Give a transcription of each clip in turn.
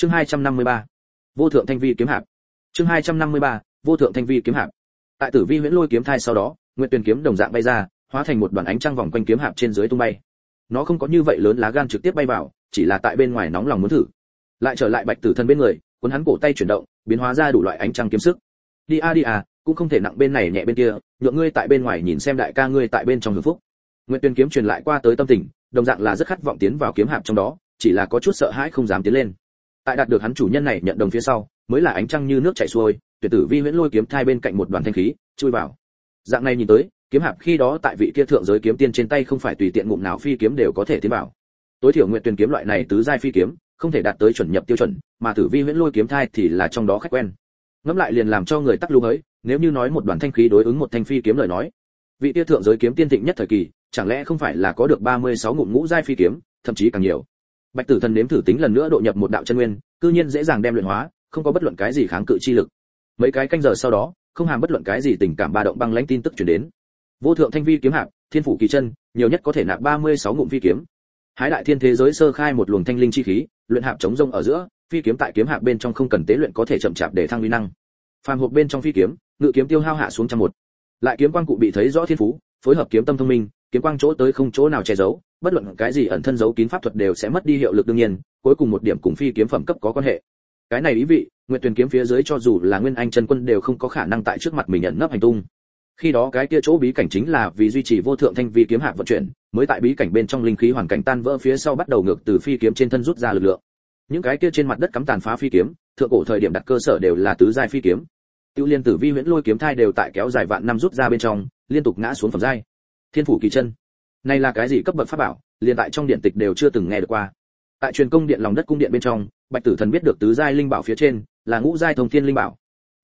chương 253. vô thượng thanh vi kiếm hạp. Chương 253. vô thượng thanh vi kiếm hạp. Tại tử vi huyễn lôi kiếm thai sau đó nguyện tuyền kiếm đồng dạng bay ra, hóa thành một đoàn ánh trăng vòng quanh kiếm hạp trên dưới tung bay. Nó không có như vậy lớn lá gan trực tiếp bay vào, chỉ là tại bên ngoài nóng lòng muốn thử. Lại trở lại bạch tử thân bên người, cuốn hắn cổ tay chuyển động, biến hóa ra đủ loại ánh trăng kiếm sức. Đi a đi a, cũng không thể nặng bên này nhẹ bên kia, nhượng ngươi tại bên ngoài nhìn xem đại ca ngươi tại bên trong hưởng phúc. Nguyện tuyên kiếm truyền lại qua tới tâm tình, đồng dạng là rất khát vọng tiến vào kiếm hạp trong đó, chỉ là có chút sợ hãi không dám tiến lên tại đạt được hắn chủ nhân này nhận đồng phía sau, mới là ánh trăng như nước chảy xuôi, tuyệt tử vi huyễn lôi kiếm thai bên cạnh một đoàn thanh khí, chui vào. Dạng này nhìn tới, kiếm hạp khi đó tại vị kia thượng giới kiếm tiên trên tay không phải tùy tiện ngụm nào phi kiếm đều có thể tiến vào. Tối thiểu nguyện tuyển kiếm loại này tứ giai phi kiếm, không thể đạt tới chuẩn nhập tiêu chuẩn, mà tử vi huyễn lôi kiếm thai thì là trong đó khách quen. Ngẫm lại liền làm cho người tắc lưu ấy, nếu như nói một đoàn thanh khí đối ứng một thanh phi kiếm lời nói, vị tia thượng giới kiếm tiên thịnh nhất thời kỳ, chẳng lẽ không phải là có được 36 ngụm ngũ giai phi kiếm, thậm chí càng nhiều bạch tử thần nếm thử tính lần nữa độ nhập một đạo chân nguyên, cư nhiên dễ dàng đem luyện hóa, không có bất luận cái gì kháng cự chi lực. Mấy cái canh giờ sau đó, không hàm bất luận cái gì tình cảm ba động băng lãnh tin tức truyền đến. Vô thượng thanh vi kiếm hạp, thiên phủ kỳ chân, nhiều nhất có thể nạp 36 ngụm phi kiếm. Hái đại thiên thế giới sơ khai một luồng thanh linh chi khí, luyện hạp chống rông ở giữa, phi kiếm tại kiếm hạp bên trong không cần tế luyện có thể chậm chạp để thăng uy năng. Phàm hộp bên trong phi kiếm, ngự kiếm tiêu hao hạ xuống trăm một. Lại kiếm quang cụ bị thấy rõ thiên phú, phối hợp kiếm tâm thông minh kiếm quang chỗ tới không chỗ nào che giấu, bất luận cái gì ẩn thân giấu kín pháp thuật đều sẽ mất đi hiệu lực đương nhiên, cuối cùng một điểm cùng phi kiếm phẩm cấp có quan hệ. Cái này ý vị nguyện tuyển kiếm phía dưới cho dù là nguyên anh chân quân đều không có khả năng tại trước mặt mình nhận nấp hành tung. Khi đó cái kia chỗ bí cảnh chính là vì duy trì vô thượng thanh vi kiếm hạ vận chuyển, mới tại bí cảnh bên trong linh khí hoàn cảnh tan vỡ phía sau bắt đầu ngược từ phi kiếm trên thân rút ra lực lượng. Những cái kia trên mặt đất cắm tàn phá phi kiếm, thượng cổ thời điểm đặt cơ sở đều là tứ giai phi kiếm. Tiêu liên tử vi huyễn lôi kiếm thai đều tại kéo dài vạn năm rút ra bên trong, liên tục ngã xuống phẩm giai thiên phủ kỳ chân. Này là cái gì cấp bậc pháp bảo, liền tại trong điện tịch đều chưa từng nghe được qua. Tại truyền công điện lòng đất cung điện bên trong, bạch tử thần biết được tứ giai linh bảo phía trên, là ngũ giai thông thiên linh bảo.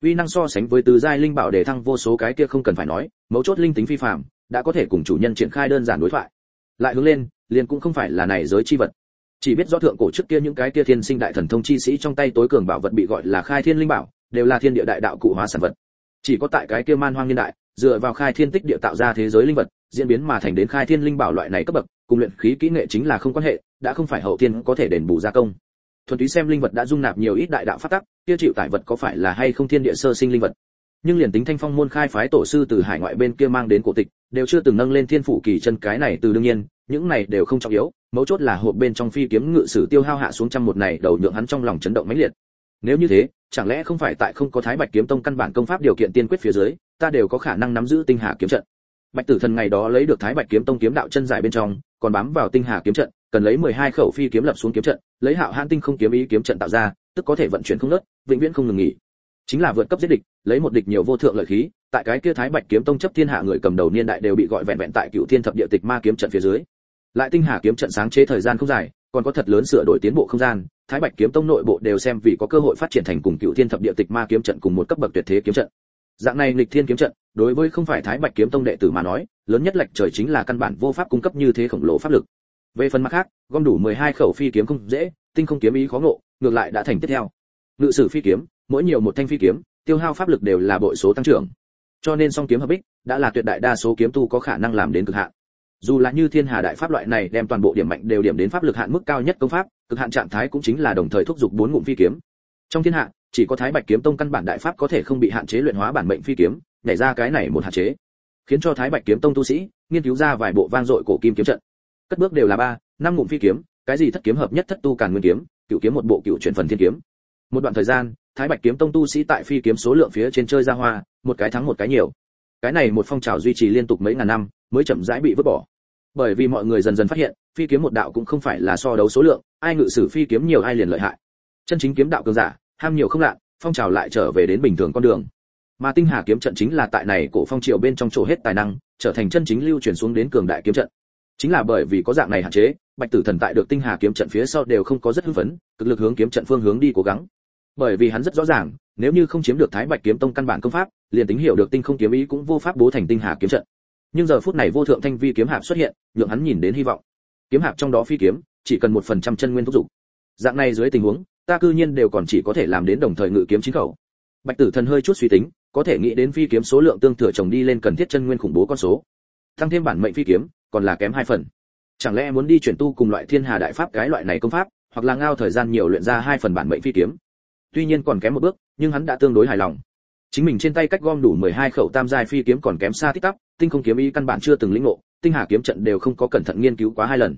Uy năng so sánh với tứ giai linh bảo để thăng vô số cái kia không cần phải nói, mấu chốt linh tính phi phàm, đã có thể cùng chủ nhân triển khai đơn giản đối thoại. Lại hướng lên, liền cũng không phải là này giới chi vật. Chỉ biết do thượng cổ trước kia những cái kia thiên sinh đại thần thông chi sĩ trong tay tối cường bảo vật bị gọi là khai thiên linh bảo, đều là thiên địa đại đạo cụ hóa sản vật. Chỉ có tại cái kia man hoang niên đại dựa vào khai thiên tích địa tạo ra thế giới linh vật, diễn biến mà thành đến khai thiên linh bảo loại này cấp bậc, cùng luyện khí kỹ nghệ chính là không quan hệ, đã không phải hậu thiên có thể đền bù gia công. Thuần túy xem linh vật đã dung nạp nhiều ít đại đạo phát tắc, kia chịu tại vật có phải là hay không thiên địa sơ sinh linh vật. Nhưng liền tính thanh phong môn khai phái tổ sư từ hải ngoại bên kia mang đến cổ tịch, đều chưa từng nâng lên thiên phủ kỳ chân cái này từ đương nhiên, những này đều không trọng yếu, mấu chốt là hộp bên trong phi kiếm ngự sử tiêu hao hạ xuống trăm một này, đầu nhượng hắn trong lòng chấn động mãnh liệt. Nếu như thế chẳng lẽ không phải tại không có thái bạch kiếm tông căn bản công pháp điều kiện tiên quyết phía dưới, ta đều có khả năng nắm giữ tinh hà kiếm trận? Bạch tử thần ngày đó lấy được thái bạch kiếm tông kiếm đạo chân dài bên trong, còn bám vào tinh hà kiếm trận, cần lấy 12 khẩu phi kiếm lập xuống kiếm trận, lấy hạo hãn tinh không kiếm ý kiếm trận tạo ra, tức có thể vận chuyển không nớt, vĩnh viễn không ngừng nghỉ. Chính là vượt cấp giết địch, lấy một địch nhiều vô thượng lợi khí, tại cái kia thái bạch kiếm tông chấp thiên hạ người cầm đầu niên đại đều bị gọi vẹn vẹn tại cựu thiên thập địa tịch ma kiếm trận phía dưới. Lại tinh hà kiếm trận sáng chế thời gian không dài còn có thật lớn sửa đổi tiến bộ không gian, thái bạch kiếm tông nội bộ đều xem vì có cơ hội phát triển thành cùng cựu thiên thập địa tịch ma kiếm trận cùng một cấp bậc tuyệt thế kiếm trận. Dạng này nghịch thiên kiếm trận, đối với không phải thái bạch kiếm tông đệ tử mà nói, lớn nhất lệch trời chính là căn bản vô pháp cung cấp như thế khổng lồ pháp lực. Về phần mặt khác, gom đủ 12 khẩu phi kiếm không dễ, tinh không kiếm ý khó ngộ, ngược lại đã thành tiếp theo. Ngự sử phi kiếm, mỗi nhiều một thanh phi kiếm, tiêu hao pháp lực đều là bội số tăng trưởng. Cho nên song kiếm hợp bích, đã là tuyệt đại đa số kiếm tu có khả năng làm đến cực hạn dù là như thiên hà đại pháp loại này đem toàn bộ điểm mạnh đều điểm đến pháp lực hạn mức cao nhất công pháp, cực hạn trạng thái cũng chính là đồng thời thúc giục bốn ngụm phi kiếm. Trong thiên hạ, chỉ có thái bạch kiếm tông căn bản đại pháp có thể không bị hạn chế luyện hóa bản mệnh phi kiếm, nhảy ra cái này một hạn chế. Khiến cho thái bạch kiếm tông tu sĩ, nghiên cứu ra vài bộ vang dội cổ kim kiếm trận. Cất bước đều là ba, năm ngụm phi kiếm, cái gì thất kiếm hợp nhất thất tu càn nguyên kiếm, cựu kiếm một bộ cựu chuyển phần thiên kiếm. Một đoạn thời gian, thái bạch kiếm tông tu sĩ tại phi kiếm số lượng phía trên chơi ra hoa, một cái thắng một cái nhiều cái này một phong trào duy trì liên tục mấy ngàn năm, mới chậm rãi bị vứt bỏ. Bởi vì mọi người dần dần phát hiện, phi kiếm một đạo cũng không phải là so đấu số lượng, ai ngự sử phi kiếm nhiều ai liền lợi hại. Chân chính kiếm đạo cường giả, ham nhiều không lạ, phong trào lại trở về đến bình thường con đường. Mà tinh hà kiếm trận chính là tại này cổ phong triều bên trong chỗ hết tài năng, trở thành chân chính lưu truyền xuống đến cường đại kiếm trận. Chính là bởi vì có dạng này hạn chế, bạch tử thần tại được tinh hà kiếm trận phía sau đều không có rất hưng phấn, cực lực hướng kiếm trận phương hướng đi cố gắng bởi vì hắn rất rõ ràng, nếu như không chiếm được thái bạch kiếm tông căn bản công pháp, liền tính hiểu được tinh không kiếm ý cũng vô pháp bố thành tinh hà kiếm trận. Nhưng giờ phút này vô thượng thanh vi kiếm hạp xuất hiện, nhượng hắn nhìn đến hy vọng. Kiếm hạp trong đó phi kiếm, chỉ cần một phần trăm chân nguyên thúc dục. Dạng này dưới tình huống, ta cư nhiên đều còn chỉ có thể làm đến đồng thời ngự kiếm chính khẩu. Bạch tử thần hơi chút suy tính, có thể nghĩ đến phi kiếm số lượng tương thừa chồng đi lên cần thiết chân nguyên khủng bố con số. Tăng thêm bản mệnh phi kiếm, còn là kém hai phần. Chẳng lẽ muốn đi chuyển tu cùng loại thiên hà đại pháp cái loại này công pháp, hoặc là ngao thời gian nhiều luyện ra hai phần bản mệnh phi kiếm? Tuy nhiên còn kém một bước nhưng hắn đã tương đối hài lòng. Chính mình trên tay cách gom đủ 12 khẩu tam giai phi kiếm còn kém xa tích tắc, tinh không kiếm ý căn bản chưa từng lĩnh ngộ tinh hà kiếm trận đều không có cẩn thận nghiên cứu quá hai lần.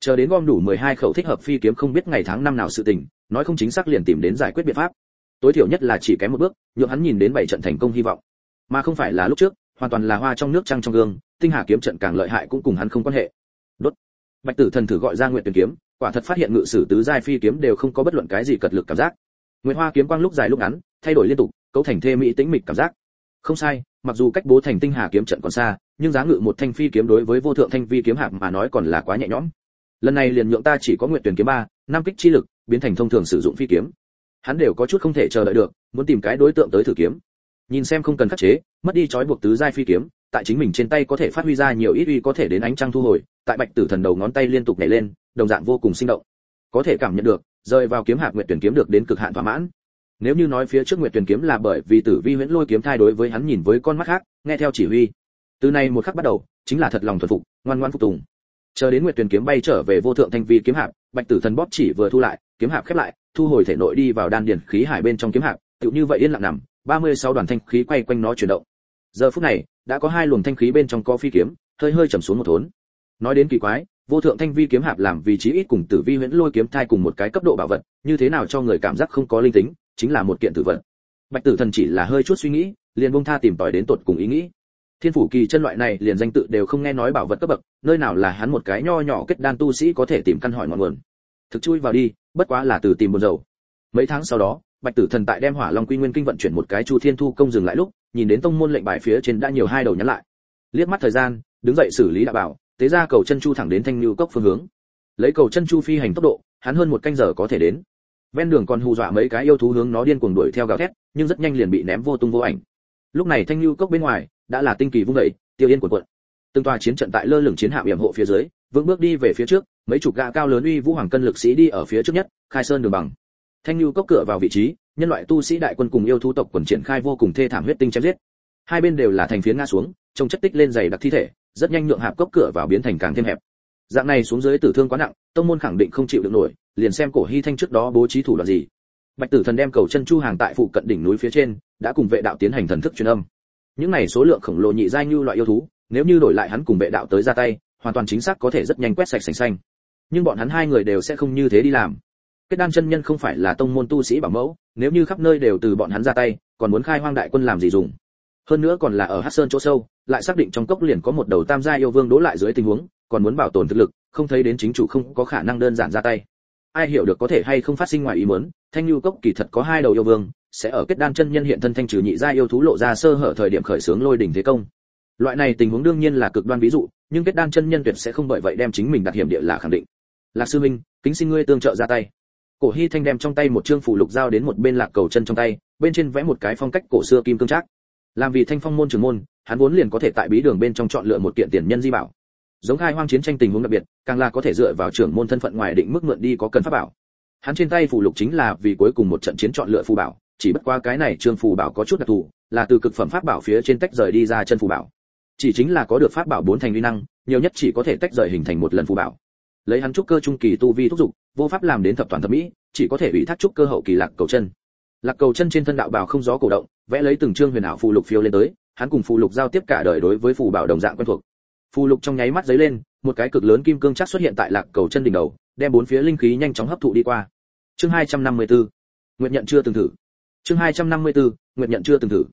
Chờ đến gom đủ 12 khẩu thích hợp phi kiếm không biết ngày tháng năm nào sự tình nói không chính xác liền tìm đến giải quyết biện pháp. Tối thiểu nhất là chỉ kém một bước nhượng hắn nhìn đến bảy trận thành công hy vọng. Mà không phải là lúc trước hoàn toàn là hoa trong nước trăng trong gương tinh hà kiếm trận càng lợi hại cũng cùng hắn không quan hệ. Đốt. Bạch tử thần thử gọi ra nguyện tuyển kiếm quả thật phát hiện ngự sử tứ giai phi kiếm đều không có bất luận cái gì cật lực cảm giác. Nguyệt hoa kiếm quang lúc dài lúc ngắn, thay đổi liên tục, cấu thành thê mỹ tĩnh mịch cảm giác. Không sai, mặc dù cách bố thành tinh hà kiếm trận còn xa, nhưng giá ngự một thanh phi kiếm đối với vô thượng thanh vi kiếm hạp mà nói còn là quá nhẹ nhõm. Lần này liền nhượng ta chỉ có nguyện tuyển kiếm ba, năm kích chi lực, biến thành thông thường sử dụng phi kiếm. Hắn đều có chút không thể chờ đợi được, muốn tìm cái đối tượng tới thử kiếm. Nhìn xem không cần khắc chế, mất đi trói buộc tứ giai phi kiếm, tại chính mình trên tay có thể phát huy ra nhiều ít uy có thể đến ánh trăng thu hồi, tại bạch tử thần đầu ngón tay liên tục nhảy lên, đồng dạng vô cùng sinh động. Có thể cảm nhận được rơi vào kiếm hạc nguyện tuyển kiếm được đến cực hạn thỏa mãn. Nếu như nói phía trước nguyệt tuyển kiếm là bởi vì tử vi huyễn lôi kiếm thay đối với hắn nhìn với con mắt khác, nghe theo chỉ huy. Từ nay một khắc bắt đầu, chính là thật lòng thuần phục, ngoan ngoãn phục tùng. Chờ đến nguyệt tuyển kiếm bay trở về vô thượng thanh vi kiếm hạp bạch tử thần bóp chỉ vừa thu lại, kiếm hạp khép lại, thu hồi thể nội đi vào đan điển khí hải bên trong kiếm hạp tựu như vậy yên lặng nằm 36 đoàn thanh khí quay quanh nó chuyển động. Giờ phút này, đã có hai luồng thanh khí bên trong có phi kiếm, hơi hơi trầm xuống một thốn. Nói đến kỳ quái vô thượng thanh vi kiếm hạp làm vị trí ít cùng tử vi huyễn lôi kiếm thai cùng một cái cấp độ bảo vật, như thế nào cho người cảm giác không có linh tính, chính là một kiện tử vật. Bạch tử thần chỉ là hơi chút suy nghĩ, liền bông tha tìm tòi đến tột cùng ý nghĩ. Thiên phủ kỳ chân loại này liền danh tự đều không nghe nói bảo vật cấp bậc, nơi nào là hắn một cái nho nhỏ kết đan tu sĩ có thể tìm căn hỏi ngọn nguồn. Thực chui vào đi, bất quá là từ tìm buồn dầu mấy tháng sau đó, bạch tử thần tại đem hỏa long quy nguyên kinh vận chuyển một cái chu thiên thu công dừng lại lúc, nhìn đến tông môn lệnh bài phía trên đã nhiều hai đầu nhắn lại. Liếc mắt thời gian, đứng dậy xử lý đã bảo tế ra cầu chân chu thẳng đến thanh lưu cốc phương hướng. Lấy cầu chân chu phi hành tốc độ, hắn hơn một canh giờ có thể đến. Ven đường còn hù dọa mấy cái yêu thú hướng nó điên cuồng đuổi theo gào thét, nhưng rất nhanh liền bị ném vô tung vô ảnh. Lúc này thanh lưu cốc bên ngoài, đã là tinh kỳ vung dậy, tiêu yên cuộn cuộn. Từng tòa chiến trận tại lơ lửng chiến hạm yểm hộ phía dưới, vững bước đi về phía trước, mấy chục gã cao lớn uy vũ hoàng cân lực sĩ đi ở phía trước nhất, khai sơn đường bằng. Thanh lưu cốc cửa vào vị trí, nhân loại tu sĩ đại quân cùng yêu thú tộc quần triển khai vô cùng thê thảm huyết tinh chém giết. Hai bên đều là thành phiến ngã xuống, trông chất tích lên dày đặc thi thể rất nhanh nhượng hạp cốc cửa vào biến thành càng thêm hẹp. Dạng này xuống dưới tử thương quá nặng, tông môn khẳng định không chịu được nổi, liền xem cổ hy thanh trước đó bố trí thủ đoạn gì. Bạch tử thần đem cầu chân chu hàng tại phụ cận đỉnh núi phía trên, đã cùng vệ đạo tiến hành thần thức truyền âm. Những này số lượng khổng lồ nhị giai như loại yêu thú, nếu như đổi lại hắn cùng vệ đạo tới ra tay, hoàn toàn chính xác có thể rất nhanh quét sạch sành xanh. Nhưng bọn hắn hai người đều sẽ không như thế đi làm. Kết đan chân nhân không phải là tông môn tu sĩ bảo mẫu, nếu như khắp nơi đều từ bọn hắn ra tay, còn muốn khai hoang đại quân làm gì dùng? Hơn nữa còn là ở hắc sơn chỗ sâu, lại xác định trong cốc liền có một đầu tam gia yêu vương đố lại dưới tình huống, còn muốn bảo tồn thực lực, không thấy đến chính chủ không có khả năng đơn giản ra tay. Ai hiểu được có thể hay không phát sinh ngoài ý muốn, thanh lưu cốc kỳ thật có hai đầu yêu vương, sẽ ở kết đan chân nhân hiện thân thanh trừ nhị gia yêu thú lộ ra sơ hở thời điểm khởi sướng lôi đỉnh thế công. Loại này tình huống đương nhiên là cực đoan ví dụ, nhưng kết đan chân nhân tuyệt sẽ không bởi vậy đem chính mình đặt hiểm địa là khẳng định. Lạc sư minh, kính xin ngươi tương trợ ra tay. Cổ hy thanh đem trong tay một chương phủ lục giao đến một bên lạc cầu chân trong tay, bên trên vẽ một cái phong cách cổ xưa kim cương trác làm vì thanh phong môn trưởng môn, hắn vốn liền có thể tại bí đường bên trong chọn lựa một kiện tiền nhân di bảo. Giống khai hoang chiến tranh tình huống đặc biệt, càng là có thể dựa vào trưởng môn thân phận ngoài định mức mượn đi có cần pháp bảo. Hắn trên tay phù lục chính là vì cuối cùng một trận chiến chọn lựa phù bảo, chỉ bất qua cái này trương phù bảo có chút đặc thù, là từ cực phẩm pháp bảo phía trên tách rời đi ra chân phù bảo. Chỉ chính là có được pháp bảo bốn thành uy năng, nhiều nhất chỉ có thể tách rời hình thành một lần phù bảo. Lấy hắn trúc cơ trung kỳ tu vi thúc dục vô pháp làm đến thập toàn thập mỹ, chỉ có thể bị thác trúc cơ hậu kỳ lạc cầu chân lạc cầu chân trên thân đạo bào không gió cổ động, vẽ lấy từng chương huyền ảo phù lục phiêu lên tới, hắn cùng phù lục giao tiếp cả đời đối với phù bảo đồng dạng quen thuộc phù lục trong nháy mắt giấy lên, một cái cực lớn kim cương chắc xuất hiện tại lạc cầu chân đỉnh đầu, đem bốn phía linh khí nhanh chóng hấp thụ đi qua chương 254. nguyện nhận chưa từng thử chương 254. nguyện nhận chưa từng thử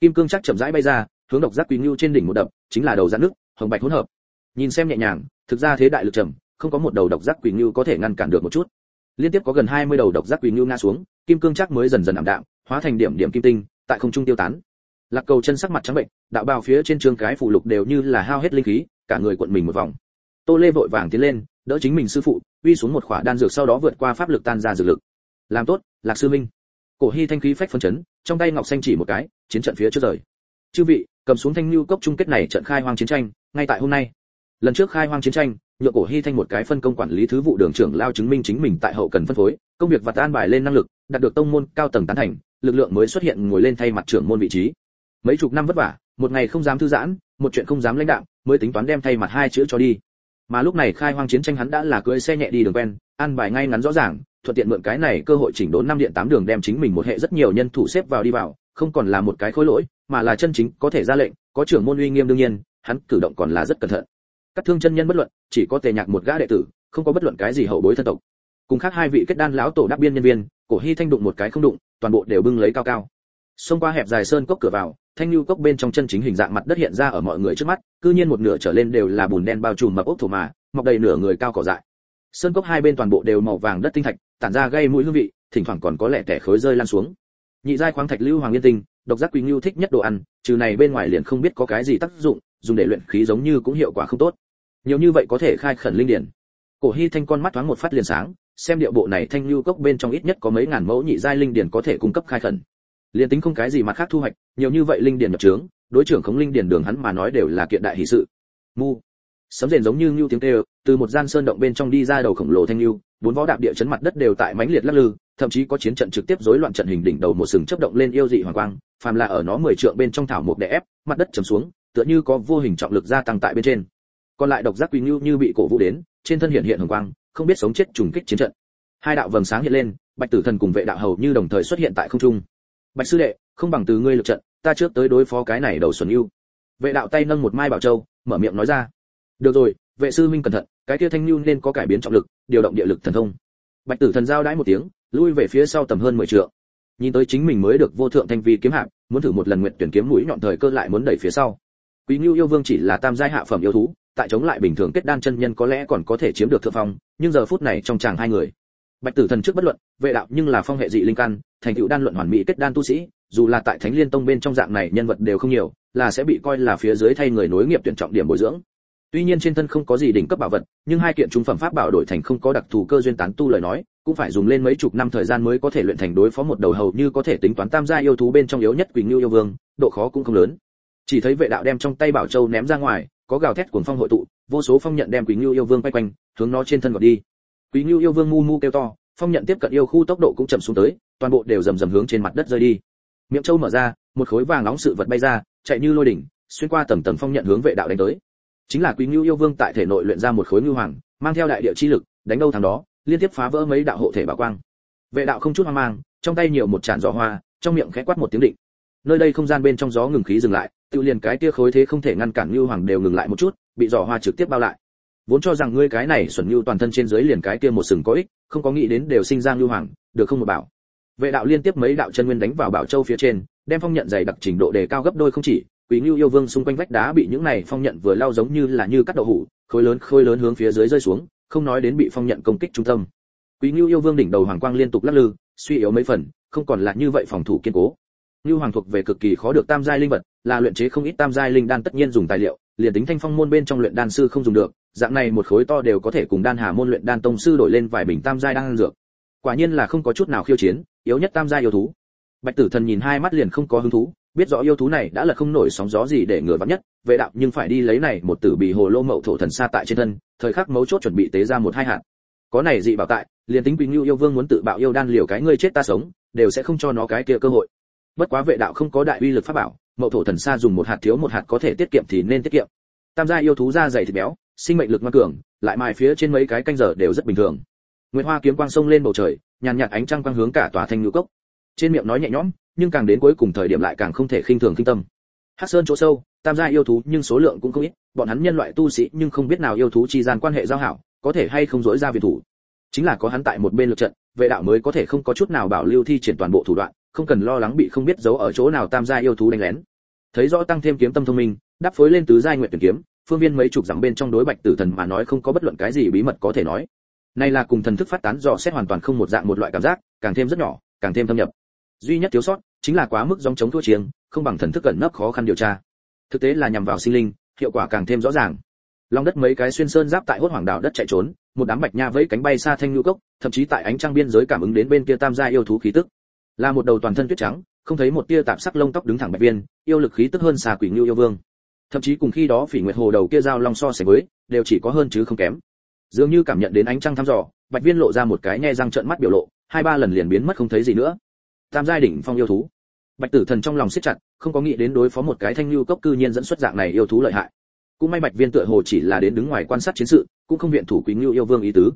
kim cương chắc chậm rãi bay ra, hướng độc giác quý ngưu trên đỉnh một đập, chính là đầu rắn nước, hồng bạch hỗn hợp nhìn xem nhẹ nhàng, thực ra thế đại lực trầm, không có một đầu độc giác quỷ ngưu có thể ngăn cản được một chút liên tiếp có gần 20 đầu độc giác quỷ ngưu ngã xuống kim cương chắc mới dần dần ảm đạm, hóa thành điểm điểm kim tinh, tại không trung tiêu tán. Lạc cầu chân sắc mặt trắng bệnh, đạo bào phía trên trường cái phụ lục đều như là hao hết linh khí, cả người cuộn mình một vòng. Tô lê vội vàng tiến lên, đỡ chính mình sư phụ, uy xuống một khỏa đan dược sau đó vượt qua pháp lực tan ra dược lực. Làm tốt, lạc sư minh. Cổ hy thanh khí phách phân chấn, trong tay ngọc xanh chỉ một cái, chiến trận phía trước rời. Chư vị, cầm xuống thanh lưu cốc chung kết này trận khai hoang chiến tranh, ngay tại hôm nay. Lần trước khai hoang chiến tranh nhựa cổ hy thanh một cái phân công quản lý thứ vụ đường trưởng lao chứng minh chính mình tại hậu cần phân phối, công việc vặt an bài lên năng lực đạt được tông môn cao tầng tán thành, lực lượng mới xuất hiện ngồi lên thay mặt trưởng môn vị trí. Mấy chục năm vất vả, một ngày không dám thư giãn, một chuyện không dám lãnh đạo mới tính toán đem thay mặt hai chữ cho đi. Mà lúc này khai hoang chiến tranh hắn đã là cưỡi xe nhẹ đi đường quen ăn bài ngay ngắn rõ ràng, thuận tiện mượn cái này cơ hội chỉnh đốn năm điện tám đường đem chính mình một hệ rất nhiều nhân thủ xếp vào đi vào, không còn là một cái khối lỗi, mà là chân chính có thể ra lệnh, có trưởng môn uy nghiêm đương nhiên, hắn cử động còn là rất cẩn thận. Các thương chân nhân bất luận, chỉ có tề nhạc một gã đệ tử, không có bất luận cái gì hậu bối thân tộc. Cùng khác hai vị kết đan lão tổ đắc biên nhân viên cổ hy thanh đụng một cái không đụng, toàn bộ đều bưng lấy cao cao. Xông qua hẹp dài sơn cốc cửa vào, thanh lưu cốc bên trong chân chính hình dạng mặt đất hiện ra ở mọi người trước mắt, cư nhiên một nửa trở lên đều là bùn đen bao trùm mập ốc thổ mà, mọc đầy nửa người cao cỏ dại. Sơn cốc hai bên toàn bộ đều màu vàng đất tinh thạch, tản ra gây mũi hương vị, thỉnh thoảng còn có lẻ tẻ khối rơi lan xuống. Nhị giai khoáng thạch lưu hoàng yên tinh, độc giác quý lưu thích nhất đồ ăn, trừ này bên ngoài liền không biết có cái gì tác dụng, dùng để luyện khí giống như cũng hiệu quả không tốt. Nhiều như vậy có thể khai khẩn linh điển. Cổ hy thanh con mắt thoáng một phát liền sáng xem điệu bộ này thanh lưu cốc bên trong ít nhất có mấy ngàn mẫu nhị giai linh điển có thể cung cấp khai khẩn. Liền tính không cái gì mặt khác thu hoạch, nhiều như vậy linh điển nhập trướng, đối trưởng khống linh điển đường hắn mà nói đều là kiện đại hỷ sự. Mu. Sấm rền giống như lưu tiếng kêu, từ một gian sơn động bên trong đi ra đầu khổng lồ thanh lưu, bốn võ đạp địa chấn mặt đất đều tại mãnh liệt lắc lư, thậm chí có chiến trận trực tiếp rối loạn trận hình đỉnh đầu một sừng chớp động lên yêu dị hoàng quang, phàm là ở nó mười trượng bên trong thảo mục đè ép, mặt đất trầm xuống, tựa như có vô hình trọng lực gia tăng tại bên trên. Còn lại độc giác quỳ như như bị cổ vũ đến, trên thân hiện hiện hồng quang không biết sống chết trùng kích chiến trận. Hai đạo vầng sáng hiện lên, bạch tử thần cùng vệ đạo hầu như đồng thời xuất hiện tại không trung. Bạch sư đệ, không bằng từ ngươi lực trận, ta trước tới đối phó cái này đầu xuân yêu. Vệ đạo tay nâng một mai bảo châu, mở miệng nói ra. Được rồi, vệ sư minh cẩn thận, cái kia thanh lưu nên có cải biến trọng lực, điều động địa lực thần thông. Bạch tử thần giao đãi một tiếng, lui về phía sau tầm hơn mười trượng. Nhìn tới chính mình mới được vô thượng thanh vi kiếm hạng, muốn thử một lần nguyện tuyển kiếm mũi nhọn thời cơ lại muốn đẩy phía sau. Quý ngưu yêu vương chỉ là tam giai hạ phẩm yêu thú tại chống lại bình thường kết đan chân nhân có lẽ còn có thể chiếm được thượng phong, nhưng giờ phút này trong chàng hai người, bạch tử thần trước bất luận, vệ đạo nhưng là phong hệ dị linh căn, thành tựu đan luận hoàn mỹ kết đan tu sĩ, dù là tại thánh liên tông bên trong dạng này nhân vật đều không nhiều, là sẽ bị coi là phía dưới thay người nối nghiệp tuyển trọng điểm bồi dưỡng. Tuy nhiên trên thân không có gì đỉnh cấp bảo vật, nhưng hai kiện trung phẩm pháp bảo đổi thành không có đặc thù cơ duyên tán tu lời nói, cũng phải dùng lên mấy chục năm thời gian mới có thể luyện thành đối phó một đầu hầu như có thể tính toán tam gia yêu thú bên trong yếu nhất quỳnh lưu yêu vương, độ khó cũng không lớn. Chỉ thấy vệ đạo đem trong tay bảo châu ném ra ngoài có gào thét cuồng phong hội tụ, vô số phong nhận đem quý lưu yêu vương quay quanh, hướng nó trên thân gọt đi. Quý lưu yêu vương mu mu kêu to, phong nhận tiếp cận yêu khu tốc độ cũng chậm xuống tới, toàn bộ đều rầm rầm hướng trên mặt đất rơi đi. Miệng châu mở ra, một khối vàng nóng sự vật bay ra, chạy như lôi đỉnh, xuyên qua tầng tầng phong nhận hướng vệ đạo đánh tới. Chính là quý ngưu yêu vương tại thể nội luyện ra một khối ngưu hoàng, mang theo đại địa chi lực, đánh đâu thằng đó, liên tiếp phá vỡ mấy đạo hộ thể bảo quang. Vệ đạo không chút hoang mang, trong tay nhiều một tràn gió hoa, trong miệng khẽ quát một tiếng định. Nơi đây không gian bên trong gió ngừng khí dừng lại tự liền cái tia khối thế không thể ngăn cản Nưu hoàng đều ngừng lại một chút, bị giỏ hoa trực tiếp bao lại. Vốn cho rằng ngươi cái này xuẩn ngưu toàn thân trên dưới liền cái kia một sừng có ích, không có nghĩ đến đều sinh ra Nưu hoàng, được không một bảo. Vệ đạo liên tiếp mấy đạo chân nguyên đánh vào bảo châu phía trên, đem phong nhận dày đặc trình độ đề cao gấp đôi không chỉ quý Nưu yêu vương xung quanh vách đá bị những này phong nhận vừa lao giống như là như cắt đậu hủ, khối lớn khối lớn hướng phía dưới rơi xuống, không nói đến bị phong nhận công kích trung tâm. Quý Nưu yêu vương đỉnh đầu hoàng quang liên tục lắc lư, suy yếu mấy phần, không còn là như vậy phòng thủ kiên cố. Nưu hoàng thuộc về cực kỳ khó được tam giai linh vật là luyện chế không ít tam giai linh đan tất nhiên dùng tài liệu, liền tính thanh phong môn bên trong luyện đan sư không dùng được, dạng này một khối to đều có thể cùng đan hà môn luyện đan tông sư đổi lên vài bình tam giai đan dược. Quả nhiên là không có chút nào khiêu chiến, yếu nhất tam giai yêu thú. Bạch tử thần nhìn hai mắt liền không có hứng thú, biết rõ yêu thú này đã là không nổi sóng gió gì để ngửa vắng nhất, vệ đạo nhưng phải đi lấy này một tử bị hồ lô mậu thổ thần sa tại trên thân, thời khắc mấu chốt chuẩn bị tế ra một hai hạt. Có này dị bảo tại, liền tính quỳnh lưu yêu vương muốn tự bạo yêu đan liều cái ngươi chết ta sống, đều sẽ không cho nó cái kia cơ hội. Bất quá vệ đạo không có đại uy lực pháp bảo mậu thổ thần sa dùng một hạt thiếu một hạt có thể tiết kiệm thì nên tiết kiệm. Tam gia yêu thú da dày thịt béo, sinh mệnh lực ngoan cường, lại mài phía trên mấy cái canh giờ đều rất bình thường. Nguyệt hoa kiếm quang sông lên bầu trời, nhàn nhạt ánh trăng quang hướng cả tòa thanh ngũ cốc. Trên miệng nói nhẹ nhõm, nhưng càng đến cuối cùng thời điểm lại càng không thể khinh thường kinh tâm. Hắc sơn chỗ sâu, tam gia yêu thú nhưng số lượng cũng không ít, bọn hắn nhân loại tu sĩ nhưng không biết nào yêu thú chi gian quan hệ giao hảo, có thể hay không dối ra viện thủ. Chính là có hắn tại một bên lực trận, vệ đạo mới có thể không có chút nào bảo lưu thi triển toàn bộ thủ đoạn không cần lo lắng bị không biết giấu ở chỗ nào tam gia yêu thú đánh lén. Thấy rõ tăng thêm kiếm tâm thông minh, đáp phối lên tứ giai nguyện tuyển kiếm, phương viên mấy chục dặm bên trong đối bạch tử thần mà nói không có bất luận cái gì bí mật có thể nói. Này là cùng thần thức phát tán dò xét hoàn toàn không một dạng một loại cảm giác, càng thêm rất nhỏ, càng thêm thâm nhập. Duy nhất thiếu sót, chính là quá mức giống chống thua chiêng, không bằng thần thức cẩn nấp khó khăn điều tra. Thực tế là nhằm vào sinh linh, hiệu quả càng thêm rõ ràng. Lòng đất mấy cái xuyên sơn giáp tại hốt hoàng đảo đất chạy trốn, một đám bạch nha vẫy cánh bay xa thanh nhu cốc, thậm chí tại ánh trăng biên giới cảm ứng đến bên kia tam gia yêu thú khí tức là một đầu toàn thân tuyết trắng, không thấy một tia tạp sắc lông tóc đứng thẳng bạch viên, yêu lực khí tức hơn xà quỷ ngưu yêu vương. Thậm chí cùng khi đó phỉ nguyệt hồ đầu kia giao long so sánh với, đều chỉ có hơn chứ không kém. Dường như cảm nhận đến ánh trăng thăm dò, bạch viên lộ ra một cái nhe răng trợn mắt biểu lộ, hai ba lần liền biến mất không thấy gì nữa. Tam giai đỉnh phong yêu thú. Bạch tử thần trong lòng siết chặt, không có nghĩ đến đối phó một cái thanh lưu cốc cư nhiên dẫn xuất dạng này yêu thú lợi hại. Cũng may bạch viên tựa hồ chỉ là đến đứng ngoài quan sát chiến sự, cũng không viện thủ quý ngưu yêu vương ý tứ.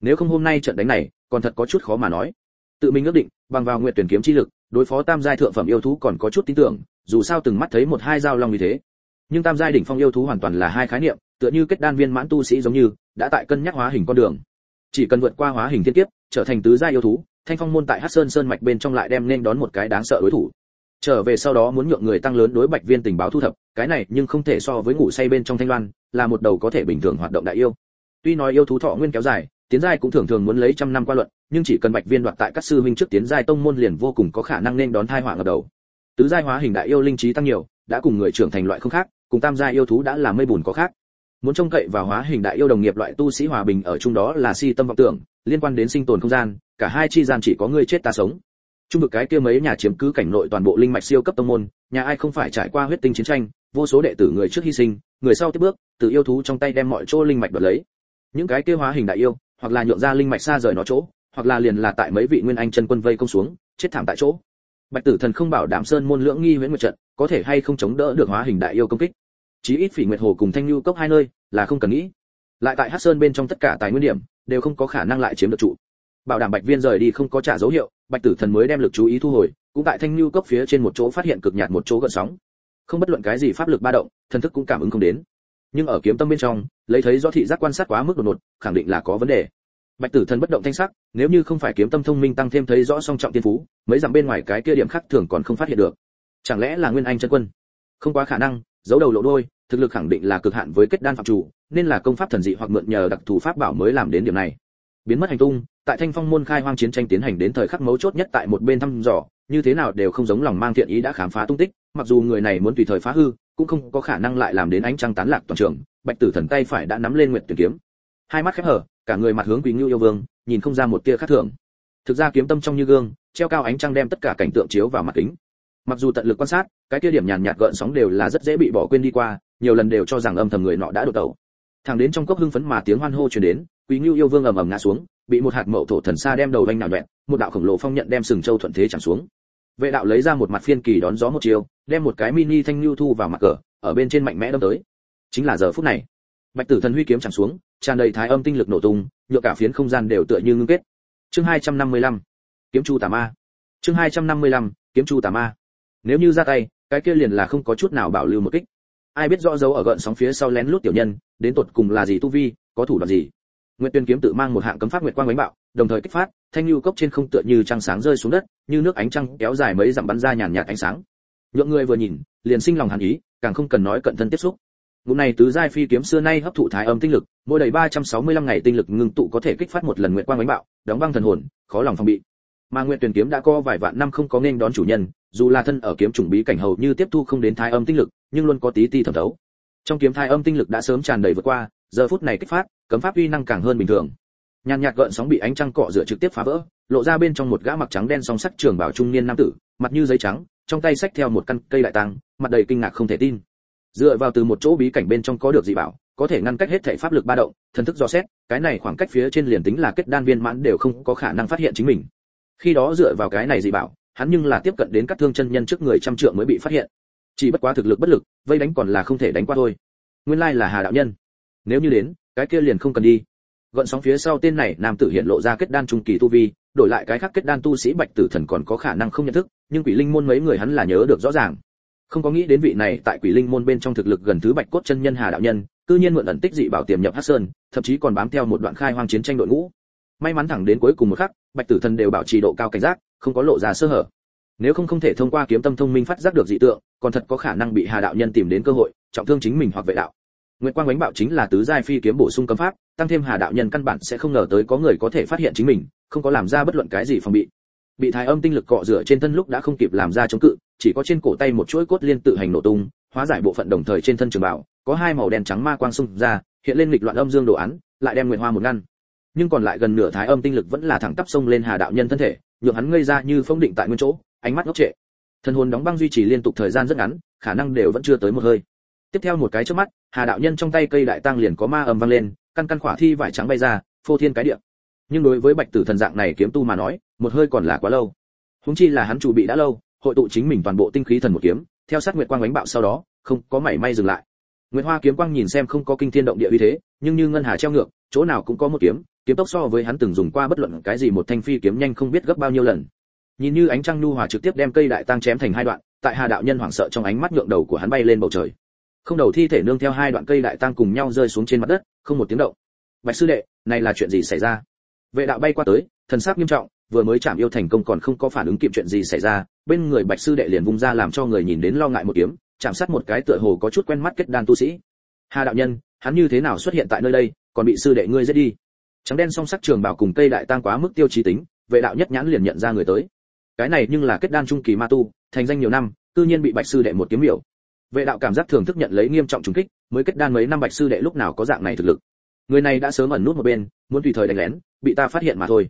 Nếu không hôm nay trận đánh này, còn thật có chút khó mà nói tự mình ước định, bằng vào nguyện tuyển kiếm chi lực, đối phó tam giai thượng phẩm yêu thú còn có chút tin tưởng, dù sao từng mắt thấy một hai dao long như thế. Nhưng tam giai đỉnh phong yêu thú hoàn toàn là hai khái niệm, tựa như kết đan viên mãn tu sĩ giống như, đã tại cân nhắc hóa hình con đường. Chỉ cần vượt qua hóa hình thiên kiếp, trở thành tứ giai yêu thú, thanh phong môn tại hắc sơn sơn mạch bên trong lại đem nên đón một cái đáng sợ đối thủ. Trở về sau đó muốn nhượng người tăng lớn đối bạch viên tình báo thu thập, cái này nhưng không thể so với ngủ say bên trong thanh loan, là một đầu có thể bình thường hoạt động đại yêu. Tuy nói yêu thú thọ nguyên kéo dài tiến giai cũng thường thường muốn lấy trăm năm qua luận, nhưng chỉ cần bạch viên đoạt tại các sư huynh trước tiến giai tông môn liền vô cùng có khả năng nên đón thai họa ngập đầu. Tứ giai hóa hình đại yêu linh trí tăng nhiều, đã cùng người trưởng thành loại không khác, cùng tam giai yêu thú đã là mây bùn có khác. Muốn trông cậy vào hóa hình đại yêu đồng nghiệp loại tu sĩ hòa bình ở chung đó là si tâm vọng tưởng, liên quan đến sinh tồn không gian, cả hai chi gian chỉ có người chết ta sống. Trung vực cái kia mấy nhà chiếm cứ cảnh nội toàn bộ linh mạch siêu cấp tông môn, nhà ai không phải trải qua huyết tinh chiến tranh, vô số đệ tử người trước hy sinh, người sau tiếp bước, từ yêu thú trong tay đem mọi chỗ linh mạch đoạt lấy. Những cái kia hóa hình đại yêu hoặc là nhượng ra linh mạch xa rời nó chỗ, hoặc là liền là tại mấy vị nguyên anh chân quân vây công xuống, chết thảm tại chỗ. Bạch tử thần không bảo đảm sơn môn lưỡng nghi huyễn nguyệt trận, có thể hay không chống đỡ được hóa hình đại yêu công kích. Chí ít phỉ nguyệt hồ cùng thanh lưu cốc hai nơi, là không cần nghĩ. Lại tại hắc sơn bên trong tất cả tài nguyên điểm, đều không có khả năng lại chiếm được trụ. Bảo đảm bạch viên rời đi không có trả dấu hiệu, bạch tử thần mới đem lực chú ý thu hồi, cũng tại thanh lưu cốc phía trên một chỗ phát hiện cực nhạt một chỗ gợn sóng. Không bất luận cái gì pháp lực ba động, thần thức cũng cảm ứng không đến. Nhưng ở kiếm tâm bên trong lấy thấy do thị giác quan sát quá mức đột ngột, khẳng định là có vấn đề. Bạch tử thần bất động thanh sắc, nếu như không phải kiếm tâm thông minh tăng thêm thấy rõ song trọng tiên phú, mấy dặm bên ngoài cái kia điểm khác thường còn không phát hiện được. Chẳng lẽ là nguyên anh chân quân? Không quá khả năng, giấu đầu lộ đôi thực lực khẳng định là cực hạn với kết đan phạm chủ, nên là công pháp thần dị hoặc mượn nhờ đặc thù pháp bảo mới làm đến điểm này. Biến mất hành tung, tại thanh phong môn khai hoang chiến tranh tiến hành đến thời khắc mấu chốt nhất tại một bên thăm dò, như thế nào đều không giống lòng mang thiện ý đã khám phá tung tích, mặc dù người này muốn tùy thời phá hư cũng không có khả năng lại làm đến ánh trăng tán lạc toàn trường, bạch tử thần tay phải đã nắm lên nguyện tuyển kiếm. Hai mắt khép hở, cả người mặt hướng quý ngưu yêu vương, nhìn không ra một tia khác thường. Thực ra kiếm tâm trong như gương, treo cao ánh trăng đem tất cả cảnh tượng chiếu vào mặt kính. Mặc dù tận lực quan sát, cái kia điểm nhàn nhạt gợn sóng đều là rất dễ bị bỏ quên đi qua, nhiều lần đều cho rằng âm thầm người nọ đã đột tẩu. Thẳng đến trong cốc hưng phấn mà tiếng hoan hô truyền đến quý ngưu yêu vương ầm ầm ngã xuống, bị một hạt mậu thổ thần xa đem đầu vanh nạo nhọn một đạo khổng lồ phong nhận đem sừng châu thuận thế chẳng xuống vệ đạo lấy ra một mặt phiên kỳ đón gió một chiều, đem một cái mini thanh lưu thu vào mặt cờ, ở bên trên mạnh mẽ đâm tới. Chính là giờ phút này, bạch tử thần huy kiếm chẳng xuống, tràn đầy thái âm tinh lực nổ tung, nhựa cả phiến không gian đều tựa như ngưng kết. Chương 255 kiếm chu tà ma. Chương 255 kiếm chu tà ma. Nếu như ra tay, cái kia liền là không có chút nào bảo lưu một kích. Ai biết rõ dấu ở gợn sóng phía sau lén lút tiểu nhân, đến tột cùng là gì tu vi, có thủ đoạn gì? Nguyệt tuyên kiếm tự mang một hạng cấm pháp nguyệt quang bánh bạo, đồng thời kích phát, thanh lưu cốc trên không tựa như trăng sáng rơi xuống đất, như nước ánh trăng kéo dài mấy dặm bắn ra nhàn nhạt ánh sáng. Nhượng người vừa nhìn, liền sinh lòng hàn ý, càng không cần nói cận thân tiếp xúc. Ngụm này tứ giai phi kiếm xưa nay hấp thụ thái âm tinh lực, mỗi đầy 365 ngày tinh lực ngưng tụ có thể kích phát một lần nguyệt quang bánh bạo, đóng băng thần hồn, khó lòng phòng bị. Mà nguyệt Tuyên kiếm đã có vài vạn năm không có nên đón chủ nhân, dù là thân ở kiếm trùng bí cảnh hầu như tiếp thu không đến thái âm tinh lực, nhưng luôn có tí ti thẩm thấu. Trong kiếm thái âm tinh lực đã sớm tràn đầy vượt qua giờ phút này kích phát, cấm pháp uy năng càng hơn bình thường. Nhàn nhạt gợn sóng bị ánh trăng cọ rửa trực tiếp phá vỡ, lộ ra bên trong một gã mặc trắng đen song sắc trường bảo trung niên nam tử, mặt như giấy trắng, trong tay xách theo một căn cây đại tăng mặt đầy kinh ngạc không thể tin. Dựa vào từ một chỗ bí cảnh bên trong có được dị bảo, có thể ngăn cách hết thể pháp lực ba động, thần thức do xét, cái này khoảng cách phía trên liền tính là kết đan viên mãn đều không có khả năng phát hiện chính mình. Khi đó dựa vào cái này dị bảo, hắn nhưng là tiếp cận đến các thương chân nhân trước người trăm trượng mới bị phát hiện. Chỉ bất quá thực lực bất lực, vây đánh còn là không thể đánh qua thôi. Nguyên lai là hà đạo nhân nếu như đến, cái kia liền không cần đi. Gợn sóng phía sau tên này nam tử hiện lộ ra kết đan trung kỳ tu vi, đổi lại cái khác kết đan tu sĩ bạch tử thần còn có khả năng không nhận thức, nhưng quỷ linh môn mấy người hắn là nhớ được rõ ràng. Không có nghĩ đến vị này tại quỷ linh môn bên trong thực lực gần thứ bạch cốt chân nhân hà đạo nhân, cư nhiên mượn ẩn tích dị bảo tiềm nhập hắc sơn, thậm chí còn bám theo một đoạn khai hoang chiến tranh đội ngũ. May mắn thẳng đến cuối cùng một khắc, bạch tử thần đều bảo trì độ cao cảnh giác, không có lộ ra sơ hở. Nếu không không thể thông qua kiếm tâm thông minh phát giác được dị tượng, còn thật có khả năng bị hà đạo nhân tìm đến cơ hội, trọng thương chính mình hoặc vệ đạo. Nguyệt Quang Bánh Bạo chính là tứ giai phi kiếm bổ sung cấm pháp, tăng thêm Hà đạo nhân căn bản sẽ không ngờ tới có người có thể phát hiện chính mình, không có làm ra bất luận cái gì phòng bị. Bị thái âm tinh lực cọ rửa trên thân lúc đã không kịp làm ra chống cự, chỉ có trên cổ tay một chuỗi cốt liên tự hành nổ tung, hóa giải bộ phận đồng thời trên thân trường bảo, có hai màu đen trắng ma quang xung ra, hiện lên lịch loạn âm dương đồ án, lại đem Nguyệt Hoa một ngăn. Nhưng còn lại gần nửa thái âm tinh lực vẫn là thẳng tắp xông lên Hà đạo nhân thân thể, nhượng hắn ngây ra như phong định tại nguyên chỗ, ánh mắt ngốc trệ. Thân hồn đóng băng duy trì liên tục thời gian rất ngắn, khả năng đều vẫn chưa tới một hơi tiếp theo một cái trước mắt hà đạo nhân trong tay cây đại tăng liền có ma ầm vang lên căn căn khỏa thi vải trắng bay ra phô thiên cái địa nhưng đối với bạch tử thần dạng này kiếm tu mà nói một hơi còn là quá lâu húng chi là hắn chủ bị đã lâu hội tụ chính mình toàn bộ tinh khí thần một kiếm theo sát nguyệt quang ánh bạo sau đó không có mảy may dừng lại Nguyệt Hoa kiếm quang nhìn xem không có kinh thiên động địa uy thế, nhưng như ngân hà treo ngược, chỗ nào cũng có một kiếm, kiếm tốc so với hắn từng dùng qua bất luận cái gì một thanh phi kiếm nhanh không biết gấp bao nhiêu lần. Nhìn như ánh trăng nu hòa trực tiếp đem cây đại tăng chém thành hai đoạn, tại Hà đạo nhân hoảng sợ trong ánh mắt nhượng đầu của hắn bay lên bầu trời. Không đầu thi thể nương theo hai đoạn cây đại tăng cùng nhau rơi xuống trên mặt đất, không một tiếng động. Bạch sư đệ, này là chuyện gì xảy ra? Vệ đạo bay qua tới, thần sắc nghiêm trọng, vừa mới chạm yêu thành công còn không có phản ứng kịp chuyện gì xảy ra, bên người Bạch sư đệ liền vung ra làm cho người nhìn đến lo ngại một kiếm, chạm sát một cái tựa hồ có chút quen mắt kết đan tu sĩ. Hà đạo nhân, hắn như thế nào xuất hiện tại nơi đây, còn bị sư đệ ngươi giết đi? Trắng đen song sắc trường bảo cùng cây đại tăng quá mức tiêu chí tính, vệ đạo nhất nhãn liền nhận ra người tới. Cái này nhưng là kết đan trung kỳ ma tu, thành danh nhiều năm, tự nhiên bị Bạch sư đệ một kiếm miểu. Vệ đạo cảm giác thường thức nhận lấy nghiêm trọng trùng kích, mới kết đan mấy năm Bạch sư đệ lúc nào có dạng này thực lực. Người này đã sớm ẩn nút một bên, muốn tùy thời đánh lén, bị ta phát hiện mà thôi.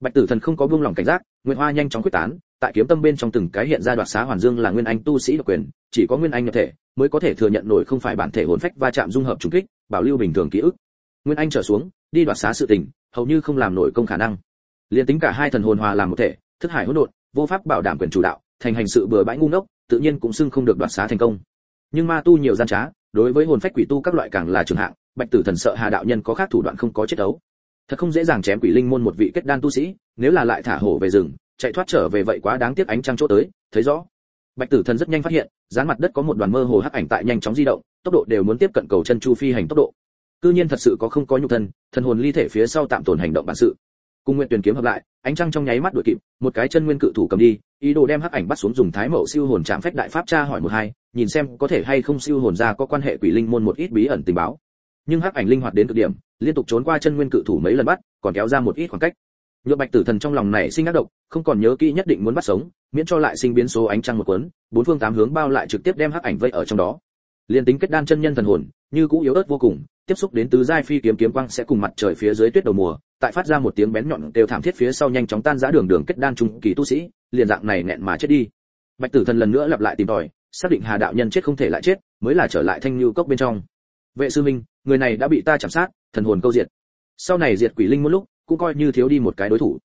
Bạch Tử Thần không có buông lòng cảnh giác, Nguyệt Hoa nhanh chóng quyết tán, tại kiếm tâm bên trong từng cái hiện ra đoạt xá hoàn dương là nguyên anh tu sĩ độc quyền, chỉ có nguyên anh nhập thể mới có thể thừa nhận nổi không phải bản thể hồn phách va chạm dung hợp trùng kích, bảo lưu bình thường ký ức. Nguyên anh trở xuống, đi đoạt xá sự tình, hầu như không làm nổi công khả năng. Liên tính cả hai thần hồn hòa làm một thể, thức hải hỗn độn, vô pháp bảo đảm quyền chủ đạo, thành hành sự bừa bãi ngu ngốc, tự nhiên cũng xưng không được đoạt xá thành công. Nhưng ma tu nhiều gian trá, đối với hồn phách quỷ tu các loại càng là trường hạng, Bạch Tử Thần sợ Hà đạo nhân có khác thủ đoạn không có chết đấu. Thật không dễ dàng chém quỷ linh môn một vị kết đan tu sĩ, nếu là lại thả hổ về rừng, chạy thoát trở về vậy quá đáng tiếc ánh trăng chỗ tới, thấy rõ. Bạch Tử Thần rất nhanh phát hiện, dán mặt đất có một đoàn mơ hồ hắc ảnh tại nhanh chóng di động, tốc độ đều muốn tiếp cận cầu chân chu phi hành tốc độ. Cư nhiên thật sự có không có nhục thân, thần hồn ly thể phía sau tạm tồn hành động bản sự. Cùng nguyện tuyển kiếm hợp lại, ánh trăng trong nháy mắt đuổi kịp, một cái chân nguyên cự thủ cầm đi, ý đồ đem hắc ảnh bắt xuống dùng thái mậu siêu hồn chạm phách đại pháp tra hỏi một hai, nhìn xem có thể hay không siêu hồn ra có quan hệ quỷ linh môn một ít bí ẩn tình báo. Nhưng hắc ảnh linh hoạt đến cực điểm, liên tục trốn qua chân nguyên cự thủ mấy lần bắt, còn kéo ra một ít khoảng cách. nhựa Bạch Tử Thần trong lòng này sinh ác độc, không còn nhớ kỹ nhất định muốn bắt sống, miễn cho lại sinh biến số ánh trăng một cuốn, bốn phương tám hướng bao lại trực tiếp đem hắc ảnh vây ở trong đó. Liên tính kết đan chân nhân thần hồn, như cũ yếu ớt vô cùng, tiếp xúc đến tứ giai phi kiếm kiếm quang sẽ cùng mặt trời phía dưới tuyết đầu mùa, tại phát ra một tiếng bén nhọn đều thảm thiết phía sau nhanh chóng tan rã đường đường kết đan trung kỳ tu sĩ, liền dạng này nghẹn mà chết đi. Bạch Tử Thần lần nữa lặp lại tìm tòi, xác định Hà đạo nhân chết không thể lại chết, mới là trở lại thanh lưu cốc bên trong. Vệ sư minh, người này đã bị ta chạm sát, thần hồn câu diệt. Sau này diệt quỷ linh một lúc, cũng coi như thiếu đi một cái đối thủ.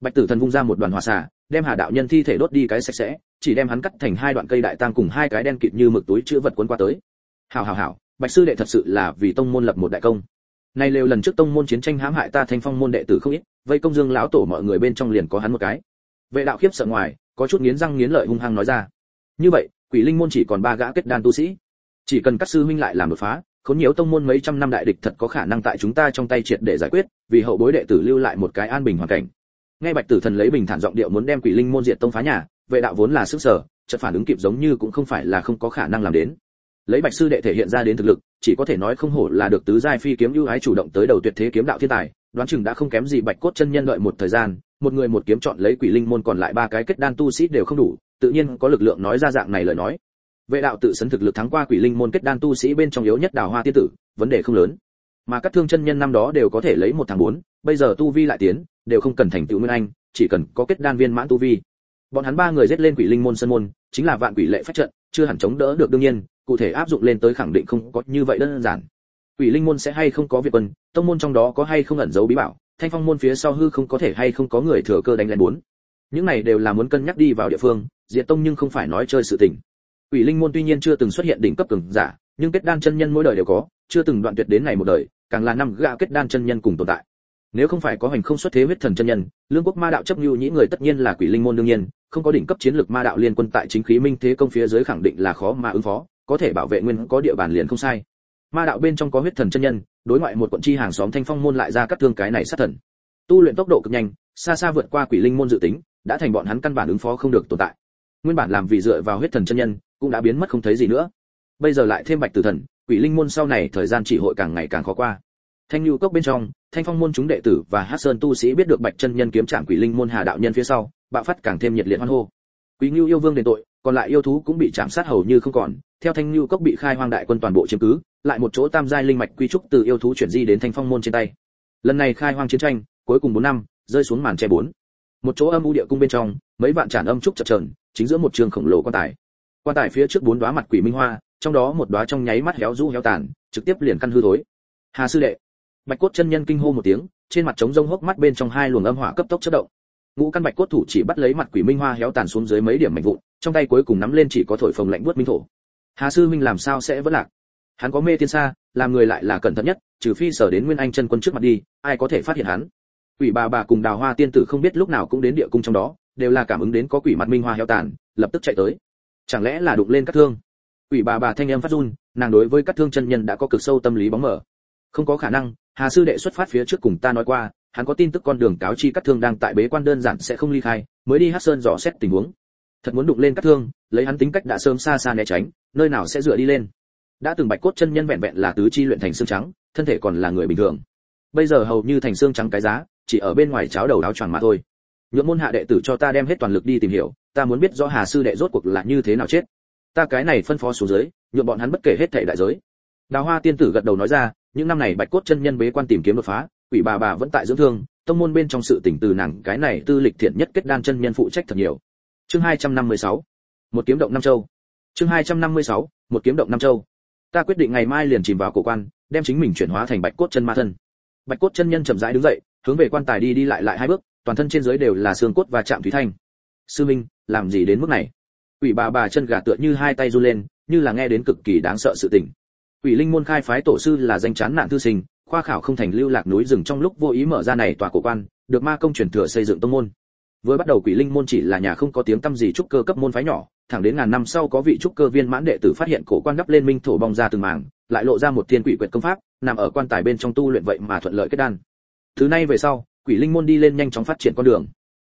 Bạch Tử Thần vung ra một đoàn hỏa xả, đem Hà đạo nhân thi thể đốt đi cái sạch sẽ, chỉ đem hắn cắt thành hai đoạn cây đại tang cùng hai cái đen kịt như mực túi chứa vật cuốn qua tới. Hảo hảo hảo, Bạch sư đệ thật sự là vì tông môn lập một đại công. Nay lều lần trước tông môn chiến tranh hãm hại ta thanh phong môn đệ tử không ít, vây công Dương lão tổ mọi người bên trong liền có hắn một cái. Vệ đạo khiếp sợ ngoài, có chút nghiến răng nghiến lợi hung hăng nói ra. Như vậy, Quỷ Linh môn chỉ còn ba gã kết đan tu sĩ. Chỉ cần các sư huynh lại làm đột phá, khốn nhiều tông môn mấy trăm năm đại địch thật có khả năng tại chúng ta trong tay triệt để giải quyết, vì hậu bối đệ tử lưu lại một cái an bình hoàn cảnh. Nghe Bạch Tử Thần lấy bình thản giọng điệu muốn đem Quỷ Linh môn diệt tông phá nhà, vệ đạo vốn là sức sở, chợt phản ứng kịp giống như cũng không phải là không có khả năng làm đến. Lấy Bạch sư đệ thể hiện ra đến thực lực, chỉ có thể nói không hổ là được tứ giai phi kiếm ưu ái chủ động tới đầu tuyệt thế kiếm đạo thiên tài, đoán chừng đã không kém gì Bạch cốt chân nhân đợi một thời gian, một người một kiếm chọn lấy Quỷ Linh môn còn lại ba cái kết đan tu sĩ đều không đủ, tự nhiên có lực lượng nói ra dạng này lời nói. Vệ đạo tự sấn thực lực thắng qua Quỷ Linh môn kết đan tu sĩ bên trong yếu nhất Đào Hoa tiên tử, vấn đề không lớn. Mà các thương chân nhân năm đó đều có thể lấy một thằng bốn, bây giờ tu vi lại tiến, đều không cần thành tựu nguyên anh, chỉ cần có kết đan viên mãn tu vi. Bọn hắn ba người giết lên Quỷ Linh môn sân môn, chính là vạn quỷ lệ phách trận, chưa hẳn chống đỡ được đương nhiên, cụ thể áp dụng lên tới khẳng định không có như vậy đơn giản. Quỷ Linh môn sẽ hay không có việc quân, tông môn trong đó có hay không ẩn giấu bí bảo, thanh phong môn phía sau hư không có thể hay không có người thừa cơ đánh lên bốn. Những này đều là muốn cân nhắc đi vào địa phương, diệt tông nhưng không phải nói chơi sự tình. Quỷ Linh môn tuy nhiên chưa từng xuất hiện đỉnh cấp cường giả, nhưng kết đan chân nhân mỗi đời đều có, chưa từng đoạn tuyệt đến ngày một đời, càng là năm gã kết đan chân nhân cùng tồn tại. Nếu không phải có hành không xuất thế huyết thần chân nhân, lương quốc ma đạo chấp nhu nhĩ người tất nhiên là quỷ linh môn đương nhiên, không có đỉnh cấp chiến lược ma đạo liên quân tại chính khí minh thế công phía dưới khẳng định là khó mà ứng phó, có thể bảo vệ nguyên có địa bàn liền không sai. Ma đạo bên trong có huyết thần chân nhân, đối ngoại một quận chi hàng xóm thanh phong môn lại ra cắt thương cái này sát thần. Tu luyện tốc độ cực nhanh, xa xa vượt qua quỷ linh môn dự tính, đã thành bọn hắn căn bản ứng phó không được tồn tại. Nguyên bản làm vì dựa vào huyết thần chân nhân, cũng đã biến mất không thấy gì nữa. Bây giờ lại thêm bạch tử thần, quỷ linh môn sau này thời gian chỉ hội càng ngày càng khó qua. Thanh Nhu cốc bên trong, Thanh Phong môn chúng đệ tử và Hát Sơn tu sĩ biết được Bạch chân nhân kiếm trảm quỷ linh môn Hà đạo nhân phía sau, bạo phát càng thêm nhiệt liệt hoan hô. Quý ngưu yêu vương đền tội, còn lại yêu thú cũng bị chạm sát hầu như không còn, theo Thanh lưu cốc bị khai hoang đại quân toàn bộ chiếm cứ, lại một chỗ tam giai linh mạch quy trúc từ yêu thú chuyển di đến Thanh Phong môn trên tay. Lần này khai hoang chiến tranh, cuối cùng 4 năm, rơi xuống màn che bốn. Một chỗ âm u địa cung bên trong, mấy vạn tràn âm trúc chập chờn, chính giữa một trường khổng lồ quan tài. Quan tài phía trước bốn đóa mặt quỷ minh hoa, trong đó một đóa trong nháy mắt héo rũ héo tàn, trực tiếp liền căn hư thối. Hà sư đệ, bạch cốt chân nhân kinh hô một tiếng trên mặt trống rông hốc mắt bên trong hai luồng âm hỏa cấp tốc chớp động ngũ căn bạch cốt thủ chỉ bắt lấy mặt quỷ minh hoa héo tàn xuống dưới mấy điểm mảnh vụn trong tay cuối cùng nắm lên chỉ có thổi phồng lạnh buốt minh thổ hà sư minh làm sao sẽ vẫn lạc? Hắn có mê tiên xa làm người lại là cẩn thận nhất, trừ phi sở đến nguyên anh chân quân trước mặt đi, ai có thể phát hiện hắn? Quỷ bà bà cùng đào hoa tiên tử không biết lúc nào cũng đến địa cung trong đó, đều là cảm ứng đến có quỷ mặt minh hoa heo tàn, lập tức chạy tới. Chẳng lẽ là đụng lên các thương? Quỷ bà bà thanh âm phát run, nàng đối với các thương chân nhân đã có cực sâu tâm lý bóng mở không có khả năng, hà sư đệ xuất phát phía trước cùng ta nói qua, hắn có tin tức con đường cáo chi các thương đang tại bế quan đơn giản sẽ không ly khai, mới đi hát sơn dò xét tình huống thật muốn đụng lên các thương, lấy hắn tính cách đã sớm xa xa né tránh, nơi nào sẽ dựa đi lên. Đã từng bạch cốt chân nhân vẹn vẹn là tứ chi luyện thành xương trắng, thân thể còn là người bình thường. Bây giờ hầu như thành xương trắng cái giá, chỉ ở bên ngoài cháo đầu áo choàng mà thôi. Nhượng môn hạ đệ tử cho ta đem hết toàn lực đi tìm hiểu, ta muốn biết rõ hà sư đệ rốt cuộc là như thế nào chết. Ta cái này phân phó xuống dưới, nhượng bọn hắn bất kể hết thảy đại giới. Đào hoa tiên tử gật đầu nói ra, những năm này bạch cốt chân nhân bế quan tìm kiếm đột phá, quỷ bà bà vẫn tại dưỡng thương, tông môn bên trong sự tỉnh từ nàng cái này tư lịch thiện nhất kết đan chân nhân phụ trách thật nhiều chương 256 một kiếm động năm châu. Chương 256 một kiếm động năm châu. Ta quyết định ngày mai liền chìm vào cổ quan, đem chính mình chuyển hóa thành bạch cốt chân ma thân. Bạch cốt chân nhân chậm rãi đứng dậy, hướng về quan tài đi đi lại lại hai bước, toàn thân trên dưới đều là xương cốt và chạm thủy thanh. Sư minh, làm gì đến mức này? Quỷ bà bà chân gà tựa như hai tay run lên, như là nghe đến cực kỳ đáng sợ sự tình. Quỷ linh môn khai phái tổ sư là danh chán nạn thư sinh, khoa khảo không thành lưu lạc núi rừng trong lúc vô ý mở ra này tòa cổ quan, được ma công truyền thừa xây dựng tông môn vừa bắt đầu quỷ linh môn chỉ là nhà không có tiếng tăm gì trúc cơ cấp môn phái nhỏ, thẳng đến ngàn năm sau có vị trúc cơ viên mãn đệ tử phát hiện cổ quan đắp lên minh thổ bong ra từng mảng, lại lộ ra một thiên quỷ quyệt công pháp, nằm ở quan tài bên trong tu luyện vậy mà thuận lợi kết đan. Thứ này về sau, quỷ linh môn đi lên nhanh chóng phát triển con đường.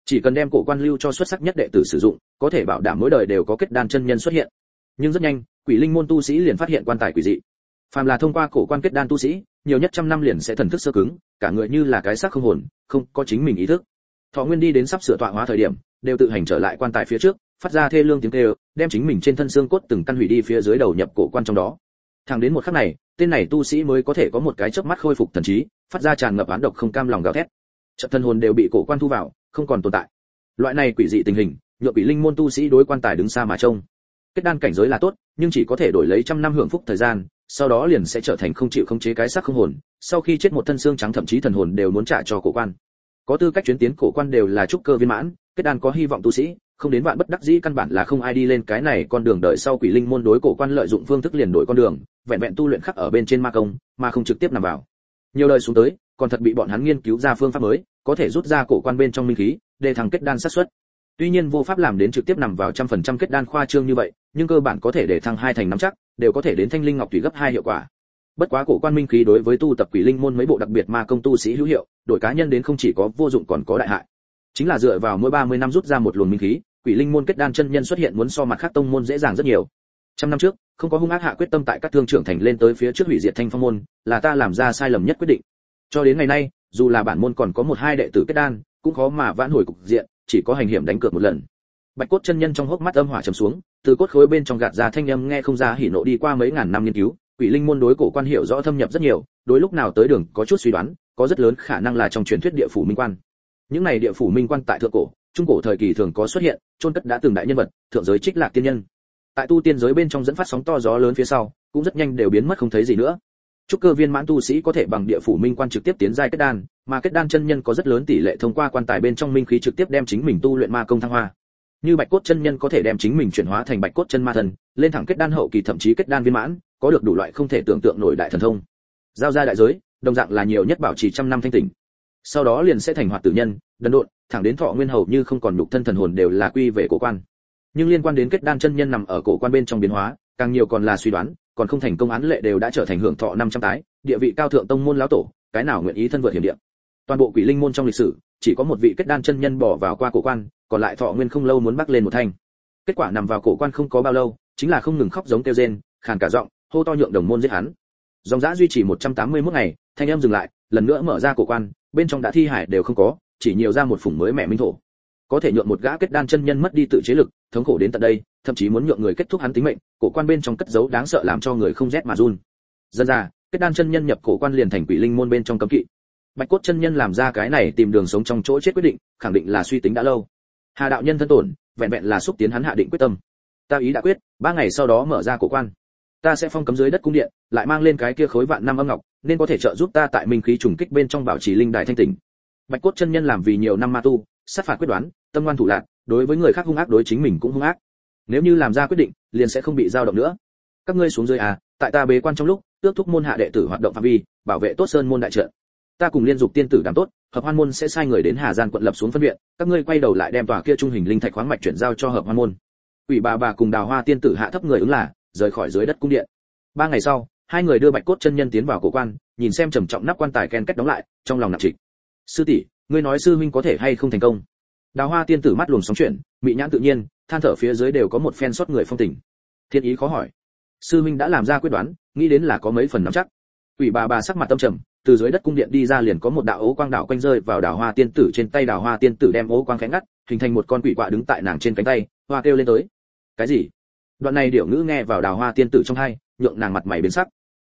Chỉ cần đem cổ quan lưu cho xuất sắc nhất đệ tử sử dụng, có thể bảo đảm mỗi đời đều có kết đan chân nhân xuất hiện. Nhưng rất nhanh, quỷ linh môn tu sĩ liền phát hiện quan tài quỷ dị. Phàm là thông qua cổ quan kết đan tu sĩ, nhiều nhất trăm năm liền sẽ thần thức sơ cứng, cả người như là cái xác không hồn, không có chính mình ý thức thọ nguyên đi đến sắp sửa tọa hóa thời điểm, đều tự hành trở lại quan tài phía trước, phát ra thê lương tiếng kêu, đem chính mình trên thân xương cốt từng căn hủy đi phía dưới đầu nhập cổ quan trong đó. Thẳng đến một khắc này, tên này tu sĩ mới có thể có một cái chớp mắt khôi phục thần trí, phát ra tràn ngập án độc không cam lòng gào thét. Trận thân hồn đều bị cổ quan thu vào, không còn tồn tại. Loại này quỷ dị tình hình nhựa quỷ linh môn tu sĩ đối quan tài đứng xa mà trông. Kết đan cảnh giới là tốt, nhưng chỉ có thể đổi lấy trăm năm hưởng phúc thời gian, sau đó liền sẽ trở thành không chịu khống chế cái xác không hồn, sau khi chết một thân xương trắng thậm chí thần hồn đều muốn trả cho cổ quan có tư cách chuyến tiến cổ quan đều là trúc cơ viên mãn, kết đan có hy vọng tu sĩ, không đến vạn bất đắc dĩ căn bản là không ai đi lên cái này con đường đợi sau quỷ linh môn đối cổ quan lợi dụng phương thức liền đổi con đường, vẹn vẹn tu luyện khắc ở bên trên ma công, mà không trực tiếp nằm vào. Nhiều đời xuống tới, còn thật bị bọn hắn nghiên cứu ra phương pháp mới, có thể rút ra cổ quan bên trong minh khí, để thằng kết đan sát xuất tuy nhiên vô pháp làm đến trực tiếp nằm vào trăm phần trăm kết đan khoa trương như vậy, nhưng cơ bản có thể để thăng hai thành nắm chắc, đều có thể đến thanh linh ngọc thủy gấp hai hiệu quả bất quá cổ quan minh khí đối với tu tập quỷ linh môn mấy bộ đặc biệt ma công tu sĩ hữu hiệu, đổi cá nhân đến không chỉ có vô dụng còn có đại hại. Chính là dựa vào mỗi 30 năm rút ra một luồng minh khí, quỷ linh môn kết đan chân nhân xuất hiện muốn so mặt khác tông môn dễ dàng rất nhiều. Trăm năm trước, không có hung ác hạ quyết tâm tại các thương trưởng thành lên tới phía trước hủy diệt thanh phong môn, là ta làm ra sai lầm nhất quyết định. Cho đến ngày nay, dù là bản môn còn có một hai đệ tử kết đan, cũng khó mà vãn hồi cục diện, chỉ có hành hiểm đánh cược một lần. Bạch cốt chân nhân trong hốc mắt âm hỏa trầm xuống, từ cốt khối bên trong gạt ra thanh âm nghe không ra hỉ nộ đi qua mấy ngàn năm nghiên cứu quỷ linh môn đối cổ quan hiểu rõ thâm nhập rất nhiều đối lúc nào tới đường có chút suy đoán có rất lớn khả năng là trong truyền thuyết địa phủ minh quan. Những này địa phủ minh quan tại thượng cổ trung cổ thời kỳ thường có xuất hiện chôn cất đã từng đại nhân vật thượng giới trích lạc tiên nhân. Tại tu tiên giới bên trong dẫn phát sóng to gió lớn phía sau cũng rất nhanh đều biến mất không thấy gì nữa. Trúc cơ viên mãn tu sĩ có thể bằng địa phủ minh quan trực tiếp tiến giai kết đan, mà kết đan chân nhân có rất lớn tỷ lệ thông qua quan tài bên trong minh khí trực tiếp đem chính mình tu luyện ma công thăng hoa. Như Bạch cốt chân nhân có thể đem chính mình chuyển hóa thành Bạch cốt chân ma thần, lên thẳng kết đan hậu kỳ thậm chí kết đan viên mãn, có được đủ loại không thể tưởng tượng nổi đại thần thông. Giao ra đại giới, đồng dạng là nhiều nhất bảo trì trăm năm thanh tỉnh. Sau đó liền sẽ thành hoạt tử nhân, đần độn, thẳng đến thọ nguyên hầu như không còn nhục thân thần hồn đều là quy về cổ quan. Nhưng liên quan đến kết đan chân nhân nằm ở cổ quan bên trong biến hóa, càng nhiều còn là suy đoán, còn không thành công án lệ đều đã trở thành hưởng thọ 500 tái, địa vị cao thượng tông môn lão tổ, cái nào nguyện ý thân vượt hiểm địa. Toàn bộ quỷ linh môn trong lịch sử, chỉ có một vị kết đan chân nhân bỏ vào qua cổ quan, còn lại thọ nguyên không lâu muốn bắc lên một thanh. Kết quả nằm vào cổ quan không có bao lâu, chính là không ngừng khóc giống kêu rên, khàn cả giọng, hô to nhượng đồng môn giết hắn. Dòng dã duy trì 181 ngày, thanh em dừng lại, lần nữa mở ra cổ quan, bên trong đã thi hải đều không có, chỉ nhiều ra một phủng mới mẹ minh thổ. Có thể nhượng một gã kết đan chân nhân mất đi tự chế lực, thống khổ đến tận đây, thậm chí muốn nhượng người kết thúc hắn tính mệnh, cổ quan bên trong cất giấu đáng sợ làm cho người không rét mà run. Dân ra, kết đan chân nhân nhập cổ quan liền thành quỷ linh môn bên trong cấm kỵ. Bạch cốt chân nhân làm ra cái này tìm đường sống trong chỗ chết quyết định, khẳng định là suy tính đã lâu. Hà đạo nhân thân tổn, vẹn vẹn là xúc tiến hắn hạ định quyết tâm. Ta ý đã quyết, ba ngày sau đó mở ra cổ quan. Ta sẽ phong cấm dưới đất cung điện, lại mang lên cái kia khối vạn năm âm ngọc, nên có thể trợ giúp ta tại minh khí trùng kích bên trong bảo trì linh đài thanh tỉnh. Bạch cốt chân nhân làm vì nhiều năm ma tu, sát phạt quyết đoán, tâm ngoan thủ lạn, đối với người khác hung ác đối chính mình cũng hung ác nếu như làm ra quyết định liền sẽ không bị dao động nữa các ngươi xuống dưới à tại ta bế quan trong lúc tước thúc môn hạ đệ tử hoạt động phạm vi bảo vệ tốt sơn môn đại trận ta cùng liên dục tiên tử đảm tốt, hợp hoan môn sẽ sai người đến hà giang quận lập xuống phân viện, các ngươi quay đầu lại đem tòa kia trung hình linh thạch khoáng mạch chuyển giao cho hợp hoan môn. Ủy bà bà cùng đào hoa tiên tử hạ thấp người ứng là, rời khỏi dưới đất cung điện. Ba ngày sau, hai người đưa bạch cốt chân nhân tiến vào cổ quan, nhìn xem trầm trọng nắp quan tài ken kết đóng lại, trong lòng nặng trịch. Sư tỷ, ngươi nói sư huynh có thể hay không thành công? Đào hoa tiên tử mắt luồng sóng chuyển, mị nhãn tự nhiên, than thở phía dưới đều có một phen sót người phong tình. Thiên ý khó hỏi. Sư huynh đã làm ra quyết đoán, nghĩ đến là có mấy phần nắm chắc. Ủy bà bà sắc mặt tâm trầm từ dưới đất cung điện đi ra liền có một đạo ố quang đạo quanh rơi vào đào hoa tiên tử trên tay. Đào hoa tiên tử đem ố quang khẽ ngắt, hình thành một con quỷ quạ đứng tại nàng trên cánh tay, hoa kêu lên tới. Cái gì? Đoạn này điệu ngữ nghe vào đào hoa tiên tử trong hai, nhượng nàng mặt mày biến sắc.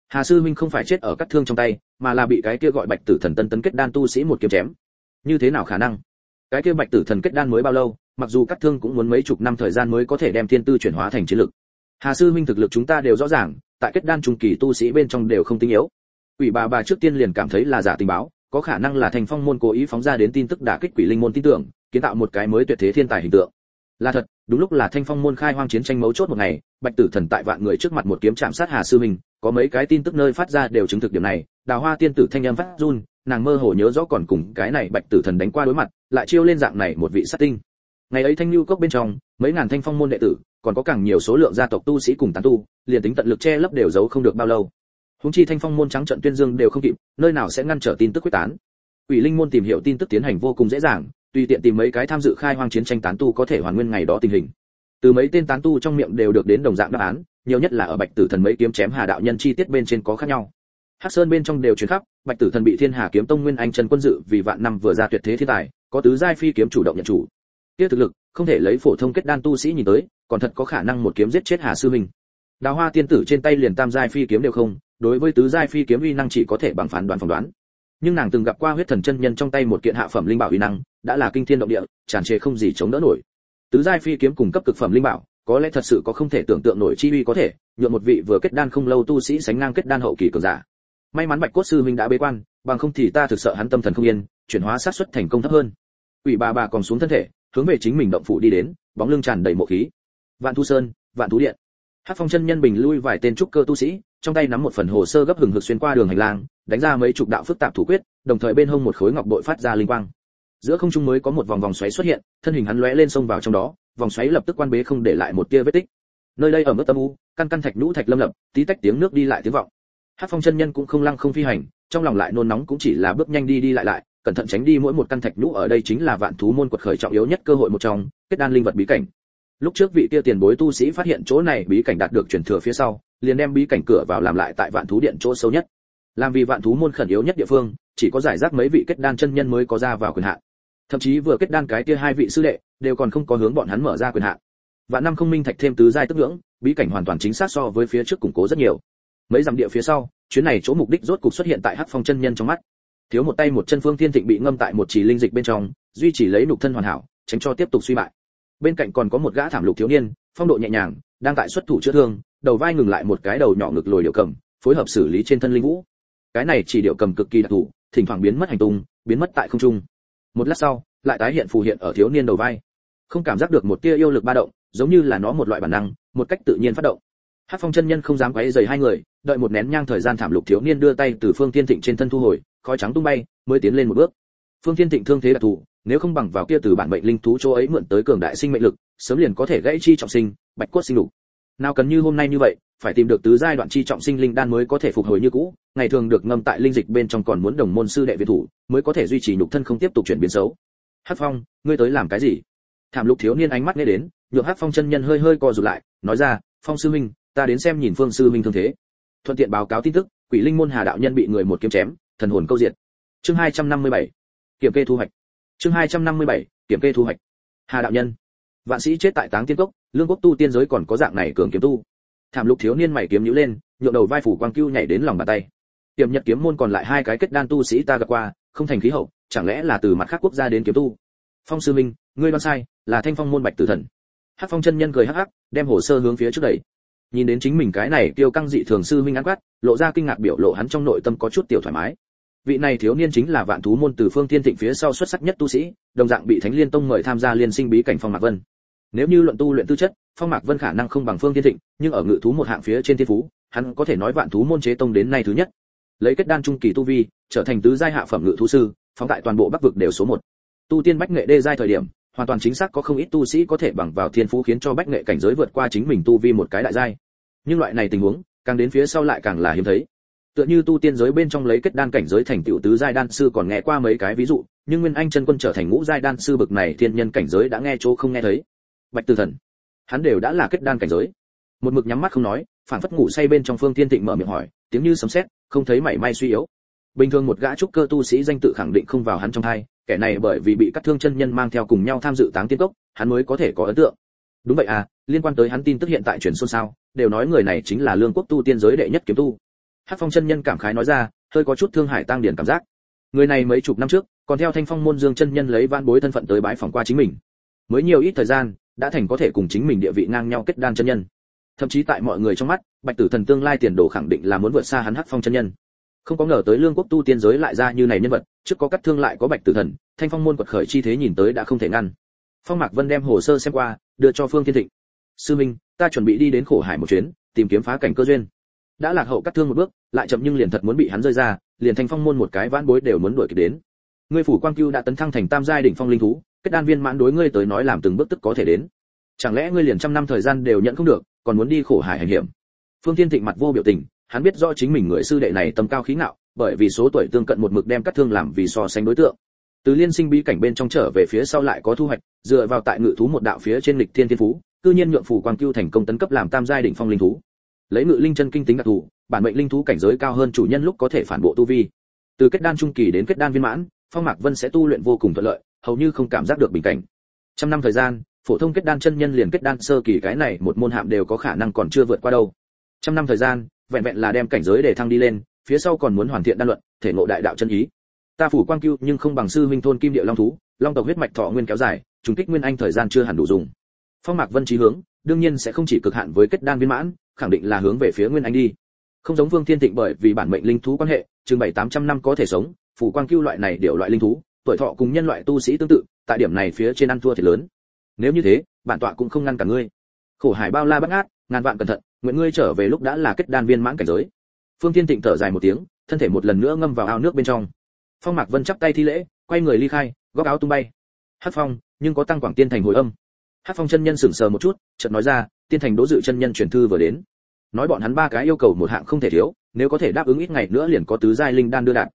Hà sư huynh không phải chết ở cắt thương trong tay, mà là bị cái kia gọi bạch tử thần tân tấn kết đan tu sĩ một kiếm chém. Như thế nào khả năng? Cái kia bạch tử thần kết đan mới bao lâu, mặc dù cắt thương cũng muốn mấy chục năm thời gian mới có thể đem thiên tư chuyển hóa thành chiến lực. Hà sư huynh thực lực chúng ta đều rõ ràng, tại kết đan trung kỳ tu sĩ bên trong đều không tinh yếu quỷ bà bà trước tiên liền cảm thấy là giả tình báo, có khả năng là thành phong môn cố ý phóng ra đến tin tức đả kích quỷ linh môn tin tưởng, kiến tạo một cái mới tuyệt thế thiên tài hình tượng. Là thật, đúng lúc là thanh phong môn khai hoang chiến tranh mấu chốt một ngày, bạch tử thần tại vạn người trước mặt một kiếm chạm sát hà sư minh, có mấy cái tin tức nơi phát ra đều chứng thực điểm này, đào hoa tiên tử thanh âm phát run, nàng mơ hồ nhớ rõ còn cùng cái này bạch tử thần đánh qua đối mặt, lại chiêu lên dạng này một vị sát tinh. Ngày ấy thanh lưu cốc bên trong, mấy ngàn thanh phong môn đệ tử, còn có càng nhiều số lượng gia tộc tu sĩ cùng tán tu, liền tính tận lực che lấp đều giấu không được bao lâu. Huống chi thanh phong môn trắng trận tuyên dương đều không kịp, nơi nào sẽ ngăn trở tin tức quyết tán? Ủy linh môn tìm hiểu tin tức tiến hành vô cùng dễ dàng, tùy tiện tìm mấy cái tham dự khai hoang chiến tranh tán tu có thể hoàn nguyên ngày đó tình hình. Từ mấy tên tán tu trong miệng đều được đến đồng dạng đáp án, nhiều nhất là ở bạch tử thần mấy kiếm chém hà đạo nhân chi tiết bên trên có khác nhau. Hắc sơn bên trong đều truyền khắp, bạch tử thần bị thiên hà kiếm tông nguyên anh trần quân dự vì vạn năm vừa ra tuyệt thế thiên tài, có tứ giai phi kiếm chủ động nhận chủ. Kia thực lực, không thể lấy phổ thông kết đan tu sĩ nhìn tới, còn thật có khả năng một kiếm giết chết hà sư mình. đào hoa tiên tử trên tay liền tam giai phi kiếm đều không đối với tứ giai phi kiếm uy năng chỉ có thể bằng phán đoán phỏng đoán. Nhưng nàng từng gặp qua huyết thần chân nhân trong tay một kiện hạ phẩm linh bảo uy năng, đã là kinh thiên động địa, tràn trề không gì chống đỡ nổi. Tứ giai phi kiếm cùng cấp cực phẩm linh bảo, có lẽ thật sự có không thể tưởng tượng nổi chi uy có thể, nhượng một vị vừa kết đan không lâu tu sĩ sánh ngang kết đan hậu kỳ cường giả. May mắn bạch cốt sư huynh đã bế quan, bằng không thì ta thực sợ hắn tâm thần không yên, chuyển hóa sát xuất thành công thấp hơn. Ủy bà bà còn xuống thân thể, hướng về chính mình động phủ đi đến, bóng lưng tràn đầy mộ khí. Vạn thu sơn, vạn thú điện. Hát phong chân nhân bình lui vài tên trúc cơ tu sĩ trong tay nắm một phần hồ sơ gấp hừng hực xuyên qua đường hành lang, đánh ra mấy chục đạo phức tạp thủ quyết, đồng thời bên hông một khối ngọc bội phát ra linh quang. Giữa không trung mới có một vòng vòng xoáy xuất hiện, thân hình hắn lóe lên xông vào trong đó, vòng xoáy lập tức quan bế không để lại một tia vết tích. Nơi đây ở mức tâm u, căn căn thạch nhũ thạch lâm lập, tí tách tiếng nước đi lại tiếng vọng. Hát phong chân nhân cũng không lăng không phi hành, trong lòng lại nôn nóng cũng chỉ là bước nhanh đi đi lại lại, cẩn thận tránh đi mỗi một căn thạch nhũ ở đây chính là vạn thú môn quật khởi trọng yếu nhất cơ hội một trong, kết đan linh vật bí cảnh. Lúc trước vị kia tiền bối tu sĩ phát hiện chỗ này bí cảnh đạt được truyền thừa phía sau liền đem bí cảnh cửa vào làm lại tại vạn thú điện chỗ sâu nhất. Làm vì vạn thú môn khẩn yếu nhất địa phương, chỉ có giải rác mấy vị kết đan chân nhân mới có ra vào quyền hạn. Thậm chí vừa kết đan cái kia hai vị sư đệ, đều còn không có hướng bọn hắn mở ra quyền hạn. Vạn năm không minh thạch thêm tứ giai tức ngưỡng, bí cảnh hoàn toàn chính xác so với phía trước củng cố rất nhiều. Mấy dặm địa phía sau, chuyến này chỗ mục đích rốt cục xuất hiện tại hắc phong chân nhân trong mắt. Thiếu một tay một chân phương thiên thịnh bị ngâm tại một chỉ linh dịch bên trong, duy trì lấy nục thân hoàn hảo, tránh cho tiếp tục suy bại. Bên cạnh còn có một gã thảm lục thiếu niên, phong độ nhẹ nhàng, đang tại xuất thủ chữa thương đầu vai ngừng lại một cái đầu nhỏ ngực lồi điệu cầm, phối hợp xử lý trên thân linh vũ. Cái này chỉ điệu cầm cực kỳ đặc thù, thỉnh thoảng biến mất hành tung, biến mất tại không trung. Một lát sau, lại tái hiện phù hiện ở thiếu niên đầu vai. Không cảm giác được một tia yêu lực ba động, giống như là nó một loại bản năng, một cách tự nhiên phát động. Hát phong chân nhân không dám quấy rầy hai người, đợi một nén nhang thời gian thảm lục thiếu niên đưa tay từ phương tiên thịnh trên thân thu hồi, khói trắng tung bay, mới tiến lên một bước. Phương tiên thịnh thương thế đặc thù, nếu không bằng vào kia từ bản mệnh linh thú chỗ ấy mượn tới cường đại sinh mệnh lực, sớm liền có thể gãy chi trọng sinh, bạch cốt sinh đủ nào cần như hôm nay như vậy, phải tìm được tứ giai đoạn chi trọng sinh linh đan mới có thể phục hồi như cũ, ngày thường được ngâm tại linh dịch bên trong còn muốn đồng môn sư đệ viện thủ, mới có thể duy trì nhục thân không tiếp tục chuyển biến xấu. Hắc phong, ngươi tới làm cái gì? Thảm lục thiếu niên ánh mắt nghe đến nhược hắc phong chân nhân hơi hơi co rụt lại, nói ra, phong sư minh ta đến xem nhìn phương sư minh thương thế. Thuận tiện báo cáo tin tức, quỷ linh môn hà đạo nhân bị người một kiếm chém, thần hồn câu diệt. Chương 257 kiểm kê thu hoạch. Chương 257 kiểm kê thu hoạch. Hà đạo nhân, vạn sĩ chết tại táng tiên cốc lương quốc tu tiên giới còn có dạng này cường kiếm tu. Thảm lục thiếu niên mày kiếm nhíu lên, nhượng đầu vai phủ quang cưu nhảy đến lòng bàn tay. Tiềm nhật kiếm môn còn lại hai cái kết đan tu sĩ ta gặp qua, không thành khí hậu, chẳng lẽ là từ mặt khác quốc gia đến kiếm tu? Phong sư minh, ngươi đoán sai, là thanh phong môn bạch tử thần. Hắc phong chân nhân cười hắc hắc, đem hồ sơ hướng phía trước đẩy. Nhìn đến chính mình cái này tiêu căng dị thường sư minh ăn quát, lộ ra kinh ngạc biểu lộ hắn trong nội tâm có chút tiểu thoải mái. Vị này thiếu niên chính là vạn thú môn từ phương thiên thịnh phía sau xuất sắc nhất tu sĩ, đồng dạng bị thánh liên tông mời tham gia liên sinh bí cảnh phong mạc vân nếu như luận tu luyện tư chất, phong mạc vân khả năng không bằng phương thiên thịnh, nhưng ở ngự thú một hạng phía trên thiên phú, hắn có thể nói vạn thú môn chế tông đến nay thứ nhất. Lấy kết đan trung kỳ tu vi, trở thành tứ giai hạ phẩm ngự thú sư, phóng tại toàn bộ bắc vực đều số một. Tu tiên bách nghệ đê giai thời điểm, hoàn toàn chính xác có không ít tu sĩ có thể bằng vào thiên phú khiến cho bách nghệ cảnh giới vượt qua chính mình tu vi một cái đại giai. Nhưng loại này tình huống, càng đến phía sau lại càng là hiếm thấy. Tựa như tu tiên giới bên trong lấy kết đan cảnh giới thành tựu tứ giai đan sư còn nghe qua mấy cái ví dụ, nhưng nguyên anh chân quân trở thành ngũ giai đan sư bậc này thiên nhân cảnh giới đã nghe chỗ không nghe thấy bạch tử thần. Hắn đều đã là kết đan cảnh giới. Một mực nhắm mắt không nói, phản phất ngủ say bên trong phương thiên thịnh mở miệng hỏi, tiếng như sấm sét, không thấy mảy may suy yếu. Bình thường một gã trúc cơ tu sĩ danh tự khẳng định không vào hắn trong thai, kẻ này bởi vì bị các thương chân nhân mang theo cùng nhau tham dự táng tiên cốc, hắn mới có thể có ấn tượng. Đúng vậy à liên quan tới hắn tin tức hiện tại truyền xôn xao, đều nói người này chính là lương quốc tu tiên giới đệ nhất kiếm tu. Hát phong chân nhân cảm khái nói ra, hơi có chút thương hải tăng điển cảm giác. Người này mấy chục năm trước, còn theo thanh phong môn dương chân nhân lấy van bối thân phận tới bãi phòng qua chính mình. Mới nhiều ít thời gian đã thành có thể cùng chính mình địa vị ngang nhau kết đan chân nhân. Thậm chí tại mọi người trong mắt, bạch tử thần tương lai tiền đồ khẳng định là muốn vượt xa hắn hắc phong chân nhân. Không có ngờ tới lương quốc tu tiên giới lại ra như này nhân vật, trước có cắt thương lại có bạch tử thần, thanh phong môn quật khởi chi thế nhìn tới đã không thể ngăn. Phong mạc vân đem hồ sơ xem qua, đưa cho phương thiên thịnh. Sư minh, ta chuẩn bị đi đến khổ hải một chuyến, tìm kiếm phá cảnh cơ duyên. Đã lạc hậu cắt thương một bước, lại chậm nhưng liền thật muốn bị hắn rơi ra, liền thanh phong môn một cái vãn bối đều muốn đuổi kịp đến ngươi phủ quang cưu đã tấn thăng thành tam giai đỉnh phong linh thú, kết đan viên mãn đối ngươi tới nói làm từng bước tức có thể đến. Chẳng lẽ ngươi liền trăm năm thời gian đều nhận không được, còn muốn đi khổ hải hành hiểm? Phương thiên thịnh mặt vô biểu tình, hắn biết rõ chính mình người sư đệ này tầm cao khí ngạo, bởi vì số tuổi tương cận một mực đem cắt thương làm vì so sánh đối tượng. Từ liên sinh bí cảnh bên trong trở về phía sau lại có thu hoạch, dựa vào tại ngự thú một đạo phía trên lịch thiên thiên phú, cư nhiên nhượng phủ quang cưu thành công tấn cấp làm tam giai đỉnh phong linh thú. Lấy ngự linh chân kinh tính đặc thù, bản mệnh linh thú cảnh giới cao hơn chủ nhân lúc có thể phản bộ tu vi. Từ kết đan trung kỳ đến kết đan viên mãn phong mạc vân sẽ tu luyện vô cùng thuận lợi, hầu như không cảm giác được bình cảnh. Trăm năm thời gian, phổ thông kết đan chân nhân liền kết đan sơ kỳ cái này một môn hạm đều có khả năng còn chưa vượt qua đâu. Trăm năm thời gian, vẹn vẹn là đem cảnh giới để thăng đi lên, phía sau còn muốn hoàn thiện đan luận, thể ngộ đại đạo chân ý. Ta phủ quang cưu, nhưng không bằng sư huynh thôn kim địa long thú, long tộc huyết mạch thọ nguyên kéo dài, trùng kích nguyên anh thời gian chưa hẳn đủ dùng. Phong mạc vân trí hướng, đương nhiên sẽ không chỉ cực hạn với kết đan viên mãn, khẳng định là hướng về phía nguyên anh đi. Không giống vương thiên thịnh bởi vì bản mệnh linh thú quan hệ, chừng bảy tám trăm năm có thể sống phủ quang cưu loại này điều loại linh thú, tuổi thọ cùng nhân loại tu sĩ tương tự, tại điểm này phía trên ăn thua thì lớn. Nếu như thế, bản tọa cũng không ngăn cả ngươi. Khổ hải bao la bắt ngát, ngàn vạn cẩn thận, nguyện ngươi trở về lúc đã là kết đan viên mãn cảnh giới. Phương thiên tịnh thở dài một tiếng, thân thể một lần nữa ngâm vào ao nước bên trong. Phong mạc vân chắp tay thi lễ, quay người ly khai, góc áo tung bay. Hát phong, nhưng có tăng quảng tiên thành hồi âm. Hát phong chân nhân sững sờ một chút, chợt nói ra, tiên thành đỗ dự chân nhân truyền thư vừa đến. Nói bọn hắn ba cái yêu cầu một hạng không thể thiếu, nếu có thể đáp ứng ít ngày nữa liền có tứ giai linh đan đưa đạt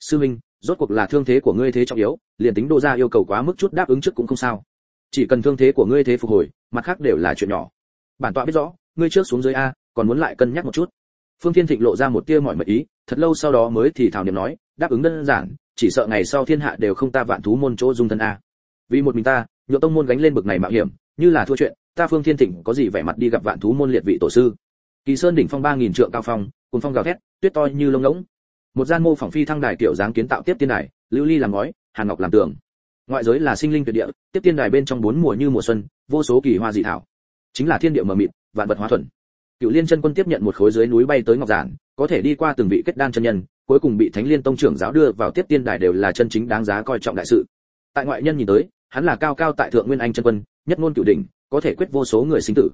sư minh rốt cuộc là thương thế của ngươi thế trọng yếu, liền tính đô ra yêu cầu quá mức chút đáp ứng trước cũng không sao. Chỉ cần thương thế của ngươi thế phục hồi, mặt khác đều là chuyện nhỏ. Bản tọa biết rõ, ngươi trước xuống dưới a, còn muốn lại cân nhắc một chút. Phương thiên thịnh lộ ra một tia mọi mật ý, thật lâu sau đó mới thì thảo niệm nói, đáp ứng đơn giản, chỉ sợ ngày sau thiên hạ đều không ta vạn thú môn chỗ dung thân a. Vì một mình ta, nhượng tông môn gánh lên bực này mạo hiểm, như là thua chuyện, ta phương thiên thịnh có gì vẻ mặt đi gặp vạn thú môn liệt vị tổ sư. Kỳ sơn đỉnh phong ba nghìn trượng cao phong cùng phong gào thét, tuyết to như lông ngỗng một gian mô phỏng phi thăng đài kiểu dáng kiến tạo tiếp tiên đài, lưu ly làm ngói, hàn ngọc làm tường. Ngoại giới là sinh linh tuyệt địa, tiếp tiên đài bên trong bốn mùa như mùa xuân, vô số kỳ hoa dị thảo. Chính là thiên địa mờ mịt, vạn vật hóa thuần. Cựu liên chân quân tiếp nhận một khối dưới núi bay tới ngọc giản, có thể đi qua từng vị kết đan chân nhân, cuối cùng bị thánh liên tông trưởng giáo đưa vào tiếp tiên đài đều là chân chính đáng giá coi trọng đại sự. Tại ngoại nhân nhìn tới, hắn là cao cao tại thượng nguyên anh chân quân, nhất ngôn cửu đỉnh, có thể quyết vô số người sinh tử.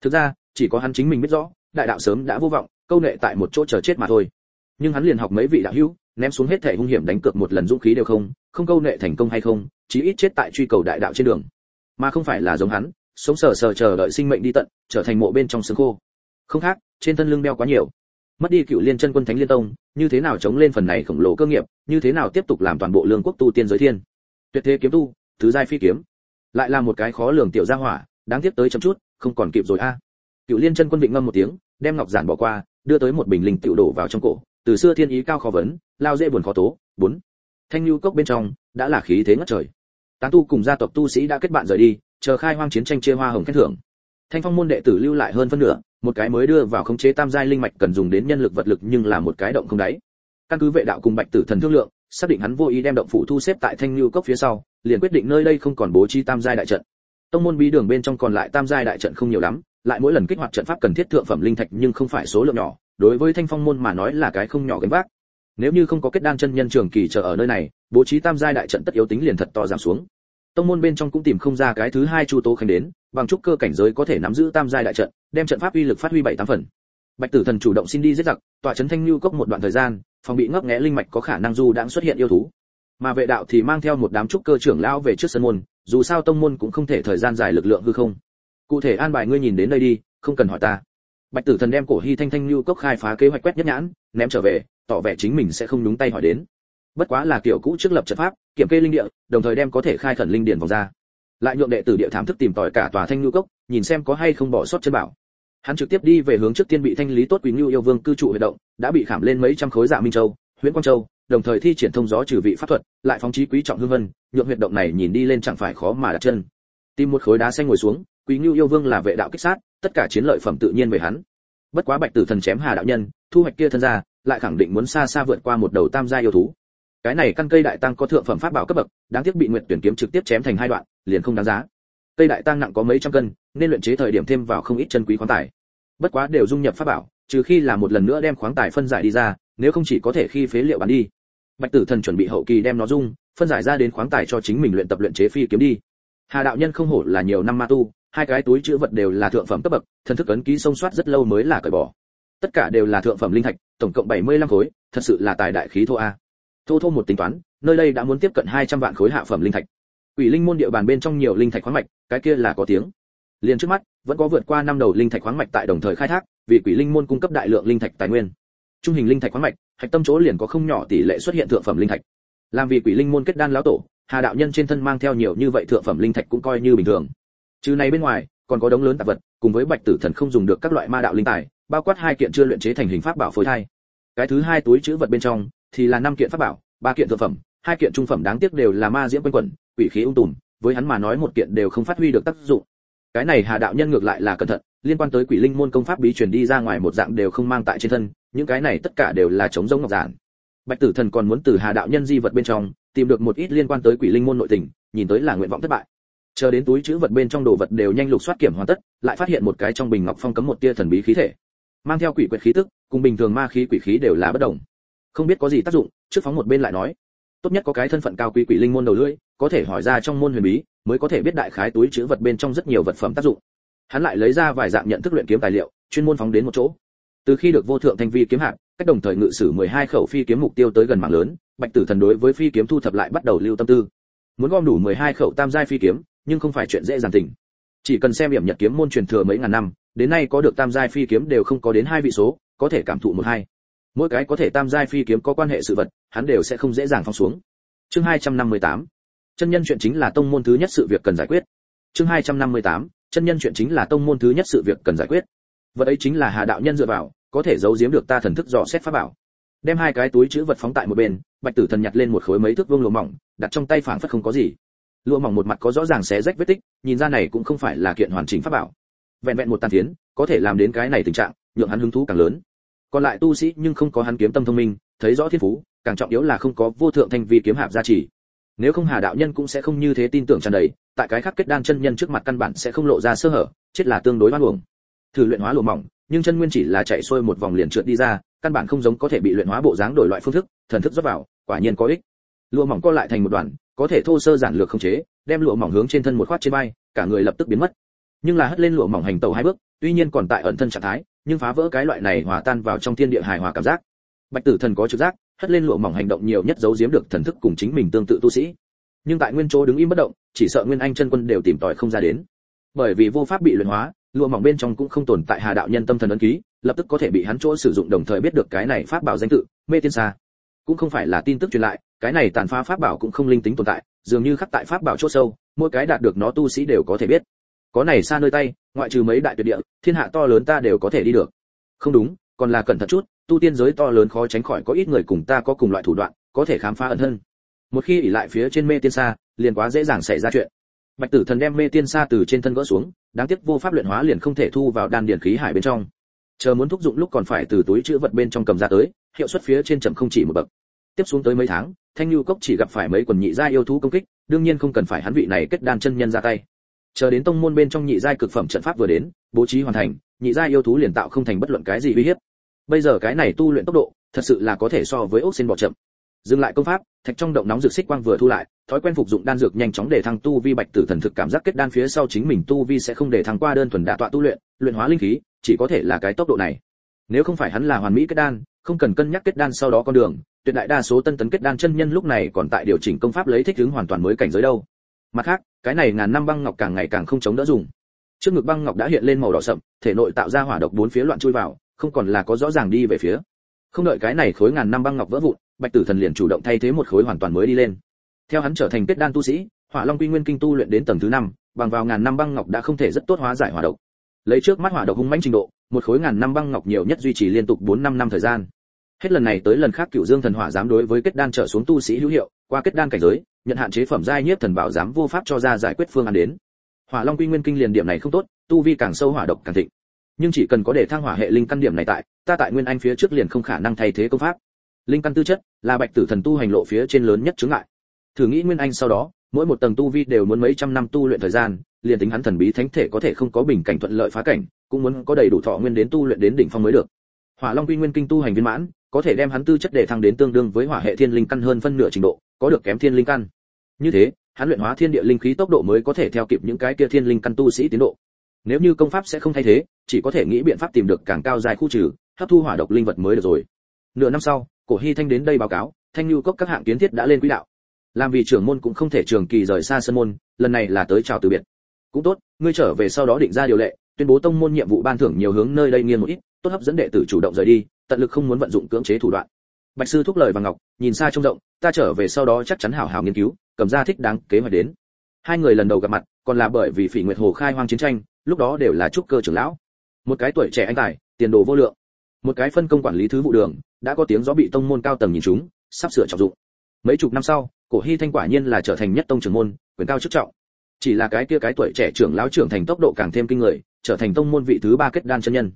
Thực ra, chỉ có hắn chính mình biết rõ, đại đạo sớm đã vô vọng, câu nệ tại một chỗ chờ chết mà thôi nhưng hắn liền học mấy vị đạo hữu, ném xuống hết thể hung hiểm đánh cược một lần dũng khí đều không không câu nệ thành công hay không, chí ít chết tại truy cầu đại đạo trên đường. Mà không phải là giống hắn, sống sờ sờ chờ đợi sinh mệnh đi tận, trở thành mộ bên trong xương khô. Không khác, trên thân lưng đeo quá nhiều. Mất đi cựu liên chân quân thánh liên tông, như thế nào chống lên phần này khổng lồ cơ nghiệp, như thế nào tiếp tục làm toàn bộ lương quốc tu tiên giới thiên. Tuyệt thế kiếm tu, thứ giai phi kiếm. Lại là một cái khó lường tiểu gia hỏa, đáng tiếc tới chậm chút, không còn kịp rồi a. Cựu liên chân quân định ngâm một tiếng, đem ngọc giản bỏ qua, đưa tới một bình linh tiểu đổ vào trong cổ từ xưa thiên ý cao khó vấn, lao dễ buồn khó tố. Bốn, thanh lưu cốc bên trong, đã là khí thế ngất trời. Tán tu cùng gia tộc tu sĩ đã kết bạn rời đi, chờ khai hoang chiến tranh chia hoa hồng khen thưởng. Thanh phong môn đệ tử lưu lại hơn phân nửa, một cái mới đưa vào khống chế tam giai linh mạch cần dùng đến nhân lực vật lực nhưng là một cái động không đáy. Căn cứ vệ đạo cùng bạch tử thần thương lượng, xác định hắn vô ý đem động phủ thu xếp tại thanh lưu cốc phía sau, liền quyết định nơi đây không còn bố trí tam giai đại trận. Tông môn bí đường bên trong còn lại tam giai đại trận không nhiều lắm, lại mỗi lần kích hoạt trận pháp cần thiết thượng phẩm linh thạch nhưng không phải số lượng nhỏ đối với thanh phong môn mà nói là cái không nhỏ gánh vác. Nếu như không có kết đan chân nhân trường kỳ chờ ở nơi này, bố trí tam giai đại trận tất yếu tính liền thật to giảm xuống. Tông môn bên trong cũng tìm không ra cái thứ hai chu tố khánh đến, bằng trúc cơ cảnh giới có thể nắm giữ tam giai đại trận, đem trận pháp uy lực phát huy bảy tám phần. Bạch tử thần chủ động xin đi giết giặc tọa trấn thanh lưu cốc một đoạn thời gian, phòng bị ngấp nghé linh mạch có khả năng du đang xuất hiện yêu thú. Mà vệ đạo thì mang theo một đám trúc cơ trưởng lão về trước sân môn, dù sao tông môn cũng không thể thời gian dài lực lượng hư không. Cụ thể an bài ngươi nhìn đến đây đi, không cần hỏi ta bạch tử thần đem cổ hy thanh thanh lưu cốc khai phá kế hoạch quét nhất nhãn, ném trở về, tỏ vẻ chính mình sẽ không nhúng tay hỏi đến. Bất quá là kiểu cũ trước lập trận pháp, kiểm kê linh địa, đồng thời đem có thể khai khẩn linh điển vòng ra. Lại nhượng đệ tử địa thám thức tìm tòi cả tòa thanh lưu cốc, nhìn xem có hay không bỏ sót chân bảo. Hắn trực tiếp đi về hướng trước tiên bị thanh lý tốt quý lưu yêu vương cư trụ huy động, đã bị khảm lên mấy trăm khối dạ minh châu, huyễn quang châu, đồng thời thi triển thông gió trừ vị pháp thuật, lại phóng chí quý trọng hương vân, nhượng huyệt động này nhìn đi lên chẳng phải khó mà đặt chân. Tìm một khối đá xanh ngồi xuống quý Ngưu yêu vương là vệ đạo kích sát, tất cả chiến lợi phẩm tự nhiên về hắn. Bất quá bạch tử thần chém hà đạo nhân, thu hoạch kia thân ra, lại khẳng định muốn xa xa vượt qua một đầu tam gia yêu thú. Cái này căn cây đại tăng có thượng phẩm pháp bảo cấp bậc, đáng tiếc bị nguyệt tuyển kiếm trực tiếp chém thành hai đoạn, liền không đáng giá. Cây đại tăng nặng có mấy trăm cân, nên luyện chế thời điểm thêm vào không ít chân quý khoáng tài. Bất quá đều dung nhập pháp bảo, trừ khi là một lần nữa đem khoáng tài phân giải đi ra, nếu không chỉ có thể khi phế liệu bán đi. Bạch tử thần chuẩn bị hậu kỳ đem nó dung, phân giải ra đến khoáng tài cho chính mình luyện tập luyện chế phi kiếm đi. Hà đạo nhân không hổ là nhiều năm ma tu hai cái túi chữ vật đều là thượng phẩm cấp bậc, thần thức ấn ký sông soát rất lâu mới là cởi bỏ. Tất cả đều là thượng phẩm linh thạch, tổng cộng 75 khối, thật sự là tài đại khí thô a. Thô thô một tính toán, nơi đây đã muốn tiếp cận 200 vạn khối hạ phẩm linh thạch. Quỷ linh môn địa bàn bên trong nhiều linh thạch khoáng mạch, cái kia là có tiếng. Liền trước mắt, vẫn có vượt qua năm đầu linh thạch khoáng mạch tại đồng thời khai thác, vì quỷ linh môn cung cấp đại lượng linh thạch tài nguyên. Trung hình linh thạch khoáng mạch, hạch tâm chỗ liền có không nhỏ tỷ lệ xuất hiện thượng phẩm linh thạch. Làm vì quỷ linh môn kết đan lão tổ, hà đạo nhân trên thân mang theo nhiều như vậy thượng phẩm linh thạch cũng coi như bình thường trừ này bên ngoài, còn có đống lớn tạp vật, cùng với bạch tử thần không dùng được các loại ma đạo linh tài, bao quát hai kiện chưa luyện chế thành hình pháp bảo phối thai. Cái thứ hai túi chữ vật bên trong, thì là năm kiện pháp bảo, ba kiện thượng phẩm, hai kiện trung phẩm đáng tiếc đều là ma diễm quanh quẩn, quỷ khí ung tùm, với hắn mà nói một kiện đều không phát huy được tác dụng. Cái này hà đạo nhân ngược lại là cẩn thận, liên quan tới quỷ linh môn công pháp bí truyền đi ra ngoài một dạng đều không mang tại trên thân, những cái này tất cả đều là chống giống ngọc giản. Bạch tử thần còn muốn từ hà đạo nhân di vật bên trong, tìm được một ít liên quan tới quỷ linh môn nội tình, nhìn tới là nguyện vọng thất bại chờ đến túi chữ vật bên trong đồ vật đều nhanh lục soát kiểm hoàn tất, lại phát hiện một cái trong bình ngọc phong cấm một tia thần bí khí thể. Mang theo quỷ quyệt khí tức, cùng bình thường ma khí quỷ khí đều là bất đồng. Không biết có gì tác dụng, trước phóng một bên lại nói. Tốt nhất có cái thân phận cao quý quỷ linh môn đầu lưỡi, có thể hỏi ra trong môn huyền bí, mới có thể biết đại khái túi chứa vật bên trong rất nhiều vật phẩm tác dụng. Hắn lại lấy ra vài dạng nhận thức luyện kiếm tài liệu, chuyên môn phóng đến một chỗ. Từ khi được vô thượng thanh vi kiếm hạng cách đồng thời ngự sử 12 khẩu phi kiếm mục tiêu tới gần mạng lớn, bạch tử thần đối với phi kiếm thu thập lại bắt đầu lưu tâm tư. Muốn gom đủ 12 khẩu tam giai phi kiếm nhưng không phải chuyện dễ dàng tình. Chỉ cần xem điểm nhật kiếm môn truyền thừa mấy ngàn năm, đến nay có được tam giai phi kiếm đều không có đến hai vị số, có thể cảm thụ một hai. Mỗi cái có thể tam giai phi kiếm có quan hệ sự vật, hắn đều sẽ không dễ dàng phong xuống. Chương 258 chân nhân chuyện chính là tông môn thứ nhất sự việc cần giải quyết. Chương 258 chân nhân chuyện chính là tông môn thứ nhất sự việc cần giải quyết. Vật ấy chính là hà đạo nhân dựa vào, có thể giấu giếm được ta thần thức dò xét pháp bảo. Đem hai cái túi chứa vật phóng tại một bên, bạch tử thần nhặt lên một khối mấy thước vuông lùa mỏng, đặt trong tay phảng phất không có gì lụa mỏng một mặt có rõ ràng xé rách vết tích, nhìn ra này cũng không phải là kiện hoàn chỉnh pháp bảo. Vẹn vẹn một tàn phiến, có thể làm đến cái này tình trạng, nhượng hắn hứng thú càng lớn. Còn lại tu sĩ nhưng không có hắn kiếm tâm thông minh, thấy rõ thiên phú, càng trọng yếu là không có vô thượng thanh vi kiếm hạp gia trì. Nếu không hà đạo nhân cũng sẽ không như thế tin tưởng tràn đầy, tại cái khác kết đan chân nhân trước mặt căn bản sẽ không lộ ra sơ hở, chết là tương đối hoang uổng. Thử luyện hóa lụa mỏng, nhưng chân nguyên chỉ là chạy xuôi một vòng liền trượt đi ra, căn bản không giống có thể bị luyện hóa bộ dáng đổi loại phương thức, thần thức rót vào, quả nhiên có ích. Lụa mỏng co lại thành một đoàn có thể thô sơ giản lược không chế, đem lụa mỏng hướng trên thân một khoát trên bay cả người lập tức biến mất. Nhưng là hất lên lụa mỏng hành tàu hai bước, tuy nhiên còn tại ẩn thân trạng thái, nhưng phá vỡ cái loại này hòa tan vào trong thiên địa hài hòa cảm giác. Bạch tử thần có trực giác, hất lên lụa mỏng hành động nhiều nhất giấu giếm được thần thức cùng chính mình tương tự tu sĩ. Nhưng tại nguyên chỗ đứng im bất động, chỉ sợ nguyên anh chân quân đều tìm tòi không ra đến. Bởi vì vô pháp bị luyện hóa, lụa mỏng bên trong cũng không tồn tại hà đạo nhân tâm thần ấn ký, lập tức có thể bị hắn chỗ sử dụng đồng thời biết được cái này pháp bảo danh tự, mê tiên xa cũng không phải là tin tức truyền lại, cái này tàn phá pháp bảo cũng không linh tính tồn tại, dường như khắc tại pháp bảo chỗ sâu, mỗi cái đạt được nó tu sĩ đều có thể biết. Có này xa nơi tay, ngoại trừ mấy đại tuyệt địa, thiên hạ to lớn ta đều có thể đi được. Không đúng, còn là cẩn thận chút, tu tiên giới to lớn khó tránh khỏi có ít người cùng ta có cùng loại thủ đoạn, có thể khám phá ẩn thân. Một khi ỉ lại phía trên mê tiên xa liền quá dễ dàng xảy ra chuyện. Bạch tử thần đem mê tiên xa từ trên thân gỡ xuống, đáng tiếc vô pháp luyện hóa liền không thể thu vào đan điển khí hải bên trong. Chờ muốn thúc dụng lúc còn phải từ túi chữ vật bên trong cầm ra tới hiệu suất phía trên chậm không chỉ một bậc. Tiếp xuống tới mấy tháng, thanh lưu cốc chỉ gặp phải mấy quần nhị gia yêu thú công kích, đương nhiên không cần phải hắn vị này kết đan chân nhân ra tay. Chờ đến tông môn bên trong nhị giai cực phẩm trận pháp vừa đến, bố trí hoàn thành, nhị giai yêu thú liền tạo không thành bất luận cái gì uy hiếp. Bây giờ cái này tu luyện tốc độ, thật sự là có thể so với ốc xin bỏ chậm. Dừng lại công pháp, thạch trong động nóng dược xích quang vừa thu lại, thói quen phục dụng đan dược nhanh chóng để thăng tu vi bạch tử thần thực cảm giác kết đan phía sau chính mình tu vi sẽ không để thăng qua đơn thuần đả tọa tu luyện luyện hóa linh khí, chỉ có thể là cái tốc độ này nếu không phải hắn là hoàn mỹ kết đan, không cần cân nhắc kết đan sau đó con đường, tuyệt đại đa số tân tấn kết đan chân nhân lúc này còn tại điều chỉnh công pháp lấy thích ứng hoàn toàn mới cảnh giới đâu. Mặt khác, cái này ngàn năm băng ngọc càng ngày càng không chống đỡ dùng. Trước ngực băng ngọc đã hiện lên màu đỏ sậm, thể nội tạo ra hỏa độc bốn phía loạn chui vào, không còn là có rõ ràng đi về phía. Không đợi cái này khối ngàn năm băng ngọc vỡ vụn, bạch tử thần liền chủ động thay thế một khối hoàn toàn mới đi lên. Theo hắn trở thành kết đan tu sĩ, hỏa long quy nguyên kinh tu luyện đến tầng thứ năm, bằng vào ngàn năm băng ngọc đã không thể rất tốt hóa giải hỏa độc. Lấy trước mắt hỏa độc hung mãnh trình độ một khối ngàn năm băng ngọc nhiều nhất duy trì liên tục 4 năm năm thời gian. Hết lần này tới lần khác cựu dương thần hỏa dám đối với kết đan trở xuống tu sĩ hữu hiệu, qua kết đan cảnh giới, nhận hạn chế phẩm giai nhiếp thần bảo dám vô pháp cho ra giải quyết phương án đến. Hỏa long quy nguyên kinh liền điểm này không tốt, tu vi càng sâu hỏa độc càng thịnh. Nhưng chỉ cần có để thăng hỏa hệ linh căn điểm này tại, ta tại nguyên anh phía trước liền không khả năng thay thế công pháp. Linh căn tư chất, là bạch tử thần tu hành lộ phía trên lớn nhất chướng ngại. Thử nghĩ nguyên anh sau đó, mỗi một tầng tu vi đều muốn mấy trăm năm tu luyện thời gian, liền tính hắn thần bí thánh thể có thể không có bình cảnh thuận lợi phá cảnh cũng muốn có đầy đủ thọ nguyên đến tu luyện đến đỉnh phong mới được. Hỏa long quy nguyên kinh tu hành viên mãn, có thể đem hắn tư chất để thăng đến tương đương với hỏa hệ thiên linh căn hơn phân nửa trình độ, có được kém thiên linh căn. Như thế, hắn luyện hóa thiên địa linh khí tốc độ mới có thể theo kịp những cái kia thiên linh căn tu sĩ tiến độ. Nếu như công pháp sẽ không thay thế, chỉ có thể nghĩ biện pháp tìm được càng cao dài khu trừ, hấp thu hỏa độc linh vật mới được rồi. Nửa năm sau, cổ hy thanh đến đây báo cáo, thanh lưu cốc các hạng kiến thiết đã lên quỹ đạo. Làm vì trưởng môn cũng không thể trường kỳ rời xa sân môn, lần này là tới chào từ biệt. Cũng tốt, ngươi trở về sau đó định ra điều lệ tuyên bố tông môn nhiệm vụ ban thưởng nhiều hướng nơi đây nghiêng một ít, tốt hấp dẫn đệ tử chủ động rời đi, tận lực không muốn vận dụng cưỡng chế thủ đoạn. Bạch sư thúc lời và ngọc, nhìn xa trông rộng, ta trở về sau đó chắc chắn hảo hảo nghiên cứu, cầm ra thích đáng kế hoạch đến. Hai người lần đầu gặp mặt, còn là bởi vì phỉ nguyệt hồ khai hoang chiến tranh, lúc đó đều là trúc cơ trưởng lão. Một cái tuổi trẻ anh tài, tiền đồ vô lượng. Một cái phân công quản lý thứ vụ đường, đã có tiếng gió bị tông môn cao tầng nhìn chúng, sắp sửa trọng dụng. Mấy chục năm sau, cổ hy thanh quả nhiên là trở thành nhất tông trưởng môn, quyền cao chức trọng. Chỉ là cái kia cái tuổi trẻ trưởng lão trưởng thành tốc độ càng thêm kinh người trở thành tông môn vị thứ ba kết đan chân nhân.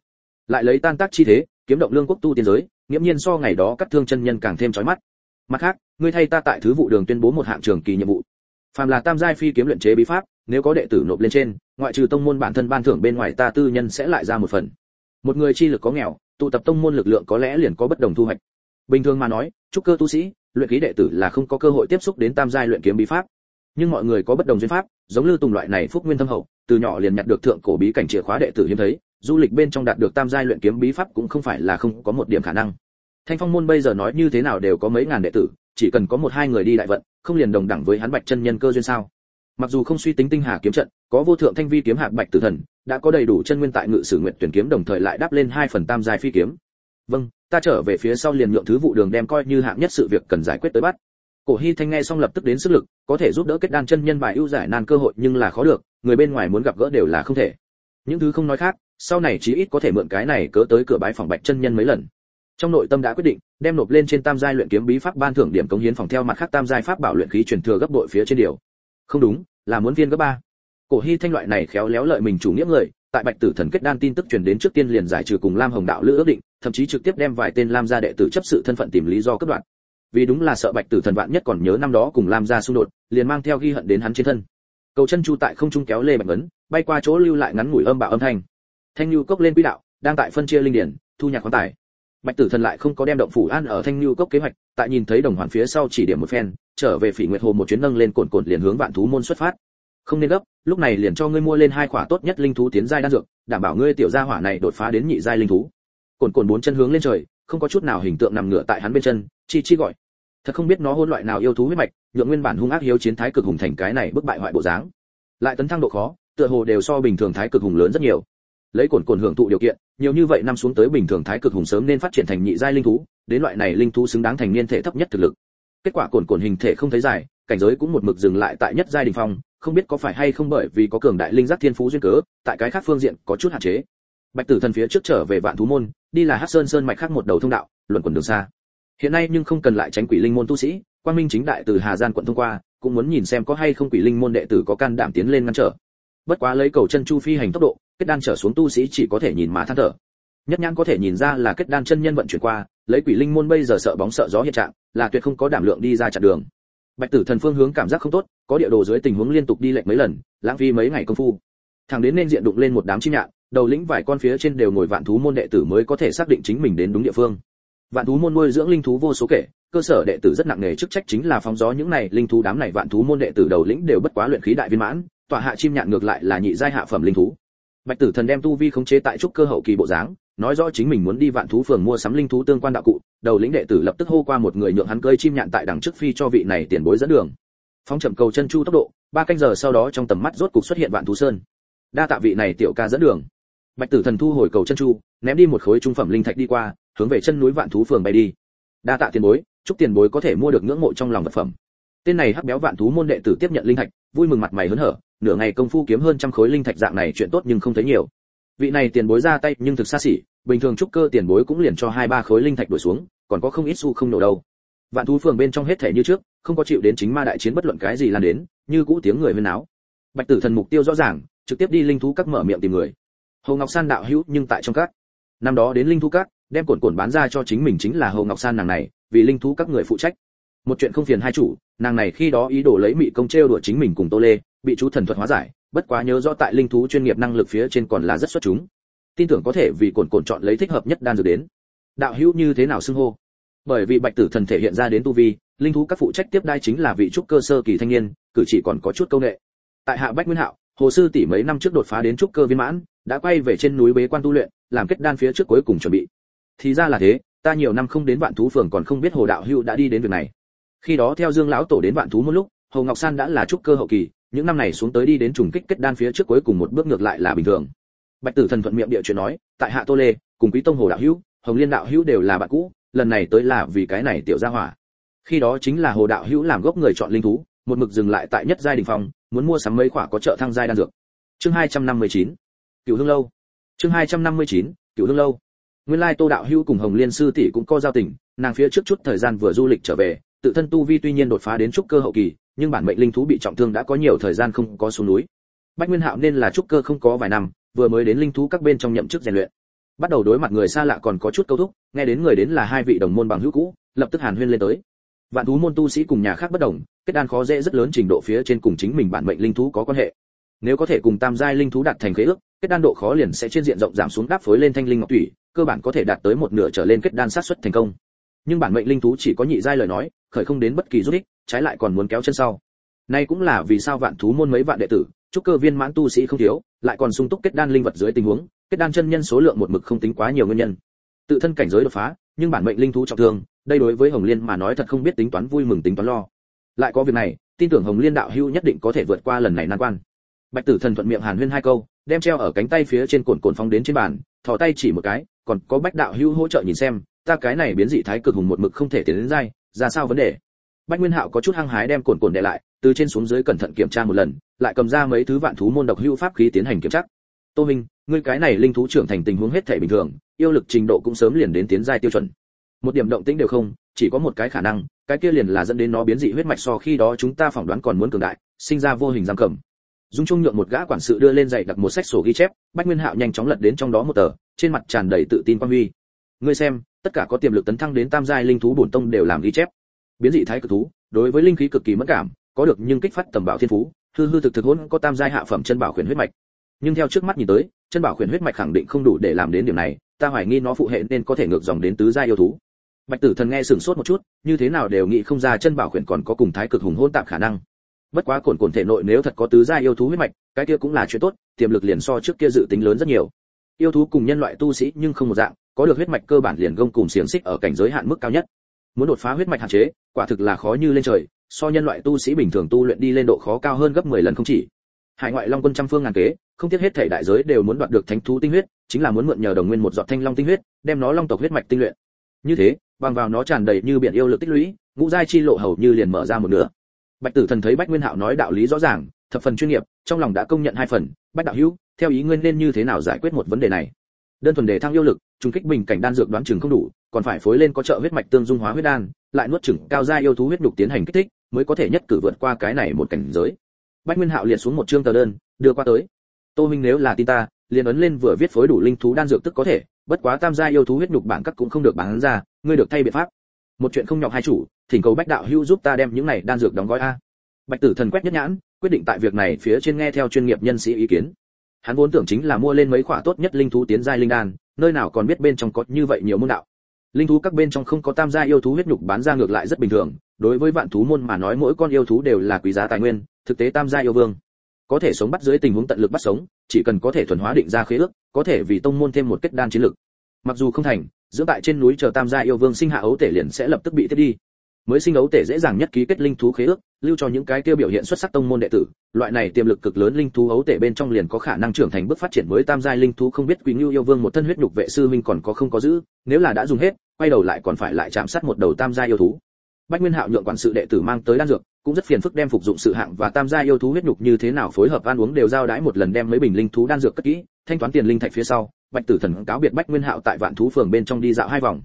Lại lấy tan tác chi thế, kiếm động lương quốc tu tiên giới, nghiễm nhiên so ngày đó cắt thương chân nhân càng thêm chói mắt. Mặt khác, ngươi thay ta tại thứ vụ đường tuyên bố một hạng trường kỳ nhiệm vụ. Phàm là tam giai phi kiếm luyện chế bí pháp, nếu có đệ tử nộp lên trên, ngoại trừ tông môn bản thân ban thưởng bên ngoài ta tư nhân sẽ lại ra một phần. Một người chi lực có nghèo, tụ tập tông môn lực lượng có lẽ liền có bất đồng thu hoạch. Bình thường mà nói, trúc cơ tu sĩ, luyện khí đệ tử là không có cơ hội tiếp xúc đến tam giai luyện kiếm bí pháp. Nhưng mọi người có bất đồng duyên pháp, giống lưu tùng loại này phúc nguyên thâm hậu từ nhỏ liền nhặt được thượng cổ bí cảnh chìa khóa đệ tử hiếm thấy, du lịch bên trong đạt được tam giai luyện kiếm bí pháp cũng không phải là không có một điểm khả năng. Thanh phong môn bây giờ nói như thế nào đều có mấy ngàn đệ tử, chỉ cần có một hai người đi đại vận, không liền đồng đẳng với hắn bạch chân nhân cơ duyên sao? Mặc dù không suy tính tinh hà kiếm trận, có vô thượng thanh vi kiếm hạc bạch tử thần, đã có đầy đủ chân nguyên tại ngự sử nguyện tuyển kiếm đồng thời lại đáp lên hai phần tam giai phi kiếm. Vâng ta trở về phía sau liền nhượng thứ vụ đường đem coi như hạng nhất sự việc cần giải quyết tới bắt. Cổ hy thanh nghe xong lập tức đến sức lực, có thể giúp đỡ kết đan chân nhân bài ưu giải nan cơ hội nhưng là khó được người bên ngoài muốn gặp gỡ đều là không thể. Những thứ không nói khác, sau này chí ít có thể mượn cái này cớ tới cửa bái phòng bạch chân nhân mấy lần. Trong nội tâm đã quyết định, đem nộp lên trên tam giai luyện kiếm bí pháp ban thưởng điểm cống hiến phòng theo mặt khác tam giai pháp bảo luyện khí truyền thừa gấp đội phía trên điều. Không đúng, là muốn viên gấp ba. Cổ hy thanh loại này khéo léo lợi mình chủ nghĩa người, tại bạch tử thần kết đan tin tức truyền đến trước tiên liền giải trừ cùng lam hồng đạo lữ ước định, thậm chí trực tiếp đem vài tên lam gia đệ tử chấp sự thân phận tìm lý do cắt đoạn vì đúng là sợ bạch tử thần vạn nhất còn nhớ năm đó cùng lam gia xung đột, liền mang theo ghi hận đến hắn trên thân cầu chân chu tại không trung kéo lê bạch ấn bay qua chỗ lưu lại ngắn ngủi âm bạo âm thanh. Thanh lưu cốc lên quỹ đạo, đang tại phân chia linh điển, thu nhạc khoáng tài. Bạch tử thần lại không có đem động phủ an ở thanh lưu cốc kế hoạch, tại nhìn thấy đồng hoàn phía sau chỉ điểm một phen, trở về phỉ nguyệt hồ một chuyến nâng lên cồn cồn liền hướng vạn thú môn xuất phát. Không nên gấp, lúc này liền cho ngươi mua lên hai khỏa tốt nhất linh thú tiến giai đan dược, đảm bảo ngươi tiểu gia hỏa này đột phá đến nhị giai linh thú. Cồn cồn bốn chân hướng lên trời, không có chút nào hình tượng nằm ngửa tại hắn bên chân, chi chi gọi thật không biết nó hôn loại nào yêu thú huyết mạch, nhượng nguyên bản hung ác hiếu chiến thái cực hùng thành cái này bức bại hoại bộ dáng. Lại tấn thăng độ khó, tựa hồ đều so bình thường thái cực hùng lớn rất nhiều. Lấy cồn cồn hưởng thụ điều kiện, nhiều như vậy năm xuống tới bình thường thái cực hùng sớm nên phát triển thành nhị giai linh thú, đến loại này linh thú xứng đáng thành niên thể thấp nhất thực lực. Kết quả cồn cồn hình thể không thấy dài, cảnh giới cũng một mực dừng lại tại nhất giai đình phong, không biết có phải hay không bởi vì có cường đại linh giác thiên phú duyên cớ, tại cái khác phương diện có chút hạn chế. Bạch tử thần phía trước trở về vạn thú môn, đi là hát sơn sơn mạch khác một đầu thông đạo, luận quần đường xa hiện nay nhưng không cần lại tránh quỷ linh môn tu sĩ, quang minh chính đại từ hà gian quận thông qua, cũng muốn nhìn xem có hay không quỷ linh môn đệ tử có can đảm tiến lên ngăn trở. Bất quá lấy cầu chân chu phi hành tốc độ, kết đan trở xuống tu sĩ chỉ có thể nhìn mà than thở. Nhất nhãn có thể nhìn ra là kết đan chân nhân vận chuyển qua, lấy quỷ linh môn bây giờ sợ bóng sợ gió hiện trạng, là tuyệt không có đảm lượng đi ra chặn đường. Bạch tử thần phương hướng cảm giác không tốt, có địa đồ dưới tình huống liên tục đi lệch mấy lần, lãng phí mấy ngày công phu. Thằng đến nên diện đụng lên một đám chim nhạn, đầu lĩnh vài con phía trên đều ngồi vạn thú môn đệ tử mới có thể xác định chính mình đến đúng địa phương vạn thú môn nuôi dưỡng linh thú vô số kể, cơ sở đệ tử rất nặng nề chức trách chính là phóng gió những này, linh thú đám này vạn thú môn đệ tử đầu lĩnh đều bất quá luyện khí đại viên mãn tọa hạ chim nhạn ngược lại là nhị giai hạ phẩm linh thú. Bạch tử thần đem tu vi khống chế tại trúc cơ hậu kỳ bộ dáng, nói rõ chính mình muốn đi vạn thú phường mua sắm linh thú tương quan đạo cụ, đầu lĩnh đệ tử lập tức hô qua một người nhượng hắn cơi chim nhạn tại đằng trước phi cho vị này tiền bối dẫn đường. Phóng chậm cầu chân chu tốc độ, ba canh giờ sau đó trong tầm mắt rốt cục xuất hiện vạn thú sơn. Đa tạ vị này tiểu ca dẫn đường. Bạch tử thần thu hồi cầu chân chu, ném đi một khối trung phẩm linh thạch đi qua hướng về chân núi vạn thú phường bay đi. Đa tạ tiền bối, chúc tiền bối có thể mua được ngưỡng mộ trong lòng vật phẩm. Tên này hắc béo vạn thú môn đệ tử tiếp nhận linh thạch, vui mừng mặt mày hớn hở, nửa ngày công phu kiếm hơn trăm khối linh thạch dạng này chuyện tốt nhưng không thấy nhiều. Vị này tiền bối ra tay nhưng thực xa xỉ, bình thường trúc cơ tiền bối cũng liền cho hai ba khối linh thạch đuổi xuống, còn có không ít xu không nổ đâu. Vạn thú phường bên trong hết thể như trước, không có chịu đến chính ma đại chiến bất luận cái gì lan đến, như cũ tiếng người huyên náo. Bạch tử thần mục tiêu rõ ràng, trực tiếp đi linh thú các mở miệng tìm người. Hồ ngọc san đạo hữu nhưng tại trong các. Năm đó đến linh thú các đem cồn cồn bán ra cho chính mình chính là hồ ngọc san nàng này, vì linh thú các người phụ trách. Một chuyện không phiền hai chủ, nàng này khi đó ý đồ lấy mị công trêu đùa chính mình cùng tô lê, bị chú thần thuật hóa giải, bất quá nhớ rõ tại linh thú chuyên nghiệp năng lực phía trên còn là rất xuất chúng. Tin tưởng có thể vì cồn cồn chọn lấy thích hợp nhất đan dược đến. Đạo hữu như thế nào xưng hô? Bởi vì bạch tử thần thể hiện ra đến tu vi, linh thú các phụ trách tiếp đai chính là vị trúc cơ sơ kỳ thanh niên, cử chỉ còn có chút câu nghệ. Tại hạ bách nguyên hạo, hồ sư tỷ mấy năm trước đột phá đến trúc cơ viên mãn, đã quay về trên núi bế quan tu luyện, làm kết đan phía trước cuối cùng chuẩn bị thì ra là thế, ta nhiều năm không đến vạn thú phường còn không biết hồ đạo hữu đã đi đến việc này. Khi đó theo dương lão tổ đến vạn thú một lúc, hồ ngọc san đã là trúc cơ hậu kỳ, những năm này xuống tới đi đến trùng kích kết đan phía trước cuối cùng một bước ngược lại là bình thường. Bạch tử thần thuận miệng địa chuyện nói, tại hạ tô lê, cùng quý tông hồ đạo hữu hồng liên đạo hữu đều là bạn cũ, lần này tới là vì cái này tiểu gia hỏa. Khi đó chính là hồ đạo hữu làm gốc người chọn linh thú, một mực dừng lại tại nhất giai đình phong, muốn mua sắm mấy khoả có trợ thăng giai đan dược. Chương 259 cựu hương lâu. Chương 259 cựu hương lâu nguyên lai tô đạo hữu cùng hồng liên sư tỷ cũng có giao tình, nàng phía trước chút thời gian vừa du lịch trở về, tự thân tu vi tuy nhiên đột phá đến trúc cơ hậu kỳ, nhưng bản mệnh linh thú bị trọng thương đã có nhiều thời gian không có xuống núi. Bách nguyên hạo nên là trúc cơ không có vài năm, vừa mới đến linh thú các bên trong nhậm chức rèn luyện. Bắt đầu đối mặt người xa lạ còn có chút câu thúc, nghe đến người đến là hai vị đồng môn bằng hữu cũ, lập tức hàn huyên lên tới. Vạn thú môn tu sĩ cùng nhà khác bất đồng, kết đan khó dễ rất lớn trình độ phía trên cùng chính mình bản mệnh linh thú có quan hệ. Nếu có thể cùng tam giai linh thú đạt thành khế ước, kết đan độ khó liền sẽ trên diện rộng giảm xuống đáp phối lên thanh linh ngọc thủy cơ bản có thể đạt tới một nửa trở lên kết đan sát xuất thành công. Nhưng bản mệnh linh thú chỉ có nhị giai lời nói, khởi không đến bất kỳ rút ích, trái lại còn muốn kéo chân sau. Nay cũng là vì sao vạn thú môn mấy vạn đệ tử, trúc cơ viên mãn tu sĩ không thiếu, lại còn sung túc kết đan linh vật dưới tình huống, kết đan chân nhân số lượng một mực không tính quá nhiều nguyên nhân. Tự thân cảnh giới đột phá, nhưng bản mệnh linh thú trọng thương, đây đối với hồng liên mà nói thật không biết tính toán vui mừng tính toán lo. Lại có việc này, tin tưởng hồng liên đạo hữu nhất định có thể vượt qua lần này nan quan. Bạch tử thần thuận miệng hàn huyên hai câu, đem treo ở cánh tay phía trên cồn cồn phóng đến trên bàn, thò tay chỉ một cái còn có bách đạo hữu hỗ trợ nhìn xem, ta cái này biến dị thái cực hùng một mực không thể tiến đến dai, ra sao vấn đề? Bách nguyên hạo có chút hăng hái đem cồn cồn để lại, từ trên xuống dưới cẩn thận kiểm tra một lần, lại cầm ra mấy thứ vạn thú môn độc hữu pháp khí tiến hành kiểm tra. Tô minh, ngươi cái này linh thú trưởng thành tình huống hết thể bình thường, yêu lực trình độ cũng sớm liền đến tiến giai tiêu chuẩn. Một điểm động tĩnh đều không, chỉ có một cái khả năng, cái kia liền là dẫn đến nó biến dị huyết mạch so khi đó chúng ta phỏng đoán còn muốn cường đại, sinh ra vô hình giam cầm dung trung nhượng một gã quản sự đưa lên dạy đặt một sách sổ ghi chép, bách nguyên hạo nhanh chóng lật đến trong đó một tờ, trên mặt tràn đầy tự tin quan huy. Ngươi xem, tất cả có tiềm lực tấn thăng đến tam giai linh thú bổn tông đều làm ghi chép. Biến dị thái cực thú, đối với linh khí cực kỳ mất cảm, có được nhưng kích phát tầm bảo thiên phú, hư hư thực thực hỗn có tam giai hạ phẩm chân bảo khuyển huyết mạch. Nhưng theo trước mắt nhìn tới, chân bảo khuyển huyết mạch khẳng định không đủ để làm đến điểm này, ta hoài nghi nó phụ hệ nên có thể ngược dòng đến tứ giai yêu thú. Bạch tử thần nghe sửng sốt một chút, như thế nào đều nghĩ không ra chân bảo khuyển còn có cùng thái cực hùng hôn tạm khả năng bất quá cồn cồn thể nội nếu thật có tứ giai yêu thú huyết mạch, cái kia cũng là chuyện tốt, tiềm lực liền so trước kia dự tính lớn rất nhiều. Yêu thú cùng nhân loại tu sĩ nhưng không một dạng, có được huyết mạch cơ bản liền gông cùng xiềng xích ở cảnh giới hạn mức cao nhất. Muốn đột phá huyết mạch hạn chế, quả thực là khó như lên trời, so nhân loại tu sĩ bình thường tu luyện đi lên độ khó cao hơn gấp 10 lần không chỉ. Hải ngoại long quân trăm phương ngàn kế, không tiếc hết thể đại giới đều muốn đoạt được thánh thú tinh huyết, chính là muốn mượn nhờ đồng nguyên một giọt thanh long tinh huyết, đem nó long tộc huyết mạch tinh luyện. Như thế, bằng vào nó tràn đầy như biển yêu lực tích lũy, ngũ giai chi lộ hầu như liền mở ra một nửa bạch tử thần thấy bách nguyên hạo nói đạo lý rõ ràng, thập phần chuyên nghiệp, trong lòng đã công nhận hai phần. Bách đạo hữu, theo ý ngươi nên như thế nào giải quyết một vấn đề này? Đơn thuần đề thăng yêu lực trung kích bình cảnh đan dược đoán chừng không đủ, còn phải phối lên có trợ huyết mạch tương dung hóa huyết đan, lại nuốt chừng cao gia yêu thú huyết đục tiến hành kích thích, mới có thể nhất cử vượt qua cái này một cảnh giới. Bách nguyên hạo liệt xuống một chương tờ đơn, đưa qua tới. Tô minh nếu là tin ta, liền ấn lên vừa viết phối đủ linh thú đan dược tức có thể, bất quá tam gia yêu thú huyết nhục bản các cũng không được bán ra, ngươi được thay biện pháp một chuyện không nhọc hai chủ, thỉnh cầu bách đạo hưu giúp ta đem những này đan dược đóng gói a. Bạch tử thần quét nhất nhãn, quyết định tại việc này phía trên nghe theo chuyên nghiệp nhân sĩ ý kiến. Hắn vốn tưởng chính là mua lên mấy khỏa tốt nhất linh thú tiến giai linh đan, nơi nào còn biết bên trong có như vậy nhiều môn đạo. Linh thú các bên trong không có tam gia yêu thú huyết nhục bán ra ngược lại rất bình thường, đối với vạn thú môn mà nói mỗi con yêu thú đều là quý giá tài nguyên, thực tế tam gia yêu vương có thể sống bắt dưới tình huống tận lực bắt sống, chỉ cần có thể thuần hóa định ra khế ước, có thể vì tông môn thêm một kết đan chiến lực. Mặc dù không thành dưỡng tại trên núi chờ tam gia yêu vương sinh hạ ấu tể liền sẽ lập tức bị tiếp đi. Mới sinh ấu tể dễ dàng nhất ký kết linh thú khế ước, lưu cho những cái tiêu biểu hiện xuất sắc tông môn đệ tử. Loại này tiềm lực cực lớn linh thú ấu tể bên trong liền có khả năng trưởng thành bước phát triển mới tam giai linh thú không biết quý ngưu yêu vương một thân huyết nhục vệ sư minh còn có không có giữ, nếu là đã dùng hết, quay đầu lại còn phải lại chạm sát một đầu tam giai yêu thú. Bách nguyên hạo nhượng quản sự đệ tử mang tới đan dược cũng rất phiền phức đem phục dụng sự hạng và tam gia yêu thú huyết nhục như thế nào phối hợp ăn uống đều giao đãi một lần đem mấy bình linh thú đan dược cất kỹ, thanh toán tiền linh thạch phía sau, bạch tử thần cáo biệt bách nguyên hạo tại vạn thú phường bên trong đi dạo hai vòng.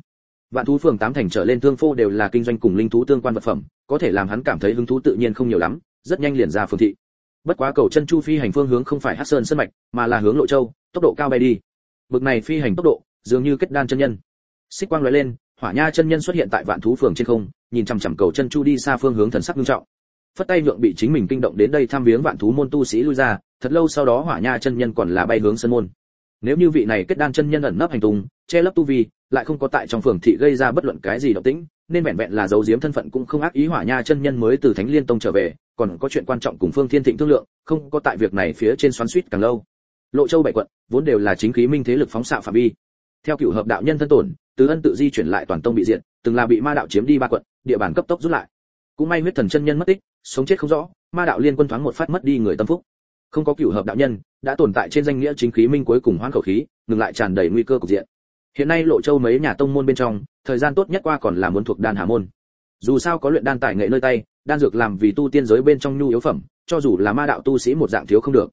Vạn thú phường tám thành trở lên thương phô đều là kinh doanh cùng linh thú tương quan vật phẩm, có thể làm hắn cảm thấy hứng thú tự nhiên không nhiều lắm, rất nhanh liền ra phường thị. Bất quá cầu chân chu phi hành phương hướng không phải hắc sơn sân mạch, mà là hướng lộ châu, tốc độ cao bay đi. Bực này phi hành tốc độ, dường như kết đan chân nhân. Xích quang lóe lên, hỏa nha chân nhân xuất hiện tại vạn thú phường trên không nhìn chằm chằm cầu chân chu đi xa phương hướng thần sắc nghiêm trọng. Phất tay nhượng bị chính mình kinh động đến đây tham viếng vạn thú môn tu sĩ lui ra, thật lâu sau đó hỏa nha chân nhân còn là bay hướng sân môn. Nếu như vị này kết đan chân nhân ẩn nấp hành tung, che lấp tu vi, lại không có tại trong phường thị gây ra bất luận cái gì động tĩnh, nên vẹn vẹn là giấu giếm thân phận cũng không ác ý hỏa nha chân nhân mới từ thánh liên tông trở về, còn có chuyện quan trọng cùng phương thiên thịnh thương lượng, không có tại việc này phía trên xoắn suýt càng lâu. Lộ châu bảy quận vốn đều là chính khí minh thế lực phóng xạ phạm vi theo cựu hợp đạo nhân thân tổn tứ ân tự di chuyển lại toàn tông bị diệt, từng là bị ma đạo chiếm đi ba quận, địa bàn cấp tốc rút lại. Cũng may huyết thần chân nhân mất tích, sống chết không rõ, ma đạo liên quân thoáng một phát mất đi người tâm phúc. Không có cựu hợp đạo nhân, đã tồn tại trên danh nghĩa chính khí minh cuối cùng hoang khẩu khí, ngừng lại tràn đầy nguy cơ cục diện. Hiện nay lộ châu mấy nhà tông môn bên trong, thời gian tốt nhất qua còn là muốn thuộc đan hà môn. Dù sao có luyện đan tài nghệ nơi tay, đan dược làm vì tu tiên giới bên trong nhu yếu phẩm, cho dù là ma đạo tu sĩ một dạng thiếu không được.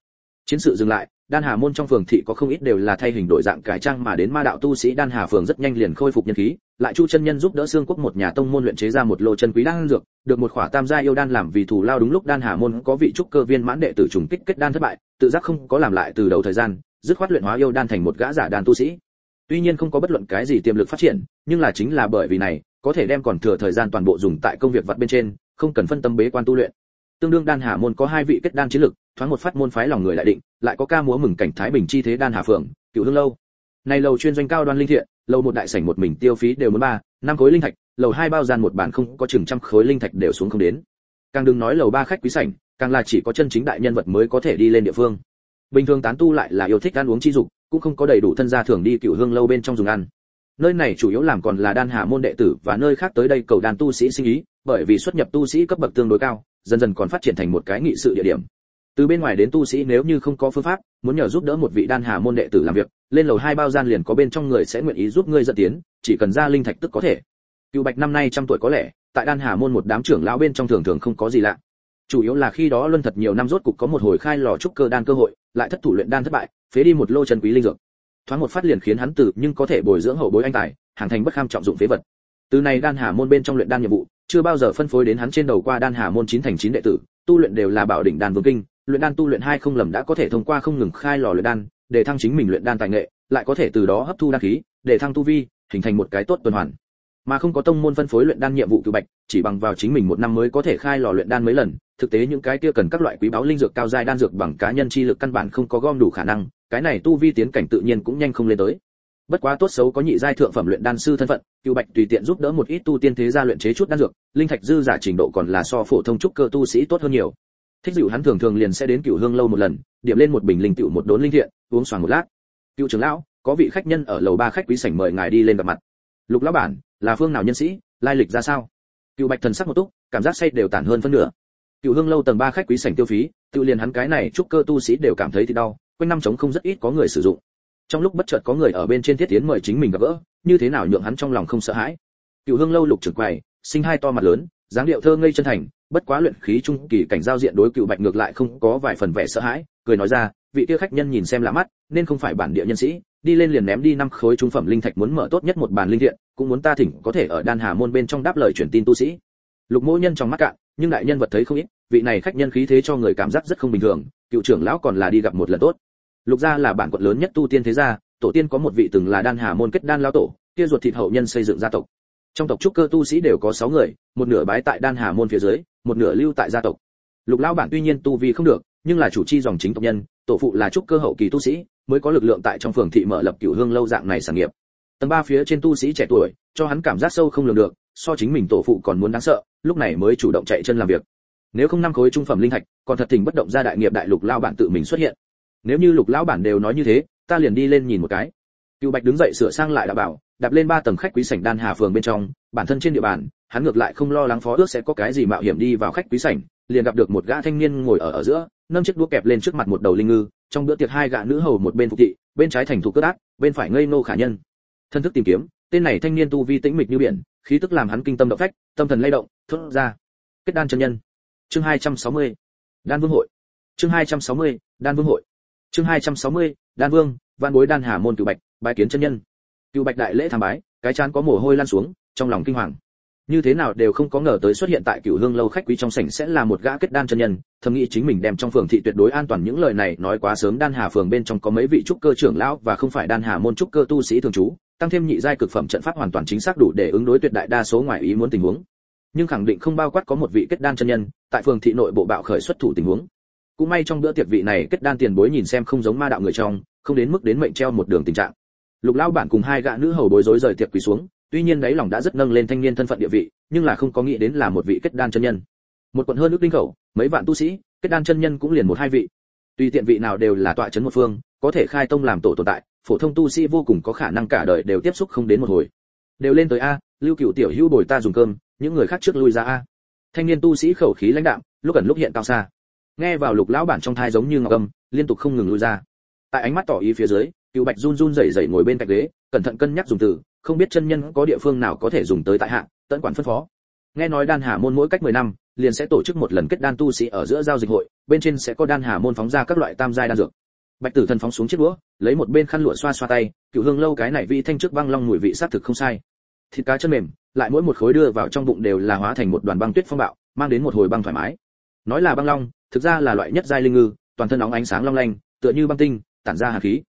Chiến sự dừng lại đan hà môn trong phường thị có không ít đều là thay hình đổi dạng cải trang mà đến ma đạo tu sĩ. Đan hà phường rất nhanh liền khôi phục nhân khí, lại chu chân nhân giúp đỡ xương quốc một nhà tông môn luyện chế ra một lô chân quý đan dược, được một khỏa tam gia yêu đan làm vì thủ lao đúng lúc. Đan hà môn có vị trúc cơ viên mãn đệ tử trùng kích kết đan thất bại, tự giác không có làm lại từ đầu thời gian, dứt khoát luyện hóa yêu đan thành một gã giả đan tu sĩ. Tuy nhiên không có bất luận cái gì tiềm lực phát triển, nhưng là chính là bởi vì này, có thể đem còn thừa thời gian toàn bộ dùng tại công việc vật bên trên, không cần phân tâm bế quan tu luyện tương đương đan hà môn có hai vị kết đan chiến lực, thoáng một phát môn phái lòng người lại định, lại có ca múa mừng cảnh thái bình chi thế đan hà phượng, cựu hương lâu. Này lầu chuyên doanh cao đoan linh thiện, lầu một đại sảnh một mình tiêu phí đều muốn ba, năm khối linh thạch, lầu hai bao gian một bàn không có chừng trăm khối linh thạch đều xuống không đến. Càng đừng nói lầu ba khách quý sảnh, càng là chỉ có chân chính đại nhân vật mới có thể đi lên địa phương. Bình thường tán tu lại là yêu thích ăn uống chi dục, cũng không có đầy đủ thân gia thường đi cựu hương lâu bên trong dùng ăn. Nơi này chủ yếu làm còn là đan hạ môn đệ tử và nơi khác tới đây cầu đàn tu sĩ sinh ý, bởi vì xuất nhập tu sĩ cấp bậc tương đối cao dần dần còn phát triển thành một cái nghị sự địa điểm. Từ bên ngoài đến tu sĩ nếu như không có phương pháp, muốn nhờ giúp đỡ một vị đan hà môn đệ tử làm việc, lên lầu hai bao gian liền có bên trong người sẽ nguyện ý giúp ngươi dẫn tiến, chỉ cần ra linh thạch tức có thể. Cựu bạch năm nay trăm tuổi có lẽ, tại đan hà môn một đám trưởng lão bên trong thường thường không có gì lạ. Chủ yếu là khi đó luân thật nhiều năm rốt cục có một hồi khai lò trúc cơ đan cơ hội, lại thất thủ luyện đan thất bại, phế đi một lô chân quý linh dược. Thoáng một phát liền khiến hắn tử nhưng có thể bồi dưỡng hậu bối anh tài, hàng thành bất kham trọng dụng phế vật. Từ này đan hà môn bên trong luyện đan nhiệm vụ chưa bao giờ phân phối đến hắn trên đầu qua đan hà môn chín thành chín đệ tử, tu luyện đều là bảo đỉnh đan vương kinh, luyện đan tu luyện hai không lầm đã có thể thông qua không ngừng khai lò luyện đan, để thăng chính mình luyện đan tài nghệ, lại có thể từ đó hấp thu đan khí, để thăng tu vi, hình thành một cái tốt tuần hoàn. Mà không có tông môn phân phối luyện đan nhiệm vụ cựu bạch, chỉ bằng vào chính mình một năm mới có thể khai lò luyện đan mấy lần, thực tế những cái kia cần các loại quý báu linh dược cao giai đan dược bằng cá nhân chi lực căn bản không có gom đủ khả năng, cái này tu vi tiến cảnh tự nhiên cũng nhanh không lên tới bất quá tốt xấu có nhị giai thượng phẩm luyện đan sư thân phận cựu bạch tùy tiện giúp đỡ một ít tu tiên thế gia luyện chế chút đan dược, linh thạch dư giả trình độ còn là so phổ thông trúc cơ tu sĩ tốt hơn nhiều. Thích dịu hắn thường thường liền sẽ đến cựu hương lâu một lần, điểm lên một bình linh tiểu một đốn linh thiện, uống xoàng một lát. Cựu trưởng lão, có vị khách nhân ở lầu ba khách quý sảnh mời ngài đi lên gặp mặt. Lục lão bản, là phương nào nhân sĩ, lai lịch ra sao? Cựu bạch thần sắc một túc, cảm giác say đều tản hơn phân nửa. Cựu hương lâu tầng ba khách quý sảnh tiêu phí, tự liền hắn cái này trúc cơ tu sĩ đều cảm thấy thì đau, quanh năm trống không rất ít có người sử dụng trong lúc bất chợt có người ở bên trên thiết tiến mời chính mình gặp gỡ, như thế nào nhượng hắn trong lòng không sợ hãi? Cựu hương lâu lục trưởng quầy, sinh hai to mặt lớn, dáng điệu thơ ngây chân thành, bất quá luyện khí trung kỳ cảnh giao diện đối cựu bạch ngược lại không có vài phần vẻ sợ hãi, cười nói ra, vị kia khách nhân nhìn xem lạ mắt, nên không phải bản địa nhân sĩ, đi lên liền ném đi năm khối trung phẩm linh thạch muốn mở tốt nhất một bàn linh thiện, cũng muốn ta thỉnh có thể ở đan hà môn bên trong đáp lời truyền tin tu sĩ. Lục mỗ nhân trong mắt cạn, nhưng đại nhân vật thấy không ít, vị này khách nhân khí thế cho người cảm giác rất không bình thường, cựu trưởng lão còn là đi gặp một lần tốt lục gia là bản quận lớn nhất tu tiên thế gia, tổ tiên có một vị từng là đan hà môn kết đan lão tổ, kia ruột thịt hậu nhân xây dựng gia tộc. Trong tộc trúc cơ tu sĩ đều có 6 người, một nửa bái tại đan hà môn phía dưới, một nửa lưu tại gia tộc. Lục lão bản tuy nhiên tu vi không được, nhưng là chủ chi dòng chính tộc nhân, tổ phụ là trúc cơ hậu kỳ tu sĩ, mới có lực lượng tại trong phường thị mở lập cửu hương lâu dạng này sản nghiệp. Tầng ba phía trên tu sĩ trẻ tuổi, cho hắn cảm giác sâu không lường được, so chính mình tổ phụ còn muốn đáng sợ, lúc này mới chủ động chạy chân làm việc. Nếu không năm khối trung phẩm linh thạch, còn thật tình bất động ra đại nghiệp đại lục lao bản tự mình xuất hiện nếu như lục lão bản đều nói như thế, ta liền đi lên nhìn một cái. Cựu bạch đứng dậy sửa sang lại đã bảo, đạp lên ba tầng khách quý sảnh đan hà phường bên trong, bản thân trên địa bàn, hắn ngược lại không lo lắng phó ước sẽ có cái gì mạo hiểm đi vào khách quý sảnh, liền gặp được một gã thanh niên ngồi ở ở giữa, nâng chiếc đũa kẹp lên trước mặt một đầu linh ngư, trong bữa tiệc hai gã nữ hầu một bên phục thị, bên trái thành thủ cướp đát bên phải ngây nô khả nhân. Thân thức tìm kiếm, tên này thanh niên tu vi tĩnh mịch như biển, khí tức làm hắn kinh tâm động phách, tâm thần lay động, thốt ra. Kết đan chân nhân. Chương 260. đan vương hội. Chương 260. đan vương hội chương 260. đan vương văn bối đan hà môn cửu bạch, bái kiến chân nhân. Cửu bạch đại lễ tham bái, cái chán có mồ hôi lan xuống, trong lòng kinh hoàng. Như thế nào đều không có ngờ tới xuất hiện tại cửu hương lâu khách quý trong sảnh sẽ là một gã kết đan chân nhân, thầm nghĩ chính mình đem trong phường thị tuyệt đối an toàn những lời này nói quá sớm. Đan hà phường bên trong có mấy vị trúc cơ trưởng lão và không phải đan hà môn trúc cơ tu sĩ thường trú, tăng thêm nhị giai cực phẩm trận pháp hoàn toàn chính xác đủ để ứng đối tuyệt đại đa số ngoài ý muốn tình huống. Nhưng khẳng định không bao quát có một vị kết đan chân nhân, tại phường thị nội bộ bạo khởi xuất thủ tình huống cũng may trong bữa tiệc vị này kết đan tiền bối nhìn xem không giống ma đạo người trong, không đến mức đến mệnh treo một đường tình trạng. Lục lão bản cùng hai gã nữ hầu bối rối rời tiệc quỳ xuống, tuy nhiên đáy lòng đã rất nâng lên thanh niên thân phận địa vị, nhưng là không có nghĩ đến là một vị kết đan chân nhân. Một quận hơn nước đinh khẩu, mấy vạn tu sĩ, kết đan chân nhân cũng liền một hai vị. Tuy tiện vị nào đều là tọa chấn một phương, có thể khai tông làm tổ tồn tại, phổ thông tu sĩ vô cùng có khả năng cả đời đều tiếp xúc không đến một hồi. Đều lên tới a, lưu cựu tiểu hữu bồi ta dùng cơm, những người khác trước lui ra a. Thanh niên tu sĩ khẩu khí lãnh đạm, lúc ẩn lúc hiện cao xa nghe vào lục lão bản trong thai giống như ngọc âm, liên tục không ngừng lui ra. Tại ánh mắt tỏ ý phía dưới, cựu bạch run run rẩy rẩy ngồi bên cạnh ghế, cẩn thận cân nhắc dùng từ, không biết chân nhân có địa phương nào có thể dùng tới tại hạ, tận quản phân phó. Nghe nói đan hà môn mỗi cách 10 năm, liền sẽ tổ chức một lần kết đan tu sĩ ở giữa giao dịch hội, bên trên sẽ có đan hà môn phóng ra các loại tam giai đan dược. Bạch tử thần phóng xuống chiếc đũa, lấy một bên khăn lụa xoa xoa tay, cựu hương lâu cái này vị thanh trước băng long mùi vị sát thực không sai. Thịt cá chân mềm, lại mỗi một khối đưa vào trong bụng đều là hóa thành một đoàn băng tuyết phong bạo, mang đến một hồi băng thoải mái. Nói là băng long thực ra là loại nhất giai linh ngư, toàn thân óng ánh sáng long lanh, tựa như băng tinh, tản ra hàn khí.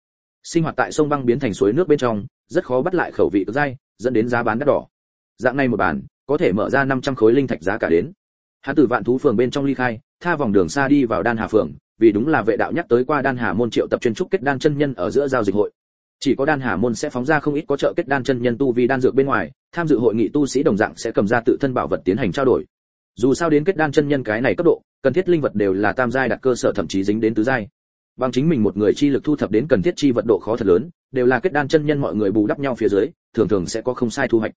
Sinh hoạt tại sông băng biến thành suối nước bên trong, rất khó bắt lại khẩu vị cực dai dẫn đến giá bán đắt đỏ. Dạng này một bản, có thể mở ra 500 khối linh thạch giá cả đến. Hắn từ vạn thú phường bên trong ly khai, tha vòng đường xa đi vào đan hà phường, vì đúng là vệ đạo nhắc tới qua đan hà môn triệu tập chuyên trúc kết đan chân nhân ở giữa giao dịch hội. Chỉ có đan hà môn sẽ phóng ra không ít có trợ kết đan chân nhân tu vi đan dược bên ngoài, tham dự hội nghị tu sĩ đồng dạng sẽ cầm ra tự thân bảo vật tiến hành trao đổi. Dù sao đến kết đan chân nhân cái này cấp độ cần thiết linh vật đều là tam giai đặt cơ sở thậm chí dính đến tứ giai. Bằng chính mình một người chi lực thu thập đến cần thiết chi vật độ khó thật lớn, đều là kết đan chân nhân mọi người bù đắp nhau phía dưới, thường thường sẽ có không sai thu hoạch.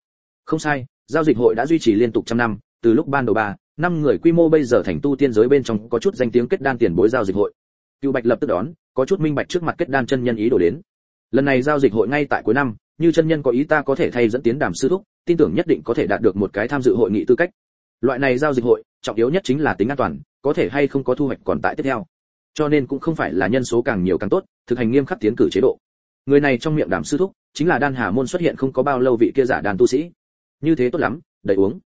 Không sai, giao dịch hội đã duy trì liên tục trăm năm, từ lúc ban đầu ba, năm người quy mô bây giờ thành tu tiên giới bên trong có chút danh tiếng kết đan tiền bối giao dịch hội. Cựu bạch lập tức đón, có chút minh bạch trước mặt kết đan chân nhân ý đồ đến. Lần này giao dịch hội ngay tại cuối năm, như chân nhân có ý ta có thể thay dẫn tiến đàm sư thúc, tin tưởng nhất định có thể đạt được một cái tham dự hội nghị tư cách. Loại này giao dịch hội, trọng yếu nhất chính là tính an toàn có thể hay không có thu hoạch còn tại tiếp theo. Cho nên cũng không phải là nhân số càng nhiều càng tốt, thực hành nghiêm khắc tiến cử chế độ. Người này trong miệng đàm sư thúc, chính là đan hà môn xuất hiện không có bao lâu vị kia giả đàn tu sĩ. Như thế tốt lắm, đầy uống.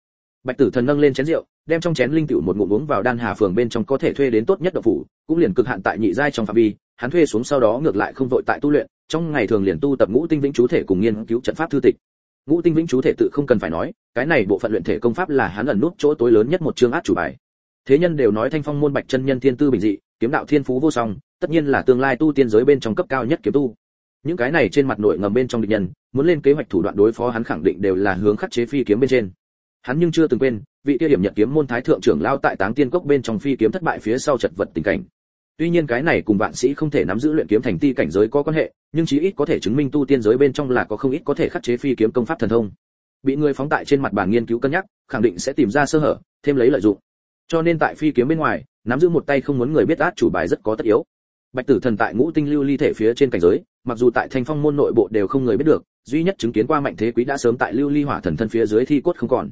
Bạch tử thần nâng lên chén rượu, đem trong chén linh tiểu một ngụm uống vào đan hà phường bên trong có thể thuê đến tốt nhất độc phủ, cũng liền cực hạn tại nhị giai trong phạm vi. Hắn thuê xuống sau đó ngược lại không vội tại tu luyện, trong ngày thường liền tu tập ngũ tinh vĩnh chú thể cùng nghiên cứu trận pháp thư tịch. Ngũ tinh vĩnh chú thể tự không cần phải nói, cái này bộ phận luyện thể công pháp là hắn ẩn nút chỗ tối lớn nhất một chương át chủ bài thế nhân đều nói thanh phong môn bạch chân nhân thiên tư bình dị, kiếm đạo thiên phú vô song, tất nhiên là tương lai tu tiên giới bên trong cấp cao nhất kiếm tu. Những cái này trên mặt nội ngầm bên trong địch nhân, muốn lên kế hoạch thủ đoạn đối phó hắn khẳng định đều là hướng khắc chế phi kiếm bên trên. Hắn nhưng chưa từng quên, vị tiêu điểm nhật kiếm môn thái thượng trưởng lao tại táng tiên cốc bên trong phi kiếm thất bại phía sau chật vật tình cảnh. Tuy nhiên cái này cùng vạn sĩ không thể nắm giữ luyện kiếm thành ti cảnh giới có quan hệ, nhưng chí ít có thể chứng minh tu tiên giới bên trong là có không ít có thể khắc chế phi kiếm công pháp thần thông. Bị người phóng tại trên mặt bàn nghiên cứu cân nhắc, khẳng định sẽ tìm ra sơ hở, thêm lấy lợi dụng cho nên tại phi kiếm bên ngoài, nắm giữ một tay không muốn người biết át chủ bài rất có tất yếu. Bạch tử thần tại ngũ tinh lưu ly thể phía trên cảnh giới, mặc dù tại thanh phong môn nội bộ đều không người biết được, duy nhất chứng kiến qua mạnh thế quý đã sớm tại lưu ly hỏa thần thân phía dưới thi cốt không còn.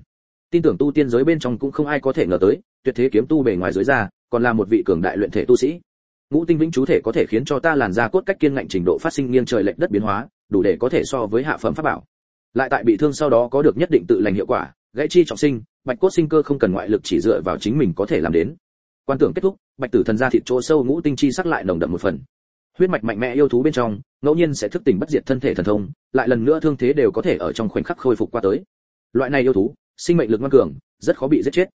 Tin tưởng tu tiên giới bên trong cũng không ai có thể ngờ tới, tuyệt thế kiếm tu bề ngoài dưới ra, còn là một vị cường đại luyện thể tu sĩ. Ngũ tinh vĩnh chú thể có thể khiến cho ta làn da cốt cách kiên ngạnh trình độ phát sinh nghiêng trời lệch đất biến hóa, đủ để có thể so với hạ phẩm pháp bảo. Lại tại bị thương sau đó có được nhất định tự lành hiệu quả, gãy chi trọng sinh bạch cốt sinh cơ không cần ngoại lực chỉ dựa vào chính mình có thể làm đến. Quan tưởng kết thúc, bạch tử thần ra thịt chỗ sâu ngũ tinh chi sắc lại nồng đậm một phần. Huyết mạch mạnh mẽ yêu thú bên trong, ngẫu nhiên sẽ thức tỉnh bất diệt thân thể thần thông, lại lần nữa thương thế đều có thể ở trong khoảnh khắc khôi phục qua tới. Loại này yêu thú, sinh mệnh lực ngoan cường, rất khó bị giết chết.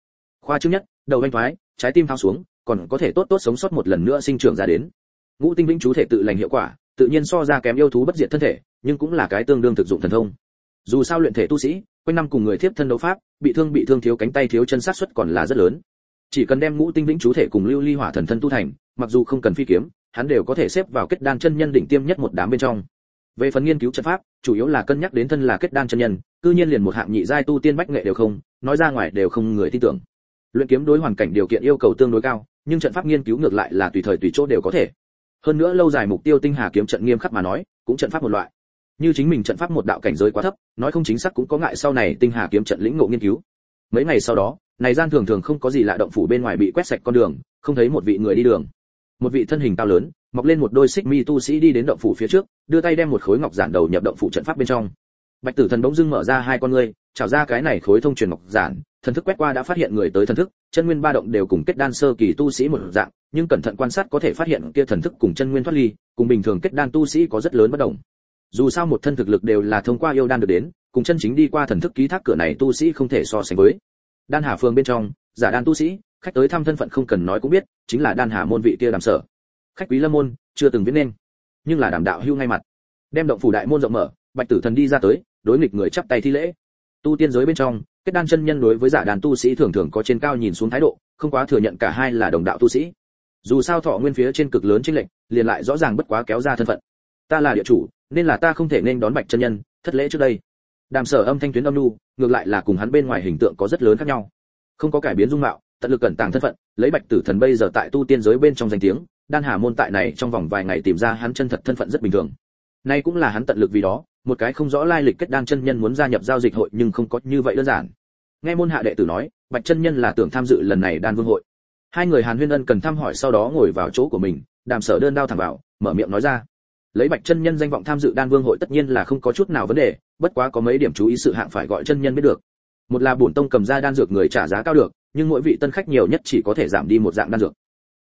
Khoa trước nhất, đầu anh thoái, trái tim thao xuống, còn có thể tốt tốt sống sót một lần nữa sinh trưởng ra đến. Ngũ tinh vĩnh chú thể tự lành hiệu quả, tự nhiên so ra kém yêu thú bất diệt thân thể, nhưng cũng là cái tương đương thực dụng thần thông dù sao luyện thể tu sĩ, quanh năm cùng người tiếp thân đấu pháp, bị thương bị thương thiếu cánh tay thiếu chân sát suất còn là rất lớn. Chỉ cần đem ngũ tinh vĩnh chú thể cùng lưu ly hỏa thần thân tu thành, mặc dù không cần phi kiếm, hắn đều có thể xếp vào kết đan chân nhân đỉnh tiêm nhất một đám bên trong. Về phần nghiên cứu trận pháp, chủ yếu là cân nhắc đến thân là kết đan chân nhân, cư nhiên liền một hạng nhị giai tu tiên bách nghệ đều không, nói ra ngoài đều không người tin tưởng. Luyện kiếm đối hoàn cảnh điều kiện yêu cầu tương đối cao, nhưng trận pháp nghiên cứu ngược lại là tùy thời tùy chỗ đều có thể. Hơn nữa lâu dài mục tiêu tinh hà kiếm trận nghiêm khắc mà nói, cũng trận pháp một loại như chính mình trận pháp một đạo cảnh giới quá thấp, nói không chính xác cũng có ngại sau này tinh hà kiếm trận lĩnh ngộ nghiên cứu. Mấy ngày sau đó, này gian thường thường không có gì lạ động phủ bên ngoài bị quét sạch con đường, không thấy một vị người đi đường. Một vị thân hình cao lớn, mọc lên một đôi xích mi tu sĩ đi đến động phủ phía trước, đưa tay đem một khối ngọc giản đầu nhập động phủ trận pháp bên trong. Bạch tử thần bỗng dưng mở ra hai con ngươi trào ra cái này khối thông truyền ngọc giản, thần thức quét qua đã phát hiện người tới thần thức, chân nguyên ba động đều cùng kết đan sơ kỳ tu sĩ một dạng, nhưng cẩn thận quan sát có thể phát hiện kia thần thức cùng chân nguyên thoát ly, cùng bình thường kết đan tu sĩ có rất lớn bất đồng dù sao một thân thực lực đều là thông qua yêu đan được đến, cùng chân chính đi qua thần thức ký thác cửa này tu sĩ không thể so sánh với. Đan hà phương bên trong, giả đan tu sĩ, khách tới thăm thân phận không cần nói cũng biết, chính là đan hà môn vị kia đàm sở. Khách quý lâm môn, chưa từng viết nên, nhưng là đàm đạo hưu ngay mặt. Đem động phủ đại môn rộng mở, bạch tử thần đi ra tới, đối nghịch người chắp tay thi lễ. Tu tiên giới bên trong, kết đan chân nhân đối với giả đàn tu sĩ thường thường có trên cao nhìn xuống thái độ, không quá thừa nhận cả hai là đồng đạo tu sĩ. Dù sao thọ nguyên phía trên cực lớn trên lệnh liền lại rõ ràng bất quá kéo ra thân phận ta là địa chủ, nên là ta không thể nên đón bạch chân nhân, thất lễ trước đây. Đàm sở âm thanh tuyến âm nu, ngược lại là cùng hắn bên ngoài hình tượng có rất lớn khác nhau. Không có cải biến dung mạo, tận lực cẩn tàng thân phận, lấy bạch tử thần bây giờ tại tu tiên giới bên trong danh tiếng, đan hà môn tại này trong vòng vài ngày tìm ra hắn chân thật thân phận rất bình thường. Nay cũng là hắn tận lực vì đó, một cái không rõ lai lịch kết đan chân nhân muốn gia nhập giao dịch hội nhưng không có như vậy đơn giản. Nghe môn hạ đệ tử nói, bạch chân nhân là tưởng tham dự lần này đan vương hội. Hai người hàn huyên ân cần thăm hỏi sau đó ngồi vào chỗ của mình, đàm sở đơn đao thẳng vào, mở miệng nói ra lấy bạch chân nhân danh vọng tham dự đan vương hội tất nhiên là không có chút nào vấn đề, bất quá có mấy điểm chú ý sự hạng phải gọi chân nhân biết được. Một là bổn tông cầm ra đan dược người trả giá cao được, nhưng mỗi vị tân khách nhiều nhất chỉ có thể giảm đi một dạng đan dược.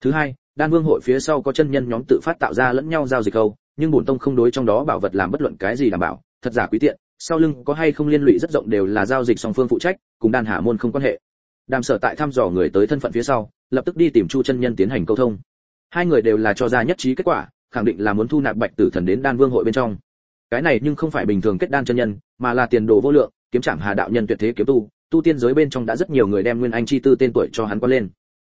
Thứ hai, đan vương hội phía sau có chân nhân nhóm tự phát tạo ra lẫn nhau giao dịch câu, nhưng bổn tông không đối trong đó bảo vật làm bất luận cái gì đảm bảo, thật giả quý tiện, sau lưng có hay không liên lụy rất rộng đều là giao dịch song phương phụ trách, cùng đan hạ môn không quan hệ. Đàm sở tại thăm dò người tới thân phận phía sau, lập tức đi tìm chu chân nhân tiến hành câu thông. Hai người đều là cho ra nhất trí kết quả khẳng định là muốn thu nạp bạch tử thần đến đan vương hội bên trong. Cái này nhưng không phải bình thường kết đan chân nhân, mà là tiền đồ vô lượng, kiếm trảm hà đạo nhân tuyệt thế kiếm tu tu tiên giới bên trong đã rất nhiều người đem nguyên anh chi tư tên tuổi cho hắn qua lên.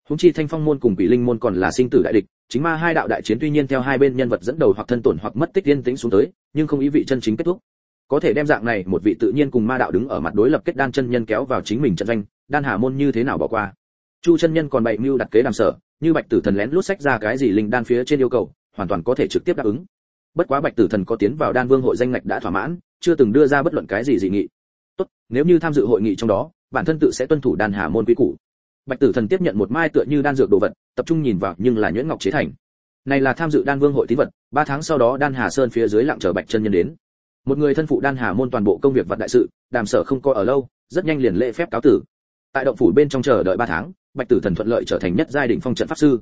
Húng chi thanh phong môn cùng quỷ linh môn còn là sinh tử đại địch, chính ma hai đạo đại chiến tuy nhiên theo hai bên nhân vật dẫn đầu hoặc thân tổn hoặc mất tích yên tĩnh xuống tới, nhưng không ý vị chân chính kết thúc. Có thể đem dạng này, một vị tự nhiên cùng ma đạo đứng ở mặt đối lập kết đan chân nhân kéo vào chính mình trận doanh, đan hà môn như thế nào bỏ qua? Chu chân nhân còn bày mưu đặt kế làm sở, như bạch tử thần lén lút sách ra cái gì linh đan phía trên yêu cầu hoàn toàn có thể trực tiếp đáp ứng. Bất quá bạch tử thần có tiến vào đan vương hội danh ngạch đã thỏa mãn, chưa từng đưa ra bất luận cái gì dị nghị. Tốt, nếu như tham dự hội nghị trong đó, bản thân tự sẽ tuân thủ đan hà môn quý củ. Bạch tử thần tiếp nhận một mai tựa như đan dược đồ vật, tập trung nhìn vào nhưng là nhuyễn ngọc chế thành. Này là tham dự đan vương hội tín vật, ba tháng sau đó đan hà sơn phía dưới lặng chờ bạch chân nhân đến. Một người thân phụ đan hà môn toàn bộ công việc vật đại sự, đàm sở không coi ở lâu, rất nhanh liền lễ phép cáo tử. Tại động phủ bên trong chờ đợi ba tháng, bạch tử thần thuận lợi trở thành nhất giai đỉnh phong trận pháp sư.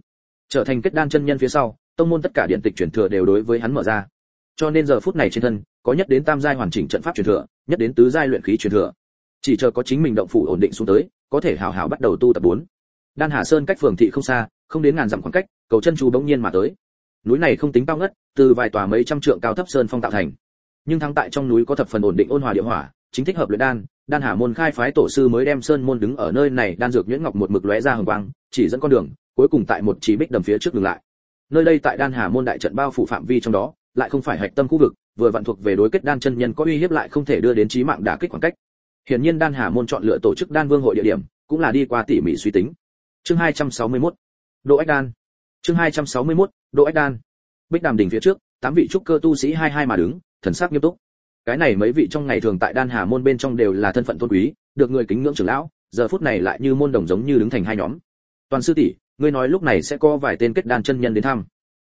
Trở thành kết đan chân nhân phía sau tông môn tất cả điện tịch truyền thừa đều đối với hắn mở ra. Cho nên giờ phút này trên thân, có nhất đến tam giai hoàn chỉnh trận pháp truyền thừa, nhất đến tứ giai luyện khí truyền thừa. Chỉ chờ có chính mình động phủ ổn định xuống tới, có thể hào hào bắt đầu tu tập bốn. Đan hà sơn cách phường thị không xa, không đến ngàn dặm khoảng cách, cầu chân chu bỗng nhiên mà tới. Núi này không tính cao ngất, từ vài tòa mấy trăm trượng cao thấp sơn phong tạo thành. Nhưng thắng tại trong núi có thập phần ổn định ôn hòa địa hỏa, chính thích hợp luyện đan đan hà môn khai phái tổ sư mới đem sơn môn đứng ở nơi này, đan dược nhuyễn ngọc một mực lóe ra hồng quang, chỉ dẫn con đường, cuối cùng tại một chỉ bích đầm phía trước dừng lại nơi đây tại đan hà môn đại trận bao phủ phạm vi trong đó, lại không phải hạch tâm khu vực, vừa vặn thuộc về đối kết đan chân nhân có uy hiếp lại không thể đưa đến chí mạng đả kích khoảng cách. Hiển nhiên đan hà môn chọn lựa tổ chức đan vương hội địa điểm, cũng là đi qua tỉ mỉ suy tính. Chương 261 độ ách đan. Chương 261 độ ách đan. Bích đàm đỉnh phía trước, tám vị trúc cơ tu sĩ hai hai mà đứng, thần sắc nghiêm túc. Cái này mấy vị trong ngày thường tại đan hà môn bên trong đều là thân phận tôn quý, được người kính ngưỡng trưởng lão, giờ phút này lại như môn đồng giống như đứng thành hai nhóm. Toàn sư tỷ ngươi nói lúc này sẽ có vài tên kết đan chân nhân đến thăm.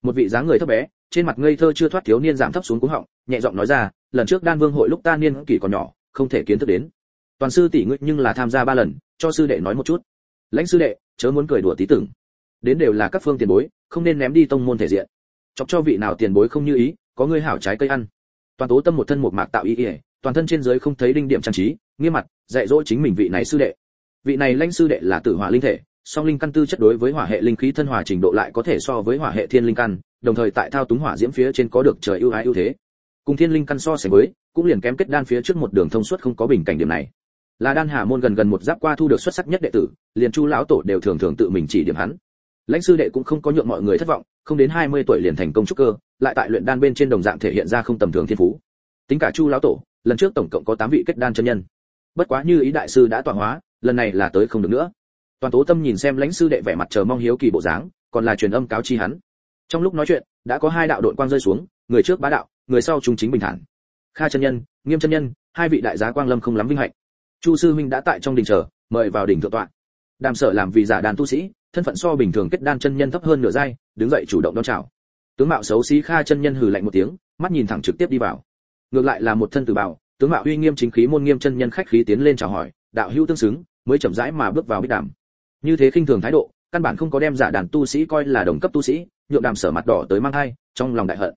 Một vị dáng người thấp bé, trên mặt ngây thơ chưa thoát thiếu niên giảm thấp xuống cúng họng, nhẹ giọng nói ra, lần trước đan vương hội lúc ta niên kỷ còn nhỏ, không thể kiến thức đến. Toàn sư tỷ ngươi nhưng là tham gia ba lần, cho sư đệ nói một chút. Lãnh sư đệ, chớ muốn cười đùa tí tưởng. Đến đều là các phương tiền bối, không nên ném đi tông môn thể diện. Chọc cho vị nào tiền bối không như ý, có ngươi hảo trái cây ăn. Toàn tố tâm một thân một mạc tạo ý ỉa toàn thân trên dưới không thấy đinh điểm trang trí, nghiêm mặt, dạy dỗ chính mình vị này sư đệ. Vị này lãnh sư đệ là tử hỏa linh thể song linh căn tư chất đối với hỏa hệ linh khí thân hòa trình độ lại có thể so với hỏa hệ thiên linh căn, đồng thời tại thao túng hỏa diễm phía trên có được trời ưu ái ưu thế. Cùng thiên linh căn so sánh với, cũng liền kém kết đan phía trước một đường thông suốt không có bình cảnh điểm này. Là đan hà môn gần gần một giáp qua thu được xuất sắc nhất đệ tử, liền chu lão tổ đều thường thường tự mình chỉ điểm hắn. Lãnh sư đệ cũng không có nhượng mọi người thất vọng, không đến 20 tuổi liền thành công trúc cơ, lại tại luyện đan bên trên đồng dạng thể hiện ra không tầm thường thiên phú. Tính cả chu lão tổ, lần trước tổng cộng có 8 vị kết đan chân nhân. Bất quá như ý đại sư đã tọa hóa, lần này là tới không được nữa toàn tố tâm nhìn xem lãnh sư đệ vẻ mặt chờ mong hiếu kỳ bộ dáng, còn là truyền âm cáo chi hắn. Trong lúc nói chuyện, đã có hai đạo đội quang rơi xuống, người trước bá đạo, người sau trung chính bình thản. Kha chân nhân, nghiêm chân nhân, hai vị đại giá quang lâm không lắm vinh hạnh. Chu sư huynh đã tại trong đình chờ, mời vào đỉnh thượng tọa. Đàm sở làm vì giả đàn tu sĩ, thân phận so bình thường kết đan chân nhân thấp hơn nửa giai, đứng dậy chủ động đón chào. Tướng mạo xấu xí kha chân nhân hừ lạnh một tiếng, mắt nhìn thẳng trực tiếp đi vào. Ngược lại là một thân tử bảo tướng mạo uy nghiêm chính khí môn nghiêm chân nhân khách khí tiến lên chào hỏi, đạo hữu tương xứng, mới chậm rãi mà bước vào bích đàm như thế khinh thường thái độ, căn bản không có đem giả đàn tu sĩ coi là đồng cấp tu sĩ, nhượng đàm sở mặt đỏ tới mang hai trong lòng đại hận.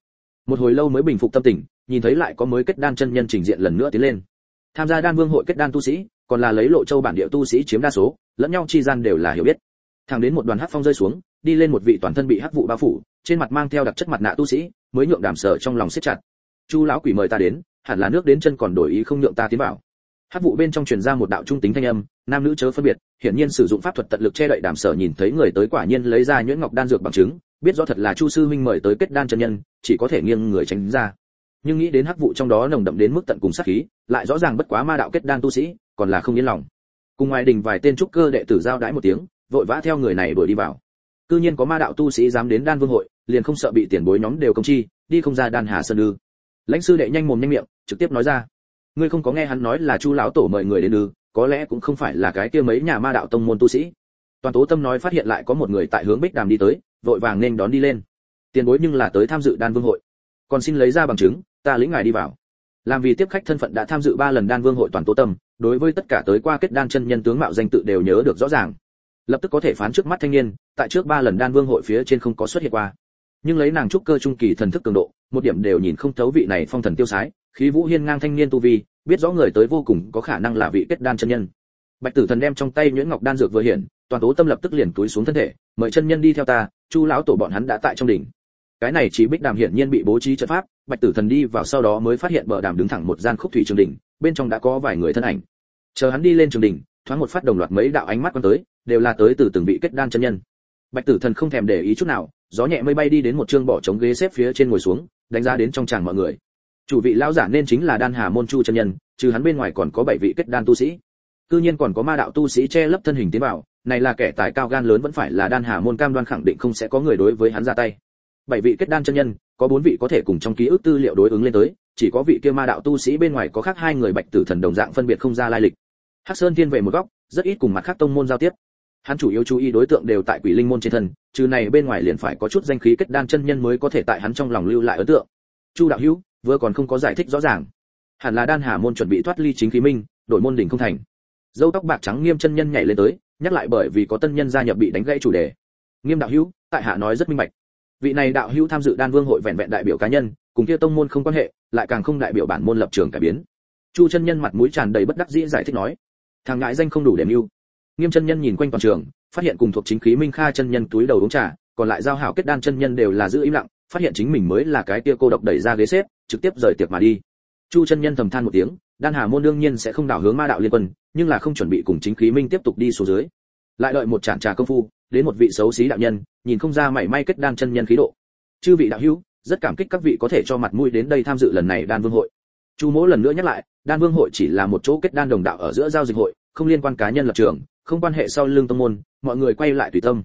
Một hồi lâu mới bình phục tâm tình, nhìn thấy lại có mới kết đan chân nhân trình diện lần nữa tiến lên. Tham gia đan vương hội kết đan tu sĩ, còn là lấy lộ châu bản địa tu sĩ chiếm đa số, lẫn nhau chi gian đều là hiểu biết. Thẳng đến một đoàn hắc phong rơi xuống, đi lên một vị toàn thân bị hắc vụ bao phủ, trên mặt mang theo đặc chất mặt nạ tu sĩ, mới nhượng đàm sở trong lòng siết chặt. Chu lão quỷ mời ta đến, hẳn là nước đến chân còn đổi ý không nhượng ta tiến vào hắc vụ bên trong truyền ra một đạo trung tính thanh âm, nam nữ chớ phân biệt, hiển nhiên sử dụng pháp thuật tận lực che đậy đàm sở nhìn thấy người tới quả nhiên lấy ra nhuyễn ngọc đan dược bằng chứng, biết rõ thật là chu sư Minh mời tới kết đan chân nhân, chỉ có thể nghiêng người tránh ra. Nhưng nghĩ đến hắc vụ trong đó nồng đậm đến mức tận cùng sát khí, lại rõ ràng bất quá ma đạo kết đan tu sĩ, còn là không yên lòng. Cùng ngoài đình vài tên trúc cơ đệ tử giao đãi một tiếng, vội vã theo người này đuổi đi vào. Cư nhiên có ma đạo tu sĩ dám đến đan vương hội, liền không sợ bị tiền bối nhóm đều công chi, đi không ra đan hà sơn ư. Lãnh sư đệ nhanh mồm nhanh miệng, trực tiếp nói ra ngươi không có nghe hắn nói là chu lão tổ mời người đến ư, có lẽ cũng không phải là cái kia mấy nhà ma đạo tông môn tu sĩ. Toàn tố tâm nói phát hiện lại có một người tại hướng bích đàm đi tới, vội vàng nên đón đi lên. Tiền bối nhưng là tới tham dự đan vương hội. Còn xin lấy ra bằng chứng, ta lĩnh ngài đi vào. Làm vì tiếp khách thân phận đã tham dự ba lần đan vương hội toàn tố tâm, đối với tất cả tới qua kết đan chân nhân tướng mạo danh tự đều nhớ được rõ ràng. Lập tức có thể phán trước mắt thanh niên, tại trước ba lần đan vương hội phía trên không có xuất hiện qua. Nhưng lấy nàng trúc cơ trung kỳ thần thức cường độ, một điểm đều nhìn không thấu vị này phong thần tiêu sái khí vũ hiên ngang thanh niên tu vi, biết rõ người tới vô cùng có khả năng là vị kết đan chân nhân. Bạch tử thần đem trong tay nhuyễn ngọc đan dược vừa hiện, toàn tố tâm lập tức liền túi xuống thân thể, mời chân nhân đi theo ta, chu lão tổ bọn hắn đã tại trong đỉnh. Cái này chỉ bích đàm hiển nhiên bị bố trí trận pháp, bạch tử thần đi vào sau đó mới phát hiện bờ đàm đứng thẳng một gian khúc thủy trường đỉnh, bên trong đã có vài người thân ảnh. Chờ hắn đi lên trường đỉnh, thoáng một phát đồng loạt mấy đạo ánh mắt quan tới, đều là tới từ từng vị kết đan chân nhân. Bạch tử thần không thèm để ý chút nào, gió nhẹ mây bay đi đến một trương bỏ trống ghế xếp phía trên ngồi xuống, đánh giá đến trong tràng mọi người chủ vị lão giả nên chính là đan hà môn chu chân nhân, trừ hắn bên ngoài còn có bảy vị kết đan tu sĩ. Cư nhiên còn có ma đạo tu sĩ che lấp thân hình tiến vào, này là kẻ tài cao gan lớn vẫn phải là đan hà môn cam đoan khẳng định không sẽ có người đối với hắn ra tay. Bảy vị kết đan chân nhân, có bốn vị có thể cùng trong ký ức tư liệu đối ứng lên tới, chỉ có vị kia ma đạo tu sĩ bên ngoài có khác hai người bạch tử thần đồng dạng phân biệt không ra lai lịch. Hắc sơn thiên về một góc, rất ít cùng mặt khác tông môn giao tiếp. Hắn chủ yếu chú ý đối tượng đều tại quỷ linh môn trên thân, trừ này bên ngoài liền phải có chút danh khí kết đan chân nhân mới có thể tại hắn trong lòng lưu lại ấn tượng. Chu đạo hữu vừa còn không có giải thích rõ ràng. Hẳn là đan hà môn chuẩn bị thoát ly chính khí minh, đổi môn đỉnh không thành. Dâu tóc bạc trắng nghiêm chân nhân nhảy lên tới, nhắc lại bởi vì có tân nhân gia nhập bị đánh gãy chủ đề. Nghiêm đạo hữu, tại hạ nói rất minh bạch. Vị này đạo hữu tham dự đan vương hội vẹn vẹn đại biểu cá nhân, cùng kia tông môn không quan hệ, lại càng không đại biểu bản môn lập trường cải biến. Chu chân nhân mặt mũi tràn đầy bất đắc dĩ giải thích nói. Thằng ngại danh không đủ để mưu. Nghiêm chân nhân nhìn quanh toàn trường, phát hiện cùng thuộc chính khí minh kha chân nhân túi đầu uống trà, còn lại giao hảo kết đan chân nhân đều là giữ im lặng, phát hiện chính mình mới là cái kia cô độc đẩy ra ghế xếp trực tiếp rời tiệc mà đi. Chu chân nhân thầm than một tiếng, đan hà môn đương nhiên sẽ không đảo hướng ma đạo liên quân, nhưng là không chuẩn bị cùng chính khí minh tiếp tục đi xuống dưới. Lại đợi một chản trà công phu, đến một vị xấu xí đạo nhân, nhìn không ra mảy may kết đan chân nhân khí độ. Chư vị đạo hữu, rất cảm kích các vị có thể cho mặt mũi đến đây tham dự lần này đan vương hội. Chu mỗ lần nữa nhắc lại, đan vương hội chỉ là một chỗ kết đan đồng đạo ở giữa giao dịch hội, không liên quan cá nhân lập trường, không quan hệ sau lưng tông môn, mọi người quay lại tùy tâm.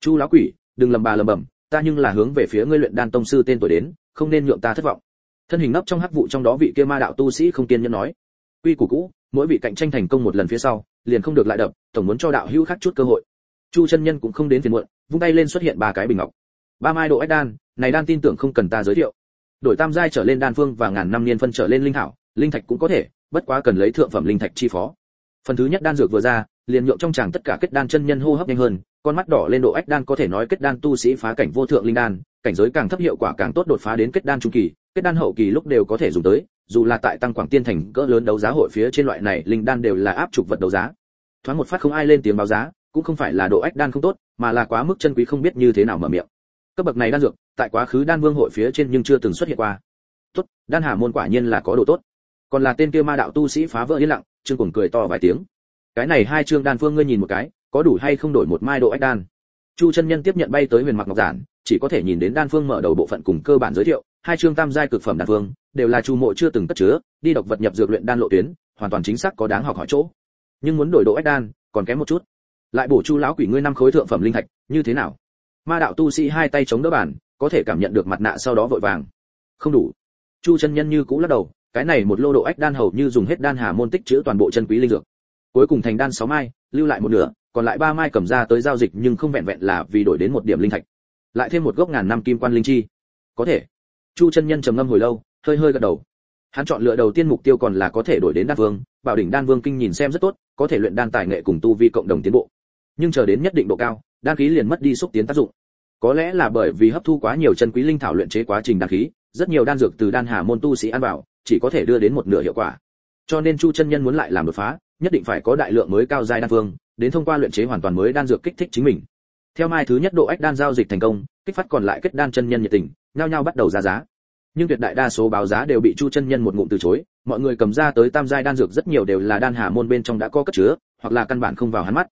Chu lão quỷ, đừng lầm bà lầm bầm ta nhưng là hướng về phía ngươi luyện đan tông sư tên tuổi đến, không nên nhượng ta thất vọng thân hình nấp trong hắc vụ trong đó vị kia ma đạo tu sĩ không kiên nhẫn nói. Quy củ cũ, mỗi vị cạnh tranh thành công một lần phía sau, liền không được lại đập, tổng muốn cho đạo hữu khác chút cơ hội. Chu chân nhân cũng không đến phiền muộn, vung tay lên xuất hiện ba cái bình ngọc. Ba mai độ ách đan, này đan tin tưởng không cần ta giới thiệu. Đổi tam giai trở lên đan phương và ngàn năm niên phân trở lên linh thảo, linh thạch cũng có thể, bất quá cần lấy thượng phẩm linh thạch chi phó. Phần thứ nhất đan dược vừa ra, liền nhượng trong chàng tất cả kết đan chân nhân hô hấp nhanh hơn, con mắt đỏ lên độ ách đan có thể nói kết đan tu sĩ phá cảnh vô thượng linh đan cảnh giới càng thấp hiệu quả càng tốt đột phá đến kết đan trung kỳ, kết đan hậu kỳ lúc đều có thể dùng tới, dù là tại tăng quảng tiên thành cỡ lớn đấu giá hội phía trên loại này, linh đan đều là áp trục vật đấu giá. Thoáng một phát không ai lên tiếng báo giá, cũng không phải là độ ách đan không tốt, mà là quá mức chân quý không biết như thế nào mở miệng. Cấp bậc này đan dược, tại quá khứ đan vương hội phía trên nhưng chưa từng xuất hiện qua. Tốt, đan hà môn quả nhiên là có độ tốt. Còn là tên kia ma đạo tu sĩ phá vỡ yên lặng, trương cuồng cười to vài tiếng. Cái này hai chương đan phương ngươi nhìn một cái, có đủ hay không đổi một mai độ ách đan? Chu chân nhân tiếp nhận bay tới huyền mặc ngọc giản chỉ có thể nhìn đến đan phương mở đầu bộ phận cùng cơ bản giới thiệu, hai chương tam giai cực phẩm đan phương, đều là chu mộ chưa từng cất chứa, đi độc vật nhập dược luyện đan lộ tuyến, hoàn toàn chính xác có đáng học hỏi chỗ. Nhưng muốn đổi độ ách đan, còn kém một chút. Lại bổ chu lão quỷ ngươi năm khối thượng phẩm linh thạch, như thế nào? Ma đạo tu sĩ hai tay chống đỡ bàn, có thể cảm nhận được mặt nạ sau đó vội vàng. Không đủ. Chu chân nhân như cũ lắc đầu, cái này một lô độ ách đan hầu như dùng hết đan hà môn tích chữ toàn bộ chân quý linh dược. Cuối cùng thành đan sáu mai, lưu lại một nửa, còn lại ba mai cầm ra tới giao dịch nhưng không vẹn vẹn là vì đổi đến một điểm linh thạch lại thêm một gốc ngàn năm kim quan linh chi. Có thể. Chu chân nhân trầm ngâm hồi lâu, hơi hơi gật đầu. Hắn chọn lựa đầu tiên mục tiêu còn là có thể đổi đến đan vương, bảo đỉnh đan vương kinh nhìn xem rất tốt, có thể luyện đan tài nghệ cùng tu vi cộng đồng tiến bộ. Nhưng chờ đến nhất định độ cao, đan khí liền mất đi xúc tiến tác dụng. Có lẽ là bởi vì hấp thu quá nhiều chân quý linh thảo luyện chế quá trình đan khí, rất nhiều đan dược từ đan hà môn tu sĩ ăn vào, chỉ có thể đưa đến một nửa hiệu quả. Cho nên chu chân nhân muốn lại làm đột phá, nhất định phải có đại lượng mới cao giai đan vương, đến thông qua luyện chế hoàn toàn mới đan dược kích thích chính mình theo mai thứ nhất độ ách đan giao dịch thành công, kích phát còn lại kết đan chân nhân nhiệt tình, nhao nhao bắt đầu ra giá. Nhưng tuyệt đại đa số báo giá đều bị chu chân nhân một ngụm từ chối, mọi người cầm ra tới tam giai đan dược rất nhiều đều là đan hà môn bên trong đã có cất chứa, hoặc là căn bản không vào hắn mắt.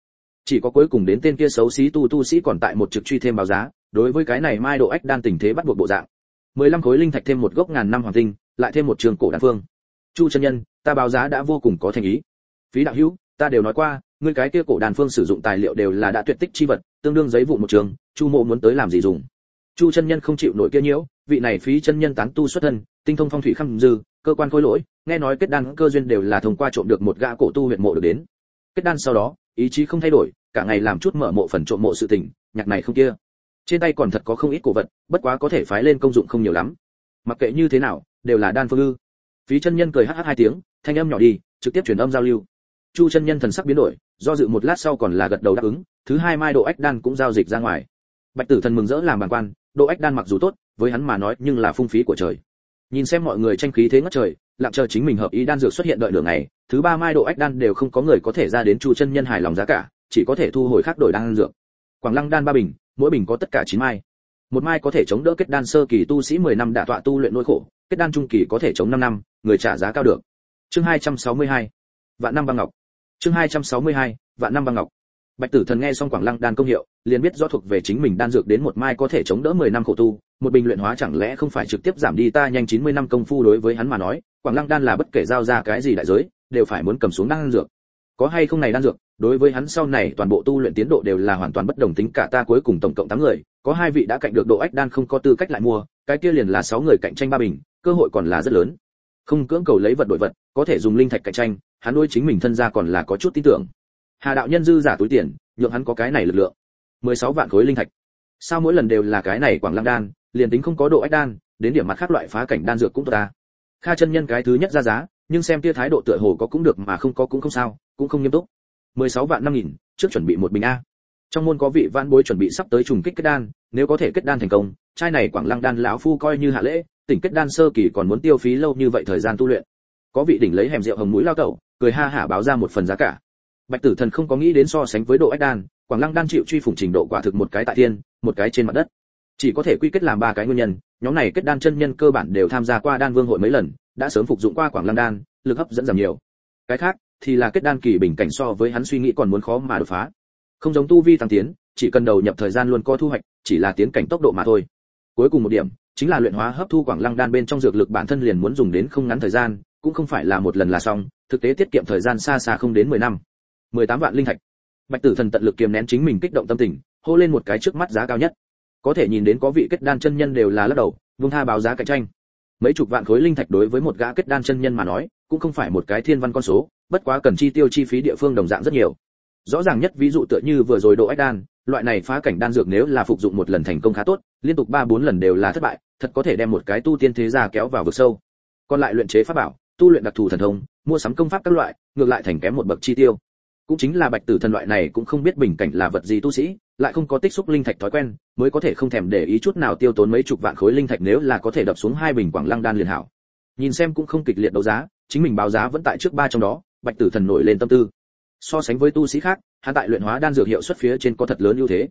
Chỉ có cuối cùng đến tên kia xấu xí tu tu sĩ còn tại một trực truy thêm báo giá, đối với cái này mai độ ách đan tình thế bắt buộc bộ dạng. 15 khối linh thạch thêm một gốc ngàn năm hoàng tinh, lại thêm một trường cổ đan phương. Chu chân nhân, ta báo giá đã vô cùng có thành ý. Phí đạo hữu, ta đều nói qua, ngươi cái kia cổ đàn phương sử dụng tài liệu đều là đã tuyệt tích chi vật tương đương giấy vụ một trường, chu mộ muốn tới làm gì dùng? Chu chân nhân không chịu nổi kia nhiễu, vị này phí chân nhân tán tu xuất thân, tinh thông phong thủy khăm dư, cơ quan khôi lỗi, nghe nói kết đan cơ duyên đều là thông qua trộm được một gã cổ tu huyện mộ được đến. Kết đan sau đó, ý chí không thay đổi, cả ngày làm chút mở mộ phần trộm mộ sự tình, nhạc này không kia. Trên tay còn thật có không ít cổ vật, bất quá có thể phái lên công dụng không nhiều lắm. Mặc kệ như thế nào, đều là đan phương ư. Phí chân nhân cười hh hai tiếng, thanh âm nhỏ đi, trực tiếp truyền âm giao lưu. Chu chân nhân thần sắc biến đổi do dự một lát sau còn là gật đầu đáp ứng, thứ hai mai độ ách đan cũng giao dịch ra ngoài. Bạch tử thần mừng rỡ làm bàn quan, độ ách đan mặc dù tốt, với hắn mà nói nhưng là phung phí của trời. Nhìn xem mọi người tranh khí thế ngất trời, lặng chờ chính mình hợp ý đan dược xuất hiện đợi nửa ngày, thứ ba mai độ ách đan đều không có người có thể ra đến chu chân nhân hài lòng giá cả, chỉ có thể thu hồi khác đổi đan dược. Quảng lăng đan ba bình, mỗi bình có tất cả chín mai. Một mai có thể chống đỡ kết đan sơ kỳ tu sĩ 10 năm đả tọa tu luyện nỗi khổ, kết đan trung kỳ có thể chống 5 năm, người trả giá cao được. Chương 262 vạn năm băng ngọc chương 262 vạn năm băng ngọc. Bạch tử thần nghe xong quảng lăng đan công hiệu, liền biết rõ thuộc về chính mình đan dược đến một mai có thể chống đỡ 10 năm khổ tu, một bình luyện hóa chẳng lẽ không phải trực tiếp giảm đi ta nhanh 90 năm công phu đối với hắn mà nói, quảng lăng đan là bất kể giao ra cái gì đại giới, đều phải muốn cầm xuống đan dược. Có hay không này đan dược, đối với hắn sau này toàn bộ tu luyện tiến độ đều là hoàn toàn bất đồng tính cả ta cuối cùng tổng cộng 8 người, có hai vị đã cạnh được độ ách đan không có tư cách lại mua, cái kia liền là 6 người cạnh tranh ba bình, cơ hội còn là rất lớn. Không cưỡng cầu lấy vật đổi vật, có thể dùng linh thạch cạnh tranh hắn nuôi chính mình thân ra còn là có chút tin tưởng. Hà đạo nhân dư giả túi tiền, nhượng hắn có cái này lực lượng. 16 vạn khối linh thạch. Sao mỗi lần đều là cái này quảng lăng đan, liền tính không có độ ách đan, đến điểm mặt khác loại phá cảnh đan dược cũng tốt ta. Kha chân nhân cái thứ nhất ra giá, nhưng xem kia thái độ tựa hồ có cũng được mà không có cũng không sao, cũng không nghiêm túc. 16 vạn năm nghìn, trước chuẩn bị một bình a. Trong môn có vị vãn bối chuẩn bị sắp tới trùng kích kết đan, nếu có thể kết đan thành công, trai này quảng lăng đan lão phu coi như hạ lễ, tỉnh kết đan sơ kỳ còn muốn tiêu phí lâu như vậy thời gian tu luyện. Có vị đỉnh lấy hẻm rượu hồng mũi lao cậu cười ha hả báo ra một phần giá cả. Bạch tử thần không có nghĩ đến so sánh với độ ách đan, quảng lăng đan chịu truy phủng trình độ quả thực một cái tại thiên, một cái trên mặt đất. Chỉ có thể quy kết làm ba cái nguyên nhân, nhóm này kết đan chân nhân cơ bản đều tham gia qua đan vương hội mấy lần, đã sớm phục dụng qua quảng lăng đan, lực hấp dẫn giảm nhiều. Cái khác, thì là kết đan kỳ bình cảnh so với hắn suy nghĩ còn muốn khó mà đột phá. Không giống tu vi tăng tiến, chỉ cần đầu nhập thời gian luôn có thu hoạch, chỉ là tiến cảnh tốc độ mà thôi. Cuối cùng một điểm, chính là luyện hóa hấp thu quảng lăng đan bên trong dược lực bản thân liền muốn dùng đến không ngắn thời gian cũng không phải là một lần là xong, thực tế tiết kiệm thời gian xa xa không đến 10 năm. 18 vạn linh thạch. Bạch tử thần tận lực kiềm nén chính mình kích động tâm tình, hô lên một cái trước mắt giá cao nhất. Có thể nhìn đến có vị kết đan chân nhân đều là lắc đầu, vung tha báo giá cạnh tranh. Mấy chục vạn khối linh thạch đối với một gã kết đan chân nhân mà nói, cũng không phải một cái thiên văn con số, bất quá cần chi tiêu chi phí địa phương đồng dạng rất nhiều. Rõ ràng nhất ví dụ tựa như vừa rồi độ ách đan, loại này phá cảnh đan dược nếu là phục dụng một lần thành công khá tốt, liên tục ba bốn lần đều là thất bại, thật có thể đem một cái tu tiên thế gia kéo vào vực sâu. Còn lại luyện chế pháp bảo tu luyện đặc thù thần thông, mua sắm công pháp các loại, ngược lại thành kém một bậc chi tiêu. Cũng chính là bạch tử thần loại này cũng không biết bình cảnh là vật gì tu sĩ, lại không có tích xúc linh thạch thói quen, mới có thể không thèm để ý chút nào tiêu tốn mấy chục vạn khối linh thạch nếu là có thể đập xuống hai bình quảng lăng đan liền hảo. Nhìn xem cũng không kịch liệt đấu giá, chính mình báo giá vẫn tại trước ba trong đó, bạch tử thần nổi lên tâm tư. So sánh với tu sĩ khác, hắn tại luyện hóa đan dược hiệu suất phía trên có thật lớn ưu thế.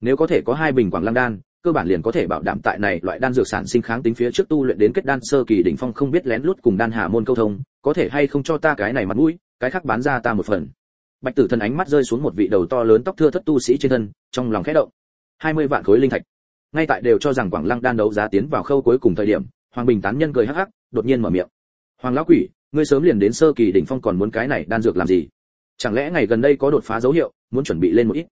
Nếu có thể có hai bình quảng lăng đan cơ bản liền có thể bảo đảm tại này loại đan dược sản sinh kháng tính phía trước tu luyện đến kết đan sơ kỳ đỉnh phong không biết lén lút cùng đan hạ môn câu thông, có thể hay không cho ta cái này mặt mũi, cái khác bán ra ta một phần. Bạch tử thần ánh mắt rơi xuống một vị đầu to lớn tóc thưa thất tu sĩ trên thân, trong lòng khẽ động. 20 vạn khối linh thạch. Ngay tại đều cho rằng quảng lăng đan đấu giá tiến vào khâu cuối cùng thời điểm, hoàng bình tán nhân cười hắc hắc, đột nhiên mở miệng. Hoàng lão quỷ, ngươi sớm liền đến sơ kỳ đỉnh phong còn muốn cái này đan dược làm gì? Chẳng lẽ ngày gần đây có đột phá dấu hiệu, muốn chuẩn bị lên một ít?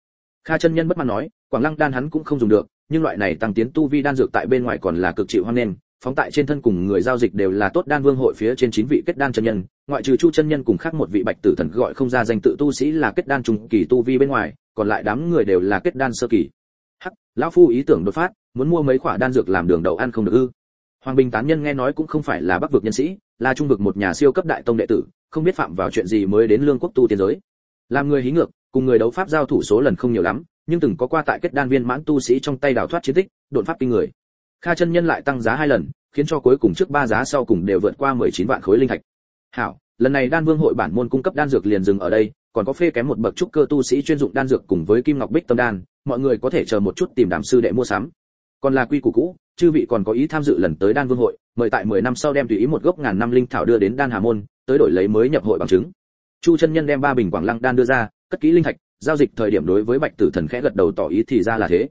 Kha chân nhân bất mãn nói, quảng lăng đan hắn cũng không dùng được nhưng loại này tăng tiến tu vi đan dược tại bên ngoài còn là cực chịu hoan nghênh, phóng tại trên thân cùng người giao dịch đều là tốt đan vương hội phía trên chín vị kết đan chân nhân, ngoại trừ chu chân nhân cùng khác một vị bạch tử thần gọi không ra danh tự tu sĩ là kết đan trung kỳ tu vi bên ngoài, còn lại đám người đều là kết đan sơ kỳ. Hắc, lão phu ý tưởng đột phát, muốn mua mấy quả đan dược làm đường đầu ăn không được ư? Hoàng bình tán nhân nghe nói cũng không phải là bắc vực nhân sĩ, là trung vực một nhà siêu cấp đại tông đệ tử, không biết phạm vào chuyện gì mới đến lương quốc tu tiên giới. Làm người hí ngược cùng người đấu pháp giao thủ số lần không nhiều lắm, nhưng từng có qua tại kết đan viên mãn tu sĩ trong tay đào thoát chiến tích, đột pháp kinh người. Kha chân nhân lại tăng giá hai lần, khiến cho cuối cùng trước ba giá sau cùng đều vượt qua 19 vạn khối linh thạch. Hảo, lần này đan vương hội bản môn cung cấp đan dược liền dừng ở đây, còn có phê kém một bậc trúc cơ tu sĩ chuyên dụng đan dược cùng với kim ngọc bích tâm đan, mọi người có thể chờ một chút tìm đàm sư đệ mua sắm. Còn là quy củ cũ, chư vị còn có ý tham dự lần tới đan vương hội, mời tại 10 năm sau đem tùy ý một gốc ngàn năm linh thảo đưa đến đan hà môn, tới đổi lấy mới nhập hội bằng chứng. Chu chân nhân đem ba bình quảng lăng đan đưa ra cất kỹ linh thạch, giao dịch thời điểm đối với bạch tử thần khẽ gật đầu tỏ ý thì ra là thế.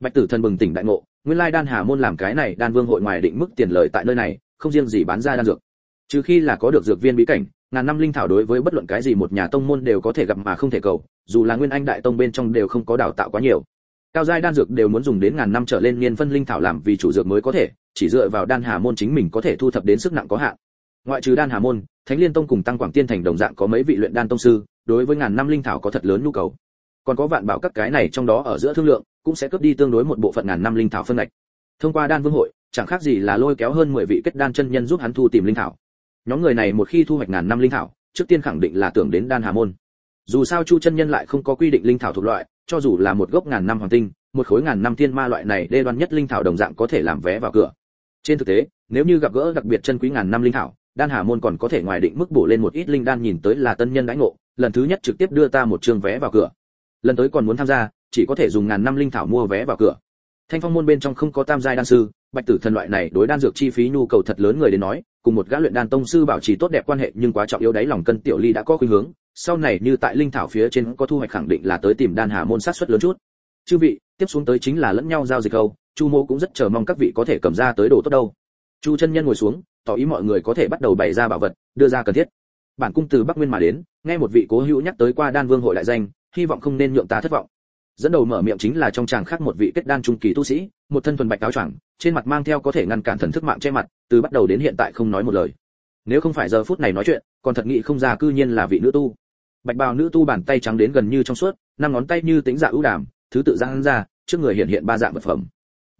Bạch tử thần bừng tỉnh đại ngộ, nguyên lai đan hà môn làm cái này đan vương hội ngoài định mức tiền lợi tại nơi này, không riêng gì bán ra đan dược. Trừ khi là có được dược viên bí cảnh, ngàn năm linh thảo đối với bất luận cái gì một nhà tông môn đều có thể gặp mà không thể cầu, dù là nguyên anh đại tông bên trong đều không có đào tạo quá nhiều. Cao giai đan dược đều muốn dùng đến ngàn năm trở lên niên phân linh thảo làm vì chủ dược mới có thể, chỉ dựa vào đan hà môn chính mình có thể thu thập đến sức nặng có hạn. Ngoại trừ đan hà môn, thánh liên tông cùng tăng quảng tiên thành đồng dạng có mấy vị luyện đan tông sư đối với ngàn năm linh thảo có thật lớn nhu cầu. Còn có vạn bảo các cái này trong đó ở giữa thương lượng, cũng sẽ cướp đi tương đối một bộ phận ngàn năm linh thảo phân ngạch. Thông qua đan vương hội, chẳng khác gì là lôi kéo hơn 10 vị kết đan chân nhân giúp hắn thu tìm linh thảo. Nhóm người này một khi thu hoạch ngàn năm linh thảo, trước tiên khẳng định là tưởng đến đan hà môn. Dù sao chu chân nhân lại không có quy định linh thảo thuộc loại, cho dù là một gốc ngàn năm hoàng tinh, một khối ngàn năm tiên ma loại này đê đoan nhất linh thảo đồng dạng có thể làm vé vào cửa. Trên thực tế, nếu như gặp gỡ đặc biệt chân quý ngàn năm linh thảo, đan hà môn còn có thể ngoài định mức bổ lên một ít linh đan nhìn tới là tân nhân đãi ngộ lần thứ nhất trực tiếp đưa ta một trường vé vào cửa. Lần tới còn muốn tham gia, chỉ có thể dùng ngàn năm linh thảo mua vé vào cửa. Thanh phong môn bên trong không có tam giai đan sư, bạch tử thần loại này đối đan dược chi phí nhu cầu thật lớn người đến nói, cùng một gã luyện đan tông sư bảo trì tốt đẹp quan hệ nhưng quá trọng yếu đáy lòng cân tiểu ly đã có khuynh hướng, sau này như tại linh thảo phía trên có thu hoạch khẳng định là tới tìm đan hà môn sát suất lớn chút. Chư vị, tiếp xuống tới chính là lẫn nhau giao dịch câu, chu mô cũng rất chờ mong các vị có thể cầm ra tới đồ tốt đâu. Chu chân nhân ngồi xuống, tỏ ý mọi người có thể bắt đầu bày ra bảo vật, đưa ra cần thiết bản cung từ bắc nguyên mà đến, nghe một vị cố hữu nhắc tới qua đan vương hội đại danh, hy vọng không nên nhượng ta thất vọng. Dẫn đầu mở miệng chính là trong chàng khác một vị kết đan trung kỳ tu sĩ, một thân thuần bạch áo choàng, trên mặt mang theo có thể ngăn cản thần thức mạng che mặt, từ bắt đầu đến hiện tại không nói một lời. Nếu không phải giờ phút này nói chuyện, còn thật nghị không ra cư nhiên là vị nữ tu. Bạch bào nữ tu bàn tay trắng đến gần như trong suốt, năm ngón tay như tính dạ ưu đàm, thứ tự giang ra, trước người hiện hiện ba dạng vật phẩm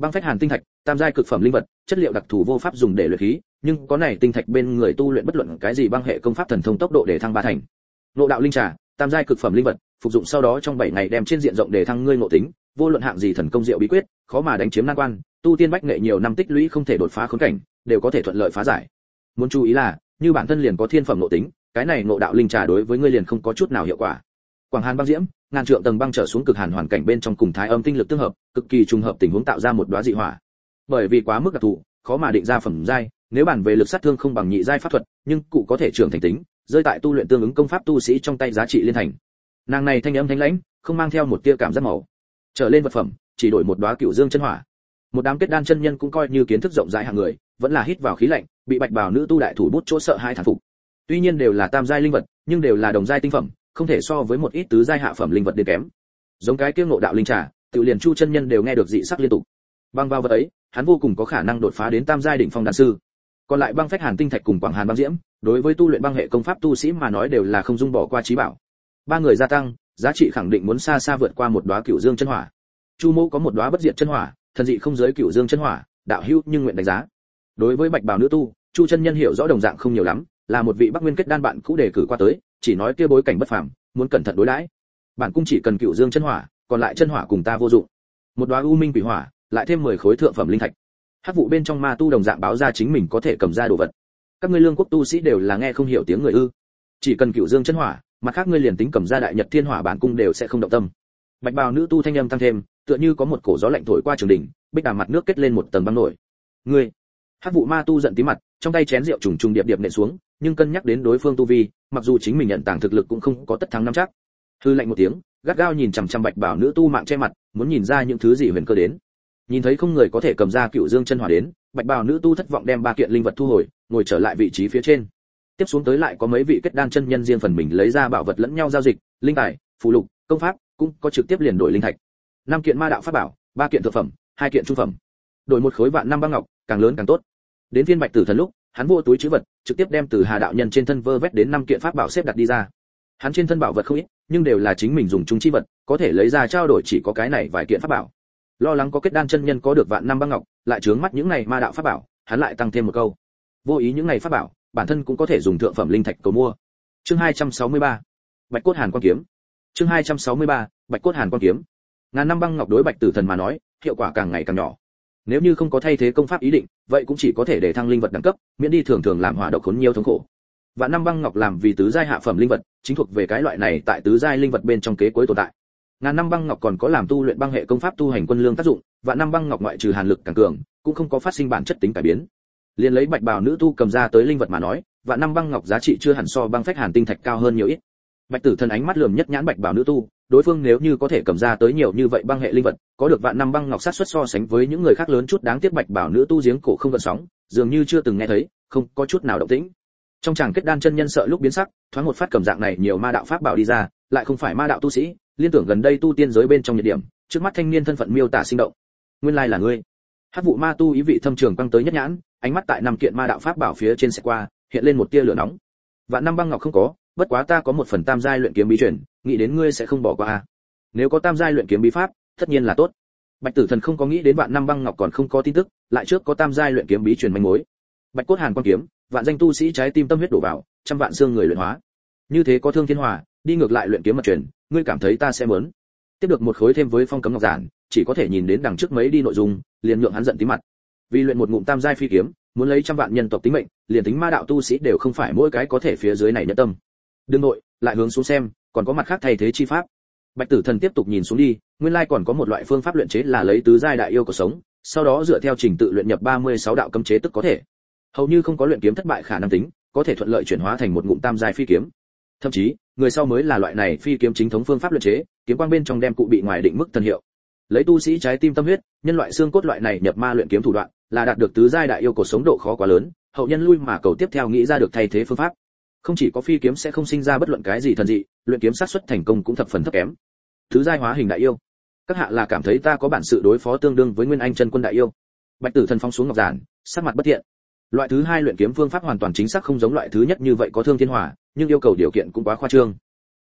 băng phách hàn tinh thạch, tam giai cực phẩm linh vật, chất liệu đặc thù vô pháp dùng để luyện khí, nhưng có này tinh thạch bên người tu luyện bất luận cái gì băng hệ công pháp thần thông tốc độ để thăng ba thành. Nộ đạo linh trà, tam giai cực phẩm linh vật, phục dụng sau đó trong 7 ngày đem trên diện rộng để thăng ngươi ngộ tính, vô luận hạng gì thần công diệu bí quyết, khó mà đánh chiếm nan quan, tu tiên bách nghệ nhiều năm tích lũy không thể đột phá khốn cảnh, đều có thể thuận lợi phá giải. Muốn chú ý là, như bản thân liền có thiên phẩm ngộ tính, cái này ngộ đạo linh trà đối với ngươi liền không có chút nào hiệu quả quảng hàn băng diễm, ngàn trượng tầng băng trở xuống cực hàn hoàn cảnh bên trong cùng thái âm tinh lực tương hợp, cực kỳ trùng hợp tình huống tạo ra một đóa dị hỏa. Bởi vì quá mức đặc thù, khó mà định ra phẩm giai, nếu bản về lực sát thương không bằng nhị giai pháp thuật, nhưng cụ có thể trưởng thành tính, rơi tại tu luyện tương ứng công pháp tu sĩ trong tay giá trị liên thành. Nàng này thanh âm thanh lãnh, không mang theo một tia cảm giác màu. Trở lên vật phẩm, chỉ đổi một đóa cựu dương chân hỏa. Một đám kết đan chân nhân cũng coi như kiến thức rộng rãi hàng người, vẫn là hít vào khí lạnh, bị bạch bào nữ tu đại thủ bút chỗ sợ hai thản phục. Tuy nhiên đều là tam giai linh vật, nhưng đều là đồng giai tinh phẩm không thể so với một ít tứ giai hạ phẩm linh vật đến kém. Giống cái kia ngộ đạo linh trà tự liền chu chân nhân đều nghe được dị sắc liên tục. Băng vào vật ấy, hắn vô cùng có khả năng đột phá đến tam giai đỉnh phong đan sư. Còn lại băng phách hàn tinh thạch cùng quảng hàn băng diễm, đối với tu luyện băng hệ công pháp tu sĩ mà nói đều là không dung bỏ qua trí bảo. Ba người gia tăng, giá trị khẳng định muốn xa xa vượt qua một đóa cửu dương chân hỏa. Chu mẫu có một đóa bất diệt chân hỏa, thần dị không giới cửu dương chân hỏa, đạo hữu nhưng nguyện đánh giá. Đối với bạch bào nữ tu, chu chân nhân hiểu rõ đồng dạng không nhiều lắm, là một vị bắc nguyên kết đan bạn cũ đề cử qua tới chỉ nói kia bối cảnh bất phàm, muốn cẩn thận đối đãi. Bản cung chỉ cần cựu dương chân hỏa, còn lại chân hỏa cùng ta vô dụng. Một đóa u minh quỷ hỏa, lại thêm 10 khối thượng phẩm linh thạch. Hắc vụ bên trong ma tu đồng dạng báo ra chính mình có thể cầm ra đồ vật. Các ngươi lương quốc tu sĩ đều là nghe không hiểu tiếng người ư. Chỉ cần cựu dương chân hỏa mà khác ngươi liền tính cầm ra đại nhật thiên hỏa bản cung đều sẽ không động tâm. Bạch bào nữ tu thanh âm tăng thêm, tựa như có một cổ gió lạnh thổi qua trường đỉnh, bích đàm mặt nước kết lên một tầng băng nổi. Ngươi, hắc vụ ma tu giận tí mặt, trong tay chén rượu trùng trùng điệp điệp nện xuống nhưng cân nhắc đến đối phương tu vi, mặc dù chính mình nhận tàng thực lực cũng không có tất thắng nắm chắc. Hư lạnh một tiếng, gắt gao nhìn chằm chằm bạch bảo nữ tu mạng che mặt, muốn nhìn ra những thứ gì huyền cơ đến. Nhìn thấy không người có thể cầm ra cựu dương chân hỏa đến, bạch bảo nữ tu thất vọng đem ba kiện linh vật thu hồi, ngồi trở lại vị trí phía trên. Tiếp xuống tới lại có mấy vị kết đan chân nhân riêng phần mình lấy ra bảo vật lẫn nhau giao dịch, linh tài, phù lục, công pháp, cũng có trực tiếp liền đổi linh thạch. Năm kiện ma đạo pháp bảo, ba kiện thực phẩm, hai kiện trung phẩm. Đổi một khối vạn năm băng ngọc, càng lớn càng tốt. Đến phiên bạch tử thần lúc hắn vô túi chữ vật, trực tiếp đem từ hà đạo nhân trên thân vơ vét đến năm kiện pháp bảo xếp đặt đi ra. Hắn trên thân bảo vật không ít, nhưng đều là chính mình dùng chung chi vật, có thể lấy ra trao đổi chỉ có cái này vài kiện pháp bảo. Lo lắng có kết đan chân nhân có được vạn năm băng ngọc, lại trướng mắt những này ma đạo pháp bảo, hắn lại tăng thêm một câu. Vô ý những này pháp bảo, bản thân cũng có thể dùng thượng phẩm linh thạch cầu mua. Chương 263 bạch cốt hàn quan kiếm. Chương 263 bạch cốt hàn quan kiếm. Ngàn năm băng ngọc đối bạch tử thần mà nói, hiệu quả càng ngày càng nhỏ nếu như không có thay thế công pháp ý định, vậy cũng chỉ có thể để thăng linh vật đẳng cấp, miễn đi thường thường làm hỏa độc khốn nhiều thống khổ. Và năm băng ngọc làm vì tứ giai hạ phẩm linh vật, chính thuộc về cái loại này tại tứ giai linh vật bên trong kế cuối tồn tại. Ngàn năm băng ngọc còn có làm tu luyện băng hệ công pháp tu hành quân lương tác dụng, và năm băng ngọc ngoại trừ hàn lực càng cường, cũng không có phát sinh bản chất tính cải biến. Liền lấy bạch bào nữ tu cầm ra tới linh vật mà nói, và năm băng ngọc giá trị chưa hẳn so băng phách hàn tinh thạch cao hơn nhiều ít. Bạch tử thần ánh mắt lườm nhất nhãn bạch bào nữ tu đối phương nếu như có thể cầm ra tới nhiều như vậy băng hệ linh vật, có được vạn năm băng ngọc sát xuất so sánh với những người khác lớn chút đáng tiếc bạch bảo nữ tu giếng cổ không gợn sóng, dường như chưa từng nghe thấy, không có chút nào động tĩnh. Trong chàng kết đan chân nhân sợ lúc biến sắc, thoáng một phát cầm dạng này nhiều ma đạo pháp bảo đi ra, lại không phải ma đạo tu sĩ, liên tưởng gần đây tu tiên giới bên trong nhiệt điểm, trước mắt thanh niên thân phận miêu tả sinh động. Nguyên lai là ngươi. Hát vụ ma tu ý vị thâm trường băng tới nhất nhãn, ánh mắt tại năm kiện ma đạo pháp bảo phía trên sẽ qua, hiện lên một tia lửa nóng. Vạn năm băng ngọc không có bất quá ta có một phần tam giai luyện kiếm bí truyền, nghĩ đến ngươi sẽ không bỏ qua a. Nếu có tam giai luyện kiếm bí pháp, tất nhiên là tốt. Bạch tử thần không có nghĩ đến vạn năm băng ngọc còn không có tin tức, lại trước có tam giai luyện kiếm bí truyền manh mối. Bạch cốt hàn quan kiếm, vạn danh tu sĩ trái tim tâm huyết đổ vào, trăm vạn xương người luyện hóa. Như thế có thương thiên hòa, đi ngược lại luyện kiếm mật truyền, ngươi cảm thấy ta sẽ muốn? Tiếp được một khối thêm với phong cấm ngọc giản, chỉ có thể nhìn đến đằng trước mấy đi nội dung, liền nhượng hắn giận tí mặt. Vì luyện một ngụm tam giai phi kiếm, muốn lấy trăm vạn nhân tộc tính mệnh, liền tính ma đạo tu sĩ đều không phải mỗi cái có thể phía dưới này nhẫn tâm đương nội, lại hướng xuống xem, còn có mặt khác thay thế chi pháp. Bạch tử thần tiếp tục nhìn xuống đi, nguyên lai còn có một loại phương pháp luyện chế là lấy tứ giai đại yêu của sống, sau đó dựa theo trình tự luyện nhập 36 đạo cấm chế tức có thể. Hầu như không có luyện kiếm thất bại khả năng tính, có thể thuận lợi chuyển hóa thành một ngụm tam giai phi kiếm. Thậm chí, người sau mới là loại này phi kiếm chính thống phương pháp luyện chế, kiếm quang bên trong đem cụ bị ngoài định mức thần hiệu. Lấy tu sĩ trái tim tâm huyết, nhân loại xương cốt loại này nhập ma luyện kiếm thủ đoạn, là đạt được tứ giai đại yêu cổ sống độ khó quá lớn, hậu nhân lui mà cầu tiếp theo nghĩ ra được thay thế phương pháp không chỉ có phi kiếm sẽ không sinh ra bất luận cái gì thần dị, luyện kiếm sát xuất thành công cũng thập phần thấp kém. Thứ giai hóa hình đại yêu. Các hạ là cảm thấy ta có bản sự đối phó tương đương với nguyên anh chân quân đại yêu. Bạch tử thần phong xuống ngọc giản, sắc mặt bất thiện. Loại thứ hai luyện kiếm phương pháp hoàn toàn chính xác không giống loại thứ nhất như vậy có thương thiên hỏa nhưng yêu cầu điều kiện cũng quá khoa trương.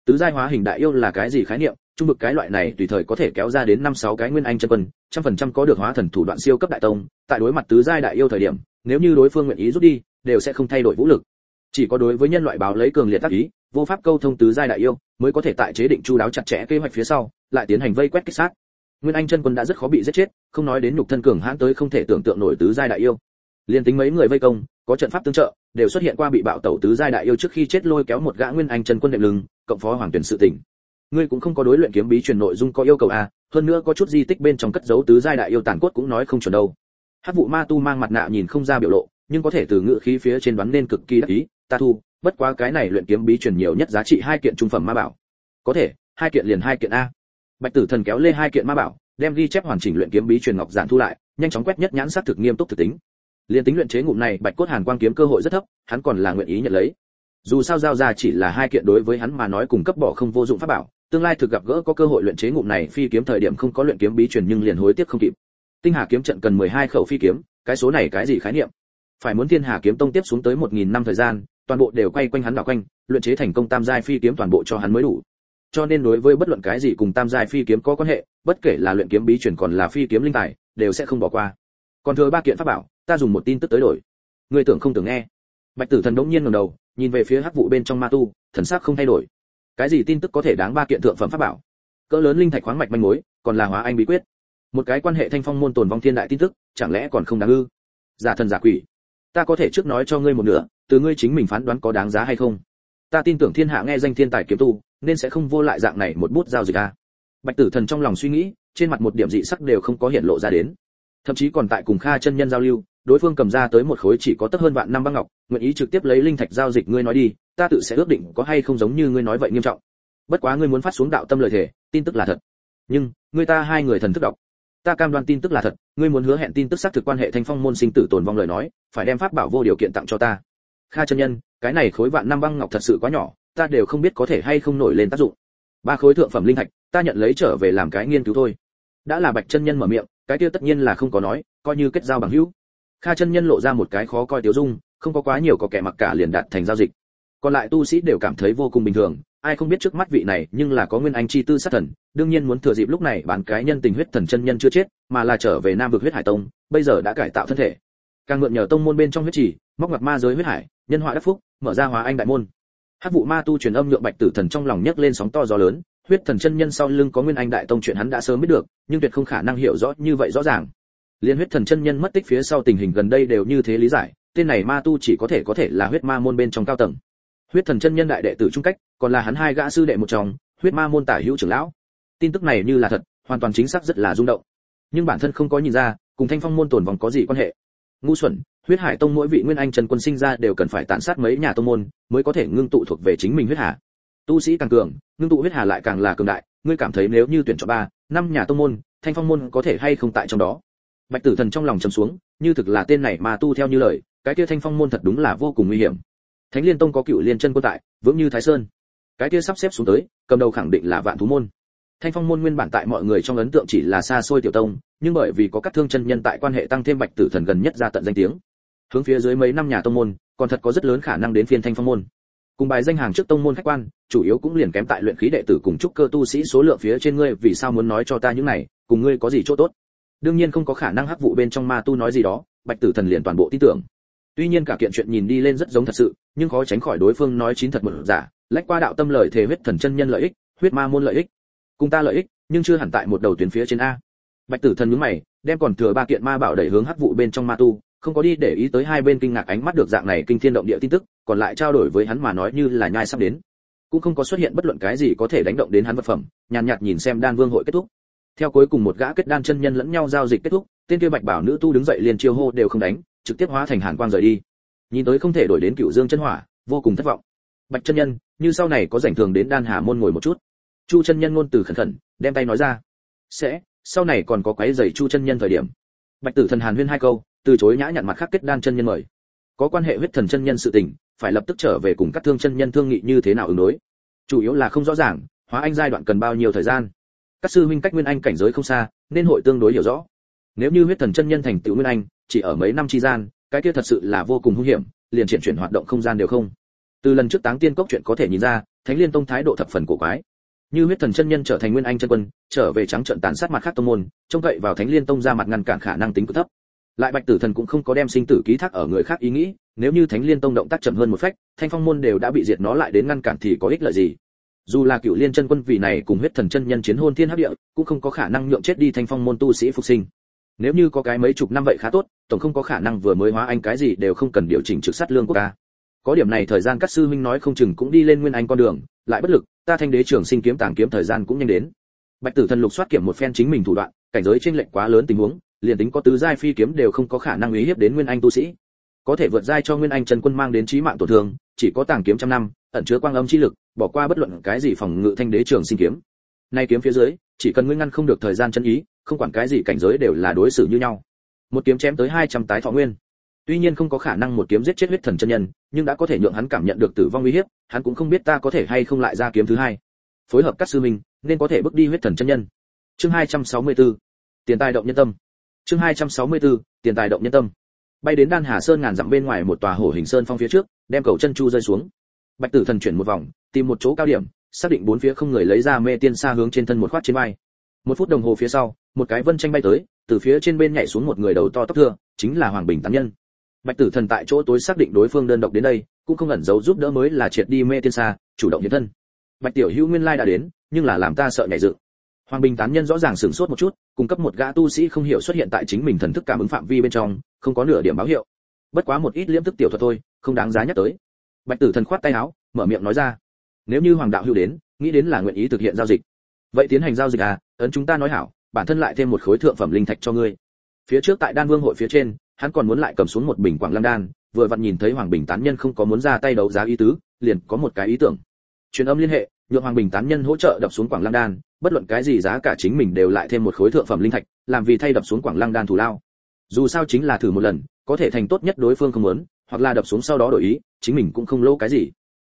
Tứ giai hóa hình đại yêu là cái gì khái niệm? Trung vực cái loại này tùy thời có thể kéo ra đến năm sáu cái nguyên anh chân quân, trăm phần trăm có được hóa thần thủ đoạn siêu cấp đại tông. Tại đối mặt tứ giai đại yêu thời điểm, nếu như đối phương nguyện ý rút đi, đều sẽ không thay đổi vũ lực chỉ có đối với nhân loại báo lấy cường liệt tác ý vô pháp câu thông tứ giai đại yêu mới có thể tại chế định chu đáo chặt chẽ kế hoạch phía sau lại tiến hành vây quét kích sát. Nguyên anh chân quân đã rất khó bị giết chết không nói đến nhục thân cường hãn tới không thể tưởng tượng nổi tứ giai đại yêu. Liên tính mấy người vây công có trận pháp tương trợ đều xuất hiện qua bị bạo tẩu tứ giai đại yêu trước khi chết lôi kéo một gã nguyên anh chân quân đệm lưng cộng phó hoàng tuyển sự tỉnh. Ngươi cũng không có đối luyện kiếm bí truyền nội dung có yêu cầu a à, hơn nữa có chút di tích bên trong cất giấu tứ giai đại yêu tàn cốt cũng nói không chuẩn đâu. Hát vụ ma tu mang mặt nạ nhìn không ra biểu lộ nhưng có thể từ ngữ khí phía trên đoán nên cực kỳ đắc ý ta thu, bất quá cái này luyện kiếm bí truyền nhiều nhất giá trị hai kiện trung phẩm ma bảo. Có thể, hai kiện liền hai kiện a. Bạch tử thần kéo lê hai kiện ma bảo, đem ghi chép hoàn chỉnh luyện kiếm bí truyền ngọc giản thu lại, nhanh chóng quét nhất nhãn xác thực nghiêm túc thực tính. Liên tính luyện chế ngụm này, bạch cốt hàn quang kiếm cơ hội rất thấp, hắn còn là nguyện ý nhận lấy. Dù sao giao ra chỉ là hai kiện đối với hắn mà nói cùng cấp bỏ không vô dụng pháp bảo, tương lai thực gặp gỡ có cơ hội luyện chế ngụm này, phi kiếm thời điểm không có luyện kiếm bí truyền nhưng liền hối tiếc không kịp. Tinh hà kiếm trận cần 12 khẩu phi kiếm, cái số này cái gì khái niệm? Phải muốn thiên hà kiếm tông tiếp xuống tới 1.000 năm thời gian toàn bộ đều quay quanh hắn đảo quanh, luyện chế thành công tam giai phi kiếm toàn bộ cho hắn mới đủ. Cho nên đối với bất luận cái gì cùng tam giai phi kiếm có quan hệ, bất kể là luyện kiếm bí truyền còn là phi kiếm linh tài, đều sẽ không bỏ qua. Còn thừa ba kiện pháp bảo, ta dùng một tin tức tới đổi. Ngươi tưởng không tưởng nghe. Bạch tử thần đống nhiên ngẩng đầu, nhìn về phía hắc vụ bên trong ma tu, thần sắc không thay đổi. Cái gì tin tức có thể đáng ba kiện thượng phẩm pháp bảo? Cỡ lớn linh thạch khoáng mạch manh mối, còn là hóa anh bí quyết. Một cái quan hệ thanh phong môn tồn vong thiên đại tin tức, chẳng lẽ còn không đáng ư? Giả thần giả quỷ. Ta có thể trước nói cho ngươi một nửa từ ngươi chính mình phán đoán có đáng giá hay không? Ta tin tưởng thiên hạ nghe danh thiên tài kiếm tu, nên sẽ không vô lại dạng này một bút giao dịch a. Bạch tử thần trong lòng suy nghĩ, trên mặt một điểm dị sắc đều không có hiện lộ ra đến. Thậm chí còn tại cùng kha chân nhân giao lưu, đối phương cầm ra tới một khối chỉ có tấp hơn vạn năm băng ngọc, nguyện ý trực tiếp lấy linh thạch giao dịch ngươi nói đi, ta tự sẽ ước định có hay không giống như ngươi nói vậy nghiêm trọng. Bất quá ngươi muốn phát xuống đạo tâm lời thể tin tức là thật. Nhưng, ngươi ta hai người thần thức đọc. Ta cam đoan tin tức là thật, ngươi muốn hứa hẹn tin tức xác thực quan hệ thanh phong môn sinh tử tồn vong lời nói, phải đem pháp bảo vô điều kiện tặng cho ta kha chân nhân cái này khối vạn năm băng ngọc thật sự quá nhỏ ta đều không biết có thể hay không nổi lên tác dụng. Ba khối thượng phẩm linh thạch ta nhận lấy trở về làm cái nghiên cứu thôi. Đã là bạch chân nhân mở miệng cái kia tất nhiên là không có nói coi như kết giao bằng hữu. Kha chân nhân lộ ra một cái khó coi tiêu dung không có quá nhiều có kẻ mặc cả liền đạt thành giao dịch. Còn lại tu sĩ đều cảm thấy vô cùng bình thường ai không biết trước mắt vị này nhưng là có nguyên anh chi tư sát thần đương nhiên muốn thừa dịp lúc này bán cái nhân tình huyết thần chân nhân chưa chết mà là trở về nam vực huyết hải tông bây giờ đã cải tạo thân thể. Càng mượn nhờ tông môn bên trong huyết trì, móc mặt ma giới huyết hải nhân họa đắc phúc, mở ra hóa anh đại môn. Hắc vụ ma tu truyền âm nhượng bạch tử thần trong lòng nhấc lên sóng to gió lớn, huyết thần chân nhân sau lưng có nguyên anh đại tông chuyện hắn đã sớm biết được, nhưng tuyệt không khả năng hiểu rõ như vậy rõ ràng. Liên huyết thần chân nhân mất tích phía sau tình hình gần đây đều như thế lý giải, tên này ma tu chỉ có thể có thể là huyết ma môn bên trong cao tầng. Huyết thần chân nhân đại đệ tử trung cách, còn là hắn hai gã sư đệ một trong, huyết ma môn tả hữu trưởng lão. Tin tức này như là thật, hoàn toàn chính xác rất là rung động. Nhưng bản thân không có nhìn ra, cùng thanh phong môn tổn vòng có gì quan hệ. Ngu xuẩn huyết hải tông mỗi vị nguyên anh trần quân sinh ra đều cần phải tàn sát mấy nhà tông môn mới có thể ngưng tụ thuộc về chính mình huyết hà. Tu sĩ càng cường, ngưng tụ huyết hà lại càng là cường đại, ngươi cảm thấy nếu như tuyển chọn ba, năm nhà tông môn, thanh phong môn có thể hay không tại trong đó? Bạch tử thần trong lòng trầm xuống, như thực là tên này mà tu theo như lời, cái kia thanh phong môn thật đúng là vô cùng nguy hiểm. Thánh liên tông có cựu liên chân quân tại, vững như thái sơn. Cái kia sắp xếp xuống tới, cầm đầu khẳng định là vạn thú môn. Thanh phong môn nguyên bản tại mọi người trong ấn tượng chỉ là xa xôi tiểu tông, nhưng bởi vì có các thương chân nhân tại quan hệ tăng thêm bạch tử thần gần nhất ra tận danh tiếng hướng phía dưới mấy năm nhà tông môn, còn thật có rất lớn khả năng đến phiên thanh phong môn. Cùng bài danh hàng trước tông môn khách quan, chủ yếu cũng liền kém tại luyện khí đệ tử cùng trúc cơ tu sĩ số lượng phía trên ngươi, vì sao muốn nói cho ta những này, cùng ngươi có gì chỗ tốt? Đương nhiên không có khả năng hắc vụ bên trong ma tu nói gì đó, bạch tử thần liền toàn bộ tin tưởng. Tuy nhiên cả kiện chuyện nhìn đi lên rất giống thật sự, nhưng khó tránh khỏi đối phương nói chín thật một giả, lách qua đạo tâm lợi thể huyết thần chân nhân lợi ích, huyết ma môn lợi ích. Cùng ta lợi ích, nhưng chưa hẳn tại một đầu tuyến phía trên a. Bạch tử thần nhướng mày, đem còn thừa ba kiện ma bảo đẩy hướng hắc vụ bên trong ma tu không có đi để ý tới hai bên kinh ngạc ánh mắt được dạng này kinh thiên động địa tin tức, còn lại trao đổi với hắn mà nói như là nhai sắp đến. Cũng không có xuất hiện bất luận cái gì có thể đánh động đến hắn vật phẩm, nhàn nhạt nhìn xem đan vương hội kết thúc. Theo cuối cùng một gã kết đan chân nhân lẫn nhau giao dịch kết thúc, tên kia bạch bảo nữ tu đứng dậy liền chiêu hô đều không đánh, trực tiếp hóa thành hàn quang rời đi. Nhìn tới không thể đổi đến cựu dương chân hỏa, vô cùng thất vọng. Bạch chân nhân, như sau này có rảnh thường đến đan hà môn ngồi một chút. Chu chân nhân ngôn từ khẩn khẩn, đem tay nói ra. Sẽ, sau này còn có quái giày chu chân nhân thời điểm. Bạch tử thần hàn huyên hai câu từ chối nhã nhặn mặt khác kết đan chân nhân mời. Có quan hệ huyết thần chân nhân sự tình, phải lập tức trở về cùng các thương chân nhân thương nghị như thế nào ứng đối. Chủ yếu là không rõ ràng, hóa anh giai đoạn cần bao nhiêu thời gian. Các sư huynh cách nguyên anh cảnh giới không xa, nên hội tương đối hiểu rõ. Nếu như huyết thần chân nhân thành tựu nguyên anh, chỉ ở mấy năm chi gian, cái kia thật sự là vô cùng hung hiểm, liền triển chuyển hoạt động không gian đều không. Từ lần trước táng tiên cốc chuyện có thể nhìn ra, thánh liên tông thái độ thập phần cổ quái. Như huyết thần chân nhân trở thành nguyên anh chân quân, trở về trắng trận tàn sát mặt khác tông môn, trông cậy vào thánh liên tông ra mặt ngăn cản khả năng tính cực thấp lại bạch tử thần cũng không có đem sinh tử ký thác ở người khác ý nghĩ, nếu như thánh liên tông động tác chậm hơn một phách, thanh phong môn đều đã bị diệt nó lại đến ngăn cản thì có ích lợi gì? Dù là cựu liên chân quân vì này cùng huyết thần chân nhân chiến hôn thiên hấp địa, cũng không có khả năng nhượng chết đi thanh phong môn tu sĩ phục sinh. Nếu như có cái mấy chục năm vậy khá tốt, tổng không có khả năng vừa mới hóa anh cái gì đều không cần điều chỉnh trực sát lương quốc ca có điểm này thời gian các sư huynh nói không chừng cũng đi lên nguyên anh con đường, lại bất lực, ta thanh đế trưởng sinh kiếm tàng kiếm thời gian cũng nhanh đến. Bạch tử thần lục soát kiểm một phen chính mình thủ đoạn, cảnh giới trên lệnh quá lớn tình huống liền tính có tứ giai phi kiếm đều không có khả năng uy hiếp đến nguyên anh tu sĩ. Có thể vượt giai cho nguyên anh trần quân mang đến chí mạng tổn thương, chỉ có tàng kiếm trăm năm, ẩn chứa quang âm chi lực, bỏ qua bất luận cái gì phòng ngự thanh đế trường sinh kiếm. Nay kiếm phía dưới, chỉ cần ngươi ngăn không được thời gian chân ý, không quản cái gì cảnh giới đều là đối xử như nhau. Một kiếm chém tới 200 tái thọ nguyên. Tuy nhiên không có khả năng một kiếm giết chết huyết thần chân nhân, nhưng đã có thể nhượng hắn cảm nhận được tử vong uy hiếp, hắn cũng không biết ta có thể hay không lại ra kiếm thứ hai. Phối hợp các sư minh, nên có thể bước đi huyết thần chân nhân. Chương 264 tiền tài động nhân tâm chương 264 tiền tài động nhân tâm. Bay đến đan hà sơn ngàn dặm bên ngoài một tòa hổ hình sơn phong phía trước, đem cầu chân chu rơi xuống. Bạch tử thần chuyển một vòng, tìm một chỗ cao điểm, xác định bốn phía không người lấy ra mê tiên xa hướng trên thân một khoát trên vai. Một phút đồng hồ phía sau, một cái vân tranh bay tới, từ phía trên bên nhảy xuống một người đầu to tóc thưa, chính là hoàng bình tán nhân. Bạch tử thần tại chỗ tối xác định đối phương đơn độc đến đây, cũng không ẩn giấu giúp đỡ mới là triệt đi mê tiên xa chủ động hiện thân. Bạch tiểu hữu nguyên lai đã đến, nhưng là làm ta sợ nhảy dựng hoàng bình tán nhân rõ ràng sửng sốt một chút, cung cấp một gã tu sĩ không hiểu xuất hiện tại chính mình thần thức cảm ứng phạm vi bên trong, không có nửa điểm báo hiệu. Bất quá một ít liễm thức tiểu thuật thôi, không đáng giá nhắc tới. Bạch tử thần khoát tay áo, mở miệng nói ra, nếu như hoàng đạo hữu đến, nghĩ đến là nguyện ý thực hiện giao dịch. Vậy tiến hành giao dịch à? Ấn chúng ta nói hảo, bản thân lại thêm một khối thượng phẩm linh thạch cho ngươi. Phía trước tại đan vương hội phía trên, hắn còn muốn lại cầm xuống một bình quảng lam đan, vừa vặn nhìn thấy hoàng bình tán nhân không có muốn ra tay đấu giá ý tứ, liền có một cái ý tưởng. Truyền âm liên hệ, nhượng hoàng bình tán nhân hỗ trợ đập xuống quảng lăng đan bất luận cái gì giá cả chính mình đều lại thêm một khối thượng phẩm linh thạch, làm vì thay đập xuống quảng lăng đan thủ lao. Dù sao chính là thử một lần, có thể thành tốt nhất đối phương không muốn, hoặc là đập xuống sau đó đổi ý, chính mình cũng không lỗ cái gì.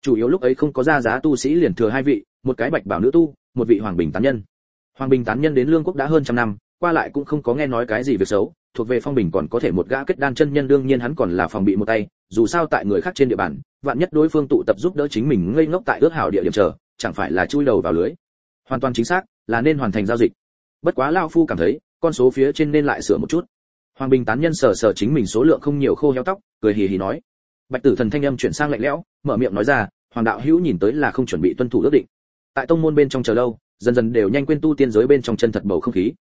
Chủ yếu lúc ấy không có ra giá tu sĩ liền thừa hai vị, một cái bạch bảo nữ tu, một vị hoàng bình tán nhân. Hoàng bình tán nhân đến lương quốc đã hơn trăm năm, qua lại cũng không có nghe nói cái gì việc xấu, thuộc về phong bình còn có thể một gã kết đan chân nhân đương nhiên hắn còn là phòng bị một tay, dù sao tại người khác trên địa bàn, vạn nhất đối phương tụ tập giúp đỡ chính mình ngây ngốc tại ước hảo địa điểm chờ, chẳng phải là chui đầu vào lưới hoàn toàn chính xác là nên hoàn thành giao dịch. Bất quá lao phu cảm thấy, con số phía trên nên lại sửa một chút. Hoàng bình tán nhân sờ sờ chính mình số lượng không nhiều khô heo tóc, cười hì hì nói. Bạch tử thần thanh âm chuyển sang lạnh lẽo, mở miệng nói ra, hoàng đạo hữu nhìn tới là không chuẩn bị tuân thủ ước định. Tại tông môn bên trong chờ lâu, dần dần đều nhanh quên tu tiên giới bên trong chân thật bầu không khí.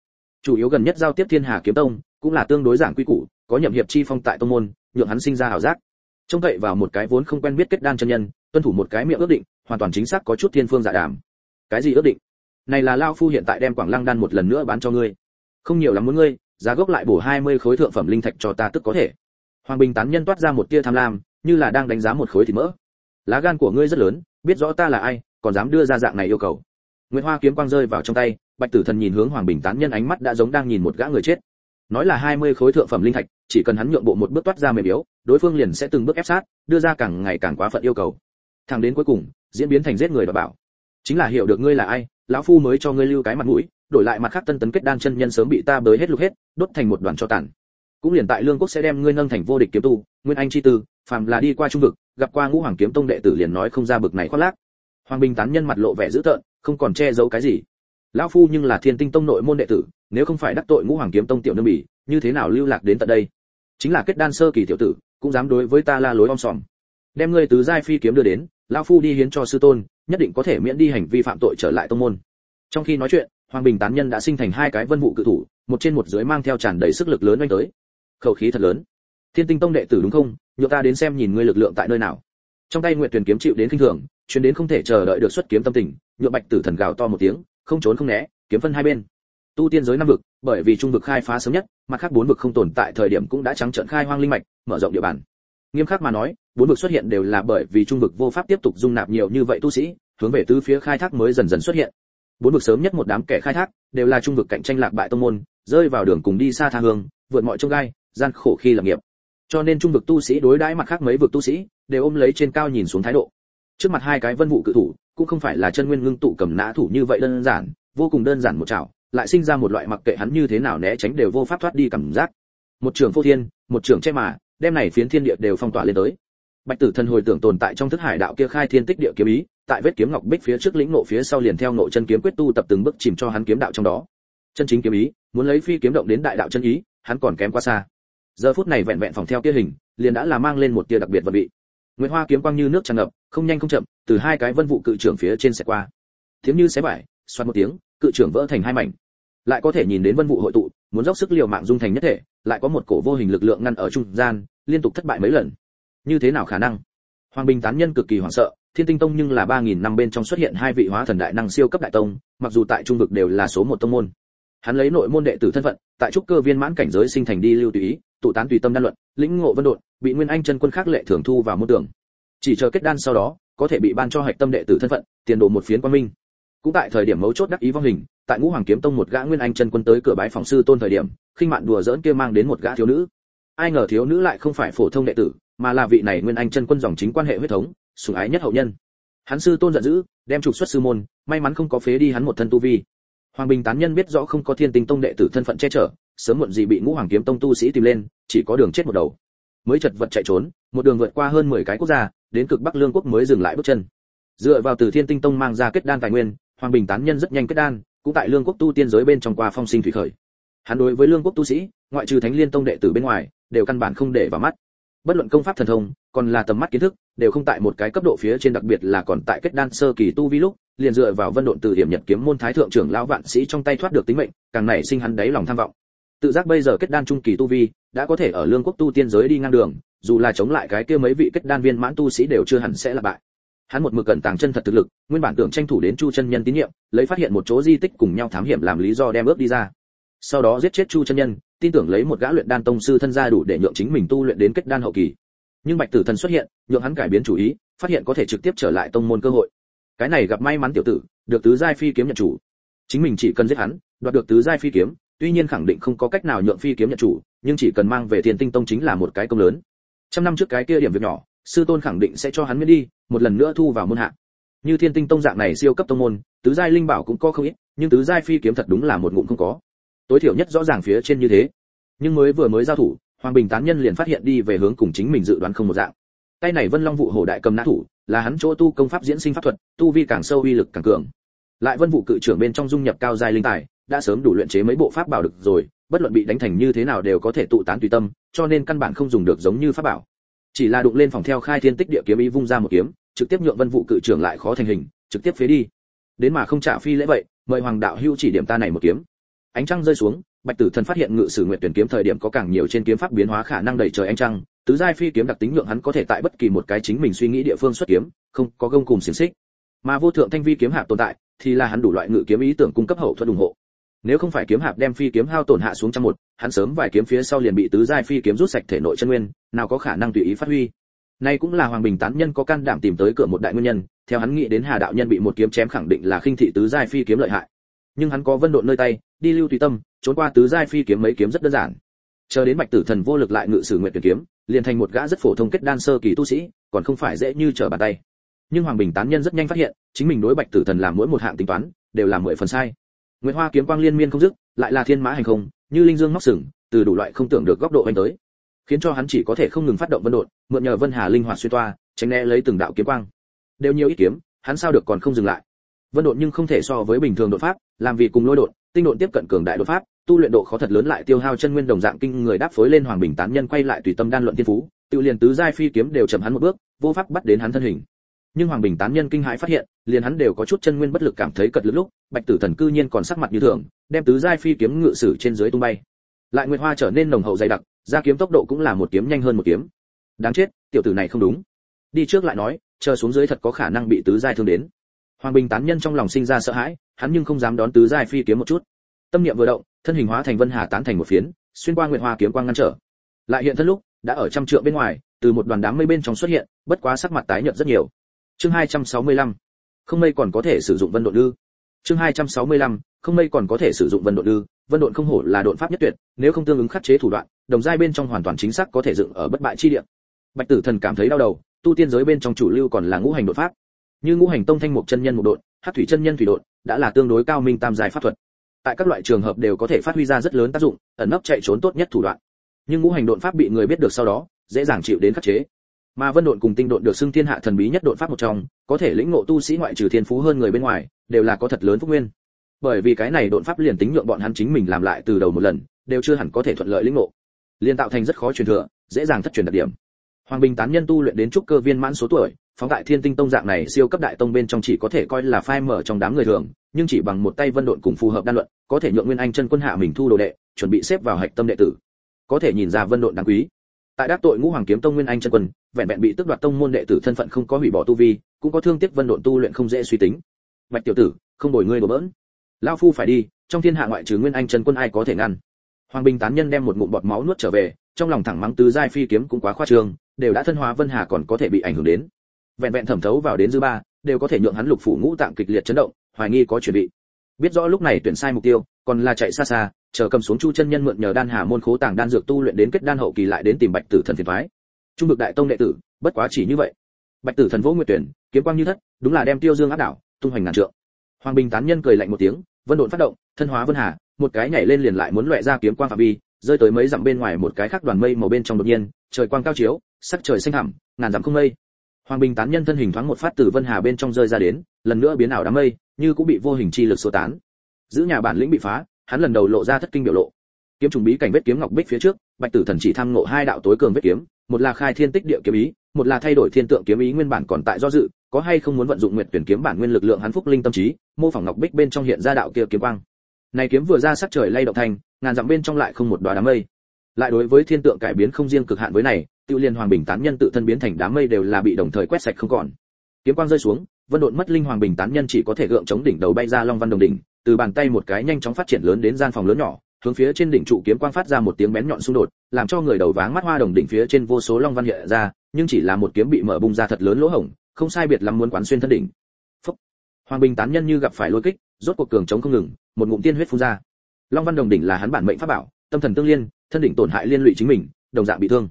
Chủ yếu gần nhất giao tiếp thiên hà kiếm tông, cũng là tương đối giảng quy củ, có nhậm hiệp chi phong tại tông môn, nhượng hắn sinh ra ảo giác. Trông cậy vào một cái vốn không quen biết kết đan chân nhân, tuân thủ một cái miệng ước định, hoàn toàn chính xác có chút thiên phương dạ đàm. Cái gì ước định? Này là lao phu hiện tại đem quảng lăng đan một lần nữa bán cho ngươi. Không nhiều lắm muốn ngươi, giá gốc lại bổ 20 khối thượng phẩm linh thạch cho ta tức có thể. Hoàng bình tán nhân toát ra một tia tham lam, như là đang đánh giá một khối thịt mỡ. Lá gan của ngươi rất lớn, biết rõ ta là ai, còn dám đưa ra dạng này yêu cầu. Nguyễn hoa kiếm quang rơi vào trong tay, bạch tử thần nhìn hướng hoàng bình tán nhân ánh mắt đã giống đang nhìn một gã người chết. Nói là 20 khối thượng phẩm linh thạch, chỉ cần hắn nhượng bộ một bước toát ra mềm yếu, đối phương liền sẽ từng bước ép sát, đưa ra càng ngày càng quá phận yêu cầu. Thẳng đến cuối cùng, diễn biến thành giết người và bảo chính là hiểu được ngươi là ai, lão phu mới cho ngươi lưu cái mặt mũi, đổi lại mặt khác tân tấn kết đan chân nhân sớm bị ta bới hết lục hết, đốt thành một đoàn cho tàn. Cũng liền tại lương quốc sẽ đem ngươi nâng thành vô địch kiếm tu, nguyên anh chi tư, phàm là đi qua trung vực, gặp qua ngũ hoàng kiếm tông đệ tử liền nói không ra bực này khoác lác. Hoàng bình tán nhân mặt lộ vẻ dữ tợn, không còn che giấu cái gì. Lão phu nhưng là thiên tinh tông nội môn đệ tử, nếu không phải đắc tội ngũ hoàng kiếm tông tiểu nương bỉ, như thế nào lưu lạc đến tận đây? Chính là kết đan sơ kỳ tiểu tử, cũng dám đối với ta la lối om sòm. Đem ngươi tứ giai phi kiếm đưa đến, lão phu đi hiến cho sư tôn nhất định có thể miễn đi hành vi phạm tội trở lại tông môn. Trong khi nói chuyện, hoàng bình tán nhân đã sinh thành hai cái vân vụ cự thủ, một trên một dưới mang theo tràn đầy sức lực lớn oanh tới. Khẩu khí thật lớn. Thiên tinh tông đệ tử đúng không? Nhượng ta đến xem nhìn ngươi lực lượng tại nơi nào. Trong tay nguyện tuyển kiếm chịu đến kinh thường, chuyến đến không thể chờ đợi được xuất kiếm tâm tình, nhượng bạch tử thần gào to một tiếng, không trốn không né, kiếm phân hai bên. Tu tiên giới năm vực, bởi vì trung vực khai phá sớm nhất mà khác bốn vực không tồn tại thời điểm cũng đã trắng trợn khai hoang linh mạch, mở rộng địa bàn nghiêm khắc mà nói, bốn vực xuất hiện đều là bởi vì trung vực vô pháp tiếp tục dung nạp nhiều như vậy tu sĩ, hướng về tứ phía khai thác mới dần dần xuất hiện. Bốn vực sớm nhất một đám kẻ khai thác, đều là trung vực cạnh tranh lạc bại tông môn, rơi vào đường cùng đi xa tha hương, vượt mọi trông gai, gian khổ khi lập nghiệp. Cho nên trung vực tu sĩ đối đãi mặt khác mấy vực tu sĩ, đều ôm lấy trên cao nhìn xuống thái độ. Trước mặt hai cái vân vụ cự thủ, cũng không phải là chân nguyên ngưng tụ cầm nã thủ như vậy đơn giản, vô cùng đơn giản một chảo, lại sinh ra một loại mặc kệ hắn như thế nào né tránh đều vô pháp thoát đi cảm giác. Một trường phô thiên, một trường che mà đem này phiến thiên địa đều phong tỏa lên tới. Bạch tử thần hồi tưởng tồn tại trong thức hải đạo kia khai thiên tích địa kiếm ý, tại vết kiếm ngọc bích phía trước lĩnh nộ phía sau liền theo nộ chân kiếm quyết tu tập từng bước chìm cho hắn kiếm đạo trong đó. Chân chính kiếm ý, muốn lấy phi kiếm động đến đại đạo chân ý, hắn còn kém quá xa. Giờ phút này vẹn vẹn phòng theo kia hình, liền đã là mang lên một tia đặc biệt vật vị. Nguyễn hoa kiếm quang như nước tràn ngập, không nhanh không chậm, từ hai cái vân vụ cự trưởng phía trên sẽ qua. Thiếm như xé vải xoát một tiếng, cự trưởng vỡ thành hai mảnh. Lại có thể nhìn đến vân vụ hội tụ, muốn dốc sức liều mạng dung thành nhất thể lại có một cổ vô hình lực lượng ngăn ở trung gian, liên tục thất bại mấy lần. Như thế nào khả năng? Hoàng bình tán nhân cực kỳ hoảng sợ, thiên tinh tông nhưng là ba nghìn năm bên trong xuất hiện hai vị hóa thần đại năng siêu cấp đại tông, mặc dù tại trung vực đều là số một tông môn. Hắn lấy nội môn đệ tử thân phận, tại trúc cơ viên mãn cảnh giới sinh thành đi lưu tùy ý, tụ tán tùy tâm đan luận, lĩnh ngộ vân đột bị nguyên anh chân quân khác lệ thường thu vào môn tưởng chỉ chờ kết đan sau đó, có thể bị ban cho hạch tâm đệ tử thân phận, tiền đồ một phiến quan minh. Cũng tại thời điểm mấu chốt đắc ý vong hình tại ngũ hoàng kiếm tông một gã nguyên anh chân quân tới cửa bái phòng sư tôn thời điểm, khinh mạn đùa giỡn kia mang đến một gã thiếu nữ. Ai ngờ thiếu nữ lại không phải phổ thông đệ tử, mà là vị này nguyên anh chân quân dòng chính quan hệ huyết thống, sủng ái nhất hậu nhân. Hắn sư tôn giận dữ, đem trục xuất sư môn, may mắn không có phế đi hắn một thân tu vi. Hoàng bình tán nhân biết rõ không có thiên tinh tông đệ tử thân phận che chở, sớm muộn gì bị ngũ hoàng kiếm tông tu sĩ tìm lên, chỉ có đường chết một đầu. Mới chật vật chạy trốn, một đường vượt qua hơn 10 cái quốc gia, đến cực bắc lương quốc mới dừng lại bước chân. Dựa vào từ thiên tinh tông mang ra kết đan tài nguyên, hoàng bình tán nhân rất nhanh kết đan cũng tại lương quốc tu tiên giới bên trong qua phong sinh thủy khởi. Hắn đối với lương quốc tu sĩ, ngoại trừ thánh liên tông đệ tử bên ngoài, đều căn bản không để vào mắt. Bất luận công pháp thần thông, còn là tầm mắt kiến thức, đều không tại một cái cấp độ phía trên, đặc biệt là còn tại kết đan sơ kỳ tu vi lúc, liền dựa vào vân độn từ điểm nhật kiếm môn thái thượng trưởng lão vạn sĩ trong tay thoát được tính mệnh, càng nảy sinh hắn đáy lòng tham vọng. Tự giác bây giờ kết đan trung kỳ tu vi, đã có thể ở lương quốc tu tiên giới đi ngang đường, dù là chống lại cái kia mấy vị kết đan viên mãn tu sĩ đều chưa hẳn sẽ là bại hắn một mực cẩn tàng chân thật thực lực, nguyên bản tưởng tranh thủ đến chu chân nhân tín nhiệm, lấy phát hiện một chỗ di tích cùng nhau thám hiểm làm lý do đem ước đi ra. Sau đó giết chết chu chân nhân, tin tưởng lấy một gã luyện đan tông sư thân gia đủ để nhượng chính mình tu luyện đến kết đan hậu kỳ. Nhưng bạch tử thần xuất hiện, nhượng hắn cải biến chủ ý, phát hiện có thể trực tiếp trở lại tông môn cơ hội. Cái này gặp may mắn tiểu tử, được tứ giai phi kiếm nhận chủ. Chính mình chỉ cần giết hắn, đoạt được tứ giai phi kiếm, tuy nhiên khẳng định không có cách nào nhượng phi kiếm nhận chủ, nhưng chỉ cần mang về thiên tinh tông chính là một cái công lớn. Trăm năm trước cái kia điểm việc nhỏ, sư tôn khẳng định sẽ cho hắn miễn đi một lần nữa thu vào môn hạ. Như thiên tinh tông dạng này siêu cấp tông môn, tứ giai linh bảo cũng có không ít, nhưng tứ giai phi kiếm thật đúng là một ngụm không có. Tối thiểu nhất rõ ràng phía trên như thế. Nhưng mới vừa mới giao thủ, hoàng bình tán nhân liền phát hiện đi về hướng cùng chính mình dự đoán không một dạng. Tay này vân long vụ hổ đại cầm nã thủ, là hắn chỗ tu công pháp diễn sinh pháp thuật, tu vi càng sâu uy lực càng cường. Lại vân vụ cự trưởng bên trong dung nhập cao giai linh tài, đã sớm đủ luyện chế mấy bộ pháp bảo được rồi, bất luận bị đánh thành như thế nào đều có thể tụ tán tùy tâm, cho nên căn bản không dùng được giống như pháp bảo. Chỉ là đụng lên phòng theo khai thiên tích địa kiếm ý vung ra một kiếm trực tiếp nhượng vân vụ cự trưởng lại khó thành hình, trực tiếp phế đi. Đến mà không trả phi lễ vậy, mời hoàng đạo hưu chỉ điểm ta này một kiếm. Ánh trăng rơi xuống, bạch tử thần phát hiện ngự sử nguyện tuyển kiếm thời điểm có càng nhiều trên kiếm pháp biến hóa khả năng đẩy trời ánh trăng, tứ giai phi kiếm đặc tính nhượng hắn có thể tại bất kỳ một cái chính mình suy nghĩ địa phương xuất kiếm, không có gông cùng xiềng xích. Mà vô thượng thanh vi kiếm hạp tồn tại, thì là hắn đủ loại ngự kiếm ý tưởng cung cấp hậu thuẫn ủng hộ. Nếu không phải kiếm hạp đem phi kiếm hao tổn hạ xuống trăm một, hắn sớm vài kiếm phía sau liền bị tứ giai phi kiếm rút sạch thể nội chân nguyên, nào có khả năng tùy ý phát huy nay cũng là hoàng bình tán nhân có can đảm tìm tới cửa một đại nguyên nhân, theo hắn nghĩ đến hà đạo nhân bị một kiếm chém khẳng định là khinh thị tứ giai phi kiếm lợi hại. Nhưng hắn có vân độn nơi tay, đi lưu tùy tâm, trốn qua tứ giai phi kiếm mấy kiếm rất đơn giản. Chờ đến bạch tử thần vô lực lại ngự sử nguyện tuyển kiếm, liền thành một gã rất phổ thông kết đan sơ kỳ tu sĩ, còn không phải dễ như trở bàn tay. Nhưng hoàng bình tán nhân rất nhanh phát hiện, chính mình đối bạch tử thần làm mỗi một hạng tính toán, đều là mười phần sai. Nguyệt hoa kiếm quang liên miên không dứt, lại là thiên mã hành không, như linh dương móc sừng, từ đủ loại không tưởng được góc độ anh tới khiến cho hắn chỉ có thể không ngừng phát động vân đột, mượn nhờ vân hà linh hoạt xuyên toa, tránh né lấy từng đạo kiếm quang. Đều nhiều ít kiếm, hắn sao được còn không dừng lại? Vân đột nhưng không thể so với bình thường đột pháp, làm vì cùng lôi đột, tinh đột tiếp cận cường đại đột pháp, tu luyện độ khó thật lớn lại tiêu hao chân nguyên đồng dạng kinh người đáp phối lên hoàng bình tán nhân quay lại tùy tâm đan luận thiên phú, tự liền tứ giai phi kiếm đều chậm hắn một bước, vô pháp bắt đến hắn thân hình. Nhưng hoàng bình tán nhân kinh hãi phát hiện, liền hắn đều có chút chân nguyên bất lực cảm thấy cật lực lúc, bạch tử thần cư nhiên còn sắc mặt như thường, đem tứ giai phi kiếm ngự sử trên dưới tung bay. Lại nguyệt hoa trở nên nồng hậu dày đặc ra kiếm tốc độ cũng là một kiếm nhanh hơn một kiếm. Đáng chết, tiểu tử này không đúng. Đi trước lại nói, chờ xuống dưới thật có khả năng bị tứ giai thương đến. Hoàng bình tán nhân trong lòng sinh ra sợ hãi, hắn nhưng không dám đón tứ giai phi kiếm một chút. Tâm niệm vừa động, thân hình hóa thành vân hà tán thành một phiến, xuyên qua nguyệt hoa kiếm quang ngăn trở. Lại hiện thân lúc, đã ở trăm trượng bên ngoài, từ một đoàn đám mây bên trong xuất hiện, bất quá sắc mặt tái nhợt rất nhiều. Chương 265. không mây còn có thể sử dụng vân độn lư chương 265. không mây còn có thể sử dụng vân độn lư vân độn không hổ là độn pháp nhất tuyệt, nếu không tương ứng khắc chế thủ đoạn đồng giai bên trong hoàn toàn chính xác có thể dựng ở bất bại chi địa. Bạch tử thần cảm thấy đau đầu, tu tiên giới bên trong chủ lưu còn là ngũ hành đột pháp. Như ngũ hành tông thanh mục chân nhân một độn, hắc thủy chân nhân thủy độn, đã là tương đối cao minh tam giai pháp thuật. Tại các loại trường hợp đều có thể phát huy ra rất lớn tác dụng, ẩn nấp chạy trốn tốt nhất thủ đoạn. Nhưng ngũ hành độn pháp bị người biết được sau đó, dễ dàng chịu đến khắc chế. Mà vân độn cùng tinh độn được xưng thiên hạ thần bí nhất độn pháp một trong, có thể lĩnh ngộ tu sĩ ngoại trừ thiên phú hơn người bên ngoài, đều là có thật lớn phúc nguyên. Bởi vì cái này độn pháp liền tính nhượng bọn hắn chính mình làm lại từ đầu một lần, đều chưa hẳn có thể thuận lợi lĩnh ngộ liền tạo thành rất khó truyền thừa, dễ dàng thất truyền đặc điểm. Hoàng bình tán nhân tu luyện đến trúc cơ viên mãn số tuổi, phóng đại thiên tinh tông dạng này siêu cấp đại tông bên trong chỉ có thể coi là phai mở trong đám người thường, nhưng chỉ bằng một tay vân độn cùng phù hợp đan luận, có thể nhượng nguyên anh chân quân hạ mình thu đồ đệ, chuẩn bị xếp vào hạch tâm đệ tử. Có thể nhìn ra vân độn đáng quý. Tại đắc tội ngũ hoàng kiếm tông nguyên anh chân quân, vẹn vẹn bị tước đoạt tông môn đệ tử thân phận không có hủy bỏ tu vi, cũng có thương tiếc vân độn tu luyện không dễ suy tính. Bạch tiểu tử, không đổi ngươi đổ bỡn. Lão phu phải đi, trong thiên hạ ngoại trừ nguyên anh chân quân ai có thể ngăn? Hoàng bình tán nhân đem một ngụm bọt máu nuốt trở về, trong lòng thẳng mắng tứ giai phi kiếm cũng quá khoa trương, đều đã thân hóa vân hà còn có thể bị ảnh hưởng đến. Vẹn vẹn thẩm thấu vào đến dư ba, đều có thể nhượng hắn lục phủ ngũ tạng kịch liệt chấn động, hoài nghi có chuẩn bị. Biết rõ lúc này tuyển sai mục tiêu, còn là chạy xa xa, chờ cầm xuống chu chân nhân mượn nhờ đan hà môn khố tàng đan dược tu luyện đến kết đan hậu kỳ lại đến tìm bạch tử thần phiền thoái trung vực đại tông đệ tử, bất quá chỉ như vậy. Bạch tử thần vỗ nguyệt tuyển, kiếm quang như thất, đúng là đem tiêu dương áp đảo, tung hoành ngàn trượng. Hoàng bình tán nhân cười lạnh một tiếng, vân độn phát động thân hóa vân hà, một cái nhảy lên liền lại muốn loại ra kiếm quang phạm vi, rơi tới mấy dặm bên ngoài một cái khác đoàn mây màu bên trong đột nhiên, trời quang cao chiếu, sắc trời xanh hẳm ngàn dặm không mây. Hoàng bình tán nhân thân hình thoáng một phát từ vân hà bên trong rơi ra đến, lần nữa biến ảo đám mây, như cũng bị vô hình chi lực xô tán. Giữ nhà bản lĩnh bị phá, hắn lần đầu lộ ra thất kinh biểu lộ. Kiếm trùng bí cảnh vết kiếm ngọc bích phía trước, bạch tử thần chỉ tham ngộ hai đạo tối cường vết kiếm, một là khai thiên tích địa kiếm ý, một là thay đổi thiên tượng kiếm ý nguyên bản còn tại do dự, có hay không muốn vận dụng nguyệt tuyển kiếm bản nguyên lực lượng hắn phúc linh tâm trí, mô phỏng ngọc bích bên trong hiện ra đạo kia kiếm quang này kiếm vừa ra sắc trời lay động thành, ngàn dặm bên trong lại không một đóa đám mây. Lại đối với thiên tượng cải biến không riêng cực hạn với này, tiêu liên hoàng bình tán nhân tự thân biến thành đám mây đều là bị đồng thời quét sạch không còn. Kiếm quang rơi xuống, vân độn mất linh hoàng bình tán nhân chỉ có thể gượng chống đỉnh đầu bay ra long văn đồng đỉnh, từ bàn tay một cái nhanh chóng phát triển lớn đến gian phòng lớn nhỏ, hướng phía trên đỉnh trụ kiếm quang phát ra một tiếng bén nhọn xung đột, làm cho người đầu váng mắt hoa đồng đỉnh phía trên vô số long văn hiện ra, nhưng chỉ là một kiếm bị mở bung ra thật lớn lỗ hổng, không sai biệt lắm muốn quán xuyên thân đỉnh. Phúc. hoàng bình tán nhân như gặp phải lôi kích rốt cuộc cường chống không ngừng, một ngụm tiên huyết phun ra. Long văn đồng đỉnh là hắn bản mệnh pháp bảo, tâm thần tương liên, thân đỉnh tổn hại liên lụy chính mình, đồng dạng bị thương.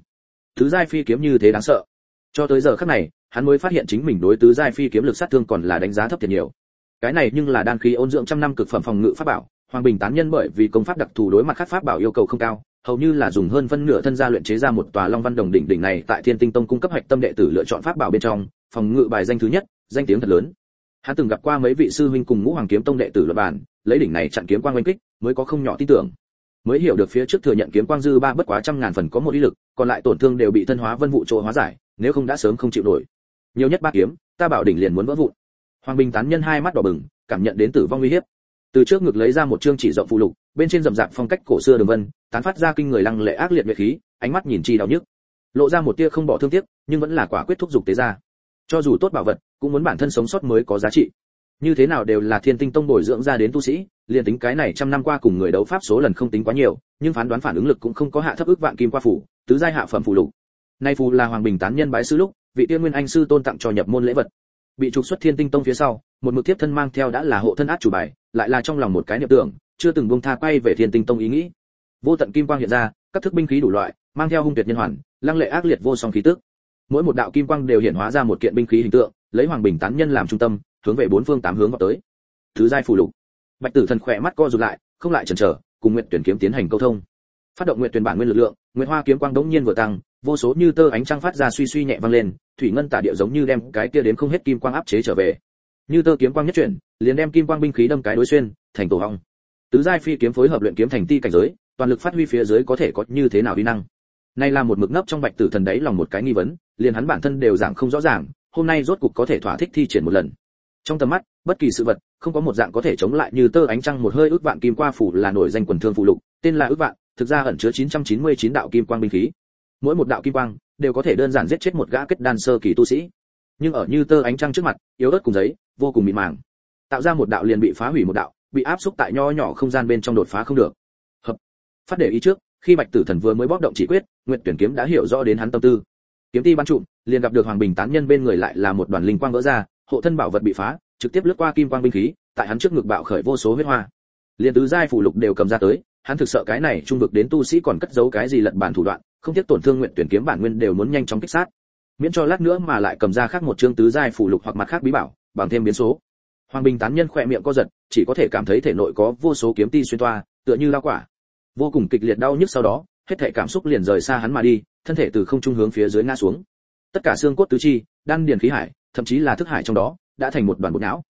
Thứ giai phi kiếm như thế đáng sợ. Cho tới giờ khắc này, hắn mới phát hiện chính mình đối tứ giai phi kiếm lực sát thương còn là đánh giá thấp thiệt nhiều. Cái này nhưng là đan khí ôn dưỡng trăm năm cực phẩm phòng ngự pháp bảo, hoàng bình tán nhân bởi vì công pháp đặc thù đối mặt khác pháp bảo yêu cầu không cao, hầu như là dùng hơn phân nửa thân gia luyện chế ra một tòa long văn đồng đỉnh đỉnh này tại thiên tinh tông cung cấp hạch tâm đệ tử lựa chọn pháp bảo bên trong, phòng ngự bài danh thứ nhất, danh tiếng thật lớn hắn từng gặp qua mấy vị sư huynh cùng ngũ hoàng kiếm tông đệ tử luận bàn, lấy đỉnh này chặn kiếm quang oanh kích, mới có không nhỏ tin tưởng. Mới hiểu được phía trước thừa nhận kiếm quang dư ba bất quá trăm ngàn phần có một ý lực, còn lại tổn thương đều bị thân hóa vân vụ chỗ hóa giải, nếu không đã sớm không chịu nổi. Nhiều nhất ba kiếm, ta bảo đỉnh liền muốn vỡ vụn. Hoàng bình tán nhân hai mắt đỏ bừng, cảm nhận đến tử vong nguy hiểm từ trước ngực lấy ra một chương chỉ rộng phụ lục, bên trên rậm rạp phong cách cổ xưa đường vân, tán phát ra kinh người lăng lệ ác liệt nguyệt khí, ánh mắt nhìn chi đau nhức. Lộ ra một tia không bỏ thương tiếc, nhưng vẫn là quả quyết thúc giục tế ra. Cho dù tốt bảo vật cũng muốn bản thân sống sót mới có giá trị. Như thế nào đều là thiên tinh tông bồi dưỡng ra đến tu sĩ, liền tính cái này trăm năm qua cùng người đấu pháp số lần không tính quá nhiều, nhưng phán đoán phản ứng lực cũng không có hạ thấp ước vạn kim qua phủ, tứ giai hạ phẩm phù lục. Nay phù là hoàng bình tán nhân bái sư lúc, vị tiên nguyên anh sư tôn tặng cho nhập môn lễ vật. Bị trục xuất thiên tinh tông phía sau, một mực tiếp thân mang theo đã là hộ thân át chủ bài, lại là trong lòng một cái niệm tưởng, chưa từng buông tha quay về thiên tinh tông ý nghĩ. Vô tận kim quang hiện ra, các thức binh khí đủ loại, mang theo hung tuyệt nhân hoàn, lăng lệ ác liệt vô song khí tức. Mỗi một đạo kim quang đều hiện hóa ra một kiện binh khí hình tượng lấy hoàng bình tán nhân làm trung tâm, hướng về bốn phương tám hướng vào tới. Thứ giai phù lục. Bạch tử thần khỏe mắt co rụt lại, không lại chần chờ, cùng nguyện tuyển kiếm tiến hành câu thông. Phát động nguyện tuyển bản nguyên lực lượng nguyện hoa kiếm quang đống nhiên vừa tăng, vô số như tơ ánh trăng phát ra suy suy nhẹ vang lên, thủy ngân tả địa giống như đem cái kia đến không hết kim quang áp chế trở về. Như tơ kiếm quang nhất chuyển, liền đem kim quang binh khí đâm cái đối xuyên, thành tổ hong. Tứ giai phi kiếm phối hợp luyện kiếm thành ti cảnh giới, toàn lực phát huy phía dưới có thể có như thế nào uy năng. Nay là một mực ngấp trong bạch tử thần đấy lòng một cái nghi vấn, liền hắn bản thân đều giảng không rõ ràng hôm nay rốt cục có thể thỏa thích thi triển một lần. Trong tầm mắt, bất kỳ sự vật, không có một dạng có thể chống lại như tơ ánh trăng một hơi ước vạn kim qua phủ là nổi danh quần thương phụ lục, tên là ước vạn, thực ra ẩn chứa 999 đạo kim quang binh khí. Mỗi một đạo kim quang đều có thể đơn giản giết chết một gã kết đan sơ kỳ tu sĩ. Nhưng ở như tơ ánh trăng trước mặt, yếu ớt cùng giấy, vô cùng mịn màng. Tạo ra một đạo liền bị phá hủy một đạo, bị áp xúc tại nho nhỏ không gian bên trong đột phá không được. Hợp. Phát để ý trước, khi bạch tử thần vừa mới bóp động chỉ quyết nguyện tuyển kiếm đã hiểu rõ đến hắn tâm tư. Kiếm ti ban trụm liền gặp được hoàng bình tán nhân bên người lại là một đoàn linh quang vỡ ra, hộ thân bảo vật bị phá, trực tiếp lướt qua kim quang binh khí, tại hắn trước ngực bạo khởi vô số huyết hoa. Liền tứ giai phủ lục đều cầm ra tới, hắn thực sợ cái này trung vực đến tu sĩ còn cất giấu cái gì lật bản thủ đoạn, không tiếc tổn thương nguyện tuyển kiếm bản nguyên đều muốn nhanh chóng kích sát. Miễn cho lát nữa mà lại cầm ra khác một chương tứ giai phủ lục hoặc mặt khác bí bảo, bằng thêm biến số. Hoàng bình tán nhân khỏe miệng co giật, chỉ có thể cảm thấy thể nội có vô số kiếm ti xuyên toa, tựa như lao quả. Vô cùng kịch liệt đau nhức sau đó, hết thể cảm xúc liền rời xa hắn mà đi, thân thể từ không trung hướng phía dưới ngã xuống tất cả xương cốt tứ chi, đan điền khí hải, thậm chí là thức hải trong đó, đã thành một đoàn bột não.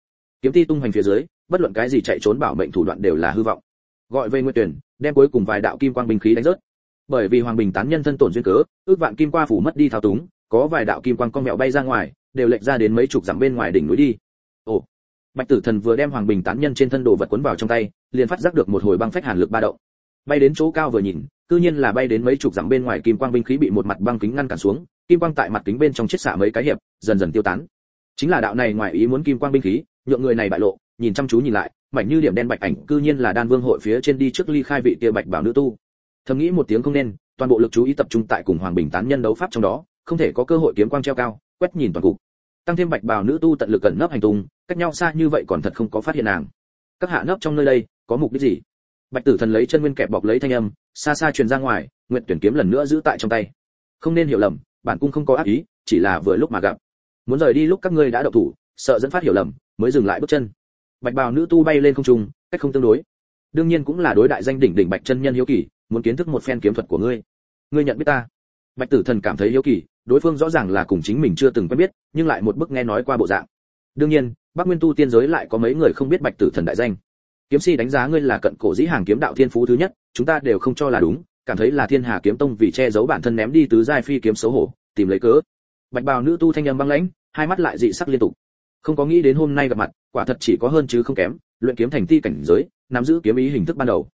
Kiếm ti tung hoành phía dưới, bất luận cái gì chạy trốn bảo mệnh thủ đoạn đều là hư vọng. Gọi về nguyệt tuyển, đem cuối cùng vài đạo kim quang binh khí đánh rớt. Bởi vì hoàng bình tán nhân thân tổn duyên cớ, ước vạn kim qua phủ mất đi thao túng, có vài đạo kim quang con mèo bay ra ngoài, đều lệch ra đến mấy chục dặm bên ngoài đỉnh núi đi. Ồ, bạch tử thần vừa đem hoàng bình tán nhân trên thân đồ vật cuốn vào trong tay, liền phát giác được một hồi băng phách hàn lực ba động. Bay đến chỗ cao vừa nhìn, cư nhiên là bay đến mấy chục dặm bên ngoài kim quang binh khí bị một mặt băng kính ngăn cản xuống kim quang tại mặt kính bên trong chiết xạ mấy cái hiệp, dần dần tiêu tán. Chính là đạo này ngoài ý muốn kim quang binh khí, nhượng người này bại lộ, nhìn chăm chú nhìn lại, mảnh như điểm đen bạch ảnh cư nhiên là đan vương hội phía trên đi trước ly khai vị kia bạch bảo nữ tu. Thầm nghĩ một tiếng không nên, toàn bộ lực chú ý tập trung tại cùng hoàng bình tán nhân đấu pháp trong đó, không thể có cơ hội kiếm quang treo cao, quét nhìn toàn cục. Tăng thêm bạch bảo nữ tu tận lực cẩn nấp hành tung, cách nhau xa như vậy còn thật không có phát hiện nàng. Các hạ nấp trong nơi đây, có mục đích gì? Bạch tử thần lấy chân nguyên kẹp bọc lấy thanh âm, xa xa truyền ra ngoài, nguyện tuyển kiếm lần nữa giữ tại trong tay. Không nên hiểu lầm bản cung không có ác ý, chỉ là vừa lúc mà gặp. Muốn rời đi lúc các ngươi đã độc thủ, sợ dẫn phát hiểu lầm, mới dừng lại bước chân. Bạch bào nữ tu bay lên không trung, cách không tương đối. Đương nhiên cũng là đối đại danh đỉnh đỉnh bạch chân nhân hiếu kỳ, muốn kiến thức một phen kiếm thuật của ngươi. Ngươi nhận biết ta? Bạch tử thần cảm thấy hiếu kỳ, đối phương rõ ràng là cùng chính mình chưa từng quen biết, nhưng lại một bức nghe nói qua bộ dạng. Đương nhiên, bắc nguyên tu tiên giới lại có mấy người không biết bạch tử thần đại danh. Kiếm si đánh giá ngươi là cận cổ dĩ hàng kiếm đạo thiên phú thứ nhất, chúng ta đều không cho là đúng, cảm thấy là thiên hà kiếm tông vì che giấu bản thân ném đi tứ giai phi kiếm xấu hổ tìm lấy cớ. Bạch bào nữ tu thanh âm băng lãnh, hai mắt lại dị sắc liên tục. Không có nghĩ đến hôm nay gặp mặt, quả thật chỉ có hơn chứ không kém, luyện kiếm thành ti cảnh giới, nắm giữ kiếm ý hình thức ban đầu.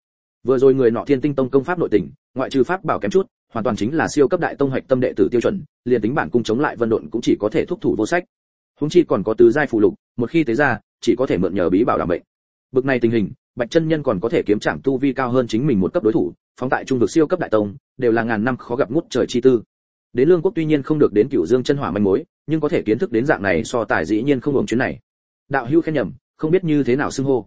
Vừa rồi người nọ thiên tinh tông công pháp nội tình, ngoại trừ pháp bảo kém chút, hoàn toàn chính là siêu cấp đại tông hoạch tâm đệ tử tiêu chuẩn, liền tính bản cung chống lại vân độn cũng chỉ có thể thúc thủ vô sách. Húng chi còn có tứ giai phụ lục, một khi tế ra, chỉ có thể mượn nhờ bí bảo đảm bệnh bực này tình hình, bạch chân nhân còn có thể kiếm trạng tu vi cao hơn chính mình một cấp đối thủ, phóng tại trung vực siêu cấp đại tông, đều là ngàn năm khó gặp ngút trời chi tư đến lương quốc tuy nhiên không được đến cửu dương chân hỏa manh mối, nhưng có thể kiến thức đến dạng này so tài dĩ nhiên không ổn chuyến này. Đạo hưu khen nhầm, không biết như thế nào xưng hô.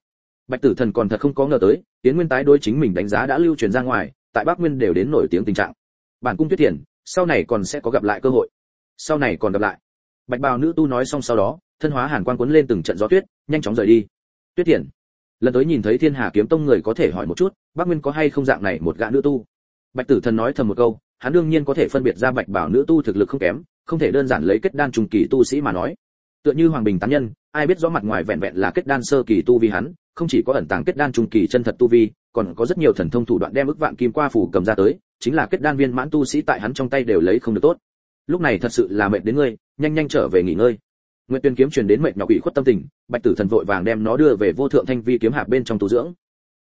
Bạch tử thần còn thật không có ngờ tới tiến nguyên tái đối chính mình đánh giá đã lưu truyền ra ngoài, tại bắc nguyên đều đến nổi tiếng tình trạng. Bản cung tuyết thiền sau này còn sẽ có gặp lại cơ hội. Sau này còn gặp lại. Bạch bào nữ tu nói xong sau đó, thân hóa hàn quang cuốn lên từng trận gió tuyết, nhanh chóng rời đi. Tuyết thiền lần tới nhìn thấy thiên hà kiếm tông người có thể hỏi một chút, bắc nguyên có hay không dạng này một gã nữ tu? Bạch tử thần nói thầm một câu hắn đương nhiên có thể phân biệt ra bạch bảo nữ tu thực lực không kém không thể đơn giản lấy kết đan trùng kỳ tu sĩ mà nói. Tựa như hoàng bình tán nhân ai biết rõ mặt ngoài vẹn vẹn là kết đan sơ kỳ tu vi hắn không chỉ có ẩn tàng kết đan trùng kỳ chân thật tu vi còn có rất nhiều thần thông thủ đoạn đem ức vạn kim qua phủ cầm ra tới chính là kết đan viên mãn tu sĩ tại hắn trong tay đều lấy không được tốt. Lúc này thật sự là mệt đến ngươi nhanh nhanh trở về nghỉ ngơi. Nguyệt Tuyên kiếm truyền đến mệt nhọc ủy khuất tâm tình, Bạch Tử Thần vội vàng đem nó đưa về vô thượng thanh vi kiếm hạp bên trong tu dưỡng.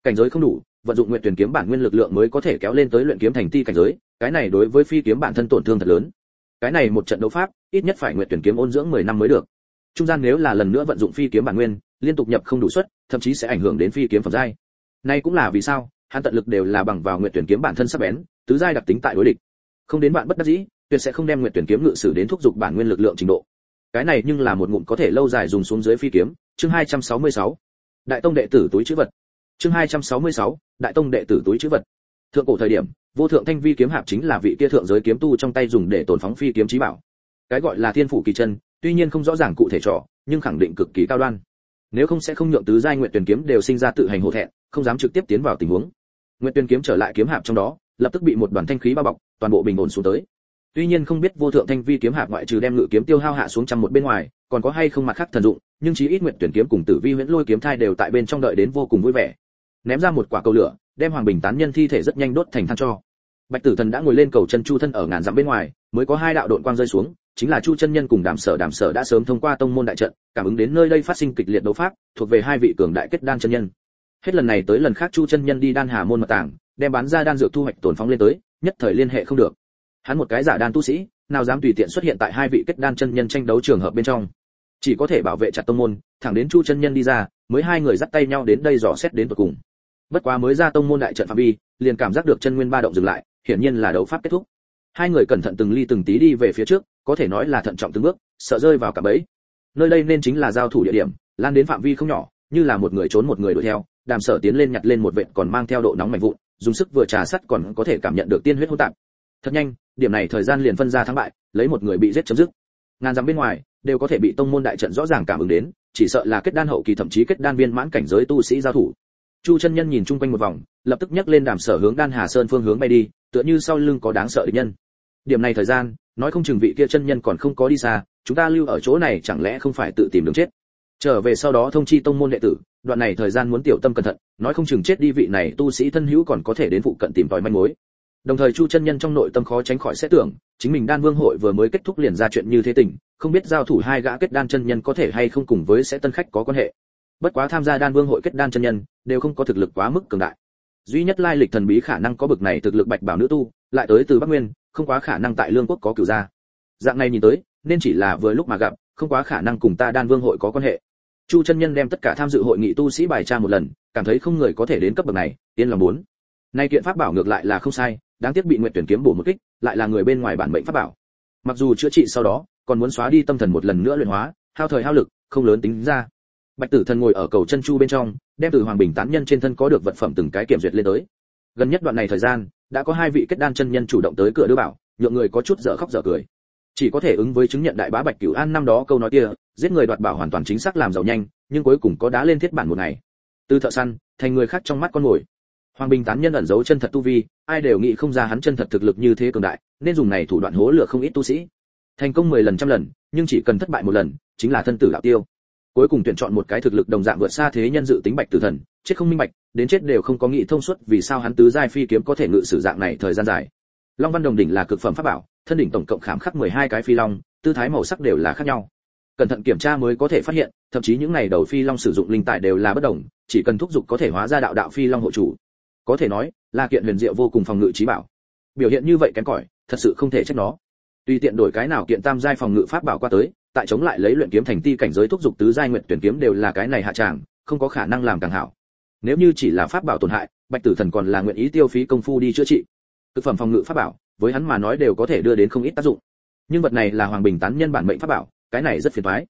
Cảnh giới không đủ, vận dụng Nguyệt Tuyên kiếm bản nguyên lực lượng mới có thể kéo lên tới luyện kiếm thành ti cảnh giới, cái này đối với phi kiếm bản thân tổn thương thật lớn. Cái này một trận đấu pháp, ít nhất phải Nguyệt tuyển kiếm ôn dưỡng 10 năm mới được. Trung gian nếu là lần nữa vận dụng phi kiếm bản nguyên, liên tục nhập không đủ suất, thậm chí sẽ ảnh hưởng đến phi kiếm phẩm giai. nay cũng là vì sao, hắn tận lực đều là bằng vào Nguyệt tuyển kiếm bản thân sắc bén, tứ giai đặc tính tại đối địch. Không đến bạn bất đắc dĩ, tuyệt sẽ không đem Nguyệt tuyển kiếm ngự sử đến thúc dục bản nguyên lực lượng trình độ cái này nhưng là một ngụm có thể lâu dài dùng xuống dưới phi kiếm chương 266. đại tông đệ tử túi chữ vật chương 266. đại tông đệ tử túi chữ vật thượng cổ thời điểm vô thượng thanh vi kiếm hạp chính là vị kia thượng giới kiếm tu trong tay dùng để tổn phóng phi kiếm chí bảo. Cái gọi là thiên phủ kỳ chân, tuy nhiên không rõ ràng cụ thể trò, nhưng khẳng định cực kỳ cao đoan. Nếu không sẽ không nhượng tứ giai nguyện tuyển kiếm đều sinh ra tự hành hổ thẹn, không dám trực tiếp tiến vào tình huống. Nguyện tuyển kiếm trở lại kiếm hạp trong đó, lập tức bị một đoàn thanh khí bao bọc, toàn bộ bình ổn xuống tới. Tuy nhiên không biết vô thượng thanh vi kiếm hạp ngoại trừ đem ngự kiếm tiêu hao hạ xuống trăm một bên ngoài, còn có hay không mặt khác thần dụng, nhưng chí ít nguyện tuyển kiếm cùng tử vi huyễn lôi kiếm thai đều tại bên trong đợi đến vô cùng vui vẻ. Ném ra một quả cầu lửa, đem hoàng bình tán nhân thi thể rất nhanh đốt thành than cho bạch tử thần đã ngồi lên cầu chân chu thân ở ngàn dặm bên ngoài mới có hai đạo đội quang rơi xuống chính là chu chân nhân cùng đàm sở. Đàm sở đã sớm thông qua tông môn đại trận cảm ứng đến nơi đây phát sinh kịch liệt đấu pháp thuộc về hai vị cường đại kết đan chân nhân. Hết lần này tới lần khác chu chân nhân đi đan hà môn mật tảng, đem bán ra đan dược thu hoạch tổn phóng lên tới nhất thời liên hệ không được. Hắn một cái giả đan tu sĩ nào dám tùy tiện xuất hiện tại hai vị kết đan chân nhân tranh đấu trường hợp bên trong. Chỉ có thể bảo vệ chặt tông môn thẳng đến chu chân nhân đi ra mới hai người dắt tay nhau đến đây dò xét đến tận cùng. Bất quá mới ra tông môn đại trận phạm vi liền cảm giác được chân nguyên ba động dừng lại hiển nhiên là đấu pháp kết thúc. Hai người cẩn thận từng ly từng tí đi về phía trước, có thể nói là thận trọng từng bước, sợ rơi vào cả bẫy. Nơi đây nên chính là giao thủ địa điểm, lan đến phạm vi không nhỏ, như là một người trốn một người đuổi theo, đàm sở tiến lên nhặt lên một vệt còn mang theo độ nóng mạnh vụn, dùng sức vừa trà sắt còn có thể cảm nhận được tiên huyết hỗn tạp. Thật nhanh, điểm này thời gian liền phân ra thắng bại, lấy một người bị giết chấm dứt. Ngàn dặm bên ngoài, đều có thể bị tông môn đại trận rõ ràng cảm ứng đến, chỉ sợ là kết đan hậu kỳ thậm chí kết đan viên mãn cảnh giới tu sĩ giao thủ. Chu chân nhân nhìn chung quanh một vòng, lập tức nhấc lên đàm sở hướng đan hà sơn phương hướng bay đi tựa như sau lưng có đáng sợ địch nhân. Điểm này thời gian, nói không chừng vị kia chân nhân còn không có đi xa, chúng ta lưu ở chỗ này chẳng lẽ không phải tự tìm đường chết? Trở về sau đó thông chi tông môn đệ tử, đoạn này thời gian muốn tiểu tâm cẩn thận, nói không chừng chết đi vị này tu sĩ thân hữu còn có thể đến phụ cận tìm tòi manh mối. Đồng thời chu chân nhân trong nội tâm khó tránh khỏi sẽ tưởng, chính mình đan vương hội vừa mới kết thúc liền ra chuyện như thế tình, không biết giao thủ hai gã kết đan chân nhân có thể hay không cùng với sẽ tân khách có quan hệ. Bất quá tham gia đan vương hội kết đan chân nhân, đều không có thực lực quá mức cường đại duy nhất lai lịch thần bí khả năng có bực này thực lực bạch bảo nữ tu, lại tới từ bắc nguyên, không quá khả năng tại lương quốc có cửu gia. Dạng này nhìn tới, nên chỉ là vừa lúc mà gặp, không quá khả năng cùng ta đan vương hội có quan hệ. Chu chân nhân đem tất cả tham dự hội nghị tu sĩ bài tra một lần, cảm thấy không người có thể đến cấp bậc này, yên lòng muốn. Nay kiện pháp bảo ngược lại là không sai, đáng tiếc bị nguyện tuyển kiếm bổ một kích, lại là người bên ngoài bản mệnh pháp bảo. Mặc dù chữa trị sau đó, còn muốn xóa đi tâm thần một lần nữa luyện hóa, hao thời hao lực, không lớn tính ra bạch tử thần ngồi ở cầu chân chu bên trong đem từ hoàng bình tán nhân trên thân có được vật phẩm từng cái kiểm duyệt lên tới gần nhất đoạn này thời gian đã có hai vị kết đan chân nhân chủ động tới cửa đưa bảo nhượng người có chút dở khóc dở cười chỉ có thể ứng với chứng nhận đại bá bạch cửu an năm đó câu nói kia giết người đoạt bảo hoàn toàn chính xác làm giàu nhanh nhưng cuối cùng có đá lên thiết bản một ngày từ thợ săn thành người khác trong mắt con ngồi. Hoàng Bình tán nhân ẩn giấu chân thật tu vi, ai đều nghĩ không ra hắn chân thật thực lực như thế cường đại, nên dùng này thủ đoạn hố lửa không ít tu sĩ. Thành công 10 lần trăm lần, nhưng chỉ cần thất bại một lần, chính là thân tử đạo tiêu. Cuối cùng tuyển chọn một cái thực lực đồng dạng vượt xa thế nhân dự tính bạch tử thần, chết không minh bạch, đến chết đều không có nghĩ thông suốt vì sao hắn tứ giai phi kiếm có thể ngự sử dạng này thời gian dài. Long Văn Đồng đỉnh là cực phẩm pháp bảo, thân đỉnh tổng cộng khảm khắc 12 cái phi long, tư thái màu sắc đều là khác nhau. Cẩn thận kiểm tra mới có thể phát hiện, thậm chí những này đầu phi long sử dụng linh tài đều là bất đồng, chỉ cần thúc dục có thể hóa ra đạo đạo phi long hộ chủ, có thể nói là kiện huyền diệu vô cùng phòng ngự trí bảo biểu hiện như vậy kém cỏi thật sự không thể trách nó tùy tiện đổi cái nào kiện tam giai phòng ngự pháp bảo qua tới tại chống lại lấy luyện kiếm thành ti cảnh giới thúc dục tứ giai nguyện tuyển kiếm đều là cái này hạ tràng, không có khả năng làm càng hảo. Nếu như chỉ là pháp bảo tổn hại, bạch tử thần còn là nguyện ý tiêu phí công phu đi chữa trị. Cực phẩm phòng ngự pháp bảo, với hắn mà nói đều có thể đưa đến không ít tác dụng. Nhưng vật này là hoàng bình tán nhân bản mệnh pháp bảo, cái này rất phiền toái.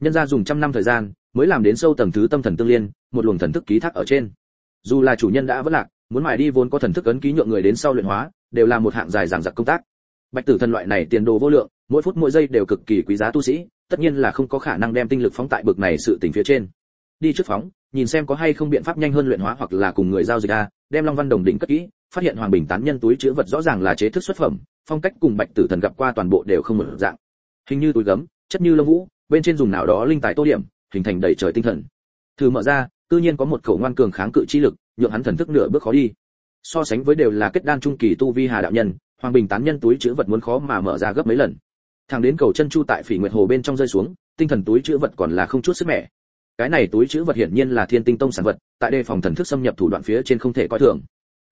Nhân gia dùng trăm năm thời gian, mới làm đến sâu tầng thứ tâm thần tương liên, một luồng thần thức ký thác ở trên. Dù là chủ nhân đã vất lạc, muốn mài đi vốn có thần thức ấn ký nhượng người đến sau luyện hóa, đều là một hạng dài dằng dặc công tác. Bạch tử thần loại này tiền đồ vô lượng mỗi phút mỗi giây đều cực kỳ quý giá tu sĩ, tất nhiên là không có khả năng đem tinh lực phóng tại bực này sự tình phía trên. Đi trước phóng, nhìn xem có hay không biện pháp nhanh hơn luyện hóa hoặc là cùng người giao dịch a, đem long văn đồng đỉnh cất kỹ, phát hiện hoàng bình tán nhân túi chứa vật rõ ràng là chế thức xuất phẩm, phong cách cùng bạch tử thần gặp qua toàn bộ đều không một dạng. Hình như túi gấm, chất như lông vũ, bên trên dùng nào đó linh tài tô điểm, hình thành đầy trời tinh thần. Thử mở ra, tự nhiên có một khẩu ngoan cường kháng cự chi lực, nhượng hắn thần thức nửa bước khó đi. So sánh với đều là kết đan trung kỳ tu vi hà đạo nhân, hoàng bình tán nhân túi chứa vật muốn khó mà mở ra gấp mấy lần thằng đến cầu chân chu tại phỉ nguyệt hồ bên trong rơi xuống, tinh thần túi chữ vật còn là không chút sức mẻ. Cái này túi chữ vật hiển nhiên là thiên tinh tông sản vật, tại đề phòng thần thức xâm nhập thủ đoạn phía trên không thể coi thường.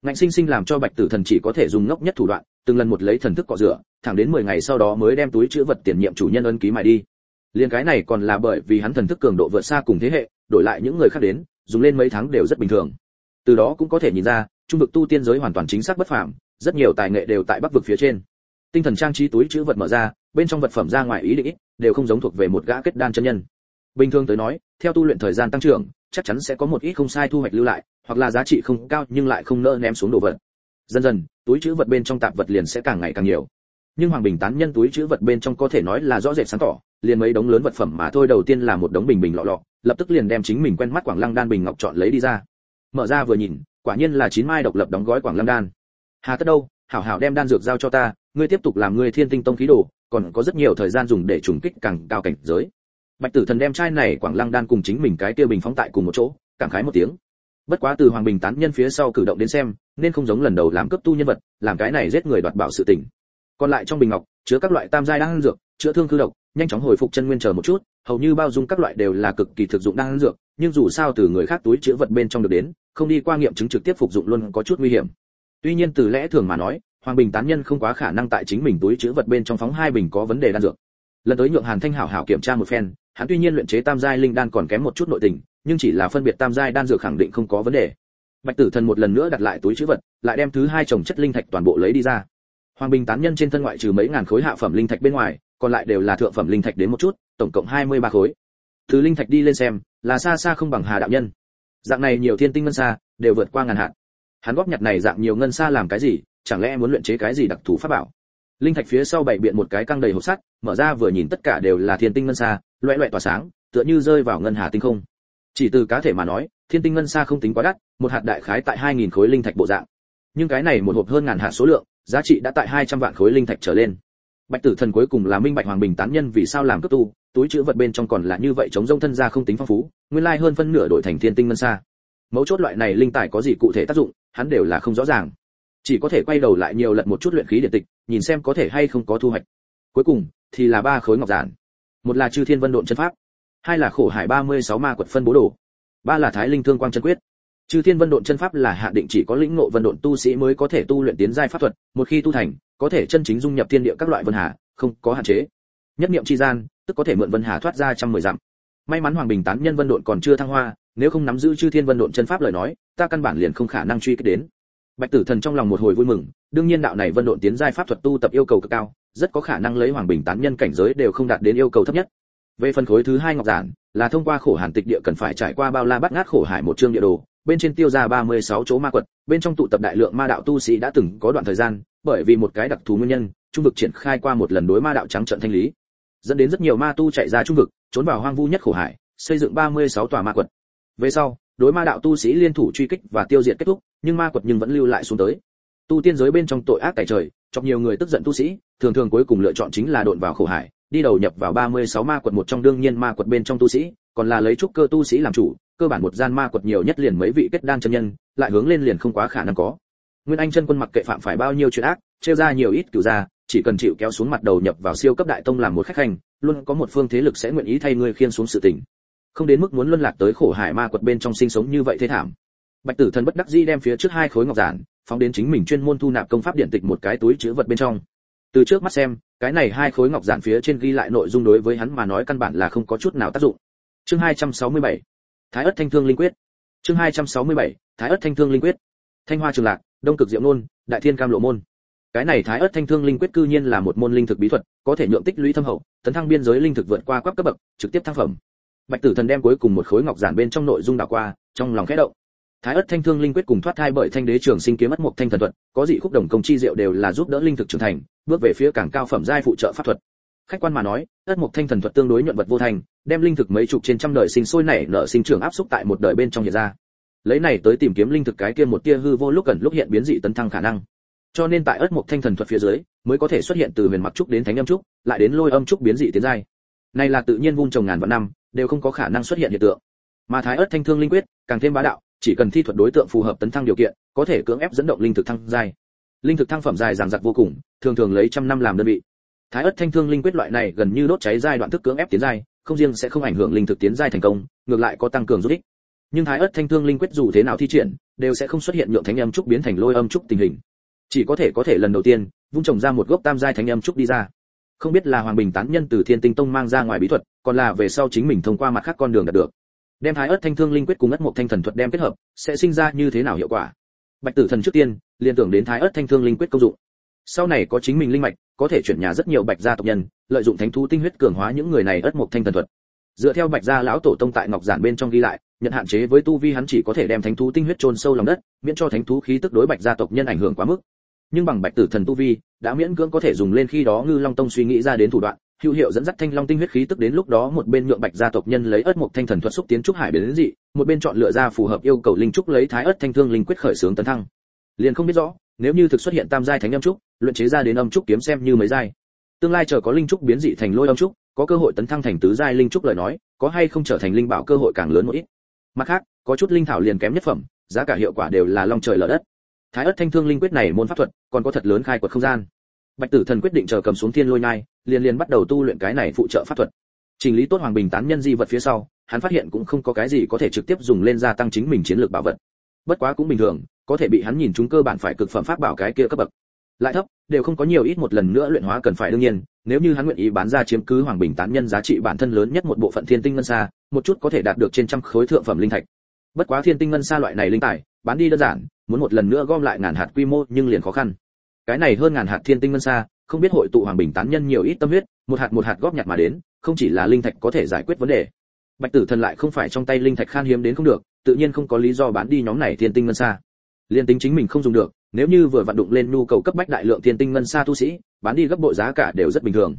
Ngạnh sinh sinh làm cho bạch tử thần chỉ có thể dùng ngốc nhất thủ đoạn, từng lần một lấy thần thức cọ rửa, thẳng đến 10 ngày sau đó mới đem túi chữ vật tiền nhiệm chủ nhân ân ký mài đi. Liên cái này còn là bởi vì hắn thần thức cường độ vượt xa cùng thế hệ, đổi lại những người khác đến, dùng lên mấy tháng đều rất bình thường. Từ đó cũng có thể nhìn ra, trung vực tu tiên giới hoàn toàn chính xác bất phàm, rất nhiều tài nghệ đều tại bắc vực phía trên tinh thần trang trí túi chữ vật mở ra, bên trong vật phẩm ra ngoài ý định đều không giống thuộc về một gã kết đan chân nhân. Bình thường tới nói, theo tu luyện thời gian tăng trưởng, chắc chắn sẽ có một ít không sai thu hoạch lưu lại, hoặc là giá trị không cao nhưng lại không nỡ ném xuống đồ vật. Dần dần, túi chữ vật bên trong tạp vật liền sẽ càng ngày càng nhiều. Nhưng hoàng bình tán nhân túi chữ vật bên trong có thể nói là rõ rệt sáng tỏ, liền mấy đống lớn vật phẩm mà thôi đầu tiên là một đống bình bình lọ lọ, lập tức liền đem chính mình quen mắt quảng lăng đan bình ngọc chọn lấy đi ra. Mở ra vừa nhìn, quả nhiên là chín mai độc lập đóng gói quảng lăng đan. Hà tất đâu? Hảo hảo đem đan dược giao cho ta, ngươi tiếp tục làm ngươi thiên tinh tông khí đồ, còn có rất nhiều thời gian dùng để trùng kích càng cao cảnh giới. Bạch tử thần đem chai này quảng lăng đan cùng chính mình cái tiêu bình phóng tại cùng một chỗ, cảm khái một tiếng. Bất quá từ hoàng bình tán nhân phía sau cử động đến xem, nên không giống lần đầu làm cấp tu nhân vật, làm cái này giết người đoạt bảo sự tình. Còn lại trong bình ngọc, chứa các loại tam giai đan dược, chữa thương cư độc, nhanh chóng hồi phục chân nguyên chờ một chút, hầu như bao dung các loại đều là cực kỳ thực dụng đan dược, nhưng dù sao từ người khác túi chứa vật bên trong được đến, không đi qua nghiệm chứng trực tiếp phục dụng luôn có chút nguy hiểm tuy nhiên từ lẽ thường mà nói, hoàng bình tán nhân không quá khả năng tại chính mình túi chứa vật bên trong phóng hai bình có vấn đề đan dược. Lần tới nhượng hàn thanh hảo hảo kiểm tra một phen, hắn tuy nhiên luyện chế tam giai linh đan còn kém một chút nội tình, nhưng chỉ là phân biệt tam giai đan dược khẳng định không có vấn đề. Bạch tử thần một lần nữa đặt lại túi chữ vật, lại đem thứ hai chồng chất linh thạch toàn bộ lấy đi ra. Hoàng bình tán nhân trên thân ngoại trừ mấy ngàn khối hạ phẩm linh thạch bên ngoài, còn lại đều là thượng phẩm linh thạch đến một chút, tổng cộng 23 khối. Thứ linh thạch đi lên xem, là xa xa không bằng hà đạo nhân. Dạng này nhiều thiên tinh ngân xa, đều vượt qua ngàn hạn hắn góp nhặt này dạng nhiều ngân xa làm cái gì, chẳng lẽ muốn luyện chế cái gì đặc thù pháp bảo? Linh thạch phía sau bảy biện một cái căng đầy hộp sắt, mở ra vừa nhìn tất cả đều là thiên tinh ngân xa, loẹ loẹ tỏa sáng, tựa như rơi vào ngân hà tinh không. Chỉ từ cá thể mà nói, thiên tinh ngân xa không tính quá đắt, một hạt đại khái tại 2.000 khối linh thạch bộ dạng. Nhưng cái này một hộp hơn ngàn hạt số lượng, giá trị đã tại 200 vạn khối linh thạch trở lên. Bạch tử thần cuối cùng là minh bạch hoàng bình tán nhân vì sao làm cấp tu, túi chữ vật bên trong còn là như vậy chống rông thân ra không tính phong phú, nguyên lai hơn phân nửa đổi thành thiên tinh ngân xa. Mấu chốt loại này linh tài có gì cụ thể tác dụng hắn đều là không rõ ràng. Chỉ có thể quay đầu lại nhiều lần một chút luyện khí điện tịch, nhìn xem có thể hay không có thu hoạch. Cuối cùng, thì là ba khối ngọc giản. Một là chư thiên vân độn chân pháp, hai là khổ hải 36 ma quật phân bố đồ, ba là thái linh thương quang chân quyết. Chư thiên vân độn chân pháp là hạ định chỉ có lĩnh ngộ vân độn tu sĩ mới có thể tu luyện tiến giai pháp thuật, một khi tu thành, có thể chân chính dung nhập thiên địa các loại vân hà, không có hạn chế. Nhất niệm chi gian, tức có thể mượn vân hà thoát ra trăm mười dặm may mắn hoàng bình tán nhân vân độn còn chưa thăng hoa, nếu không nắm giữ chư thiên vân độn chân pháp lời nói, ta căn bản liền không khả năng truy kích đến. Bạch tử thần trong lòng một hồi vui mừng, đương nhiên đạo này vân độn tiến giai pháp thuật tu tập yêu cầu cực cao, rất có khả năng lấy hoàng bình tán nhân cảnh giới đều không đạt đến yêu cầu thấp nhất. Về phần khối thứ hai ngọc giản, là thông qua khổ hàn tịch địa cần phải trải qua bao la bắt ngát khổ hải một chương địa đồ, bên trên tiêu ra 36 chỗ ma quật, bên trong tụ tập đại lượng ma đạo tu sĩ đã từng có đoạn thời gian, bởi vì một cái đặc thù nguyên nhân, trung vực triển khai qua một lần đối ma đạo trắng trận thanh lý dẫn đến rất nhiều ma tu chạy ra trung vực, trốn vào hoang vu nhất khổ hải, xây dựng 36 tòa ma quật. Về sau, đối ma đạo tu sĩ liên thủ truy kích và tiêu diệt kết thúc, nhưng ma quật nhưng vẫn lưu lại xuống tới. Tu tiên giới bên trong tội ác tại trời, chọc nhiều người tức giận tu sĩ, thường thường cuối cùng lựa chọn chính là độn vào khổ hải, đi đầu nhập vào 36 ma quật một trong đương nhiên ma quật bên trong tu sĩ, còn là lấy trúc cơ tu sĩ làm chủ, cơ bản một gian ma quật nhiều nhất liền mấy vị kết đan chân nhân, lại hướng lên liền không quá khả năng có. Nguyên anh chân quân mặc kệ phạm phải bao nhiêu chuyện ác, trêu ra nhiều ít cửu ra chỉ cần chịu kéo xuống mặt đầu nhập vào siêu cấp đại tông làm một khách hành, luôn có một phương thế lực sẽ nguyện ý thay ngươi khiên xuống sự tình. Không đến mức muốn luân lạc tới khổ hải ma quật bên trong sinh sống như vậy thế thảm. Bạch tử thần bất đắc dĩ đem phía trước hai khối ngọc giản, phóng đến chính mình chuyên môn thu nạp công pháp điện tịch một cái túi chứa vật bên trong. Từ trước mắt xem, cái này hai khối ngọc giản phía trên ghi lại nội dung đối với hắn mà nói căn bản là không có chút nào tác dụng. Chương 267 thái ất thanh thương linh quyết. Chương 267 thái ất thanh thương linh quyết. Thanh hoa trường lạc, đông cực diệu nôn, đại thiên cam lộ môn cái này thái ớt thanh thương linh quyết cư nhiên là một môn linh thực bí thuật, có thể nhượng tích lũy thâm hậu, tấn thăng biên giới linh thực vượt qua cấp cấp bậc, trực tiếp thăng phẩm. Bạch tử thần đem cuối cùng một khối ngọc giản bên trong nội dung đảo qua, trong lòng khẽ động. Thái ớt thanh thương linh quyết cùng thoát thai bởi thanh đế trường sinh kiếm mất mục thanh thần thuật, có dị khúc đồng công chi diệu đều là giúp đỡ linh thực trưởng thành, bước về phía càng cao phẩm giai phụ trợ pháp thuật. Khách quan mà nói ớt mục thanh thần thuật tương đối nhuận vật vô thành, đem linh thực mấy chục trên trăm đời sinh sôi nảy nở sinh trưởng áp xúc tại một đời bên trong hiện ra. Lấy này tới tìm kiếm linh thực cái kia một tia hư vô lúc gần lúc hiện biến dị tấn thăng khả năng cho nên tại ất mục thanh thần thuật phía dưới, mới có thể xuất hiện từ huyền mặc trúc đến thánh âm trúc, lại đến lôi âm trúc biến dị tiến giai. Này là tự nhiên vun trồng ngàn vạn năm, đều không có khả năng xuất hiện hiện tượng. Mà thái ớt thanh thương linh quyết, càng thêm bá đạo, chỉ cần thi thuật đối tượng phù hợp tấn thăng điều kiện, có thể cưỡng ép dẫn động linh thực thăng giai. Linh thực thăng phẩm dài dằng dặc vô cùng, thường thường lấy trăm năm làm đơn vị. Thái ớt thanh thương linh quyết loại này gần như đốt cháy giai đoạn thức cưỡng ép tiến giai, không riêng sẽ không ảnh hưởng linh thực tiến giai thành công, ngược lại có tăng cường giúp ích. Nhưng thái ớt thanh thương linh quyết dù thế nào thi triển, đều sẽ không xuất hiện nhượng thánh âm trúc biến thành lôi âm trúc tình hình chỉ có thể có thể lần đầu tiên, vung trồng ra một gốc tam giai thánh âm trúc đi ra. Không biết là hoàng bình tán nhân từ thiên tinh tông mang ra ngoài bí thuật, còn là về sau chính mình thông qua mặt khác con đường đạt được. Đem thái ớt thanh thương linh quyết cùng ất một thanh thần thuật đem kết hợp, sẽ sinh ra như thế nào hiệu quả? Bạch tử thần trước tiên, liên tưởng đến thái ớt thanh thương linh quyết công dụng. Sau này có chính mình linh mạch, có thể chuyển nhà rất nhiều bạch gia tộc nhân, lợi dụng thánh thú tinh huyết cường hóa những người này ất một thanh thần thuật. Dựa theo bạch gia lão tổ tông tại ngọc giản bên trong ghi lại, nhận hạn chế với tu vi hắn chỉ có thể đem thánh thú tinh huyết chôn sâu lòng đất, miễn cho thánh thú khí tức đối bạch gia tộc nhân ảnh hưởng quá mức nhưng bằng bạch tử thần tu vi, đã miễn cưỡng có thể dùng lên khi đó ngư long tông suy nghĩ ra đến thủ đoạn, hữu hiệu dẫn dắt thanh long tinh huyết khí tức đến lúc đó một bên nhượng bạch gia tộc nhân lấy ớt một thanh thần thuật xúc tiến trúc hải biến dị, một bên chọn lựa ra phù hợp yêu cầu linh trúc lấy thái ớt thanh thương linh quyết khởi sướng tấn thăng. Liền không biết rõ, nếu như thực xuất hiện tam giai thánh âm trúc, luyện chế ra đến âm trúc kiếm xem như mấy giai. Tương lai chờ có linh trúc biến dị thành lôi âm trúc, có cơ hội tấn thăng thành tứ giai linh trúc lời nói, có hay không trở thành linh bảo cơ hội càng lớn một ít. Mặt khác, có chút linh thảo liền kém nhất phẩm, giá cả hiệu quả đều là long trời lở đất. Thái ớt thanh thương linh quyết này môn pháp thuật còn có thật lớn khai quật không gian. Bạch tử thần quyết định chờ cầm xuống thiên lôi nhai, liền liền bắt đầu tu luyện cái này phụ trợ pháp thuật. Chỉnh lý tốt hoàng bình tán nhân di vật phía sau, hắn phát hiện cũng không có cái gì có thể trực tiếp dùng lên gia tăng chính mình chiến lược bảo vật. Bất quá cũng bình thường, có thể bị hắn nhìn chúng cơ bản phải cực phẩm pháp bảo cái kia cấp bậc. Lại thấp, đều không có nhiều ít một lần nữa luyện hóa cần phải đương nhiên, nếu như hắn nguyện ý bán ra chiếm cứ hoàng bình tán nhân giá trị bản thân lớn nhất một bộ phận thiên tinh ngân xa một chút có thể đạt được trên trăm khối thượng phẩm linh thạch. Bất quá thiên tinh ngân xa loại này linh tài bán đi đơn giản, muốn một lần nữa gom lại ngàn hạt quy mô nhưng liền khó khăn. Cái này hơn ngàn hạt thiên tinh ngân xa, không biết hội tụ hoàng bình tán nhân nhiều ít tâm huyết, một hạt một hạt góp nhặt mà đến, không chỉ là linh thạch có thể giải quyết vấn đề. Bạch tử thần lại không phải trong tay linh thạch khan hiếm đến không được, tự nhiên không có lý do bán đi nhóm này thiên tinh ngân xa. Liên tính chính mình không dùng được, nếu như vừa vận động lên nhu cầu cấp bách đại lượng thiên tinh ngân xa tu sĩ, bán đi gấp bội giá cả đều rất bình thường.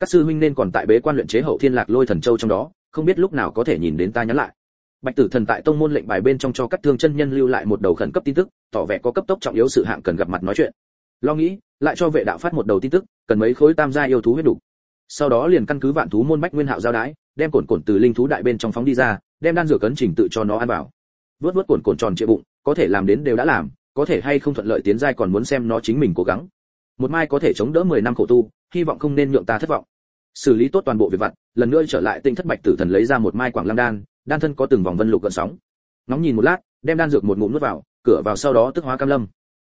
Các sư huynh nên còn tại bế quan luyện chế hậu thiên lạc lôi thần châu trong đó, không biết lúc nào có thể nhìn đến ta nhắn lại bạch tử thần tại tông môn lệnh bài bên trong cho các thương chân nhân lưu lại một đầu khẩn cấp tin tức, tỏ vẻ có cấp tốc trọng yếu sự hạng cần gặp mặt nói chuyện. Lo nghĩ, lại cho vệ đạo phát một đầu tin tức, cần mấy khối tam gia yêu thú huyết đủ. Sau đó liền căn cứ vạn thú môn bách nguyên hạo giao đái, đem cồn cồn từ linh thú đại bên trong phóng đi ra, đem đan dược cấn trình tự cho nó ăn vào. Vớt vớt cồn cồn tròn trịa bụng, có thể làm đến đều đã làm, có thể hay không thuận lợi tiến giai còn muốn xem nó chính mình cố gắng. Một mai có thể chống đỡ 10 năm khổ tu, hy vọng không nên nhượng ta thất vọng. Xử lý tốt toàn bộ việc vặt, lần nữa trở lại tinh thất bạch tử thần lấy ra một mai quảng lăng đan đan thân có từng vòng vân lục cận sóng. Nóng nhìn một lát, đem đan dược một ngụm nuốt vào, cửa vào sau đó tức hóa cam lâm.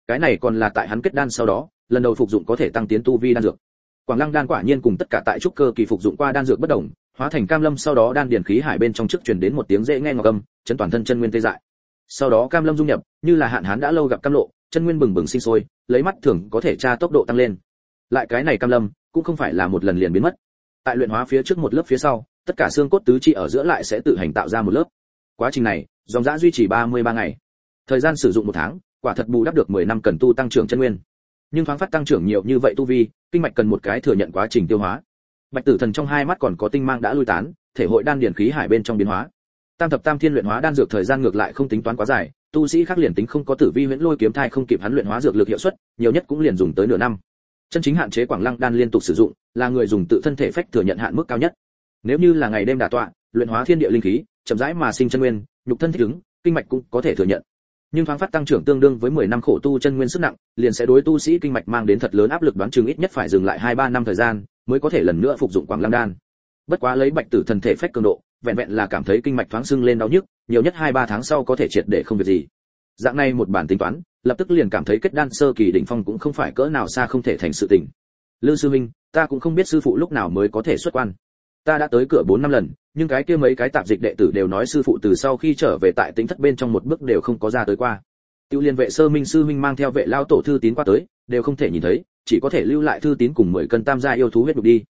Cái này còn là tại hắn kết đan sau đó, lần đầu phục dụng có thể tăng tiến tu vi đan dược. Quảng lăng đan quả nhiên cùng tất cả tại trúc cơ kỳ phục dụng qua đan dược bất đồng, hóa thành cam lâm sau đó đan điển khí hải bên trong trước truyền đến một tiếng dễ nghe ngọc âm, chấn toàn thân chân nguyên tê dại. Sau đó cam lâm dung nhập, như là hạn hán đã lâu gặp cam lộ, chân nguyên bừng bừng sinh sôi, lấy mắt thường có thể tra tốc độ tăng lên. Lại cái này cam lâm, cũng không phải là một lần liền biến mất. Tại luyện hóa phía trước một lớp phía sau tất cả xương cốt tứ chi ở giữa lại sẽ tự hành tạo ra một lớp. Quá trình này, dòng dã duy trì 33 ngày. Thời gian sử dụng một tháng, quả thật bù đắp được 10 năm cần tu tăng trưởng chân nguyên. Nhưng thoáng phát tăng trưởng nhiều như vậy tu vi, kinh mạch cần một cái thừa nhận quá trình tiêu hóa. Bạch tử thần trong hai mắt còn có tinh mang đã lui tán, thể hội đan điển khí hải bên trong biến hóa. Tam thập tam thiên luyện hóa đan dược thời gian ngược lại không tính toán quá dài, tu sĩ khác liền tính không có tử vi huyễn lôi kiếm thai không kịp hắn luyện hóa dược lực hiệu suất, nhiều nhất cũng liền dùng tới nửa năm. Chân chính hạn chế quảng lăng đan liên tục sử dụng, là người dùng tự thân thể phách thừa nhận hạn mức cao nhất nếu như là ngày đêm đả tọa, luyện hóa thiên địa linh khí, chậm rãi mà sinh chân nguyên, nhục thân thích ứng, kinh mạch cũng có thể thừa nhận. Nhưng thoáng phát tăng trưởng tương đương với 10 năm khổ tu chân nguyên sức nặng, liền sẽ đối tu sĩ kinh mạch mang đến thật lớn áp lực đoán chừng ít nhất phải dừng lại 2-3 năm thời gian, mới có thể lần nữa phục dụng quảng lăng đan. Bất quá lấy bạch tử thần thể phách cường độ, vẹn vẹn là cảm thấy kinh mạch thoáng sưng lên đau nhức, nhiều nhất 2-3 tháng sau có thể triệt để không việc gì. Dạng này một bản tính toán, lập tức liền cảm thấy kết đan sơ kỳ đỉnh phong cũng không phải cỡ nào xa không thể thành sự tình. Lư sư minh ta cũng không biết sư phụ lúc nào mới có thể xuất quan ta đã tới cửa bốn năm lần nhưng cái kia mấy cái tạp dịch đệ tử đều nói sư phụ từ sau khi trở về tại tính thất bên trong một bước đều không có ra tới qua Tiêu liên vệ sơ minh sư minh mang theo vệ lao tổ thư tín qua tới, đều không thể nhìn thấy, chỉ có thể lưu lại thư tín cùng 10 cân tam gia yêu thú huyết đục đi.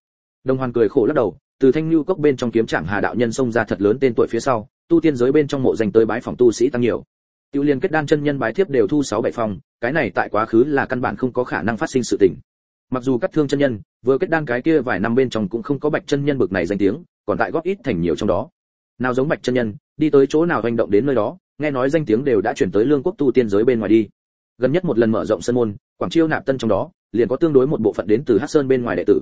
Đồng Hoàn cười khổ lắc đầu, từ thanh lưu cốc bên trong kiếm trạng hà đạo nhân xông ra thật lớn tên tuổi phía sau, tu tiên giới bên trong mộ dành tới bái phòng tu sĩ tăng nhiều. Tiêu liên kết đan chân nhân bái thiếp đều thu 6 7 phòng, cái này tại quá khứ là căn bản không có khả năng phát sinh sự tình. Mặc dù cắt thương chân nhân, vừa kết đan cái kia vài năm bên trong cũng không có bạch chân nhân bực này danh tiếng, còn tại góp ít thành nhiều trong đó. Nào giống bạch chân nhân, đi tới chỗ nào hành động đến nơi đó, nghe nói danh tiếng đều đã chuyển tới lương quốc tu tiên giới bên ngoài đi. Gần nhất một lần mở rộng sân môn quảng chiêu nạp tân trong đó liền có tương đối một bộ phận đến từ hắc sơn bên ngoài đệ tử.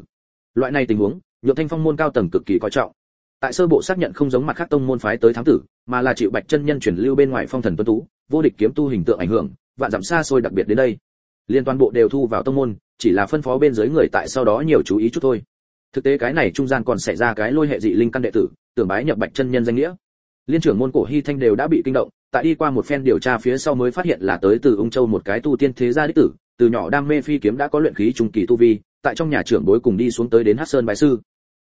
Loại này tình huống nhượng thanh phong môn cao tầng cực kỳ coi trọng. Tại sơ bộ xác nhận không giống mặt khác tông môn phái tới thám tử mà là chịu bạch chân nhân chuyển lưu bên ngoài phong thần tuân tú vô địch kiếm tu hình tượng ảnh hưởng vạn dặm xa xôi đặc biệt đến đây liên toàn bộ đều thu vào tông môn, chỉ là phân phó bên dưới người tại sau đó nhiều chú ý chút thôi. Thực tế cái này trung gian còn xảy ra cái lôi hệ dị linh căn đệ tử, tưởng bái nhập bạch chân nhân danh nghĩa. Liên trưởng môn cổ hy thanh đều đã bị kinh động, tại đi qua một phen điều tra phía sau mới phát hiện là tới từ ung châu một cái tu tiên thế gia đích tử, từ nhỏ đam mê phi kiếm đã có luyện khí trung kỳ tu vi, tại trong nhà trưởng bối cùng đi xuống tới đến hắc sơn bái sư.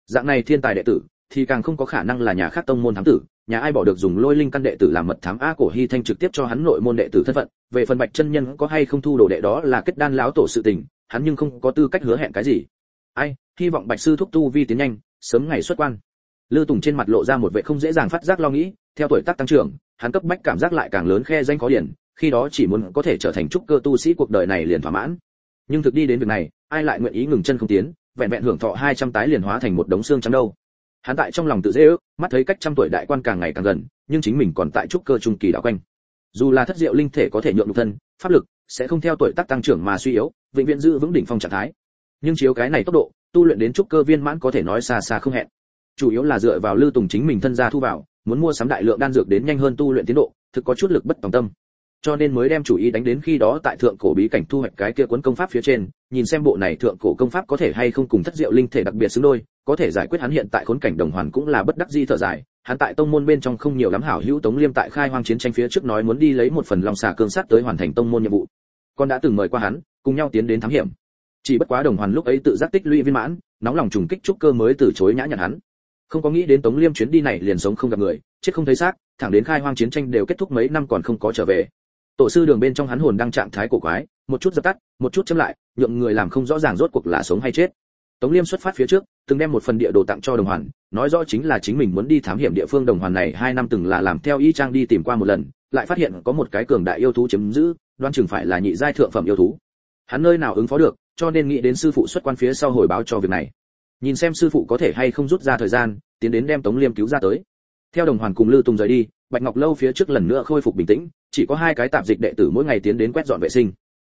Dạng này thiên tài đệ tử, thì càng không có khả năng là nhà khác tông môn thám tử nhà ai bỏ được dùng lôi linh căn đệ tử làm mật thám a cổ hy thanh trực tiếp cho hắn nội môn đệ tử thân phận. Về phần bạch chân nhân có hay không thu đồ đệ đó là kết đan láo tổ sự tình, hắn nhưng không có tư cách hứa hẹn cái gì. Ai, hy vọng bạch sư thúc tu vi tiến nhanh, sớm ngày xuất quan. Lư tùng trên mặt lộ ra một vẻ không dễ dàng phát giác lo nghĩ, theo tuổi tác tăng trưởng, hắn cấp bách cảm giác lại càng lớn khe danh có điển, khi đó chỉ muốn có thể trở thành trúc cơ tu sĩ cuộc đời này liền thỏa mãn. Nhưng thực đi đến việc này, ai lại nguyện ý ngừng chân không tiến, vẹn vẹn hưởng thọ 200 tái liền hóa thành một đống xương trắng đâu hắn tại trong lòng tự dễ ước, mắt thấy cách trăm tuổi đại quan càng ngày càng gần, nhưng chính mình còn tại trúc cơ trung kỳ đạo quanh. Dù là thất diệu linh thể có thể nhượng nhục thân, pháp lực sẽ không theo tuổi tác tăng trưởng mà suy yếu, vĩnh viễn giữ vững đỉnh phong trạng thái. Nhưng chiếu cái này tốc độ, tu luyện đến trúc cơ viên mãn có thể nói xa xa không hẹn. Chủ yếu là dựa vào lưu tùng chính mình thân gia thu vào, muốn mua sắm đại lượng đan dược đến nhanh hơn tu luyện tiến độ, thực có chút lực bất tòng tâm. Cho nên mới đem chủ ý đánh đến khi đó tại thượng cổ bí cảnh thu hoạch cái kia cuốn công pháp phía trên, nhìn xem bộ này thượng cổ công pháp có thể hay không cùng thất diệu linh thể đặc biệt xứng đôi có thể giải quyết hắn hiện tại khốn cảnh đồng hoàn cũng là bất đắc di thở dài. Hắn tại tông môn bên trong không nhiều lắm hảo hữu tống liêm tại khai hoang chiến tranh phía trước nói muốn đi lấy một phần lòng xà cương sát tới hoàn thành tông môn nhiệm vụ. Con đã từng mời qua hắn, cùng nhau tiến đến thám hiểm. Chỉ bất quá đồng hoàn lúc ấy tự giác tích lũy viên mãn, nóng lòng trùng kích trúc cơ mới từ chối nhã nhặn hắn. Không có nghĩ đến tống liêm chuyến đi này liền sống không gặp người, chết không thấy xác, thẳng đến khai hoang chiến tranh đều kết thúc mấy năm còn không có trở về. Tổ sư đường bên trong hắn hồn đang trạng thái cổ quái, một chút dập tắt, một chút chấm lại, nhượng người làm không rõ ràng rốt cuộc là sống hay chết tống liêm xuất phát phía trước, từng đem một phần địa đồ tặng cho đồng hoàn, nói rõ chính là chính mình muốn đi thám hiểm địa phương. Đồng hoàn này hai năm từng là làm theo y trang đi tìm qua một lần, lại phát hiện có một cái cường đại yêu thú chiếm giữ đoán chừng phải là nhị giai thượng phẩm yêu thú. Hắn nơi nào ứng phó được, cho nên nghĩ đến sư phụ xuất quan phía sau hồi báo cho việc này. Nhìn xem sư phụ có thể hay không rút ra thời gian, tiến đến đem tống liêm cứu ra tới. Theo đồng hoàn cùng lư tùng rời đi, bạch ngọc lâu phía trước lần nữa khôi phục bình tĩnh, chỉ có hai cái tạp dịch đệ tử mỗi ngày tiến đến quét dọn vệ sinh.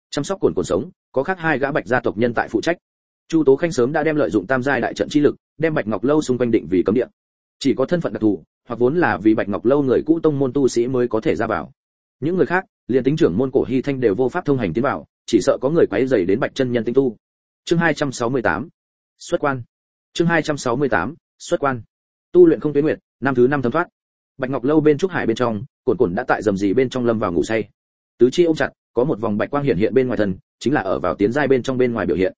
Chăm sóc cồn cồn sống, có khác hai gã bạch gia tộc nhân tại phụ trách chu tố khanh sớm đã đem lợi dụng tam giai đại trận chi lực, đem bạch ngọc lâu xung quanh định vì cấm địa. Chỉ có thân phận đặc thù, hoặc vốn là vì bạch ngọc lâu người cũ tông môn tu sĩ mới có thể ra vào. Những người khác, liền tính trưởng môn cổ hy thanh đều vô pháp thông hành tiến vào, chỉ sợ có người quấy rầy đến bạch chân nhân tinh tu. Chương 268 xuất quan. Chương 268 xuất quan. Tu luyện không tuyến nguyệt, năm thứ năm thấm thoát. Bạch ngọc lâu bên trúc hải bên trong cồn cồn đã tại dầm dì bên trong lâm vào ngủ say. Tứ chi ôm chặt, có một vòng bạch quang hiện hiện bên ngoài thần chính là ở vào tiến giai bên trong bên ngoài biểu hiện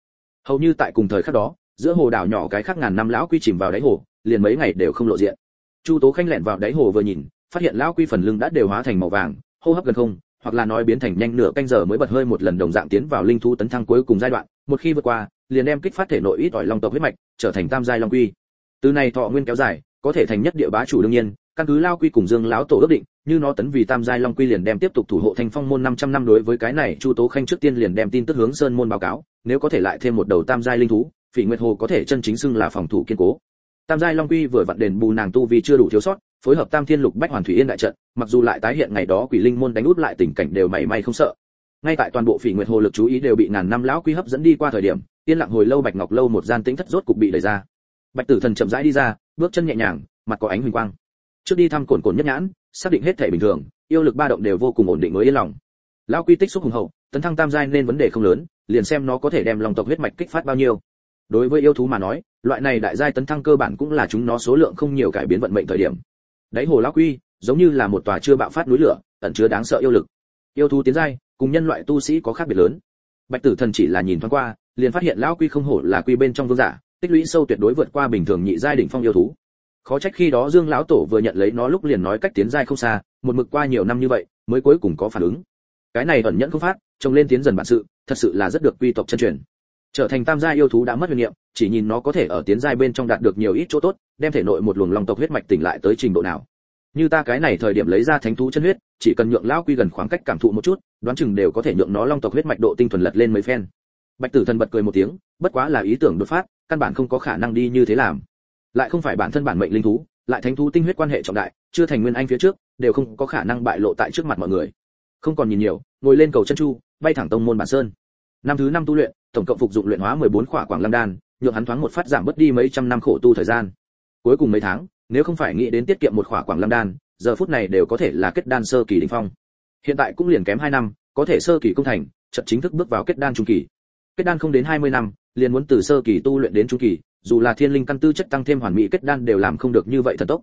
hầu như tại cùng thời khắc đó, giữa hồ đảo nhỏ cái khác ngàn năm lão quy chìm vào đáy hồ, liền mấy ngày đều không lộ diện. Chu tố khanh lẹn vào đáy hồ vừa nhìn, phát hiện lão quy phần lưng đã đều hóa thành màu vàng, hô hấp gần không, hoặc là nói biến thành nhanh nửa canh giờ mới bật hơi một lần đồng dạng tiến vào linh thú tấn thăng cuối cùng giai đoạn, một khi vượt qua, liền đem kích phát thể nội ít ỏi long tộc huyết mạch, trở thành tam giai long quy. Từ này thọ nguyên kéo dài, có thể thành nhất địa bá chủ đương nhiên căn cứ lao quy cùng dương lão tổ ước định, như nó tấn vì tam giai long quy liền đem tiếp tục thủ hộ thanh phong môn 500 năm đối với cái này, chu tố khanh trước tiên liền đem tin tức hướng sơn môn báo cáo, nếu có thể lại thêm một đầu tam giai linh thú, phỉ nguyệt hồ có thể chân chính xưng là phòng thủ kiên cố. Tam giai long quy vừa vặn đền bù nàng tu vì chưa đủ thiếu sót, phối hợp tam thiên lục bách hoàn thủy yên đại trận, mặc dù lại tái hiện ngày đó quỷ linh môn đánh út lại tình cảnh đều mảy may không sợ. Ngay tại toàn bộ phỉ nguyệt hồ lực chú ý đều bị ngàn năm lão quy hấp dẫn đi qua thời điểm, yên lặng hồi lâu bạch ngọc lâu một gian tĩnh thất rốt cục bị đẩy ra. Bạch tử thần chậm rãi đi ra, bước chân nhẹ nhàng, mặt có ánh huỳnh quang trước đi thăm cồn cồn nhất nhãn, xác định hết thể bình thường, yêu lực ba động đều vô cùng ổn định mới yên lòng. Lão quy tích xúc hùng hậu, tấn thăng tam giai nên vấn đề không lớn, liền xem nó có thể đem lòng tộc huyết mạch kích phát bao nhiêu. Đối với yêu thú mà nói, loại này đại giai tấn thăng cơ bản cũng là chúng nó số lượng không nhiều cải biến vận mệnh thời điểm. Đáy hồ lão quy, giống như là một tòa chưa bạo phát núi lửa, ẩn chứa đáng sợ yêu lực. Yêu thú tiến giai, cùng nhân loại tu sĩ có khác biệt lớn. Bạch tử thần chỉ là nhìn thoáng qua, liền phát hiện lão quy không hổ là quy bên trong vương giả, tích lũy sâu tuyệt đối vượt qua bình thường nhị giai đỉnh phong yêu thú khó trách khi đó dương lão tổ vừa nhận lấy nó lúc liền nói cách tiến giai không xa, một mực qua nhiều năm như vậy, mới cuối cùng có phản ứng. Cái này ẩn nhẫn không phát, trông lên tiến dần bản sự, thật sự là rất được quy tộc chân truyền. Trở thành tam gia yêu thú đã mất huyền niệm, chỉ nhìn nó có thể ở tiến giai bên trong đạt được nhiều ít chỗ tốt, đem thể nội một luồng long tộc huyết mạch tỉnh lại tới trình độ nào. Như ta cái này thời điểm lấy ra thánh thú chân huyết, chỉ cần nhượng lão quy gần khoảng cách cảm thụ một chút, đoán chừng đều có thể nhượng nó long tộc huyết mạch độ tinh thuần lật lên mấy phen. Bạch tử thần bật cười một tiếng, bất quá là ý tưởng đột phát, căn bản không có khả năng đi như thế làm lại không phải bản thân bản mệnh linh thú, lại thánh thú tinh huyết quan hệ trọng đại, chưa thành nguyên anh phía trước, đều không có khả năng bại lộ tại trước mặt mọi người. Không còn nhìn nhiều, ngồi lên cầu chân chu, bay thẳng tông môn bản sơn. Năm thứ năm tu luyện, tổng cộng phục dụng luyện hóa 14 khỏa quảng lăng đan, nhượng hắn thoáng một phát giảm bớt đi mấy trăm năm khổ tu thời gian. Cuối cùng mấy tháng, nếu không phải nghĩ đến tiết kiệm một khỏa quảng lăng đan, giờ phút này đều có thể là kết đan sơ kỳ đỉnh phong. Hiện tại cũng liền kém 2 năm, có thể sơ kỳ công thành, chợt chính thức bước vào kết đan trung kỳ. Kết đan không đến 20 năm, liền muốn từ sơ kỳ tu luyện đến trung kỳ dù là thiên linh căn tư chất tăng thêm hoàn mỹ kết đan đều làm không được như vậy thần tốc.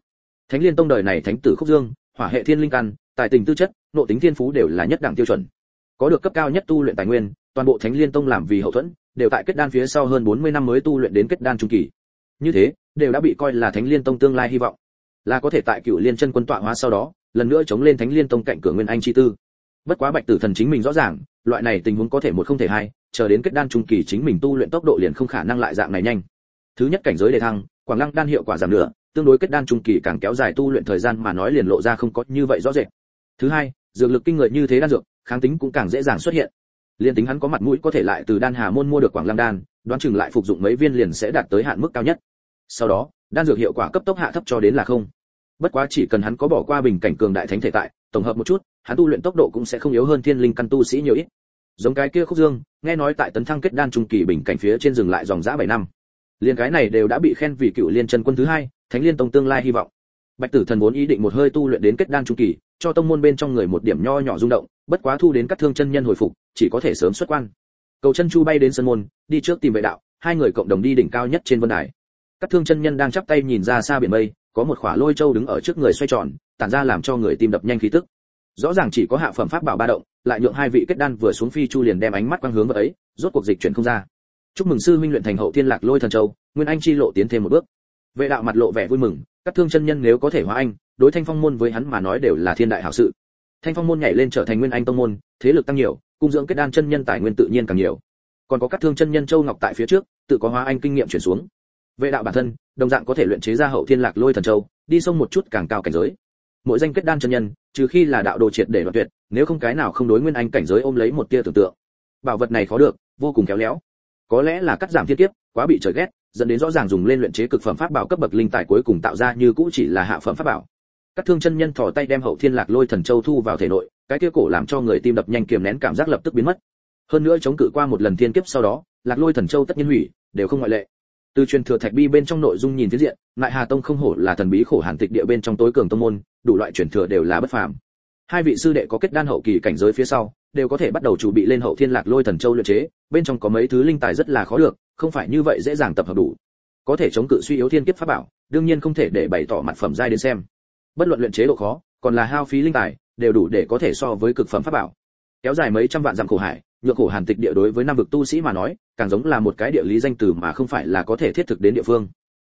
Thánh liên tông đời này thánh tử khúc dương, hỏa hệ thiên linh căn, tài tình tư chất nội tính thiên phú đều là nhất đẳng tiêu chuẩn. Có được cấp cao nhất tu luyện tài nguyên, toàn bộ thánh liên tông làm vì hậu thuẫn, đều tại kết đan phía sau hơn 40 năm mới tu luyện đến kết đan trung kỳ. Như thế, đều đã bị coi là thánh liên tông tương lai hy vọng. Là có thể tại cựu liên chân quân tọa hóa sau đó, lần nữa chống lên thánh liên tông cạnh cửa nguyên anh chi tư. Bất quá bạch tử thần chính mình rõ ràng, loại này tình huống có thể một không thể hai, chờ đến kết đan trung kỳ chính mình tu luyện tốc độ liền không khả năng lại dạng này nhanh thứ nhất cảnh giới đề thăng, quảng lăng đan hiệu quả giảm nữa tương đối kết đan trung kỳ càng kéo dài tu luyện thời gian mà nói liền lộ ra không có như vậy rõ rệt. Thứ hai, dược lực kinh người như thế đan dược, kháng tính cũng càng dễ dàng xuất hiện. Liên tính hắn có mặt mũi có thể lại từ đan hà môn mua được quảng lăng đan, đoán chừng lại phục dụng mấy viên liền sẽ đạt tới hạn mức cao nhất. Sau đó, đan dược hiệu quả cấp tốc hạ thấp cho đến là không. Bất quá chỉ cần hắn có bỏ qua bình cảnh cường đại thánh thể tại, tổng hợp một chút, hắn tu luyện tốc độ cũng sẽ không yếu hơn thiên linh căn tu sĩ nhiều ít. Giống cái kia khúc dương, nghe nói tại tấn thăng kết đan trung kỳ bình cảnh phía trên dừng lại dòng dã bảy năm liên cái này đều đã bị khen vì cựu liên chân quân thứ hai, thánh liên tông tương lai hy vọng. Bạch tử thần vốn ý định một hơi tu luyện đến kết đan trung kỳ, cho tông môn bên trong người một điểm nho nhỏ rung động, bất quá thu đến các thương chân nhân hồi phục, chỉ có thể sớm xuất quan. Cầu chân chu bay đến sân môn, đi trước tìm vệ đạo, hai người cộng đồng đi đỉnh cao nhất trên vân đài. Các thương chân nhân đang chắp tay nhìn ra xa biển mây, có một khỏa lôi châu đứng ở trước người xoay tròn, tản ra làm cho người tim đập nhanh khí tức. Rõ ràng chỉ có hạ phẩm pháp bảo ba động, lại nhượng hai vị kết đan vừa xuống phi chu liền đem ánh mắt quang hướng vào ấy, rốt cuộc dịch chuyển không ra chúc mừng sư huynh luyện thành hậu thiên lạc lôi thần châu, nguyên anh chi lộ tiến thêm một bước. Vệ đạo mặt lộ vẻ vui mừng, các thương chân nhân nếu có thể hóa anh, đối thanh phong môn với hắn mà nói đều là thiên đại hảo sự. Thanh phong môn nhảy lên trở thành nguyên anh tông môn, thế lực tăng nhiều, cung dưỡng kết đan chân nhân tài nguyên tự nhiên càng nhiều. Còn có các thương chân nhân châu ngọc tại phía trước, tự có hóa anh kinh nghiệm chuyển xuống. Vệ đạo bản thân, đồng dạng có thể luyện chế ra hậu thiên lạc lôi thần châu, đi sông một chút càng cao cảnh giới. Mỗi danh kết đan chân nhân, trừ khi là đạo đồ triệt để đoạn tuyệt, nếu không cái nào không đối nguyên anh cảnh giới ôm lấy một tia tưởng tượng. Bảo vật này khó được, vô cùng khéo léo có lẽ là cắt giảm thiên kiếp, quá bị trời ghét, dẫn đến rõ ràng dùng lên luyện chế cực phẩm pháp bảo cấp bậc linh tài cuối cùng tạo ra như cũ chỉ là hạ phẩm pháp bảo. Các thương chân nhân thò tay đem hậu thiên lạc lôi thần châu thu vào thể nội, cái kia cổ làm cho người tim đập nhanh kiềm nén cảm giác lập tức biến mất. Hơn nữa chống cự qua một lần thiên kiếp sau đó, lạc lôi thần châu tất nhiên hủy, đều không ngoại lệ. Từ truyền thừa thạch bi bên trong nội dung nhìn phía diện, ngại hà tông không hổ là thần bí khổ hàn tịch địa bên trong tối cường tông môn, đủ loại truyền thừa đều là bất phàm hai vị sư đệ có kết đan hậu kỳ cảnh giới phía sau, đều có thể bắt đầu chuẩn bị lên hậu thiên lạc lôi thần châu luyện chế, bên trong có mấy thứ linh tài rất là khó được, không phải như vậy dễ dàng tập hợp đủ. Có thể chống cự suy yếu thiên kiếp pháp bảo, đương nhiên không thể để bày tỏ mặt phẩm giai đến xem. Bất luận luyện chế độ khó, còn là hao phí linh tài, đều đủ để có thể so với cực phẩm pháp bảo. Kéo dài mấy trăm vạn dặm khổ hải nhựa khổ hàn tịch địa đối với năm vực tu sĩ mà nói, càng giống là một cái địa lý danh từ mà không phải là có thể thiết thực đến địa phương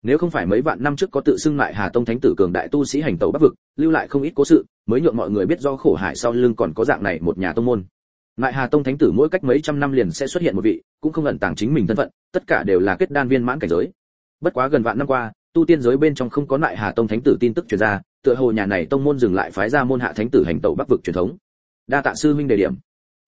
nếu không phải mấy vạn năm trước có tự xưng lại hà tông thánh tử cường đại tu sĩ hành tẩu bắc vực, lưu lại không ít cố sự, mới nhượng mọi người biết do khổ hải sau lưng còn có dạng này một nhà tông môn. Lại hà tông thánh tử mỗi cách mấy trăm năm liền sẽ xuất hiện một vị, cũng không ẩn tàng chính mình thân phận, tất cả đều là kết đan viên mãn cảnh giới. Bất quá gần vạn năm qua, tu tiên giới bên trong không có lại hà tông thánh tử tin tức truyền ra, tựa hồ nhà này tông môn dừng lại phái ra môn hạ thánh tử hành tẩu bắc vực truyền thống. Đa tạ sư huynh đề điểm.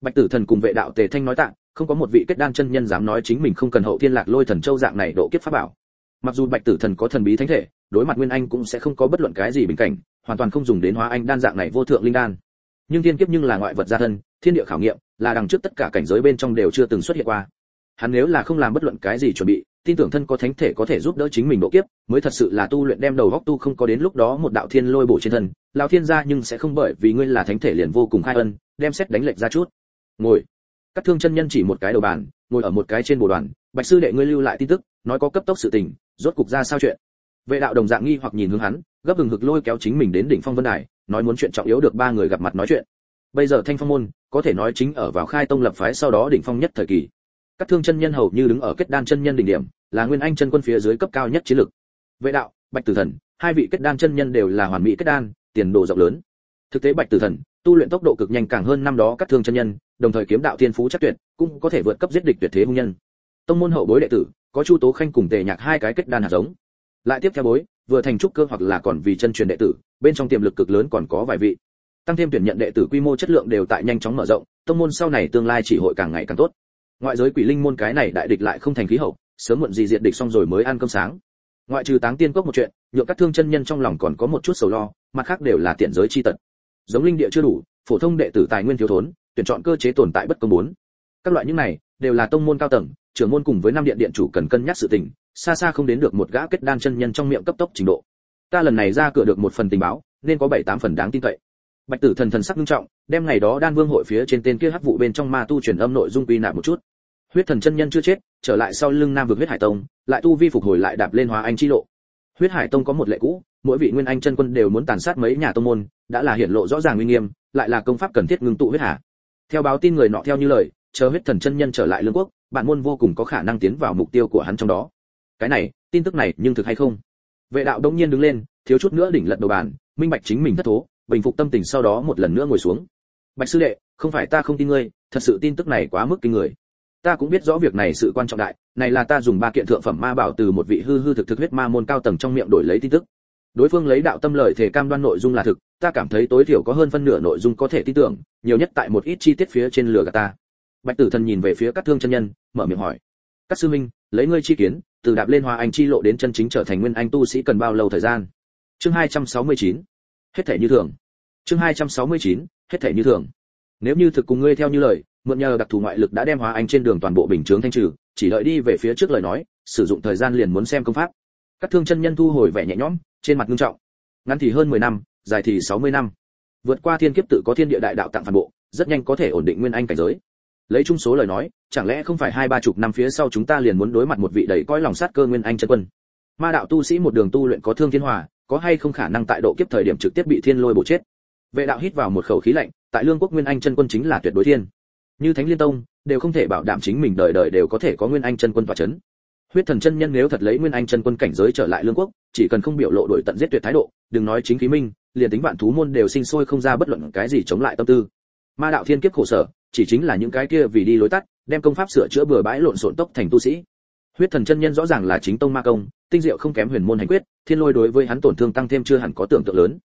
Bạch tử thần cùng vệ đạo tề thanh nói tạ, không có một vị kết đan chân nhân dám nói chính mình không cần hậu thiên lạc lôi thần châu dạng này độ kiếp pháp bảo mặc dù bạch tử thần có thần bí thánh thể, đối mặt nguyên anh cũng sẽ không có bất luận cái gì bình cảnh, hoàn toàn không dùng đến hóa anh đan dạng này vô thượng linh đan. Nhưng thiên kiếp nhưng là ngoại vật gia thân, thiên địa khảo nghiệm, là đằng trước tất cả cảnh giới bên trong đều chưa từng xuất hiện qua. Hắn nếu là không làm bất luận cái gì chuẩn bị, tin tưởng thân có thánh thể có thể giúp đỡ chính mình độ kiếp, mới thật sự là tu luyện đem đầu góc tu không có đến lúc đó một đạo thiên lôi bổ trên thân lao thiên gia nhưng sẽ không bởi vì ngươi là thánh thể liền vô cùng khai ân, đem xét đánh lệch ra chút. Ngồi. Các thương chân nhân chỉ một cái đầu bàn, ngồi ở một cái trên bồ đoàn, bạch sư đệ ngươi lưu lại tin tức, nói có cấp tốc sự tình rốt cục ra sao chuyện. Vệ đạo đồng dạng nghi hoặc nhìn hướng hắn, gấp hừng hực lôi kéo chính mình đến đỉnh phong vân đài, nói muốn chuyện trọng yếu được ba người gặp mặt nói chuyện. Bây giờ thanh phong môn, có thể nói chính ở vào khai tông lập phái sau đó đỉnh phong nhất thời kỳ. Các thương chân nhân hầu như đứng ở kết đan chân nhân đỉnh điểm, là nguyên anh chân quân phía dưới cấp cao nhất chiến lực. Vệ đạo, bạch tử thần, hai vị kết đan chân nhân đều là hoàn mỹ kết đan, tiền đồ rộng lớn. Thực tế bạch tử thần, tu luyện tốc độ cực nhanh càng hơn năm đó các thương chân nhân, đồng thời kiếm đạo thiên phú chắc tuyệt, cũng có thể vượt cấp giết địch tuyệt thế hung nhân. Tông môn hậu bối đệ tử có chu tố khanh cùng tề nhạc hai cái kết đan hạt giống. Lại tiếp theo bối, vừa thành trúc cơ hoặc là còn vì chân truyền đệ tử, bên trong tiềm lực cực lớn còn có vài vị. Tăng thêm tuyển nhận đệ tử quy mô chất lượng đều tại nhanh chóng mở rộng, tông môn sau này tương lai chỉ hội càng ngày càng tốt. Ngoại giới quỷ linh môn cái này đại địch lại không thành khí hậu, sớm muộn gì diệt địch xong rồi mới ăn cơm sáng. Ngoại trừ táng tiên cốc một chuyện, nhượng các thương chân nhân trong lòng còn có một chút sầu lo, mặt khác đều là tiện giới chi tật. Giống linh địa chưa đủ, phổ thông đệ tử tài nguyên thiếu thốn, tuyển chọn cơ chế tồn tại bất công muốn các loại những này, đều là tông môn cao tầng trưởng môn cùng với năm điện điện chủ cần cân nhắc sự tình, xa xa không đến được một gã kết đan chân nhân trong miệng cấp tốc trình độ. Ta lần này ra cửa được một phần tình báo, nên có bảy tám phần đáng tin cậy. Bạch tử thần thần sắc nghiêm trọng, đem ngày đó đan vương hội phía trên tên kia hắc vụ bên trong ma tu truyền âm nội dung quy nạp một chút. Huyết thần chân nhân chưa chết, trở lại sau lưng nam vực huyết hải tông, lại tu vi phục hồi lại đạp lên hóa anh chi lộ. Huyết hải tông có một lệ cũ, mỗi vị nguyên anh chân quân đều muốn tàn sát mấy nhà tông môn, đã là hiển lộ rõ ràng uy nghiêm, lại là công pháp cần thiết ngưng tụ huyết hà. Theo báo tin người nọ theo như lời, chờ huyết thần chân nhân trở lại lương quốc bản môn vô cùng có khả năng tiến vào mục tiêu của hắn trong đó. Cái này, tin tức này nhưng thực hay không? Vệ đạo đông nhiên đứng lên, thiếu chút nữa đỉnh lật đầu bàn, minh bạch chính mình thất thố, bình phục tâm tình sau đó một lần nữa ngồi xuống. Bạch sư đệ, không phải ta không tin ngươi, thật sự tin tức này quá mức kinh người. Ta cũng biết rõ việc này sự quan trọng đại, này là ta dùng ba kiện thượng phẩm ma bảo từ một vị hư hư thực thực huyết ma môn cao tầng trong miệng đổi lấy tin tức. Đối phương lấy đạo tâm lời thể cam đoan nội dung là thực, ta cảm thấy tối thiểu có hơn phân nửa nội dung có thể tin tưởng, nhiều nhất tại một ít chi tiết phía trên lửa gạt ta bạch tử thần nhìn về phía các thương chân nhân, mở miệng hỏi. Các sư minh lấy ngươi chi kiến, từ đạp lên hoa anh chi lộ đến chân chính trở thành nguyên anh tu sĩ cần bao lâu thời gian? Chương 269. hết thể như thường. Chương 269. hết thể như thường. Nếu như thực cùng ngươi theo như lời, mượn nhờ đặc thù ngoại lực đã đem hóa anh trên đường toàn bộ bình chướng thanh trừ, chỉ đợi đi về phía trước lời nói, sử dụng thời gian liền muốn xem công pháp. Các thương chân nhân thu hồi vẻ nhẹ nhõm, trên mặt nghiêm trọng. Ngắn thì hơn 10 năm, dài thì 60 năm. Vượt qua thiên kiếp tự có thiên địa đại đạo tặng phản bộ, rất nhanh có thể ổn định nguyên anh cảnh giới lấy chung số lời nói, chẳng lẽ không phải hai ba chục năm phía sau chúng ta liền muốn đối mặt một vị đầy coi lòng sát cơ nguyên anh chân quân? Ma đạo tu sĩ một đường tu luyện có thương thiên hòa, có hay không khả năng tại độ kiếp thời điểm trực tiếp bị thiên lôi bổ chết? Vệ đạo hít vào một khẩu khí lạnh, tại lương quốc nguyên anh chân quân chính là tuyệt đối thiên. Như thánh liên tông, đều không thể bảo đảm chính mình đời đời đều có thể có nguyên anh chân quân tỏa chấn. Huyết thần chân nhân nếu thật lấy nguyên anh chân quân cảnh giới trở lại lương quốc, chỉ cần không biểu lộ đổi tận giết tuyệt thái độ, đừng nói chính khí minh, liền tính vạn thú môn đều sinh sôi không ra bất luận cái gì chống lại tâm tư. Ma đạo thiên kiếp khổ sở chỉ chính là những cái kia vì đi lối tắt, đem công pháp sửa chữa bừa bãi lộn xộn tốc thành tu sĩ. Huyết thần chân nhân rõ ràng là chính tông ma công, tinh diệu không kém huyền môn hành quyết, thiên lôi đối với hắn tổn thương tăng thêm chưa hẳn có tưởng tượng lớn.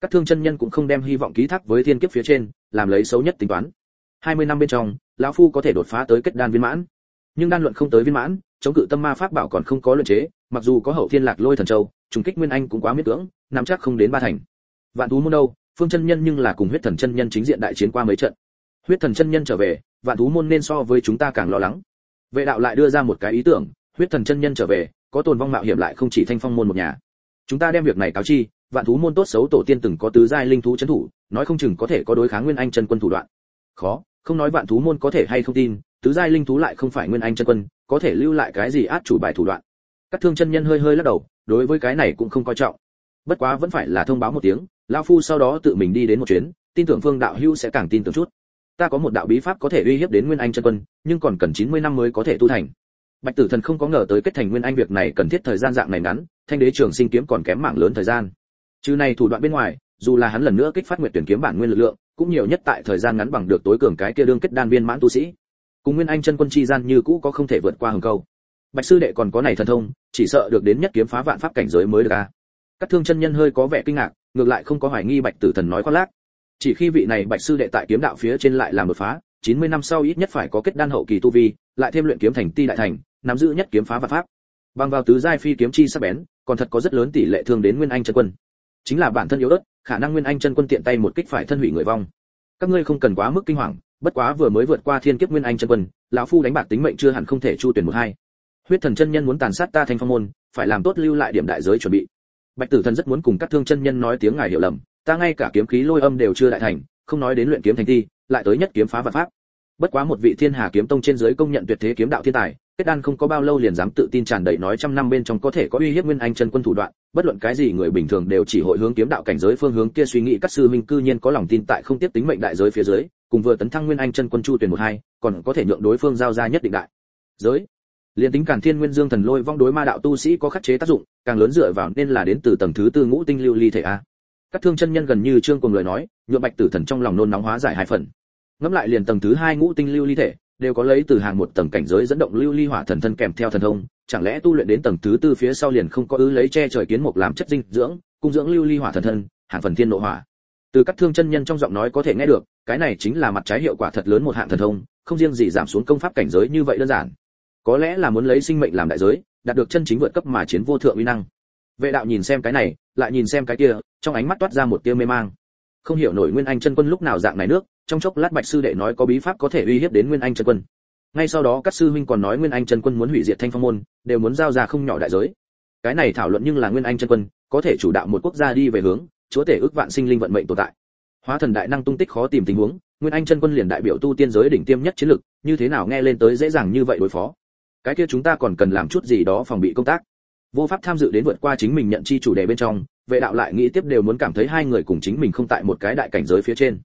Các thương chân nhân cũng không đem hy vọng ký thác với thiên kiếp phía trên, làm lấy xấu nhất tính toán. 20 năm bên trong, lão phu có thể đột phá tới kết đan viên mãn. Nhưng đan luận không tới viên mãn, chống cự tâm ma pháp bảo còn không có luận chế, mặc dù có hậu thiên lạc lôi thần châu, trùng kích nguyên anh cũng quá miễn cưỡng, nắm chắc không đến ba thành. Vạn thú môn đâu, phương chân nhân nhưng là cùng huyết thần chân nhân chính diện đại chiến qua mấy trận huyết thần chân nhân trở về, vạn thú môn nên so với chúng ta càng lo lắng. Vệ đạo lại đưa ra một cái ý tưởng, huyết thần chân nhân trở về, có tồn vong mạo hiểm lại không chỉ thanh phong môn một nhà. Chúng ta đem việc này cáo chi, vạn thú môn tốt xấu tổ tiên từng có tứ giai linh thú chấn thủ, nói không chừng có thể có đối kháng nguyên anh chân quân thủ đoạn. Khó, không nói vạn thú môn có thể hay không tin, tứ giai linh thú lại không phải nguyên anh chân quân, có thể lưu lại cái gì át chủ bài thủ đoạn. Các thương chân nhân hơi hơi lắc đầu, đối với cái này cũng không coi trọng. Bất quá vẫn phải là thông báo một tiếng, lão phu sau đó tự mình đi đến một chuyến, tin tưởng phương đạo hưu sẽ càng tin tưởng chút ta có một đạo bí pháp có thể uy hiếp đến nguyên anh chân quân, nhưng còn cần 90 năm mới có thể tu thành. Bạch tử thần không có ngờ tới kết thành nguyên anh việc này cần thiết thời gian dạng này ngắn, thanh đế trường sinh kiếm còn kém mạng lớn thời gian. Chứ này thủ đoạn bên ngoài, dù là hắn lần nữa kích phát nguyện tuyển kiếm bản nguyên lực lượng, cũng nhiều nhất tại thời gian ngắn bằng được tối cường cái kia đương kết đan viên mãn tu sĩ. Cùng nguyên anh chân quân chi gian như cũ có không thể vượt qua hừng câu. Bạch sư đệ còn có này thần thông, chỉ sợ được đến nhất kiếm phá vạn pháp cảnh giới mới được a. À. các thương chân nhân hơi có vẻ kinh ngạc, ngược lại không có hoài nghi bạch tử thần nói khoác lác chỉ khi vị này bạch sư đệ tại kiếm đạo phía trên lại làm đột phá 90 năm sau ít nhất phải có kết đan hậu kỳ tu vi, lại thêm luyện kiếm thành ti đại thành, nắm giữ nhất kiếm phá và pháp. Bằng vào tứ giai phi kiếm chi sắc bén, còn thật có rất lớn tỷ lệ thương đến nguyên anh chân quân. Chính là bản thân yếu ớt, khả năng nguyên anh chân quân tiện tay một kích phải thân hủy người vong. Các ngươi không cần quá mức kinh hoàng, bất quá vừa mới vượt qua thiên kiếp nguyên anh chân quân, lão phu đánh bạc tính mệnh chưa hẳn không thể chu tuyển một hai. Huyết thần chân nhân muốn tàn sát ta thành phong môn, phải làm tốt lưu lại điểm đại giới chuẩn bị. Bạch tử thần rất muốn cùng các thương chân nhân nói tiếng ngài hiểu lầm ta ngay cả kiếm khí lôi âm đều chưa đại thành, không nói đến luyện kiếm thành thi, lại tới nhất kiếm phá vạn pháp. Bất quá một vị thiên hà kiếm tông trên dưới công nhận tuyệt thế kiếm đạo thiên tài, kết đan không có bao lâu liền dám tự tin tràn đầy nói trăm năm bên trong có thể có uy hiếp nguyên anh chân quân thủ đoạn, bất luận cái gì người bình thường đều chỉ hội hướng kiếm đạo cảnh giới phương hướng kia suy nghĩ, các sư minh cư nhiên có lòng tin tại không tiếp tính mệnh đại giới phía dưới, cùng vừa tấn thăng nguyên anh chân quân chu tuyển một hai, còn có thể nhượng đối phương giao ra nhất định đại giới. Liên tính càn thiên nguyên dương thần lôi vong đối ma đạo tu sĩ có khắc chế tác dụng, càng lớn dựa vào nên là đến từ tầng thứ tư ngũ tinh lưu ly thể a các thương chân nhân gần như trương cùng lời nói, nhuộm bạch tử thần trong lòng nôn nóng hóa giải hai phần. Ngẫm lại liền tầng thứ hai ngũ tinh lưu ly thể, đều có lấy từ hàng một tầng cảnh giới dẫn động lưu ly hỏa thần thân kèm theo thần thông, chẳng lẽ tu luyện đến tầng thứ tư phía sau liền không có ứ lấy che trời kiến mục làm chất dinh dưỡng, cung dưỡng lưu ly hỏa thần thân, hàng phần thiên nội hỏa. Từ các thương chân nhân trong giọng nói có thể nghe được, cái này chính là mặt trái hiệu quả thật lớn một hạng thần thông, không riêng gì giảm xuống công pháp cảnh giới như vậy đơn giản. Có lẽ là muốn lấy sinh mệnh làm đại giới, đạt được chân chính vượt cấp mà chiến vô thượng uy năng vệ đạo nhìn xem cái này, lại nhìn xem cái kia, trong ánh mắt toát ra một tia mê mang. Không hiểu nổi nguyên anh chân quân lúc nào dạng này nước, trong chốc lát bạch sư đệ nói có bí pháp có thể uy hiếp đến nguyên anh chân quân. Ngay sau đó các sư huynh còn nói nguyên anh chân quân muốn hủy diệt thanh phong môn, đều muốn giao ra không nhỏ đại giới. Cái này thảo luận nhưng là nguyên anh chân quân, có thể chủ đạo một quốc gia đi về hướng, chúa tể ước vạn sinh linh vận mệnh tồn tại. Hóa thần đại năng tung tích khó tìm tình huống, nguyên anh chân quân liền đại biểu tu tiên giới đỉnh tiêm nhất chiến lực, như thế nào nghe lên tới dễ dàng như vậy đối phó. Cái kia chúng ta còn cần làm chút gì đó phòng bị công tác vô pháp tham dự đến vượt qua chính mình nhận chi chủ đề bên trong, vệ đạo lại nghĩ tiếp đều muốn cảm thấy hai người cùng chính mình không tại một cái đại cảnh giới phía trên.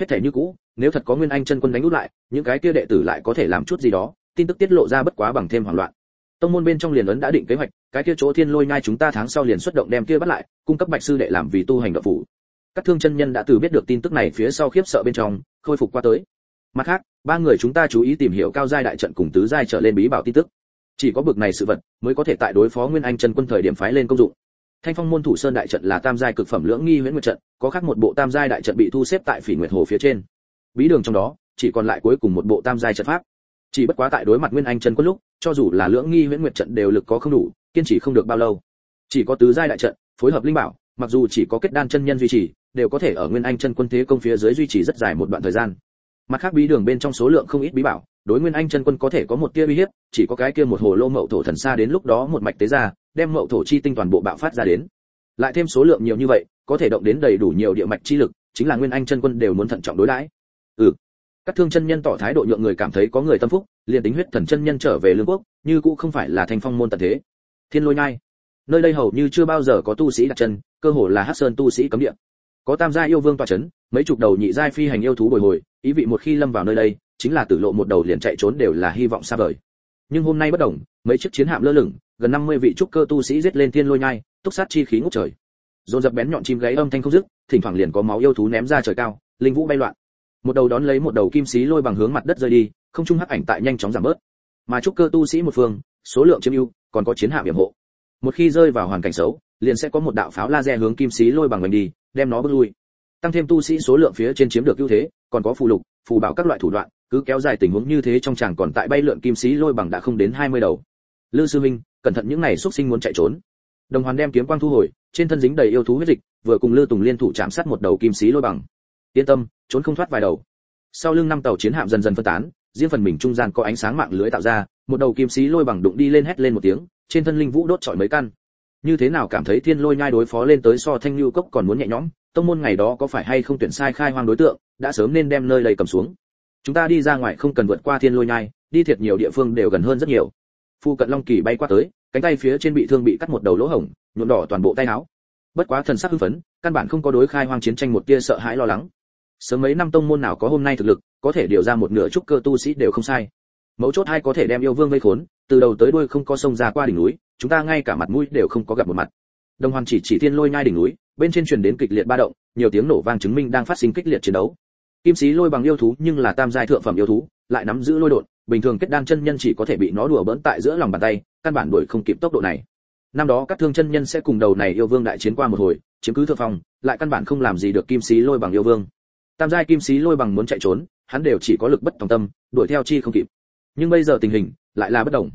Hết thể như cũ, nếu thật có nguyên anh chân quân đánh út lại, những cái kia đệ tử lại có thể làm chút gì đó, tin tức tiết lộ ra bất quá bằng thêm hoảng loạn. Tông môn bên trong liền ấn đã định kế hoạch, cái kia chỗ thiên lôi nhai chúng ta tháng sau liền xuất động đem kia bắt lại, cung cấp bạch sư đệ làm vì tu hành đạo phủ. Các thương chân nhân đã từ biết được tin tức này phía sau khiếp sợ bên trong, khôi phục qua tới. Mặt khác, ba người chúng ta chú ý tìm hiểu cao giai đại trận cùng tứ giai trở lên bí bảo tin tức chỉ có bực này sự vật mới có thể tại đối phó nguyên anh chân quân thời điểm phái lên công dụng. Thanh phong môn thủ sơn đại trận là tam giai cực phẩm lưỡng nghi huyễn nguyệt trận, có khác một bộ tam giai đại trận bị thu xếp tại phỉ nguyệt hồ phía trên. Bí đường trong đó, chỉ còn lại cuối cùng một bộ tam giai trận pháp. Chỉ bất quá tại đối mặt nguyên anh chân quân lúc, cho dù là lưỡng nghi huyễn nguyệt trận đều lực có không đủ, kiên trì không được bao lâu. Chỉ có tứ giai đại trận, phối hợp linh bảo, mặc dù chỉ có kết đan chân nhân duy trì, đều có thể ở nguyên anh chân quân thế công phía dưới duy trì rất dài một đoạn thời gian. Mặt khác bí đường bên trong số lượng không ít bí bảo đối nguyên anh chân quân có thể có một tia uy hiếp, chỉ có cái kia một hồ lô mậu thổ thần xa đến lúc đó một mạch tế ra, đem mậu thổ chi tinh toàn bộ bạo phát ra đến. Lại thêm số lượng nhiều như vậy, có thể động đến đầy đủ nhiều địa mạch chi lực, chính là nguyên anh chân quân đều muốn thận trọng đối đãi. Ừ. Các thương chân nhân tỏ thái độ nhượng người cảm thấy có người tâm phúc, liền tính huyết thần chân nhân trở về lương quốc, như cũng không phải là thành phong môn tận thế. Thiên lôi nhai. Nơi đây hầu như chưa bao giờ có tu sĩ đặt chân, cơ hồ là hắc sơn tu sĩ cấm địa. Có tam gia yêu vương tọa chấn, mấy chục đầu nhị giai phi hành yêu thú bồi hồi, ý vị một khi lâm vào nơi đây chính là tử lộ một đầu liền chạy trốn đều là hy vọng xa vời. Nhưng hôm nay bất đồng, mấy chiếc chiến hạm lơ lửng, gần 50 vị trúc cơ tu sĩ giết lên thiên lôi nhai, túc sát chi khí ngút trời. Dồn dập bén nhọn chim gáy âm thanh không dứt, thỉnh thoảng liền có máu yêu thú ném ra trời cao, linh vũ bay loạn. Một đầu đón lấy một đầu kim xí lôi bằng hướng mặt đất rơi đi, không trung hắc ảnh tại nhanh chóng giảm bớt. Mà trúc cơ tu sĩ một phương, số lượng chiếm ưu, còn có chiến hạm yểm hộ. Một khi rơi vào hoàn cảnh xấu, liền sẽ có một đạo pháo laser hướng kim xí lôi bằng mình đi, đem nó bước lui. Tăng thêm tu sĩ số lượng phía trên chiếm được ưu thế, còn có phù lục, phù bảo các loại thủ đoạn cứ kéo dài tình huống như thế trong chàng còn tại bay lượn kim xí lôi bằng đã không đến 20 đầu. Lư sư minh cẩn thận những này xuất sinh muốn chạy trốn. Đồng hoàn đem kiếm quang thu hồi, trên thân dính đầy yêu thú huyết dịch, vừa cùng lư tùng liên thủ chạm sát một đầu kim xí lôi bằng. Yên tâm, trốn không thoát vài đầu. Sau lưng năm tàu chiến hạm dần dần phân tán, riêng phần mình trung gian có ánh sáng mạng lưới tạo ra, một đầu kim xí lôi bằng đụng đi lên hét lên một tiếng, trên thân linh vũ đốt trọi mấy căn. Như thế nào cảm thấy thiên lôi nhai đối phó lên tới so thanh lưu cốc còn muốn nhẹ nhõm, tông môn ngày đó có phải hay không tuyển sai khai hoang đối tượng, đã sớm nên đem nơi đây cầm xuống chúng ta đi ra ngoài không cần vượt qua thiên lôi nhai, đi thiệt nhiều địa phương đều gần hơn rất nhiều. Phu cận long kỳ bay qua tới, cánh tay phía trên bị thương bị cắt một đầu lỗ hổng, nhuộm đỏ toàn bộ tay áo. Bất quá thần sắc hưng phấn, căn bản không có đối khai hoang chiến tranh một tia sợ hãi lo lắng. Sớm mấy năm tông môn nào có hôm nay thực lực, có thể điều ra một nửa trúc cơ tu sĩ đều không sai. Mấu chốt hai có thể đem yêu vương vây khốn, từ đầu tới đuôi không có sông ra qua đỉnh núi, chúng ta ngay cả mặt mũi đều không có gặp một mặt. Đồng hoàn chỉ chỉ thiên lôi nhai đỉnh núi, bên trên truyền đến kịch liệt ba động, nhiều tiếng nổ vang chứng minh đang phát sinh kịch liệt chiến đấu kim sĩ lôi bằng yêu thú nhưng là tam giai thượng phẩm yêu thú, lại nắm giữ lôi đột bình thường kết đan chân nhân chỉ có thể bị nó đùa bỡn tại giữa lòng bàn tay, căn bản đuổi không kịp tốc độ này. Năm đó các thương chân nhân sẽ cùng đầu này yêu vương đại chiến qua một hồi, chiếm cứ thượng phòng lại căn bản không làm gì được kim sĩ lôi bằng yêu vương. Tam giai kim sĩ lôi bằng muốn chạy trốn, hắn đều chỉ có lực bất tòng tâm, đuổi theo chi không kịp. Nhưng bây giờ tình hình lại là bất đồng.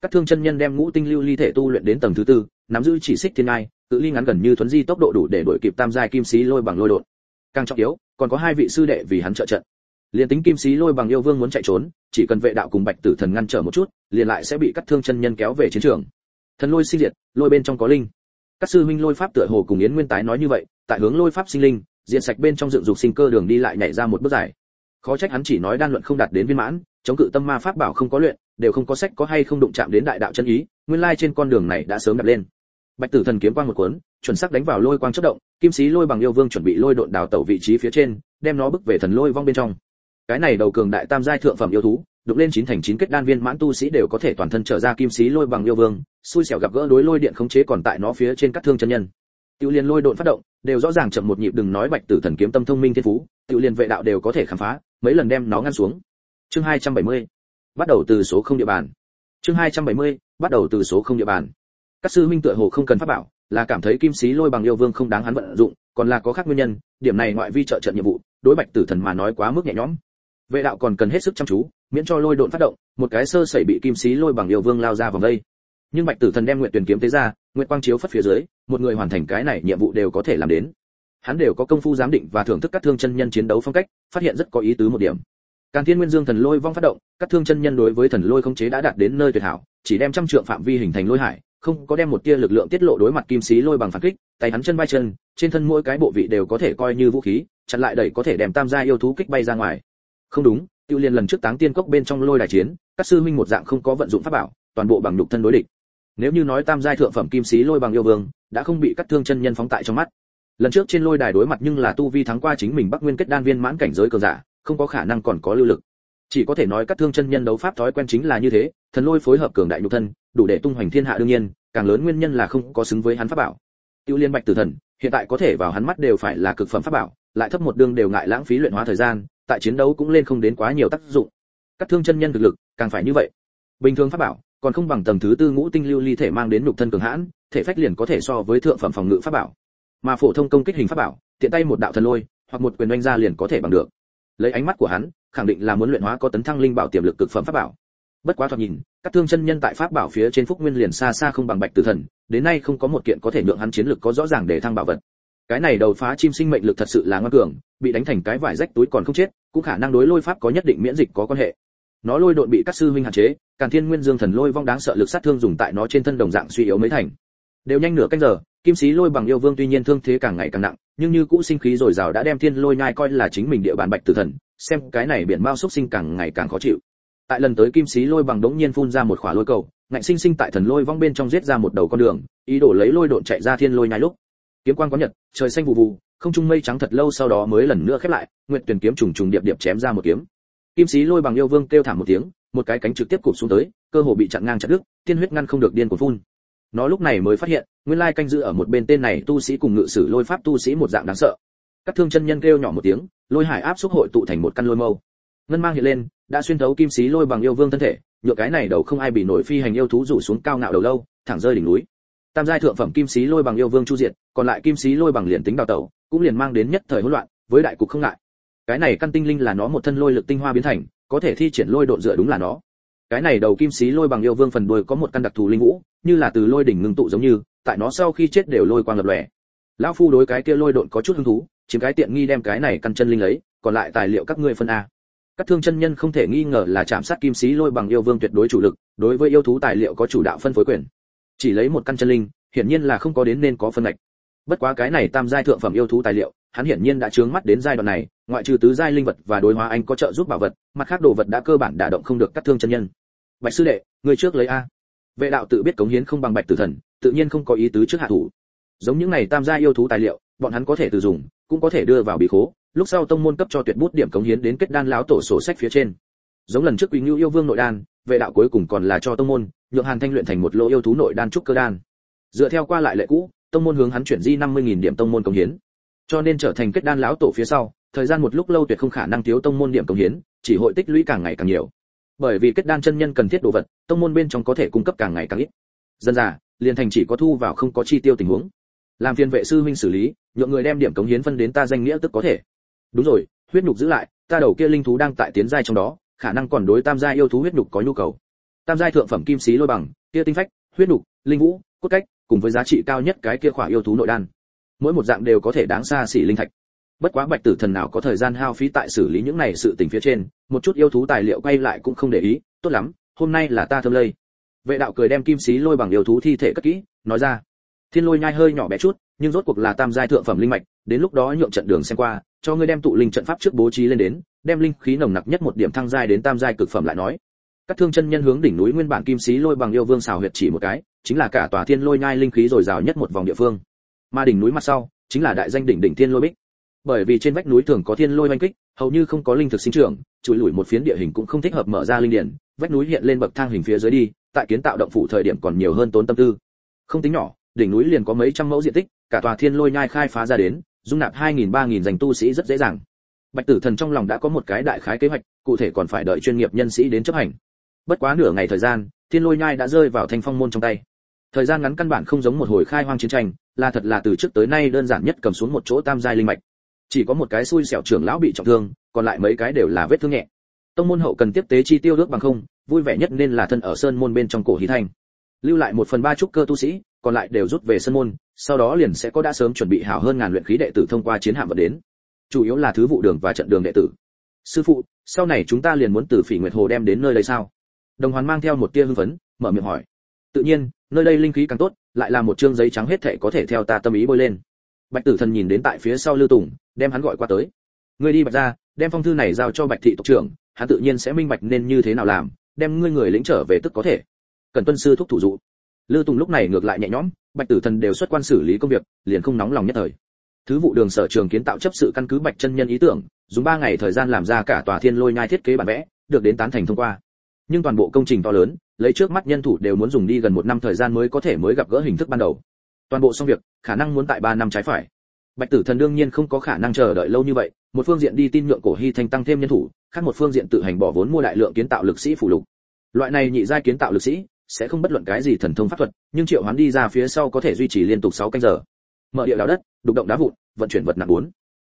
Các thương chân nhân đem ngũ tinh lưu ly thể tu luyện đến tầng thứ tư, nắm giữ chỉ xích thiên ai tự ly ngắn gần như thuấn di tốc độ đủ để đuổi kịp tam giai kim sĩ lôi bằng lôi đột càng trọng yếu, còn có hai vị sư đệ vì hắn trợ trận. Liền tính kim sĩ lôi bằng yêu vương muốn chạy trốn, chỉ cần vệ đạo cùng bạch tử thần ngăn trở một chút, liền lại sẽ bị cắt thương chân nhân kéo về chiến trường. Thần lôi sinh diệt, lôi bên trong có linh. Các sư huynh lôi pháp tựa hồ cùng yến nguyên tái nói như vậy, tại hướng lôi pháp sinh linh, diện sạch bên trong dựng dục sinh cơ đường đi lại nhảy ra một bước dài. Khó trách hắn chỉ nói đan luận không đạt đến viên mãn, chống cự tâm ma pháp bảo không có luyện, đều không có sách có hay không đụng chạm đến đại đạo chân ý, nguyên lai trên con đường này đã sớm đặt lên. Bạch tử thần kiếm quang một cuốn, chuẩn xác đánh vào lôi quang chất động kim sĩ lôi bằng yêu vương chuẩn bị lôi độn đào tẩu vị trí phía trên, đem nó bức về thần lôi vong bên trong cái này đầu cường đại tam giai thượng phẩm yêu thú đục lên chín thành chín kết đan viên mãn tu sĩ đều có thể toàn thân trở ra kim sĩ lôi bằng yêu vương, xui xẻo gặp gỡ đối lôi điện khống chế còn tại nó phía trên các thương chân nhân tiêu liên lôi độn phát động, đều rõ ràng chậm một nhịp đừng nói bạch tử thần kiếm tâm thông minh thiên phú, tiểu liên vệ đạo đều có thể khám phá, mấy lần đem nó ngăn xuống chương 270. bắt đầu từ số không địa bàn chương 270. bắt đầu từ số không địa bàn các sư minh tựa hồ không cần pháp bảo là cảm thấy kim sĩ lôi bằng yêu vương không đáng hắn vận dụng còn là có khác nguyên nhân điểm này ngoại vi trợ trận nhiệm vụ đối bạch tử thần mà nói quá mức nhẹ nhõm. Vệ đạo còn cần hết sức chăm chú miễn cho lôi độn phát động một cái sơ sẩy bị kim sĩ lôi bằng yêu vương lao ra vòng đây. Nhưng bạch tử thần đem nguyện tuyển kiếm tế ra nguyện quang chiếu phất phía dưới một người hoàn thành cái này nhiệm vụ đều có thể làm đến. Hắn đều có công phu giám định và thưởng thức các thương chân nhân chiến đấu phong cách phát hiện rất có ý tứ một điểm. Càn Thiên Nguyên Dương thần lôi vong phát động, các thương chân nhân đối với thần lôi không chế đã đạt đến nơi tuyệt hảo, chỉ đem trăm trượng phạm vi hình thành lôi hải, không có đem một tia lực lượng tiết lộ đối mặt kim sĩ lôi bằng phản kích, tay hắn chân bay chân, trên thân mỗi cái bộ vị đều có thể coi như vũ khí, chặn lại đẩy có thể đem tam gia yêu thú kích bay ra ngoài. Không đúng, tiêu liên lần trước táng tiên cốc bên trong lôi đài chiến, các sư minh một dạng không có vận dụng pháp bảo, toàn bộ bằng nhục thân đối địch. Nếu như nói tam giai thượng phẩm kim sĩ lôi bằng yêu vương, đã không bị cắt thương chân nhân phóng tại trong mắt. Lần trước trên lôi đài đối mặt nhưng là tu vi thắng qua chính mình Bắc Nguyên kết đan viên mãn cảnh giới cường giả, không có khả năng còn có lưu lực chỉ có thể nói cắt thương chân nhân đấu pháp thói quen chính là như thế thần lôi phối hợp cường đại nhục thân đủ để tung hoành thiên hạ đương nhiên, càng lớn nguyên nhân là không có xứng với hắn pháp bảo. Tiêu liên bạch tử thần, hiện tại có thể vào hắn mắt đều phải là cực phẩm pháp bảo, lại thấp một đương đều ngại lãng phí luyện hóa thời gian, tại chiến đấu cũng lên không đến quá nhiều tác dụng. Các thương chân nhân thực lực, càng phải như vậy. Bình thường pháp bảo, còn không bằng tầng thứ tư ngũ tinh lưu ly thể mang đến nhục thân cường hãn, thể phách liền có thể so với thượng phẩm phòng ngự pháp bảo. Mà phổ thông công kích hình pháp bảo, tiện tay một đạo thần lôi, hoặc một quyền oanh ra liền có thể bằng được. Lấy ánh mắt của hắn, khẳng định là muốn luyện hóa có tấn thăng linh bảo tiềm lực cực phẩm pháp bảo bất quá thoạt nhìn, các thương chân nhân tại pháp bảo phía trên phúc nguyên liền xa xa không bằng bạch tử thần, đến nay không có một kiện có thể nhượng hắn chiến lực có rõ ràng để thăng bảo vật. Cái này đầu phá chim sinh mệnh lực thật sự là ngoan cường, bị đánh thành cái vải rách túi còn không chết, cũng khả năng đối lôi pháp có nhất định miễn dịch có quan hệ. Nó lôi độn bị các sư huynh hạn chế, càn thiên nguyên dương thần lôi vong đáng sợ lực sát thương dùng tại nó trên thân đồng dạng suy yếu mấy thành. Đều nhanh nửa canh giờ, kim sĩ lôi bằng yêu vương tuy nhiên thương thế càng ngày càng nặng, nhưng như cũ sinh khí rồi rào đã đem thiên lôi nhai coi là chính mình địa bàn bạch tử thần, xem cái này biển bao xúc sinh càng ngày càng khó chịu tại lần tới kim sĩ lôi bằng đống nhiên phun ra một khỏa lôi cầu, ngạnh sinh sinh tại thần lôi vong bên trong giết ra một đầu con đường, ý đồ lấy lôi độn chạy ra thiên lôi nhai lúc. Kiếm quang có nhật, trời xanh vụ vụ, không trung mây trắng thật lâu sau đó mới lần nữa khép lại nguyện tuyển kiếm trùng trùng điệp điệp chém ra một kiếm. Kim sĩ lôi bằng yêu vương kêu thảm một tiếng, một cái cánh trực tiếp cụp xuống tới, cơ hồ bị chặn ngang chặt đứt, tiên huyết ngăn không được điên cuồng phun. Nó lúc này mới phát hiện, nguyên lai canh giữ ở một bên tên này tu sĩ cùng ngự sử lôi pháp tu sĩ một dạng đáng sợ. Các thương chân nhân kêu nhỏ một tiếng, lôi hải áp xúc hội tụ thành một căn lôi mâu ngân mang hiện lên, đã xuyên thấu kim xí lôi bằng yêu vương thân thể, nhựa cái này đầu không ai bị nổi phi hành yêu thú rủ xuống cao ngạo đầu lâu, thẳng rơi đỉnh núi. Tam giai thượng phẩm kim xí lôi bằng yêu vương chu diệt, còn lại kim xí lôi bằng liền tính đào tẩu, cũng liền mang đến nhất thời hỗn loạn, với đại cục không ngại. Cái này căn tinh linh là nó một thân lôi lực tinh hoa biến thành, có thể thi triển lôi độn dựa đúng là nó. Cái này đầu kim xí lôi bằng yêu vương phần đuôi có một căn đặc thù linh vũ như là từ lôi đỉnh ngưng tụ giống như, tại nó sau khi chết đều lôi quang lập lòe. Lão phu đối cái kia lôi độn có chút hứng thú, chiếm cái tiện nghi đem cái này căn chân linh lấy còn lại tài liệu các ngươi phân a các thương chân nhân không thể nghi ngờ là chạm sát kim sĩ lôi bằng yêu vương tuyệt đối chủ lực, đối với yêu thú tài liệu có chủ đạo phân phối quyền. Chỉ lấy một căn chân linh, hiển nhiên là không có đến nên có phân lệch bất quá cái này tam giai thượng phẩm yêu thú tài liệu, hắn hiển nhiên đã trướng mắt đến giai đoạn này, ngoại trừ tứ giai linh vật và đối hóa anh có trợ giúp bảo vật, mặt khác đồ vật đã cơ bản đả động không được các thương chân nhân. Bạch sư đệ, người trước lấy a. Vệ đạo tự biết cống hiến không bằng bạch tử thần, tự nhiên không có ý tứ trước hạ thủ. Giống những này tam gia yêu thú tài liệu, bọn hắn có thể từ dùng, cũng có thể đưa vào bị khố lúc sau tông môn cấp cho tuyệt bút điểm cống hiến đến kết đan lão tổ sổ sách phía trên. Giống lần trước quý ngưu yêu vương nội đan, vệ đạo cuối cùng còn là cho tông môn, nhượng hàn thanh luyện thành một lô yêu thú nội đan trúc cơ đan. Dựa theo qua lại lệ cũ, tông môn hướng hắn chuyển di 50.000 điểm tông môn cống hiến. Cho nên trở thành kết đan lão tổ phía sau, thời gian một lúc lâu tuyệt không khả năng thiếu tông môn điểm cống hiến, chỉ hội tích lũy càng ngày càng nhiều. Bởi vì kết đan chân nhân cần thiết đồ vật, tông môn bên trong có thể cung cấp càng ngày càng ít. Dân già, liền thành chỉ có thu vào không có chi tiêu tình huống. Làm phiên vệ sư huynh xử lý, nhượng người đem điểm cống hiến phân đến ta danh nghĩa tức có thể đúng rồi, huyết nhục giữ lại, ta đầu kia linh thú đang tại tiến giai trong đó, khả năng còn đối tam giai yêu thú huyết nhục có nhu cầu. Tam giai thượng phẩm kim xí lôi bằng, kia tinh phách, huyết nhục, linh vũ, cốt cách, cùng với giá trị cao nhất cái kia khỏa yêu thú nội đan. Mỗi một dạng đều có thể đáng xa xỉ linh thạch. Bất quá bạch tử thần nào có thời gian hao phí tại xử lý những này sự tình phía trên, một chút yêu thú tài liệu quay lại cũng không để ý, tốt lắm, hôm nay là ta thơm lây. Vệ đạo cười đem kim xí lôi bằng yêu thú thi thể cất kỹ, nói ra thiên lôi nhai hơi nhỏ bé chút, nhưng rốt cuộc là tam giai thượng phẩm linh mạch, đến lúc đó nhượng trận đường xem qua, cho ngươi đem tụ linh trận pháp trước bố trí lên đến, đem linh khí nồng nặc nhất một điểm thăng giai đến tam giai cực phẩm lại nói. Các thương chân nhân hướng đỉnh núi nguyên bản kim sĩ lôi bằng yêu vương xào huyệt chỉ một cái, chính là cả tòa thiên lôi nhai linh khí dồi dào nhất một vòng địa phương. Mà đỉnh núi mặt sau, chính là đại danh đỉnh đỉnh thiên lôi bích. Bởi vì trên vách núi thường có thiên lôi oanh kích, hầu như không có linh thực sinh trưởng, chùi lủi một phiến địa hình cũng không thích hợp mở ra linh điển, vách núi hiện lên bậc thang hình phía dưới đi, tại kiến tạo động phủ thời điểm còn nhiều hơn tốn tâm tư. Không tính nhỏ đỉnh núi liền có mấy trăm mẫu diện tích cả tòa thiên lôi nhai khai phá ra đến dung nạp hai nghìn ba nghìn dành tu sĩ rất dễ dàng. Bạch tử thần trong lòng đã có một cái đại khái kế hoạch cụ thể còn phải đợi chuyên nghiệp nhân sĩ đến chấp hành. Bất quá nửa ngày thời gian thiên lôi nhai đã rơi vào thanh phong môn trong tay. Thời gian ngắn căn bản không giống một hồi khai hoang chiến tranh là thật là từ trước tới nay đơn giản nhất cầm xuống một chỗ tam giai linh mạch. Chỉ có một cái xui xẻo trưởng lão bị trọng thương còn lại mấy cái đều là vết thương nhẹ. Tông môn hậu cần tiếp tế chi tiêu ước bằng không vui vẻ nhất nên là thân ở sơn môn bên trong cổ hí thành, lưu lại một phần ba trúc cơ tu sĩ còn lại đều rút về sân môn, sau đó liền sẽ có đã sớm chuẩn bị hảo hơn ngàn luyện khí đệ tử thông qua chiến hạm vận đến. Chủ yếu là thứ vụ đường và trận đường đệ tử. Sư phụ, sau này chúng ta liền muốn từ phỉ nguyệt hồ đem đến nơi đây sao? Đồng hoàn mang theo một tia hưng phấn, mở miệng hỏi. Tự nhiên, nơi đây linh khí càng tốt, lại là một chương giấy trắng hết thảy có thể theo ta tâm ý bôi lên. Bạch tử thần nhìn đến tại phía sau lưu tùng, đem hắn gọi qua tới. Ngươi đi bạch ra đem phong thư này giao cho bạch thị tộc trưởng, hắn tự nhiên sẽ minh bạch nên như thế nào làm, đem ngươi người lĩnh trở về tức có thể. Cần tuân sư thúc thủ dụ lưu tùng lúc này ngược lại nhẹ nhõm, bạch tử thần đều xuất quan xử lý công việc, liền không nóng lòng nhất thời. Thứ vụ đường sở trường kiến tạo chấp sự căn cứ bạch chân nhân ý tưởng, dùng ba ngày thời gian làm ra cả tòa thiên lôi nhai thiết kế bản vẽ, được đến tán thành thông qua. Nhưng toàn bộ công trình to lớn, lấy trước mắt nhân thủ đều muốn dùng đi gần một năm thời gian mới có thể mới gặp gỡ hình thức ban đầu. Toàn bộ xong việc, khả năng muốn tại ba năm trái phải. Bạch tử thần đương nhiên không có khả năng chờ đợi lâu như vậy, một phương diện đi tin nhượng cổ hy thành tăng thêm nhân thủ, khác một phương diện tự hành bỏ vốn mua đại lượng kiến tạo lực sĩ phụ lục. Loại này nhị giai kiến tạo lực sĩ sẽ không bất luận cái gì thần thông pháp thuật, nhưng triệu hoán đi ra phía sau có thể duy trì liên tục 6 canh giờ. Mở địa đào đất, đục động đá vụn, vận chuyển vật nặng bốn.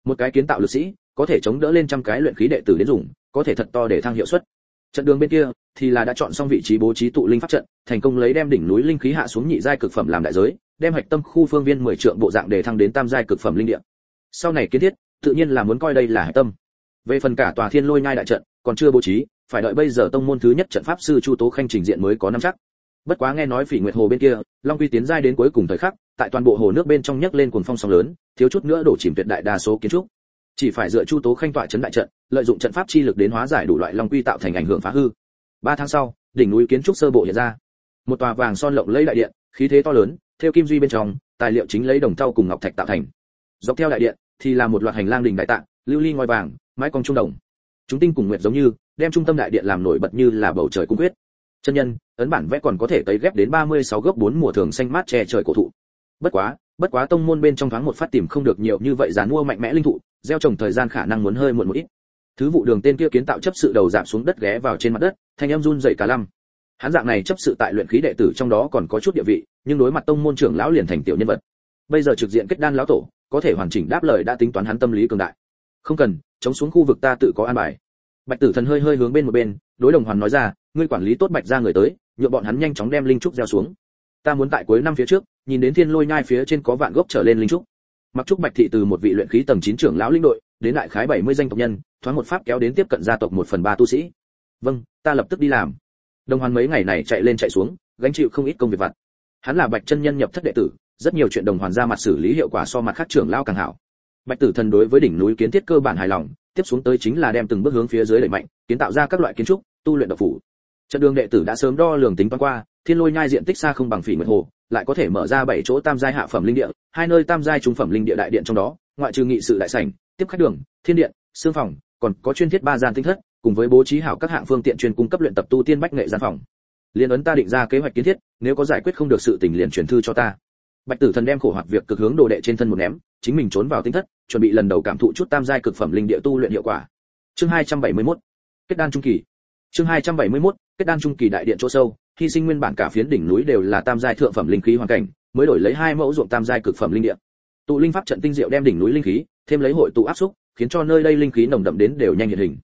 Một cái kiến tạo lực sĩ, có thể chống đỡ lên trăm cái luyện khí đệ tử đến dùng, có thể thật to để thăng hiệu suất. Trận đường bên kia thì là đã chọn xong vị trí bố trí tụ linh pháp trận, thành công lấy đem đỉnh núi linh khí hạ xuống nhị giai cực phẩm làm đại giới, đem hạch tâm khu phương viên 10 trượng bộ dạng để thăng đến tam giai cực phẩm linh địa. Sau này kiến thiết, tự nhiên là muốn coi đây là hạch tâm. Về phần cả tòa thiên lôi nhai đại trận, còn chưa bố trí phải đợi bây giờ tông môn thứ nhất trận pháp sư chu tố khanh trình diện mới có năm chắc. Bất quá nghe nói phỉ nguyệt hồ bên kia, long quy tiến giai đến cuối cùng thời khắc, tại toàn bộ hồ nước bên trong nhấc lên cuồng phong sóng lớn, thiếu chút nữa đổ chìm tuyệt đại đa số kiến trúc. Chỉ phải dựa chu tố khanh tọa chấn đại trận, lợi dụng trận pháp chi lực đến hóa giải đủ loại long quy tạo thành ảnh hưởng phá hư. Ba tháng sau, đỉnh núi kiến trúc sơ bộ hiện ra. Một tòa vàng son lộng lẫy đại điện, khí thế to lớn, theo kim duy bên trong, tài liệu chính lấy đồng thau cùng ngọc thạch tạo thành. Dọc theo đại điện, thì là một loạt hành lang đình đại tạng, lưu ly ngôi vàng, mái cong trung đồng. Chúng tinh cùng nguyệt giống như đem trung tâm đại điện làm nổi bật như là bầu trời cung quyết. Chân nhân, ấn bản vẽ còn có thể tấy ghép đến 36 gốc bốn mùa thường xanh mát che trời cổ thụ. Bất quá bất quá tông môn bên trong thoáng một phát tìm không được nhiều như vậy giàn mua mạnh mẽ linh thụ, gieo trồng thời gian khả năng muốn hơi muộn một ít. Thứ vụ đường tên kia kiến tạo chấp sự đầu giảm xuống đất ghé vào trên mặt đất, thanh em run dậy cả lăm. Hắn dạng này chấp sự tại luyện khí đệ tử trong đó còn có chút địa vị, nhưng đối mặt tông môn trưởng lão liền thành tiểu nhân vật. Bây giờ trực diện kết đan lão tổ, có thể hoàn chỉnh đáp lời đã tính toán hắn tâm lý cường đại. Không cần, chống xuống khu vực ta tự có an bài bạch tử thần hơi hơi hướng bên một bên, đối đồng hoàn nói ra, ngươi quản lý tốt bạch ra người tới nhựa bọn hắn nhanh chóng đem linh trúc gieo xuống. Ta muốn tại cuối năm phía trước, nhìn đến thiên lôi nhai phía trên có vạn gốc trở lên linh trúc. Mặc trúc bạch thị từ một vị luyện khí tầng 9 trưởng lão linh đội, đến đại khái 70 danh tộc nhân, thoáng một pháp kéo đến tiếp cận gia tộc một phần ba tu sĩ. Vâng ta lập tức đi làm. Đồng hoàn mấy ngày này chạy lên chạy xuống, gánh chịu không ít công việc vặt. Hắn là bạch chân nhân nhập thất đệ tử, rất nhiều chuyện đồng hoàn ra mặt xử lý hiệu quả so mặt khác trưởng lão càng hảo. Bạch tử thần đối với đỉnh núi kiến thiết cơ bản hài lòng tiếp xuống tới chính là đem từng bước hướng phía dưới đẩy mạnh, kiến tạo ra các loại kiến trúc, tu luyện độc phủ. Trận đường đệ tử đã sớm đo lường tính toán qua, thiên lôi nhai diện tích xa không bằng phỉ nguyệt hồ, lại có thể mở ra bảy chỗ tam giai hạ phẩm linh địa, hai nơi tam giai trung phẩm linh địa đại điện trong đó, ngoại trừ nghị sự đại sảnh, tiếp khách đường, thiên điện, xương phòng, còn có chuyên thiết ba gian tinh thất, cùng với bố trí hảo các hạng phương tiện chuyên cung cấp luyện tập tu tiên bách nghệ gian phòng. Liên ấn ta định ra kế hoạch kiến thiết, nếu có giải quyết không được sự tình liền truyền thư cho ta bạch tử thần đem khổ hoạt việc cực hướng đồ đệ trên thân một ném, chính mình trốn vào tinh thất, chuẩn bị lần đầu cảm thụ chút tam giai cực phẩm linh địa tu luyện hiệu quả. Chương 271 kết đan trung kỳ. Chương 271 kết đan trung kỳ đại điện chỗ sâu, hy sinh nguyên bản cả phiến đỉnh núi đều là tam giai thượng phẩm linh khí hoàn cảnh, mới đổi lấy hai mẫu ruộng tam giai cực phẩm linh địa. Tụ linh pháp trận tinh diệu đem đỉnh núi linh khí, thêm lấy hội tụ áp xúc, khiến cho nơi đây linh khí nồng đậm đến đều nhanh hiện hình.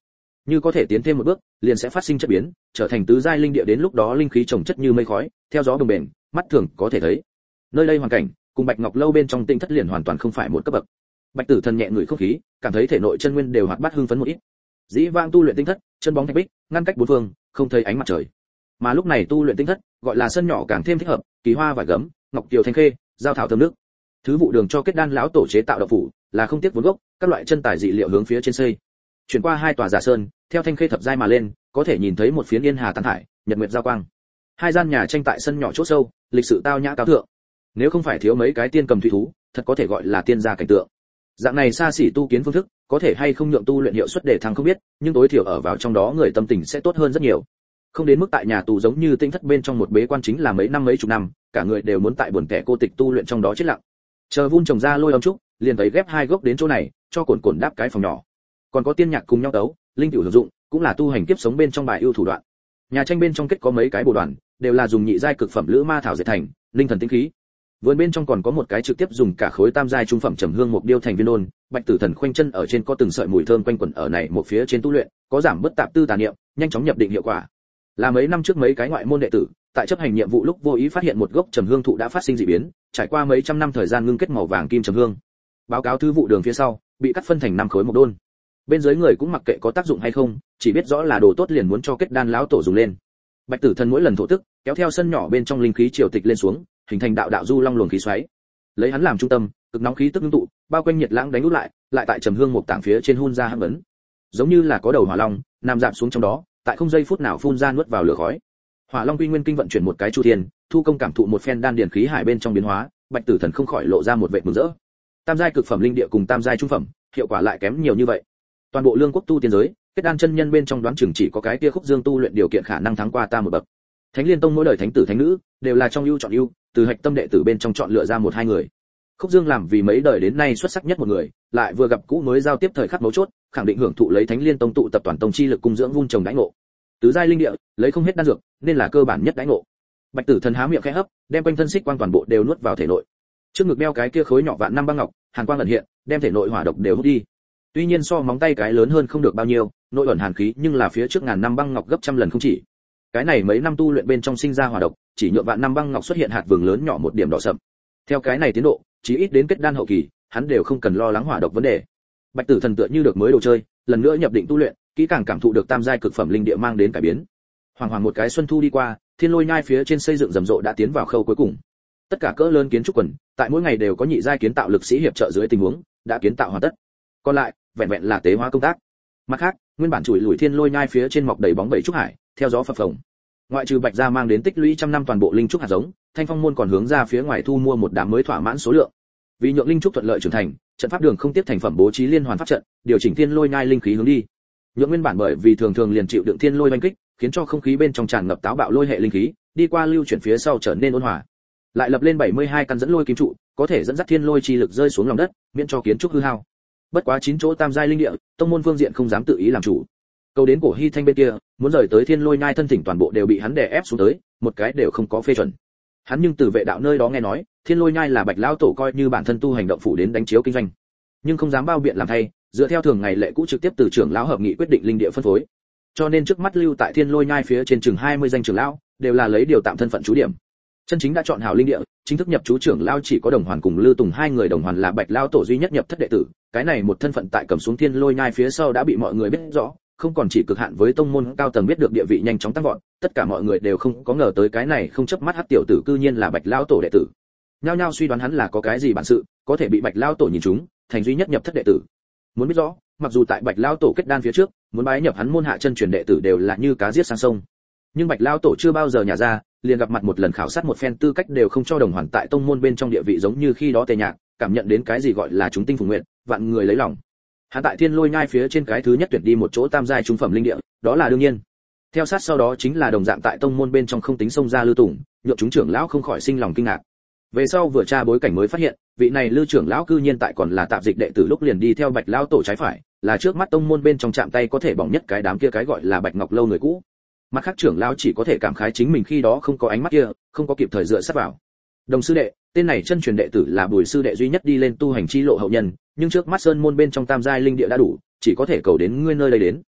Như có thể tiến thêm một bước, liền sẽ phát sinh chất biến, trở thành tứ giai linh địa đến lúc đó linh khí trồng chất như mây khói, theo gió đồng bền mắt thường có thể thấy nơi đây hoàn cảnh, cùng bạch ngọc lâu bên trong tinh thất liền hoàn toàn không phải một cấp bậc. Bạch tử thần nhẹ người không khí, cảm thấy thể nội chân nguyên đều hoạt bát hưng phấn một ít. Dĩ vang tu luyện tinh thất, chân bóng thạch bích, ngăn cách bốn phương, không thấy ánh mặt trời. Mà lúc này tu luyện tinh thất, gọi là sân nhỏ càng thêm thích hợp, kỳ hoa và gấm, ngọc kiều thanh khê, giao thảo thơm nước. Thứ vụ đường cho kết đan lão tổ chế tạo đậu phủ, là không tiếc vốn gốc, các loại chân tài dị liệu hướng phía trên xây. Chuyển qua hai tòa giả sơn, theo thanh khê thập giai mà lên, có thể nhìn thấy một phiến yên hà tán thải, nhật nguyệt giao quang. Hai gian nhà tranh tại sân nhỏ chỗ sâu, lịch sự tao nhã cao thượng nếu không phải thiếu mấy cái tiên cầm thủy thú, thật có thể gọi là tiên gia cảnh tượng. Dạng này xa xỉ tu kiến phương thức, có thể hay không nhượng tu luyện hiệu suất để thăng không biết, nhưng tối thiểu ở vào trong đó người tâm tình sẽ tốt hơn rất nhiều. Không đến mức tại nhà tù giống như tinh thất bên trong một bế quan chính là mấy năm mấy chục năm, cả người đều muốn tại buồn kẻ cô tịch tu luyện trong đó chết lặng. Chờ vun trồng ra lôi âm trúc, liền thấy ghép hai gốc đến chỗ này, cho cồn cồn đáp cái phòng nhỏ. Còn có tiên nhạc cùng nhau tấu, linh tiểu sử dụng, cũng là tu hành kiếp sống bên trong bài ưu thủ đoạn. Nhà tranh bên trong kết có mấy cái bộ đoàn, đều là dùng nhị giai cực phẩm lữ ma thảo dệt thành, linh thần tinh khí vườn bên trong còn có một cái trực tiếp dùng cả khối tam giai trung phẩm trầm hương mục điêu thành viên ôn bạch tử thần khoanh chân ở trên có từng sợi mùi thơm quanh quẩn ở này một phía trên tu luyện, có giảm bất tạp tư tà niệm, nhanh chóng nhập định hiệu quả. Là mấy năm trước mấy cái ngoại môn đệ tử, tại chấp hành nhiệm vụ lúc vô ý phát hiện một gốc trầm hương thụ đã phát sinh dị biến, trải qua mấy trăm năm thời gian ngưng kết màu vàng kim trầm hương. Báo cáo thư vụ đường phía sau, bị cắt phân thành năm khối một đôn. Bên dưới người cũng mặc kệ có tác dụng hay không, chỉ biết rõ là đồ tốt liền muốn cho kết đan lão tổ dùng lên. Bạch tử thần mỗi lần thổ tức, kéo theo sân nhỏ bên trong linh khí triều tịch lên xuống hình thành đạo đạo du long luồng khí xoáy. Lấy hắn làm trung tâm, cực nóng khí tức ngưng tụ, bao quanh nhiệt lãng đánh út lại lại tại trầm hương một tảng phía trên hun ra hắc ấn. Giống như là có đầu hỏa long, nằm dạp xuống trong đó, tại không giây phút nào phun ra nuốt vào lửa khói. Hỏa long quy nguyên kinh vận chuyển một cái chu thiên, thu công cảm thụ một phen đan điển khí hải bên trong biến hóa, bạch tử thần không khỏi lộ ra một vẻ mừng rỡ. Tam giai cực phẩm linh địa cùng tam giai trung phẩm, hiệu quả lại kém nhiều như vậy. Toàn bộ lương quốc tu tiên giới, kết đan chân nhân bên trong đoán chừng chỉ có cái kia khúc dương tu luyện điều kiện khả năng thắng qua ta một bậc. Thánh liên tông mỗi đời thánh tử thánh nữ, đều là trong ưu chọn ưu từ hạch tâm đệ tử bên trong chọn lựa ra một hai người. Khúc dương làm vì mấy đời đến nay xuất sắc nhất một người, lại vừa gặp cũ mới giao tiếp thời khắc mấu chốt, khẳng định hưởng thụ lấy thánh liên tông tụ tập toàn tông chi lực cung dưỡng vun trồng đãi ngộ. Tứ giai linh địa, lấy không hết đan dược, nên là cơ bản nhất đãi ngộ. Bạch tử thần há miệng khẽ hấp, đem quanh thân xích quang toàn bộ đều nuốt vào thể nội. Trước ngực đeo cái kia khối nhỏ vạn năm băng ngọc, hàn quang lần hiện, đem thể nội hỏa độc đều hút đi. Tuy nhiên so móng tay cái lớn hơn không được bao nhiêu, nội ẩn hàn khí nhưng là phía trước ngàn năm băng ngọc gấp trăm lần không chỉ cái này mấy năm tu luyện bên trong sinh ra hỏa độc, chỉ nhượng vạn năm băng ngọc xuất hiện hạt vừng lớn nhỏ một điểm đỏ sậm. Theo cái này tiến độ, chí ít đến kết đan hậu kỳ, hắn đều không cần lo lắng hỏa độc vấn đề. Bạch tử thần tựa như được mới đồ chơi, lần nữa nhập định tu luyện, kỹ càng cảm thụ được tam giai cực phẩm linh địa mang đến cải biến. Hoàng hoàng một cái xuân thu đi qua, thiên lôi nhai phía trên xây dựng rầm rộ đã tiến vào khâu cuối cùng. Tất cả cỡ lớn kiến trúc quần, tại mỗi ngày đều có nhị giai kiến tạo lực sĩ hiệp trợ dưới tình huống, đã kiến tạo hoàn tất. Còn lại, vẹn vẹn là tế hóa công tác. Mặt khác, nguyên bản chùi lùi thiên lôi nhai phía trên mọc đầy bóng bẩy trúc hải theo gió phập phồng. Ngoại trừ bạch gia mang đến tích lũy trăm năm toàn bộ linh trúc hạt giống, thanh phong môn còn hướng ra phía ngoài thu mua một đám mới thỏa mãn số lượng. Vì nhượng linh trúc thuận lợi trưởng thành, trận pháp đường không tiếp thành phẩm bố trí liên hoàn pháp trận, điều chỉnh thiên lôi nhai linh khí hướng đi. Nhượng nguyên bản bởi vì thường thường liền chịu đựng thiên lôi đánh kích, khiến cho không khí bên trong tràn ngập táo bạo lôi hệ linh khí, đi qua lưu chuyển phía sau trở nên ôn hòa. Lại lập lên 72 căn dẫn lôi kim trụ, có thể dẫn dắt thiên lôi chi lực rơi xuống lòng đất, miễn cho kiến trúc hư hao. Bất quá chín chỗ tam giai linh địa, tông môn phương diện không dám tự ý làm chủ câu đến cổ hy thanh bên kia, muốn rời tới thiên lôi nhai thân thỉnh toàn bộ đều bị hắn đè ép xuống tới, một cái đều không có phê chuẩn. Hắn nhưng từ vệ đạo nơi đó nghe nói, thiên lôi nhai là bạch lão tổ coi như bản thân tu hành động phủ đến đánh chiếu kinh doanh. Nhưng không dám bao biện làm thay, dựa theo thường ngày lệ cũ trực tiếp từ trưởng lão hợp nghị quyết định linh địa phân phối. Cho nên trước mắt lưu tại thiên lôi nhai phía trên chừng 20 danh trưởng lão, đều là lấy điều tạm thân phận chú điểm. Chân chính đã chọn hảo linh địa, chính thức nhập chú trưởng lão chỉ có đồng hoàn cùng lưu tùng, hai người đồng hoàn là bạch lão tổ duy nhất nhập thất đệ tử. Cái này một thân phận tại cầm xuống thiên lôi nhai phía sau đã bị mọi người biết rõ không còn chỉ cực hạn với tông môn cao tầng biết được địa vị nhanh chóng tăng vọt, tất cả mọi người đều không có ngờ tới cái này không chấp mắt hắc tiểu tử cư nhiên là bạch lão tổ đệ tử. Nhao nhao suy đoán hắn là có cái gì bản sự, có thể bị bạch lão tổ nhìn chúng thành duy nhất nhập thất đệ tử. Muốn biết rõ, mặc dù tại bạch lão tổ kết đan phía trước, muốn bái nhập hắn môn hạ chân truyền đệ tử đều là như cá giết sang sông. Nhưng bạch lão tổ chưa bao giờ nhả ra, liền gặp mặt một lần khảo sát một phen tư cách đều không cho đồng hoàn tại tông môn bên trong địa vị giống như khi đó tề nhạc, cảm nhận đến cái gì gọi là chúng tinh phùng nguyện, vạn người lấy lòng hắn tại thiên lôi nhai phía trên cái thứ nhất tuyển đi một chỗ tam giai trung phẩm linh địa, đó là đương nhiên. Theo sát sau đó chính là đồng dạng tại tông môn bên trong không tính sông ra lưu tùng, nhượng chúng trưởng lão không khỏi sinh lòng kinh ngạc. Về sau vừa tra bối cảnh mới phát hiện, vị này lưu trưởng lão cư nhiên tại còn là tạp dịch đệ tử lúc liền đi theo bạch lão tổ trái phải, là trước mắt tông môn bên trong chạm tay có thể bỏng nhất cái đám kia cái gọi là bạch ngọc lâu người cũ. Mặt khác trưởng lão chỉ có thể cảm khái chính mình khi đó không có ánh mắt kia, không có kịp thời dựa sát vào đồng sư đệ, tên này chân truyền đệ tử là bùi sư đệ duy nhất đi lên tu hành chi lộ hậu nhân, nhưng trước mắt sơn môn bên trong tam giai linh địa đã đủ, chỉ có thể cầu đến ngươi nơi đây đến.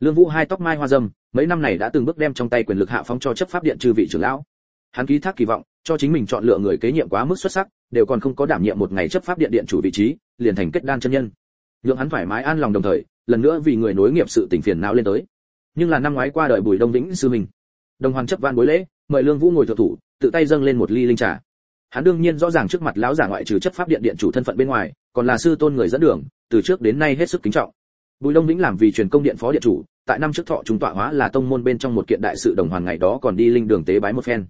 Lương vũ hai tóc mai hoa dâm, mấy năm này đã từng bước đem trong tay quyền lực hạ phóng cho chấp pháp điện trừ vị trưởng lão. Hắn ký thác kỳ vọng, cho chính mình chọn lựa người kế nhiệm quá mức xuất sắc, đều còn không có đảm nhiệm một ngày chấp pháp điện điện chủ vị trí, liền thành kết đan chân nhân. Nhượng hắn thoải mái an lòng đồng thời, lần nữa vì người nối nghiệp sự tình phiền não lên tới. Nhưng là năm ngoái qua đời bùi đông vĩnh sư mình đồng hoàng chấp van bối lễ, mời lương vũ ngồi thượng thủ, tự tay dâng lên một ly linh trà hắn đương nhiên rõ ràng trước mặt lão giả ngoại trừ chấp pháp điện điện chủ thân phận bên ngoài, còn là sư tôn người dẫn đường, từ trước đến nay hết sức kính trọng. Bùi đông vĩnh làm vì truyền công điện phó điện chủ, tại năm trước thọ chúng tọa hóa là tông môn bên trong một kiện đại sự đồng hoàn ngày đó còn đi linh đường tế bái một phen.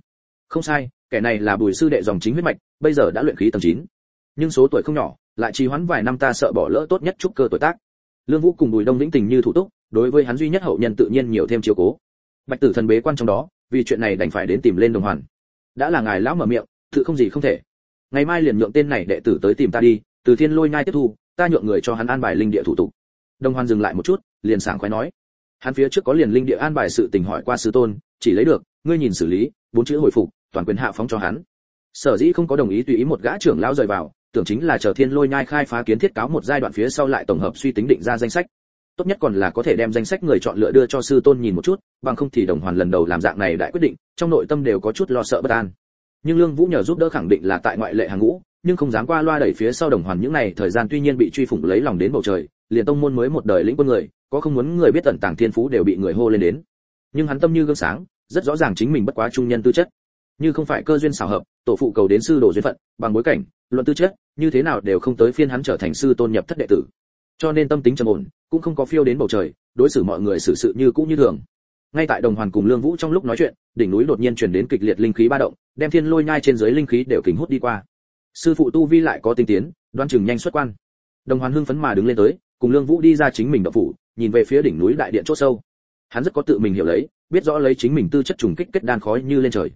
Không sai, kẻ này là bùi sư đệ dòng chính huyết mạch, bây giờ đã luyện khí tầng 9. nhưng số tuổi không nhỏ, lại trì hoãn vài năm ta sợ bỏ lỡ tốt nhất trúc cơ tuổi tác. Lương vũ cùng bùi đông vĩnh tình như thủ túc, đối với hắn duy nhất hậu nhân tự nhiên nhiều thêm chiếu cố. Bạch tử thần bế quan trong đó, vì chuyện này đành phải đến tìm lên đồng hoàn. Đã là ngài lão mở miệng tự không gì không thể. Ngày mai liền nhượng tên này đệ tử tới tìm ta đi, từ thiên lôi nhai tiếp thu, ta nhượng người cho hắn an bài linh địa thủ tục. Đồng Hoan dừng lại một chút, liền sảng khoái nói. Hắn phía trước có liền linh địa an bài sự tình hỏi qua sư tôn, chỉ lấy được, ngươi nhìn xử lý, bốn chữ hồi phục, toàn quyền hạ phóng cho hắn. Sở dĩ không có đồng ý tùy ý một gã trưởng lão rời vào, tưởng chính là chờ thiên lôi nhai khai phá kiến thiết cáo một giai đoạn phía sau lại tổng hợp suy tính định ra danh sách. Tốt nhất còn là có thể đem danh sách người chọn lựa đưa cho sư tôn nhìn một chút, bằng không thì đồng hoàn lần đầu làm dạng này đại quyết định, trong nội tâm đều có chút lo sợ bất an nhưng lương vũ nhờ giúp đỡ khẳng định là tại ngoại lệ hàng ngũ, nhưng không dám qua loa đẩy phía sau đồng hoàn những này, thời gian tuy nhiên bị truy phủng lấy lòng đến bầu trời, liền tông môn mới một đời lĩnh quân người, có không muốn người biết tận tàng thiên phú đều bị người hô lên đến. Nhưng hắn tâm như gương sáng, rất rõ ràng chính mình bất quá trung nhân tư chất. Như không phải cơ duyên xảo hợp, tổ phụ cầu đến sư đồ duyên phận, bằng bối cảnh, luận tư chất, như thế nào đều không tới phiên hắn trở thành sư tôn nhập thất đệ tử. Cho nên tâm tính trầm ổn, cũng không có phiêu đến bầu trời, đối xử mọi người xử sự như cũ như thường ngay tại đồng hoàn cùng lương vũ trong lúc nói chuyện, đỉnh núi đột nhiên truyền đến kịch liệt linh khí ba động, đem thiên lôi nhai trên dưới linh khí đều kính hút đi qua. Sư phụ tu vi lại có tinh tiến, đoan chừng nhanh xuất quan. Đồng hoàn hưng phấn mà đứng lên tới, cùng lương vũ đi ra chính mình đậu phủ, nhìn về phía đỉnh núi đại điện chỗ sâu. Hắn rất có tự mình hiểu lấy, biết rõ lấy chính mình tư chất trùng kích kết đan khói như lên trời.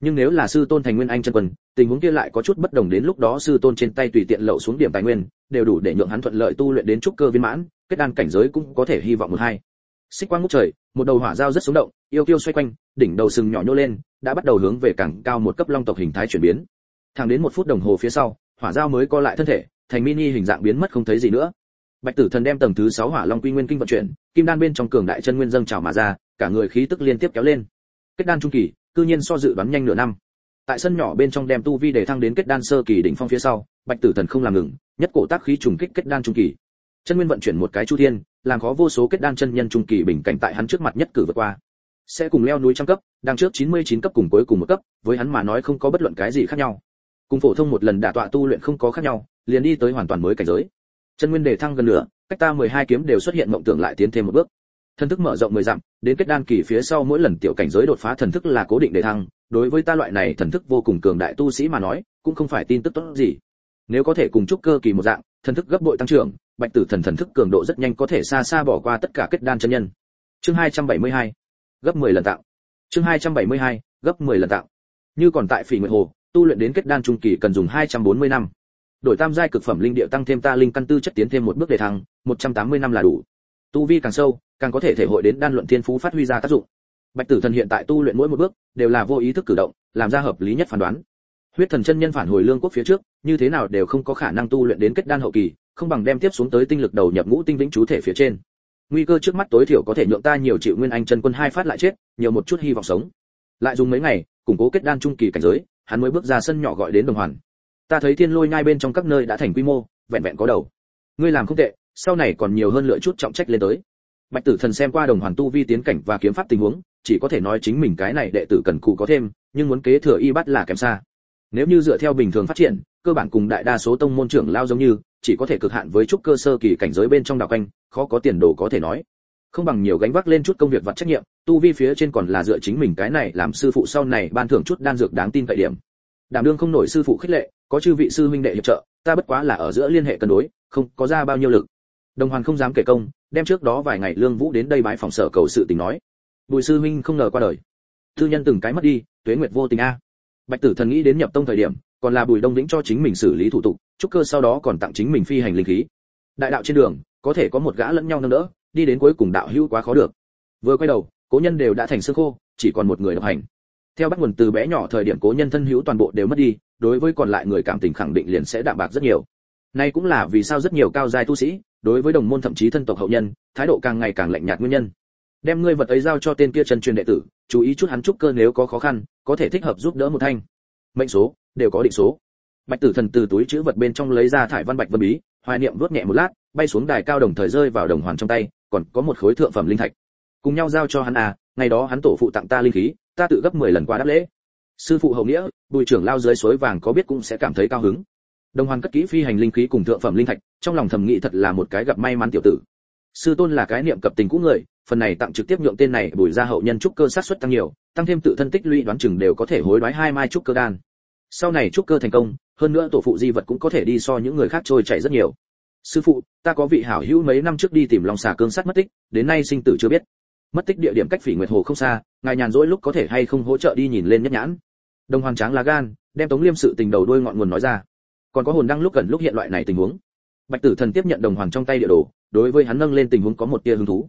Nhưng nếu là sư tôn thành nguyên anh chân quân, tình huống kia lại có chút bất đồng đến lúc đó sư tôn trên tay tùy tiện lậu xuống điểm tài nguyên, đều đủ để nhượng hắn thuận lợi tu luyện đến trúc cơ viên mãn, kết đan cảnh giới cũng có thể hy vọng một hai xích quang ngút trời, một đầu hỏa dao rất sống động, yêu kiêu xoay quanh, đỉnh đầu sừng nhỏ nhô lên, đã bắt đầu hướng về càng cao một cấp long tộc hình thái chuyển biến. Thẳng đến một phút đồng hồ phía sau, hỏa dao mới co lại thân thể, thành mini hình dạng biến mất không thấy gì nữa. Bạch tử thần đem tầng thứ sáu hỏa long quy nguyên kinh vận chuyển, kim đan bên trong cường đại chân nguyên dâng trào mà ra, cả người khí tức liên tiếp kéo lên. Kết đan trung kỳ, cư nhiên so dự đoán nhanh nửa năm. Tại sân nhỏ bên trong đem tu vi để thăng đến kết đan sơ kỳ đỉnh phong phía sau, bạch tử thần không làm ngừng, nhất cổ tác khí trùng kích kết đan trung kỳ. Chân nguyên vận chuyển một cái chu thiên làm khó vô số kết đan chân nhân trung kỳ bình cảnh tại hắn trước mặt nhất cử vượt qua. Sẽ cùng leo núi trăm cấp, đang trước 99 cấp cùng cuối cùng một cấp, với hắn mà nói không có bất luận cái gì khác nhau. Cùng phổ thông một lần đả tọa tu luyện không có khác nhau, liền đi tới hoàn toàn mới cảnh giới. Chân nguyên đề thăng gần nửa, cách ta 12 kiếm đều xuất hiện mộng tưởng lại tiến thêm một bước. Thần thức mở rộng 10 dặm, đến kết đan kỳ phía sau mỗi lần tiểu cảnh giới đột phá thần thức là cố định đề thăng. Đối với ta loại này thần thức vô cùng cường đại tu sĩ mà nói, cũng không phải tin tức tốt gì. Nếu có thể cùng chúc cơ kỳ một dạng, thần thức gấp bội tăng trưởng bạch tử thần thần thức cường độ rất nhanh có thể xa xa bỏ qua tất cả kết đan chân nhân. Chương 272 gấp 10 lần tạo. Chương 272 gấp 10 lần tạo. Như còn tại phỉ nguyệt hồ, tu luyện đến kết đan trung kỳ cần dùng 240 năm. Đổi tam giai cực phẩm linh địa tăng thêm ta linh căn tư chất tiến thêm một bước để thăng 180 năm là đủ. Tu vi càng sâu, càng có thể thể hội đến đan luận thiên phú phát huy ra tác dụng. Bạch tử thần hiện tại tu luyện mỗi một bước, đều là vô ý thức cử động, làm ra hợp lý nhất phán đoán. Huyết thần chân nhân phản hồi lương quốc phía trước, như thế nào đều không có khả năng tu luyện đến kết đan hậu kỳ không bằng đem tiếp xuống tới tinh lực đầu nhập ngũ tinh vĩnh chú thể phía trên. Nguy cơ trước mắt tối thiểu có thể nhượng ta nhiều chịu nguyên anh chân quân hai phát lại chết, nhiều một chút hy vọng sống. Lại dùng mấy ngày, củng cố kết đan trung kỳ cảnh giới, hắn mới bước ra sân nhỏ gọi đến đồng hoàn. Ta thấy thiên lôi nhai bên trong các nơi đã thành quy mô, vẹn vẹn có đầu. Ngươi làm không tệ, sau này còn nhiều hơn lựa chút trọng trách lên tới. Bạch tử thần xem qua đồng hoàn tu vi tiến cảnh và kiếm pháp tình huống, chỉ có thể nói chính mình cái này đệ tử cần cù có thêm, nhưng muốn kế thừa y bắt là kém xa. Nếu như dựa theo bình thường phát triển, cơ bản cùng đại đa số tông môn trưởng lao giống như chỉ có thể cực hạn với chút cơ sơ kỳ cảnh giới bên trong đạo quanh khó có tiền đồ có thể nói. Không bằng nhiều gánh vác lên chút công việc vật trách nhiệm, tu vi phía trên còn là dựa chính mình cái này làm sư phụ sau này ban thưởng chút đan dược đáng tin cậy điểm. Đảm đương không nổi sư phụ khích lệ, có chư vị sư huynh đệ hiệp trợ, ta bất quá là ở giữa liên hệ cân đối, không có ra bao nhiêu lực. Đồng hoàn không dám kể công, đem trước đó vài ngày lương vũ đến đây bái phòng sở cầu sự tình nói. Bùi sư huynh không ngờ qua đời. Thư nhân từng cái mất đi, tuế nguyệt vô tình a. Bạch tử thần nghĩ đến nhập tông thời điểm, còn là bùi đông lĩnh cho chính mình xử lý thủ tục trúc cơ sau đó còn tặng chính mình phi hành linh khí. Đại đạo trên đường, có thể có một gã lẫn nhau nâng đỡ, đi đến cuối cùng đạo hữu quá khó được. Vừa quay đầu, cố nhân đều đã thành xương khô, chỉ còn một người độc hành. Theo bắt nguồn từ bé nhỏ thời điểm cố nhân thân hữu toàn bộ đều mất đi, đối với còn lại người cảm tình khẳng định liền sẽ đạm bạc rất nhiều. Nay cũng là vì sao rất nhiều cao giai tu sĩ, đối với đồng môn thậm chí thân tộc hậu nhân, thái độ càng ngày càng lạnh nhạt nguyên nhân. Đem ngươi vật ấy giao cho tên kia chân truyền đệ tử, chú ý chút hắn trúc cơ nếu có khó khăn, có thể thích hợp giúp đỡ một thanh. Mệnh số, đều có định số bạch tử thần từ túi chữ vật bên trong lấy ra thải văn bạch vân bí, hoài niệm vuốt nhẹ một lát, bay xuống đài cao đồng thời rơi vào đồng hoàn trong tay, còn có một khối thượng phẩm linh thạch. Cùng nhau giao cho hắn à ngày đó hắn tổ phụ tặng ta linh khí, ta tự gấp 10 lần qua đáp lễ. Sư phụ hậu nghĩa, bùi trưởng lao dưới suối vàng có biết cũng sẽ cảm thấy cao hứng. Đồng hoàn cất kỹ phi hành linh khí cùng thượng phẩm linh thạch, trong lòng thầm nghĩ thật là một cái gặp may mắn tiểu tử. Sư tôn là cái niệm cập tình cũ người, phần này tặng trực tiếp nhượng tên này bùi ra hậu nhân trúc cơ sát suất tăng nhiều, tăng thêm tự thân tích lũy đoán chừng đều có thể hối đoái hai mai trúc cơ đan sau này trúc cơ thành công, hơn nữa tổ phụ di vật cũng có thể đi so những người khác trôi chảy rất nhiều. Sư phụ, ta có vị hảo hữu mấy năm trước đi tìm lòng xà cương sắt mất tích, đến nay sinh tử chưa biết. Mất tích địa điểm cách phỉ nguyệt hồ không xa, ngài nhàn rỗi lúc có thể hay không hỗ trợ đi nhìn lên nhất nhãn. Đồng hoàng tráng lá gan, đem tống liêm sự tình đầu đuôi ngọn nguồn nói ra. Còn có hồn đăng lúc gần lúc hiện loại này tình huống. Bạch tử thần tiếp nhận đồng hoàng trong tay địa đồ, đối với hắn nâng lên tình huống có một tia hứng thú.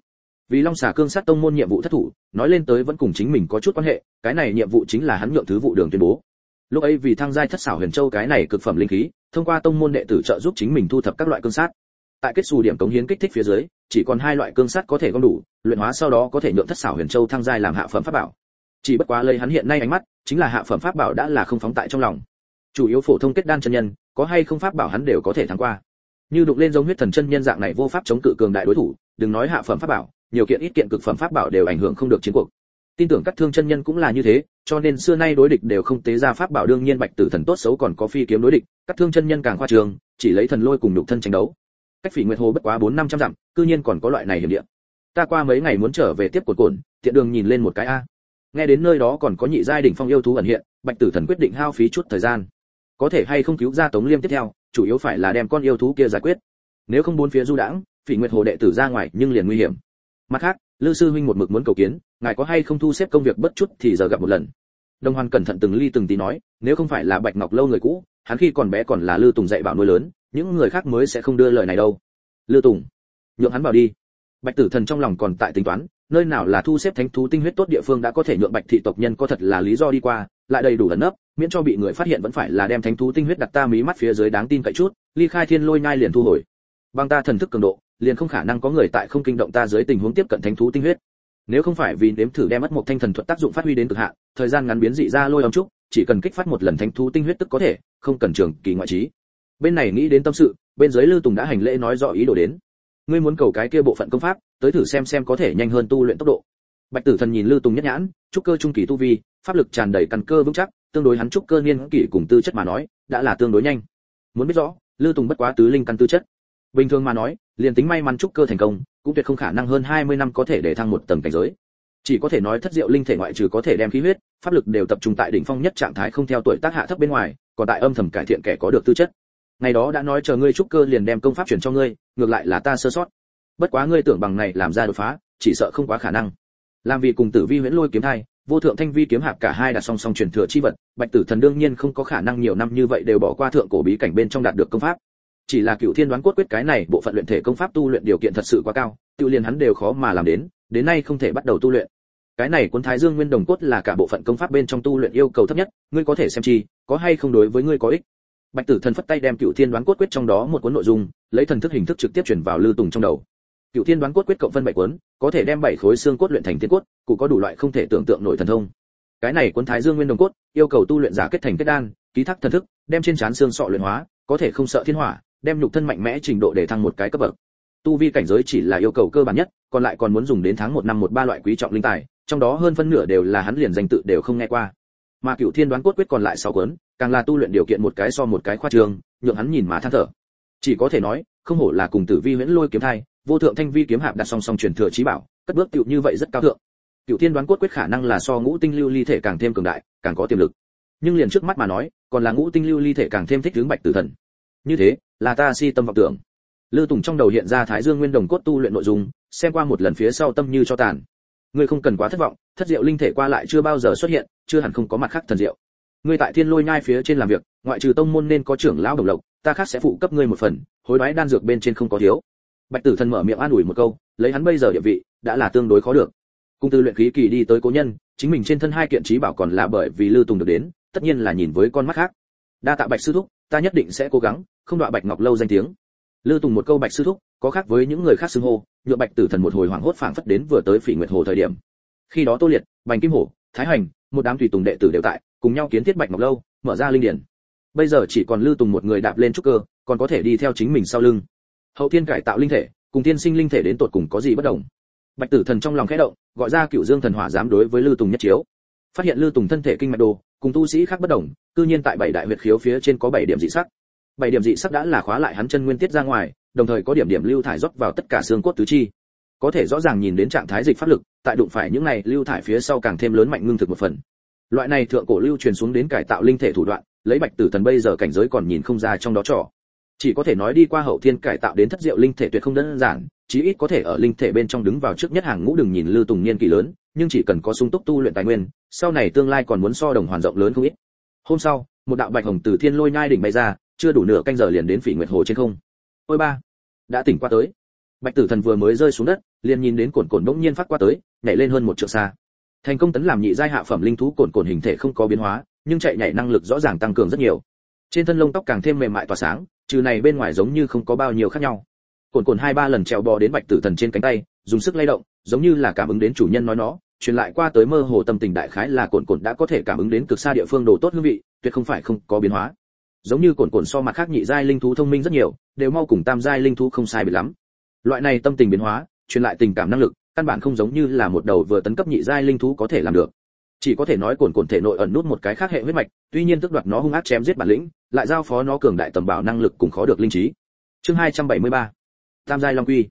Vì long xà cương sát tông môn nhiệm vụ thất thủ, nói lên tới vẫn cùng chính mình có chút quan hệ, cái này nhiệm vụ chính là hắn nhượng thứ vụ đường tuyên bố lúc ấy vì thăng giai thất xảo huyền châu cái này cực phẩm linh khí, thông qua tông môn đệ tử trợ giúp chính mình thu thập các loại cương sát. Tại kết xù điểm cống hiến kích thích phía dưới, chỉ còn hai loại cương sát có thể gom đủ, luyện hóa sau đó có thể nhượng thất xảo huyền châu thăng giai làm hạ phẩm pháp bảo. Chỉ bất quá lấy hắn hiện nay ánh mắt, chính là hạ phẩm pháp bảo đã là không phóng tại trong lòng. Chủ yếu phổ thông kết đan chân nhân, có hay không pháp bảo hắn đều có thể thắng qua. Như đụng lên giống huyết thần chân nhân dạng này vô pháp chống cự cường đại đối thủ, đừng nói hạ phẩm pháp bảo, nhiều kiện ít kiện cực phẩm pháp bảo đều ảnh hưởng không được chiến cuộc. Tin tưởng các thương chân nhân cũng là như thế cho nên xưa nay đối địch đều không tế ra pháp bảo đương nhiên bạch tử thần tốt xấu còn có phi kiếm đối địch, các thương chân nhân càng khoa trường chỉ lấy thần lôi cùng nhục thân tranh đấu. Cách phỉ nguyệt hồ bất quá bốn năm trăm dặm, cư nhiên còn có loại này hiểm địa. Ta qua mấy ngày muốn trở về tiếp cột cồn, tiện đường nhìn lên một cái a. Nghe đến nơi đó còn có nhị giai đỉnh phong yêu thú ẩn hiện, bạch tử thần quyết định hao phí chút thời gian. Có thể hay không cứu ra tống liêm tiếp theo, chủ yếu phải là đem con yêu thú kia giải quyết. Nếu không bốn phía du đãng, phỉ nguyệt hồ đệ tử ra ngoài nhưng liền nguy hiểm. Mặt khác, lư sư huynh một mực muốn cầu kiến ngài có hay không thu xếp công việc bất chút thì giờ gặp một lần. Đồng hoàn cẩn thận từng ly từng tí nói, nếu không phải là bạch ngọc lâu người cũ, hắn khi còn bé còn là lư tùng dạy bảo nuôi lớn, những người khác mới sẽ không đưa lời này đâu. Lư tùng, nhượng hắn vào đi. Bạch tử thần trong lòng còn tại tính toán, nơi nào là thu xếp thánh thú tinh huyết tốt địa phương đã có thể nhượng bạch thị tộc nhân có thật là lý do đi qua, lại đầy đủ ẩn nấp, miễn cho bị người phát hiện vẫn phải là đem thánh thú tinh huyết đặt ta mí mắt phía dưới đáng tin cậy chút, ly khai thiên lôi nhai liền thu hồi. Bằng ta thần thức cường độ, liền không khả năng có người tại không kinh động ta dưới tình huống tiếp cận thánh thú tinh huyết nếu không phải vì nếm thử đem mất một thanh thần thuật tác dụng phát huy đến cực hạn, thời gian ngắn biến dị ra lôi âm trúc, chỉ cần kích phát một lần thánh thú tinh huyết tức có thể, không cần trường kỳ ngoại trí. Bên này nghĩ đến tâm sự, bên dưới lư tùng đã hành lễ nói rõ ý đồ đến. Ngươi muốn cầu cái kia bộ phận công pháp, tới thử xem xem có thể nhanh hơn tu luyện tốc độ. Bạch tử thần nhìn lư tùng nhất nhãn, trúc cơ trung kỳ tu vi, pháp lực tràn đầy căn cơ vững chắc, tương đối hắn trúc cơ niên kỷ cùng tư chất mà nói, đã là tương đối nhanh. Muốn biết rõ lư tùng bất quá tứ linh căn tư chất. Bình thường mà nói, liền tính may mắn trúc cơ thành công cũng tuyệt không khả năng hơn 20 năm có thể để thăng một tầng cảnh giới. Chỉ có thể nói thất diệu linh thể ngoại trừ có thể đem khí huyết, pháp lực đều tập trung tại đỉnh phong nhất trạng thái không theo tuổi tác hạ thấp bên ngoài, còn tại âm thầm cải thiện kẻ có được tư chất. Ngày đó đã nói chờ ngươi trúc cơ liền đem công pháp chuyển cho ngươi, ngược lại là ta sơ sót. Bất quá ngươi tưởng bằng này làm ra đột phá, chỉ sợ không quá khả năng. Làm vì cùng tử vi huyễn lôi kiếm thai vô thượng thanh vi kiếm hạp cả hai đã song song truyền thừa chi vật, bạch tử thần đương nhiên không có khả năng nhiều năm như vậy đều bỏ qua thượng cổ bí cảnh bên trong đạt được công pháp chỉ là cựu thiên đoán cốt quyết cái này bộ phận luyện thể công pháp tu luyện điều kiện thật sự quá cao, tự liền hắn đều khó mà làm đến đến nay không thể bắt đầu tu luyện. Cái này cuốn thái dương nguyên đồng cốt là cả bộ phận công pháp bên trong tu luyện yêu cầu thấp nhất, ngươi có thể xem chi, có hay không đối với ngươi có ích. Bạch tử thần phất tay đem cựu thiên đoán cốt quyết trong đó một cuốn nội dung, lấy thần thức hình thức trực tiếp chuyển vào lư tùng trong đầu. Cựu thiên đoán cốt quyết cộng phân bảy cuốn, có thể đem bảy khối xương cốt luyện thành thiên cốt, cụ có đủ loại không thể tưởng tượng nổi thần thông. Cái này cuốn thái dương nguyên đồng cốt, yêu cầu tu luyện giả kết thành kết đan, ký thác thần thức, đem trên trán xương sọ luyện hóa, có thể không sợ thiên hỏa đem nhục thân mạnh mẽ trình độ để thăng một cái cấp bậc. Tu vi cảnh giới chỉ là yêu cầu cơ bản nhất, còn lại còn muốn dùng đến tháng một năm một ba loại quý trọng linh tài, trong đó hơn phân nửa đều là hắn liền danh tự đều không nghe qua. Mà cựu thiên đoán cốt quyết còn lại sáu cuốn, càng là tu luyện điều kiện một cái so một cái khoa trường, nhượng hắn nhìn mà than thở. Chỉ có thể nói, không hổ là cùng tử vi huyễn lôi kiếm thai, vô thượng thanh vi kiếm hạp đặt song song truyền thừa trí bảo, cất bước tựu như vậy rất cao thượng. Cựu thiên đoán cốt quyết khả năng là so ngũ tinh lưu ly thể càng thêm cường đại, càng có tiềm lực. Nhưng liền trước mắt mà nói, còn là ngũ tinh lưu ly thể càng thêm thích hướng bạch tử thần. Như thế là ta si tâm vọng tưởng. Lư tùng trong đầu hiện ra thái dương nguyên đồng cốt tu luyện nội dung, xem qua một lần phía sau tâm như cho tàn. Ngươi không cần quá thất vọng, thất diệu linh thể qua lại chưa bao giờ xuất hiện, chưa hẳn không có mặt khác thần diệu. Ngươi tại thiên lôi nhai phía trên làm việc, ngoại trừ tông môn nên có trưởng lão đồng lộc, ta khác sẽ phụ cấp ngươi một phần, hối đoái đan dược bên trên không có thiếu. Bạch tử thần mở miệng an ủi một câu, lấy hắn bây giờ địa vị, đã là tương đối khó được. Cung tư luyện khí kỳ đi tới cố nhân, chính mình trên thân hai kiện trí bảo còn là bởi vì lư tùng được đến, tất nhiên là nhìn với con mắt khác. Đa tạ bạch sư thúc ta nhất định sẽ cố gắng, không đọa bạch ngọc lâu danh tiếng. Lư tùng một câu bạch sư thúc, có khác với những người khác xưng hô, nhựa bạch tử thần một hồi hoảng hốt phảng phất đến vừa tới phỉ nguyệt hồ thời điểm. Khi đó tô liệt, bành kim hổ, thái hành, một đám tùy tùng đệ tử đều tại, cùng nhau kiến thiết bạch ngọc lâu, mở ra linh điển. Bây giờ chỉ còn lư tùng một người đạp lên trúc cơ, còn có thể đi theo chính mình sau lưng. Hậu thiên cải tạo linh thể, cùng tiên sinh linh thể đến tột cùng có gì bất đồng? Bạch tử thần trong lòng khẽ động, gọi ra cựu dương thần hỏa dám đối với lư tùng nhất chiếu. Phát hiện lư tùng thân thể kinh mạch đồ cùng tu sĩ khác bất đồng, cư nhiên tại bảy đại huyệt khiếu phía trên có bảy điểm dị sắc. Bảy điểm dị sắc đã là khóa lại hắn chân nguyên tiết ra ngoài, đồng thời có điểm điểm lưu thải rót vào tất cả xương cốt tứ chi. Có thể rõ ràng nhìn đến trạng thái dịch pháp lực, tại đụng phải những này, lưu thải phía sau càng thêm lớn mạnh ngưng thực một phần. Loại này thượng cổ lưu truyền xuống đến cải tạo linh thể thủ đoạn, lấy bạch tử thần bây giờ cảnh giới còn nhìn không ra trong đó trò. Chỉ có thể nói đi qua hậu thiên cải tạo đến thất diệu linh thể tuyệt không đơn giản, chí ít có thể ở linh thể bên trong đứng vào trước nhất hàng ngũ đừng nhìn lưu tùng niên kỳ lớn nhưng chỉ cần có sung túc tu luyện tài nguyên, sau này tương lai còn muốn so đồng hoàn rộng lớn không ít. Hôm sau, một đạo bạch hồng từ thiên lôi nhai đỉnh bay ra, chưa đủ nửa canh giờ liền đến phỉ nguyệt hồ trên không. Ôi ba, đã tỉnh qua tới. Bạch tử thần vừa mới rơi xuống đất, liền nhìn đến cồn cồn bỗng nhiên phát qua tới, nhảy lên hơn một trượng xa. Thành công tấn làm nhị giai hạ phẩm linh thú cồn cồn hình thể không có biến hóa, nhưng chạy nhảy năng lực rõ ràng tăng cường rất nhiều. Trên thân lông tóc càng thêm mềm mại tỏa sáng, trừ này bên ngoài giống như không có bao nhiêu khác nhau. Cồn cồn hai ba lần trèo bò đến bạch tử thần trên cánh tay, dùng sức lay động, giống như là cảm ứng đến chủ nhân nói nó truyền lại qua tới mơ hồ tâm tình đại khái là cồn cồn đã có thể cảm ứng đến cực xa địa phương đồ tốt hương vị, tuyệt không phải không có biến hóa. Giống như cồn cồn so mặt khác nhị giai linh thú thông minh rất nhiều, đều mau cùng tam giai linh thú không sai biệt lắm. Loại này tâm tình biến hóa, truyền lại tình cảm năng lực, căn bản không giống như là một đầu vừa tấn cấp nhị giai linh thú có thể làm được. Chỉ có thể nói cồn cồn thể nội ẩn nút một cái khác hệ huyết mạch, tuy nhiên tức đoạt nó hung ác chém giết bản lĩnh, lại giao phó nó cường đại tầm bảo năng lực cùng khó được linh trí. Chương 273 tam giai long quy.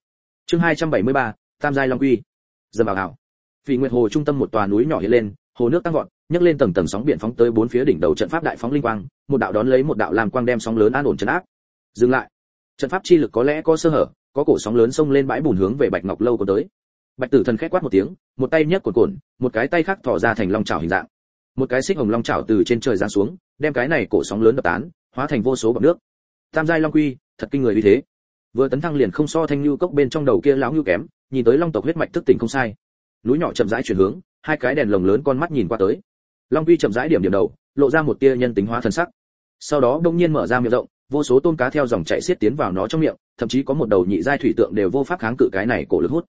Chương 273 tam giai long quy. Dầm vào hảo vì nguyệt hồ trung tâm một tòa núi nhỏ hiện lên, hồ nước tăng vọt, nhấc lên tầng tầng sóng biển phóng tới bốn phía đỉnh đầu trận pháp đại phóng linh quang, một đạo đón lấy một đạo làm quang đem sóng lớn an ổn trấn áp. Dừng lại. Trận pháp chi lực có lẽ có sơ hở, có cổ sóng lớn xông lên bãi bùn hướng về bạch ngọc lâu có tới. Bạch tử thần khẽ quát một tiếng, một tay nhấc cột cồn một cái tay khác thò ra thành long chảo hình dạng. Một cái xích hồng long chảo từ trên trời giáng xuống, đem cái này cổ sóng lớn đập tán, hóa thành vô số bọt nước. Tam giai long quy, thật kinh người như thế. Vừa tấn thăng liền không so thanh lưu cốc bên trong đầu kia lão ngưu kém, nhìn tới long tộc huyết mạch thức tỉnh không sai núi nhỏ chậm rãi chuyển hướng, hai cái đèn lồng lớn con mắt nhìn qua tới. Long quy chậm rãi điểm điểm đầu, lộ ra một tia nhân tính hóa thân sắc. Sau đó đông nhiên mở ra miệng rộng, vô số tôm cá theo dòng chảy xiết tiến vào nó trong miệng, thậm chí có một đầu nhị giai thủy tượng đều vô pháp kháng cự cái này cổ lực hút.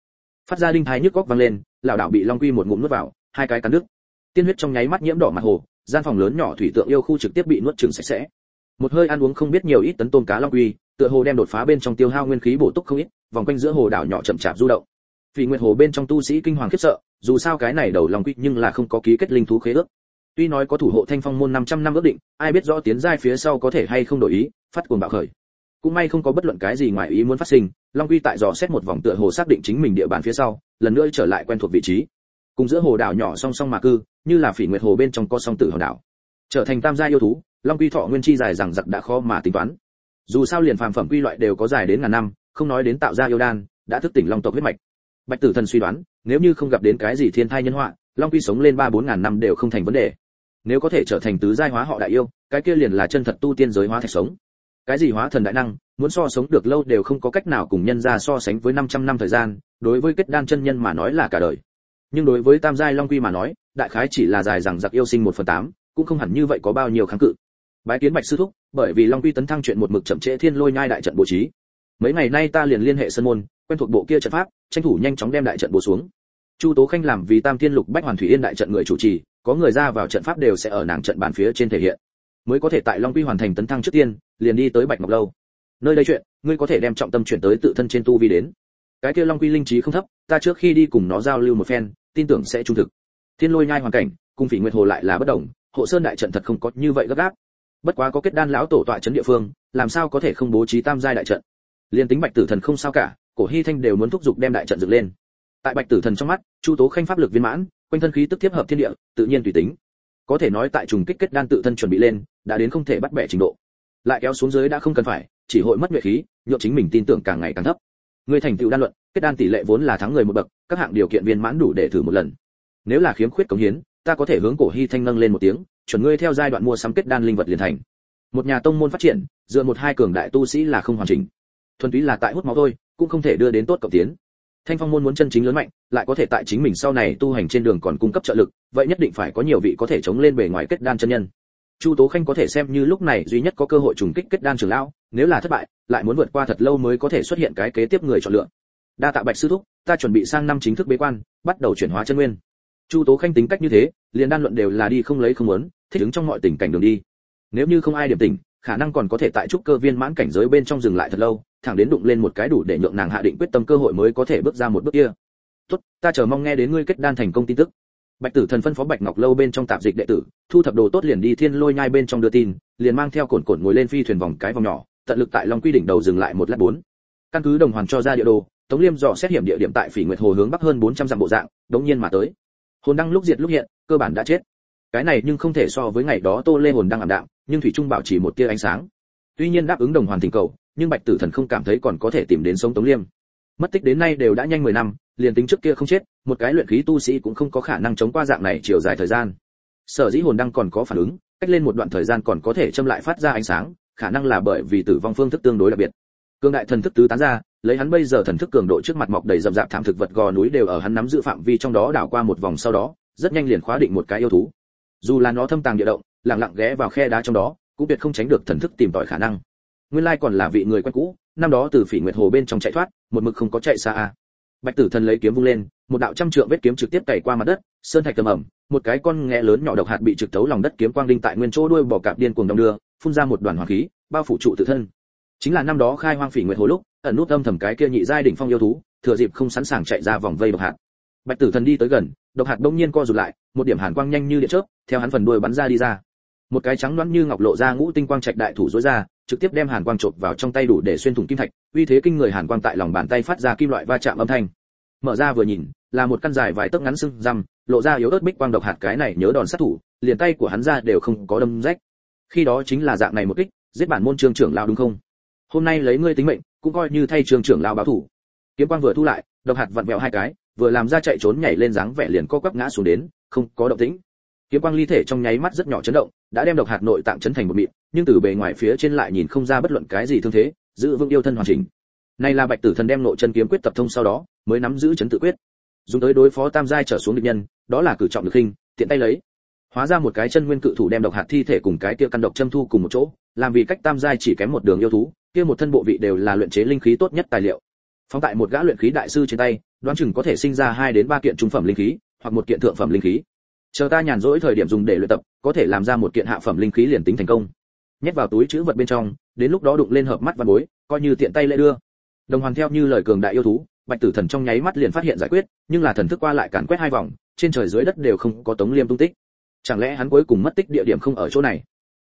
Phát ra đinh thái nhức góc vang lên lão đạo bị long quy một ngụm nuốt vào, hai cái cắn nước tiên huyết trong nháy mắt nhiễm đỏ mặt hồ, gian phòng lớn nhỏ thủy tượng yêu khu trực tiếp bị nuốt chửng sạch sẽ. Một hơi ăn uống không biết nhiều ít tấn tôm cá long quy, tựa hồ đem đột phá bên trong tiêu hao nguyên khí bổ túc không ít, vòng quanh giữa hồ đảo nhỏ chậm chạp du động vì nguyệt hồ bên trong tu sĩ kinh hoàng khiếp sợ, dù sao cái này đầu long quy nhưng là không có ký kết linh thú khế ước. Tuy nói có thủ hộ thanh phong môn 500 năm ước định, ai biết rõ tiến giai phía sau có thể hay không đổi ý, phát cuồng bạo khởi. Cũng may không có bất luận cái gì ngoài ý muốn phát sinh, long quy tại dò xét một vòng tựa hồ xác định chính mình địa bàn phía sau, lần nữa trở lại quen thuộc vị trí. Cùng giữa hồ đảo nhỏ song song mà cư, như là phỉ nguyệt hồ bên trong có song tử hòn đảo. Trở thành tam gia yêu thú, long quy thọ nguyên chi dài rằng giặc đã khó mà tính toán. Dù sao liền phàm phẩm quy loại đều có dài đến ngàn năm, không nói đến tạo ra yêu đan, đã thức tỉnh long tộc huyết mạch bạch tử thần suy đoán, nếu như không gặp đến cái gì thiên thai nhân họa, long quy sống lên ba bốn ngàn năm đều không thành vấn đề. Nếu có thể trở thành tứ giai hóa họ đại yêu, cái kia liền là chân thật tu tiên giới hóa thạch sống. Cái gì hóa thần đại năng, muốn so sống được lâu đều không có cách nào cùng nhân ra so sánh với 500 năm thời gian, đối với kết đan chân nhân mà nói là cả đời. Nhưng đối với tam giai long quy mà nói, đại khái chỉ là dài rằng giặc yêu sinh một phần tám, cũng không hẳn như vậy có bao nhiêu kháng cự. Bái kiến bạch sư thúc, bởi vì long quy tấn thăng chuyện một mực chậm trễ thiên lôi nhai đại trận bố trí. Mấy ngày nay ta liền liên hệ sân môn, quen thuộc bộ kia trận pháp tranh thủ nhanh chóng đem đại trận bổ xuống. Chu tố khanh làm vì tam thiên lục bách hoàn thủy yên đại trận người chủ trì, có người ra vào trận pháp đều sẽ ở nàng trận bàn phía trên thể hiện. Mới có thể tại long quy hoàn thành tấn thăng trước tiên, liền đi tới bạch ngọc lâu. Nơi đây chuyện, ngươi có thể đem trọng tâm chuyển tới tự thân trên tu vi đến. Cái kia long quy linh trí không thấp, ta trước khi đi cùng nó giao lưu một phen, tin tưởng sẽ trung thực. Thiên lôi nhai hoàn cảnh cung phỉ nguyệt hồ lại là bất động hộ sơn đại trận thật không có như vậy gấp gáp. Bất quá có kết đan lão tổ tọa trấn địa phương, làm sao có thể không bố trí tam giai đại trận? Liên tính bạch tử thần không sao cả cổ hy thanh đều muốn thúc giục đem đại trận dựng lên. Tại bạch tử thần trong mắt, chu tố khanh pháp lực viên mãn, quanh thân khí tức tiếp hợp thiên địa, tự nhiên tùy tính. Có thể nói tại trùng kích kết đan tự thân chuẩn bị lên, đã đến không thể bắt bẻ trình độ. Lại kéo xuống dưới đã không cần phải, chỉ hội mất nhuệ khí nhộn chính mình tin tưởng càng ngày càng thấp. Người thành tựu đan luận, kết đan tỷ lệ vốn là thắng người một bậc, các hạng điều kiện viên mãn đủ để thử một lần. Nếu là khiếm khuyết cống hiến, ta có thể hướng cổ hy thanh nâng lên một tiếng, chuẩn ngươi theo giai đoạn mua sắm kết đan linh vật liền thành. Một nhà tông môn phát triển, dựa một hai cường đại tu sĩ là không hoàn chỉnh. Thuần túy là tại hút máu thôi cũng không thể đưa đến tốt cộng tiến. Thanh phong môn muốn chân chính lớn mạnh, lại có thể tại chính mình sau này tu hành trên đường còn cung cấp trợ lực, vậy nhất định phải có nhiều vị có thể chống lên bề ngoài kết đan chân nhân. Chu tố khanh có thể xem như lúc này duy nhất có cơ hội trùng kích kết đan trường lão, nếu là thất bại, lại muốn vượt qua thật lâu mới có thể xuất hiện cái kế tiếp người chọn lựa. Đa tạ bạch sư thúc, ta chuẩn bị sang năm chính thức bế quan, bắt đầu chuyển hóa chân nguyên. Chu tố khanh tính cách như thế, liền đan luận đều là đi không lấy không muốn, thích ứng trong mọi tình cảnh đường đi. Nếu như không ai điểm tình khả năng còn có thể tại trúc cơ viên mãn cảnh giới bên trong dừng lại thật lâu thẳng đến đụng lên một cái đủ để nhượng nàng hạ định quyết tâm cơ hội mới có thể bước ra một bước kia. Tốt, ta chờ mong nghe đến ngươi kết đan thành công tin tức. Bạch tử thần phân phó bạch ngọc lâu bên trong tạp dịch đệ tử, thu thập đồ tốt liền đi thiên lôi nhai bên trong đưa tin, liền mang theo cồn cồn ngồi lên phi thuyền vòng cái vòng nhỏ, tận lực tại long quy đỉnh đầu dừng lại một lát bốn. Căn cứ đồng hoàn cho ra địa đồ, tống liêm dò xét hiểm địa điểm tại phỉ nguyệt hồ hướng bắc hơn 400 dặm bộ dạng, đống nhiên mà tới. Hồn đăng lúc diệt lúc hiện, cơ bản đã chết. Cái này nhưng không thể so với ngày đó tô lê hồn đăng ảm đạm, nhưng thủy trung bảo chỉ một tia ánh sáng. Tuy nhiên đáp ứng đồng hoàn thỉnh cầu nhưng bạch tử thần không cảm thấy còn có thể tìm đến sống tống liêm. Mất tích đến nay đều đã nhanh 10 năm, liền tính trước kia không chết, một cái luyện khí tu sĩ cũng không có khả năng chống qua dạng này chiều dài thời gian. Sở dĩ hồn đăng còn có phản ứng, cách lên một đoạn thời gian còn có thể châm lại phát ra ánh sáng, khả năng là bởi vì tử vong phương thức tương đối đặc biệt. Cường đại thần thức tứ tán ra, lấy hắn bây giờ thần thức cường độ trước mặt mọc đầy rậm rạp thảm thực vật gò núi đều ở hắn nắm giữ phạm vi trong đó đảo qua một vòng sau đó, rất nhanh liền khóa định một cái yêu thú. Dù là nó thâm tàng địa động, lặng lặng ghé vào khe đá trong đó, cũng tuyệt không tránh được thần thức tìm tòi khả năng nguyên lai còn là vị người quen cũ, năm đó từ phỉ nguyệt hồ bên trong chạy thoát, một mực không có chạy xa a. Bạch tử thần lấy kiếm vung lên, một đạo trăm trượng vết kiếm trực tiếp cày qua mặt đất, sơn thạch tầm ẩm, một cái con nghe lớn nhỏ độc hạt bị trực tấu lòng đất kiếm quang đinh tại nguyên chỗ đuôi bò cạp điên cuồng đông đưa, phun ra một đoàn hỏa khí, bao phủ trụ tự thân. Chính là năm đó khai hoang phỉ nguyệt hồ lúc, ẩn nút âm thầm cái kia nhị giai đỉnh phong yêu thú, thừa dịp không sẵn sàng chạy ra vòng vây độc hạt. Bạch tử thần đi tới gần, độc hạt đông nhiên co rụt lại, một điểm hàn quang nhanh như điện chớp, theo hắn phần đuôi bắn ra đi ra. Một cái trắng loãng như ngọc lộ ra ngũ tinh quang trạch đại thủ rối ra trực tiếp đem hàn quang chộp vào trong tay đủ để xuyên thủng kim thạch, uy thế kinh người hàn quang tại lòng bàn tay phát ra kim loại va chạm âm thanh. Mở ra vừa nhìn, là một căn dài vài tấc ngắn sưng răm lộ ra yếu ớt bích quang độc hạt cái này nhớ đòn sát thủ, liền tay của hắn ra đều không có đâm rách. Khi đó chính là dạng này một kích, giết bản môn trường trưởng lão đúng không? Hôm nay lấy ngươi tính mệnh, cũng coi như thay trường trưởng lão báo thủ kiếm quang vừa thu lại, độc hạt vặn vẹo hai cái, vừa làm ra chạy trốn nhảy lên dáng vẻ liền co quắp ngã xuống đến, không có động tĩnh kiếm quang ly thể trong nháy mắt rất nhỏ chấn động, đã đem độc hạt nội tạng chấn thành một mịn, nhưng từ bề ngoài phía trên lại nhìn không ra bất luận cái gì thương thế, giữ vững yêu thân hoàn chỉnh. Này là bạch tử thần đem nội chân kiếm quyết tập thông sau đó, mới nắm giữ chấn tự quyết. Dùng tới đối phó tam giai trở xuống địch nhân, đó là cử trọng được khinh, tiện tay lấy. Hóa ra một cái chân nguyên cự thủ đem độc hạt thi thể cùng cái kia căn độc châm thu cùng một chỗ, làm vì cách tam giai chỉ kém một đường yêu thú, kia một thân bộ vị đều là luyện chế linh khí tốt nhất tài liệu. Phóng tại một gã luyện khí đại sư trên tay, đoán chừng có thể sinh ra hai đến ba kiện trung phẩm linh khí, hoặc một kiện thượng phẩm linh khí chờ ta nhàn rỗi thời điểm dùng để luyện tập, có thể làm ra một kiện hạ phẩm linh khí liền tính thành công. Nhét vào túi chữ vật bên trong, đến lúc đó đụng lên hợp mắt văn bối, coi như tiện tay lễ đưa. Đồng hoàn theo như lời cường đại yêu thú, bạch tử thần trong nháy mắt liền phát hiện giải quyết, nhưng là thần thức qua lại càn quét hai vòng, trên trời dưới đất đều không có tống liêm tung tích. Chẳng lẽ hắn cuối cùng mất tích địa điểm không ở chỗ này?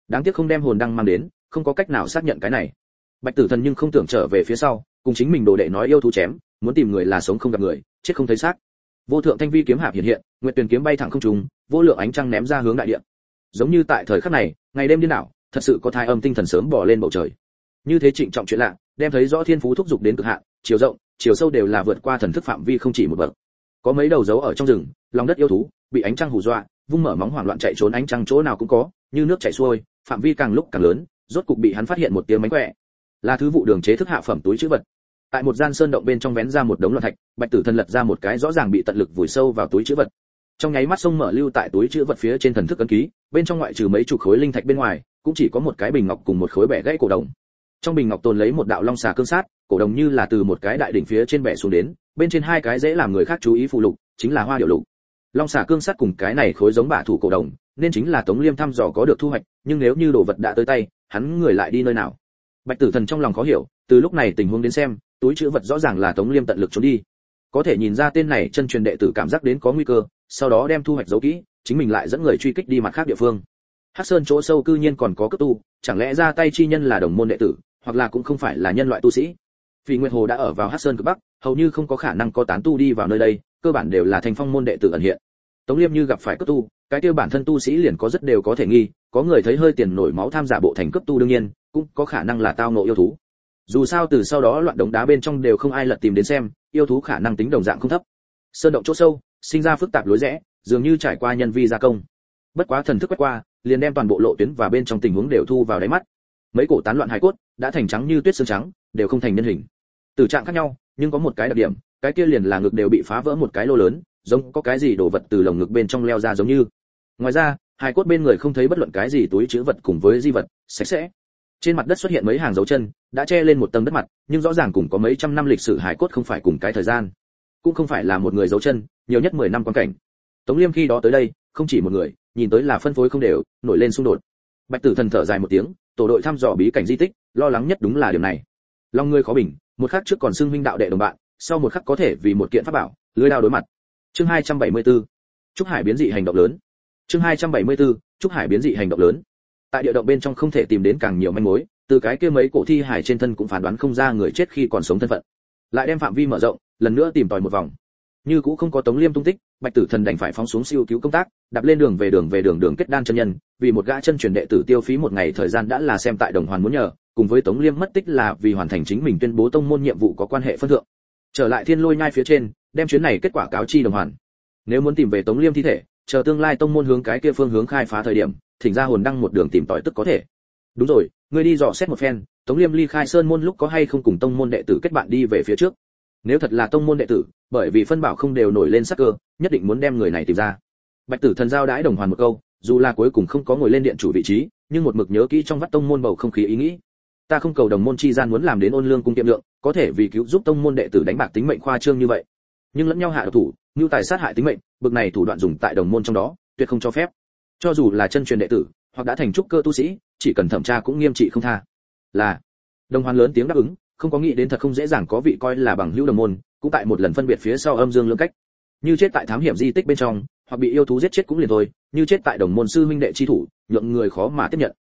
Đáng tiếc không đem hồn đăng mang đến, không có cách nào xác nhận cái này. Bạch tử thần nhưng không tưởng trở về phía sau, cùng chính mình đồ đệ nói yêu thú chém, muốn tìm người là sống không gặp người, chết không thấy xác vô thượng thanh vi kiếm hạp hiện hiện, nguyệt tuyền kiếm bay thẳng không trung, vô lượng ánh trăng ném ra hướng đại địa. Giống như tại thời khắc này, ngày đêm điên đảo, thật sự có thai âm tinh thần sớm bỏ lên bầu trời. Như thế trịnh trọng chuyện lạ, đem thấy rõ thiên phú thúc dục đến cực hạn, chiều rộng, chiều sâu đều là vượt qua thần thức phạm vi không chỉ một bậc. Có mấy đầu dấu ở trong rừng, lòng đất yêu thú, bị ánh trăng hù dọa, vung mở móng hoảng loạn chạy trốn ánh trăng chỗ nào cũng có, như nước chảy xuôi, phạm vi càng lúc càng lớn, rốt cục bị hắn phát hiện một tiếng mánh quẹ là thứ vụ đường chế thức hạ phẩm túi chữ vật tại một gian sơn động bên trong vén ra một đống loạn thạch, bạch tử thần lật ra một cái rõ ràng bị tận lực vùi sâu vào túi chữ vật. Trong nháy mắt sông mở lưu tại túi chữ vật phía trên thần thức ấn ký, bên trong ngoại trừ mấy chục khối linh thạch bên ngoài, cũng chỉ có một cái bình ngọc cùng một khối bẻ gãy cổ đồng. Trong bình ngọc tồn lấy một đạo long xà cương sát, cổ đồng như là từ một cái đại đỉnh phía trên bẻ xuống đến, bên trên hai cái dễ làm người khác chú ý phụ lục, chính là hoa điệu lục. Long xà cương sát cùng cái này khối giống bả thủ cổ đồng, nên chính là tống liêm thăm dò có được thu hoạch, nhưng nếu như đồ vật đã tới tay, hắn người lại đi nơi nào? Bạch tử thần trong lòng khó hiểu, từ lúc này tình huống đến xem túi chữ vật rõ ràng là tống liêm tận lực trốn đi. Có thể nhìn ra tên này chân truyền đệ tử cảm giác đến có nguy cơ, sau đó đem thu hoạch giấu kỹ, chính mình lại dẫn người truy kích đi mặt khác địa phương. Hắc sơn chỗ sâu cư nhiên còn có cấp tu, chẳng lẽ ra tay chi nhân là đồng môn đệ tử, hoặc là cũng không phải là nhân loại tu sĩ? Vì nguyệt hồ đã ở vào hắc sơn cực bắc, hầu như không có khả năng có tán tu đi vào nơi đây, cơ bản đều là thành phong môn đệ tử ẩn hiện. Tống liêm như gặp phải cấp tu, cái kia bản thân tu sĩ liền có rất đều có thể nghi, có người thấy hơi tiền nổi máu tham giả bộ thành cấp tu đương nhiên, cũng có khả năng là tao ngộ yêu thú dù sao từ sau đó loạn đống đá bên trong đều không ai lật tìm đến xem, yêu thú khả năng tính đồng dạng không thấp. Sơn động chỗ sâu, sinh ra phức tạp lối rẽ, dường như trải qua nhân vi gia công. Bất quá thần thức quét qua, liền đem toàn bộ lộ tuyến và bên trong tình huống đều thu vào đáy mắt. Mấy cổ tán loạn hải cốt, đã thành trắng như tuyết xương trắng, đều không thành nhân hình. Từ trạng khác nhau, nhưng có một cái đặc điểm, cái kia liền là ngực đều bị phá vỡ một cái lô lớn, giống có cái gì đổ vật từ lồng ngực bên trong leo ra giống như. Ngoài ra, hải cốt bên người không thấy bất luận cái gì túi chứa vật cùng với di vật, sạch sẽ trên mặt đất xuất hiện mấy hàng dấu chân, đã che lên một tầng đất mặt, nhưng rõ ràng cùng có mấy trăm năm lịch sử hải cốt không phải cùng cái thời gian. Cũng không phải là một người dấu chân, nhiều nhất 10 năm quan cảnh. Tống liêm khi đó tới đây, không chỉ một người, nhìn tới là phân phối không đều, nổi lên xung đột. Bạch tử thần thở dài một tiếng, tổ đội thăm dò bí cảnh di tích, lo lắng nhất đúng là điều này. Long ngươi khó bình, một khắc trước còn xưng huynh đạo đệ đồng bạn, sau một khắc có thể vì một kiện pháp bảo, lưới đao đối mặt. Chương 274 trúc hải biến dị hành động lớn. Chương 274 trúc hải biến dị hành động lớn tại địa động bên trong không thể tìm đến càng nhiều manh mối, từ cái kia mấy cổ thi hải trên thân cũng phán đoán không ra người chết khi còn sống thân phận. Lại đem phạm vi mở rộng, lần nữa tìm tòi một vòng. Như cũng không có tống liêm tung tích, bạch tử thần đành phải phóng xuống siêu cứu công tác, đạp lên đường về đường về đường đường kết đan chân nhân, vì một gã chân truyền đệ tử tiêu phí một ngày thời gian đã là xem tại đồng hoàn muốn nhờ, cùng với tống liêm mất tích là vì hoàn thành chính mình tuyên bố tông môn nhiệm vụ có quan hệ phân thượng. Trở lại thiên lôi nhai phía trên, đem chuyến này kết quả cáo chi đồng hoàn. Nếu muốn tìm về tống liêm thi thể chờ tương lai tông môn hướng cái kia phương hướng khai phá thời điểm, thỉnh ra hồn đăng một đường tìm tòi tức có thể. Đúng rồi, ngươi đi dò xét một phen, tống liêm ly khai sơn môn lúc có hay không cùng tông môn đệ tử kết bạn đi về phía trước. Nếu thật là tông môn đệ tử, bởi vì phân bảo không đều nổi lên sắc cơ, nhất định muốn đem người này tìm ra. Bạch tử thần giao đãi đồng hoàn một câu, dù là cuối cùng không có ngồi lên điện chủ vị trí, nhưng một mực nhớ kỹ trong vắt tông môn bầu không khí ý nghĩ. Ta không cầu đồng môn chi gian muốn làm đến ôn lương cung kiệm lượng, có thể vì cứu giúp tông môn đệ tử đánh bạc tính mệnh khoa trương như vậy. Nhưng lẫn nhau hạ độc thủ như tài sát hại tính mệnh, bực này thủ đoạn dùng tại đồng môn trong đó, tuyệt không cho phép. Cho dù là chân truyền đệ tử, hoặc đã thành trúc cơ tu sĩ, chỉ cần thẩm tra cũng nghiêm trị không tha. Là, đồng hoan lớn tiếng đáp ứng, không có nghĩ đến thật không dễ dàng có vị coi là bằng hữu đồng môn, cũng tại một lần phân biệt phía sau âm dương lưỡng cách. Như chết tại thám hiểm di tích bên trong, hoặc bị yêu thú giết chết cũng liền thôi, như chết tại đồng môn sư huynh đệ chi thủ, nhượng người khó mà tiếp nhận.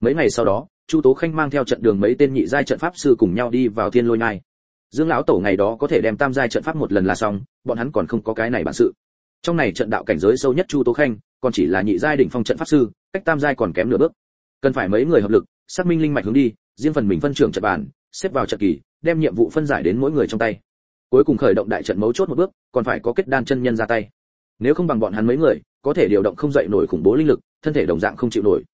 Mấy ngày sau đó, chu tố khanh mang theo trận đường mấy tên nhị giai trận pháp sư cùng nhau đi vào thiên lôi nhai dương lão tổ ngày đó có thể đem tam giai trận pháp một lần là xong, bọn hắn còn không có cái này bản sự. Trong này trận đạo cảnh giới sâu nhất chu tố khanh, còn chỉ là nhị giai đỉnh phong trận pháp sư, cách tam giai còn kém nửa bước. Cần phải mấy người hợp lực, xác minh linh mạch hướng đi, riêng phần mình phân trưởng trận bản, xếp vào trận kỳ, đem nhiệm vụ phân giải đến mỗi người trong tay. Cuối cùng khởi động đại trận mấu chốt một bước, còn phải có kết đan chân nhân ra tay. Nếu không bằng bọn hắn mấy người, có thể điều động không dậy nổi khủng bố linh lực, thân thể đồng dạng không chịu nổi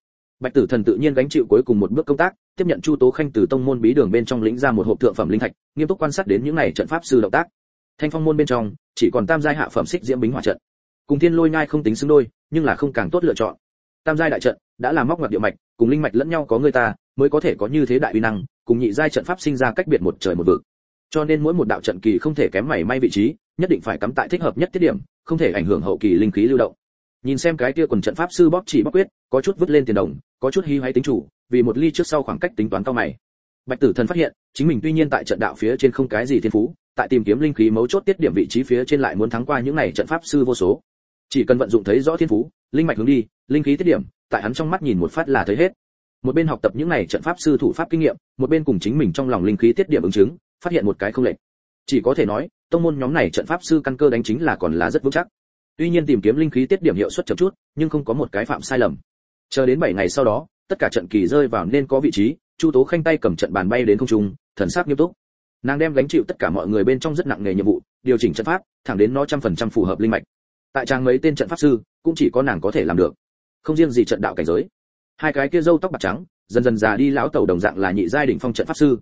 bạch tử thần tự nhiên gánh chịu cuối cùng một bước công tác, tiếp nhận chu tố khanh từ tông môn bí đường bên trong lĩnh ra một hộp thượng phẩm linh thạch, nghiêm túc quan sát đến những này trận pháp sư động tác. Thanh phong môn bên trong, chỉ còn tam giai hạ phẩm xích diễm bính hỏa trận. Cùng thiên lôi nhai không tính xứng đôi, nhưng là không càng tốt lựa chọn. Tam giai đại trận, đã là móc ngoặt địa mạch, cùng linh mạch lẫn nhau có người ta, mới có thể có như thế đại uy năng, cùng nhị giai trận pháp sinh ra cách biệt một trời một vực. Cho nên mỗi một đạo trận kỳ không thể kém mảy may vị trí, nhất định phải cắm tại thích hợp nhất tiết điểm, không thể ảnh hưởng hậu kỳ linh khí lưu động nhìn xem cái kia quần trận pháp sư bóp chỉ bóp quyết, có chút vứt lên tiền đồng, có chút hy hoáy tính chủ, vì một ly trước sau khoảng cách tính toán cao mày. Bạch tử thần phát hiện, chính mình tuy nhiên tại trận đạo phía trên không cái gì thiên phú, tại tìm kiếm linh khí mấu chốt tiết điểm vị trí phía trên lại muốn thắng qua những này trận pháp sư vô số. Chỉ cần vận dụng thấy rõ thiên phú, linh mạch hướng đi, linh khí tiết điểm, tại hắn trong mắt nhìn một phát là thấy hết. Một bên học tập những này trận pháp sư thủ pháp kinh nghiệm, một bên cùng chính mình trong lòng linh khí tiết điểm ứng chứng, phát hiện một cái không lệch. Chỉ có thể nói, tông môn nhóm này trận pháp sư căn cơ đánh chính là còn là rất vững chắc tuy nhiên tìm kiếm linh khí tiết điểm hiệu suất chậm chút, nhưng không có một cái phạm sai lầm. Chờ đến 7 ngày sau đó, tất cả trận kỳ rơi vào nên có vị trí, chu tố khanh tay cầm trận bàn bay đến không trung, thần sắc nghiêm túc. Nàng đem gánh chịu tất cả mọi người bên trong rất nặng nghề nhiệm vụ, điều chỉnh trận pháp, thẳng đến nó trăm phần trăm phù hợp linh mạch. Tại trang mấy tên trận pháp sư, cũng chỉ có nàng có thể làm được. Không riêng gì trận đạo cảnh giới. Hai cái kia râu tóc bạc trắng, dần dần già đi lão tẩu đồng dạng là nhị giai đỉnh phong trận pháp sư.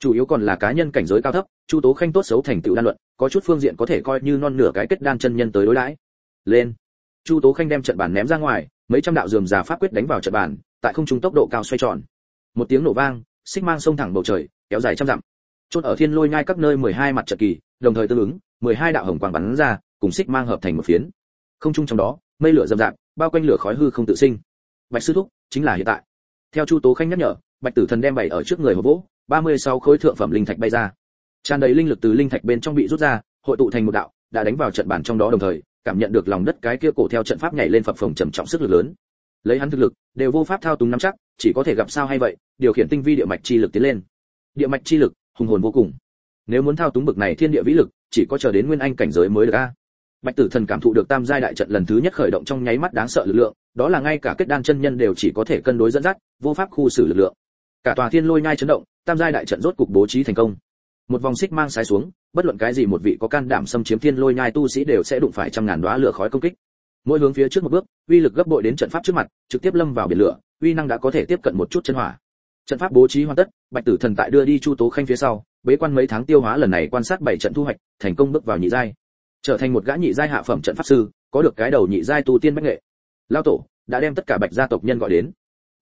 Chủ yếu còn là cá nhân cảnh giới cao thấp, chu tố khanh tốt xấu thành tựu đan luận, có chút phương diện có thể coi như non nửa cái kết đan chân nhân tới đối đãi lên. Chu tố khanh đem trận bàn ném ra ngoài, mấy trăm đạo dườm già pháp quyết đánh vào trận bàn, tại không trung tốc độ cao xoay tròn. Một tiếng nổ vang, xích mang sông thẳng bầu trời, kéo dài trăm dặm. Chốt ở thiên lôi nhai các nơi 12 mặt trận kỳ, đồng thời tương ứng 12 đạo hồng quang bắn ra, cùng xích mang hợp thành một phiến. Không trung trong đó, mây lửa rậm rạp, bao quanh lửa khói hư không tự sinh. Bạch sư thúc, chính là hiện tại. Theo chu tố khanh nhắc nhở, bạch tử thần đem bày ở trước người hộp vỗ 36 khối thượng phẩm linh thạch bay ra. Tràn đầy linh lực từ linh thạch bên trong bị rút ra, hội tụ thành một đạo, đã đánh vào trận bản trong đó đồng thời cảm nhận được lòng đất cái kia cổ theo trận pháp nhảy lên phập phồng trầm trọng sức lực lớn. Lấy hắn thực lực, đều vô pháp thao túng nắm chắc, chỉ có thể gặp sao hay vậy, điều khiển tinh vi địa mạch chi lực tiến lên. Địa mạch chi lực, hùng hồn vô cùng. Nếu muốn thao túng bực này thiên địa vĩ lực, chỉ có chờ đến nguyên anh cảnh giới mới được a. Bạch tử thần cảm thụ được tam giai đại trận lần thứ nhất khởi động trong nháy mắt đáng sợ lực lượng, đó là ngay cả kết đan chân nhân đều chỉ có thể cân đối dẫn dắt, vô pháp khu xử lực lượng. Cả tòa thiên lôi nhai chấn động, tam giai đại trận rốt cục bố trí thành công một vòng xích mang sái xuống, bất luận cái gì một vị có can đảm xâm chiếm thiên lôi nhai tu sĩ đều sẽ đụng phải trăm ngàn đóa lửa khói công kích. Mỗi hướng phía trước một bước, uy lực gấp bội đến trận pháp trước mặt, trực tiếp lâm vào biển lửa, uy năng đã có thể tiếp cận một chút chân hỏa. Trận pháp bố trí hoàn tất, bạch tử thần tại đưa đi chu tố khanh phía sau, bế quan mấy tháng tiêu hóa lần này quan sát bảy trận thu hoạch, thành công bước vào nhị giai. Trở thành một gã nhị giai hạ phẩm trận pháp sư, có được cái đầu nhị giai tu tiên bách nghệ. Lao tổ đã đem tất cả bạch gia tộc nhân gọi đến.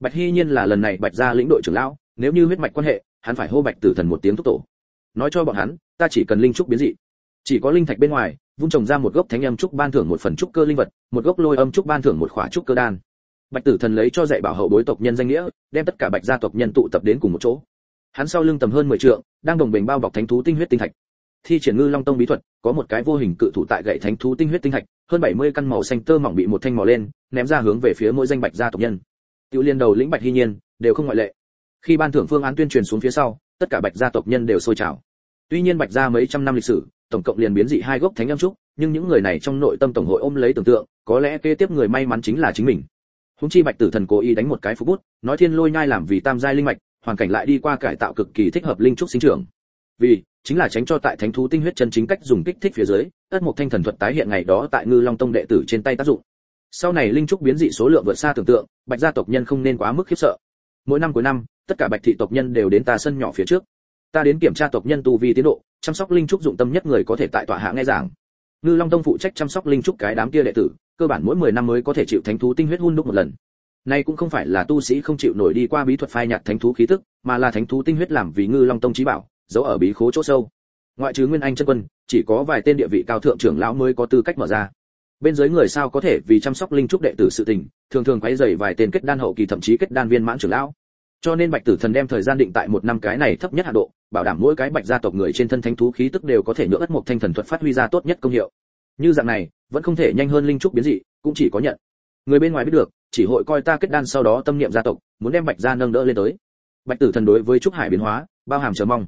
Bạch hy nhiên là lần này bạch gia lĩnh đội trưởng lão, nếu như huyết mạch quan hệ, hắn phải hô bạch tử thần một tiếng thúc tổ nói cho bọn hắn, ta chỉ cần linh trúc biến dị. Chỉ có linh thạch bên ngoài, vung trồng ra một gốc thánh âm trúc ban thưởng một phần trúc cơ linh vật, một gốc lôi âm trúc ban thưởng một khỏa trúc cơ đan. Bạch tử thần lấy cho dạy bảo hậu bối tộc nhân danh nghĩa, đem tất cả bạch gia tộc nhân tụ tập đến cùng một chỗ. Hắn sau lưng tầm hơn mười trượng, đang đồng bình bao bọc thánh thú tinh huyết tinh thạch. Thi triển ngư long tông bí thuật, có một cái vô hình cự thủ tại gậy thánh thú tinh huyết tinh thạch, hơn 70 căn màu xanh tơ mỏng bị một thanh mỏ lên, ném ra hướng về phía mỗi danh bạch gia tộc nhân. Tiểu liên đầu lĩnh bạch hy nhiên, đều không ngoại lệ khi ban thưởng phương án tuyên truyền xuống phía sau, tất cả bạch gia tộc nhân đều sôi trào. Tuy nhiên bạch gia mấy trăm năm lịch sử, tổng cộng liền biến dị hai gốc thánh âm trúc, nhưng những người này trong nội tâm tổng hội ôm lấy tưởng tượng, có lẽ kế tiếp người may mắn chính là chính mình. Húng chi bạch tử thần cố ý đánh một cái phú bút, nói thiên lôi nhai làm vì tam giai linh mạch, hoàn cảnh lại đi qua cải tạo cực kỳ thích hợp linh trúc sinh trưởng. Vì, chính là tránh cho tại thánh thú tinh huyết chân chính cách dùng kích thích phía dưới tất một thanh thần thuật tái hiện ngày đó tại ngư long tông đệ tử trên tay tác dụng. Sau này linh trúc biến dị số lượng vượt xa tưởng tượng, bạch gia tộc nhân không nên quá mức khiếp sợ. Mỗi năm cuối năm tất cả bạch thị tộc nhân đều đến ta sân nhỏ phía trước. Ta đến kiểm tra tộc nhân tu vi tiến độ, chăm sóc linh trúc dụng tâm nhất người có thể tại tọa hạ nghe giảng. Ngư long tông phụ trách chăm sóc linh trúc cái đám kia đệ tử, cơ bản mỗi 10 năm mới có thể chịu thánh thú tinh huyết hun đúc một lần. Nay cũng không phải là tu sĩ không chịu nổi đi qua bí thuật phai nhạt thánh thú khí tức, mà là thánh thú tinh huyết làm vì ngư long tông trí bảo, giấu ở bí khố chỗ sâu. Ngoại trừ nguyên anh chân quân, chỉ có vài tên địa vị cao thượng trưởng lão mới có tư cách mở ra. Bên dưới người sao có thể vì chăm sóc linh trúc đệ tử sự tình, thường thường quấy rầy vài tên kết đan hậu kỳ thậm chí kết đan viên mãn trưởng lão cho nên bạch tử thần đem thời gian định tại một năm cái này thấp nhất hạ độ, bảo đảm mỗi cái bạch gia tộc người trên thân thánh thú khí tức đều có thể nhượng ất một thanh thần thuật phát huy ra tốt nhất công hiệu. Như dạng này, vẫn không thể nhanh hơn linh trúc biến dị, cũng chỉ có nhận. Người bên ngoài biết được, chỉ hội coi ta kết đan sau đó tâm niệm gia tộc, muốn đem bạch gia nâng đỡ lên tới. Bạch tử thần đối với trúc hải biến hóa, bao hàm chờ mong.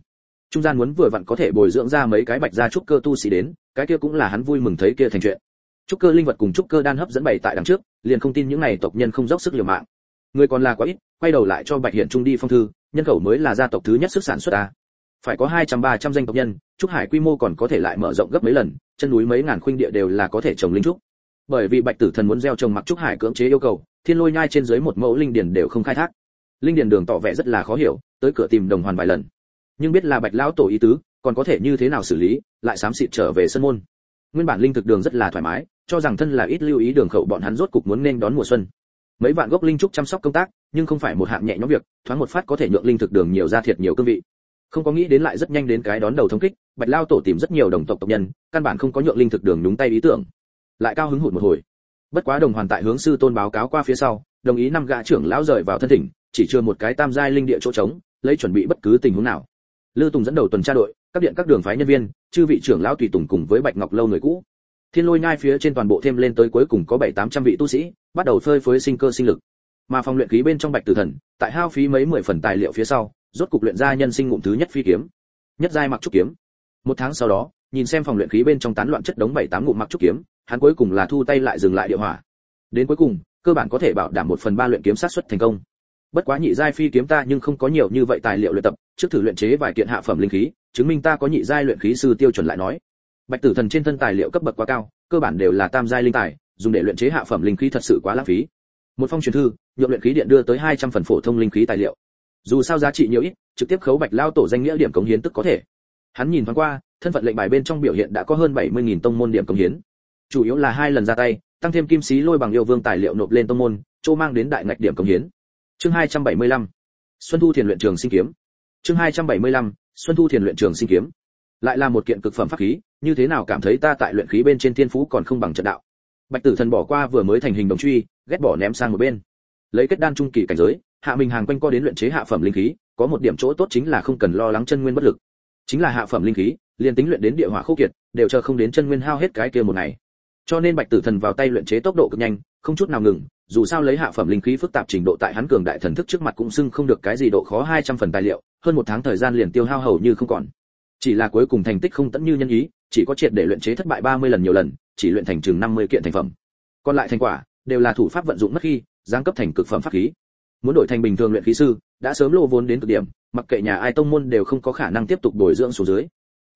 Trung gian muốn vừa vặn có thể bồi dưỡng ra mấy cái bạch gia trúc cơ tu sĩ đến, cái kia cũng là hắn vui mừng thấy kia thành chuyện. Trúc cơ linh vật cùng trúc cơ đan hấp dẫn bày tại đằng trước, liền không tin những này tộc nhân không dốc sức liều mạng người còn là quá ít, quay đầu lại cho bạch hiện trung đi phong thư, nhân khẩu mới là gia tộc thứ nhất sức sản xuất à? phải có hai trăm, ba trăm danh tộc nhân, trúc hải quy mô còn có thể lại mở rộng gấp mấy lần, chân núi mấy ngàn khuynh địa đều là có thể trồng linh trúc. Bởi vì bạch tử thần muốn gieo trồng mặc trúc hải cưỡng chế yêu cầu, thiên lôi nhai trên dưới một mẫu linh điển đều không khai thác. Linh điển đường tỏ vẻ rất là khó hiểu, tới cửa tìm đồng hoàn vài lần. Nhưng biết là bạch lão tổ ý tứ, còn có thể như thế nào xử lý, lại xám xịt trở về sân môn. Nguyên bản linh thực đường rất là thoải mái, cho rằng thân là ít lưu ý đường khẩu, bọn hắn rốt cục muốn nên đón mùa xuân mấy vạn gốc linh trúc chăm sóc công tác, nhưng không phải một hạng nhẹ nhõm việc, thoáng một phát có thể nhượng linh thực đường nhiều ra thiệt nhiều cương vị. Không có nghĩ đến lại rất nhanh đến cái đón đầu thống kích, bạch lao tổ tìm rất nhiều đồng tộc tộc nhân, căn bản không có nhượng linh thực đường nhúng tay ý tưởng. Lại cao hứng hụt một hồi. Bất quá đồng hoàn tại hướng sư tôn báo cáo qua phía sau, đồng ý năm gã trưởng lão rời vào thân thỉnh, chỉ chưa một cái tam giai linh địa chỗ trống, lấy chuẩn bị bất cứ tình huống nào. Lư tùng dẫn đầu tuần tra đội, các điện các đường phái nhân viên, chư vị trưởng lão tùy tùng cùng với bạch ngọc lâu người cũ thiên lôi nhai phía trên toàn bộ thêm lên tới cuối cùng có bảy tám trăm vị tu sĩ, bắt đầu phơi phới sinh cơ sinh lực. Mà phòng luyện khí bên trong bạch tử thần, tại hao phí mấy mười phần tài liệu phía sau, rốt cục luyện ra nhân sinh ngụm thứ nhất phi kiếm. Nhất giai mặc trúc kiếm. Một tháng sau đó, nhìn xem phòng luyện khí bên trong tán loạn chất đống bảy tám ngụm mặc trúc kiếm, hắn cuối cùng là thu tay lại dừng lại địa hỏa. Đến cuối cùng, cơ bản có thể bảo đảm một phần ba luyện kiếm sát xuất thành công. Bất quá nhị giai phi kiếm ta nhưng không có nhiều như vậy tài liệu luyện tập, trước thử luyện chế vài kiện hạ phẩm linh khí, chứng minh ta có nhị giai luyện khí sư tiêu chuẩn lại nói bạch tử thần trên thân tài liệu cấp bậc quá cao, cơ bản đều là tam giai linh tài, dùng để luyện chế hạ phẩm linh khí thật sự quá lãng phí. Một phong truyền thư, nhượng luyện khí điện đưa tới 200 phần phổ thông linh khí tài liệu. Dù sao giá trị nhiều ít, trực tiếp khấu bạch lao tổ danh nghĩa điểm cống hiến tức có thể. Hắn nhìn thoáng qua, thân phận lệnh bài bên trong biểu hiện đã có hơn 70.000 tông môn điểm cống hiến. Chủ yếu là hai lần ra tay, tăng thêm kim sĩ lôi bằng yêu vương tài liệu nộp lên tông môn, chỗ mang đến đại ngạch điểm cống hiến. Chương 275 xuân thu thiền luyện trường sinh kiếm. Chương 275 xuân thu thiền luyện trường sinh kiếm. Lại là một kiện cực phẩm pháp khí như thế nào cảm thấy ta tại luyện khí bên trên thiên phú còn không bằng trận đạo? Bạch tử thần bỏ qua vừa mới thành hình đồng truy, ghét bỏ ném sang một bên. Lấy kết đan trung kỳ cảnh giới, hạ mình hàng quanh co đến luyện chế hạ phẩm linh khí, có một điểm chỗ tốt chính là không cần lo lắng chân nguyên bất lực. Chính là hạ phẩm linh khí, liền tính luyện đến địa hỏa khô kiệt, đều chờ không đến chân nguyên hao hết cái kia một ngày. Cho nên bạch tử thần vào tay luyện chế tốc độ cực nhanh, không chút nào ngừng, dù sao lấy hạ phẩm linh khí phức tạp trình độ tại hắn cường đại thần thức trước mặt cũng xưng không được cái gì độ khó 200 phần tài liệu, hơn một tháng thời gian liền tiêu hao hầu như không còn. Chỉ là cuối cùng thành tích không tẫn như nhân ý chỉ có triệt để luyện chế thất bại 30 lần nhiều lần, chỉ luyện thành chừng 50 kiện thành phẩm. Còn lại thành quả đều là thủ pháp vận dụng mất khi, giáng cấp thành cực phẩm pháp khí. Muốn đổi thành bình thường luyện khí sư, đã sớm lô vốn đến cực điểm, mặc kệ nhà ai tông môn đều không có khả năng tiếp tục bồi dưỡng xuống dưới.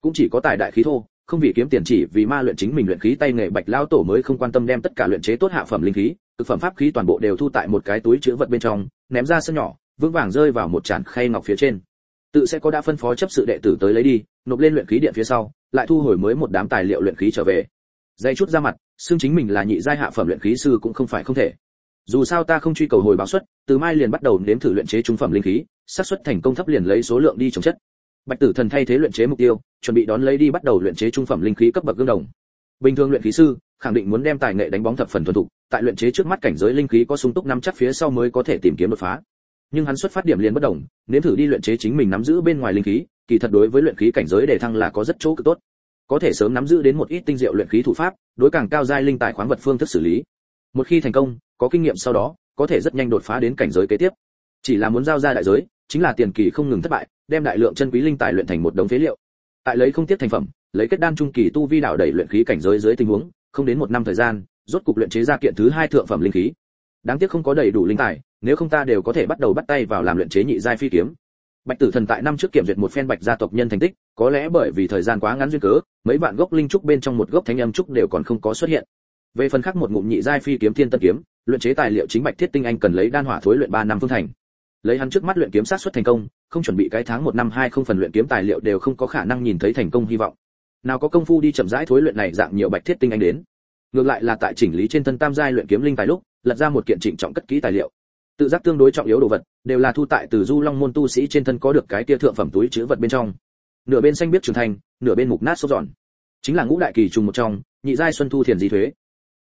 Cũng chỉ có tài đại khí thô, không vì kiếm tiền chỉ vì ma luyện chính mình luyện khí tay nghề bạch lao tổ mới không quan tâm đem tất cả luyện chế tốt hạ phẩm linh khí, cực phẩm pháp khí toàn bộ đều thu tại một cái túi chứa vật bên trong, ném ra sân nhỏ, vững vàng rơi vào một tràn khay ngọc phía trên. Tự sẽ có đã phân phó chấp sự đệ tử tới lấy đi, nộp lên luyện khí điện phía sau lại thu hồi mới một đám tài liệu luyện khí trở về. Dây chút ra mặt, xương chính mình là nhị giai hạ phẩm luyện khí sư cũng không phải không thể. Dù sao ta không truy cầu hồi báo suất, từ mai liền bắt đầu nếm thử luyện chế trung phẩm linh khí, xác suất thành công thấp liền lấy số lượng đi trồng chất. Bạch tử thần thay thế luyện chế mục tiêu, chuẩn bị đón lấy đi bắt đầu luyện chế trung phẩm linh khí cấp bậc gương đồng. Bình thường luyện khí sư, khẳng định muốn đem tài nghệ đánh bóng thập phần thuần thục, tại luyện chế trước mắt cảnh giới linh khí có sung túc năm chắc phía sau mới có thể tìm kiếm đột phá. Nhưng hắn xuất phát điểm liền bất đồng, nếm thử đi luyện chế chính mình nắm giữ bên ngoài linh khí kỳ thật đối với luyện khí cảnh giới để thăng là có rất chỗ cực tốt. Có thể sớm nắm giữ đến một ít tinh diệu luyện khí thủ pháp, đối càng cao giai linh tài khoáng vật phương thức xử lý. Một khi thành công, có kinh nghiệm sau đó, có thể rất nhanh đột phá đến cảnh giới kế tiếp. Chỉ là muốn giao ra đại giới, chính là tiền kỳ không ngừng thất bại, đem đại lượng chân quý linh tài luyện thành một đống phế liệu. Tại lấy không tiết thành phẩm, lấy kết đan trung kỳ tu vi đạo đẩy luyện khí cảnh giới dưới tình huống, không đến một năm thời gian, rốt cục luyện chế ra kiện thứ hai thượng phẩm linh khí. Đáng tiếc không có đầy đủ linh tài, nếu không ta đều có thể bắt đầu bắt tay vào làm luyện chế nhị giai phi kiếm bạch tử thần tại năm trước kiểm duyệt một phen bạch gia tộc nhân thành tích, có lẽ bởi vì thời gian quá ngắn duyên cớ, mấy vạn gốc linh trúc bên trong một gốc thánh âm trúc đều còn không có xuất hiện. Về phần khác một ngụm nhị giai phi kiếm thiên tân kiếm, luyện chế tài liệu chính bạch thiết tinh anh cần lấy đan hỏa thối luyện 3 năm phương thành. Lấy hắn trước mắt luyện kiếm sát xuất thành công, không chuẩn bị cái tháng một năm hai không phần luyện kiếm tài liệu đều không có khả năng nhìn thấy thành công hy vọng. Nào có công phu đi chậm rãi thối luyện này dạng nhiều bạch thiết tinh anh đến. Ngược lại là tại chỉnh lý trên thân tam giai luyện kiếm linh tài lúc, lật ra một kiện chỉnh trọng cất kỹ tài liệu tự giác tương đối trọng yếu đồ vật, đều là thu tại từ du long môn tu sĩ trên thân có được cái tia thượng phẩm túi chứa vật bên trong. Nửa bên xanh biết trưởng thành, nửa bên mục nát sốt giòn. Chính là ngũ đại kỳ trùng một trong, nhị giai xuân thu thiền di thuế.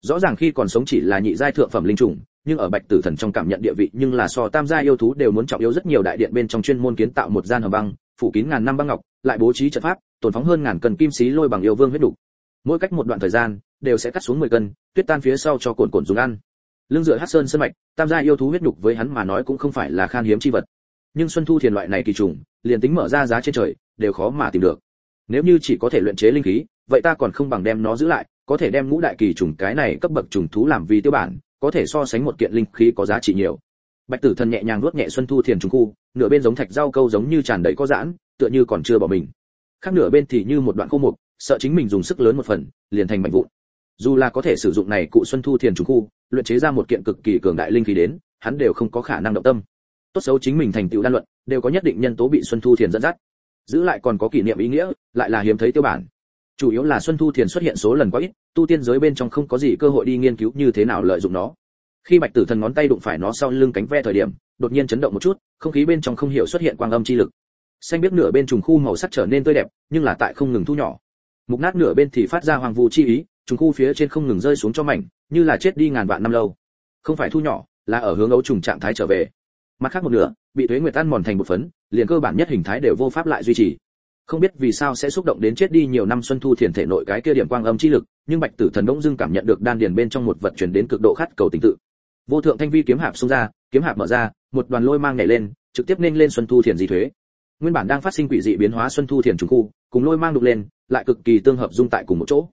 Rõ ràng khi còn sống chỉ là nhị giai thượng phẩm linh trùng, nhưng ở bạch tử thần trong cảm nhận địa vị, nhưng là so tam giai yêu thú đều muốn trọng yếu rất nhiều đại điện bên trong chuyên môn kiến tạo một gian hầm băng, phủ kín ngàn năm băng ngọc, lại bố trí trận pháp tổn phóng hơn ngàn cân kim xí lôi bằng yêu vương huyết đủ. Mỗi cách một đoạn thời gian, đều sẽ cắt xuống 10 cân, tuyết tan phía sau cho cồn cồn dùng ăn lưng dựa hắc sơn sân mạch, tam gia yêu thú huyết nhục với hắn mà nói cũng không phải là khan hiếm chi vật. Nhưng xuân thu thiền loại này kỳ trùng, liền tính mở ra giá trên trời, đều khó mà tìm được. Nếu như chỉ có thể luyện chế linh khí, vậy ta còn không bằng đem nó giữ lại, có thể đem ngũ đại kỳ trùng cái này cấp bậc trùng thú làm vì tiêu bản, có thể so sánh một kiện linh khí có giá trị nhiều. Bạch tử thần nhẹ nhàng nuốt nhẹ xuân thu thiền trùng khu, nửa bên giống thạch rau câu giống như tràn đầy có giãn, tựa như còn chưa bỏ mình. Khác nửa bên thì như một đoạn khô mục, sợ chính mình dùng sức lớn một phần, liền thành mảnh vụn dù là có thể sử dụng này cụ xuân thu thiền trùng khu, luyện chế ra một kiện cực kỳ cường đại linh khí đến, hắn đều không có khả năng động tâm. Tốt xấu chính mình thành tựu đan luận, đều có nhất định nhân tố bị xuân thu thiền dẫn dắt. Giữ lại còn có kỷ niệm ý nghĩa, lại là hiếm thấy tiêu bản. Chủ yếu là xuân thu thiền xuất hiện số lần quá ít, tu tiên giới bên trong không có gì cơ hội đi nghiên cứu như thế nào lợi dụng nó. Khi bạch tử thần ngón tay đụng phải nó sau lưng cánh ve thời điểm, đột nhiên chấn động một chút, không khí bên trong không hiểu xuất hiện quang âm chi lực. Xanh biết nửa bên trùng khu màu sắc trở nên tươi đẹp, nhưng là tại không ngừng thu nhỏ. Mục nát nửa bên thì phát ra hoàng vu chi ý trùng khu phía trên không ngừng rơi xuống cho mảnh, như là chết đi ngàn vạn năm lâu. Không phải thu nhỏ, là ở hướng ấu trùng trạng thái trở về. Mặt khác một nửa, bị thuế nguyệt tan mòn thành một phấn, liền cơ bản nhất hình thái đều vô pháp lại duy trì. Không biết vì sao sẽ xúc động đến chết đi nhiều năm xuân thu thiền thể nội cái kia điểm quang âm chi lực, nhưng bạch tử thần đống dưng cảm nhận được đan điền bên trong một vật chuyển đến cực độ khát cầu tình tự. Vô thượng thanh vi kiếm hạp xông ra, kiếm hạp mở ra, một đoàn lôi mang nhảy lên, trực tiếp nên lên xuân thu thiền di thuế. Nguyên bản đang phát sinh quỷ dị biến hóa xuân thu thiền trùng khu, cùng lôi mang đục lên, lại cực kỳ tương hợp dung tại cùng một chỗ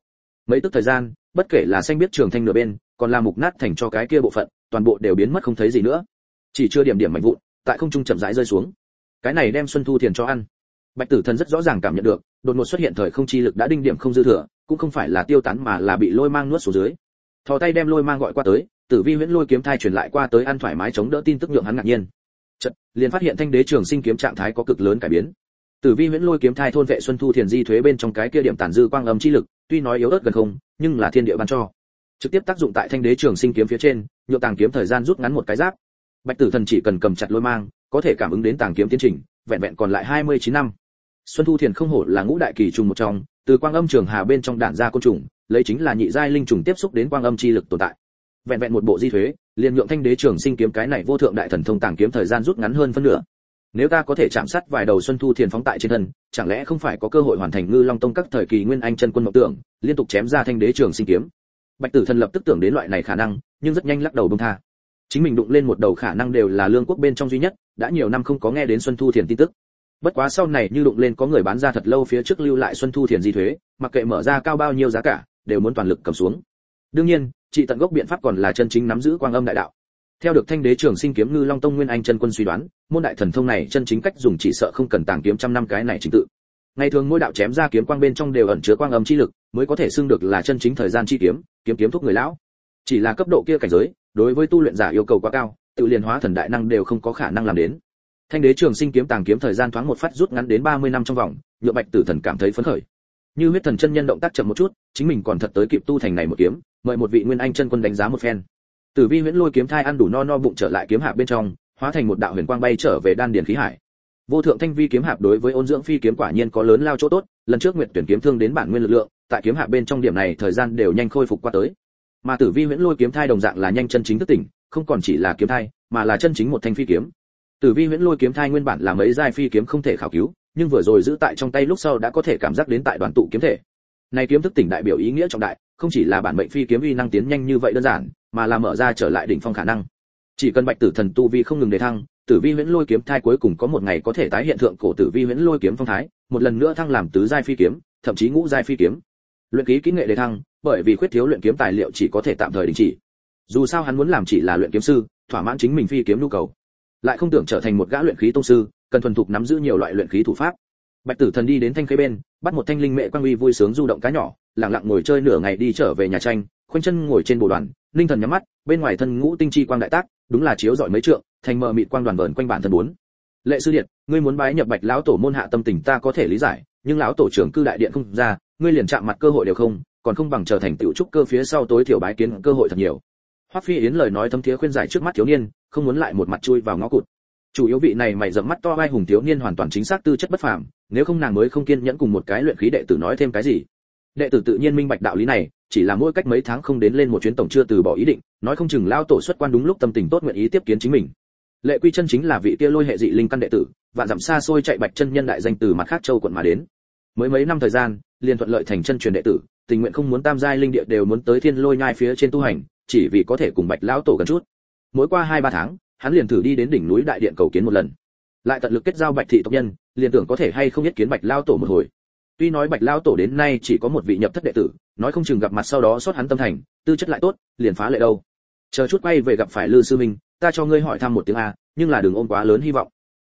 mấy tức thời gian, bất kể là xanh biết trường thanh nửa bên, còn là mục nát thành cho cái kia bộ phận, toàn bộ đều biến mất không thấy gì nữa. Chỉ chưa điểm điểm mạnh vụn, tại không trung chậm rãi rơi xuống. Cái này đem xuân thu thiền cho ăn. Bạch tử thần rất rõ ràng cảm nhận được, đột ngột xuất hiện thời không chi lực đã đinh điểm không dư thừa, cũng không phải là tiêu tán mà là bị lôi mang nuốt xuống dưới. Thò tay đem lôi mang gọi qua tới, tử vi huyễn lôi kiếm thai truyền lại qua tới ăn thoải mái chống đỡ tin tức nhượng hắn ngạc nhiên. Chợt, liền phát hiện thanh đế trường sinh kiếm trạng thái có cực lớn cải biến tử vi huyễn lôi kiếm thai thôn vệ xuân thu thiền di thuế bên trong cái kia điểm tản dư quang âm chi lực, tuy nói yếu ớt gần không, nhưng là thiên địa ban cho. Trực tiếp tác dụng tại thanh đế trường sinh kiếm phía trên, nhượng tàng kiếm thời gian rút ngắn một cái giáp. Bạch tử thần chỉ cần cầm chặt lôi mang, có thể cảm ứng đến tàng kiếm tiến trình, vẹn vẹn còn lại 29 năm. Xuân thu thiền không hổ là ngũ đại kỳ trùng một trong, từ quang âm trường hà bên trong đạn ra côn trùng, lấy chính là nhị giai linh trùng tiếp xúc đến quang âm chi lực tồn tại. Vẹn vẹn một bộ di thuế, liền nhượng thanh đế trường sinh kiếm cái này vô thượng đại thần thông tàng kiếm thời gian rút ngắn hơn phân nửa nếu ta có thể chạm sát vài đầu xuân thu thiền phóng tại trên thân, chẳng lẽ không phải có cơ hội hoàn thành ngư long tông các thời kỳ nguyên anh chân quân mộng tưởng, liên tục chém ra thanh đế trường sinh kiếm? Bạch tử thần lập tức tưởng đến loại này khả năng, nhưng rất nhanh lắc đầu bông tha. Chính mình đụng lên một đầu khả năng đều là lương quốc bên trong duy nhất, đã nhiều năm không có nghe đến xuân thu thiền tin tức. Bất quá sau này như đụng lên có người bán ra thật lâu phía trước lưu lại xuân thu thiền di thuế, mặc kệ mở ra cao bao nhiêu giá cả, đều muốn toàn lực cầm xuống. Đương nhiên, trị tận gốc biện pháp còn là chân chính nắm giữ quang âm đại đạo theo được thanh đế trường sinh kiếm ngư long tông nguyên anh chân quân suy đoán, môn đại thần thông này chân chính cách dùng chỉ sợ không cần tàng kiếm trăm năm cái này chính tự. Ngày thường mỗi đạo chém ra kiếm quang bên trong đều ẩn chứa quang âm chi lực, mới có thể xưng được là chân chính thời gian chi kiếm kiếm kiếm thúc người lão. Chỉ là cấp độ kia cảnh giới, đối với tu luyện giả yêu cầu quá cao, tự liền hóa thần đại năng đều không có khả năng làm đến. Thanh đế trường sinh kiếm tàng kiếm thời gian thoáng một phát rút ngắn đến 30 năm trong vòng nhựa bạch tử thần cảm thấy phấn khởi. Như huyết thần chân nhân động tác chậm một chút, chính mình còn thật tới kịp tu thành này một kiếm, mời một vị nguyên anh chân quân đánh giá một phen tử vi huyễn lôi kiếm thai ăn đủ no no bụng trở lại kiếm Hạp bên trong, hóa thành một đạo huyền quang bay trở về đan điền khí hải. Vô thượng thanh vi kiếm hạp đối với ôn dưỡng phi kiếm quả nhiên có lớn lao chỗ tốt, lần trước nguyệt tuyển kiếm thương đến bản nguyên lực lượng, tại kiếm hạp bên trong điểm này thời gian đều nhanh khôi phục qua tới. Mà tử vi huyễn lôi kiếm thai đồng dạng là nhanh chân chính thức tỉnh, không còn chỉ là kiếm thai, mà là chân chính một thanh phi kiếm. Tử vi huyễn lôi kiếm thai nguyên bản là mấy giai phi kiếm không thể khảo cứu, nhưng vừa rồi giữ tại trong tay lúc sau đã có thể cảm giác đến tại đoàn tụ kiếm thể. Này kiếm thức tỉnh đại biểu ý nghĩa trọng đại không chỉ là bản mệnh phi kiếm uy năng tiến nhanh như vậy đơn giản, mà là mở ra trở lại đỉnh phong khả năng. Chỉ cần bạch tử thần tu vi không ngừng đề thăng, tử vi huyễn lôi kiếm thai cuối cùng có một ngày có thể tái hiện thượng cổ tử vi huyễn lôi kiếm phong thái, một lần nữa thăng làm tứ giai phi kiếm, thậm chí ngũ giai phi kiếm. Luyện khí kỹ nghệ đề thăng, bởi vì khuyết thiếu luyện kiếm tài liệu chỉ có thể tạm thời đình chỉ. Dù sao hắn muốn làm chỉ là luyện kiếm sư, thỏa mãn chính mình phi kiếm nhu cầu. Lại không tưởng trở thành một gã luyện khí tông sư, cần thuần thục nắm giữ nhiều loại luyện khí thủ pháp. Bạch tử thần đi đến thanh khế bên, bắt một thanh linh mẹ quang uy vui sướng du động cá nhỏ lặng lặng ngồi chơi nửa ngày đi trở về nhà tranh, khoanh chân ngồi trên bộ đoàn, ninh thần nhắm mắt, bên ngoài thân ngũ tinh chi quang đại tác, đúng là chiếu rọi mấy trượng, thành mờ mịt quang đoàn vờn quanh bản thân bốn. Lệ sư điện, ngươi muốn bái nhập bạch lão tổ môn hạ tâm tình ta có thể lý giải, nhưng lão tổ trưởng cư đại điện không ra, ngươi liền chạm mặt cơ hội đều không, còn không bằng trở thành tiểu trúc cơ phía sau tối thiểu bái kiến cơ hội thật nhiều. Hoắc phi yến lời nói thâm thiế khuyên giải trước mắt thiếu niên, không muốn lại một mặt chui vào ngõ cụt. Chủ yếu vị này mày dẫm mắt to vai hùng thiếu niên hoàn toàn chính xác tư chất bất phàm, nếu không nàng mới không kiên nhẫn cùng một cái luyện khí đệ tử nói thêm cái gì đệ tử tự nhiên minh bạch đạo lý này, chỉ là mỗi cách mấy tháng không đến lên một chuyến tổng chưa từ bỏ ý định, nói không chừng lao tổ xuất quan đúng lúc tâm tình tốt nguyện ý tiếp kiến chính mình. Lệ quy chân chính là vị kia lôi hệ dị linh căn đệ tử, vạn dặm xa xôi chạy bạch chân nhân đại danh từ mặt khác châu quận mà đến. Mới mấy năm thời gian, liền thuận lợi thành chân truyền đệ tử, tình nguyện không muốn tam giai linh địa đều muốn tới thiên lôi nhai phía trên tu hành, chỉ vì có thể cùng bạch lão tổ gần chút. Mỗi qua hai ba tháng, hắn liền thử đi đến đỉnh núi đại điện cầu kiến một lần. Lại tận lực kết giao bạch thị tộc nhân, liền tưởng có thể hay không biết kiến bạch lao tổ một hồi tuy nói bạch lao tổ đến nay chỉ có một vị nhập thất đệ tử, nói không chừng gặp mặt sau đó sót hắn tâm thành, tư chất lại tốt, liền phá lệ đâu. Chờ chút quay về gặp phải lư sư minh, ta cho ngươi hỏi thăm một tiếng a, nhưng là đừng ôm quá lớn hy vọng.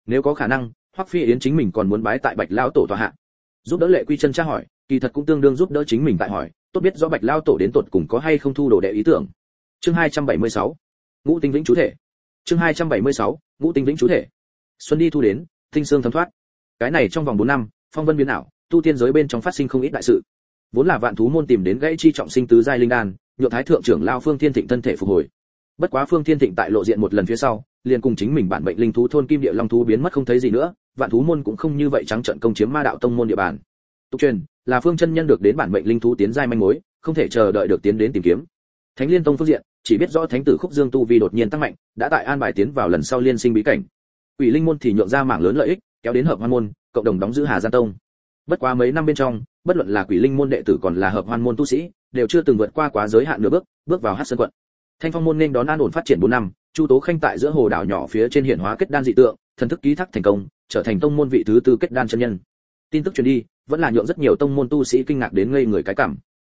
Nếu có khả năng, hoắc phi yến chính mình còn muốn bái tại bạch lao tổ tòa hạ. Giúp đỡ lệ quy chân tra hỏi, kỳ thật cũng tương đương giúp đỡ chính mình tại hỏi, tốt biết rõ bạch lao tổ đến tột cùng có hay không thu đồ đệ ý tưởng. Chương 276 ngũ tinh vĩnh chú thể. Chương 276 ngũ tinh vĩnh chú thể. Xuân đi thu đến tinh xương thấm thoát. Cái này trong vòng 4 năm, phong vân biến ảo tu tiên giới bên trong phát sinh không ít đại sự. Vốn là vạn thú môn tìm đến gãy chi trọng sinh tứ giai linh đan, nhượng thái thượng trưởng lao phương thiên thịnh thân thể phục hồi. Bất quá phương thiên thịnh tại lộ diện một lần phía sau, liền cùng chính mình bản bệnh linh thú thôn kim địa long thú biến mất không thấy gì nữa, vạn thú môn cũng không như vậy trắng trận công chiếm ma đạo tông môn địa bàn. Tục truyền, là phương chân nhân được đến bản mệnh linh thú tiến giai manh mối, không thể chờ đợi được tiến đến tìm kiếm. Thánh liên tông phương diện, chỉ biết rõ thánh tử khúc dương tu vi đột nhiên tăng mạnh, đã tại an bài tiến vào lần sau liên sinh bí cảnh. Quỷ linh môn thì nhượng ra mảng lớn lợi ích, kéo đến hợp hoan môn, cộng đồng đóng giữ hà gian tông bất quá mấy năm bên trong, bất luận là quỷ linh môn đệ tử còn là hợp hoan môn tu sĩ, đều chưa từng vượt qua quá giới hạn nửa bước bước vào hát sơn quận. Thanh phong môn nên đón an ổn phát triển bốn năm, chu tố khanh tại giữa hồ đảo nhỏ phía trên hiển hóa kết đan dị tượng, thần thức ký thác thành công, trở thành tông môn vị thứ tư kết đan chân nhân. Tin tức truyền đi, vẫn là nhượng rất nhiều tông môn tu sĩ kinh ngạc đến ngây người cái cảm.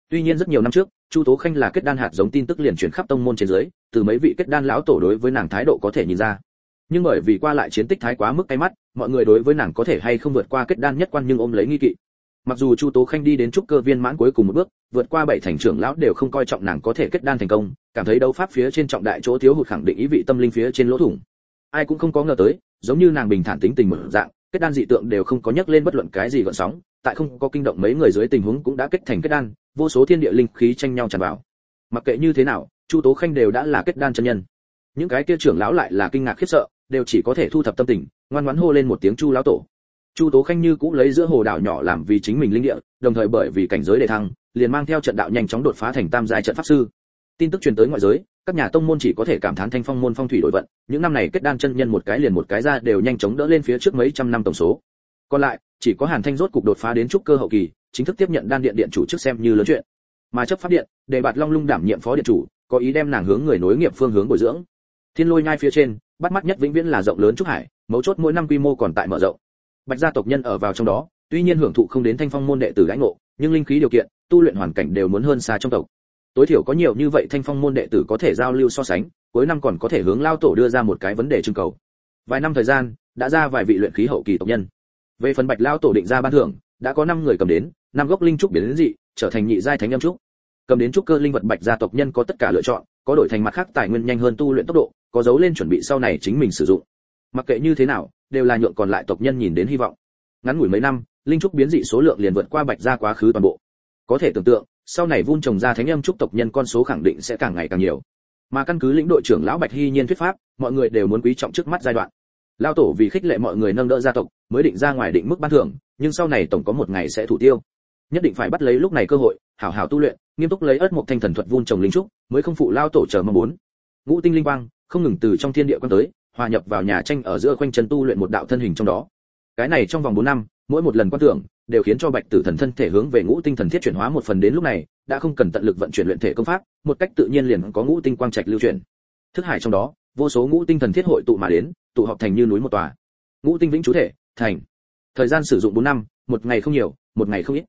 Tuy nhiên rất nhiều năm trước, chu tố khanh là kết đan hạt giống tin tức liền truyền khắp tông môn trên dưới, từ mấy vị kết đan lão tổ đối với nàng thái độ có thể nhìn ra. Nhưng bởi vì qua lại chiến tích thái quá mức cay mắt mọi người đối với nàng có thể hay không vượt qua kết đan nhất quan nhưng ôm lấy nghi kỵ. Mặc dù chu tố khanh đi đến trúc cơ viên mãn cuối cùng một bước, vượt qua bảy thành trưởng lão đều không coi trọng nàng có thể kết đan thành công, cảm thấy đấu pháp phía trên trọng đại chỗ thiếu hụt khẳng định ý vị tâm linh phía trên lỗ thủng. Ai cũng không có ngờ tới, giống như nàng bình thản tính tình mở dạng, kết đan dị tượng đều không có nhắc lên bất luận cái gì gợn sóng, tại không có kinh động mấy người dưới tình huống cũng đã kết thành kết đan, vô số thiên địa linh khí tranh nhau tràn vào. Mặc kệ như thế nào, chu tố khanh đều đã là kết đan chân nhân. Những cái kia trưởng lão lại là kinh ngạc khiếp sợ đều chỉ có thể thu thập tâm tình, ngoan ngoãn hô lên một tiếng chu lão tổ. Chu tố khanh như cũng lấy giữa hồ đảo nhỏ làm vì chính mình linh địa, đồng thời bởi vì cảnh giới đề thăng, liền mang theo trận đạo nhanh chóng đột phá thành tam giai trận pháp sư. Tin tức truyền tới ngoại giới, các nhà tông môn chỉ có thể cảm thán thanh phong môn phong thủy đổi vận, những năm này kết đan chân nhân một cái liền một cái ra đều nhanh chóng đỡ lên phía trước mấy trăm năm tổng số. Còn lại, chỉ có hàn thanh rốt cục đột phá đến trúc cơ hậu kỳ, chính thức tiếp nhận đan điện điện chủ chức xem như lớn chuyện. Mà chấp pháp điện đề bạt long lung đảm nhiệm phó điện chủ, có ý đem nàng hướng người nối nghiệp phương hướng bồi dưỡng. Thiên lôi nhai phía trên bắt mắt nhất vĩnh viễn là rộng lớn trúc hải, mấu chốt mỗi năm quy mô còn tại mở rộng. Bạch gia tộc nhân ở vào trong đó, tuy nhiên hưởng thụ không đến thanh phong môn đệ tử lãnh ngộ, nhưng linh khí điều kiện, tu luyện hoàn cảnh đều muốn hơn xa trong tộc. Tối thiểu có nhiều như vậy thanh phong môn đệ tử có thể giao lưu so sánh, cuối năm còn có thể hướng lao tổ đưa ra một cái vấn đề trưng cầu. Vài năm thời gian, đã ra vài vị luyện khí hậu kỳ tộc nhân. Về phần bạch lao tổ định ra ban thưởng, đã có năm người cầm đến, năm gốc linh trúc biến đến dị, trở thành nhị giai thánh âm trúc. Cầm đến trúc cơ linh vật bạch gia tộc nhân có tất cả lựa chọn, có đổi thành mặt khác tài nguyên nhanh hơn tu luyện tốc độ có dấu lên chuẩn bị sau này chính mình sử dụng. Mặc kệ như thế nào, đều là nhượng còn lại tộc nhân nhìn đến hy vọng. Ngắn ngủi mấy năm, linh trúc biến dị số lượng liền vượt qua bạch gia quá khứ toàn bộ. Có thể tưởng tượng, sau này vun trồng ra thánh âm trúc tộc nhân con số khẳng định sẽ càng ngày càng nhiều. Mà căn cứ lĩnh đội trưởng lão bạch hy nhiên thuyết pháp, mọi người đều muốn quý trọng trước mắt giai đoạn. Lao tổ vì khích lệ mọi người nâng đỡ gia tộc, mới định ra ngoài định mức ban thưởng, nhưng sau này tổng có một ngày sẽ thủ tiêu. Nhất định phải bắt lấy lúc này cơ hội, hảo hảo tu luyện, nghiêm túc lấy ớt một thanh thần thuật vun trồng linh trúc, mới không phụ lao tổ chờ mong muốn. Ngũ tinh linh quang không ngừng từ trong thiên địa quan tới, hòa nhập vào nhà tranh ở giữa quanh chân tu luyện một đạo thân hình trong đó. Cái này trong vòng 4 năm, mỗi một lần quan tưởng, đều khiến cho bạch tử thần thân thể hướng về ngũ tinh thần thiết chuyển hóa một phần đến lúc này, đã không cần tận lực vận chuyển luyện thể công pháp, một cách tự nhiên liền có ngũ tinh quang trạch lưu chuyển. Thức hải trong đó, vô số ngũ tinh thần thiết hội tụ mà đến, tụ họp thành như núi một tòa. Ngũ tinh vĩnh chú thể, thành. Thời gian sử dụng 4 năm, một ngày không nhiều, một ngày không ít.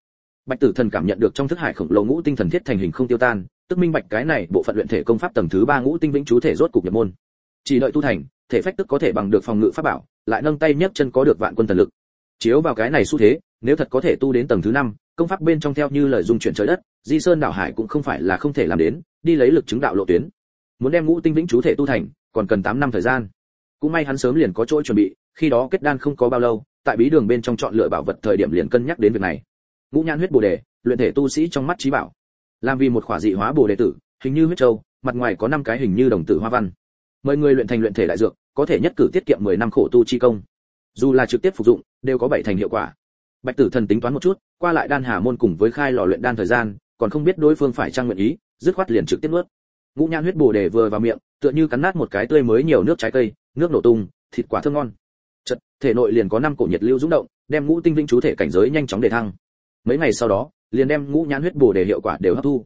Bạch tử thần cảm nhận được trong thức hải khổng lồ ngũ tinh thần thiết thành hình không tiêu tan tức minh bạch cái này bộ phận luyện thể công pháp tầng thứ ba ngũ tinh vĩnh chú thể rốt cục nhập môn. Chỉ đợi tu thành, thể phách tức có thể bằng được phòng ngự pháp bảo, lại nâng tay nhấc chân có được vạn quân thần lực. Chiếu vào cái này xu thế, nếu thật có thể tu đến tầng thứ năm, công pháp bên trong theo như lời dung chuyển trời đất, di sơn đảo hải cũng không phải là không thể làm đến, đi lấy lực chứng đạo lộ tuyến. Muốn đem ngũ tinh vĩnh chú thể tu thành, còn cần 8 năm thời gian. Cũng may hắn sớm liền có chỗ chuẩn bị, khi đó kết đan không có bao lâu, tại bí đường bên trong chọn lựa bảo vật thời điểm liền cân nhắc đến việc này. Ngũ nhãn huyết bồ đề, luyện thể tu sĩ trong mắt trí bảo làm vì một khỏa dị hóa bồ đề tử, hình như huyết châu, mặt ngoài có năm cái hình như đồng tử hoa văn. Mời người luyện thành luyện thể đại dược, có thể nhất cử tiết kiệm 10 năm khổ tu chi công. Dù là trực tiếp phục dụng, đều có bảy thành hiệu quả. Bạch tử thần tính toán một chút, qua lại đan hà môn cùng với khai lò luyện đan thời gian, còn không biết đối phương phải trang nguyện ý, dứt khoát liền trực tiếp nuốt. Ngũ nhan huyết bồ đề vừa vào miệng, tựa như cắn nát một cái tươi mới nhiều nước trái cây, nước nổ tung, thịt quả thơm ngon. Chật thể nội liền có năm cổ nhiệt lưu rung động, đem ngũ tinh vinh chú thể cảnh giới nhanh chóng đề thăng. Mấy ngày sau đó liền đem ngũ nhãn huyết bổ để hiệu quả đều hấp thu.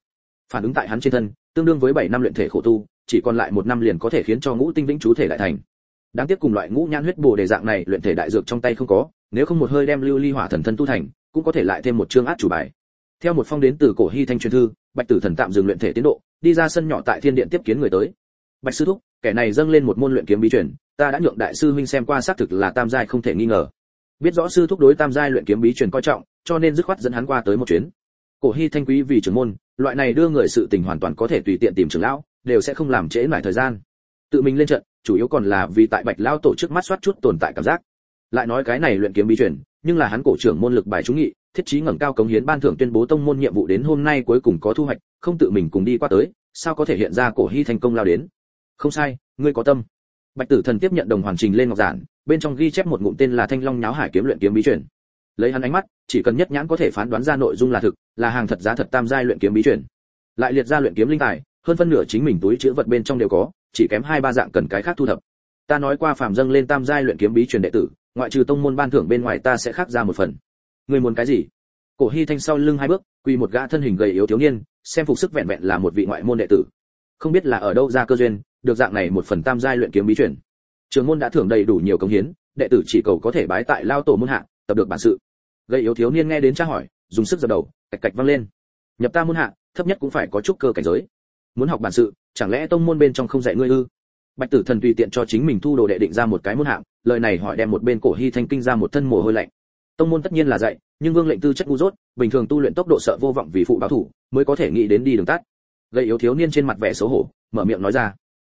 Phản ứng tại hắn trên thân, tương đương với 7 năm luyện thể khổ tu, chỉ còn lại một năm liền có thể khiến cho ngũ tinh vĩnh chú thể lại thành. Đáng tiếc cùng loại ngũ nhãn huyết bổ để dạng này luyện thể đại dược trong tay không có, nếu không một hơi đem lưu ly hỏa thần thân tu thành, cũng có thể lại thêm một chương át chủ bài. Theo một phong đến từ cổ hy thanh truyền thư, bạch tử thần tạm dừng luyện thể tiến độ, đi ra sân nhỏ tại thiên điện tiếp kiến người tới. Bạch sư thúc, kẻ này dâng lên một môn luyện kiếm bí truyền, ta đã nhượng đại sư huynh xem qua, xác thực là tam giai không thể nghi ngờ. Biết rõ sư thúc đối tam giai luyện kiếm bí truyền coi trọng cho nên dứt khoát dẫn hắn qua tới một chuyến. Cổ hy thanh quý vì trưởng môn, loại này đưa người sự tình hoàn toàn có thể tùy tiện tìm trưởng lão, đều sẽ không làm trễ nải thời gian. Tự mình lên trận, chủ yếu còn là vì tại bạch lao tổ chức mắt soát chút tồn tại cảm giác. Lại nói cái này luyện kiếm bí truyền, nhưng là hắn cổ trưởng môn lực bài trúng nghị, thiết trí ngẩng cao cống hiến ban thưởng tuyên bố tông môn nhiệm vụ đến hôm nay cuối cùng có thu hoạch, không tự mình cùng đi qua tới, sao có thể hiện ra cổ hy thành công lao đến? Không sai, ngươi có tâm. Bạch tử thần tiếp nhận đồng hoàn trình lên ngọc giản, bên trong ghi chép một ngụm tên là thanh long nháo hải kiếm luyện kiếm bí truyền lấy hắn ánh mắt, chỉ cần nhất nhãn có thể phán đoán ra nội dung là thực, là hàng thật giá thật tam giai luyện kiếm bí truyền. Lại liệt ra luyện kiếm linh tài, hơn phân nửa chính mình túi chứa vật bên trong đều có, chỉ kém hai ba dạng cần cái khác thu thập. Ta nói qua phàm dâng lên tam giai luyện kiếm bí truyền đệ tử, ngoại trừ tông môn ban thưởng bên ngoài ta sẽ khác ra một phần. Người muốn cái gì? Cổ hy thanh sau lưng hai bước, quỳ một gã thân hình gầy yếu thiếu niên, xem phục sức vẹn vẹn là một vị ngoại môn đệ tử. Không biết là ở đâu ra cơ duyên, được dạng này một phần tam giai luyện kiếm bí truyền. Trường môn đã thưởng đầy đủ nhiều công hiến, đệ tử chỉ cầu có thể bái tại lao tổ môn hạ, tập được bản sự gây yếu thiếu niên nghe đến tra hỏi, dùng sức dập đầu, cạch cạch vang lên. Nhập ta môn hạ, thấp nhất cũng phải có chút cơ cảnh giới. Muốn học bản sự, chẳng lẽ tông môn bên trong không dạy ngươi ư? Bạch tử thần tùy tiện cho chính mình thu đồ đệ định ra một cái môn hạng, lời này hỏi đem một bên cổ hy thanh kinh ra một thân mồ hôi lạnh. Tông môn tất nhiên là dạy, nhưng vương lệnh tư chất ngu dốt, bình thường tu luyện tốc độ sợ vô vọng vì phụ báo thủ, mới có thể nghĩ đến đi đường tắt. Gây yếu thiếu niên trên mặt vẻ xấu hổ, mở miệng nói ra.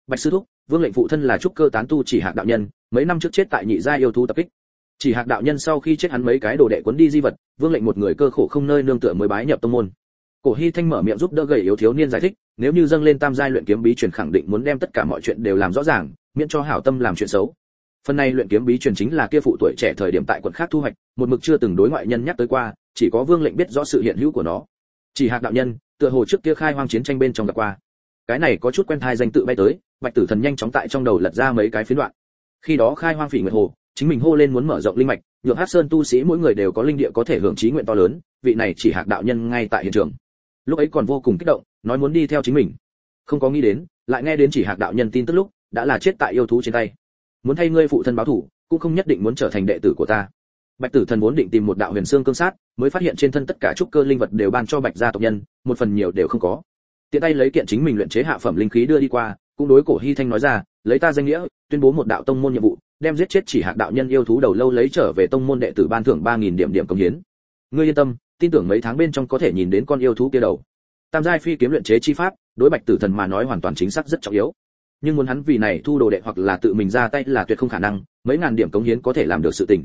Bạch sư thúc, vương lệnh phụ thân là trúc cơ tán tu chỉ hạng đạo nhân, mấy năm trước chết tại nhị gia yêu thú tập kích chỉ hạc đạo nhân sau khi chết hắn mấy cái đồ đệ cuốn đi di vật, vương lệnh một người cơ khổ không nơi nương tựa mới bái nhập tông môn. Cổ hy thanh mở miệng giúp đỡ gầy yếu thiếu niên giải thích, nếu như dâng lên tam giai luyện kiếm bí truyền khẳng định muốn đem tất cả mọi chuyện đều làm rõ ràng, miễn cho hảo tâm làm chuyện xấu. Phần này luyện kiếm bí truyền chính là kia phụ tuổi trẻ thời điểm tại quận khác thu hoạch, một mực chưa từng đối ngoại nhân nhắc tới qua, chỉ có vương lệnh biết rõ sự hiện hữu của nó. Chỉ hạc đạo nhân, tựa hồ trước kia khai hoang chiến tranh bên trong gặp qua. Cái này có chút quen thai danh tự bay tới, bạch tử thần nhanh chóng tại trong đầu lật ra mấy cái phiến đoạn. Khi đó khai hoang phỉ nguyệt hồ chính mình hô lên muốn mở rộng linh mạch, nhượng hát sơn tu sĩ mỗi người đều có linh địa có thể hưởng trí nguyện to lớn, vị này chỉ hạc đạo nhân ngay tại hiện trường. Lúc ấy còn vô cùng kích động, nói muốn đi theo chính mình. Không có nghĩ đến, lại nghe đến chỉ hạc đạo nhân tin tức lúc, đã là chết tại yêu thú trên tay. Muốn thay ngươi phụ thân báo thủ, cũng không nhất định muốn trở thành đệ tử của ta. Bạch tử thần vốn định tìm một đạo huyền xương cương sát, mới phát hiện trên thân tất cả trúc cơ linh vật đều ban cho bạch gia tộc nhân, một phần nhiều đều không có. Tiện tay lấy kiện chính mình luyện chế hạ phẩm linh khí đưa đi qua, cũng đối cổ hy thanh nói ra, lấy ta danh nghĩa, tuyên bố một đạo tông môn nhiệm vụ đem giết chết chỉ hạc đạo nhân yêu thú đầu lâu lấy trở về tông môn đệ tử ban thưởng ba nghìn điểm điểm công hiến. Ngươi yên tâm, tin tưởng mấy tháng bên trong có thể nhìn đến con yêu thú kia đầu. Tam giai phi kiếm luyện chế chi pháp, đối bạch tử thần mà nói hoàn toàn chính xác rất trọng yếu. Nhưng muốn hắn vì này thu đồ đệ hoặc là tự mình ra tay là tuyệt không khả năng, mấy ngàn điểm cống hiến có thể làm được sự tình.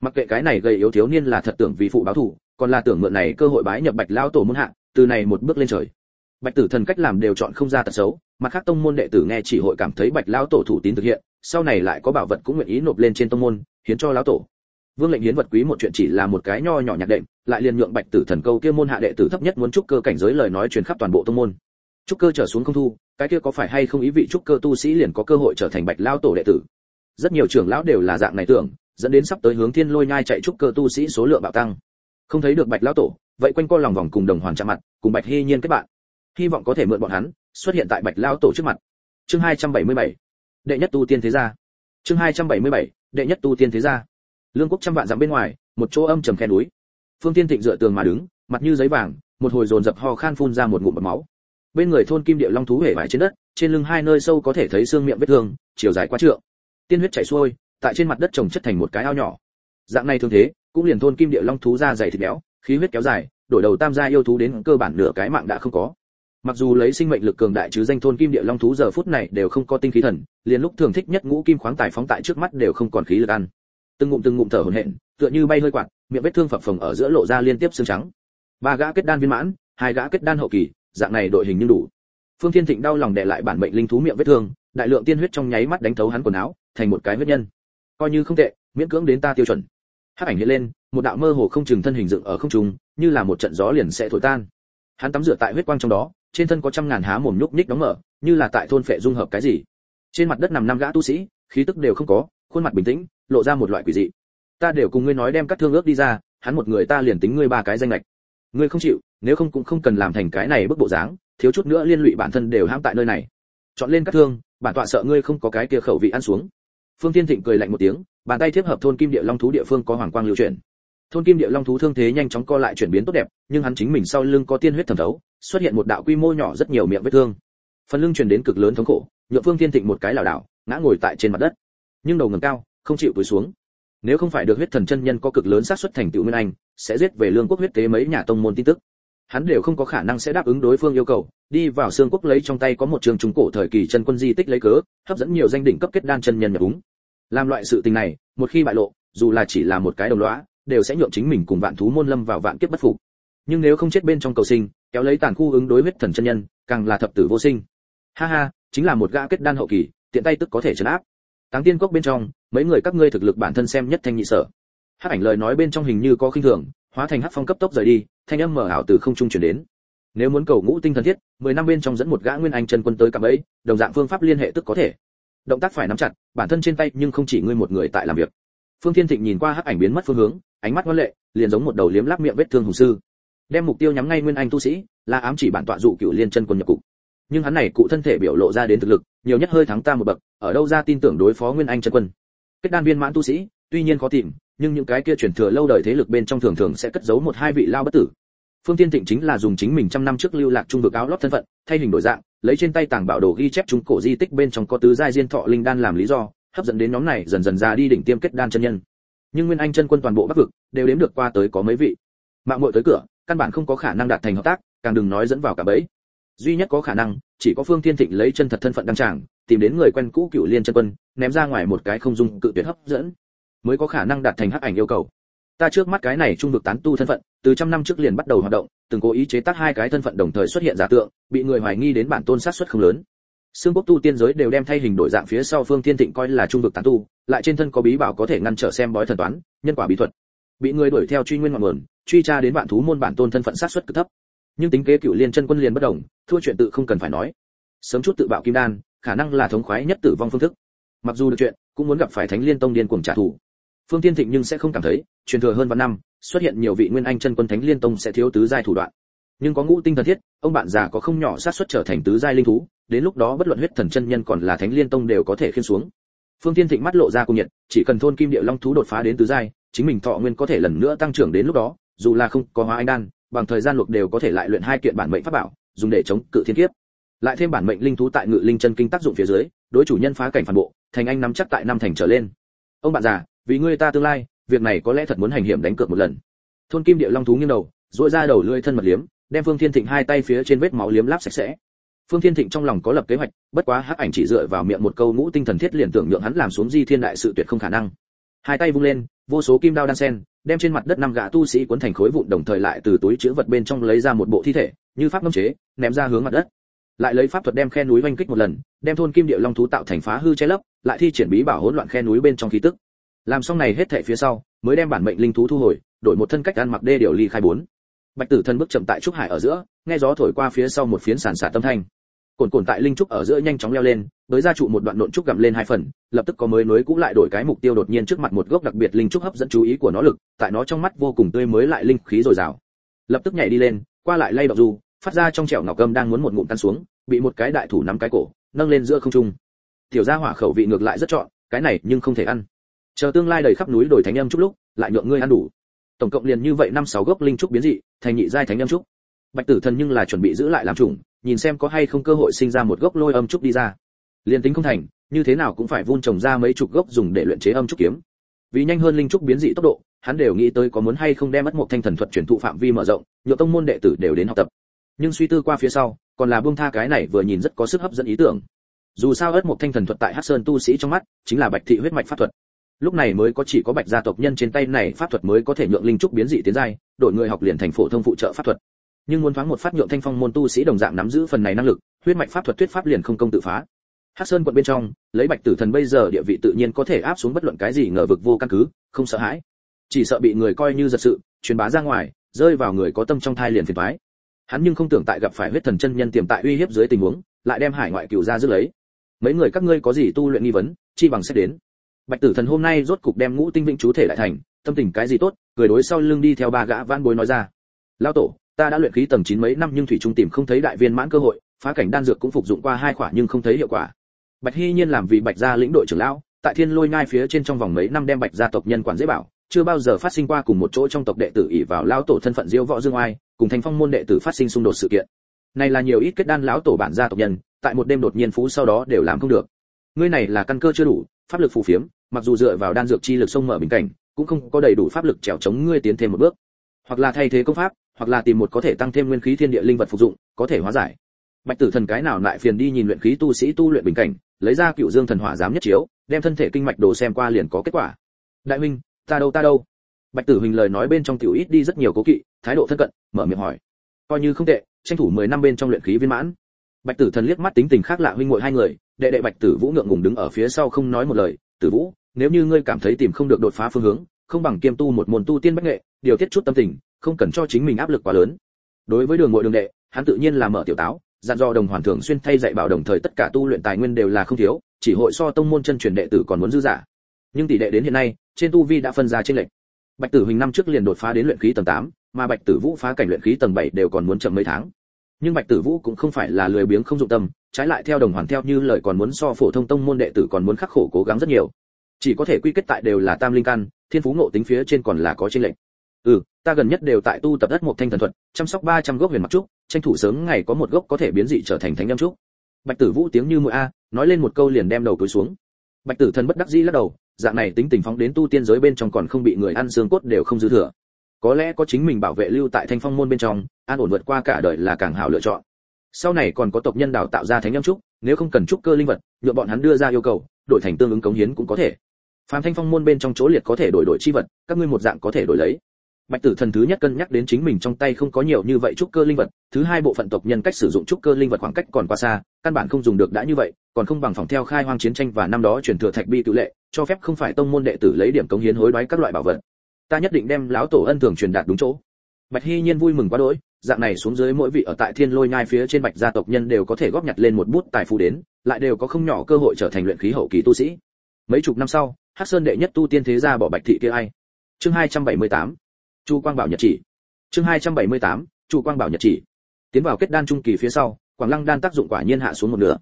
Mặc kệ cái này gây yếu thiếu niên là thật tưởng vì phụ báo thù còn là tưởng mượn này cơ hội bái nhập bạch lao tổ môn hạ, từ này một bước lên trời bạch tử thần cách làm đều chọn không ra tật xấu mặt khác tông môn đệ tử nghe chỉ hội cảm thấy bạch lão tổ thủ tín thực hiện, sau này lại có bảo vật cũng nguyện ý nộp lên trên tông môn, hiến cho lão tổ. Vương lệnh hiến vật quý một chuyện chỉ là một cái nho nhỏ nhạc đệm, lại liền nhượng bạch tử thần câu kia môn hạ đệ tử thấp nhất muốn trúc cơ cảnh giới lời nói truyền khắp toàn bộ tông môn. Trúc cơ trở xuống không thu, cái kia có phải hay không ý vị trúc cơ tu sĩ liền có cơ hội trở thành bạch lao tổ đệ tử? Rất nhiều trưởng lão đều là dạng này tưởng, dẫn đến sắp tới hướng thiên lôi nhai chạy trúc cơ tu sĩ số lượng bạo tăng. Không thấy được bạch lão tổ, vậy quanh co lòng vòng cùng đồng hoàn chạm mặt, cùng bạch hy nhiên kết bạn hy vọng có thể mượn bọn hắn, xuất hiện tại bạch lão tổ trước mặt. Chương 277 đệ nhất tu tiên thế gia. Chương 277 đệ nhất tu tiên thế gia. Lương quốc trăm vạn dặm bên ngoài, một chỗ âm trầm khe núi. Phương tiên thịnh dựa tường mà đứng, mặt như giấy vàng, một hồi dồn dập ho khan phun ra một ngụm bọt máu. Bên người thôn kim địa long thú hể vải trên đất, trên lưng hai nơi sâu có thể thấy xương miệng vết thương, chiều dài quá trượng. Tiên huyết chảy xuôi, tại trên mặt đất trồng chất thành một cái ao nhỏ. Dạng này thường thế, cũng liền thôn kim địa long thú ra dày thịt béo, khí huyết kéo dài, đổi đầu tam gia yêu thú đến cơ bản nửa cái mạng đã không có mặc dù lấy sinh mệnh lực cường đại chứ danh thôn kim địa long thú giờ phút này đều không có tinh khí thần, liền lúc thường thích nhất ngũ kim khoáng tài phóng tại trước mắt đều không còn khí lực ăn. Từng ngụm từng ngụm thở hổn hển, tựa như bay hơi quạt, miệng vết thương phập phồng ở giữa lộ ra liên tiếp xương trắng. Ba gã kết đan viên mãn, hai gã kết đan hậu kỳ, dạng này đội hình nhưng đủ. Phương thiên thịnh đau lòng đè lại bản mệnh linh thú miệng vết thương, đại lượng tiên huyết trong nháy mắt đánh thấu hắn quần áo, thành một cái huyết nhân. Coi như không tệ, miễn cưỡng đến ta tiêu chuẩn. Hắc ảnh hiện lên, một đạo mơ hồ không chừng thân hình dựng ở không trung, như là một trận gió liền sẽ thổi tan hắn tắm rửa tại huyết quang trong đó, trên thân có trăm ngàn há mồm nhúc nhích đóng mở, như là tại thôn phệ dung hợp cái gì. Trên mặt đất nằm năm gã tu sĩ, khí tức đều không có, khuôn mặt bình tĩnh, lộ ra một loại quỷ dị. Ta đều cùng ngươi nói đem các thương ước đi ra, hắn một người ta liền tính ngươi ba cái danh lệch. Ngươi không chịu, nếu không cũng không cần làm thành cái này bức bộ dáng, thiếu chút nữa liên lụy bản thân đều hãm tại nơi này. Chọn lên các thương, bản tọa sợ ngươi không có cái kia khẩu vị ăn xuống. Phương tiên thịnh cười lạnh một tiếng, bàn tay tiếp hợp thôn kim địa long thú địa phương có hoàng quang lưu chuyển thôn kim địa long thú thương thế nhanh chóng co lại chuyển biến tốt đẹp, nhưng hắn chính mình sau lưng có tiên huyết thẩm thấu, xuất hiện một đạo quy mô nhỏ rất nhiều miệng vết thương. Phần lưng truyền đến cực lớn thống khổ, nhượng phương tiên thịnh một cái lảo đảo, ngã ngồi tại trên mặt đất. Nhưng đầu ngẩng cao, không chịu cúi xuống. Nếu không phải được huyết thần chân nhân có cực lớn xác suất thành tựu nguyên anh, sẽ giết về lương quốc huyết tế mấy nhà tông môn tin tức. Hắn đều không có khả năng sẽ đáp ứng đối phương yêu cầu, đi vào xương quốc lấy trong tay có một trường trung cổ thời kỳ chân quân di tích lấy cớ, hấp dẫn nhiều danh đỉnh cấp kết đan chân nhân nhập đúng làm loại sự tình này, một khi bại lộ, dù là chỉ là một cái đồng lõa đều sẽ nhượng chính mình cùng vạn thú môn lâm vào vạn kiếp bất phục. Nhưng nếu không chết bên trong cầu sinh, kéo lấy tàn khu ứng đối huyết thần chân nhân, càng là thập tử vô sinh. Ha ha, chính là một gã kết đan hậu kỳ, tiện tay tức có thể trấn áp. Táng tiên cốc bên trong, mấy người các ngươi thực lực bản thân xem nhất thanh nhị sở. Hắc ảnh lời nói bên trong hình như có khinh thường, hóa thành hắc phong cấp tốc rời đi, thanh âm mở ảo từ không trung truyền đến. Nếu muốn cầu ngũ tinh thần thiết, mười năm bên trong dẫn một gã nguyên anh chân quân tới cạm ấy đồng dạng phương pháp liên hệ tức có thể. Động tác phải nắm chặt, bản thân trên tay nhưng không chỉ ngươi một người tại làm việc. Phương thiên thịnh nhìn qua hắc ảnh biến mất phương hướng ánh mắt ngoan lệ, liền giống một đầu liếm láp miệng vết thương hùng sư. Đem mục tiêu nhắm ngay nguyên anh tu sĩ, là ám chỉ bản tọa dụ cựu liên chân quân nhập cục. Nhưng hắn này cụ thân thể biểu lộ ra đến thực lực, nhiều nhất hơi thắng ta một bậc, ở đâu ra tin tưởng đối phó nguyên anh chân quân. Kết đan viên mãn tu sĩ, tuy nhiên khó tìm, nhưng những cái kia truyền thừa lâu đời thế lực bên trong thường thường sẽ cất giấu một hai vị lao bất tử. Phương tiên thịnh chính là dùng chính mình trăm năm trước lưu lạc trung vực áo lót thân phận, thay hình đổi dạng, lấy trên tay tàng bảo đồ ghi chép chúng cổ di tích bên trong có tứ giai diên thọ linh đan làm lý do, hấp dẫn đến nhóm này dần dần ra đi đỉnh tiêm kết đan chân nhân nhưng nguyên anh chân quân toàn bộ bắc vực đều đếm được qua tới có mấy vị. Mạng muội tới cửa, căn bản không có khả năng đạt thành hợp tác, càng đừng nói dẫn vào cả bẫy. Duy nhất có khả năng, chỉ có phương thiên thịnh lấy chân thật thân phận đăng tràng, tìm đến người quen cũ cựu liên chân quân, ném ra ngoài một cái không dung cự tuyệt hấp dẫn, mới có khả năng đạt thành hắc ảnh yêu cầu. Ta trước mắt cái này trung vực tán tu thân phận, từ trăm năm trước liền bắt đầu hoạt động, từng cố ý chế tác hai cái thân phận đồng thời xuất hiện giả tượng, bị người hoài nghi đến bản tôn sát xuất không lớn. Xương quốc tu tiên giới đều đem thay hình đổi dạng phía sau phương thiên thịnh coi là trung vực tán tu lại trên thân có bí bảo có thể ngăn trở xem bói thần toán, nhân quả bí thuật. Bị người đuổi theo truy nguyên ngọn nguồn, truy tra đến vạn thú môn bản tôn thân phận sát suất cực thấp. Nhưng tính kế cựu liên chân quân liền bất đồng, thua chuyện tự không cần phải nói. Sớm chút tự bạo kim đan, khả năng là thống khoái nhất tử vong phương thức. Mặc dù được chuyện, cũng muốn gặp phải thánh liên tông điên cuồng trả thù. Phương tiên thịnh nhưng sẽ không cảm thấy, truyền thừa hơn vạn năm, xuất hiện nhiều vị nguyên anh chân quân thánh liên tông sẽ thiếu tứ giai thủ đoạn. Nhưng có ngũ tinh thần thiết, ông bạn già có không nhỏ sát suất trở thành tứ giai linh thú, đến lúc đó bất luận huyết thần chân nhân còn là thánh liên tông đều có thể khiên xuống phương tiên thịnh mắt lộ ra cung nhiệt, chỉ cần thôn kim địa long thú đột phá đến tứ giai, chính mình thọ nguyên có thể lần nữa tăng trưởng đến lúc đó, dù là không có hóa anh đan, bằng thời gian luộc đều có thể lại luyện hai kiện bản mệnh pháp bảo, dùng để chống cự thiên kiếp. Lại thêm bản mệnh linh thú tại ngự linh chân kinh tác dụng phía dưới, đối chủ nhân phá cảnh phản bộ, thành anh nắm chắc tại năm thành trở lên. Ông bạn già, vì ngươi ta tương lai, việc này có lẽ thật muốn hành hiểm đánh cược một lần. Thôn kim địa long thú nghiêng đầu dội ra đầu lưỡi thân mật liếm, đem phương thiên thịnh hai tay phía trên vết máu liếm láp sạch sẽ phương thiên thịnh trong lòng có lập kế hoạch, bất quá hắc ảnh chỉ dựa vào miệng một câu ngũ tinh thần thiết liền tưởng nhượng hắn làm xuống di thiên đại sự tuyệt không khả năng. Hai tay vung lên, vô số kim đao đan sen, đem trên mặt đất năm gã tu sĩ cuốn thành khối vụn đồng thời lại từ túi chứa vật bên trong lấy ra một bộ thi thể, như pháp ngâm chế, ném ra hướng mặt đất. Lại lấy pháp thuật đem khe núi vênh kích một lần, đem thôn kim địa long thú tạo thành phá hư che lấp, lại thi triển bí bảo hỗn loạn khe núi bên trong khí tức. Làm xong này hết thảy phía sau, mới đem bản mệnh linh thú thu hồi, đổi một thân cách ăn mặc đê điều ly khai bốn. Bạch tử Thần bước chậm tại trúc hải ở giữa nghe gió thổi qua phía sau một phiến sàn xả tâm thanh. Cồn cồn tại linh trúc ở giữa nhanh chóng leo lên tới ra trụ một đoạn nộn trúc gặm lên hai phần, lập tức có mới nối cũ lại đổi cái mục tiêu đột nhiên trước mặt một gốc đặc biệt linh trúc hấp dẫn chú ý của nó lực, tại nó trong mắt vô cùng tươi mới lại linh khí dồi dào. Lập tức nhảy đi lên, qua lại lay động du phát ra trong trẻo ngọc cơm đang muốn một ngụm tan xuống, bị một cái đại thủ nắm cái cổ, nâng lên giữa không trung. Tiểu gia hỏa khẩu vị ngược lại rất chọn, cái này nhưng không thể ăn. Chờ tương lai đầy khắp núi đồi thánh âm chút lúc, lại nhượng ngươi ăn đủ. Tổng cộng liền như vậy năm sáu gốc linh trúc biến dị, thành nhị giai thánh âm trúc bạch tử thần nhưng là chuẩn bị giữ lại làm chủng, nhìn xem có hay không cơ hội sinh ra một gốc lôi âm trúc đi ra. Liền tính không thành, như thế nào cũng phải vun trồng ra mấy chục gốc dùng để luyện chế âm trúc kiếm. Vì nhanh hơn linh trúc biến dị tốc độ, hắn đều nghĩ tới có muốn hay không đem mất một thanh thần thuật truyền thụ phạm vi mở rộng nhiều tông môn đệ tử đều đến học tập. Nhưng suy tư qua phía sau, còn là buông tha cái này vừa nhìn rất có sức hấp dẫn ý tưởng. Dù sao ớt một thanh thần thuật tại hắc sơn tu sĩ trong mắt, chính là bạch thị huyết mạch pháp thuật. Lúc này mới có chỉ có bạch gia tộc nhân trên tay này pháp thuật mới có thể nhượng linh trúc biến dị tiến giai đội người học liền thành phổ thông phụ trợ pháp thuật nhưng muốn thoáng một phát nhượng thanh phong môn tu sĩ đồng dạng nắm giữ phần này năng lực, huyết mạch pháp thuật thuyết pháp liền không công tự phá. Hắc sơn quận bên trong, lấy bạch tử thần bây giờ địa vị tự nhiên có thể áp xuống bất luận cái gì ngờ vực vô căn cứ, không sợ hãi. Chỉ sợ bị người coi như giật sự, truyền bá ra ngoài, rơi vào người có tâm trong thai liền phiền toái. Hắn nhưng không tưởng tại gặp phải huyết thần chân nhân tiềm tại uy hiếp dưới tình huống, lại đem hải ngoại cửu ra giữ lấy. Mấy người các ngươi có gì tu luyện nghi vấn, chi bằng sẽ đến. Bạch tử thần hôm nay rốt cục đem ngũ tinh vĩnh chú thể lại thành, tâm tình cái gì tốt, cười đối sau lưng đi theo ba gã van bối nói ra. Lao tổ ta đã luyện khí tầng 9 mấy năm nhưng thủy trung tìm không thấy đại viên mãn cơ hội, phá cảnh đan dược cũng phục dụng qua hai khỏa nhưng không thấy hiệu quả. Bạch hy nhiên làm vì bạch gia lĩnh đội trưởng lão, tại thiên lôi ngai phía trên trong vòng mấy năm đem bạch gia tộc nhân quản dễ bảo, chưa bao giờ phát sinh qua cùng một chỗ trong tộc đệ tử ỷ vào lão tổ thân phận diêu võ dương oai, cùng thành phong môn đệ tử phát sinh xung đột sự kiện. Này là nhiều ít kết đan lão tổ bản gia tộc nhân, tại một đêm đột nhiên phú sau đó đều làm không được. Ngươi này là căn cơ chưa đủ, pháp lực phù phiếm, mặc dù dựa vào đan dược chi lực sông mở bình cảnh, cũng không có đầy đủ pháp lực trèo chống ngươi tiến thêm một bước. Hoặc là thay thế công pháp hoặc là tìm một có thể tăng thêm nguyên khí thiên địa linh vật phục dụng, có thể hóa giải. Bạch tử thần cái nào lại phiền đi nhìn luyện khí tu sĩ tu luyện bình cảnh, lấy ra cựu dương thần hỏa giám nhất chiếu, đem thân thể kinh mạch đồ xem qua liền có kết quả. Đại huynh, ta đâu ta đâu? Bạch tử huỳnh lời nói bên trong tiểu ít đi rất nhiều cố kỵ, thái độ thân cận, mở miệng hỏi. Coi như không tệ, tranh thủ 10 năm bên trong luyện khí viên mãn. Bạch tử thần liếc mắt tính tình khác lạ huynh muội hai người, đệ đệ bạch tử vũ ngượng ngùng đứng ở phía sau không nói một lời, tử vũ, nếu như ngươi cảm thấy tìm không được đột phá phương hướng, không bằng kiêm tu một môn tu tiên bách nghệ, điều tiết chút tâm tình không cần cho chính mình áp lực quá lớn. Đối với đường muội đường đệ hắn tự nhiên là mở tiểu táo dặn dò đồng hoàn thường xuyên thay dạy bảo đồng thời tất cả tu luyện tài nguyên đều là không thiếu chỉ hội so tông môn chân truyền đệ tử còn muốn dư giả. Nhưng tỷ đệ đến hiện nay trên tu vi đã phân ra trên lệnh bạch tử huỳnh năm trước liền đột phá đến luyện khí tầng 8, mà bạch tử vũ phá cảnh luyện khí tầng 7 đều còn muốn chậm mấy tháng. Nhưng bạch tử vũ cũng không phải là lười biếng không dụng tâm trái lại theo đồng hoàn theo như lời còn muốn so phổ thông tông môn đệ tử còn muốn khắc khổ cố gắng rất nhiều. Chỉ có thể quy kết tại đều là tam linh căn thiên phú ngộ tính phía trên còn là có trên lệnh ừ ta gần nhất đều tại tu tập đất một thanh thần thuật, chăm sóc 300 gốc huyền mặc trúc, tranh thủ sớm ngày có một gốc có thể biến dị trở thành thánh âm trúc. Bạch tử vũ tiếng như mũi a, nói lên một câu liền đem đầu túi xuống. Bạch tử thần bất đắc dĩ lắc đầu, dạng này tính tình phóng đến tu tiên giới bên trong còn không bị người ăn xương cốt đều không dư thừa. Có lẽ có chính mình bảo vệ lưu tại thanh phong môn bên trong, an ổn vượt qua cả đời là càng hảo lựa chọn. Sau này còn có tộc nhân đào tạo ra thánh âm trúc, nếu không cần trúc cơ linh vật nhựa bọn hắn đưa ra yêu cầu, đổi thành tương ứng cống hiến cũng có thể. Phàm thanh phong môn bên trong chỗ liệt có thể đổi đổi chi vật, các ngươi một dạng có thể đổi lấy bạch tử thần thứ nhất cân nhắc đến chính mình trong tay không có nhiều như vậy trúc cơ linh vật, thứ hai bộ phận tộc nhân cách sử dụng trúc cơ linh vật khoảng cách còn quá xa, căn bản không dùng được đã như vậy, còn không bằng phòng theo khai hoang chiến tranh và năm đó truyền thừa thạch bi tự lệ, cho phép không phải tông môn đệ tử lấy điểm cống hiến hối đoái các loại bảo vật. Ta nhất định đem lão tổ ân thường truyền đạt đúng chỗ. Bạch hy nhiên vui mừng quá đỗi, dạng này xuống dưới mỗi vị ở tại thiên lôi nhai phía trên bạch gia tộc nhân đều có thể góp nhặt lên một bút tài phú đến, lại đều có không nhỏ cơ hội trở thành luyện khí hậu kỳ tu sĩ. Mấy chục năm sau, hắc sơn đệ nhất tu tiên thế gia bỏ bạch thị kia ai? Chương 278 chu quang bảo nhật chỉ. Chương 278 chu quang bảo nhật chỉ. Tiến vào kết đan trung kỳ phía sau, quảng lăng đan tác dụng quả nhiên hạ xuống một nửa.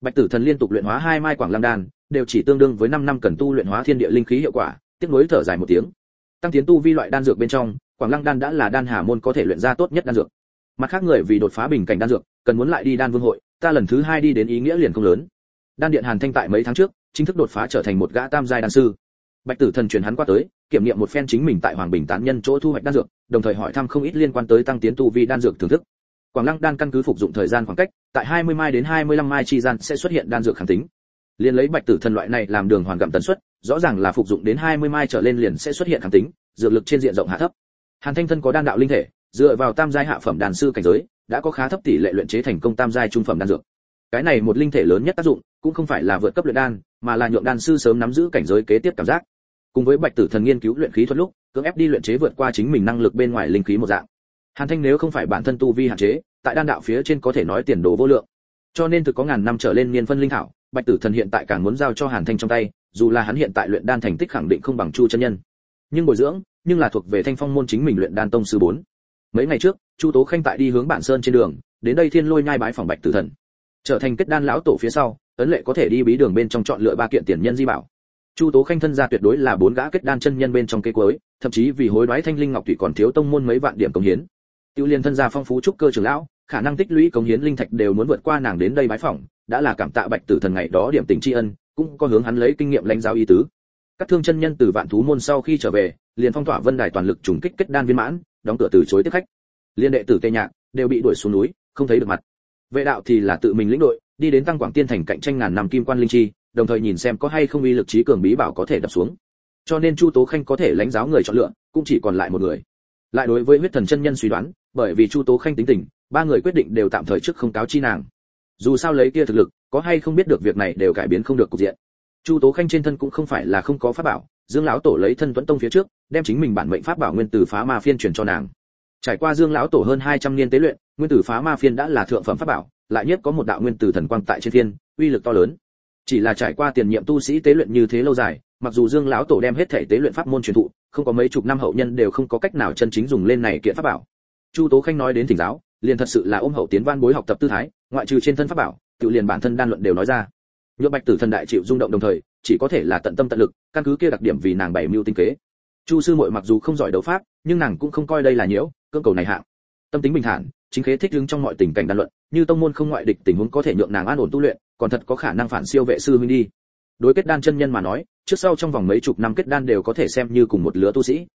Bạch tử thần liên tục luyện hóa hai mai quảng lăng đan, đều chỉ tương đương với 5 năm cần tu luyện hóa thiên địa linh khí hiệu quả tiếp nối thở dài một tiếng. Tăng tiến tu vi loại đan dược bên trong, quảng lăng đan đã là đan hà môn có thể luyện ra tốt nhất đan dược. Mặt khác người vì đột phá bình cảnh đan dược, cần muốn lại đi đan vương hội, ta lần thứ hai đi đến ý nghĩa liền không lớn. Đan điện hàn thanh tại mấy tháng trước, chính thức đột phá trở thành một gã tam giai đan sư bạch tử thần truyền hắn qua tới, kiểm nghiệm một phen chính mình tại hoàng bình tán nhân chỗ thu hoạch đan dược, đồng thời hỏi thăm không ít liên quan tới tăng tiến tu vi đan dược thưởng thức. Quảng lăng đan căn cứ phục dụng thời gian khoảng cách, tại 20 mai đến 25 mai chi gian sẽ xuất hiện đan dược kháng tính. Liên lấy bạch tử thần loại này làm đường hoàn gặm tần suất, rõ ràng là phục dụng đến 20 mai trở lên liền sẽ xuất hiện kháng tính, dược lực trên diện rộng hạ thấp. Hàn thanh thân có đan đạo linh thể, dựa vào tam giai hạ phẩm đan sư cảnh giới, đã có khá thấp tỷ lệ luyện chế thành công tam giai trung phẩm đan dược. Cái này một linh thể lớn nhất tác dụng, cũng không phải là vượt cấp luyện đan, mà là nhượng đan sư sớm nắm giữ cảnh giới kế tiếp cảm giác cùng với bạch tử thần nghiên cứu luyện khí thuật lúc, cưỡng ép đi luyện chế vượt qua chính mình năng lực bên ngoài linh khí một dạng. Hàn thanh nếu không phải bản thân tu vi hạn chế, tại đan đạo phía trên có thể nói tiền đồ vô lượng. Cho nên thực có ngàn năm trở lên niên phân linh thảo, bạch tử thần hiện tại càng muốn giao cho hàn thanh trong tay, dù là hắn hiện tại luyện đan thành tích khẳng định không bằng chu chân nhân. Nhưng bồi dưỡng, nhưng là thuộc về thanh phong môn chính mình luyện đan tông sư bốn. Mấy ngày trước, chu tố khanh tại đi hướng bản sơn trên đường, đến đây thiên lôi nhai bái phòng bạch tử thần. Trở thành kết đan lão tổ phía sau, ấn lệ có thể đi bí đường bên trong chọn lựa ba kiện tiền nhân di bảo chu tố khanh thân gia tuyệt đối là bốn gã kết đan chân nhân bên trong cây cuối, thậm chí vì hối đoái thanh linh ngọc thủy còn thiếu tông môn mấy vạn điểm công hiến. Tiêu liên thân gia phong phú trúc cơ trưởng lão, khả năng tích lũy công hiến linh thạch đều muốn vượt qua nàng đến đây bái phỏng, đã là cảm tạ bạch tử thần ngày đó điểm tình tri ân, cũng có hướng hắn lấy kinh nghiệm lãnh giáo y tứ. Các thương chân nhân từ vạn thú môn sau khi trở về, liền phong tỏa vân đài toàn lực trùng kích kết đan viên mãn, đóng cửa từ chối tiếp khách. Liên đệ tử tây nhạc đều bị đuổi xuống núi, không thấy được mặt. Vệ đạo thì là tự mình lĩnh đội, đi đến tăng quảng tiên thành cạnh tranh ngàn năm kim quan linh chi đồng thời nhìn xem có hay không uy lực trí cường bí bảo có thể đập xuống. Cho nên chu tố khanh có thể lãnh giáo người chọn lựa, cũng chỉ còn lại một người. Lại đối với huyết thần chân nhân suy đoán, bởi vì chu tố khanh tính tình, ba người quyết định đều tạm thời trước không cáo chi nàng. Dù sao lấy kia thực lực, có hay không biết được việc này đều cải biến không được cục diện. Chu tố khanh trên thân cũng không phải là không có pháp bảo, dương lão tổ lấy thân tuấn tông phía trước, đem chính mình bản mệnh pháp bảo nguyên tử phá ma phiên truyền cho nàng. Trải qua dương lão tổ hơn 200 niên tế luyện, nguyên tử phá ma phiên đã là thượng phẩm pháp bảo, lại nhất có một đạo nguyên tử thần quang tại trên phiên uy lực to lớn chỉ là trải qua tiền nhiệm tu sĩ tế luyện như thế lâu dài, mặc dù dương lão tổ đem hết thể tế luyện pháp môn truyền thụ, không có mấy chục năm hậu nhân đều không có cách nào chân chính dùng lên này kiện pháp bảo. Chu tố khanh nói đến thỉnh giáo, liền thật sự là ôm hậu tiến văn bối học tập tư thái, ngoại trừ trên thân pháp bảo, tự liền bản thân đan luận đều nói ra. Nhựa bạch tử thần đại chịu rung động đồng thời, chỉ có thể là tận tâm tận lực, căn cứ kia đặc điểm vì nàng bảy mưu tinh kế. Chu sư muội mặc dù không giỏi đấu pháp, nhưng nàng cũng không coi đây là nhiễu cương cầu này hạng tâm tính bình thản chính khế thích ứng trong mọi tình cảnh đan luận, như tông môn không ngoại địch tình huống có thể nhượng nàng an ổn tu luyện, còn thật có khả năng phản siêu vệ sư huynh đi. Đối kết đan chân nhân mà nói, trước sau trong vòng mấy chục năm kết đan đều có thể xem như cùng một lứa tu sĩ.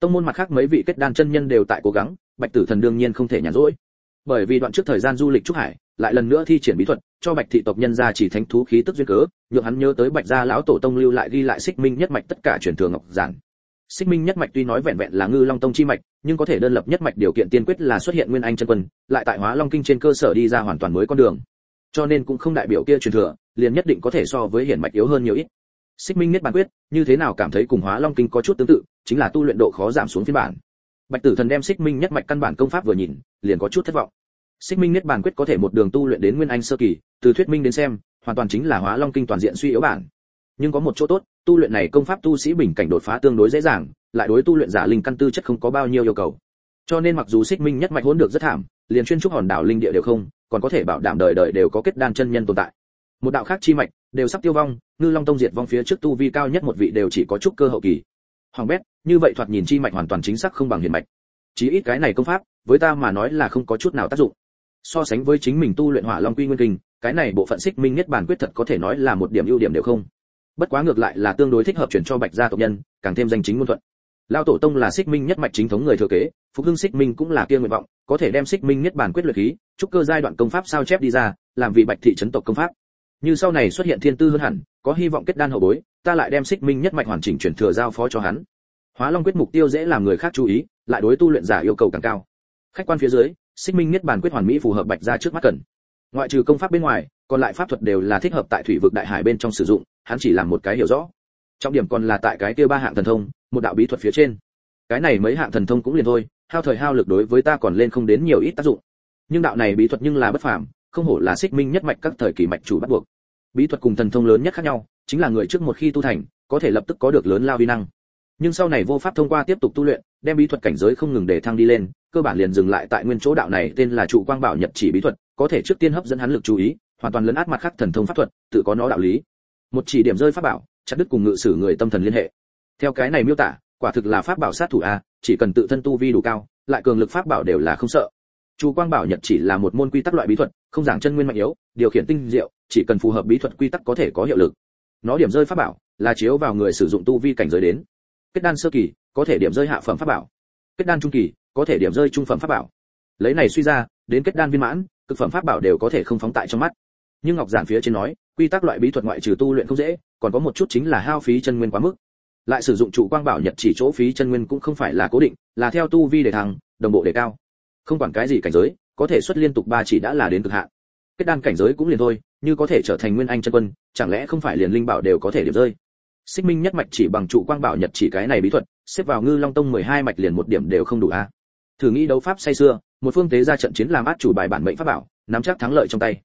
Tông môn mặt khác mấy vị kết đan chân nhân đều tại cố gắng, bạch tử thần đương nhiên không thể nhàn rỗi. Bởi vì đoạn trước thời gian du lịch trúc hải, lại lần nữa thi triển bí thuật, cho bạch thị tộc nhân ra chỉ thánh thú khí tức duyên cớ, nhượng hắn nhớ tới bạch gia lão tổ tông lưu lại ghi lại xích minh nhất mạch tất cả truyền thừa ngọc giản xích minh nhất mạch tuy nói vẹn vẹn là ngư long tông chi mạch, nhưng có thể đơn lập nhất mạch điều kiện tiên quyết là xuất hiện nguyên anh chân quân, lại tại hóa long kinh trên cơ sở đi ra hoàn toàn mới con đường. Cho nên cũng không đại biểu kia truyền thừa, liền nhất định có thể so với hiển mạch yếu hơn nhiều ít. Xích minh nhất bản quyết, như thế nào cảm thấy cùng hóa long kinh có chút tương tự, chính là tu luyện độ khó giảm xuống phiên bản. Bạch tử thần đem xích minh nhất mạch căn bản công pháp vừa nhìn, liền có chút thất vọng. Xích minh nhất bản quyết có thể một đường tu luyện đến nguyên anh sơ kỳ, từ thuyết minh đến xem, hoàn toàn chính là hóa long kinh toàn diện suy yếu bản nhưng có một chỗ tốt, tu luyện này công pháp tu sĩ bình cảnh đột phá tương đối dễ dàng, lại đối tu luyện giả linh căn tư chất không có bao nhiêu yêu cầu. Cho nên mặc dù xích minh nhất mạch hỗn được rất thảm, liền chuyên trúc hòn đảo linh địa đều không, còn có thể bảo đảm đời đời đều có kết đan chân nhân tồn tại. Một đạo khác chi mạch, đều sắp tiêu vong, ngư long tông diệt vong phía trước tu vi cao nhất một vị đều chỉ có chút cơ hậu kỳ. Hoàng bét, như vậy thoạt nhìn chi mạch hoàn toàn chính xác không bằng hiền mạch. Chí ít cái này công pháp, với ta mà nói là không có chút nào tác dụng. So sánh với chính mình tu luyện hỏa long quy nguyên kinh, cái này bộ phận xích minh nhất bản quyết thật có thể nói là một điểm ưu điểm đều không bất quá ngược lại là tương đối thích hợp chuyển cho bạch gia tộc nhân, càng thêm danh chính ngôn thuận. Lao tổ tông là xích minh nhất mạch chính thống người thừa kế, phục hưng xích minh cũng là kia nguyện vọng, có thể đem xích minh nhất bản quyết luyện khí, trúc cơ giai đoạn công pháp sao chép đi ra, làm vị bạch thị trấn tộc công pháp. Như sau này xuất hiện thiên tư hơn hẳn, có hy vọng kết đan hậu bối, ta lại đem xích minh nhất mạch hoàn chỉnh chuyển thừa giao phó cho hắn. Hóa long quyết mục tiêu dễ làm người khác chú ý, lại đối tu luyện giả yêu cầu càng cao. Khách quan phía dưới xích minh nhất bản quyết hoàn mỹ phù hợp bạch gia trước mắt cần. Ngoại trừ công pháp bên ngoài, còn lại pháp thuật đều là thích hợp tại thủy vực đại hải bên trong sử dụng hắn chỉ làm một cái hiểu rõ. Trọng điểm còn là tại cái kia ba hạng thần thông, một đạo bí thuật phía trên. Cái này mấy hạng thần thông cũng liền thôi, hao thời hao lực đối với ta còn lên không đến nhiều ít tác dụng. Nhưng đạo này bí thuật nhưng là bất phàm, không hổ là xích minh nhất mạch các thời kỳ mạch chủ bắt buộc. Bí thuật cùng thần thông lớn nhất khác nhau, chính là người trước một khi tu thành, có thể lập tức có được lớn lao vi năng. Nhưng sau này vô pháp thông qua tiếp tục tu luyện, đem bí thuật cảnh giới không ngừng để thăng đi lên, cơ bản liền dừng lại tại nguyên chỗ đạo này tên là trụ quang bảo nhật chỉ bí thuật, có thể trước tiên hấp dẫn hắn lực chú ý, hoàn toàn lấn át mặt khác thần thông pháp thuật, tự có nó đạo lý một chỉ điểm rơi pháp bảo chặt đứt cùng ngự sử người tâm thần liên hệ theo cái này miêu tả quả thực là pháp bảo sát thủ a chỉ cần tự thân tu vi đủ cao lại cường lực pháp bảo đều là không sợ Chu Quang Bảo Nhật chỉ là một môn quy tắc loại bí thuật, không giảng chân nguyên mạnh yếu, điều khiển tinh diệu, chỉ cần phù hợp bí thuật quy tắc có thể có hiệu lực. Nó điểm rơi pháp bảo, là chiếu vào người sử dụng tu vi cảnh giới đến. Kết đan sơ kỳ, có thể điểm rơi hạ phẩm pháp bảo. Kết đan trung kỳ, có thể điểm rơi trung phẩm pháp bảo. Lấy này suy ra, đến kết đan viên mãn, cực phẩm pháp bảo đều có thể không phóng tại trong mắt. Nhưng ngọc giản phía trên nói, quy tắc loại bí thuật ngoại trừ tu luyện không dễ, còn có một chút chính là hao phí chân nguyên quá mức. Lại sử dụng trụ quang bảo nhật chỉ chỗ phí chân nguyên cũng không phải là cố định, là theo tu vi để thăng, đồng bộ để cao. Không quản cái gì cảnh giới có thể xuất liên tục ba chỉ đã là đến cực hạn. Kết đan cảnh giới cũng liền thôi như có thể trở thành nguyên anh chân quân chẳng lẽ không phải liền linh bảo đều có thể điểm rơi? Xích minh nhất mạch chỉ bằng trụ quang bảo nhật chỉ cái này bí thuật xếp vào ngư long tông 12 mạch liền một điểm đều không đủ a. Thử nghĩ đấu pháp say xưa một phương tế ra trận chiến làm át chủ bài bản mệnh pháp bảo nắm chắc thắng lợi trong tay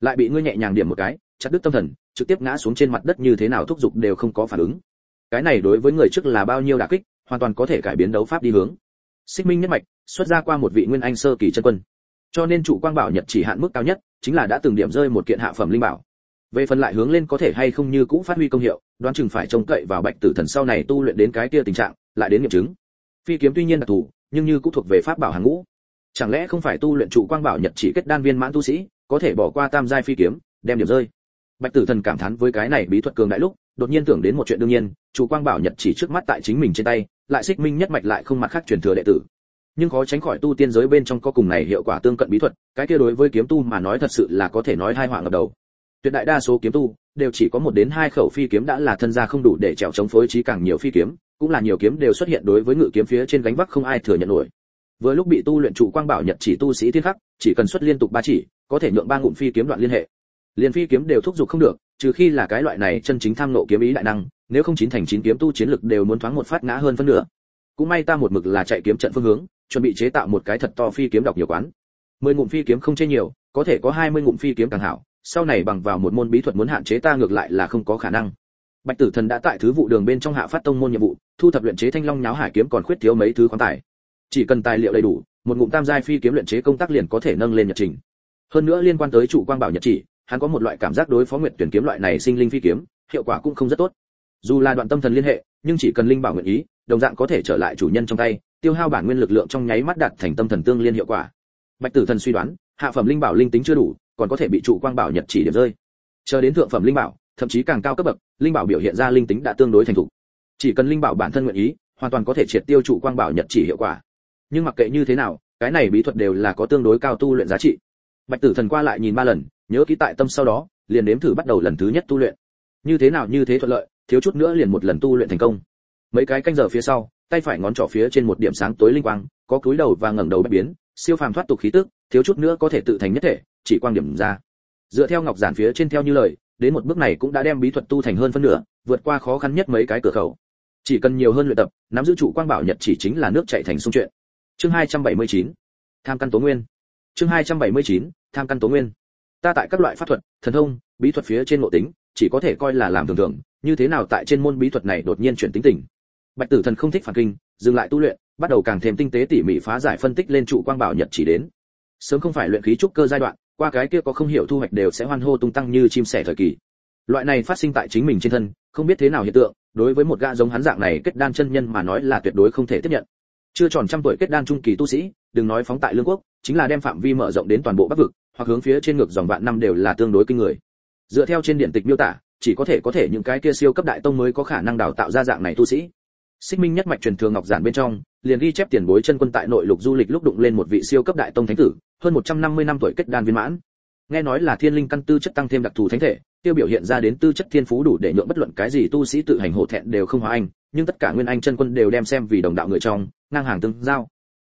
lại bị ngươi nhẹ nhàng điểm một cái, chặt đứt tâm thần, trực tiếp ngã xuống trên mặt đất như thế nào thúc giục đều không có phản ứng. Cái này đối với người trước là bao nhiêu đả kích, hoàn toàn có thể cải biến đấu pháp đi hướng. Xích minh nhất mạch, xuất ra qua một vị nguyên anh sơ kỳ chân quân. Cho nên chủ quang bảo nhật chỉ hạn mức cao nhất, chính là đã từng điểm rơi một kiện hạ phẩm linh bảo. Về phần lại hướng lên có thể hay không như cũ phát huy công hiệu, đoán chừng phải trông cậy vào bạch tử thần sau này tu luyện đến cái kia tình trạng, lại đến nghiệm chứng. Phi kiếm tuy nhiên đặc thù, nhưng như cũng thuộc về pháp bảo hàng ngũ. Chẳng lẽ không phải tu luyện chủ quang bảo nhật chỉ kết đan viên mãn tu sĩ có thể bỏ qua tam giai phi kiếm, đem điểm rơi. Bạch tử thần cảm thán với cái này bí thuật cường đại lúc, đột nhiên tưởng đến một chuyện đương nhiên chủ quang bảo nhật chỉ trước mắt tại chính mình trên tay, lại xích minh nhất mạch lại không mặt khác truyền thừa đệ tử. Nhưng khó tránh khỏi tu tiên giới bên trong có cùng này hiệu quả tương cận bí thuật, cái kia đối với kiếm tu mà nói thật sự là có thể nói hai hoảng ngập đầu. Tuyệt đại đa số kiếm tu, đều chỉ có một đến hai khẩu phi kiếm đã là thân gia không đủ để trèo chống phối trí càng nhiều phi kiếm, cũng là nhiều kiếm đều xuất hiện đối với ngự kiếm phía trên gánh vác không ai thừa nhận nổi. Vừa lúc bị tu luyện trụ quang bảo nhật chỉ tu sĩ thiên khắc, chỉ cần xuất liên tục ba chỉ có thể nhượng ba ngụm phi kiếm đoạn liên hệ. Liền phi kiếm đều thúc giục không được, trừ khi là cái loại này chân chính tham nộ kiếm ý đại năng, nếu không chín thành chín kiếm tu chiến lực đều muốn thoáng một phát ngã hơn phân nửa. Cũng may ta một mực là chạy kiếm trận phương hướng, chuẩn bị chế tạo một cái thật to phi kiếm đọc nhiều quán. Mười ngụm phi kiếm không chê nhiều, có thể có hai mươi ngụm phi kiếm càng hảo, sau này bằng vào một môn bí thuật muốn hạn chế ta ngược lại là không có khả năng. Bạch tử thần đã tại thứ vụ đường bên trong hạ phát tông môn nhiệm vụ, thu thập luyện chế thanh long nháo hải kiếm còn khuyết thiếu mấy thứ khoáng tài. Chỉ cần tài liệu đầy đủ, một ngụm tam giai phi kiếm luyện chế công tác liền có thể nâng lên nhật trình hơn nữa liên quan tới trụ quang bảo nhật chỉ, hắn có một loại cảm giác đối phó nguyệt tuyển kiếm loại này sinh linh phi kiếm, hiệu quả cũng không rất tốt. Dù là đoạn tâm thần liên hệ, nhưng chỉ cần linh bảo nguyện ý, đồng dạng có thể trở lại chủ nhân trong tay, tiêu hao bản nguyên lực lượng trong nháy mắt đạt thành tâm thần tương liên hiệu quả. Bạch tử thần suy đoán, hạ phẩm linh bảo linh tính chưa đủ, còn có thể bị trụ quang bảo nhật chỉ điểm rơi. Chờ đến thượng phẩm linh bảo, thậm chí càng cao cấp bậc, linh bảo biểu hiện ra linh tính đã tương đối thành thục. Chỉ cần linh bảo bản thân nguyện ý, hoàn toàn có thể triệt tiêu trụ quang bảo nhật chỉ hiệu quả. Nhưng mặc kệ như thế nào, cái này bí thuật đều là có tương đối cao tu luyện giá trị bạch tử thần qua lại nhìn ba lần, nhớ kỹ tại tâm sau đó, liền nếm thử bắt đầu lần thứ nhất tu luyện. Như thế nào như thế thuận lợi, thiếu chút nữa liền một lần tu luyện thành công. Mấy cái canh giờ phía sau, tay phải ngón trỏ phía trên một điểm sáng tối linh quang, có cúi đầu và ngẩng đầu bất biến, siêu phàm thoát tục khí tức, thiếu chút nữa có thể tự thành nhất thể, chỉ quang điểm ra. Dựa theo ngọc giản phía trên theo như lời, đến một bước này cũng đã đem bí thuật tu thành hơn phân nửa, vượt qua khó khăn nhất mấy cái cửa khẩu. Chỉ cần nhiều hơn luyện tập, nắm giữ trụ quang bảo nhật chỉ chính là nước chảy thành sông chuyện. Chương 279 tham căn tố nguyên. Chương 279 tham căn tố nguyên. Ta tại các loại pháp thuật, thần thông, bí thuật phía trên nội tính, chỉ có thể coi là làm thường thường, như thế nào tại trên môn bí thuật này đột nhiên chuyển tính tình. Bạch tử thần không thích phản kinh, dừng lại tu luyện, bắt đầu càng thêm tinh tế tỉ mỉ phá giải phân tích lên trụ quang bảo nhật chỉ đến. Sớm không phải luyện khí trúc cơ giai đoạn, qua cái kia có không hiểu thu hoạch đều sẽ hoan hô tung tăng như chim sẻ thời kỳ. Loại này phát sinh tại chính mình trên thân, không biết thế nào hiện tượng, đối với một gã giống hắn dạng này kết đan chân nhân mà nói là tuyệt đối không thể tiếp nhận. Chưa tròn trăm tuổi kết đan trung kỳ tu sĩ, đừng nói phóng tại lương quốc chính là đem phạm vi mở rộng đến toàn bộ bắc vực, hoặc hướng phía trên ngược dòng vạn năm đều là tương đối kinh người. Dựa theo trên điện tịch miêu tả, chỉ có thể có thể những cái kia siêu cấp đại tông mới có khả năng đào tạo ra dạng này tu sĩ. Xích minh nhất mạch truyền thường ngọc giản bên trong, liền ghi chép tiền bối chân quân tại nội lục du lịch lúc đụng lên một vị siêu cấp đại tông thánh tử, hơn 150 năm tuổi kết đan viên mãn. Nghe nói là thiên linh căn tư chất tăng thêm đặc thù thánh thể, tiêu biểu hiện ra đến tư chất thiên phú đủ để nhượng bất luận cái gì tu sĩ tự hành hổ thẹn đều không hóa anh, nhưng tất cả nguyên anh chân quân đều đem xem vì đồng đạo người trong, ngang hàng tương giao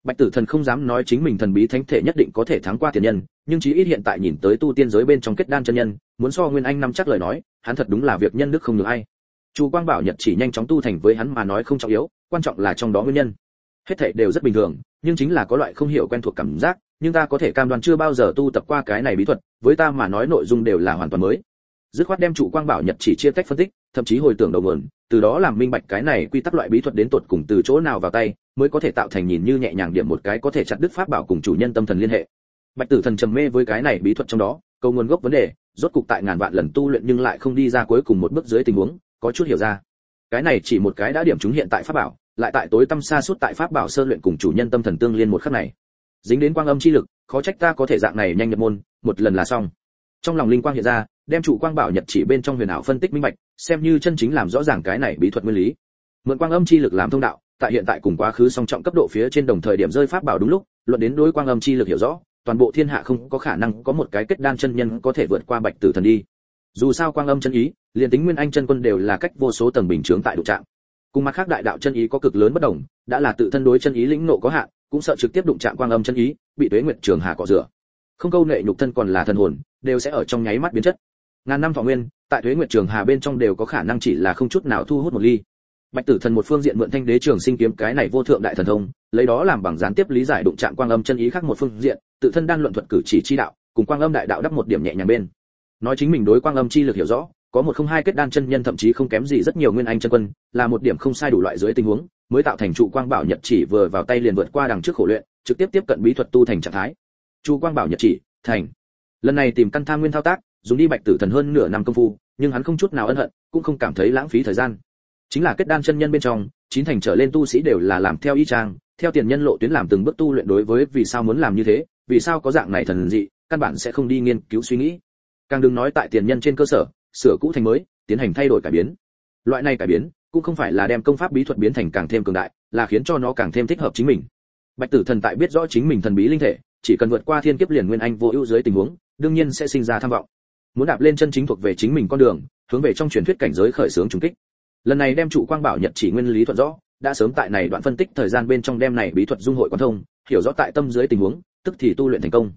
bạch tử thần không dám nói chính mình thần bí thánh thể nhất định có thể thắng qua tiền nhân, nhưng chí ít hiện tại nhìn tới tu tiên giới bên trong kết đan chân nhân, muốn so nguyên anh năm chắc lời nói, hắn thật đúng là việc nhân đức không được ai. Chu quang bảo nhật chỉ nhanh chóng tu thành với hắn mà nói không trọng yếu, quan trọng là trong đó nguyên nhân. Hết thảy đều rất bình thường, nhưng chính là có loại không hiểu quen thuộc cảm giác, nhưng ta có thể cam đoan chưa bao giờ tu tập qua cái này bí thuật, với ta mà nói nội dung đều là hoàn toàn mới. Dứt khoát đem Chu quang bảo nhật chỉ chia tách phân tích, thậm chí hồi tưởng đầu nguồn, từ đó làm minh bạch cái này quy tắc loại bí thuật đến tột cùng từ chỗ nào vào tay mới có thể tạo thành nhìn như nhẹ nhàng điểm một cái có thể chặt đứt pháp bảo cùng chủ nhân tâm thần liên hệ. Bạch tử thần trầm mê với cái này bí thuật trong đó, câu nguồn gốc vấn đề, rốt cục tại ngàn vạn lần tu luyện nhưng lại không đi ra cuối cùng một bước dưới tình huống, có chút hiểu ra. Cái này chỉ một cái đã điểm chúng hiện tại pháp bảo, lại tại tối tâm xa suốt tại pháp bảo sơ luyện cùng chủ nhân tâm thần tương liên một khắc này. Dính đến quang âm chi lực, khó trách ta có thể dạng này nhanh nhập môn, một lần là xong. Trong lòng linh quang hiện ra, đem trụ quang bảo nhật chỉ bên trong huyền ảo phân tích minh bạch, xem như chân chính làm rõ ràng cái này bí thuật nguyên lý. Mượn quang âm chi lực làm thông đạo tại hiện tại cùng quá khứ song trọng cấp độ phía trên đồng thời điểm rơi pháp bảo đúng lúc, luận đến đối quang âm chi lực hiểu rõ, toàn bộ thiên hạ không có khả năng có một cái kết đan chân nhân có thể vượt qua bạch tử thần đi. Dù sao quang âm chân ý, liền tính nguyên anh chân quân đều là cách vô số tầng bình chướng tại độ trạng. Cùng mặt khác đại đạo chân ý có cực lớn bất đồng, đã là tự thân đối chân ý lĩnh nộ có hạn, cũng sợ trực tiếp đụng chạm quang âm chân ý, bị tuế nguyệt trường hà cọ rửa. Không câu nệ nhục thân còn là thần hồn, đều sẽ ở trong nháy mắt biến chất. Ngàn năm thọ nguyên, tại tuế nguyệt trường hà bên trong đều có khả năng chỉ là không chút nào thu hút một ly bạch tử thần một phương diện mượn thanh đế trường sinh kiếm cái này vô thượng đại thần thông, lấy đó làm bằng gián tiếp lý giải đụng chạm quang âm chân ý khác một phương diện, tự thân đang luận thuật cử chỉ chi đạo, cùng quang âm đại đạo đắp một điểm nhẹ nhàng bên. Nói chính mình đối quang âm chi lực hiểu rõ, có một không hai kết đan chân nhân thậm chí không kém gì rất nhiều nguyên anh chân quân, là một điểm không sai đủ loại dưới tình huống, mới tạo thành trụ quang bảo nhật chỉ vừa vào tay liền vượt qua đằng trước khổ luyện, trực tiếp tiếp cận bí thuật tu thành trạng thái. Trụ quang bảo nhật chỉ, thành. Lần này tìm căn tham nguyên thao tác, dùng đi bạch tử thần hơn nửa năm công phu, nhưng hắn không chút nào ân hận, cũng không cảm thấy lãng phí thời gian chính là kết đan chân nhân bên trong, chín thành trở lên tu sĩ đều là làm theo y trang theo tiền nhân lộ tuyến làm từng bước tu luyện đối với vì sao muốn làm như thế, vì sao có dạng này thần dị, căn bản sẽ không đi nghiên cứu suy nghĩ. Càng đừng nói tại tiền nhân trên cơ sở, sửa cũ thành mới, tiến hành thay đổi cải biến. Loại này cải biến, cũng không phải là đem công pháp bí thuật biến thành càng thêm cường đại, là khiến cho nó càng thêm thích hợp chính mình. Bạch tử thần tại biết rõ chính mình thần bí linh thể, chỉ cần vượt qua thiên kiếp liền nguyên anh vô ưu dưới tình huống, đương nhiên sẽ sinh ra tham vọng. Muốn đạp lên chân chính thuộc về chính mình con đường, hướng về trong truyền thuyết cảnh giới khởi sướng trùng kích lần này đem trụ quang bảo nhật chỉ nguyên lý thuận rõ, đã sớm tại này đoạn phân tích thời gian bên trong đem này bí thuật dung hội quan thông, hiểu rõ tại tâm dưới tình huống, tức thì tu luyện thành công.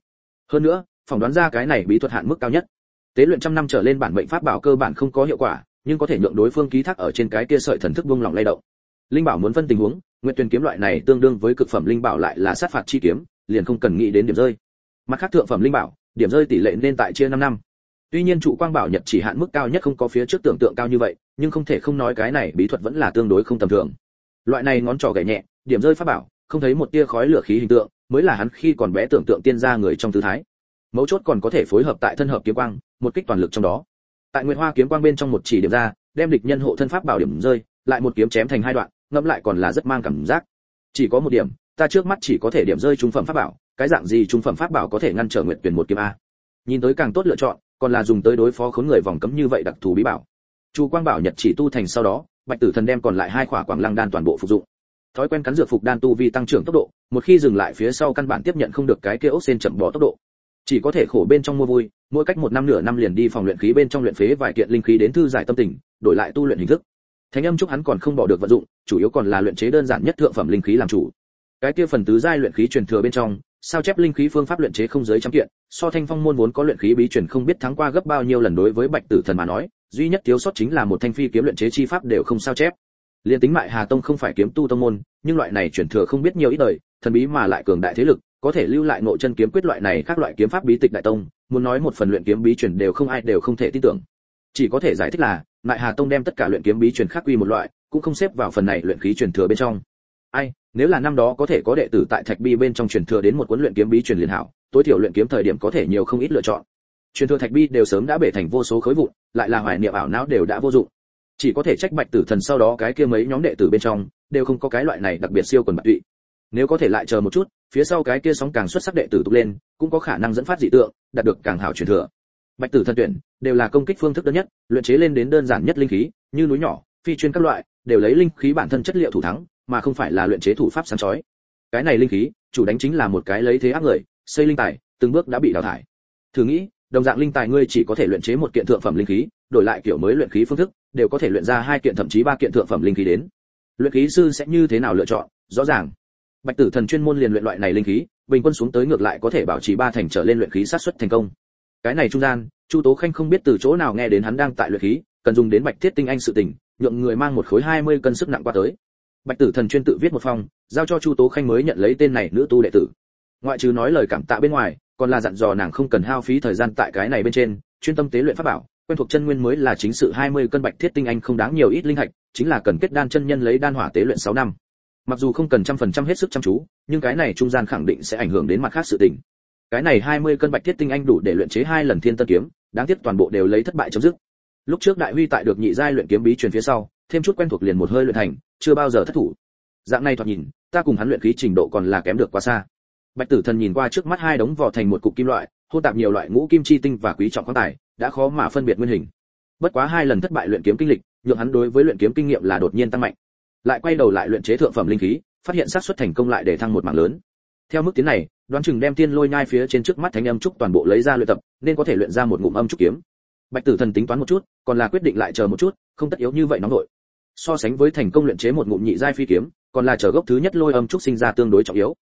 Hơn nữa, phỏng đoán ra cái này bí thuật hạn mức cao nhất. Tế luyện trăm năm trở lên bản mệnh pháp bảo cơ bản không có hiệu quả, nhưng có thể nhượng đối phương ký thác ở trên cái kia sợi thần thức buông lỏng lay động. Linh bảo muốn phân tình huống nguyện tuyển kiếm loại này tương đương với cực phẩm linh bảo lại là sát phạt chi kiếm, liền không cần nghĩ đến điểm rơi. Mặt khác thượng phẩm linh bảo, điểm rơi tỷ lệ nên tại chia 5 năm. Tuy nhiên trụ quang bảo nhật chỉ hạn mức cao nhất không có phía trước tưởng tượng cao như vậy nhưng không thể không nói cái này bí thuật vẫn là tương đối không tầm thường. Loại này ngón trỏ gảy nhẹ, điểm rơi pháp bảo, không thấy một tia khói lửa khí hình tượng, mới là hắn khi còn bé tưởng tượng tiên gia người trong tư thái. Mấu chốt còn có thể phối hợp tại thân hợp kiếm quang, một kích toàn lực trong đó. Tại nguyệt hoa kiếm quang bên trong một chỉ điểm ra, đem địch nhân hộ thân pháp bảo điểm rơi, lại một kiếm chém thành hai đoạn, ngẫm lại còn là rất mang cảm giác. Chỉ có một điểm, ta trước mắt chỉ có thể điểm rơi trung phẩm pháp bảo, cái dạng gì trung phẩm pháp bảo có thể ngăn trở nguyệt tuyển một kiếm a? Nhìn tới càng tốt lựa chọn, còn là dùng tới đối phó khốn người vòng cấm như vậy đặc thù bí bảo chu quang bảo nhật chỉ tu thành sau đó, bạch tử thần đem còn lại hai khỏa quảng lăng đan toàn bộ phục dụng. Thói quen cắn dược phục đan tu vi tăng trưởng tốc độ, một khi dừng lại phía sau căn bản tiếp nhận không được cái kia ốc sen chậm bỏ tốc độ. Chỉ có thể khổ bên trong mua vui, mỗi cách một năm nửa năm liền đi phòng luyện khí bên trong luyện phế vài kiện linh khí đến thư giải tâm tình, đổi lại tu luyện hình thức. Thánh âm chúc hắn còn không bỏ được vận dụng, chủ yếu còn là luyện chế đơn giản nhất thượng phẩm linh khí làm chủ. Cái kia phần tứ giai luyện khí truyền thừa bên trong, sao chép linh khí phương pháp luyện chế không giới trăm kiện, so thanh phong môn vốn có luyện khí bí truyền không biết thắng qua gấp bao nhiêu lần đối với bạch tử thần mà nói duy nhất thiếu sót chính là một thanh phi kiếm luyện chế chi pháp đều không sao chép. Liên tính mại hà tông không phải kiếm tu tông môn, nhưng loại này truyền thừa không biết nhiều ít đời, thần bí mà lại cường đại thế lực, có thể lưu lại nội chân kiếm quyết loại này các loại kiếm pháp bí tịch đại tông, muốn nói một phần luyện kiếm bí truyền đều không ai đều không thể tin tưởng. Chỉ có thể giải thích là, mại hà tông đem tất cả luyện kiếm bí truyền khác quy một loại, cũng không xếp vào phần này luyện khí truyền thừa bên trong. Ai, nếu là năm đó có thể có đệ tử tại thạch bi bên trong truyền thừa đến một cuốn luyện kiếm bí truyền liền hảo, tối thiểu luyện kiếm thời điểm có thể nhiều không ít lựa chọn truyền thừa thạch bi đều sớm đã bể thành vô số khối vụn, lại là hoài niệm ảo não đều đã vô dụng. Chỉ có thể trách bạch tử thần sau đó cái kia mấy nhóm đệ tử bên trong, đều không có cái loại này đặc biệt siêu quần bạch tụy. Nếu có thể lại chờ một chút, phía sau cái kia sóng càng xuất sắc đệ tử tục lên, cũng có khả năng dẫn phát dị tượng, đạt được càng hảo truyền thừa. Bạch tử thần tuyển, đều là công kích phương thức đơn nhất, luyện chế lên đến đơn giản nhất linh khí, như núi nhỏ, phi chuyên các loại, đều lấy linh khí bản thân chất liệu thủ thắng, mà không phải là luyện chế thủ pháp sáng chói. Cái này linh khí, chủ đánh chính là một cái lấy thế áp người, xây linh tài, từng bước đã bị đào thải. Thử nghĩ đồng dạng linh tài ngươi chỉ có thể luyện chế một kiện thượng phẩm linh khí, đổi lại kiểu mới luyện khí phương thức, đều có thể luyện ra hai kiện thậm chí ba kiện thượng phẩm linh khí đến. Luyện khí sư sẽ như thế nào lựa chọn? Rõ ràng. Bạch tử thần chuyên môn liền luyện loại này linh khí, bình quân xuống tới ngược lại có thể bảo trì ba thành trở lên luyện khí sát suất thành công. Cái này trung gian, chu tố khanh không biết từ chỗ nào nghe đến hắn đang tại luyện khí, cần dùng đến bạch thiết tinh anh sự tình, nhượng người mang một khối 20 cân sức nặng qua tới. Bạch tử thần chuyên tự viết một phong, giao cho chu tố khanh mới nhận lấy tên này nữ tu đệ tử. Ngoại trừ nói lời cảm tạ bên ngoài còn là dặn dò nàng không cần hao phí thời gian tại cái này bên trên, chuyên tâm tế luyện pháp bảo, quen thuộc chân nguyên mới là chính sự 20 cân bạch thiết tinh anh không đáng nhiều ít linh hạch, chính là cần kết đan chân nhân lấy đan hỏa tế luyện 6 năm. Mặc dù không cần trăm phần trăm hết sức chăm chú, nhưng cái này trung gian khẳng định sẽ ảnh hưởng đến mặt khác sự tình. Cái này 20 cân bạch thiết tinh anh đủ để luyện chế hai lần thiên tân kiếm, đáng tiếc toàn bộ đều lấy thất bại chấm dứt. Lúc trước đại huy tại được nhị giai luyện kiếm bí truyền phía sau, thêm chút quen thuộc liền một hơi luyện thành, chưa bao giờ thất thủ. Dạng này thoạt nhìn, ta cùng hắn luyện khí trình độ còn là kém được quá xa bạch tử thần nhìn qua trước mắt hai đống vỏ thành một cục kim loại hô tạp nhiều loại ngũ kim chi tinh và quý trọng khoáng tài, đã khó mà phân biệt nguyên hình. Bất quá hai lần thất bại luyện kiếm kinh lịch, nhượng hắn đối với luyện kiếm kinh nghiệm là đột nhiên tăng mạnh. Lại quay đầu lại luyện chế thượng phẩm linh khí, phát hiện xác suất thành công lại để thăng một mảng lớn. Theo mức tiến này, đoán chừng đem tiên lôi nhai phía trên trước mắt thánh âm trúc toàn bộ lấy ra luyện tập, nên có thể luyện ra một ngụm âm trúc kiếm. Bạch tử thần tính toán một chút, còn là quyết định lại chờ một chút, không tất yếu như vậy nóng nổi so sánh với thành công luyện chế một ngụm nhị giai phi kiếm, còn là chờ gốc thứ nhất lôi âm trúc sinh ra tương đối trọng yếu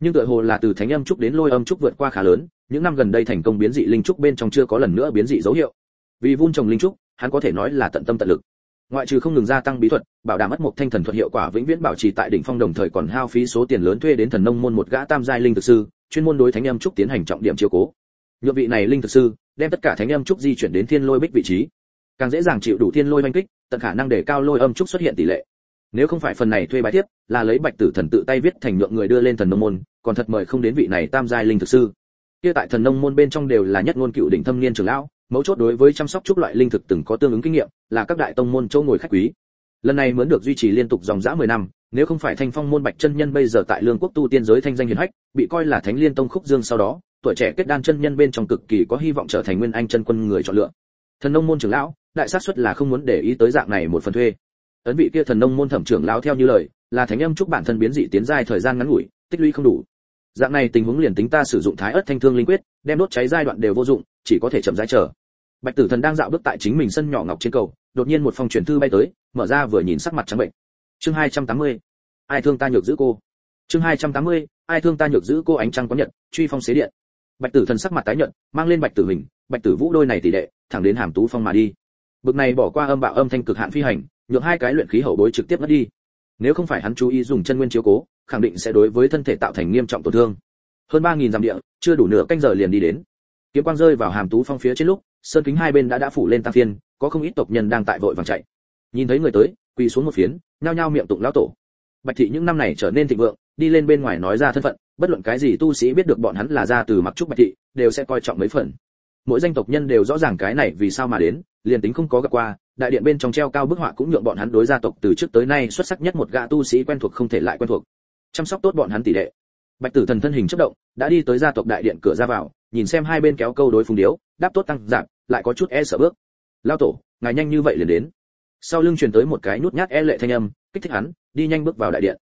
nhưng tựa hồ là từ thánh âm trúc đến lôi âm trúc vượt qua khá lớn, những năm gần đây thành công biến dị linh trúc bên trong chưa có lần nữa biến dị dấu hiệu. Vì vun trồng linh trúc, hắn có thể nói là tận tâm tận lực. Ngoại trừ không ngừng gia tăng bí thuật, bảo đảm mất một thanh thần thuật hiệu quả vĩnh viễn bảo trì tại đỉnh phong đồng thời còn hao phí số tiền lớn thuê đến thần nông môn một gã tam giai linh thực sư, chuyên môn đối thánh âm trúc tiến hành trọng điểm chiếu cố. Nhượng vị này linh thực sư, đem tất cả thánh âm trúc di chuyển đến thiên lôi bích vị trí. Càng dễ dàng chịu đủ thiên lôi oanh kích, tận khả năng để cao lôi âm trúc xuất hiện tỷ lệ nếu không phải phần này thuê bài tiếp là lấy bạch tử thần tự tay viết thành nhượng người đưa lên thần nông môn, còn thật mời không đến vị này tam giai linh thực sư. Kia tại thần nông môn bên trong đều là nhất ngôn cựu đỉnh thâm niên trưởng lão, mấu chốt đối với chăm sóc trúc loại linh thực từng có tương ứng kinh nghiệm, là các đại tông môn châu ngồi khách quý. Lần này muốn được duy trì liên tục dòng dã 10 năm, nếu không phải thanh phong môn bạch chân nhân bây giờ tại lương quốc tu tiên giới thanh danh hiển hách, bị coi là thánh liên tông khúc dương sau đó, tuổi trẻ kết đan chân nhân bên trong cực kỳ có hy vọng trở thành nguyên anh chân quân người chọn lựa. Thần nông môn trưởng lão, đại xác suất là không muốn để ý tới dạng này một phần thuê ấn vị kia thần nông môn thẩm trưởng lão theo như lời, là thánh âm chúc bản thân biến dị tiến giai thời gian ngắn ngủi, tích lũy không đủ dạng này tình huống liền tính ta sử dụng thái ớt thanh thương linh quyết, đem đốt cháy giai đoạn đều vô dụng, chỉ có thể chậm rãi chờ bạch tử thần đang dạo bước tại chính mình sân nhỏ ngọc trên cầu, đột nhiên một phong truyền thư bay tới, mở ra vừa nhìn sắc mặt trắng bệnh chương 280. ai thương ta nhược giữ cô chương 280. ai thương ta nhược giữ cô ánh trăng có nhận truy phong xế điện bạch tử thần sắc mặt tái nhợt, mang lên bạch tử hình, bạch tử vũ đôi này tỷ đệ thẳng đến hàm tú phong mà đi bực này bỏ qua âm bạo âm thanh cực hạn phi hành nhượng hai cái luyện khí hậu bối trực tiếp mất đi. Nếu không phải hắn chú ý dùng chân nguyên chiếu cố, khẳng định sẽ đối với thân thể tạo thành nghiêm trọng tổn thương. Hơn ba nghìn dặm địa, chưa đủ nửa canh giờ liền đi đến. Kiếm quang rơi vào hàm tú phong phía trên lúc, sơn kính hai bên đã đã phủ lên tăng phiên, có không ít tộc nhân đang tại vội vàng chạy. Nhìn thấy người tới, quỳ xuống một phiến, nhao nhao miệng tụng lão tổ. Bạch thị những năm này trở nên thịnh vượng, đi lên bên ngoài nói ra thân phận, bất luận cái gì tu sĩ biết được bọn hắn là ra từ mặc trúc bạch thị, đều sẽ coi trọng mấy phần mỗi danh tộc nhân đều rõ ràng cái này vì sao mà đến, liền tính không có gặp qua, đại điện bên trong treo cao bức họa cũng nhượng bọn hắn đối gia tộc từ trước tới nay xuất sắc nhất một gã tu sĩ quen thuộc không thể lại quen thuộc. Chăm sóc tốt bọn hắn tỷ lệ. Bạch tử thần thân hình chất động, đã đi tới gia tộc đại điện cửa ra vào, nhìn xem hai bên kéo câu đối phùng điếu, đáp tốt tăng giảm, lại có chút e sợ bước. Lao tổ, ngài nhanh như vậy liền đến. Sau lưng truyền tới một cái nút nhát e lệ thanh âm, kích thích hắn, đi nhanh bước vào đại điện.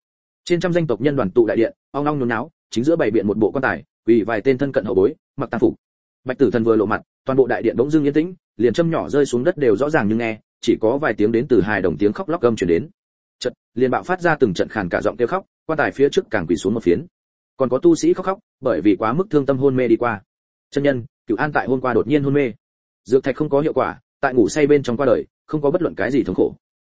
Trên trăm danh tộc nhân đoàn tụ đại điện, ong ong nhốn náo, chính giữa bày biện một bộ quan tài vì vài tên thân cận hậu bối, mặc tang phục bạch tử thần vừa lộ mặt, toàn bộ đại điện bỗng dưng yên tĩnh, liền châm nhỏ rơi xuống đất đều rõ ràng như nghe, chỉ có vài tiếng đến từ hài đồng tiếng khóc lóc gầm truyền đến. Chợt, liền bạo phát ra từng trận khàn cả giọng kêu khóc, quan tài phía trước càng quỳ xuống một phiến. Còn có tu sĩ khóc khóc, bởi vì quá mức thương tâm hôn mê đi qua. Chân nhân, cửu an tại hôm qua đột nhiên hôn mê. Dược thạch không có hiệu quả, tại ngủ say bên trong qua đời, không có bất luận cái gì thống khổ.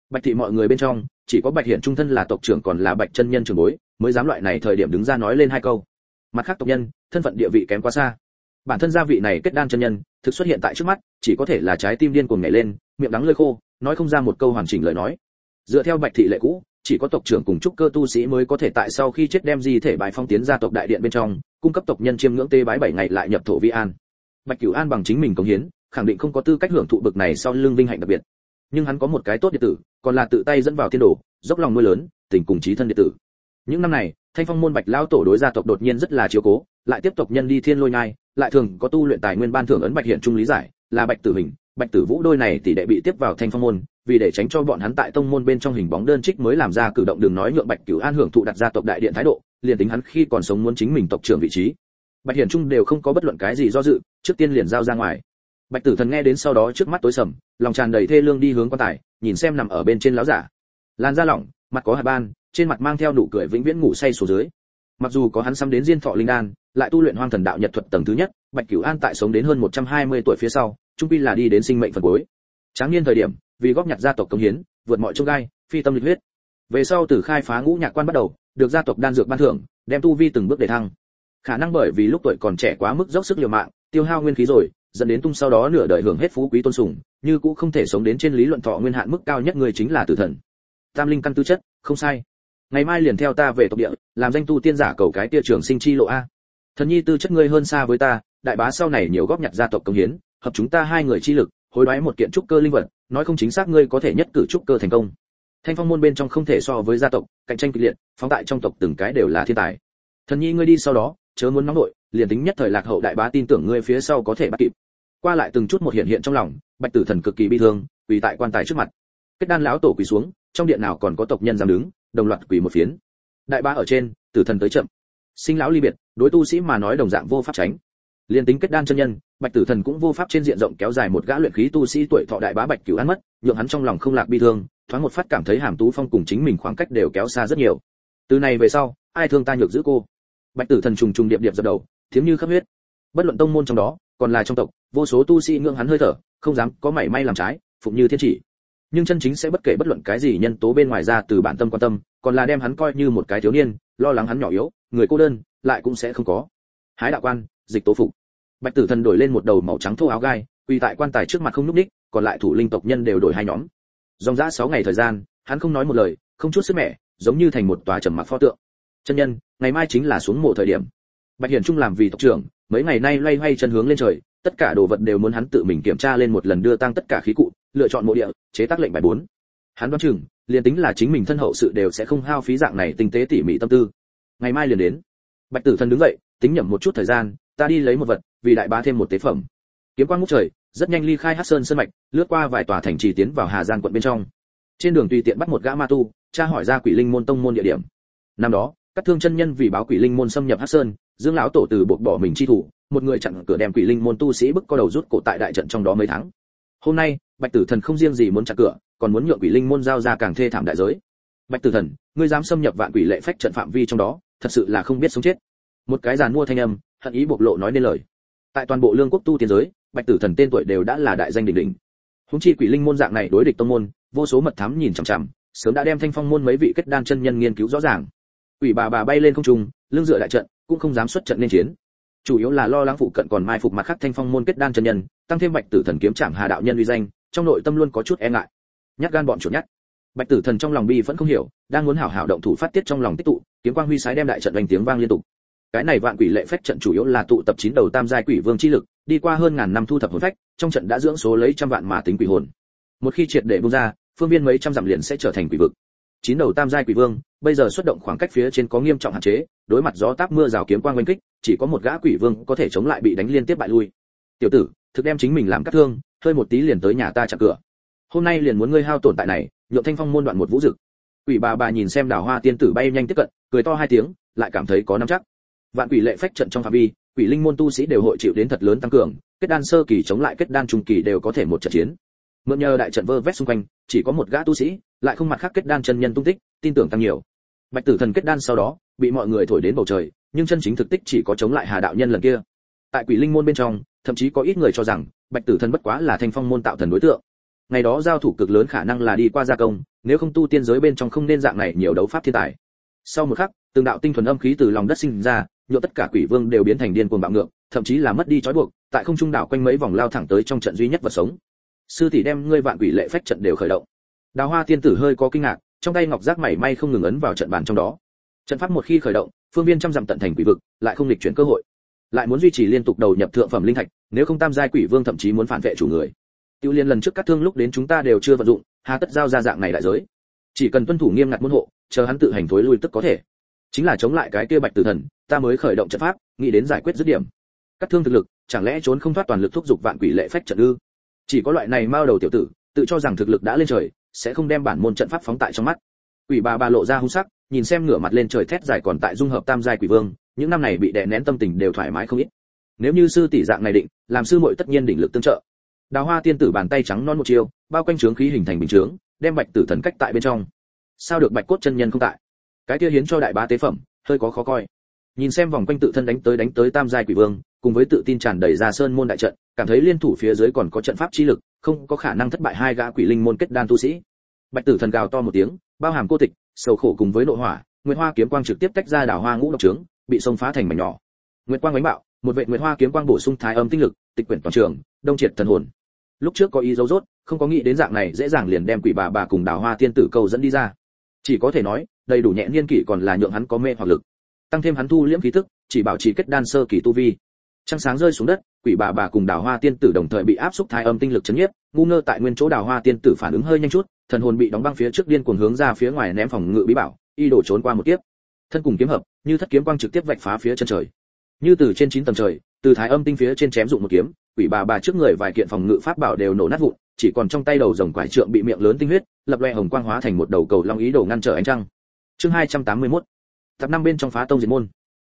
Bạch thị mọi người bên trong, chỉ có bạch hiển trung thân là tộc trưởng còn là bạch chân nhân trưởng bối, mới dám loại này thời điểm đứng ra nói lên hai câu. Mặt khác tộc nhân, thân phận địa vị kém quá xa bản thân gia vị này kết đan chân nhân, thực xuất hiện tại trước mắt, chỉ có thể là trái tim điên cuồng nhảy lên, miệng đắng lơi khô, nói không ra một câu hoàn chỉnh lời nói. Dựa theo bạch thị lệ cũ, chỉ có tộc trưởng cùng trúc cơ tu sĩ mới có thể tại sau khi chết đem di thể bài phong tiến ra tộc đại điện bên trong, cung cấp tộc nhân chiêm ngưỡng tê bái bảy ngày lại nhập thổ vi an. Bạch cửu an bằng chính mình công hiến, khẳng định không có tư cách hưởng thụ bực này sau lưng vinh hạnh đặc biệt. Nhưng hắn có một cái tốt điện tử, còn là tự tay dẫn vào thiên đồ, dốc lòng nuôi lớn, tình cùng trí thân điện tử. Những năm này, thanh phong môn bạch lão tổ đối gia tộc đột nhiên rất là chiếu cố, lại tiếp tục nhân đi thiên lôi nhai lại thường có tu luyện tài nguyên ban thưởng ấn bạch hiện trung lý giải, là bạch tử hình, bạch tử vũ đôi này tỷ đệ bị tiếp vào thanh phong môn, vì để tránh cho bọn hắn tại tông môn bên trong hình bóng đơn trích mới làm ra cử động đường nói nhượng bạch cửu an hưởng thụ đặt ra tộc đại điện thái độ, liền tính hắn khi còn sống muốn chính mình tộc trưởng vị trí. Bạch hiển trung đều không có bất luận cái gì do dự, trước tiên liền giao ra ngoài. Bạch tử thần nghe đến sau đó trước mắt tối sầm, lòng tràn đầy thê lương đi hướng quan tài, nhìn xem nằm ở bên trên láo giả. Lan da lỏng, mặt có hạt ban, trên mặt mang theo nụ cười vĩnh viễn ngủ say xuống dưới mặc dù có hắn xăm đến diên thọ linh đan, lại tu luyện hoang thần đạo nhật thuật tầng thứ nhất, bạch cửu an tại sống đến hơn 120 tuổi phía sau, trung pi là đi đến sinh mệnh phần cuối. Tráng niên thời điểm, vì góp nhặt gia tộc công hiến, vượt mọi chông gai, phi tâm lịch huyết. Về sau từ khai phá ngũ nhạc quan bắt đầu, được gia tộc đan dược ban thưởng, đem tu vi từng bước để thăng. Khả năng bởi vì lúc tuổi còn trẻ quá mức dốc sức liều mạng, tiêu hao nguyên khí rồi, dẫn đến tung sau đó nửa đời hưởng hết phú quý tôn sùng, như cũng không thể sống đến trên lý luận thọ nguyên hạn mức cao nhất người chính là tử thần. Tam linh căn tư chất, không sai ngày mai liền theo ta về tộc địa, làm danh tu tiên giả cầu cái tia trường sinh chi lộ a. Thần nhi tư chất ngươi hơn xa với ta, đại bá sau này nhiều góp nhặt gia tộc công hiến, hợp chúng ta hai người chi lực, hối đoái một kiện trúc cơ linh vật, nói không chính xác ngươi có thể nhất cử trúc cơ thành công. Thanh phong môn bên trong không thể so với gia tộc, cạnh tranh kịch liệt, phóng tại trong tộc từng cái đều là thiên tài. Thần nhi ngươi đi sau đó, chớ muốn nóng nội, liền tính nhất thời lạc hậu đại bá tin tưởng ngươi phía sau có thể bắt kịp. Qua lại từng chút một hiện hiện trong lòng, bạch tử thần cực kỳ bi thương, quỳ tại quan tài trước mặt. Kết đan lão tổ quỳ xuống, trong điện nào còn có tộc nhân dám đứng? Đồng loạt quỳ một phiến. Đại bá ở trên, tử thần tới chậm. Sinh lão ly biệt, đối tu sĩ mà nói đồng dạng vô pháp tránh. Liên tính kết đan chân nhân, bạch tử thần cũng vô pháp trên diện rộng kéo dài một gã luyện khí tu sĩ tuổi thọ đại bá bạch cửu ăn mất, nhượng hắn trong lòng không lạc bi thương, thoáng một phát cảm thấy hàm tú phong cùng chính mình khoảng cách đều kéo xa rất nhiều. Từ này về sau, ai thương ta nhược giữ cô? Bạch tử thần trùng trùng điệp điệp dập đầu, thiếm như khắp huyết. Bất luận tông môn trong đó, còn là trong tộc, vô số tu sĩ ngưỡng hắn hơi thở, không dám có mảy may làm trái, phụng như thiên chỉ nhưng chân chính sẽ bất kể bất luận cái gì nhân tố bên ngoài ra từ bản tâm quan tâm, còn là đem hắn coi như một cái thiếu niên, lo lắng hắn nhỏ yếu, người cô đơn, lại cũng sẽ không có. Hái đạo quan, dịch tố phục. Bạch tử thần đổi lên một đầu màu trắng thô áo gai, quỳ tại quan tài trước mặt không núp đích còn lại thủ linh tộc nhân đều đổi hai nhóm. Dòng dã sáu ngày thời gian, hắn không nói một lời, không chút sức mẻ, giống như thành một tòa trầm mặc pho tượng. Chân nhân, ngày mai chính là xuống mộ thời điểm. Bạch hiển trung làm vì tộc trưởng, mấy ngày nay loay hoay chân hướng lên trời, tất cả đồ vật đều muốn hắn tự mình kiểm tra lên một lần đưa tăng tất cả khí cụ lựa chọn mộ địa, chế tác lệnh bài bốn. Hắn đoán chừng, liền tính là chính mình thân hậu sự đều sẽ không hao phí dạng này tinh tế tỉ mỉ tâm tư. Ngày mai liền đến. Bạch tử thần đứng dậy, tính nhẩm một chút thời gian, ta đi lấy một vật, vì đại bá thêm một tế phẩm. Kiếm quang ngút trời, rất nhanh ly khai hắc sơn sơn mạch, lướt qua vài tòa thành trì tiến vào hà giang quận bên trong. Trên đường tùy tiện bắt một gã ma tu, tra hỏi ra quỷ linh môn tông môn địa điểm. Năm đó, các thương chân nhân vì báo quỷ linh môn xâm nhập hắc sơn, dương lão tổ từ buộc bỏ mình chi thủ, một người chặn cửa đem quỷ linh môn tu sĩ bức co đầu rút cổ tại đại trận trong đó mấy tháng hôm nay, bạch tử thần không riêng gì muốn chặt cửa, còn muốn nhượng quỷ linh môn giao ra càng thê thảm đại giới. Bạch tử thần, ngươi dám xâm nhập vạn quỷ lệ phách trận phạm vi trong đó, thật sự là không biết sống chết. Một cái giàn mua thanh âm, hận ý bộc lộ nói nên lời. Tại toàn bộ lương quốc tu tiên giới, bạch tử thần tên tuổi đều đã là đại danh đỉnh đỉnh. Húng chi quỷ linh môn dạng này đối địch tông môn, vô số mật thám nhìn chằm chằm, sớm đã đem thanh phong môn mấy vị kết đan chân nhân nghiên cứu rõ ràng. Quỷ bà bà bay lên không trung, lưng dựa đại trận, cũng không dám xuất trận nên chiến chủ yếu là lo lắng phụ cận còn mai phục mặt khác thanh phong môn kết đan chân nhân, tăng thêm bạch tử thần kiếm trảm hà đạo nhân uy danh, trong nội tâm luôn có chút e ngại. Nhát gan bọn chuột nhát. Bạch tử thần trong lòng bi vẫn không hiểu, đang muốn hảo hảo động thủ phát tiết trong lòng tích tụ, kiếm quang huy sái đem đại trận đánh tiếng vang liên tục. Cái này vạn quỷ lệ phách trận chủ yếu là tụ tập chín đầu tam giai quỷ vương chi lực, đi qua hơn ngàn năm thu thập hồn phách, trong trận đã dưỡng số lấy trăm vạn mà tính quỷ hồn. Một khi triệt để bung ra, phương viên mấy trăm dặm liền sẽ trở thành quỷ vực. Chín đầu tam giai quỷ vương bây giờ xuất động khoảng cách phía trên có nghiêm trọng hạn chế, đối mặt gió táp mưa rào kiếm quang oanh kích, chỉ có một gã quỷ vương có thể chống lại bị đánh liên tiếp bại lui. Tiểu tử, thực đem chính mình làm cắt thương, hơi một tí liền tới nhà ta chặn cửa. Hôm nay liền muốn ngươi hao tổn tại này, nhượng thanh phong môn đoạn một vũ dực. Quỷ bà bà nhìn xem đào hoa tiên tử bay nhanh tiếp cận, cười to hai tiếng, lại cảm thấy có nắm chắc. Vạn quỷ lệ phách trận trong phạm vi, quỷ linh môn tu sĩ đều hội chịu đến thật lớn tăng cường, kết đan sơ kỳ chống lại kết đan trung kỳ đều có thể một trận chiến. Mượn nhờ đại trận vơ vét xung quanh, chỉ có một gã tu sĩ lại không mặt khác kết đan chân nhân tung tích, tin tưởng tăng nhiều. Bạch tử thần kết đan sau đó, bị mọi người thổi đến bầu trời, nhưng chân chính thực tích chỉ có chống lại hà đạo nhân lần kia. Tại quỷ linh môn bên trong, thậm chí có ít người cho rằng, bạch tử thần bất quá là thanh phong môn tạo thần đối tượng. Ngày đó giao thủ cực lớn khả năng là đi qua gia công, nếu không tu tiên giới bên trong không nên dạng này nhiều đấu pháp thiên tài. Sau một khắc, từng đạo tinh thuần âm khí từ lòng đất sinh ra, nhộn tất cả quỷ vương đều biến thành điên cuồng bạo ngược, thậm chí là mất đi trói buộc, tại không trung đảo quanh mấy vòng lao thẳng tới trong trận duy nhất vật sống. Sư tỷ đem ngươi vạn quỷ lệ phách trận đều khởi động đào hoa tiên tử hơi có kinh ngạc, trong tay ngọc giác mảy may không ngừng ấn vào trận bàn trong đó. Trận pháp một khi khởi động, phương viên trăm dặm tận thành quỷ vực, lại không lịch chuyển cơ hội. Lại muốn duy trì liên tục đầu nhập thượng phẩm linh thạch, nếu không tam giai quỷ vương thậm chí muốn phản vệ chủ người. Tiêu liên lần trước cắt thương lúc đến chúng ta đều chưa vận dụng, hà tất giao ra dạng này đại giới. Chỉ cần tuân thủ nghiêm ngặt môn hộ, chờ hắn tự hành thối lui tức có thể. Chính là chống lại cái kia bạch tử thần, ta mới khởi động trận pháp, nghĩ đến giải quyết dứt điểm. Cắt thương thực lực, chẳng lẽ trốn không thoát toàn lực thúc giục vạn quỷ lệ phách trận ư? Chỉ có loại này mao đầu tiểu tử, tự cho rằng thực lực đã lên trời sẽ không đem bản môn trận pháp phóng tại trong mắt. Quỷ bà bà lộ ra hung sắc, nhìn xem ngửa mặt lên trời thét dài còn tại dung hợp tam giai quỷ vương, những năm này bị đè nén tâm tình đều thoải mái không ít. Nếu như sư tỷ dạng này định, làm sư muội tất nhiên đỉnh lực tương trợ. Đào hoa tiên tử bàn tay trắng non một chiều, bao quanh trướng khí hình thành bình trướng, đem bạch tử thần cách tại bên trong. Sao được bạch cốt chân nhân không tại? Cái kia hiến cho đại bá tế phẩm, hơi có khó coi. Nhìn xem vòng quanh tự thân đánh tới đánh tới tam giai quỷ vương, cùng với tự tin tràn đầy ra sơn môn đại trận, cảm thấy liên thủ phía dưới còn có trận pháp chi lực, không có khả năng thất bại hai gã quỷ linh môn kết đan tu sĩ bạch tử thần gào to một tiếng, bao hàm cô tịch, sầu khổ cùng với nội hỏa, nguyệt hoa kiếm quang trực tiếp tách ra đảo hoa ngũ độc trướng, bị xông phá thành mảnh nhỏ. Nguyệt quang đánh bạo, một vệ nguyệt hoa kiếm quang bổ sung thái âm tinh lực, tịch quyển toàn trường, đông triệt thần hồn. Lúc trước có ý dấu rốt không có nghĩ đến dạng này dễ dàng liền đem quỷ bà bà cùng đào hoa tiên tử cầu dẫn đi ra. Chỉ có thể nói, đầy đủ nhẹ niên kỷ còn là nhượng hắn có mê hoặc lực. Tăng thêm hắn thu liễm khí tức, chỉ bảo trì kết đan sơ kỳ tu vi trăng sáng rơi xuống đất, quỷ bà bà cùng đào hoa tiên tử đồng thời bị áp xúc thái âm tinh lực chấn nhiếp, ngu ngơ tại nguyên chỗ đào hoa tiên tử phản ứng hơi nhanh chút, thần hồn bị đóng băng phía trước điên cuồng hướng ra phía ngoài ném phòng ngự bí bảo, y đổ trốn qua một kiếp. Thân cùng kiếm hợp, như thất kiếm quang trực tiếp vạch phá phía chân trời. Như từ trên chín tầng trời, từ thái âm tinh phía trên chém dụng một kiếm, quỷ bà bà trước người vài kiện phòng ngự pháp bảo đều nổ nát vụn, chỉ còn trong tay đầu rồng quải trượng bị miệng lớn tinh huyết, lập loe hồng quang hóa thành một đầu cầu long ý đồ ngăn trở ánh trăng. Chương 281 tập năm bên trong phá tông diệt môn.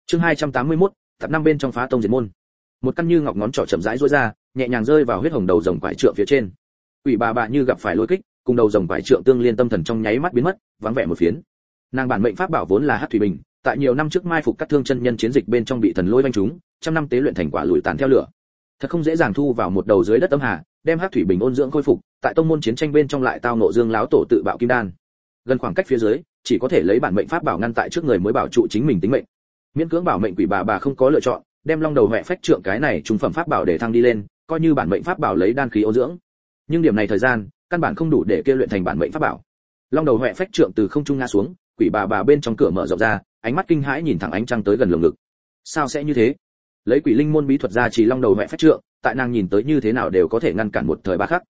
Chương 281 tập năm bên trong phá tông diệt môn một căn như ngọc ngón trỏ chậm rãi duỗi ra, nhẹ nhàng rơi vào huyết hồng đầu rồng quải trượng phía trên. Quỷ bà bà như gặp phải lôi kích, cùng đầu rồng quải trượng tương liên tâm thần trong nháy mắt biến mất, vắng vẻ một phiến. Nàng bản mệnh pháp bảo vốn là hát thủy bình, tại nhiều năm trước mai phục các thương chân nhân chiến dịch bên trong bị thần lôi vanh chúng trăm năm tế luyện thành quả lùi tàn theo lửa. Thật không dễ dàng thu vào một đầu dưới đất âm hà, đem hát thủy bình ôn dưỡng khôi phục, tại tông môn chiến tranh bên trong lại tao nộ dương láo tổ tự bạo kim đan. Gần khoảng cách phía dưới, chỉ có thể lấy bản mệnh pháp bảo ngăn tại trước người mới bảo trụ chính mình tính mệnh. Miễn cưỡng bảo mệnh quỷ bà bà không có lựa chọn đem long đầu huệ phách trượng cái này trung phẩm pháp bảo để thăng đi lên, coi như bản mệnh pháp bảo lấy đan khí ô dưỡng. Nhưng điểm này thời gian, căn bản không đủ để kêu luyện thành bản mệnh pháp bảo. Long đầu huệ phách trượng từ không trung ngã xuống, quỷ bà bà bên trong cửa mở rộng ra, ánh mắt kinh hãi nhìn thẳng ánh trăng tới gần lồng ngực. Sao sẽ như thế? Lấy quỷ linh môn bí thuật ra chỉ long đầu huệ phách trượng, tại nàng nhìn tới như thế nào đều có thể ngăn cản một thời ba khắc.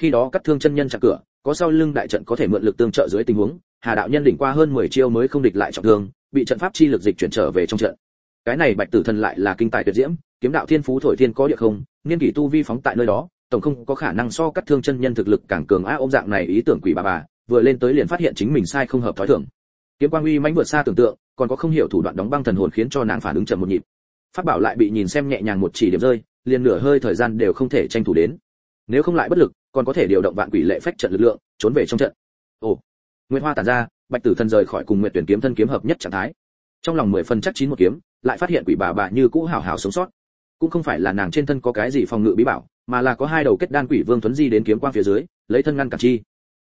Khi đó cắt thương chân nhân chặn cửa, có sau lưng đại trận có thể mượn lực tương trợ dưới tình huống, hà đạo nhân đỉnh qua hơn 10 chiêu mới không địch lại trọng thương, bị trận pháp chi lực dịch chuyển trở về trong trận cái này bạch tử thần lại là kinh tài tuyệt diễm, kiếm đạo thiên phú thổi thiên có địa không niên kỷ tu vi phóng tại nơi đó, tổng không có khả năng so cắt thương chân nhân thực lực càng cường á ôm dạng này ý tưởng quỷ bà bà, vừa lên tới liền phát hiện chính mình sai không hợp thói thường. Kiếm quang uy mãnh vượt xa tưởng tượng, còn có không hiểu thủ đoạn đóng băng thần hồn khiến cho nàng phản ứng chậm một nhịp. Phát bảo lại bị nhìn xem nhẹ nhàng một chỉ điểm rơi, liền nửa hơi thời gian đều không thể tranh thủ đến. Nếu không lại bất lực, còn có thể điều động vạn quỷ lệ phách trận lực lượng, trốn về trong trận. Ồ, nguyệt hoa tản ra, bạch tử thần rời khỏi cùng nguyệt tuyển kiếm thân kiếm hợp nhất trạng thái trong lòng mười phần chắc chín một kiếm, lại phát hiện quỷ bà bà như cũ hào hào sống sót. Cũng không phải là nàng trên thân có cái gì phòng ngự bí bảo, mà là có hai đầu kết đan quỷ vương tuấn di đến kiếm quang phía dưới, lấy thân ngăn cản chi.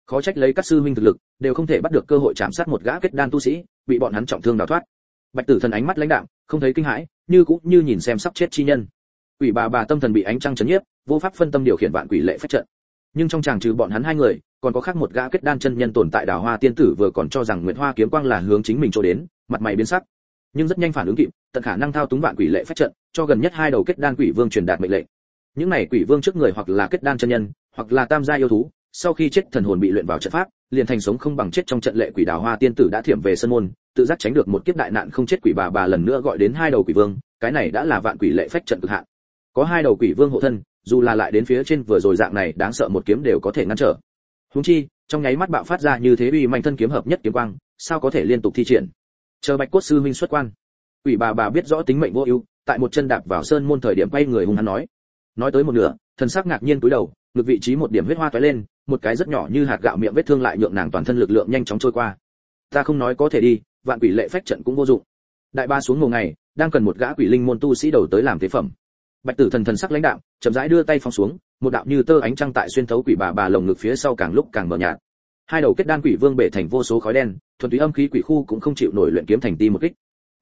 Khó trách lấy các sư huynh thực lực, đều không thể bắt được cơ hội chạm sát một gã kết đan tu sĩ, bị bọn hắn trọng thương đào thoát. Bạch tử thần ánh mắt lãnh đạm, không thấy kinh hãi, như cũng như nhìn xem sắp chết chi nhân. Quỷ bà bà tâm thần bị ánh trăng chấn nhiếp, vô pháp phân tâm điều khiển vạn quỷ lệ phách trận. Nhưng trong chàng trừ bọn hắn hai người, còn có khác một gã kết đan chân nhân tồn tại đào hoa tiên tử vừa còn cho rằng nguyệt hoa kiếm quang là hướng chính mình chỗ đến mặt mày biến sắc. Nhưng rất nhanh phản ứng kịp, tận khả năng thao túng vạn quỷ lệ phách trận, cho gần nhất hai đầu kết đan quỷ vương truyền đạt mệnh lệnh. Những này quỷ vương trước người hoặc là kết đan chân nhân, hoặc là tam gia yêu thú, sau khi chết thần hồn bị luyện vào trận pháp, liền thành sống không bằng chết trong trận lệ quỷ đào hoa tiên tử đã thiểm về sân môn, tự giác tránh được một kiếp đại nạn không chết quỷ bà bà lần nữa gọi đến hai đầu quỷ vương, cái này đã là vạn quỷ lệ phách trận cực hạn. Có hai đầu quỷ vương hộ thân, dù là lại đến phía trên vừa rồi dạng này, đáng sợ một kiếm đều có thể ngăn trở. Húng chi, trong nháy mắt bạo phát ra như thế uy mạnh thân kiếm hợp nhất kiếm quang, sao có thể liên tục thi triển? Chờ bạch cốt sư huynh xuất quan. Quỷ bà bà biết rõ tính mệnh vô ưu, tại một chân đạp vào sơn môn thời điểm quay người hung hăng nói. Nói tới một nửa, thần sắc ngạc nhiên cúi đầu ngược vị trí một điểm huyết hoa toái lên, một cái rất nhỏ như hạt gạo miệng vết thương lại nhượng nàng toàn thân lực lượng nhanh chóng trôi qua. Ta không nói có thể đi, vạn quỷ lệ phách trận cũng vô dụng. Đại ba xuống ngủ ngày, đang cần một gã quỷ linh môn tu sĩ đầu tới làm thế phẩm. Bạch tử thần thần sắc lãnh đạo chậm rãi đưa tay phong xuống, một đạo như tơ ánh trăng tại xuyên thấu quỷ bà bà lồng ngực phía sau càng lúc càng mờ nhạt hai đầu kết đan quỷ vương bể thành vô số khói đen, thuần túy âm khí quỷ khu cũng không chịu nổi luyện kiếm thành ti một kích.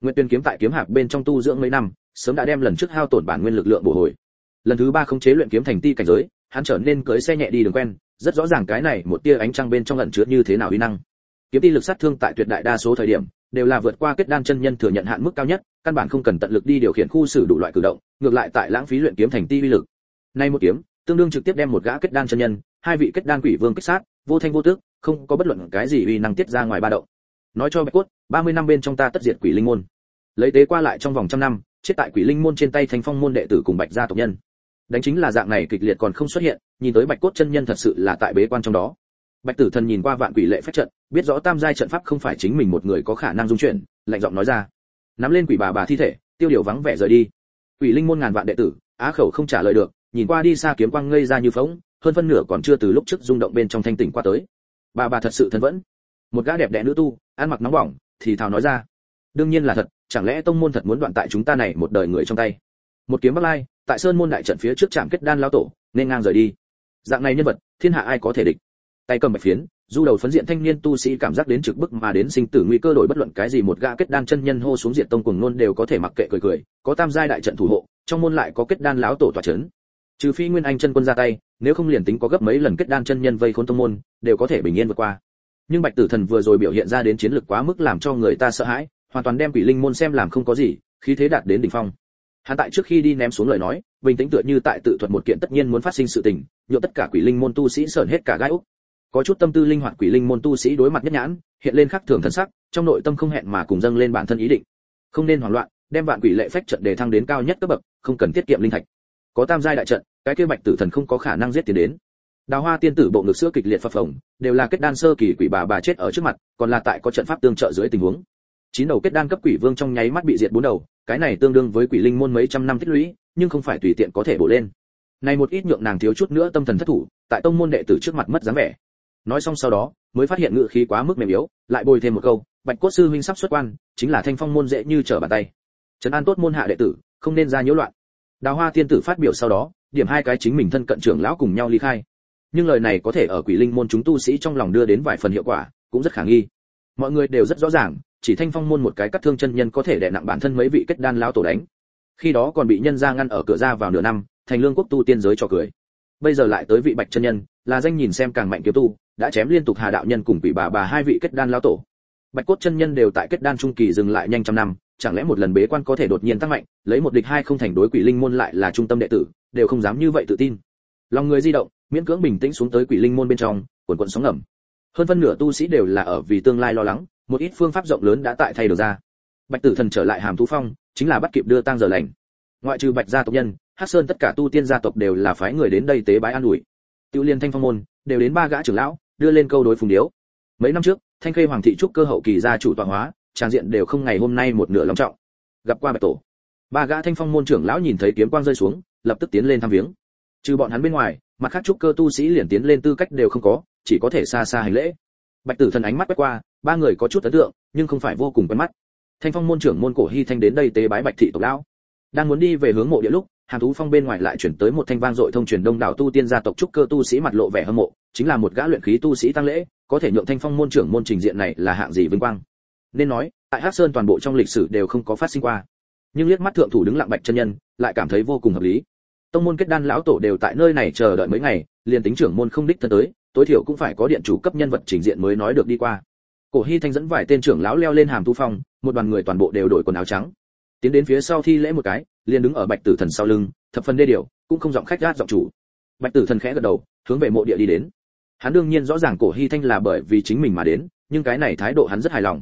Nguyệt tuyên kiếm tại kiếm hạc bên trong tu dưỡng mấy năm, sớm đã đem lần trước hao tổn bản nguyên lực lượng bổ hồi. Lần thứ ba không chế luyện kiếm thành ti cảnh giới, hắn trở nên cưới xe nhẹ đi đường quen, rất rõ ràng cái này một tia ánh trăng bên trong lẩn chứa như thế nào uy năng. Kiếm ti lực sát thương tại tuyệt đại đa số thời điểm, đều là vượt qua kết đan chân nhân thừa nhận hạn mức cao nhất, căn bản không cần tận lực đi điều khiển khu xử đủ loại cử động, ngược lại tại lãng phí luyện kiếm thành ti uy lực. Nay một kiếm, tương đương trực tiếp đem một gã kết đan chân nhân, hai vị kết đan quỷ vương kích sát, vô thanh vô tước không có bất luận cái gì uy năng tiết ra ngoài ba động. Nói cho bạch cốt 30 năm bên trong ta tất diệt quỷ linh môn. Lấy tế qua lại trong vòng trăm năm, chết tại quỷ linh môn trên tay thanh phong môn đệ tử cùng bạch gia tộc nhân. Đánh chính là dạng này kịch liệt còn không xuất hiện, nhìn tới bạch cốt chân nhân thật sự là tại bế quan trong đó. Bạch tử thần nhìn qua vạn quỷ lệ phép trận, biết rõ tam giai trận pháp không phải chính mình một người có khả năng dung chuyển, lạnh giọng nói ra. Nắm lên quỷ bà bà thi thể, tiêu điều vắng vẻ rời đi. Quỷ linh môn ngàn vạn đệ tử, á khẩu không trả lời được, nhìn qua đi xa kiếm quang ngây ra như phóng hơn phân nửa còn chưa từ lúc trước rung động bên trong thanh tỉnh qua tới bà bà thật sự thân vẫn. Một gã đẹp đẽ nữ tu, ăn mặc nóng bỏng, thì thào nói ra. Đương nhiên là thật, chẳng lẽ tông môn thật muốn đoạn tại chúng ta này một đời người trong tay? Một kiếm bắc lai, tại sơn môn đại trận phía trước trạm kết đan lao tổ, nên ngang rời đi. Dạng này nhân vật, thiên hạ ai có thể địch? Tay cầm bạch phiến, du đầu phấn diện thanh niên tu sĩ cảm giác đến trực bức mà đến sinh tử nguy cơ đổi bất luận cái gì một gã kết đan chân nhân hô xuống diện tông cùng nôn đều có thể mặc kệ cười cười, có tam giai đại trận thủ hộ, trong môn lại có kết đan lão tổ tỏa chấn. Trừ phi nguyên anh chân quân ra tay nếu không liền tính có gấp mấy lần kết đan chân nhân vây khốn tông môn, đều có thể bình yên vượt qua. Nhưng bạch tử thần vừa rồi biểu hiện ra đến chiến lực quá mức làm cho người ta sợ hãi, hoàn toàn đem quỷ linh môn xem làm không có gì, khí thế đạt đến đỉnh phong. Hắn tại trước khi đi ném xuống lời nói, bình tĩnh tựa như tại tự thuật một kiện tất nhiên muốn phát sinh sự tình, nhượng tất cả quỷ linh môn tu sĩ sởn hết cả gai ốc. có chút tâm tư linh hoạt quỷ linh môn tu sĩ đối mặt nhất nhãn, hiện lên khắc thường thần sắc, trong nội tâm không hẹn mà cùng dâng lên bản thân ý định. Không nên hoảng loạn, đem vạn quỷ lệ phách trận đề thăng đến cao nhất cấp bậc, không cần tiết kiệm linh thạch. Có tam giai đại trận cái kia bạch tử thần không có khả năng giết tiến đến. Đào hoa tiên tử bộ ngực sữa kịch liệt phập phồng, đều là kết đan sơ kỳ quỷ bà bà chết ở trước mặt, còn là tại có trận pháp tương trợ dưới tình huống. Chín đầu kết đan cấp quỷ vương trong nháy mắt bị diệt bốn đầu, cái này tương đương với quỷ linh môn mấy trăm năm tích lũy, nhưng không phải tùy tiện có thể bổ lên. Này một ít nhượng nàng thiếu chút nữa tâm thần thất thủ, tại tông môn đệ tử trước mặt mất dáng vẻ. Nói xong sau đó, mới phát hiện ngự khí quá mức mềm yếu, lại bồi thêm một câu, bạch cốt sư huynh sắp xuất quan, chính là thanh phong môn dễ như trở bàn tay. Trấn an tốt môn hạ đệ tử, không nên ra nhiễu loạn. Đào hoa tiên tử phát biểu sau đó điểm hai cái chính mình thân cận trưởng lão cùng nhau ly khai. Nhưng lời này có thể ở quỷ linh môn chúng tu sĩ trong lòng đưa đến vài phần hiệu quả, cũng rất khả nghi. Mọi người đều rất rõ ràng, chỉ thanh phong môn một cái cắt thương chân nhân có thể đè nặng bản thân mấy vị kết đan lão tổ đánh. Khi đó còn bị nhân ra ngăn ở cửa ra vào nửa năm, thành lương quốc tu tiên giới cho cười. Bây giờ lại tới vị bạch chân nhân, là danh nhìn xem càng mạnh kiếm tu, đã chém liên tục hà đạo nhân cùng vị bà bà hai vị kết đan lão tổ. Bạch cốt chân nhân đều tại kết đan trung kỳ dừng lại nhanh trăm năm, chẳng lẽ một lần bế quan có thể đột nhiên tăng mạnh, lấy một địch hai không thành đối quỷ linh môn lại là trung tâm đệ tử đều không dám như vậy tự tin. Lòng người di động, miễn cưỡng bình tĩnh xuống tới quỷ linh môn bên trong, quần quần sóng ngầm. Hơn phân nửa tu sĩ đều là ở vì tương lai lo lắng, một ít phương pháp rộng lớn đã tại thay đổi ra. Bạch tử thần trở lại hàm thú phong, chính là bắt kịp đưa tang giờ lành. Ngoại trừ bạch gia tộc nhân, hắc sơn tất cả tu tiên gia tộc đều là phái người đến đây tế bái an ủi. Tiêu liên thanh phong môn, đều đến ba gã trưởng lão, đưa lên câu đối phùng điếu. Mấy năm trước, thanh khê hoàng thị trúc cơ hậu kỳ gia chủ tọa hóa trang diện đều không ngày hôm nay một nửa long trọng. Gặp qua bạch tổ. Ba gã thanh phong môn trưởng lão nhìn thấy kiếm quang rơi xuống lập tức tiến lên thăm viếng. Trừ bọn hắn bên ngoài, mặt khác trúc cơ tu sĩ liền tiến lên tư cách đều không có, chỉ có thể xa xa hành lễ. Bạch tử thần ánh mắt quét qua, ba người có chút ấn tượng, nhưng không phải vô cùng quen mắt. Thanh phong môn trưởng môn cổ hy thanh đến đây tế bái bạch thị tộc lão. Đang muốn đi về hướng mộ địa lúc hàm thú phong bên ngoài lại chuyển tới một thanh vang dội thông truyền đông đảo tu tiên gia tộc trúc cơ tu sĩ mặt lộ vẻ hâm mộ, chính là một gã luyện khí tu sĩ tăng lễ, có thể nhượng thanh phong môn trưởng môn trình diện này là hạng gì vinh quang. Nên nói, tại hắc sơn toàn bộ trong lịch sử đều không có phát sinh qua. Nhưng liếc mắt thượng thủ đứng lặng bạch chân nhân, lại cảm thấy vô cùng hợp lý tông môn kết đan lão tổ đều tại nơi này chờ đợi mấy ngày, liền tính trưởng môn không đích thân tới, tối thiểu cũng phải có điện chủ cấp nhân vật trình diện mới nói được đi qua. Cổ hy thanh dẫn vài tên trưởng lão leo lên hàm thu phong, một đoàn người toàn bộ đều đổi quần áo trắng. Tiến đến phía sau thi lễ một cái, liền đứng ở bạch tử thần sau lưng, thập phần đê điều, cũng không giọng khách gác giọng chủ. Bạch tử thần khẽ gật đầu, hướng về mộ địa đi đến. Hắn đương nhiên rõ ràng cổ hy thanh là bởi vì chính mình mà đến, nhưng cái này thái độ hắn rất hài lòng.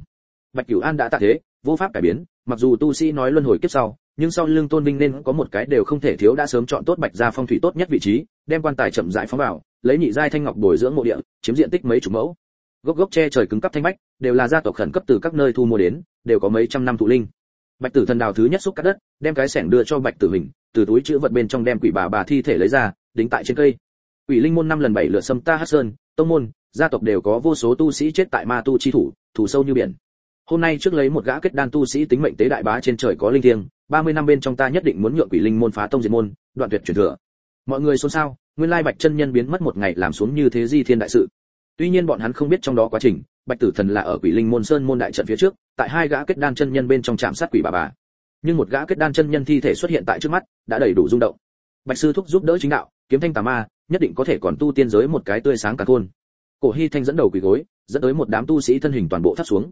Bạch cửu an đã tạ thế vô pháp cải biến, mặc dù tu sĩ nói luân hồi kiếp sau, nhưng sau lưng tôn vinh nên có một cái đều không thể thiếu đã sớm chọn tốt bạch gia phong thủy tốt nhất vị trí, đem quan tài chậm rãi phóng vào, lấy nhị giai thanh ngọc bồi dưỡng mộ địa, chiếm diện tích mấy chục mẫu. Gốc gốc che trời cứng cấp thanh bách, đều là gia tộc khẩn cấp từ các nơi thu mua đến, đều có mấy trăm năm thụ linh. Bạch tử thần đào thứ nhất xúc cắt đất, đem cái sẻng đưa cho bạch tử hình, từ túi chữ vật bên trong đem quỷ bà bà thi thể lấy ra, đính tại trên cây. Quỷ linh môn năm lần bảy lượt xâm ta hát sơn, tông môn, gia tộc đều có vô số tu sĩ chết tại ma tu chi thủ thủ sâu như biển hôm nay trước lấy một gã kết đan tu sĩ tính mệnh tế đại bá trên trời có linh thiêng 30 năm bên trong ta nhất định muốn nhượng quỷ linh môn phá tông diệt môn, đoạn tuyệt truyền thừa. Mọi người xôn xao, nguyên lai bạch chân nhân biến mất một ngày làm xuống như thế di thiên đại sự. Tuy nhiên bọn hắn không biết trong đó quá trình, bạch tử thần là ở quỷ linh môn sơn môn đại trận phía trước, tại hai gã kết đan chân nhân bên trong trạm sát quỷ bà bà. Nhưng một gã kết đan chân nhân thi thể xuất hiện tại trước mắt, đã đầy đủ rung động. Bạch sư thúc giúp đỡ chính đạo, kiếm thanh tà ma, nhất định có thể còn tu tiên giới một cái tươi sáng cả thôn. Cổ hy thanh dẫn đầu quỷ gối, dẫn tới một đám tu sĩ thân hình toàn bộ thắt xuống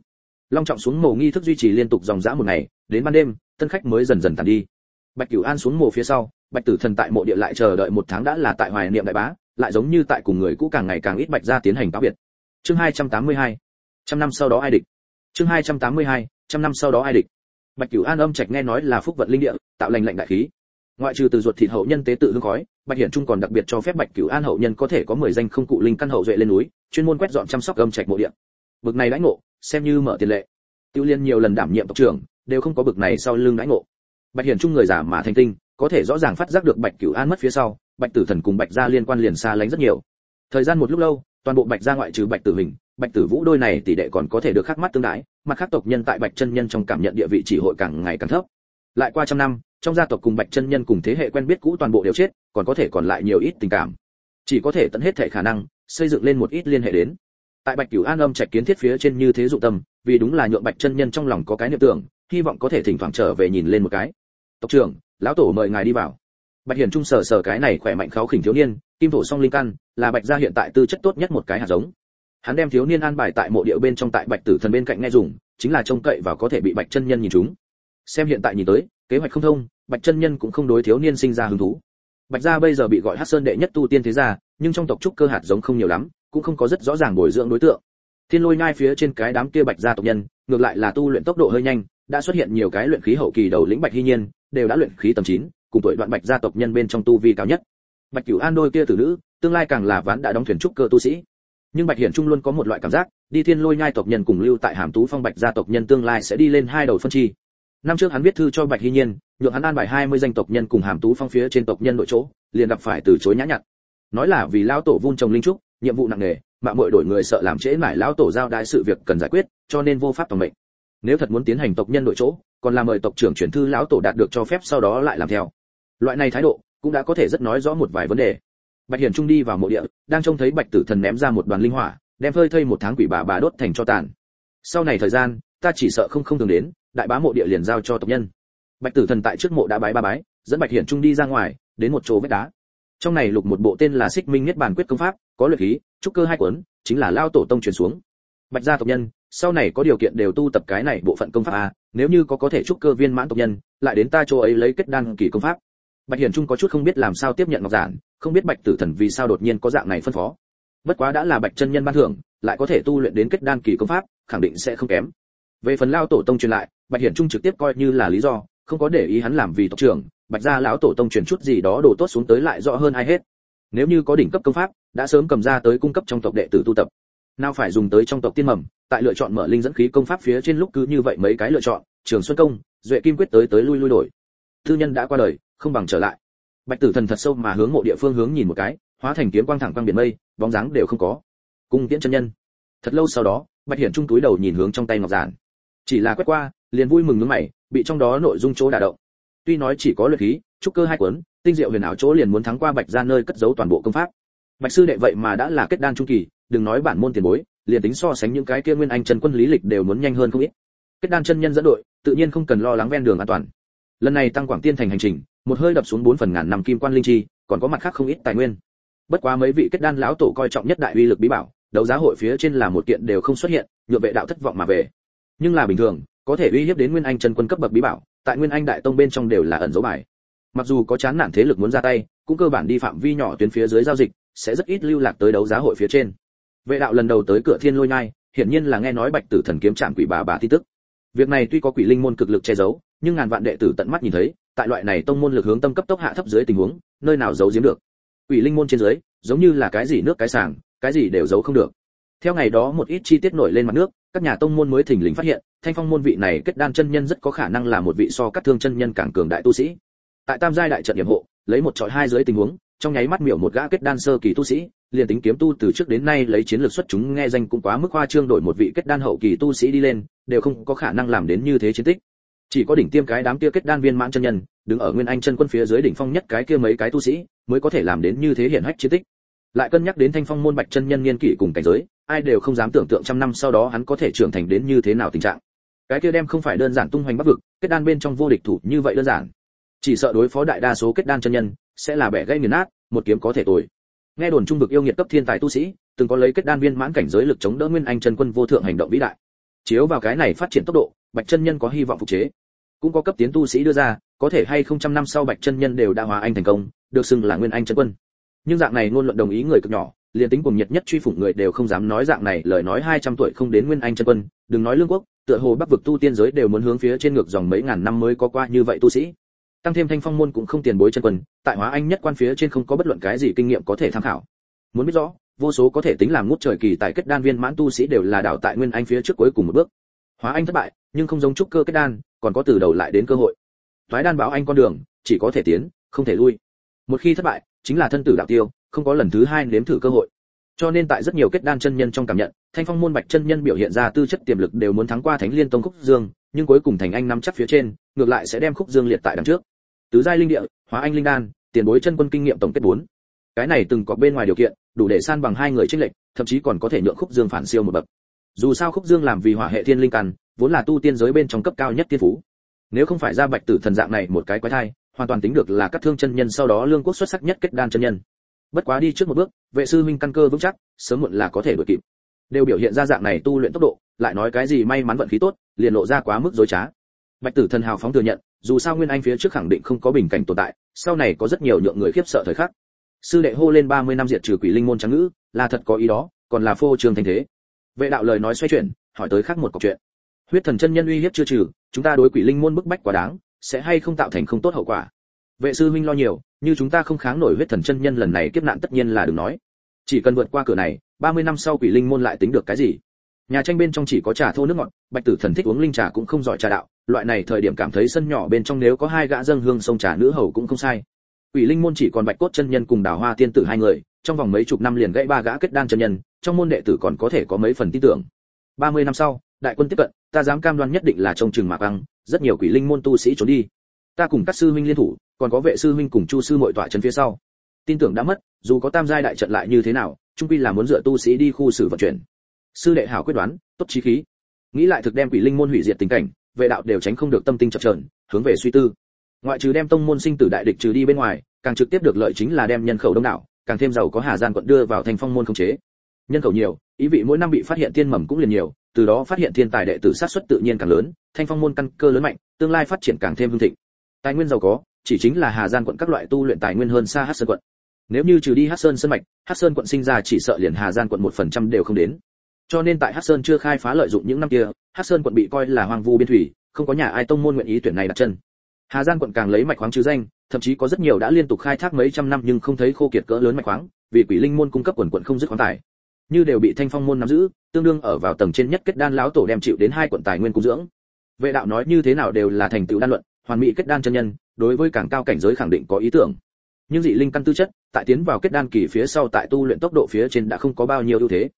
long trọng xuống mồ nghi thức duy trì liên tục dòng dã một ngày, đến ban đêm, tân khách mới dần dần tàn đi bạch cửu an xuống mồ phía sau, bạch tử thần tại mộ địa lại chờ đợi một tháng đã là tại hoài niệm đại bá, lại giống như tại cùng người cũ càng ngày càng ít bạch ra tiến hành cáo biệt chương 282. trăm năm sau đó ai địch chương 282. trăm năm sau đó ai địch bạch cửu an âm trạch nghe nói là phúc vận linh địa, tạo lành lạnh đại khí ngoại trừ từ ruột thịt hậu nhân tế tự hương khói, bạch hiển trung còn đặc biệt cho phép bạch cửu an hậu nhân có thể có 10 danh không cụ linh căn hậu duệ lên núi, chuyên môn quét dọn chăm sóc âm trạch mộ địa bực này lãnh ngộ xem như mở tiền lệ. Tiêu liên nhiều lần đảm nhiệm tộc trưởng, đều không có bực này sau lưng đãi ngộ. Bạch hiển trung người giả mà thành tinh, có thể rõ ràng phát giác được bạch cửu an mất phía sau, bạch tử thần cùng bạch gia liên quan liền xa lánh rất nhiều. Thời gian một lúc lâu, toàn bộ bạch gia ngoại trừ bạch tử hình bạch tử vũ đôi này tỷ đệ còn có thể được khắc mắt tương đái, mặt khác tộc nhân tại bạch chân nhân trong cảm nhận địa vị chỉ hội càng ngày càng thấp. Lại qua trăm năm, trong gia tộc cùng bạch chân nhân cùng thế hệ quen biết cũ toàn bộ đều chết, còn có thể còn lại nhiều ít tình cảm. Chỉ có thể tận hết thể khả năng, xây dựng lên một ít liên hệ đến tại bạch cửu an âm trạch kiến thiết phía trên như thế dụng tâm, vì đúng là nhượng bạch chân nhân trong lòng có cái niệm tưởng, hy vọng có thể thỉnh thoảng trở về nhìn lên một cái. Tộc trưởng, lão tổ mời ngài đi vào. Bạch hiển trung sở sở cái này khỏe mạnh kháo khỉnh thiếu niên, kim thổ song linh căn, là bạch gia hiện tại tư chất tốt nhất một cái hạt giống. Hắn đem thiếu niên an bài tại mộ địa bên trong tại bạch tử thần bên cạnh nghe dùng, chính là trông cậy và có thể bị bạch chân nhân nhìn chúng xem hiện tại nhìn tới, kế hoạch không thông, bạch chân nhân cũng không đối thiếu niên sinh ra hứng thú. Bạch gia bây giờ bị gọi hát sơn đệ nhất tu tiên thế gia, nhưng trong tộc trúc cơ hạt giống không nhiều lắm cũng không có rất rõ ràng bồi dưỡng đối tượng. Thiên lôi nhai phía trên cái đám kia bạch gia tộc nhân ngược lại là tu luyện tốc độ hơi nhanh đã xuất hiện nhiều cái luyện khí hậu kỳ đầu lĩnh bạch hy nhiên đều đã luyện khí tầm 9, cùng tuổi đoạn bạch gia tộc nhân bên trong tu vi cao nhất. Bạch cửu an đôi kia tử nữ tương lai càng là ván đã đóng thuyền trúc cơ tu sĩ. Nhưng bạch hiển trung luôn có một loại cảm giác đi thiên lôi nhai tộc nhân cùng lưu tại hàm tú phong bạch gia tộc nhân tương lai sẽ đi lên hai đầu phân chi. Năm trước hắn viết thư cho bạch hy nhiên nhượng hắn an bài 20 danh tộc nhân cùng hàm tú phong phía trên tộc nhân nội chỗ liền gặp phải từ chối nhã nhặn. Nói là vì lao tổ vun trồng linh trúc nhiệm vụ nặng nề mạng muội đổi người sợ làm trễ mải lão tổ giao đại sự việc cần giải quyết, cho nên vô pháp toàn mệnh. Nếu thật muốn tiến hành tộc nhân đội chỗ, còn là mời tộc trưởng chuyển thư lão tổ đạt được cho phép sau đó lại làm theo. Loại này thái độ cũng đã có thể rất nói rõ một vài vấn đề. Bạch hiển trung đi vào mộ địa, đang trông thấy bạch tử thần ném ra một đoàn linh hỏa, đem hơi thây một tháng quỷ bà bà đốt thành cho tàn. Sau này thời gian, ta chỉ sợ không không thường đến, đại bá mộ địa liền giao cho tộc nhân. Bạch tử thần tại trước mộ đã bái ba bái, dẫn bạch hiển trung đi ra ngoài, đến một chỗ vách đá trong này lục một bộ tên là xích minh nhất bản quyết công pháp, có luyện khí, trúc cơ hai cuốn, chính là lao tổ tông truyền xuống. Bạch gia tộc nhân, sau này có điều kiện đều tu tập cái này bộ phận công pháp a nếu như có có thể trúc cơ viên mãn tộc nhân, lại đến ta chỗ ấy lấy kết đan kỳ công pháp. Bạch hiển trung có chút không biết làm sao tiếp nhận ngọc giản, không biết bạch tử thần vì sao đột nhiên có dạng này phân phó. Bất quá đã là bạch chân nhân ban thưởng, lại có thể tu luyện đến kết đan kỳ công pháp, khẳng định sẽ không kém. Về phần lao tổ tông truyền lại, bạch hiển trung trực tiếp coi như là lý do, không có để ý hắn làm vì tộc trưởng bạch gia lão tổ tông truyền chút gì đó đổ tốt xuống tới lại rõ hơn ai hết. Nếu như có đỉnh cấp công pháp, đã sớm cầm ra tới cung cấp trong tộc đệ tử tu tập. Nào phải dùng tới trong tộc tiên mầm, tại lựa chọn mở linh dẫn khí công pháp phía trên lúc cứ như vậy mấy cái lựa chọn, trường xuân công, duệ kim quyết tới tới lui lui đổi. Thư nhân đã qua đời, không bằng trở lại. Bạch tử thần thật sâu mà hướng mộ địa phương hướng nhìn một cái, hóa thành kiếm quang thẳng quang biển mây, bóng dáng đều không có. Cung tiễn chân nhân. Thật lâu sau đó, bạch hiển trung túi đầu nhìn hướng trong tay ngọc giản. Chỉ là quét qua, liền vui mừng nước mày, bị trong đó nội dung chỗ đả động tuy nói chỉ có luyện khí, trúc cơ hai cuốn, tinh diệu huyền ảo chỗ liền muốn thắng qua bạch ra nơi cất giấu toàn bộ công pháp. Bạch sư đệ vậy mà đã là kết đan trung kỳ, đừng nói bản môn tiền bối, liền tính so sánh những cái kia nguyên anh chân quân lý lịch đều muốn nhanh hơn không ít. Kết đan chân nhân dẫn đội, tự nhiên không cần lo lắng ven đường an toàn. Lần này tăng quảng tiên thành hành trình, một hơi đập xuống bốn phần ngàn năm kim quan linh chi, còn có mặt khác không ít tài nguyên. Bất quá mấy vị kết đan lão tổ coi trọng nhất đại uy lực bí bảo, đấu giá hội phía trên là một kiện đều không xuất hiện nhựa vệ đạo thất vọng mà về. Nhưng là bình thường, có thể uy hiếp đến nguyên anh chân quân cấp bậc bí bảo tại nguyên anh đại tông bên trong đều là ẩn dấu bài. Mặc dù có chán nản thế lực muốn ra tay, cũng cơ bản đi phạm vi nhỏ tuyến phía dưới giao dịch, sẽ rất ít lưu lạc tới đấu giá hội phía trên. Vệ đạo lần đầu tới cửa thiên lôi nhai, hiển nhiên là nghe nói bạch tử thần kiếm chạm quỷ bà bà tin tức. Việc này tuy có quỷ linh môn cực lực che giấu, nhưng ngàn vạn đệ tử tận mắt nhìn thấy, tại loại này tông môn lực hướng tâm cấp tốc hạ thấp dưới tình huống, nơi nào giấu giếm được. Quỷ linh môn trên dưới, giống như là cái gì nước cái sàng, cái gì đều giấu không được theo ngày đó một ít chi tiết nổi lên mặt nước, các nhà tông môn mới thỉnh lình phát hiện, thanh phong môn vị này kết đan chân nhân rất có khả năng là một vị so các thương chân nhân càng cường đại tu sĩ. Tại tam giai đại trận nhiệm hộ, lấy một trọi hai dưới tình huống, trong nháy mắt miểu một gã kết đan sơ kỳ tu sĩ, liền tính kiếm tu từ trước đến nay lấy chiến lược xuất chúng nghe danh cũng quá mức hoa trương đổi một vị kết đan hậu kỳ tu sĩ đi lên, đều không có khả năng làm đến như thế chiến tích. Chỉ có đỉnh tiêm cái đám kia kết đan viên mãn chân nhân, đứng ở nguyên anh chân quân phía dưới đỉnh phong nhất cái kia mấy cái tu sĩ, mới có thể làm đến như thế hiển hách chiến tích lại cân nhắc đến thanh phong môn bạch chân nhân niên kỷ cùng cảnh giới, ai đều không dám tưởng tượng trăm năm sau đó hắn có thể trưởng thành đến như thế nào tình trạng. Cái kia đem không phải đơn giản tung hoành bắc vực, kết đan bên trong vô địch thủ như vậy đơn giản. Chỉ sợ đối phó đại đa số kết đan chân nhân, sẽ là bẻ gây nghiền nát, một kiếm có thể tồi. Nghe đồn trung vực yêu nghiệt cấp thiên tài tu sĩ, từng có lấy kết đan viên mãn cảnh giới lực chống đỡ nguyên anh chân quân vô thượng hành động vĩ đại. Chiếu vào cái này phát triển tốc độ, bạch chân nhân có hy vọng phục chế. Cũng có cấp tiến tu sĩ đưa ra, có thể hay không trăm năm sau bạch chân nhân đều đã hóa anh thành công, được xưng là nguyên anh chân quân nhưng dạng này ngôn luận đồng ý người cực nhỏ, liền tính cùng nhiệt nhất truy phủng người đều không dám nói dạng này, lời nói 200 tuổi không đến nguyên anh chân quân, đừng nói lương quốc, tựa hồ bắc vực tu tiên giới đều muốn hướng phía trên ngược dòng mấy ngàn năm mới có qua như vậy tu sĩ. Tăng thêm thanh phong môn cũng không tiền bối chân quân, tại hóa anh nhất quan phía trên không có bất luận cái gì kinh nghiệm có thể tham khảo. Muốn biết rõ, vô số có thể tính làm ngút trời kỳ tại kết đan viên mãn tu sĩ đều là đạo tại nguyên anh phía trước cuối cùng một bước. Hóa anh thất bại, nhưng không giống trúc cơ kết đan, còn có từ đầu lại đến cơ hội. Thoái đan báo anh con đường, chỉ có thể tiến, không thể lui. Một khi thất bại chính là thân tử đạo tiêu, không có lần thứ hai nếm thử cơ hội. Cho nên tại rất nhiều kết đan chân nhân trong cảm nhận, thanh phong môn bạch chân nhân biểu hiện ra tư chất tiềm lực đều muốn thắng qua thánh liên tông khúc dương, nhưng cuối cùng thành anh nắm chắc phía trên, ngược lại sẽ đem khúc dương liệt tại đằng trước. Tứ giai linh địa, hóa anh linh đan, tiền bối chân quân kinh nghiệm tổng kết bốn. Cái này từng có bên ngoài điều kiện, đủ để san bằng hai người trinh lệnh thậm chí còn có thể nhượng khúc dương phản siêu một bậc. Dù sao khúc dương làm vì hỏa hệ thiên linh căn, vốn là tu tiên giới bên trong cấp cao nhất tiên phú. Nếu không phải ra bạch tử thần dạng này một cái quái thai hoàn toàn tính được là các thương chân nhân sau đó lương quốc xuất sắc nhất kết đan chân nhân. Bất quá đi trước một bước, vệ sư minh căn cơ vững chắc, sớm muộn là có thể đuổi kịp. Đều biểu hiện ra dạng này tu luyện tốc độ, lại nói cái gì may mắn vận khí tốt, liền lộ ra quá mức dối trá. Bạch tử thần hào phóng thừa nhận, dù sao nguyên anh phía trước khẳng định không có bình cảnh tồn tại, sau này có rất nhiều nhượng người khiếp sợ thời khắc. Sư đệ hô lên 30 năm diệt trừ quỷ linh môn trắng ngữ, là thật có ý đó, còn là phô trương thành thế. Vệ đạo lời nói xoay chuyển, hỏi tới khác một câu chuyện. Huyết thần chân nhân uy hiếp chưa trừ, chúng ta đối quỷ linh môn bức bách quá đáng sẽ hay không tạo thành không tốt hậu quả. Vệ sư huynh lo nhiều, như chúng ta không kháng nổi huyết thần chân nhân lần này kiếp nạn tất nhiên là đừng nói. Chỉ cần vượt qua cửa này 30 năm sau quỷ linh môn lại tính được cái gì? Nhà tranh bên trong chỉ có trà thô nước ngọt, bạch tử thần thích uống linh trà cũng không giỏi trà đạo, loại này thời điểm cảm thấy sân nhỏ bên trong nếu có hai gã dâng hương sông trà nữ hầu cũng không sai. Quỷ linh môn chỉ còn bạch cốt chân nhân cùng đào hoa tiên tử hai người, trong vòng mấy chục năm liền gãy ba gã kết đan chân nhân, trong môn đệ tử còn có thể có mấy phần tin tưởng. 30 năm sau, đại quân tiếp cận, ta dám cam đoan nhất định là trông chừng mạc băng rất nhiều quỷ linh môn tu sĩ trốn đi. Ta cùng các sư huynh liên thủ, còn có vệ sư huynh cùng chu sư mội tọa chân phía sau. Tin tưởng đã mất, dù có tam giai đại trận lại như thế nào trung quy là muốn dựa tu sĩ đi khu xử vận chuyển. Sư đệ hảo quyết đoán, tốt chí khí. Nghĩ lại thực đem quỷ linh môn hủy diệt tình cảnh, vệ đạo đều tránh không được tâm tinh chập chờn, hướng về suy tư. Ngoại trừ đem tông môn sinh tử đại địch trừ đi bên ngoài, càng trực tiếp được lợi chính là đem nhân khẩu đông đảo, càng thêm giàu có hà gian quận đưa vào thành phong môn không chế. Nhân khẩu nhiều, ý vị mỗi năm bị phát hiện tiên mầm cũng liền nhiều từ đó phát hiện thiên tài đệ tử sát xuất tự nhiên càng lớn, thanh phong môn căn cơ lớn mạnh, tương lai phát triển càng thêm hưng thịnh. Tài nguyên giàu có, chỉ chính là hà gian quận các loại tu luyện tài nguyên hơn xa hắc sơn quận. Nếu như trừ đi hắc sơn sân mạch, hắc sơn quận sinh ra chỉ sợ liền hà gian quận một phần trăm đều không đến. Cho nên tại hắc sơn chưa khai phá lợi dụng những năm kia, hắc sơn quận bị coi là hoang vu biên thủy, không có nhà ai tông môn nguyện ý tuyển này đặt chân. Hà giang quận càng lấy mạch khoáng chứ danh, thậm chí có rất nhiều đã liên tục khai thác mấy trăm năm nhưng không thấy khô kiệt cỡ lớn mạch khoáng, vì quỷ linh môn cung cấp quần quận không dứt khoáng tài như đều bị thanh phong môn nắm giữ, tương đương ở vào tầng trên nhất kết đan lão tổ đem chịu đến hai quận tài nguyên cung dưỡng. Vệ đạo nói như thế nào đều là thành tựu đan luận, hoàn mỹ kết đan chân nhân, đối với càng cao cảnh giới khẳng định có ý tưởng. Nhưng dị linh căn tư chất, tại tiến vào kết đan kỳ phía sau tại tu luyện tốc độ phía trên đã không có bao nhiêu ưu thế.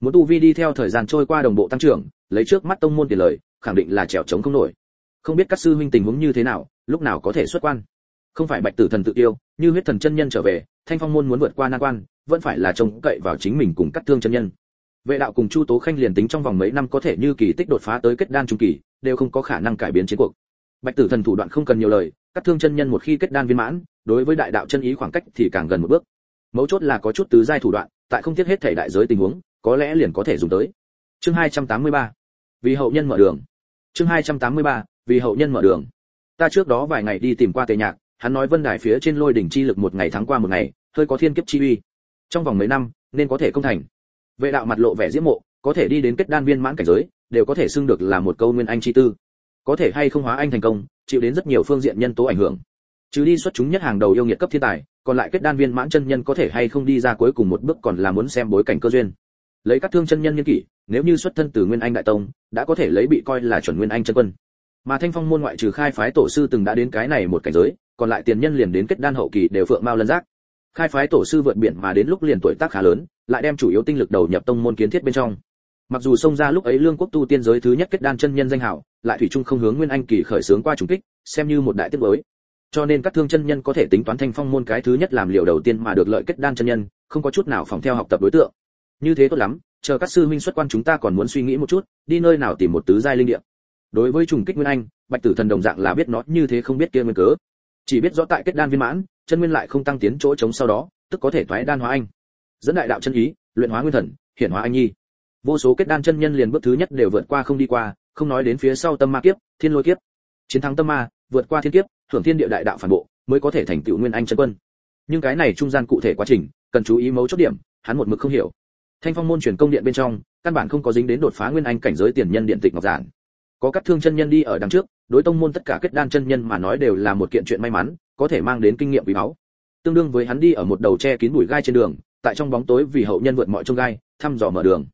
Muốn tu vi đi theo thời gian trôi qua đồng bộ tăng trưởng, lấy trước mắt tông môn tiền lời, khẳng định là trèo chống không nổi. Không biết các sư huynh tình huống như thế nào, lúc nào có thể xuất quan. Không phải bạch tử thần tự tiêu, như huyết thần chân nhân trở về, thanh phong môn muốn vượt qua nan quan vẫn phải là trông cậy vào chính mình cùng cắt thương chân nhân. Vệ đạo cùng chu tố khanh liền tính trong vòng mấy năm có thể như kỳ tích đột phá tới kết đan trung kỳ, đều không có khả năng cải biến chiến cuộc. Bạch tử thần thủ đoạn không cần nhiều lời cắt thương chân nhân một khi kết đan viên mãn, đối với đại đạo chân ý khoảng cách thì càng gần một bước. Mấu chốt là có chút tứ giai thủ đoạn, tại không thiết hết thể đại giới tình huống, có lẽ liền có thể dùng tới. Chương 283. vì hậu nhân mở đường. Chương 283. vì hậu nhân mở đường. Ta trước đó vài ngày đi tìm qua tề nhạc, hắn nói vân đài phía trên lôi đỉnh chi lực một ngày thắng qua một ngày, hơi có thiên kiếp chi uy trong vòng mấy năm, nên có thể công thành. Vệ đạo mặt lộ vẻ diễm mộ, có thể đi đến kết đan viên mãn cảnh giới, đều có thể xưng được là một câu nguyên anh chi tư. Có thể hay không hóa anh thành công, chịu đến rất nhiều phương diện nhân tố ảnh hưởng. Chứ đi xuất chúng nhất hàng đầu yêu nghiệt cấp thiên tài, còn lại kết đan viên mãn chân nhân có thể hay không đi ra cuối cùng một bước còn là muốn xem bối cảnh cơ duyên. Lấy các thương chân nhân nghiên kỷ, nếu như xuất thân từ nguyên anh đại tông, đã có thể lấy bị coi là chuẩn nguyên anh chân quân. Mà thanh phong môn ngoại trừ khai phái tổ sư từng đã đến cái này một cảnh giới, còn lại tiền nhân liền đến kết đan hậu kỳ đều phượng mao lân giác khai phái tổ sư vượt biển mà đến lúc liền tuổi tác khá lớn, lại đem chủ yếu tinh lực đầu nhập tông môn kiến thiết bên trong. Mặc dù xông ra lúc ấy lương quốc tu tiên giới thứ nhất kết đan chân nhân danh hảo, lại thủy chung không hướng nguyên anh kỳ khởi sướng qua trùng kích, xem như một đại tiết mới. Cho nên các thương chân nhân có thể tính toán thanh phong môn cái thứ nhất làm liều đầu tiên mà được lợi kết đan chân nhân, không có chút nào phòng theo học tập đối tượng. Như thế tốt lắm, chờ các sư huynh xuất quan chúng ta còn muốn suy nghĩ một chút, đi nơi nào tìm một tứ giai linh địa. Đối với trùng kích nguyên anh, bạch tử thần đồng dạng là biết nó như thế không biết kia nguyên cớ. Chỉ biết rõ tại kết đan viên mãn chân nguyên lại không tăng tiến chỗ trống sau đó, tức có thể thoái đan hóa anh. Dẫn đại đạo chân ý, luyện hóa nguyên thần, hiển hóa anh nhi. Vô số kết đan chân nhân liền bước thứ nhất đều vượt qua không đi qua, không nói đến phía sau tâm ma kiếp, thiên lôi kiếp. Chiến thắng tâm ma, vượt qua thiên kiếp thưởng thiên địa đại đạo phản bộ, mới có thể thành tựu nguyên anh chân quân. Nhưng cái này trung gian cụ thể quá trình, cần chú ý mấu chốt điểm, hắn một mực không hiểu. Thanh phong môn truyền công điện bên trong, căn bản không có dính đến đột phá nguyên anh cảnh giới tiền nhân điện tịch ngọc giản. Có các thương chân nhân đi ở đằng trước đối tông môn tất cả kết đan chân nhân mà nói đều là một kiện chuyện may mắn, có thể mang đến kinh nghiệm quý báu. Tương đương với hắn đi ở một đầu che kín bụi gai trên đường, tại trong bóng tối vì hậu nhân vượt mọi chông gai, thăm dò mở đường.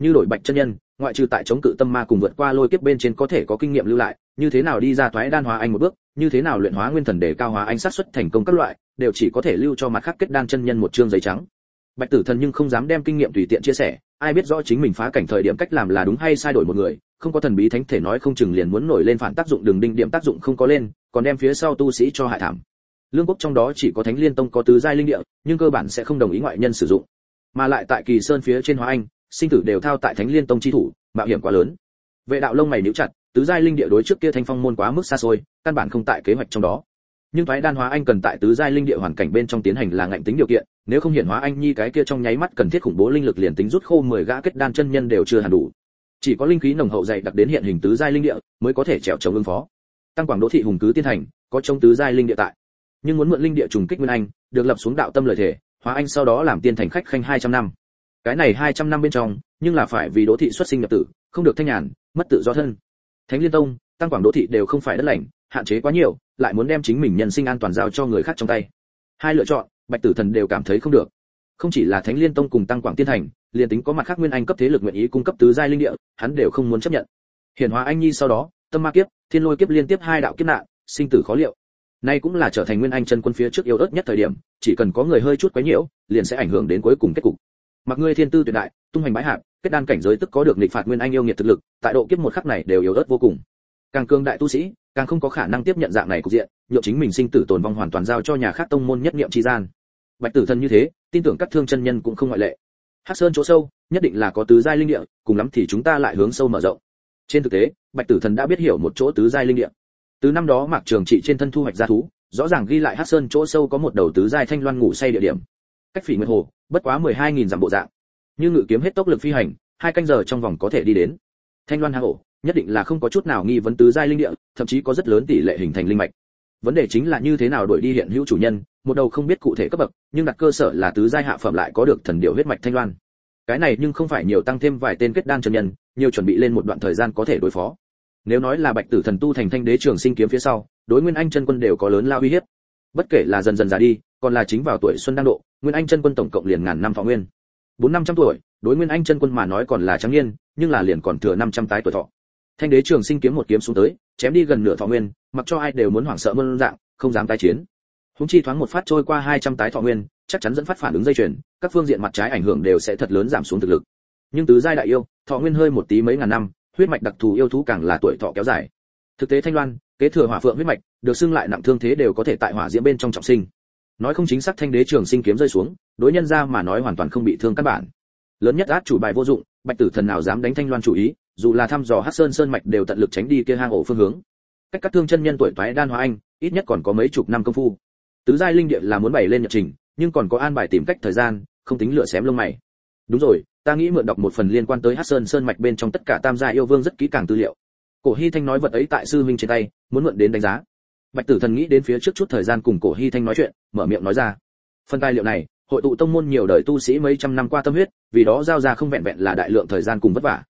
Như đổi bạch chân nhân, ngoại trừ tại chống cự tâm ma cùng vượt qua lôi kiếp bên trên có thể có kinh nghiệm lưu lại, như thế nào đi ra thoái đan hóa anh một bước, như thế nào luyện hóa nguyên thần để cao hóa anh sát xuất thành công các loại, đều chỉ có thể lưu cho mặt khác kết đan chân nhân một chương giấy trắng. Bạch tử thần nhưng không dám đem kinh nghiệm tùy tiện chia sẻ, ai biết rõ chính mình phá cảnh thời điểm cách làm là đúng hay sai đổi một người không có thần bí thánh thể nói không chừng liền muốn nổi lên phản tác dụng đường đinh điểm tác dụng không có lên, còn đem phía sau tu sĩ cho hại thảm. Lương quốc trong đó chỉ có thánh liên tông có tứ giai linh địa, nhưng cơ bản sẽ không đồng ý ngoại nhân sử dụng. Mà lại tại kỳ sơn phía trên hóa anh, sinh tử đều thao tại thánh liên tông chi thủ, mạo hiểm quá lớn. Vệ đạo lông mày níu chặt, tứ giai linh địa đối trước kia thanh phong môn quá mức xa xôi, căn bản không tại kế hoạch trong đó. Nhưng thoái đan hóa anh cần tại tứ giai linh địa hoàn cảnh bên trong tiến hành là ngạnh tính điều kiện, nếu không hiển hóa anh nhi cái kia trong nháy mắt cần thiết khủng bố linh lực liền tính rút khô 10 gã kết đan chân nhân đều chưa hẳn đủ chỉ có linh khí nồng hậu dày đặc đến hiện hình tứ giai linh địa mới có thể trèo chống ứng phó. Tăng quảng đỗ thị hùng cứ tiên thành, có chống tứ giai linh địa tại. Nhưng muốn mượn linh địa trùng kích nguyên anh, được lập xuống đạo tâm lợi thể hóa anh sau đó làm tiên thành khách khanh 200 năm. Cái này 200 năm bên trong, nhưng là phải vì đỗ thị xuất sinh nhập tử, không được thanh nhàn, mất tự do thân. Thánh liên tông, tăng quảng đỗ thị đều không phải đất lành, hạn chế quá nhiều, lại muốn đem chính mình nhân sinh an toàn giao cho người khác trong tay. Hai lựa chọn, bạch tử thần đều cảm thấy không được. Không chỉ là thánh liên tông cùng tăng quảng tiên thành liền tính có mặt khác nguyên anh cấp thế lực nguyện ý cung cấp tứ giai linh địa hắn đều không muốn chấp nhận. Hiển hóa anh nhi sau đó tâm ma kiếp thiên lôi kiếp liên tiếp hai đạo kiếp nạn sinh tử khó liệu. Nay cũng là trở thành nguyên anh chân quân phía trước yếu ớt nhất thời điểm chỉ cần có người hơi chút quấy nhiễu liền sẽ ảnh hưởng đến cuối cùng kết cục. Mặc ngươi thiên tư tuyệt đại tung hành bãi hạ, kết đan cảnh giới tức có được nghịch phạt nguyên anh yêu nghiệt thực lực tại độ kiếp một khắc này đều yếu ớt vô cùng. Càng cương đại tu sĩ càng không có khả năng tiếp nhận dạng này cục diện nhượng chính mình sinh tử tồn vong hoàn toàn giao cho nhà khác tông môn nhất niệm chi gian. Bạch tử thân như thế tin tưởng các thương chân nhân cũng không ngoại lệ hắc sơn chỗ sâu, nhất định là có tứ giai linh địa, cùng lắm thì chúng ta lại hướng sâu mở rộng. Trên thực tế, bạch tử thần đã biết hiểu một chỗ tứ giai linh địa. Từ năm đó mạc trường trị trên thân thu hoạch gia thú, rõ ràng ghi lại hắc sơn chỗ sâu có một đầu tứ giai thanh loan ngủ say địa điểm. Cách phỉ nguyệt hồ, bất quá mười hai nghìn dặm bộ dạng. Như ngự kiếm hết tốc lực phi hành, hai canh giờ trong vòng có thể đi đến. Thanh loan hang ổ, nhất định là không có chút nào nghi vấn tứ giai linh địa, thậm chí có rất lớn tỷ lệ hình thành linh mạch vấn đề chính là như thế nào đuổi đi hiện hữu chủ nhân, một đầu không biết cụ thể cấp bậc, nhưng đặt cơ sở là tứ giai hạ phẩm lại có được thần điệu huyết mạch thanh loan cái này nhưng không phải nhiều tăng thêm vài tên kết đan chân nhân, nhiều chuẩn bị lên một đoạn thời gian có thể đối phó. Nếu nói là bạch tử thần tu thành thanh đế trường sinh kiếm phía sau, đối nguyên anh chân quân đều có lớn lao uy hiếp. Bất kể là dần dần già đi, còn là chính vào tuổi xuân đang độ, nguyên anh chân quân tổng cộng liền ngàn năm thọ nguyên. Bốn năm trăm tuổi, đối nguyên anh chân quân mà nói còn là trắng niên, nhưng là liền còn thừa năm trăm tái tuổi thọ. Thanh đế trường sinh kiếm một kiếm xuống tới chém đi gần nửa thọ nguyên, mặc cho ai đều muốn hoảng sợ mơn dạng, không dám tái chiến. Húng chi thoáng một phát trôi qua hai trăm tái thọ nguyên, chắc chắn dẫn phát phản ứng dây chuyền, các phương diện mặt trái ảnh hưởng đều sẽ thật lớn giảm xuống thực lực. Nhưng tứ giai đại yêu, thọ nguyên hơi một tí mấy ngàn năm, huyết mạch đặc thù yêu thú càng là tuổi thọ kéo dài. Thực tế thanh loan, kế thừa hỏa phượng huyết mạch, được xưng lại nặng thương thế đều có thể tại hỏa diễm bên trong trọng sinh. Nói không chính xác thanh đế trường sinh kiếm rơi xuống, đối nhân ra mà nói hoàn toàn không bị thương căn bản. Lớn nhất át chủ bài vô dụng, bạch tử thần nào dám đánh thanh loan chủ ý dù là thăm dò hắc sơn sơn mạch đều tận lực tránh đi kia hang ổ phương hướng. Cách các thương chân nhân tuổi toái đan hóa anh, ít nhất còn có mấy chục năm công phu. Tứ giai linh địa là muốn bày lên nhật trình, nhưng còn có an bài tìm cách thời gian, không tính lựa xém lông mày. Đúng rồi, ta nghĩ mượn đọc một phần liên quan tới hắc sơn sơn mạch bên trong tất cả tam gia yêu vương rất kỹ càng tư liệu. Cổ hy thanh nói vật ấy tại sư huynh trên tay, muốn mượn đến đánh giá. Bạch tử thần nghĩ đến phía trước chút thời gian cùng cổ hy thanh nói chuyện, mở miệng nói ra. Phần tài liệu này, hội tụ tông môn nhiều đời tu sĩ mấy trăm năm qua tâm huyết, vì đó giao ra không vẹn vẹn là đại lượng thời gian cùng vất vả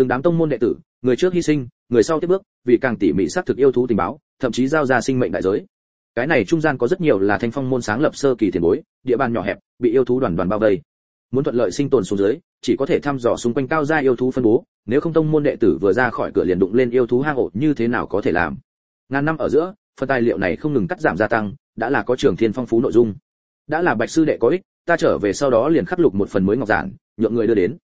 từng đám tông môn đệ tử, người trước hy sinh, người sau tiếp bước, vì càng tỉ mỉ xác thực yêu thú tình báo, thậm chí giao ra sinh mệnh đại giới. Cái này trung gian có rất nhiều là thanh phong môn sáng lập sơ kỳ tiền bối, địa bàn nhỏ hẹp, bị yêu thú đoàn đoàn bao vây. Muốn thuận lợi sinh tồn xuống dưới, chỉ có thể thăm dò xung quanh cao gia yêu thú phân bố, nếu không tông môn đệ tử vừa ra khỏi cửa liền đụng lên yêu thú hang ổ, như thế nào có thể làm? Ngàn năm ở giữa, phần tài liệu này không ngừng cắt giảm gia tăng, đã là có trường thiên phong phú nội dung. Đã là bạch sư đệ có ích, ta trở về sau đó liền khắc lục một phần mới ngọc giản, nhượng người đưa đến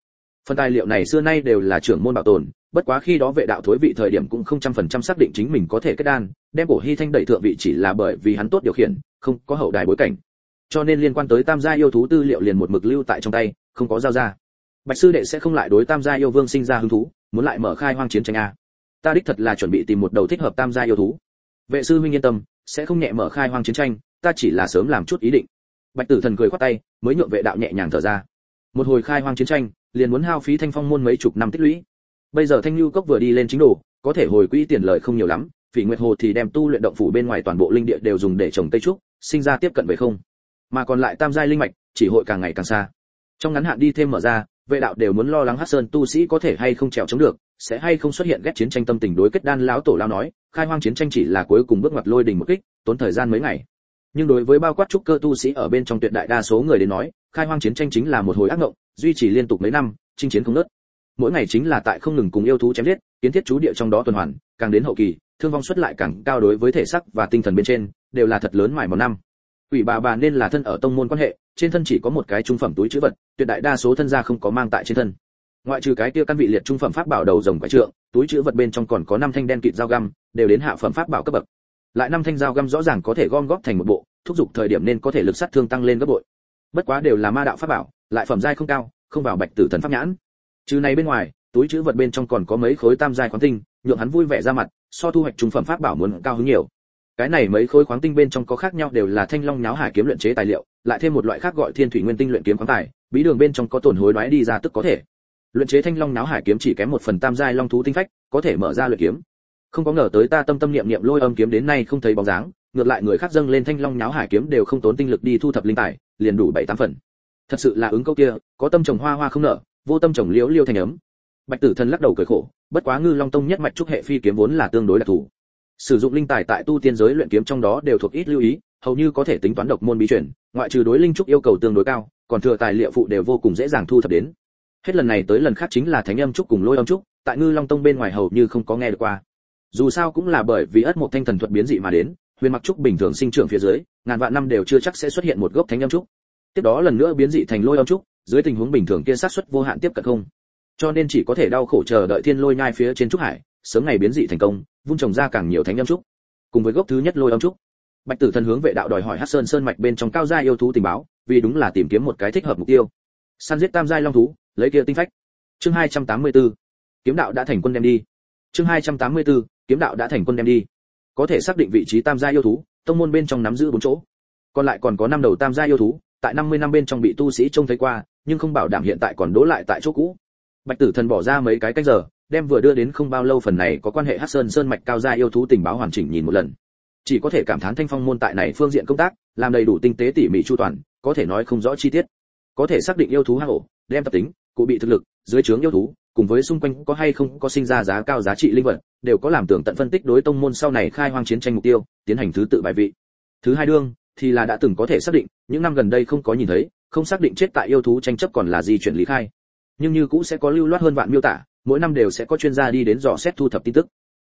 phần tài liệu này xưa nay đều là trưởng môn bảo tồn, bất quá khi đó vệ đạo thối vị thời điểm cũng không trăm phần trăm xác định chính mình có thể kết đan, đem cổ hy thanh đẩy thượng vị chỉ là bởi vì hắn tốt điều khiển, không có hậu đài bối cảnh. Cho nên liên quan tới tam gia yêu thú tư liệu liền một mực lưu tại trong tay, không có giao ra. Bạch sư đệ sẽ không lại đối tam gia yêu vương sinh ra hứng thú, muốn lại mở khai hoang chiến tranh a. Ta đích thật là chuẩn bị tìm một đầu thích hợp tam gia yêu thú. Vệ sư huynh yên tâm, sẽ không nhẹ mở khai hoang chiến tranh, ta chỉ là sớm làm chút ý định. Bạch tử thần cười khoát tay, mới nhượng vệ đạo nhẹ nhàng thở ra. Một hồi khai hoang chiến tranh liền muốn hao phí thanh phong môn mấy chục năm tích lũy. Bây giờ thanh lưu cốc vừa đi lên chính đồ, có thể hồi quỹ tiền lời không nhiều lắm, phỉ nguyệt hồ thì đem tu luyện động phủ bên ngoài toàn bộ linh địa đều dùng để trồng cây trúc, sinh ra tiếp cận về không. Mà còn lại tam giai linh mạch, chỉ hội càng ngày càng xa. Trong ngắn hạn đi thêm mở ra, vệ đạo đều muốn lo lắng hắc sơn tu sĩ có thể hay không trèo chống được, sẽ hay không xuất hiện ghét chiến tranh tâm tình đối kết đan lão tổ lao nói, khai hoang chiến tranh chỉ là cuối cùng bước ngoặt lôi đình một kích, tốn thời gian mấy ngày. Nhưng đối với bao quát trúc cơ tu sĩ ở bên trong tuyệt đại đa số người đến nói, khai hoang chiến tranh chính là một hồi ác ngộng duy trì liên tục mấy năm, chinh chiến không nớt mỗi ngày chính là tại không ngừng cùng yêu thú chém giết, kiến thiết chú địa trong đó tuần hoàn, càng đến hậu kỳ, thương vong xuất lại càng cao đối với thể xác và tinh thần bên trên, đều là thật lớn mải một năm. Ủy bà bà nên là thân ở tông môn quan hệ, trên thân chỉ có một cái trung phẩm túi chữ vật, tuyệt đại đa số thân gia không có mang tại trên thân. Ngoại trừ cái kia căn vị liệt trung phẩm pháp bảo đầu rồng quái trượng, túi chữ vật bên trong còn có năm thanh đen kịt dao găm, đều đến hạ phẩm pháp bảo cấp bậc. Lại năm thanh dao găm rõ ràng có thể gom góp thành một bộ, thúc giục thời điểm nên có thể lực sát thương tăng lên gấp bội. Bất quá đều là ma đạo pháp bảo lại phẩm giai không cao, không vào bạch tử thần pháp nhãn. Trừ này bên ngoài, túi chữ vật bên trong còn có mấy khối tam giai khoáng tinh, nhượng hắn vui vẻ ra mặt, so thu hoạch trung phẩm pháp bảo muốn cao hứng nhiều. Cái này mấy khối khoáng tinh bên trong có khác nhau đều là thanh long nháo hải kiếm luyện chế tài liệu, lại thêm một loại khác gọi thiên thủy nguyên tinh luyện kiếm khoáng tài, bí đường bên trong có tổn hối đoái đi ra tức có thể. Luyện chế thanh long nháo hải kiếm chỉ kém một phần tam giai long thú tinh phách, có thể mở ra luyện kiếm. Không có ngờ tới ta tâm tâm niệm niệm lôi âm kiếm đến nay không thấy bóng dáng, ngược lại người khác dâng lên thanh long nháo hải kiếm đều không tốn tinh lực đi thu thập linh tài, liền đủ bảy tám phần thật sự là ứng câu kia, có tâm trồng hoa hoa không nở, vô tâm trồng liễu liêu thành ấm. Bạch tử thần lắc đầu cười khổ, bất quá ngư long tông nhất mạch trúc hệ phi kiếm vốn là tương đối đặc thù. Sử dụng linh tài tại tu tiên giới luyện kiếm trong đó đều thuộc ít lưu ý, hầu như có thể tính toán độc môn bí chuyển ngoại trừ đối linh trúc yêu cầu tương đối cao, còn thừa tài liệu phụ đều vô cùng dễ dàng thu thập đến. Hết lần này tới lần khác chính là thánh âm trúc cùng lôi âm trúc, tại ngư long tông bên ngoài hầu như không có nghe được qua. Dù sao cũng là bởi vì ất một thanh thần thuật biến dị mà đến, huyền mặc trúc bình thường sinh trưởng phía dưới, ngàn vạn năm đều chưa chắc sẽ xuất hiện một gốc thánh âm trúc tiếp đó lần nữa biến dị thành lôi âm trúc, dưới tình huống bình thường kia sát suất vô hạn tiếp cận không. Cho nên chỉ có thể đau khổ chờ đợi thiên lôi nhai phía trên trúc hải, sớm ngày biến dị thành công vun trồng ra càng nhiều thánh âm trúc. Cùng với gốc thứ nhất lôi âm trúc, bạch tử thần hướng vệ đạo đòi hỏi hắc sơn sơn mạch bên trong cao gia yêu thú tình báo, vì đúng là tìm kiếm một cái thích hợp mục tiêu. Săn giết tam giai long thú, lấy kia tinh phách. Chương 284. kiếm đạo đã thành quân đem đi. Chương 284. kiếm đạo đã thành quân đem đi. Có thể xác định vị trí tam gia yêu thú, tông môn bên trong nắm giữ bốn chỗ. Còn lại còn có năm đầu tam gia yêu thú tại 50 năm bên trong bị tu sĩ trông thấy qua, nhưng không bảo đảm hiện tại còn đố lại tại chỗ cũ. Bạch tử thần bỏ ra mấy cái cách giờ, đem vừa đưa đến không bao lâu phần này có quan hệ hắc sơn sơn mạch cao gia yêu thú tình báo hoàn chỉnh nhìn một lần. Chỉ có thể cảm thán thanh phong môn tại này phương diện công tác, làm đầy đủ tinh tế tỉ mỉ chu toàn, có thể nói không rõ chi tiết. Có thể xác định yêu thú hang ổ đem tập tính, cụ bị thực lực, dưới trướng yêu thú, cùng với xung quanh có hay không có sinh ra giá cao giá trị linh vật, đều có làm tưởng tận phân tích đối tông môn sau này khai hoang chiến tranh mục tiêu, tiến hành thứ tự bài vị. Thứ hai đương thì là đã từng có thể xác định, những năm gần đây không có nhìn thấy, không xác định chết tại yêu thú tranh chấp còn là gì chuyển lý khai. Nhưng như cũ sẽ có lưu loát hơn vạn miêu tả, mỗi năm đều sẽ có chuyên gia đi đến dò xét thu thập tin tức.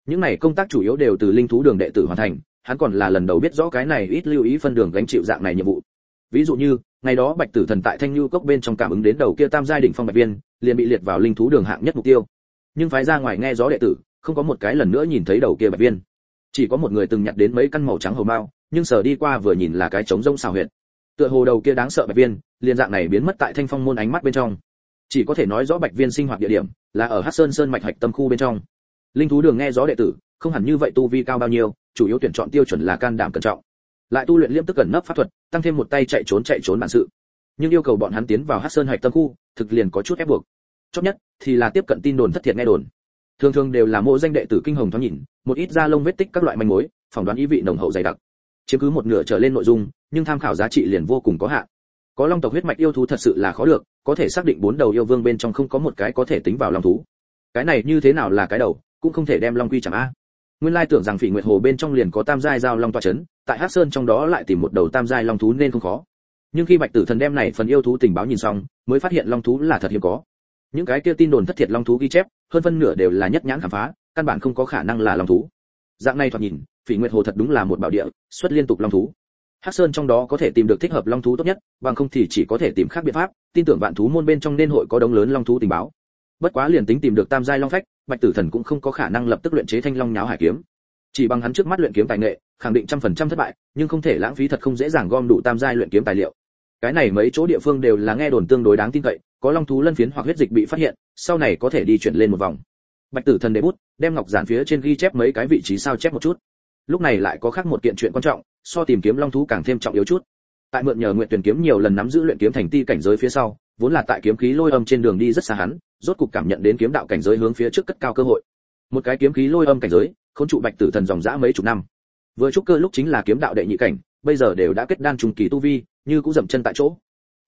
Những này công tác chủ yếu đều từ linh thú đường đệ tử hoàn thành, hắn còn là lần đầu biết rõ cái này ít lưu ý phân đường gánh chịu dạng này nhiệm vụ. Ví dụ như, ngày đó bạch tử thần tại thanh lưu cốc bên trong cảm ứng đến đầu kia tam giai đỉnh phong bạch viên, liền bị liệt vào linh thú đường hạng nhất mục tiêu. Nhưng phái ra ngoài nghe gió đệ tử, không có một cái lần nữa nhìn thấy đầu kia bạch viên. Chỉ có một người từng nhặt đến mấy căn màu trắng hầu mao nhưng sở đi qua vừa nhìn là cái trống rông xào huyệt. Tựa hồ đầu kia đáng sợ bạch viên, liền dạng này biến mất tại thanh phong môn ánh mắt bên trong. Chỉ có thể nói rõ bạch viên sinh hoạt địa điểm là ở hắc sơn sơn mạch hạch tâm khu bên trong. Linh thú đường nghe gió đệ tử, không hẳn như vậy tu vi cao bao nhiêu, chủ yếu tuyển chọn tiêu chuẩn là can đảm cẩn trọng. Lại tu luyện liêm tức gần nấp pháp thuật, tăng thêm một tay chạy trốn chạy trốn bản sự. Nhưng yêu cầu bọn hắn tiến vào hắc sơn hạch tâm khu, thực liền có chút ép buộc. Chót nhất thì là tiếp cận tin đồn thất thiệt nghe đồn. Thường thường đều là mộ danh đệ tử kinh hồng thoáng nhìn, một ít da lông vết tích các loại manh mối, phỏng đoán ý vị nồng hậu dày đặc chiếm cứ một nửa trở lên nội dung, nhưng tham khảo giá trị liền vô cùng có hạn. Có long tộc huyết mạch yêu thú thật sự là khó được, có thể xác định bốn đầu yêu vương bên trong không có một cái có thể tính vào long thú. Cái này như thế nào là cái đầu, cũng không thể đem long quy chẳng a. Nguyên lai tưởng rằng phỉ nguyệt hồ bên trong liền có tam giai giao long toa chấn, tại hắc sơn trong đó lại tìm một đầu tam giai long thú nên không khó. Nhưng khi bạch tử thần đem này phần yêu thú tình báo nhìn xong, mới phát hiện long thú là thật hiếm có. Những cái kia tin đồn thất thiệt long thú ghi chép, hơn phân nửa đều là nhất nhãn khám phá, căn bản không có khả năng là long thú. Dạng này thoạt nhìn phỉ nguyệt hồ thật đúng là một bảo địa, xuất liên tục long thú. Hắc sơn trong đó có thể tìm được thích hợp long thú tốt nhất, bằng không thì chỉ có thể tìm khác biện pháp, tin tưởng vạn thú môn bên trong nên hội có đống lớn long thú tình báo. Bất quá liền tính tìm được tam giai long phách, bạch tử thần cũng không có khả năng lập tức luyện chế thanh long nháo hải kiếm. Chỉ bằng hắn trước mắt luyện kiếm tài nghệ, khẳng định trăm phần trăm thất bại, nhưng không thể lãng phí thật không dễ dàng gom đủ tam giai luyện kiếm tài liệu. Cái này mấy chỗ địa phương đều là nghe đồn tương đối đáng tin cậy, có long thú lân phiến hoặc huyết dịch bị phát hiện, sau này có thể đi chuyển lên một vòng. Bạch tử thần để bút, đem ngọc giản phía trên ghi chép mấy cái vị trí sao chép một chút lúc này lại có khác một kiện chuyện quan trọng, so tìm kiếm long thú càng thêm trọng yếu chút. Tại mượn nhờ nguyện tuyển kiếm nhiều lần nắm giữ luyện kiếm thành ti cảnh giới phía sau, vốn là tại kiếm khí lôi âm trên đường đi rất xa hắn, rốt cục cảm nhận đến kiếm đạo cảnh giới hướng phía trước cất cao cơ hội. Một cái kiếm khí lôi âm cảnh giới, khốn trụ bạch tử thần dòng dã mấy chục năm. Vừa trúc cơ lúc chính là kiếm đạo đệ nhị cảnh, bây giờ đều đã kết đan trùng kỳ tu vi, như cũng dậm chân tại chỗ.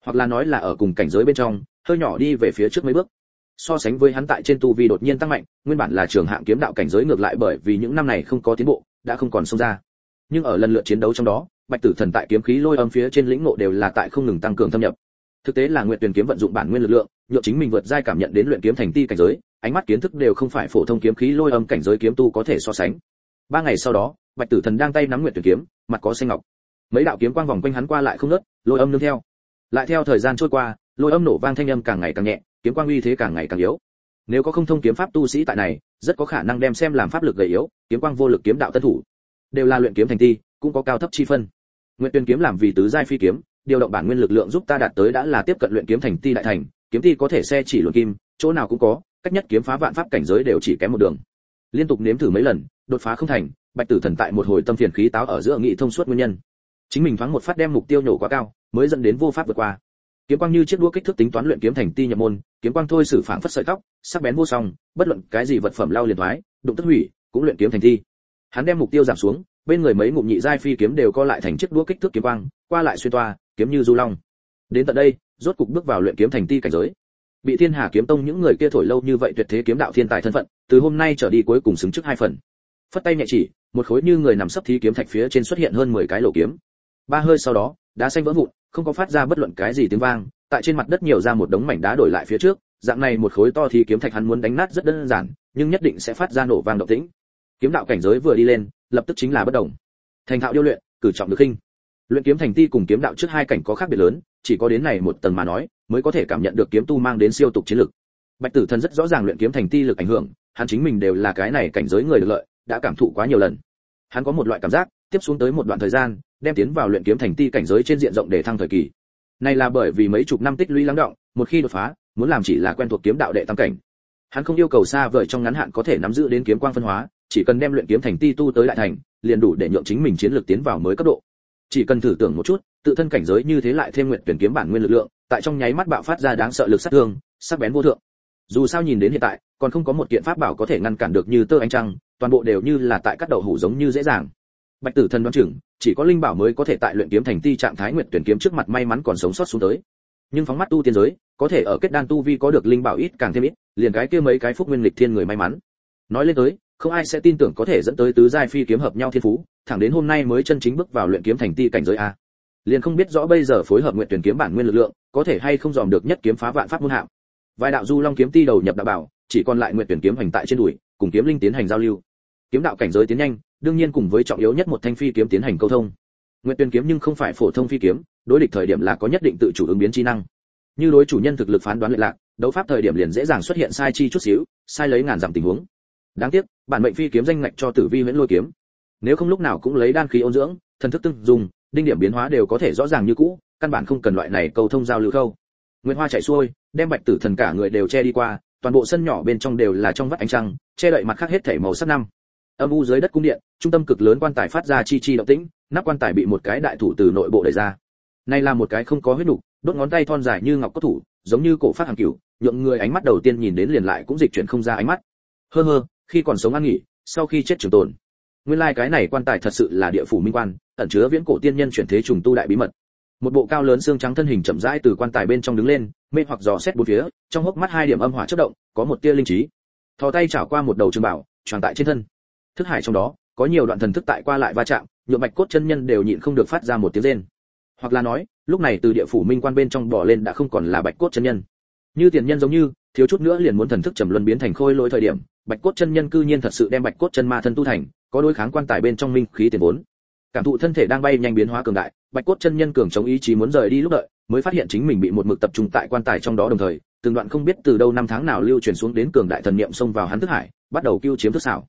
Hoặc là nói là ở cùng cảnh giới bên trong, hơi nhỏ đi về phía trước mấy bước. So sánh với hắn tại trên tu vi đột nhiên tăng mạnh, nguyên bản là trường hạng kiếm đạo cảnh giới ngược lại bởi vì những năm này không có tiến bộ đã không còn xông ra. Nhưng ở lần lượt chiến đấu trong đó, bạch tử thần tại kiếm khí lôi âm phía trên lĩnh ngộ đều là tại không ngừng tăng cường thâm nhập. Thực tế là nguyện tuyển kiếm vận dụng bản nguyên lực lượng, nhượng chính mình vượt giai cảm nhận đến luyện kiếm thành ti cảnh giới, ánh mắt kiến thức đều không phải phổ thông kiếm khí lôi âm cảnh giới kiếm tu có thể so sánh. Ba ngày sau đó, bạch tử thần đang tay nắm nguyện tuyển kiếm, mặt có xanh ngọc. Mấy đạo kiếm quang vòng quanh hắn qua lại không nớt lôi âm nương theo. Lại theo thời gian trôi qua, lôi âm nổ vang thanh âm càng ngày càng nhẹ, kiếm quang uy thế càng ngày càng yếu nếu có không thông kiếm pháp tu sĩ tại này, rất có khả năng đem xem làm pháp lực gầy yếu, kiếm quang vô lực kiếm đạo tân thủ. Đều là luyện kiếm thành ti cũng có cao thấp chi phân. Nguyện tuyên kiếm làm vì tứ giai phi kiếm, điều động bản nguyên lực lượng giúp ta đạt tới đã là tiếp cận luyện kiếm thành ti đại thành, kiếm ti có thể xe chỉ luận kim, chỗ nào cũng có, cách nhất kiếm phá vạn pháp cảnh giới đều chỉ kém một đường. Liên tục nếm thử mấy lần, đột phá không thành, bạch tử thần tại một hồi tâm phiền khí táo ở giữa nghị thông suốt nguyên nhân. Chính mình thoáng một phát đem mục tiêu nhổ quá cao, mới dẫn đến vô pháp vượt qua kiếm quang như chiếc đũa kích thước tính toán luyện kiếm thành ti nhập môn, kiếm quang thôi xử phảng phất sợi tóc, sắc bén vô song, bất luận cái gì vật phẩm lao liền thoái, đụng tức hủy, cũng luyện kiếm thành thi hắn đem mục tiêu giảm xuống, bên người mấy ngụm nhị giai phi kiếm đều co lại thành chiếc đũa kích thước kiếm quang, qua lại xuyên toa, kiếm như du long. Đến tận đây, rốt cục bước vào luyện kiếm thành ti cảnh giới. Bị thiên hà kiếm tông những người kia thổi lâu như vậy tuyệt thế kiếm đạo thiên tài thân phận, từ hôm nay trở đi cuối cùng xứng trước hai phần. Phất tay nhẹ chỉ, một khối như người nằm sấp thí kiếm thạch phía trên xuất hiện hơn 10 cái lỗ kiếm. Ba hơi sau đó, đá xanh vỡ vụn không có phát ra bất luận cái gì tiếng vang, tại trên mặt đất nhiều ra một đống mảnh đá đổi lại phía trước, dạng này một khối to thì kiếm thạch hắn muốn đánh nát rất đơn giản, nhưng nhất định sẽ phát ra nổ vang động tĩnh. Kiếm đạo cảnh giới vừa đi lên, lập tức chính là bất động thành thạo điêu luyện, cử trọng được khinh. Luyện kiếm thành ti cùng kiếm đạo trước hai cảnh có khác biệt lớn, chỉ có đến này một tầng mà nói, mới có thể cảm nhận được kiếm tu mang đến siêu tục chiến lực. Bạch tử thần rất rõ ràng luyện kiếm thành ti lực ảnh hưởng, hắn chính mình đều là cái này cảnh giới người được lợi, đã cảm thụ quá nhiều lần. Hắn có một loại cảm giác, tiếp xuống tới một đoạn thời gian đem tiến vào luyện kiếm thành ti cảnh giới trên diện rộng để thăng thời kỳ. Này là bởi vì mấy chục năm tích lũy lắng động, một khi đột phá, muốn làm chỉ là quen thuộc kiếm đạo đệ tam cảnh. Hắn không yêu cầu xa vời trong ngắn hạn có thể nắm giữ đến kiếm quang phân hóa, chỉ cần đem luyện kiếm thành ti tu tới đại thành, liền đủ để nhượng chính mình chiến lược tiến vào mới cấp độ. Chỉ cần thử tưởng một chút, tự thân cảnh giới như thế lại thêm nguyện tuyển kiếm bản nguyên lực lượng, tại trong nháy mắt bạo phát ra đáng sợ lực sát thương, sắc bén vô thượng. Dù sao nhìn đến hiện tại, còn không có một kiện pháp bảo có thể ngăn cản được như tơ ánh trăng, toàn bộ đều như là tại các đầu hủ giống như dễ dàng bạch tử thần đoán chừng, chỉ có linh bảo mới có thể tại luyện kiếm thành ti trạng thái nguyện tuyển kiếm trước mặt may mắn còn sống sót xuống tới. Nhưng phóng mắt tu tiên giới, có thể ở kết đan tu vi có được linh bảo ít càng thêm ít, liền cái kia mấy cái phúc nguyên lịch thiên người may mắn. Nói lên tới, không ai sẽ tin tưởng có thể dẫn tới tứ giai phi kiếm hợp nhau thiên phú, thẳng đến hôm nay mới chân chính bước vào luyện kiếm thành ti cảnh giới a. Liền không biết rõ bây giờ phối hợp nguyện tuyển kiếm bản nguyên lực lượng, có thể hay không dòm được nhất kiếm phá vạn pháp môn hạm. Vài đạo du long kiếm ti đầu nhập đạo bảo, chỉ còn lại nguyện tuyển kiếm hành tại trên đùi, cùng kiếm linh tiến hành giao lưu. Kiếm đạo cảnh giới tiến nhanh đương nhiên cùng với trọng yếu nhất một thanh phi kiếm tiến hành câu thông. Nguyệt tuyên kiếm nhưng không phải phổ thông phi kiếm đối địch thời điểm là có nhất định tự chủ ứng biến chi năng. Như đối chủ nhân thực lực phán đoán lệch lạc đấu pháp thời điểm liền dễ dàng xuất hiện sai chi chút xíu sai lấy ngàn dặm tình huống. Đáng tiếc bản mệnh phi kiếm danh ngạch cho tử vi huyễn lôi kiếm. Nếu không lúc nào cũng lấy đan khí ôn dưỡng thần thức tương dùng đinh điểm biến hóa đều có thể rõ ràng như cũ căn bản không cần loại này cầu thông giao lưu khâu. Nguyệt Hoa chạy xuôi, đem Bạch Tử Thần cả người đều che đi qua, toàn bộ sân nhỏ bên trong đều là trong vắt ánh trăng, che đậy mặt khác hết thảy màu sắc năm. Âm u dưới đất cung điện, trung tâm cực lớn quan tài phát ra chi chi động tĩnh, nắp quan tài bị một cái đại thủ từ nội bộ đẩy ra. Này là một cái không có huyết đủ, đốt ngón tay thon dài như ngọc có thủ, giống như cổ phát hàng cửu, nhượng người ánh mắt đầu tiên nhìn đến liền lại cũng dịch chuyển không ra ánh mắt. Hơ hơ, khi còn sống ăn nghỉ, sau khi chết trường tồn. Nguyên lai like cái này quan tài thật sự là địa phủ minh quan, ẩn chứa viễn cổ tiên nhân chuyển thế trùng tu đại bí mật một bộ cao lớn xương trắng thân hình chậm rãi từ quan tài bên trong đứng lên mê hoặc dò xét bốn phía trong hốc mắt hai điểm âm hỏa chất động có một tia linh trí thò tay chảo qua một đầu trường bảo tròn tại trên thân thức hải trong đó, có nhiều đoạn thần thức tại qua lại va chạm, nhuộm bạch cốt chân nhân đều nhịn không được phát ra một tiếng rên. Hoặc là nói, lúc này từ địa phủ minh quan bên trong bỏ lên đã không còn là bạch cốt chân nhân. Như tiền nhân giống như, thiếu chút nữa liền muốn thần thức trầm luân biến thành khôi lỗi thời điểm, bạch cốt chân nhân cư nhiên thật sự đem bạch cốt chân ma thân tu thành, có đối kháng quan tài bên trong minh khí tiền vốn. Cảm thụ thân thể đang bay nhanh biến hóa cường đại, bạch cốt chân nhân cường chống ý chí muốn rời đi lúc đợi, mới phát hiện chính mình bị một mực tập trung tại quan tài trong đó đồng thời, từng đoạn không biết từ đâu năm tháng nào lưu truyền xuống đến cường đại thần niệm xông vào hắn thức hải, bắt đầu kêu chiếm thức xảo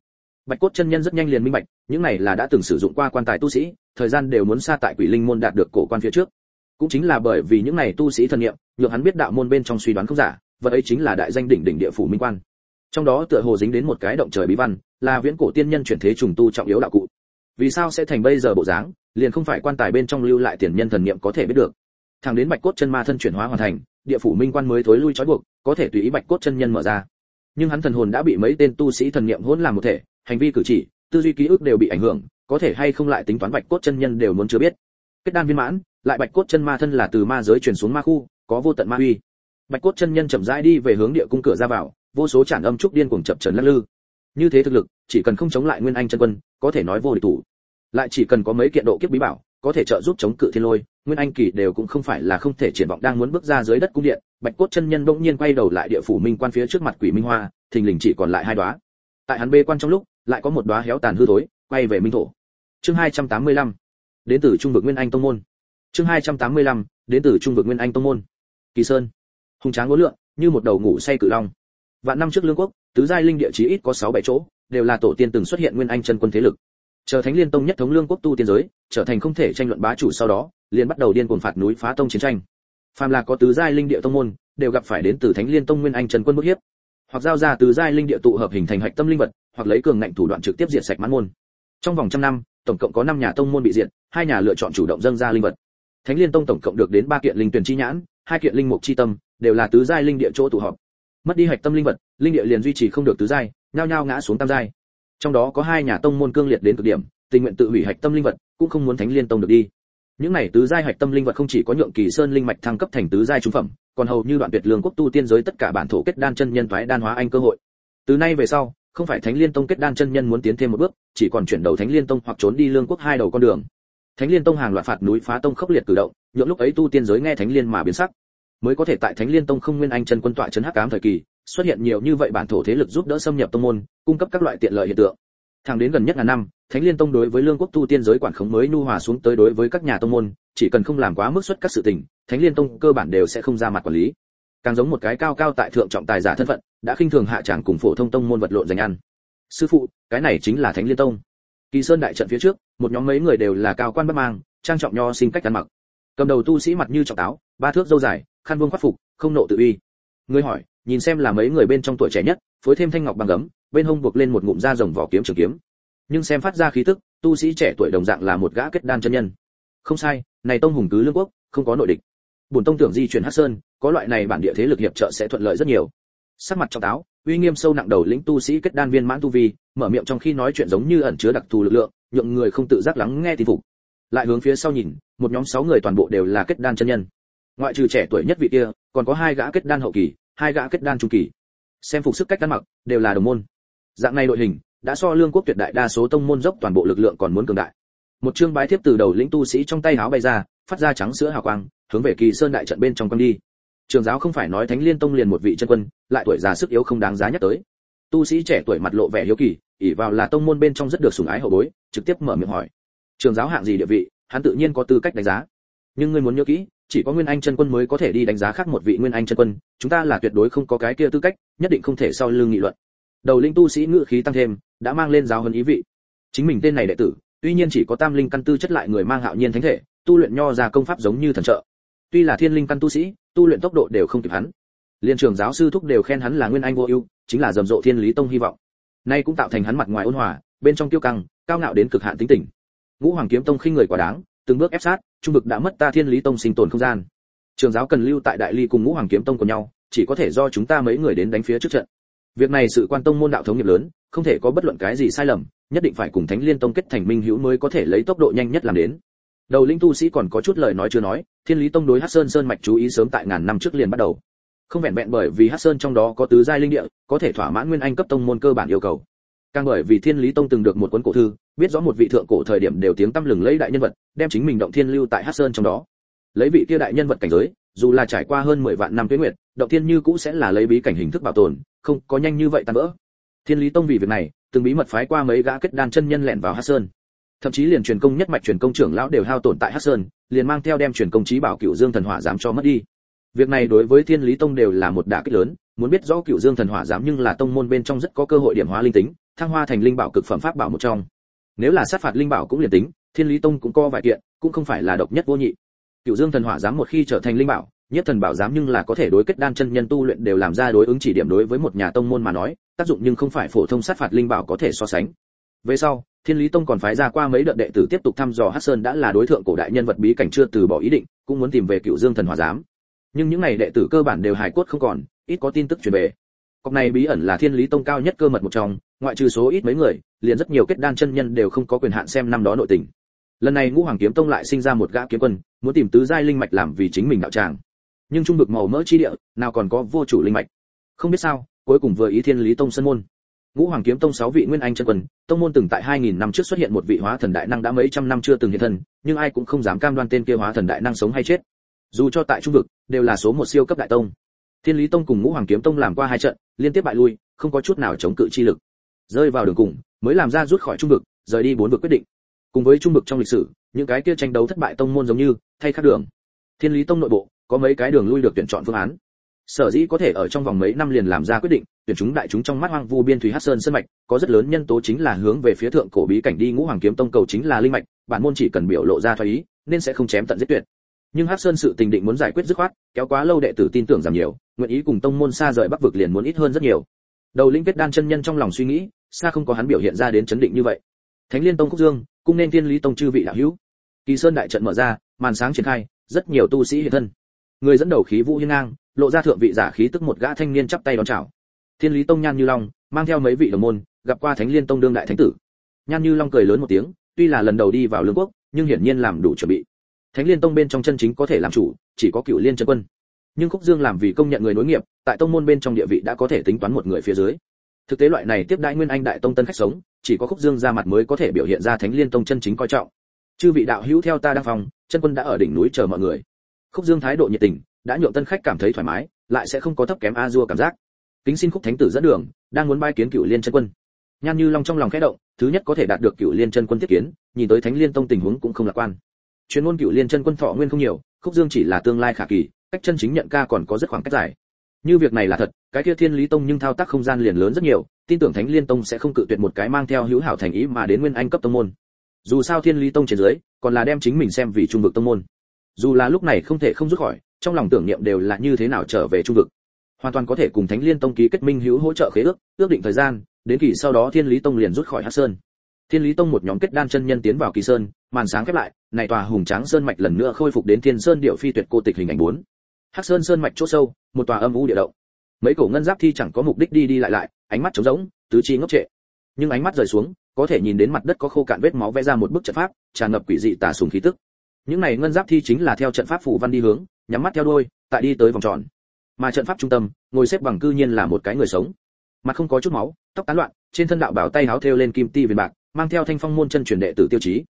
bạch cốt chân nhân rất nhanh liền minh bạch, những này là đã từng sử dụng qua quan tài tu sĩ, thời gian đều muốn xa tại quỷ linh môn đạt được cổ quan phía trước. Cũng chính là bởi vì những này tu sĩ thần niệm nhượng hắn biết đạo môn bên trong suy đoán không giả, vật ấy chính là đại danh đỉnh đỉnh địa phủ minh quan. Trong đó tựa hồ dính đến một cái động trời bí văn, là viễn cổ tiên nhân chuyển thế trùng tu trọng yếu đạo cụ. Vì sao sẽ thành bây giờ bộ dáng, liền không phải quan tài bên trong lưu lại tiền nhân thần niệm có thể biết được. Thẳng đến bạch cốt chân ma thân chuyển hóa hoàn thành, địa phủ minh quan mới thối lui trói buộc, có thể tùy ý bạch cốt chân nhân mở ra nhưng hắn thần hồn đã bị mấy tên tu sĩ thần niệm hỗn làm một thể, hành vi cử chỉ, tư duy ký ức đều bị ảnh hưởng, có thể hay không lại tính toán bạch cốt chân nhân đều muốn chưa biết. Kết đan viên mãn, lại bạch cốt chân ma thân là từ ma giới truyền xuống ma khu, có vô tận ma uy. Bạch cốt chân nhân chậm rãi đi về hướng địa cung cửa ra vào, vô số tràn âm trúc điên cuồng chập trần lắc lư. Như thế thực lực, chỉ cần không chống lại nguyên anh chân quân, có thể nói vô địch thủ. Lại chỉ cần có mấy kiện độ kiếp bí bảo có thể trợ giúp chống cự thiên lôi, nguyên anh kỳ đều cũng không phải là không thể triển vọng đang muốn bước ra dưới đất cung điện, bạch cốt chân nhân bỗng nhiên quay đầu lại địa phủ minh quan phía trước mặt quỷ minh hoa, thình lình chỉ còn lại hai đóa. Tại hắn bê quan trong lúc, lại có một đóa héo tàn hư thối, quay về minh thổ. Chương 285 đến từ trung vực nguyên anh tông môn. Chương 285 đến từ trung vực nguyên anh tông môn. Kỳ sơn, hùng tráng ngũ lượng, như một đầu ngủ say cự long. Vạn năm trước lương quốc, tứ giai linh địa chí ít có sáu bảy chỗ, đều là tổ tiên từng xuất hiện nguyên anh chân quân thế lực chờ thánh liên tông nhất thống lương quốc tu tiên giới, trở thành không thể tranh luận bá chủ sau đó, liền bắt đầu điên cuồng phạt núi phá tông chiến tranh. Phàm là có tứ giai linh địa tông môn, đều gặp phải đến từ thánh liên tông nguyên anh trần quân bức hiếp. Hoặc giao ra tứ giai linh địa tụ hợp hình thành hạch tâm linh vật, hoặc lấy cường ngạnh thủ đoạn trực tiếp diệt sạch mãn môn. Trong vòng trăm năm, tổng cộng có năm nhà tông môn bị diệt, hai nhà lựa chọn chủ động dâng ra linh vật. Thánh liên tông tổng cộng được đến ba kiện linh tuyển chi nhãn, hai kiện linh mục chi tâm, đều là tứ giai linh địa chỗ tụ họp. Mất đi hạch tâm linh vật, linh địa liền duy trì không được tứ giai, nhao nhao ngã xuống tam giai trong đó có hai nhà tông môn cương liệt đến cực điểm, tình nguyện tự hủy hạch tâm linh vật, cũng không muốn thánh liên tông được đi. Những này tứ giai hạch tâm linh vật không chỉ có nhượng kỳ sơn linh mạch thăng cấp thành tứ giai trung phẩm, còn hầu như đoạn tuyệt lương quốc tu tiên giới tất cả bản thổ kết đan chân nhân thoái đan hóa anh cơ hội. Từ nay về sau, không phải thánh liên tông kết đan chân nhân muốn tiến thêm một bước, chỉ còn chuyển đầu thánh liên tông hoặc trốn đi lương quốc hai đầu con đường. Thánh liên tông hàng loạt phạt núi phá tông khốc liệt cử động, nhượng lúc ấy tu tiên giới nghe thánh liên mà biến sắc. Mới có thể tại thánh liên tông không nguyên anh chân quân tọa chấn hắc ám thời kỳ xuất hiện nhiều như vậy bản thổ thế lực giúp đỡ xâm nhập tông môn, cung cấp các loại tiện lợi hiện tượng. Thẳng đến gần nhất ngàn năm, thánh liên tông đối với lương quốc tu tiên giới quản khống mới nu hòa xuống tới đối với các nhà tông môn, chỉ cần không làm quá mức xuất các sự tình, thánh liên tông cơ bản đều sẽ không ra mặt quản lý. Càng giống một cái cao cao tại thượng trọng tài giả thân phận, đã khinh thường hạ chẳng cùng phổ thông tông môn vật lộn giành ăn. Sư phụ, cái này chính là thánh liên tông. Kỳ sơn đại trận phía trước, một nhóm mấy người đều là cao quan bất mang, trang trọng nho sinh cách ăn mặc. Cầm đầu tu sĩ mặt như trọng táo, ba thước dâu dài, khăn buông khoát phục, không nộ tự uy. Người hỏi nhìn xem là mấy người bên trong tuổi trẻ nhất, phối thêm thanh ngọc bằng gấm, bên hông buộc lên một ngụm da rồng vỏ kiếm trường kiếm. Nhưng xem phát ra khí tức, tu sĩ trẻ tuổi đồng dạng là một gã kết đan chân nhân. Không sai, này tông hùng cứ lương quốc, không có nội địch. Bổn tông tưởng di chuyển hắc sơn, có loại này bản địa thế lực hiệp trợ sẽ thuận lợi rất nhiều. Sắc mặt trong táo, uy nghiêm sâu nặng đầu lĩnh tu sĩ kết đan viên mãn tu vi, mở miệng trong khi nói chuyện giống như ẩn chứa đặc thù lực lượng, nhượng người không tự giác lắng nghe tin phục. Lại hướng phía sau nhìn, một nhóm sáu người toàn bộ đều là kết đan chân nhân. Ngoại trừ trẻ tuổi nhất vị kia, còn có hai gã kết đan hậu kỳ hai gã kết đan trung kỳ. Xem phục sức cách ăn mặc, đều là đồng môn. Dạng này đội hình, đã so lương quốc tuyệt đại đa số tông môn dốc toàn bộ lực lượng còn muốn cường đại. Một chương bái thiếp từ đầu lĩnh tu sĩ trong tay háo bay ra, phát ra trắng sữa hào quang, hướng về kỳ sơn đại trận bên trong quăng đi. Trường giáo không phải nói thánh liên tông liền một vị chân quân, lại tuổi già sức yếu không đáng giá nhắc tới. Tu sĩ trẻ tuổi mặt lộ vẻ hiếu kỳ, ỷ vào là tông môn bên trong rất được sủng ái hậu bối, trực tiếp mở miệng hỏi. Trường giáo hạng gì địa vị, hắn tự nhiên có tư cách đánh giá. Nhưng ngươi muốn nhớ kỹ chỉ có nguyên anh chân quân mới có thể đi đánh giá khác một vị nguyên anh chân quân, chúng ta là tuyệt đối không có cái kia tư cách, nhất định không thể sau lưng nghị luận. Đầu linh tu sĩ ngự khí tăng thêm, đã mang lên giáo hơn ý vị. Chính mình tên này đệ tử, tuy nhiên chỉ có tam linh căn tư chất lại người mang hạo nhiên thánh thể, tu luyện nho ra công pháp giống như thần trợ. Tuy là thiên linh căn tu sĩ, tu luyện tốc độ đều không kịp hắn. Liên trường giáo sư thúc đều khen hắn là nguyên anh vô ưu, chính là rầm rộ thiên lý tông hy vọng. Nay cũng tạo thành hắn mặt ngoài ôn hòa, bên trong tiêu căng, cao ngạo đến cực hạn tính tình. Ngũ hoàng kiếm tông khinh người quá đáng từng bước ép sát, trung vực đã mất ta thiên lý tông sinh tồn không gian. Trường giáo cần lưu tại đại ly cùng ngũ hoàng kiếm tông của nhau, chỉ có thể do chúng ta mấy người đến đánh phía trước trận. Việc này sự quan tông môn đạo thống nghiệp lớn, không thể có bất luận cái gì sai lầm, nhất định phải cùng thánh liên tông kết thành minh hữu mới có thể lấy tốc độ nhanh nhất làm đến. Đầu linh tu sĩ còn có chút lời nói chưa nói, thiên lý tông đối hắc sơn sơn mạch chú ý sớm tại ngàn năm trước liền bắt đầu. Không vẹn vẹn bởi vì hắc sơn trong đó có tứ giai linh địa, có thể thỏa mãn nguyên anh cấp tông môn cơ bản yêu cầu càng bởi vì thiên lý tông từng được một cuốn cổ thư, biết rõ một vị thượng cổ thời điểm đều tiếng tăm lừng lấy đại nhân vật, đem chính mình động thiên lưu tại hắc sơn trong đó. Lấy vị kia đại nhân vật cảnh giới, dù là trải qua hơn 10 vạn năm tuyết nguyệt, động thiên như cũ sẽ là lấy bí cảnh hình thức bảo tồn, không có nhanh như vậy tan vỡ. Thiên lý tông vì việc này, từng bí mật phái qua mấy gã kết đan chân nhân lẻn vào hắc sơn. Thậm chí liền truyền công nhất mạch truyền công trưởng lão đều hao tổn tại hắc sơn, liền mang theo đem truyền công trí bảo cựu dương thần hỏa dám cho mất đi. Việc này đối với thiên lý tông đều là một đả kích lớn, muốn biết rõ cựu dương thần hỏa dám nhưng là tông môn bên trong rất có cơ hội điểm hóa linh tính thăng hoa thành linh bảo cực phẩm pháp bảo một trong. Nếu là sát phạt linh bảo cũng liền tính, thiên lý tông cũng có vài kiện, cũng không phải là độc nhất vô nhị. Cựu dương thần hỏa dám một khi trở thành linh bảo, nhất thần bảo dám nhưng là có thể đối kết đan chân nhân tu luyện đều làm ra đối ứng chỉ điểm đối với một nhà tông môn mà nói, tác dụng nhưng không phải phổ thông sát phạt linh bảo có thể so sánh. Về sau, thiên lý tông còn phái ra qua mấy đợt đệ tử tiếp tục thăm dò hắc sơn đã là đối tượng cổ đại nhân vật bí cảnh chưa từ bỏ ý định, cũng muốn tìm về cựu dương thần hỏa giám. Nhưng những này đệ tử cơ bản đều hài cốt không còn, ít có tin tức truyền về cọc này bí ẩn là thiên lý tông cao nhất cơ mật một trong, ngoại trừ số ít mấy người, liền rất nhiều kết đan chân nhân đều không có quyền hạn xem năm đó nội tình. Lần này ngũ hoàng kiếm tông lại sinh ra một gã kiếm quân, muốn tìm tứ giai linh mạch làm vì chính mình đạo tràng. Nhưng trung vực màu mỡ chi địa, nào còn có vô chủ linh mạch. Không biết sao, cuối cùng vừa ý thiên lý tông sân môn. Ngũ hoàng kiếm tông sáu vị nguyên anh chân quân, tông môn từng tại 2000 năm trước xuất hiện một vị hóa thần đại năng đã mấy trăm năm chưa từng hiện thân, nhưng ai cũng không dám cam đoan tên kia hóa thần đại năng sống hay chết. Dù cho tại trung vực, đều là số một siêu cấp đại tông. Thiên lý tông cùng ngũ hoàng kiếm tông làm qua hai trận liên tiếp bại lui, không có chút nào chống cự chi lực. Rơi vào đường cùng, mới làm ra rút khỏi trung vực, rời đi bốn vực quyết định. Cùng với trung vực trong lịch sử, những cái kia tranh đấu thất bại tông môn giống như, thay khác đường. Thiên lý tông nội bộ, có mấy cái đường lui được tuyển chọn phương án. Sở dĩ có thể ở trong vòng mấy năm liền làm ra quyết định, tuyển chúng đại chúng trong mắt hoang vu biên thủy hắc sơn sân mạch, có rất lớn nhân tố chính là hướng về phía thượng cổ bí cảnh đi, ngũ hoàng kiếm tông cầu chính là linh mạch, bản môn chỉ cần biểu lộ ra thoái ý, nên sẽ không chém tận giết tuyệt. Nhưng hắc sơn sự tình định muốn giải quyết dứt khoát, kéo quá lâu đệ tử tin tưởng giảm nhiều nguyện ý cùng tông môn xa rời bắc vực liền muốn ít hơn rất nhiều. Đầu linh kết đan chân nhân trong lòng suy nghĩ, xa không có hắn biểu hiện ra đến chấn định như vậy. Thánh liên tông khúc dương, cung nên thiên lý tông chư vị đạo hữu. Kỳ sơn đại trận mở ra, màn sáng triển khai, rất nhiều tu sĩ hiện thân. Người dẫn đầu khí vũ hiên ngang, lộ ra thượng vị giả khí tức một gã thanh niên chắp tay đón chào. Thiên lý tông nhan như long, mang theo mấy vị đồng môn, gặp qua thánh liên tông đương đại thánh tử. Nhan như long cười lớn một tiếng, tuy là lần đầu đi vào lương quốc, nhưng hiển nhiên làm đủ chuẩn bị. Thánh liên tông bên trong chân chính có thể làm chủ, chỉ có cựu liên chân quân nhưng khúc dương làm vì công nhận người nối nghiệp, tại tông môn bên trong địa vị đã có thể tính toán một người phía dưới. Thực tế loại này tiếp đại nguyên anh đại tông tân khách sống, chỉ có khúc dương ra mặt mới có thể biểu hiện ra thánh liên tông chân chính coi trọng. Chư vị đạo hữu theo ta đang phòng, chân quân đã ở đỉnh núi chờ mọi người. Khúc dương thái độ nhiệt tình, đã nhượng tân khách cảm thấy thoải mái, lại sẽ không có thấp kém a dua cảm giác. Kính xin khúc thánh tử dẫn đường, đang muốn bay kiến cựu liên chân quân. Nhan như long trong lòng khẽ động, thứ nhất có thể đạt được cựu liên chân quân tiếp kiến, nhìn tới thánh liên tông tình huống cũng không lạc quan. Chuyên môn cựu liên chân quân thọ nguyên không nhiều, khúc dương chỉ là tương lai khả kỳ cách chân chính nhận ca còn có rất khoảng cách dài. Như việc này là thật, cái kia thiên lý tông nhưng thao tác không gian liền lớn rất nhiều, tin tưởng thánh liên tông sẽ không cự tuyệt một cái mang theo hữu hảo thành ý mà đến nguyên anh cấp tông môn. Dù sao thiên lý tông trên dưới, còn là đem chính mình xem vì trung vực tông môn. Dù là lúc này không thể không rút khỏi, trong lòng tưởng niệm đều là như thế nào trở về trung vực. Hoàn toàn có thể cùng thánh liên tông ký kết minh hữu hỗ trợ khế ước ước định thời gian, đến kỳ sau đó thiên lý tông liền rút khỏi hắc sơn. Thiên lý tông một nhóm kết đan chân nhân tiến vào kỳ sơn, màn sáng khép lại, này tòa hùng tráng sơn mạch lần nữa khôi phục đến thiên sơn điệu phi tuyệt cô tịch hình ảnh bốn hắc sơn sơn mạch chỗ sâu, một tòa âm u địa động. Mấy cổ ngân giáp thi chẳng có mục đích đi đi lại lại, ánh mắt trống rỗng, tứ chi ngốc trệ. Nhưng ánh mắt rời xuống, có thể nhìn đến mặt đất có khô cạn vết máu vẽ ra một bức trận pháp, tràn ngập quỷ dị tà sùng khí tức. Những này ngân giáp thi chính là theo trận pháp phủ văn đi hướng, nhắm mắt theo đuôi, tại đi tới vòng tròn. Mà trận pháp trung tâm, ngồi xếp bằng cư nhiên là một cái người sống. Mặt không có chút máu, tóc tán loạn, trên thân đạo bảo tay háo thêu lên kim ti viền bạc, mang theo thanh phong môn chân truyền đệ tử tiêu chí.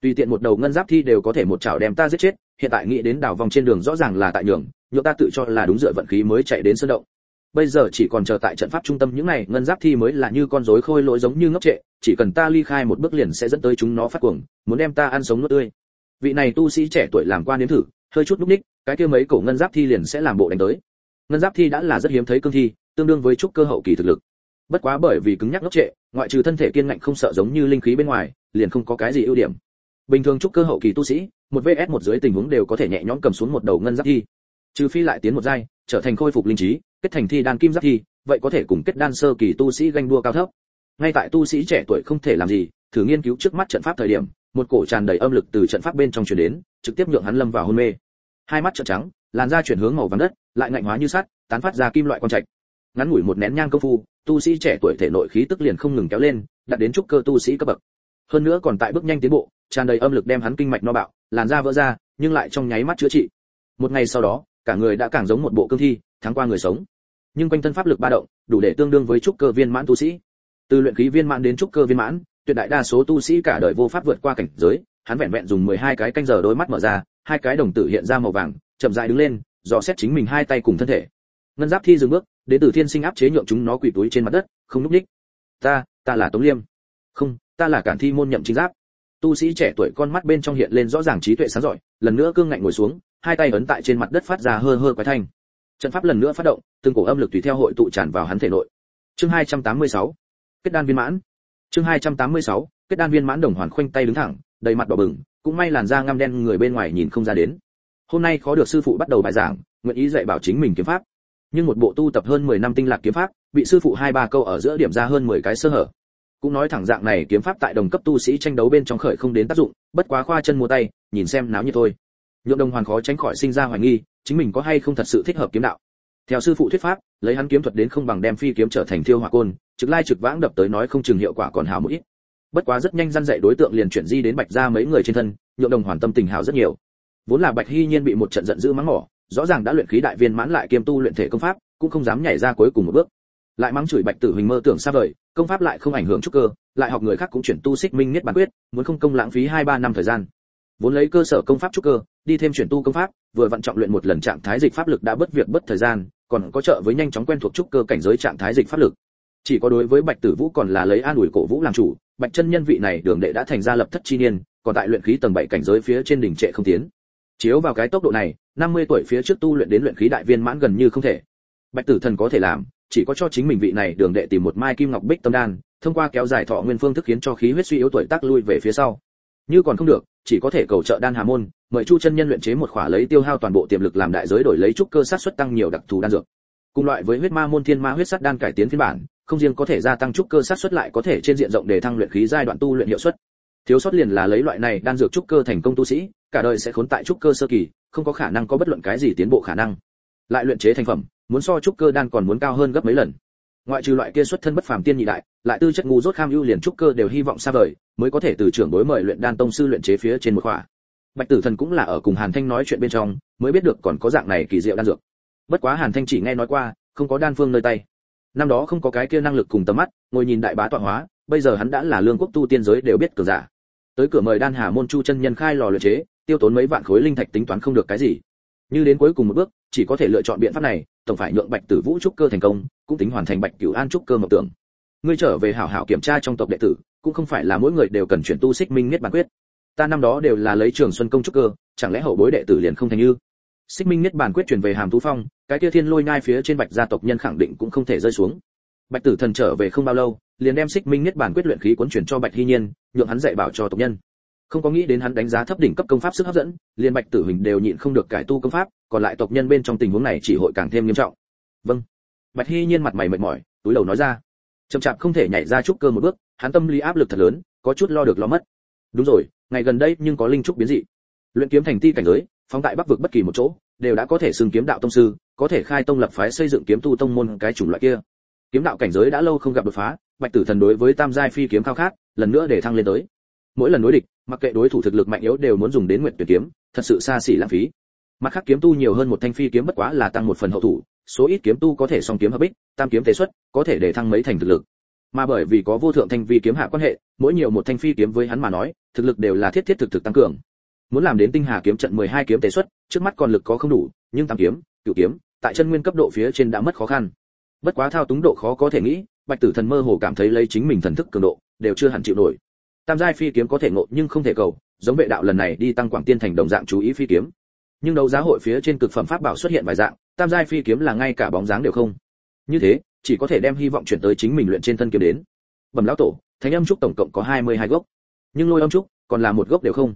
Tùy tiện một đầu ngân giáp thi đều có thể một chảo đem ta giết chết, hiện tại nghĩ đến đảo vòng trên đường rõ ràng là tại nhường nhựa ta tự cho là đúng dựa vận khí mới chạy đến sơn động. Bây giờ chỉ còn chờ tại trận pháp trung tâm những này, ngân giáp thi mới là như con rối khôi lỗi giống như ngốc trệ, chỉ cần ta ly khai một bước liền sẽ dẫn tới chúng nó phát cuồng, muốn đem ta ăn sống nuốt tươi. Vị này tu sĩ trẻ tuổi làm qua nếm thử, hơi chút núp ních, cái kia mấy cổ ngân giáp thi liền sẽ làm bộ đánh tới. Ngân giáp thi đã là rất hiếm thấy cương thi, tương đương với trúc cơ hậu kỳ thực lực. Bất quá bởi vì cứng nhắc ngốc trệ, ngoại trừ thân thể kiên ngạnh không sợ giống như linh khí bên ngoài, liền không có cái gì ưu điểm. Bình thường trúc cơ hậu kỳ tu sĩ, một vs một dưới tình huống đều có thể nhẹ nhõm cầm xuống một đầu ngân giáp thi trừ phi lại tiến một giai, trở thành khôi phục linh trí, kết thành thi đan kim giáp thi, vậy có thể cùng kết đan sơ kỳ tu sĩ ganh đua cao thấp. Ngay tại tu sĩ trẻ tuổi không thể làm gì, thử nghiên cứu trước mắt trận pháp thời điểm, một cổ tràn đầy âm lực từ trận pháp bên trong truyền đến, trực tiếp nhượng hắn lâm vào hôn mê. Hai mắt trợn trắng, làn da chuyển hướng màu vàng đất, lại ngạnh hóa như sắt, tán phát ra kim loại quang trạch. Ngắn ngủi một nén nhang công phu, tu sĩ trẻ tuổi thể nội khí tức liền không ngừng kéo lên, đạt đến trúc cơ tu sĩ cấp bậc. Hơn nữa còn tại bước nhanh tiến bộ, tràn đầy âm lực đem hắn kinh mạch no bạo, làn da vỡ ra, nhưng lại trong nháy mắt chữa trị. Một ngày sau đó cả người đã càng giống một bộ cương thi, thắng qua người sống. Nhưng quanh thân pháp lực ba động, đủ để tương đương với trúc cơ viên mãn tu sĩ. Từ luyện khí viên mãn đến trúc cơ viên mãn, tuyệt đại đa số tu sĩ cả đời vô pháp vượt qua cảnh giới, hắn vẹn vẹn dùng 12 cái canh giờ đôi mắt mở ra, hai cái đồng tử hiện ra màu vàng, chậm rãi đứng lên, dò xét chính mình hai tay cùng thân thể. Ngân giáp thi dừng bước, đến từ thiên sinh áp chế nhượng chúng nó quỳ túi trên mặt đất, không núp đích ta ta là tống liêm. Không, ta là cản thi môn nhậm chính giáp tu sĩ trẻ tuổi con mắt bên trong hiện lên rõ ràng trí tuệ sáng giỏi, lần nữa cương ngạnh ngồi xuống, hai tay ấn tại trên mặt đất phát ra hơ hơ quái thanh. Trận pháp lần nữa phát động, từng cổ âm lực tùy theo hội tụ tràn vào hắn thể nội. Chương 286 kết đan viên mãn. Chương 286 kết đan viên mãn đồng hoàn khoanh tay đứng thẳng, đầy mặt đỏ bừng, cũng may làn da ngăm đen người bên ngoài nhìn không ra đến. Hôm nay khó được sư phụ bắt đầu bài giảng, nguyện ý dạy bảo chính mình kiếm pháp. Nhưng một bộ tu tập hơn 10 năm tinh lạc kiếm pháp, bị sư phụ hai ba câu ở giữa điểm ra hơn 10 cái sơ hở cũng nói thẳng dạng này kiếm pháp tại đồng cấp tu sĩ tranh đấu bên trong khởi không đến tác dụng, bất quá khoa chân mua tay, nhìn xem náo như thôi. Nhượng đồng hoàn khó tránh khỏi sinh ra hoài nghi, chính mình có hay không thật sự thích hợp kiếm đạo. Theo sư phụ thuyết pháp, lấy hắn kiếm thuật đến không bằng đem phi kiếm trở thành thiêu hỏa côn, trực lai trực vãng đập tới nói không chừng hiệu quả còn hảo một ít. Bất quá rất nhanh răn dạy đối tượng liền chuyển di đến bạch ra mấy người trên thân, nhượng đồng hoàn tâm tình hảo rất nhiều. Vốn là bạch hy nhiên bị một trận giận dữ mắng mỏ, rõ ràng đã luyện khí đại viên mãn lại kiêm tu luyện thể công pháp, cũng không dám nhảy ra cuối cùng một bước lại mắng chửi bạch tử hình mơ tưởng xa vời, công pháp lại không ảnh hưởng trúc cơ, lại học người khác cũng chuyển tu xích minh niết bản quyết, muốn không công lãng phí hai ba năm thời gian. Vốn lấy cơ sở công pháp trúc cơ, đi thêm chuyển tu công pháp, vừa vận trọng luyện một lần trạng thái dịch pháp lực đã bất việc bất thời gian, còn có trợ với nhanh chóng quen thuộc trúc cơ cảnh giới trạng thái dịch pháp lực. Chỉ có đối với bạch tử vũ còn là lấy an ủi cổ vũ làm chủ, bạch chân nhân vị này đường đệ đã thành ra lập thất chi niên, còn tại luyện khí tầng bảy cảnh giới phía trên đỉnh trệ không tiến. Chiếu vào cái tốc độ này 50 tuổi phía trước tu luyện đến luyện khí đại viên mãn gần như không thể. Bạch tử thần có thể làm chỉ có cho chính mình vị này đường đệ tìm một mai kim ngọc bích tâm đan, thông qua kéo dài thọ nguyên phương thức khiến cho khí huyết suy yếu tuổi tác lui về phía sau. Như còn không được, chỉ có thể cầu trợ đan hà môn, mời chu chân nhân luyện chế một khỏa lấy tiêu hao toàn bộ tiềm lực làm đại giới đổi lấy trúc cơ sát suất tăng nhiều đặc thù đan dược. Cùng loại với huyết ma môn thiên ma huyết sắt đan cải tiến phiên bản, không riêng có thể gia tăng trúc cơ sát suất lại có thể trên diện rộng để thăng luyện khí giai đoạn tu luyện hiệu suất. Thiếu sót liền là lấy loại này đan dược trúc cơ thành công tu sĩ, cả đời sẽ khốn tại trúc cơ sơ kỳ, không có khả năng có bất luận cái gì tiến bộ khả năng. Lại luyện chế thành phẩm muốn so trúc cơ đan còn muốn cao hơn gấp mấy lần. Ngoại trừ loại kia xuất thân bất phàm tiên nhị đại, lại tư chất ngu dốt kham ưu liền trúc cơ đều hy vọng xa vời, mới có thể từ trưởng đối mời luyện đan tông sư luyện chế phía trên một khỏa. Bạch tử thần cũng là ở cùng hàn thanh nói chuyện bên trong, mới biết được còn có dạng này kỳ diệu đan dược. Bất quá hàn thanh chỉ nghe nói qua, không có đan phương nơi tay. Năm đó không có cái kia năng lực cùng tầm mắt, ngồi nhìn đại bá tọa hóa, bây giờ hắn đã là lương quốc tu tiên giới đều biết cường giả. Tới cửa mời đan hà môn chu chân nhân khai lò luyện chế, tiêu tốn mấy vạn khối linh thạch tính toán không được cái gì. Như đến cuối cùng một bước, chỉ có thể lựa chọn biện pháp này tổng phải nhượng bạch tử vũ trúc cơ thành công, cũng tính hoàn thành bạch cửu an trúc cơ mộng tưởng. Ngươi trở về hảo hảo kiểm tra trong tộc đệ tử, cũng không phải là mỗi người đều cần chuyển tu xích minh niết bản quyết. Ta năm đó đều là lấy trường xuân công trúc cơ, chẳng lẽ hậu bối đệ tử liền không thành như xích minh niết bản quyết truyền về hàm thú phong, cái kia thiên lôi ngai phía trên bạch gia tộc nhân khẳng định cũng không thể rơi xuống. Bạch tử thần trở về không bao lâu, liền đem xích minh niết bản quyết luyện khí cuốn chuyển cho bạch hy nhiên, nhượng hắn dạy bảo cho tộc nhân không có nghĩ đến hắn đánh giá thấp đỉnh cấp công pháp sức hấp dẫn, liền bạch tử hình đều nhịn không được cải tu công pháp, còn lại tộc nhân bên trong tình huống này chỉ hội càng thêm nghiêm trọng. Vâng. Bạch hy nhiên mặt mày mệt mỏi, túi đầu nói ra. Chậm chạp không thể nhảy ra trúc cơ một bước, hắn tâm lý áp lực thật lớn, có chút lo được lo mất. Đúng rồi, ngày gần đây nhưng có linh trúc biến dị. Luyện kiếm thành ti cảnh giới, phóng tại bắc vực bất kỳ một chỗ, đều đã có thể xưng kiếm đạo tông sư, có thể khai tông lập phái xây dựng kiếm tu tông môn cái chủng loại kia. Kiếm đạo cảnh giới đã lâu không gặp đột phá, bạch tử thần đối với tam giai phi kiếm khao khát, lần nữa để thăng lên tới mỗi lần đối địch, mặc kệ đối thủ thực lực mạnh yếu đều muốn dùng đến nguyện tuyển kiếm, thật sự xa xỉ lãng phí. Mặt khác kiếm tu nhiều hơn một thanh phi kiếm bất quá là tăng một phần hậu thủ, số ít kiếm tu có thể song kiếm hợp bích, tam kiếm thể xuất, có thể để thăng mấy thành thực lực. Mà bởi vì có vô thượng thanh vi kiếm hạ quan hệ, mỗi nhiều một thanh phi kiếm với hắn mà nói, thực lực đều là thiết thiết thực thực tăng cường. Muốn làm đến tinh hà kiếm trận 12 kiếm tế xuất, trước mắt còn lực có không đủ, nhưng tam kiếm, cửu kiếm, tại chân nguyên cấp độ phía trên đã mất khó khăn. Bất quá thao túng độ khó có thể nghĩ, bạch tử thần mơ hồ cảm thấy lấy chính mình thần thức cường độ, đều chưa hẳn chịu nổi tam giai phi kiếm có thể ngộ nhưng không thể cầu, giống vệ đạo lần này đi tăng quảng tiên thành đồng dạng chú ý phi kiếm. Nhưng đấu giá hội phía trên cực phẩm pháp bảo xuất hiện vài dạng, tam giai phi kiếm là ngay cả bóng dáng đều không. Như thế, chỉ có thể đem hy vọng chuyển tới chính mình luyện trên thân kiếm đến. Bẩm lão tổ, thánh âm trúc tổng cộng có 22 gốc. Nhưng lôi âm trúc, còn là một gốc đều không.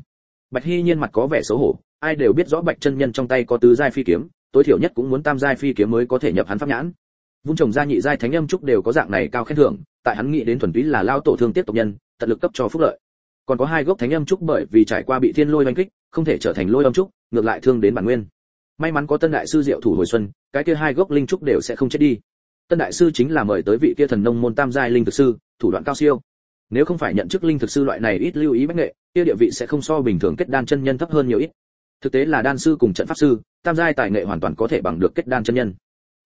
Bạch hy nhiên mặt có vẻ xấu hổ, ai đều biết rõ bạch chân nhân trong tay có tứ giai phi kiếm, tối thiểu nhất cũng muốn tam giai phi kiếm mới có thể nhập hắn pháp nhãn. Vung trồng gia nhị giai thánh âm trúc đều có dạng này cao khen thưởng, tại hắn nghĩ đến thuần túy là lao tổ thương tiếp tộc nhân tận lực cấp cho phúc lợi. Còn có hai gốc thánh âm trúc bởi vì trải qua bị thiên lôi oanh kích, không thể trở thành lôi âm trúc, ngược lại thương đến bản nguyên. May mắn có tân đại sư diệu thủ hồi xuân, cái kia hai gốc linh trúc đều sẽ không chết đi. Tân đại sư chính là mời tới vị kia thần nông môn tam giai linh thực sư, thủ đoạn cao siêu. Nếu không phải nhận chức linh thực sư loại này ít lưu ý bách nghệ, kia địa vị sẽ không so bình thường kết đan chân nhân thấp hơn nhiều ít. Thực tế là đan sư cùng trận pháp sư, tam giai tài nghệ hoàn toàn có thể bằng được kết đan chân nhân.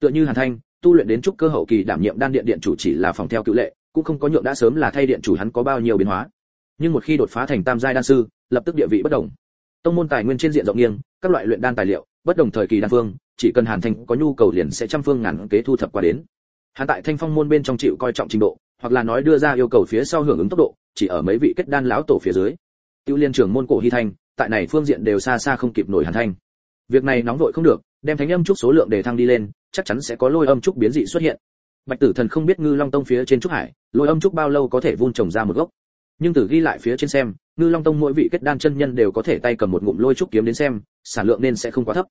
Tựa như hàn thanh, tu luyện đến trúc cơ hậu kỳ đảm nhiệm đan điện điện chủ chỉ là phòng theo cựu lệ cũng không có nhượng đã sớm là thay điện chủ hắn có bao nhiêu biến hóa. Nhưng một khi đột phá thành tam giai đan sư, lập tức địa vị bất đồng. Tông môn tài nguyên trên diện rộng nghiêng, các loại luyện đan tài liệu, bất đồng thời kỳ đan phương, chỉ cần hàn thành có nhu cầu liền sẽ trăm phương ngàn kế thu thập qua đến. Hắn tại thanh phong môn bên trong chịu coi trọng trình độ, hoặc là nói đưa ra yêu cầu phía sau hưởng ứng tốc độ, chỉ ở mấy vị kết đan lão tổ phía dưới. Tiêu liên trưởng môn cổ hy thanh, tại này phương diện đều xa xa không kịp nổi hàn thanh. Việc này nóng vội không được, đem thánh âm trúc số lượng để thăng đi lên, chắc chắn sẽ có lôi âm trúc biến dị xuất hiện bạch tử thần không biết ngư long tông phía trên trúc hải, lôi âm trúc bao lâu có thể vun trồng ra một gốc. Nhưng từ ghi lại phía trên xem, ngư long tông mỗi vị kết đan chân nhân đều có thể tay cầm một ngụm lôi trúc kiếm đến xem, sản lượng nên sẽ không quá thấp.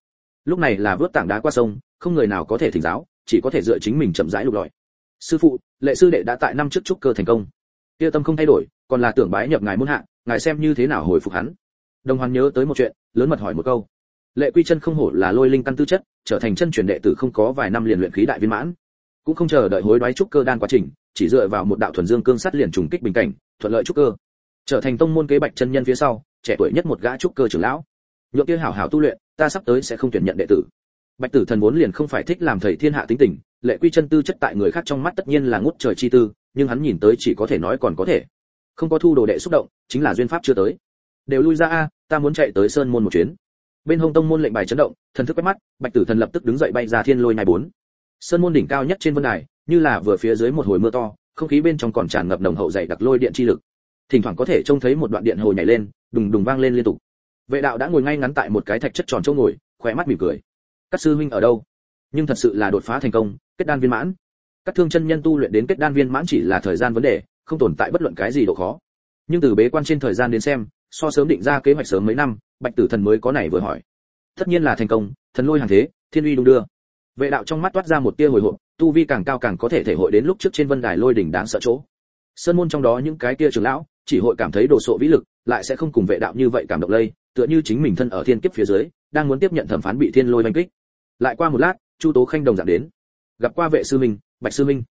Lúc này là vớt tảng đá qua sông, không người nào có thể thỉnh giáo, chỉ có thể dựa chính mình chậm rãi lục lọi. Sư phụ, lệ sư đệ đã tại năm trước trúc cơ thành công. Tiêu tâm không thay đổi, còn là tưởng bái nhập ngài muốn hạ, ngài xem như thế nào hồi phục hắn. Đồng hoàn nhớ tới một chuyện, lớn mật hỏi một câu. Lệ quy chân không hổ là lôi linh căn tư chất, trở thành chân truyền đệ tử không có vài năm liền luyện khí đại viên mãn cũng không chờ đợi hối đoái trúc cơ đan quá trình, chỉ dựa vào một đạo thuần dương cương sắt liền trùng kích bình cảnh, thuận lợi trúc cơ. Trở thành tông môn kế bạch chân nhân phía sau, trẻ tuổi nhất một gã trúc cơ trưởng lão. Nhượng kia hảo hảo tu luyện, ta sắp tới sẽ không tuyển nhận đệ tử. Bạch tử thần vốn liền không phải thích làm thầy thiên hạ tính tình, lệ quy chân tư chất tại người khác trong mắt tất nhiên là ngút trời chi tư, nhưng hắn nhìn tới chỉ có thể nói còn có thể. Không có thu đồ đệ xúc động, chính là duyên pháp chưa tới. Đều lui ra a, ta muốn chạy tới sơn môn một chuyến. Bên hông tông môn lệnh bài chấn động, thần thức quét mắt, bạch tử thần lập tức đứng dậy bay ra thiên lôi này bốn sơn môn đỉnh cao nhất trên vân đài, như là vừa phía dưới một hồi mưa to, không khí bên trong còn tràn ngập nồng hậu dày đặc lôi điện chi lực. Thỉnh thoảng có thể trông thấy một đoạn điện hồi nhảy lên, đùng đùng vang lên liên tục. Vệ đạo đã ngồi ngay ngắn tại một cái thạch chất tròn chỗ ngồi khỏe mắt mỉm cười. Các sư huynh ở đâu? Nhưng thật sự là đột phá thành công, kết đan viên mãn. Các thương chân nhân tu luyện đến kết đan viên mãn chỉ là thời gian vấn đề, không tồn tại bất luận cái gì độ khó. Nhưng từ bế quan trên thời gian đến xem, so sớm định ra kế hoạch sớm mấy năm, bạch tử thần mới có này vừa hỏi. Tất nhiên là thành công, thần lôi hàng thế, thiên uy đung đưa vệ đạo trong mắt toát ra một tia hồi hộp, tu vi càng cao càng có thể thể hội đến lúc trước trên vân đài lôi đỉnh đáng sợ chỗ. Sơn môn trong đó những cái kia trưởng lão, chỉ hội cảm thấy đồ sộ vĩ lực, lại sẽ không cùng vệ đạo như vậy cảm động lây, tựa như chính mình thân ở thiên kiếp phía dưới, đang muốn tiếp nhận thẩm phán bị thiên lôi đánh kích. Lại qua một lát, chu tố khanh đồng dạng đến. Gặp qua vệ sư minh, bạch sư minh.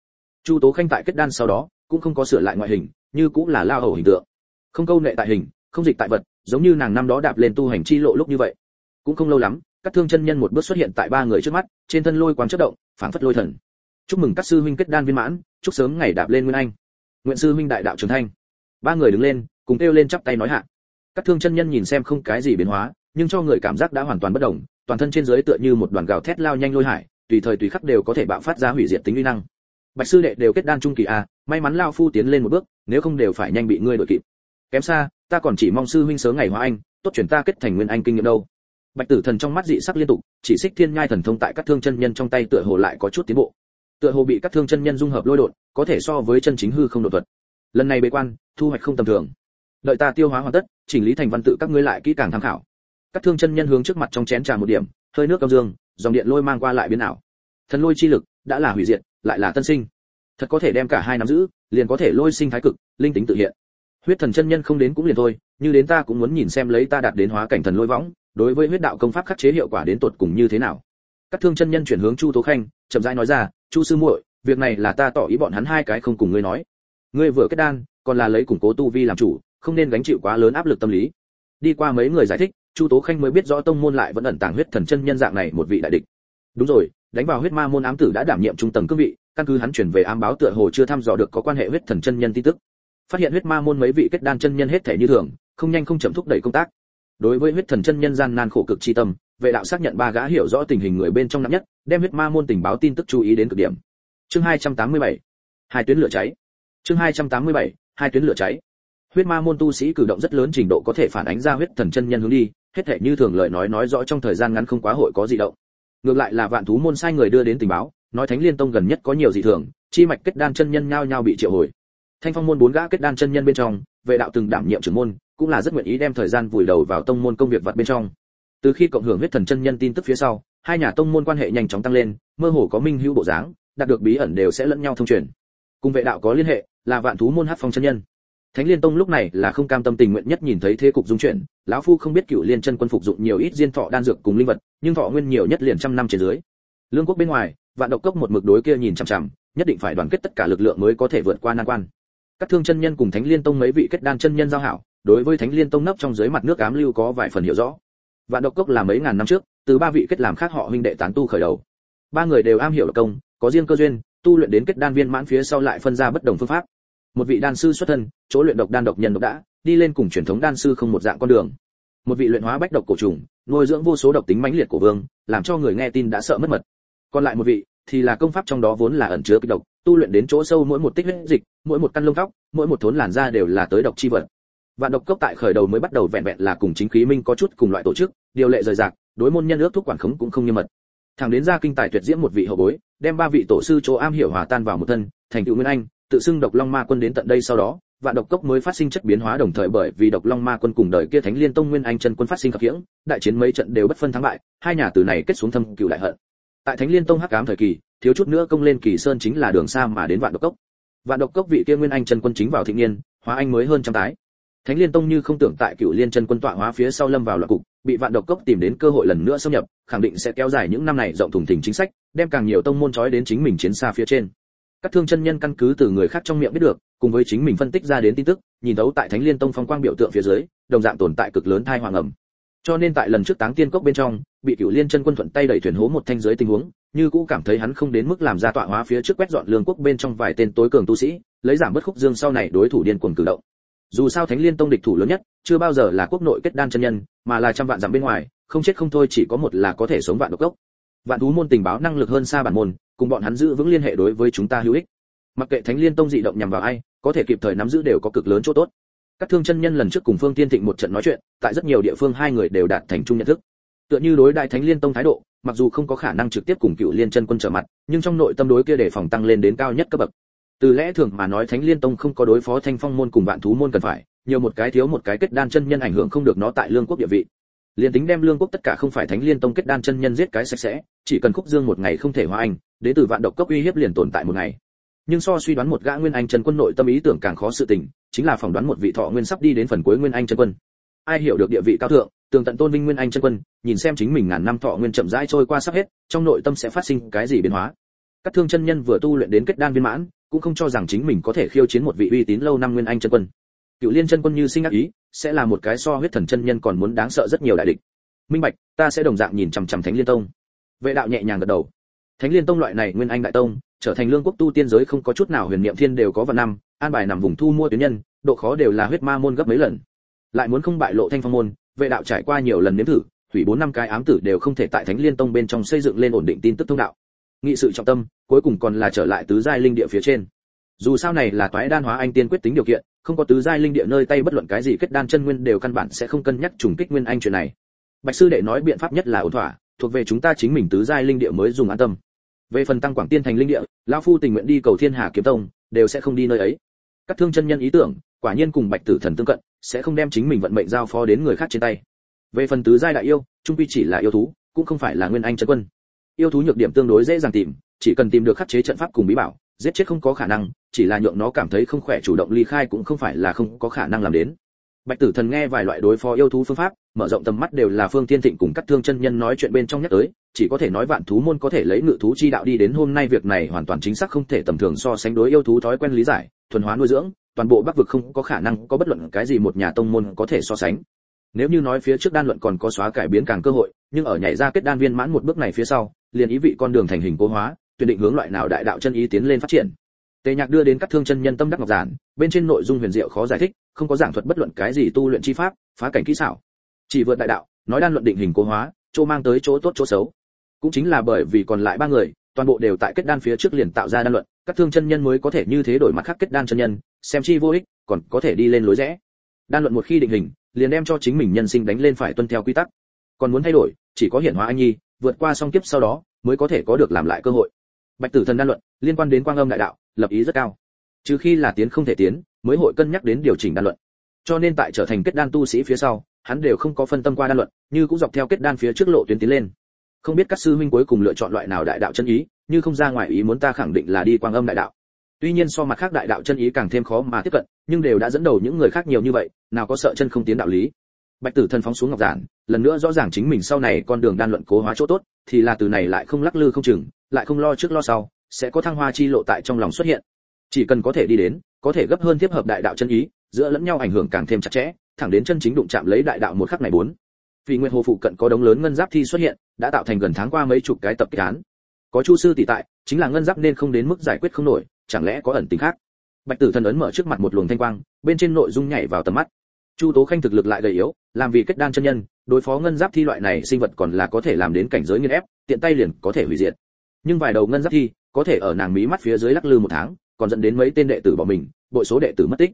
Chu tố khanh tại kết đan sau đó, cũng không có sửa lại ngoại hình, như cũng là lao hầu hình tượng. Không câu nệ tại hình, không dịch tại vật, giống như nàng năm đó đạp lên tu hành chi lộ lúc như vậy. Cũng không lâu lắm các thương chân nhân một bước xuất hiện tại ba người trước mắt, trên thân lôi quang chất động, phảng phất lôi thần. Chúc mừng các sư huynh kết đan viên mãn, chúc sớm ngày đạp lên nguyên anh. Nguyện sư huynh đại đạo trường thanh ba người đứng lên, cùng kêu lên chắp tay nói hạ. Các thương chân nhân nhìn xem không cái gì biến hóa, nhưng cho người cảm giác đã hoàn toàn bất động, toàn thân trên dưới tựa như một đoàn gào thét lao nhanh lôi hải, tùy thời tùy khắc đều có thể bạo phát ra hủy diệt tính uy năng. Bạch sư đệ đều kết đan trung kỳ a may mắn lao phu tiến lên một bước, nếu không đều phải nhanh bị ngươi đội kịp. Kém xa, ta còn chỉ mong sư huynh sớm ngày hóa anh, tốt chuyển ta kết thành nguyên anh kinh nghiệm đâu bạch tử thần trong mắt dị sắc liên tục, chỉ xích thiên nhai thần thông tại các thương chân nhân trong tay tựa hồ lại có chút tiến bộ. Tựa hồ bị các thương chân nhân dung hợp lôi đột, có thể so với chân chính hư không đột thuật. Lần này bế quan, thu hoạch không tầm thường. Đợi ta tiêu hóa hoàn tất, chỉnh lý thành văn tự các ngươi lại kỹ càng tham khảo. Các thương chân nhân hướng trước mặt trong chén trà một điểm, hơi nước cao dương, dòng điện lôi mang qua lại biến ảo. Thần lôi chi lực đã là hủy diệt, lại là tân sinh. Thật có thể đem cả hai nắm giữ, liền có thể lôi sinh thái cực, linh tính tự hiện. Huyết thần chân nhân không đến cũng liền thôi, như đến ta cũng muốn nhìn xem lấy ta đạt đến hóa cảnh thần lôi võng đối với huyết đạo công pháp khắc chế hiệu quả đến tột cùng như thế nào. Các thương chân nhân chuyển hướng chu tố khanh, chậm rãi nói ra, chu sư muội, việc này là ta tỏ ý bọn hắn hai cái không cùng ngươi nói. Ngươi vừa kết đan, còn là lấy củng cố tu vi làm chủ, không nên gánh chịu quá lớn áp lực tâm lý. Đi qua mấy người giải thích, chu tố khanh mới biết rõ tông môn lại vẫn ẩn tàng huyết thần chân nhân dạng này một vị đại địch. Đúng rồi, đánh vào huyết ma môn ám tử đã đảm nhiệm trung tầng cương vị, căn cứ hắn chuyển về ám báo tựa hồ chưa thăm dò được có quan hệ huyết thần chân nhân tin tức. Phát hiện huyết ma môn mấy vị kết đan chân nhân hết thể như thường, không nhanh không chậm thúc đẩy công tác đối với huyết thần chân nhân gian nan khổ cực chi tâm, vệ đạo xác nhận ba gã hiểu rõ tình hình người bên trong nặng nhất, đem huyết ma môn tình báo tin tức chú ý đến cực điểm. Chương 287 hai tuyến lửa cháy. Chương 287 hai tuyến lửa cháy. Huyết ma môn tu sĩ cử động rất lớn trình độ có thể phản ánh ra huyết thần chân nhân hướng đi, hết thể như thường lời nói nói rõ trong thời gian ngắn không quá hội có gì động. Ngược lại là vạn thú môn sai người đưa đến tình báo, nói thánh liên tông gần nhất có nhiều dị thường, chi mạch kết đan chân nhân nhao nhao bị triệu hồi. Thanh phong môn bốn gã kết đan chân nhân bên trong, vệ đạo từng đảm nhiệm trưởng môn cũng là rất nguyện ý đem thời gian vùi đầu vào tông môn công việc vật bên trong. Từ khi cộng hưởng huyết thần chân nhân tin tức phía sau, hai nhà tông môn quan hệ nhanh chóng tăng lên, mơ hồ có minh hữu bộ dáng, đạt được bí ẩn đều sẽ lẫn nhau thông truyền. Cùng vệ đạo có liên hệ, là vạn thú môn hát phong chân nhân. Thánh liên tông lúc này là không cam tâm tình nguyện nhất nhìn thấy thế cục dung chuyển, lão phu không biết cựu liên chân quân phục dụng nhiều ít diên thọ đan dược cùng linh vật, nhưng thọ nguyên nhiều nhất liền trăm năm trên dưới. Lương quốc bên ngoài, vạn độc cốc một mực đối kia nhìn chằm chằm, nhất định phải đoàn kết tất cả lực lượng mới có thể vượt qua nan quan. Các thương chân nhân cùng thánh liên tông mấy vị kết đan chân nhân giao hảo đối với thánh liên tông nấp trong dưới mặt nước ám lưu có vài phần hiểu rõ. Vạn độc cốc là mấy ngàn năm trước, từ ba vị kết làm khác họ huynh đệ tán tu khởi đầu. Ba người đều am hiểu độc công, có riêng cơ duyên, tu luyện đến kết đan viên mãn phía sau lại phân ra bất đồng phương pháp. Một vị đan sư xuất thân, chỗ luyện độc đan độc nhân độc đã, đi lên cùng truyền thống đan sư không một dạng con đường. Một vị luyện hóa bách độc cổ trùng, nuôi dưỡng vô số độc tính mãnh liệt của vương, làm cho người nghe tin đã sợ mất mật. Còn lại một vị, thì là công pháp trong đó vốn là ẩn chứa kịch độc, tu luyện đến chỗ sâu mỗi một tích huyết dịch, mỗi một căn lông tóc, mỗi một thốn làn da đều là tới độc chi vật vạn độc cốc tại khởi đầu mới bắt đầu vẹn vẹn là cùng chính khí minh có chút cùng loại tổ chức, điều lệ rời rạc, đối môn nhân ước thúc quản khống cũng không nghiêm mật. Thằng đến ra kinh tài tuyệt diễm một vị hậu bối, đem ba vị tổ sư chỗ am hiểu hòa tan vào một thân, thành tựu nguyên anh, tự xưng độc long ma quân đến tận đây sau đó, vạn độc cốc mới phát sinh chất biến hóa đồng thời bởi vì độc long ma quân cùng đời kia thánh liên tông nguyên anh chân quân phát sinh khập khiễng, đại chiến mấy trận đều bất phân thắng bại, hai nhà từ này kết xuống thâm cựu đại hận. Tại thánh liên tông hắc ám thời kỳ, thiếu chút nữa công lên kỳ sơn chính là đường xa mà đến vạn độc cốc. Vạn độc cốc vị kia nguyên anh chân quân chính vào thịnh niên, hóa anh mới hơn trăm tái thánh liên tông như không tưởng tại cựu liên chân quân tọa hóa phía sau lâm vào loạn cục, bị vạn độc cốc tìm đến cơ hội lần nữa xâm nhập, khẳng định sẽ kéo dài những năm này rộng thùng thình chính sách, đem càng nhiều tông môn chói đến chính mình chiến xa phía trên. Các thương chân nhân căn cứ từ người khác trong miệng biết được, cùng với chính mình phân tích ra đến tin tức, nhìn thấu tại thánh liên tông phong quang biểu tượng phía dưới, đồng dạng tồn tại cực lớn thai hoàng ẩm. Cho nên tại lần trước táng tiên cốc bên trong, bị cửu liên chân quân thuận tay đẩy thuyền hố một thanh dưới tình huống, như cũ cảm thấy hắn không đến mức làm ra tọa hóa phía trước quét dọn lương quốc bên trong vài tên tối cường tu sĩ, lấy giảm bất khúc dương sau này đối thủ điên cuồng cử động dù sao thánh liên tông địch thủ lớn nhất, chưa bao giờ là quốc nội kết đan chân nhân, mà là trăm vạn dặm bên ngoài, không chết không thôi chỉ có một là có thể sống vạn độc gốc. vạn thú môn tình báo năng lực hơn xa bản môn, cùng bọn hắn giữ vững liên hệ đối với chúng ta hữu ích. Mặc kệ thánh liên tông dị động nhằm vào ai, có thể kịp thời nắm giữ đều có cực lớn chỗ tốt. Các thương chân nhân lần trước cùng phương tiên thịnh một trận nói chuyện, tại rất nhiều địa phương hai người đều đạt thành chung nhận thức. Tựa như đối đại thánh liên tông thái độ, mặc dù không có khả năng trực tiếp cùng cựu liên chân quân trở mặt, nhưng trong nội tâm đối kia để phòng tăng lên đến cao nhất cấp bậc từ lẽ thường mà nói thánh liên tông không có đối phó thanh phong môn cùng vạn thú môn cần phải, nhiều một cái thiếu một cái kết đan chân nhân ảnh hưởng không được nó tại lương quốc địa vị. Liền tính đem lương quốc tất cả không phải thánh liên tông kết đan chân nhân giết cái sạch sẽ, chỉ cần khúc dương một ngày không thể hóa anh đến từ vạn độc cấp uy hiếp liền tồn tại một ngày. Nhưng so suy đoán một gã nguyên anh chân quân nội tâm ý tưởng càng khó sự tình, chính là phỏng đoán một vị thọ nguyên sắp đi đến phần cuối nguyên anh chân quân. Ai hiểu được địa vị cao thượng, tường tận tôn vinh nguyên anh chân quân, nhìn xem chính mình ngàn năm thọ nguyên chậm rãi trôi qua sắp hết, trong nội tâm sẽ phát sinh cái gì biến hóa. Các thương chân nhân vừa tu luyện đến kết đan viên mãn cũng không cho rằng chính mình có thể khiêu chiến một vị uy tín lâu năm nguyên anh chân quân. Cựu liên chân quân như sinh ác ý, sẽ là một cái so huyết thần chân nhân còn muốn đáng sợ rất nhiều đại địch. Minh bạch, ta sẽ đồng dạng nhìn chằm chằm thánh liên tông. Vệ đạo nhẹ nhàng gật đầu. Thánh liên tông loại này nguyên anh đại tông, trở thành lương quốc tu tiên giới không có chút nào huyền niệm thiên đều có vạn năm, an bài nằm vùng thu mua tuyến nhân, độ khó đều là huyết ma môn gấp mấy lần. Lại muốn không bại lộ thanh phong môn, vệ đạo trải qua nhiều lần nếm thử, thủy bốn năm cái ám tử đều không thể tại thánh liên tông bên trong xây dựng lên ổn định tin tức thông đạo nghị sự trọng tâm, cuối cùng còn là trở lại tứ giai linh địa phía trên. Dù sao này là toái đan hóa anh tiên quyết tính điều kiện, không có tứ giai linh địa nơi tay bất luận cái gì kết đan chân nguyên đều căn bản sẽ không cân nhắc trùng kích nguyên anh chuyện này. Bạch sư đệ nói biện pháp nhất là ổn thỏa, thuộc về chúng ta chính mình tứ giai linh địa mới dùng an tâm. Về phần tăng quảng tiên thành linh địa, lão phu tình nguyện đi cầu thiên hà kiếm tông, đều sẽ không đi nơi ấy. Các thương chân nhân ý tưởng, quả nhiên cùng bạch tử thần tương cận, sẽ không đem chính mình vận mệnh giao phó đến người khác trên tay. Về phần tứ giai đại yêu, trung quy chỉ là yêu thú, cũng không phải là nguyên anh chân quân yêu thú nhược điểm tương đối dễ dàng tìm, chỉ cần tìm được khắc chế trận pháp cùng bí bảo, giết chết không có khả năng, chỉ là nhượng nó cảm thấy không khỏe chủ động ly khai cũng không phải là không có khả năng làm đến. Bạch tử thần nghe vài loại đối phó yêu thú phương pháp, mở rộng tầm mắt đều là phương thiên thịnh cùng các thương chân nhân nói chuyện bên trong nhắc tới, chỉ có thể nói vạn thú môn có thể lấy ngự thú chi đạo đi đến hôm nay việc này hoàn toàn chính xác không thể tầm thường so sánh đối yêu thú thói quen lý giải, thuần hóa nuôi dưỡng, toàn bộ bắc vực không có khả năng có bất luận cái gì một nhà tông môn có thể so sánh. Nếu như nói phía trước đan luận còn có xóa cải biến càng cơ hội, nhưng ở nhảy ra kết đan viên mãn một bước này phía sau liền ý vị con đường thành hình cố hóa, tuyển định hướng loại nào đại đạo chân ý tiến lên phát triển. Tề nhạc đưa đến các thương chân nhân tâm đắc ngọc giản, bên trên nội dung huyền diệu khó giải thích, không có giảng thuật bất luận cái gì tu luyện chi pháp, phá cảnh kỹ xảo. Chỉ vượt đại đạo, nói đan luận định hình cố hóa, chỗ mang tới chỗ tốt chỗ xấu. Cũng chính là bởi vì còn lại ba người, toàn bộ đều tại kết đan phía trước liền tạo ra đan luận, các thương chân nhân mới có thể như thế đổi mặt khác kết đan chân nhân, xem chi vô ích, còn có thể đi lên lối rẽ. Đan luận một khi định hình, liền đem cho chính mình nhân sinh đánh lên phải tuân theo quy tắc. Còn muốn thay đổi, chỉ có hiển hóa anh nhi vượt qua song kiếp sau đó, mới có thể có được làm lại cơ hội. Bạch tử thần đan luận, liên quan đến quang âm đại đạo, lập ý rất cao. Trừ khi là tiến không thể tiến, mới hội cân nhắc đến điều chỉnh đan luận. Cho nên tại trở thành kết đan tu sĩ phía sau, hắn đều không có phân tâm qua đan luận, như cũng dọc theo kết đan phía trước lộ tuyến tiến lên. Không biết các sư huynh cuối cùng lựa chọn loại nào đại đạo chân ý, như không ra ngoài ý muốn ta khẳng định là đi quang âm đại đạo. Tuy nhiên so mặt khác đại đạo chân ý càng thêm khó mà tiếp cận, nhưng đều đã dẫn đầu những người khác nhiều như vậy, nào có sợ chân không tiến đạo lý bạch tử thần phóng xuống ngọc giản, lần nữa rõ ràng chính mình sau này con đường đan luận cố hóa chỗ tốt, thì là từ này lại không lắc lư không chừng, lại không lo trước lo sau, sẽ có thăng hoa chi lộ tại trong lòng xuất hiện. Chỉ cần có thể đi đến, có thể gấp hơn tiếp hợp đại đạo chân ý, giữa lẫn nhau ảnh hưởng càng thêm chặt chẽ, thẳng đến chân chính đụng chạm lấy đại đạo một khắc này bốn. Vì nguyên hồ phụ cận có đống lớn ngân giáp thi xuất hiện, đã tạo thành gần tháng qua mấy chục cái tập kích án. Có chu sư tỷ tại, chính là ngân giáp nên không đến mức giải quyết không nổi, chẳng lẽ có ẩn tình khác? Bạch tử thần ấn mở trước mặt một luồng thanh quang, bên trên nội dung nhảy vào tầm mắt. Chu tố khanh thực lực lại gầy yếu làm vì kết đan chân nhân, đối phó ngân giáp thi loại này sinh vật còn là có thể làm đến cảnh giới nghiên ép, tiện tay liền có thể hủy diệt. Nhưng vài đầu ngân giáp thi, có thể ở nàng mí mắt phía dưới lắc lư một tháng, còn dẫn đến mấy tên đệ tử bỏ mình, bội số đệ tử mất tích.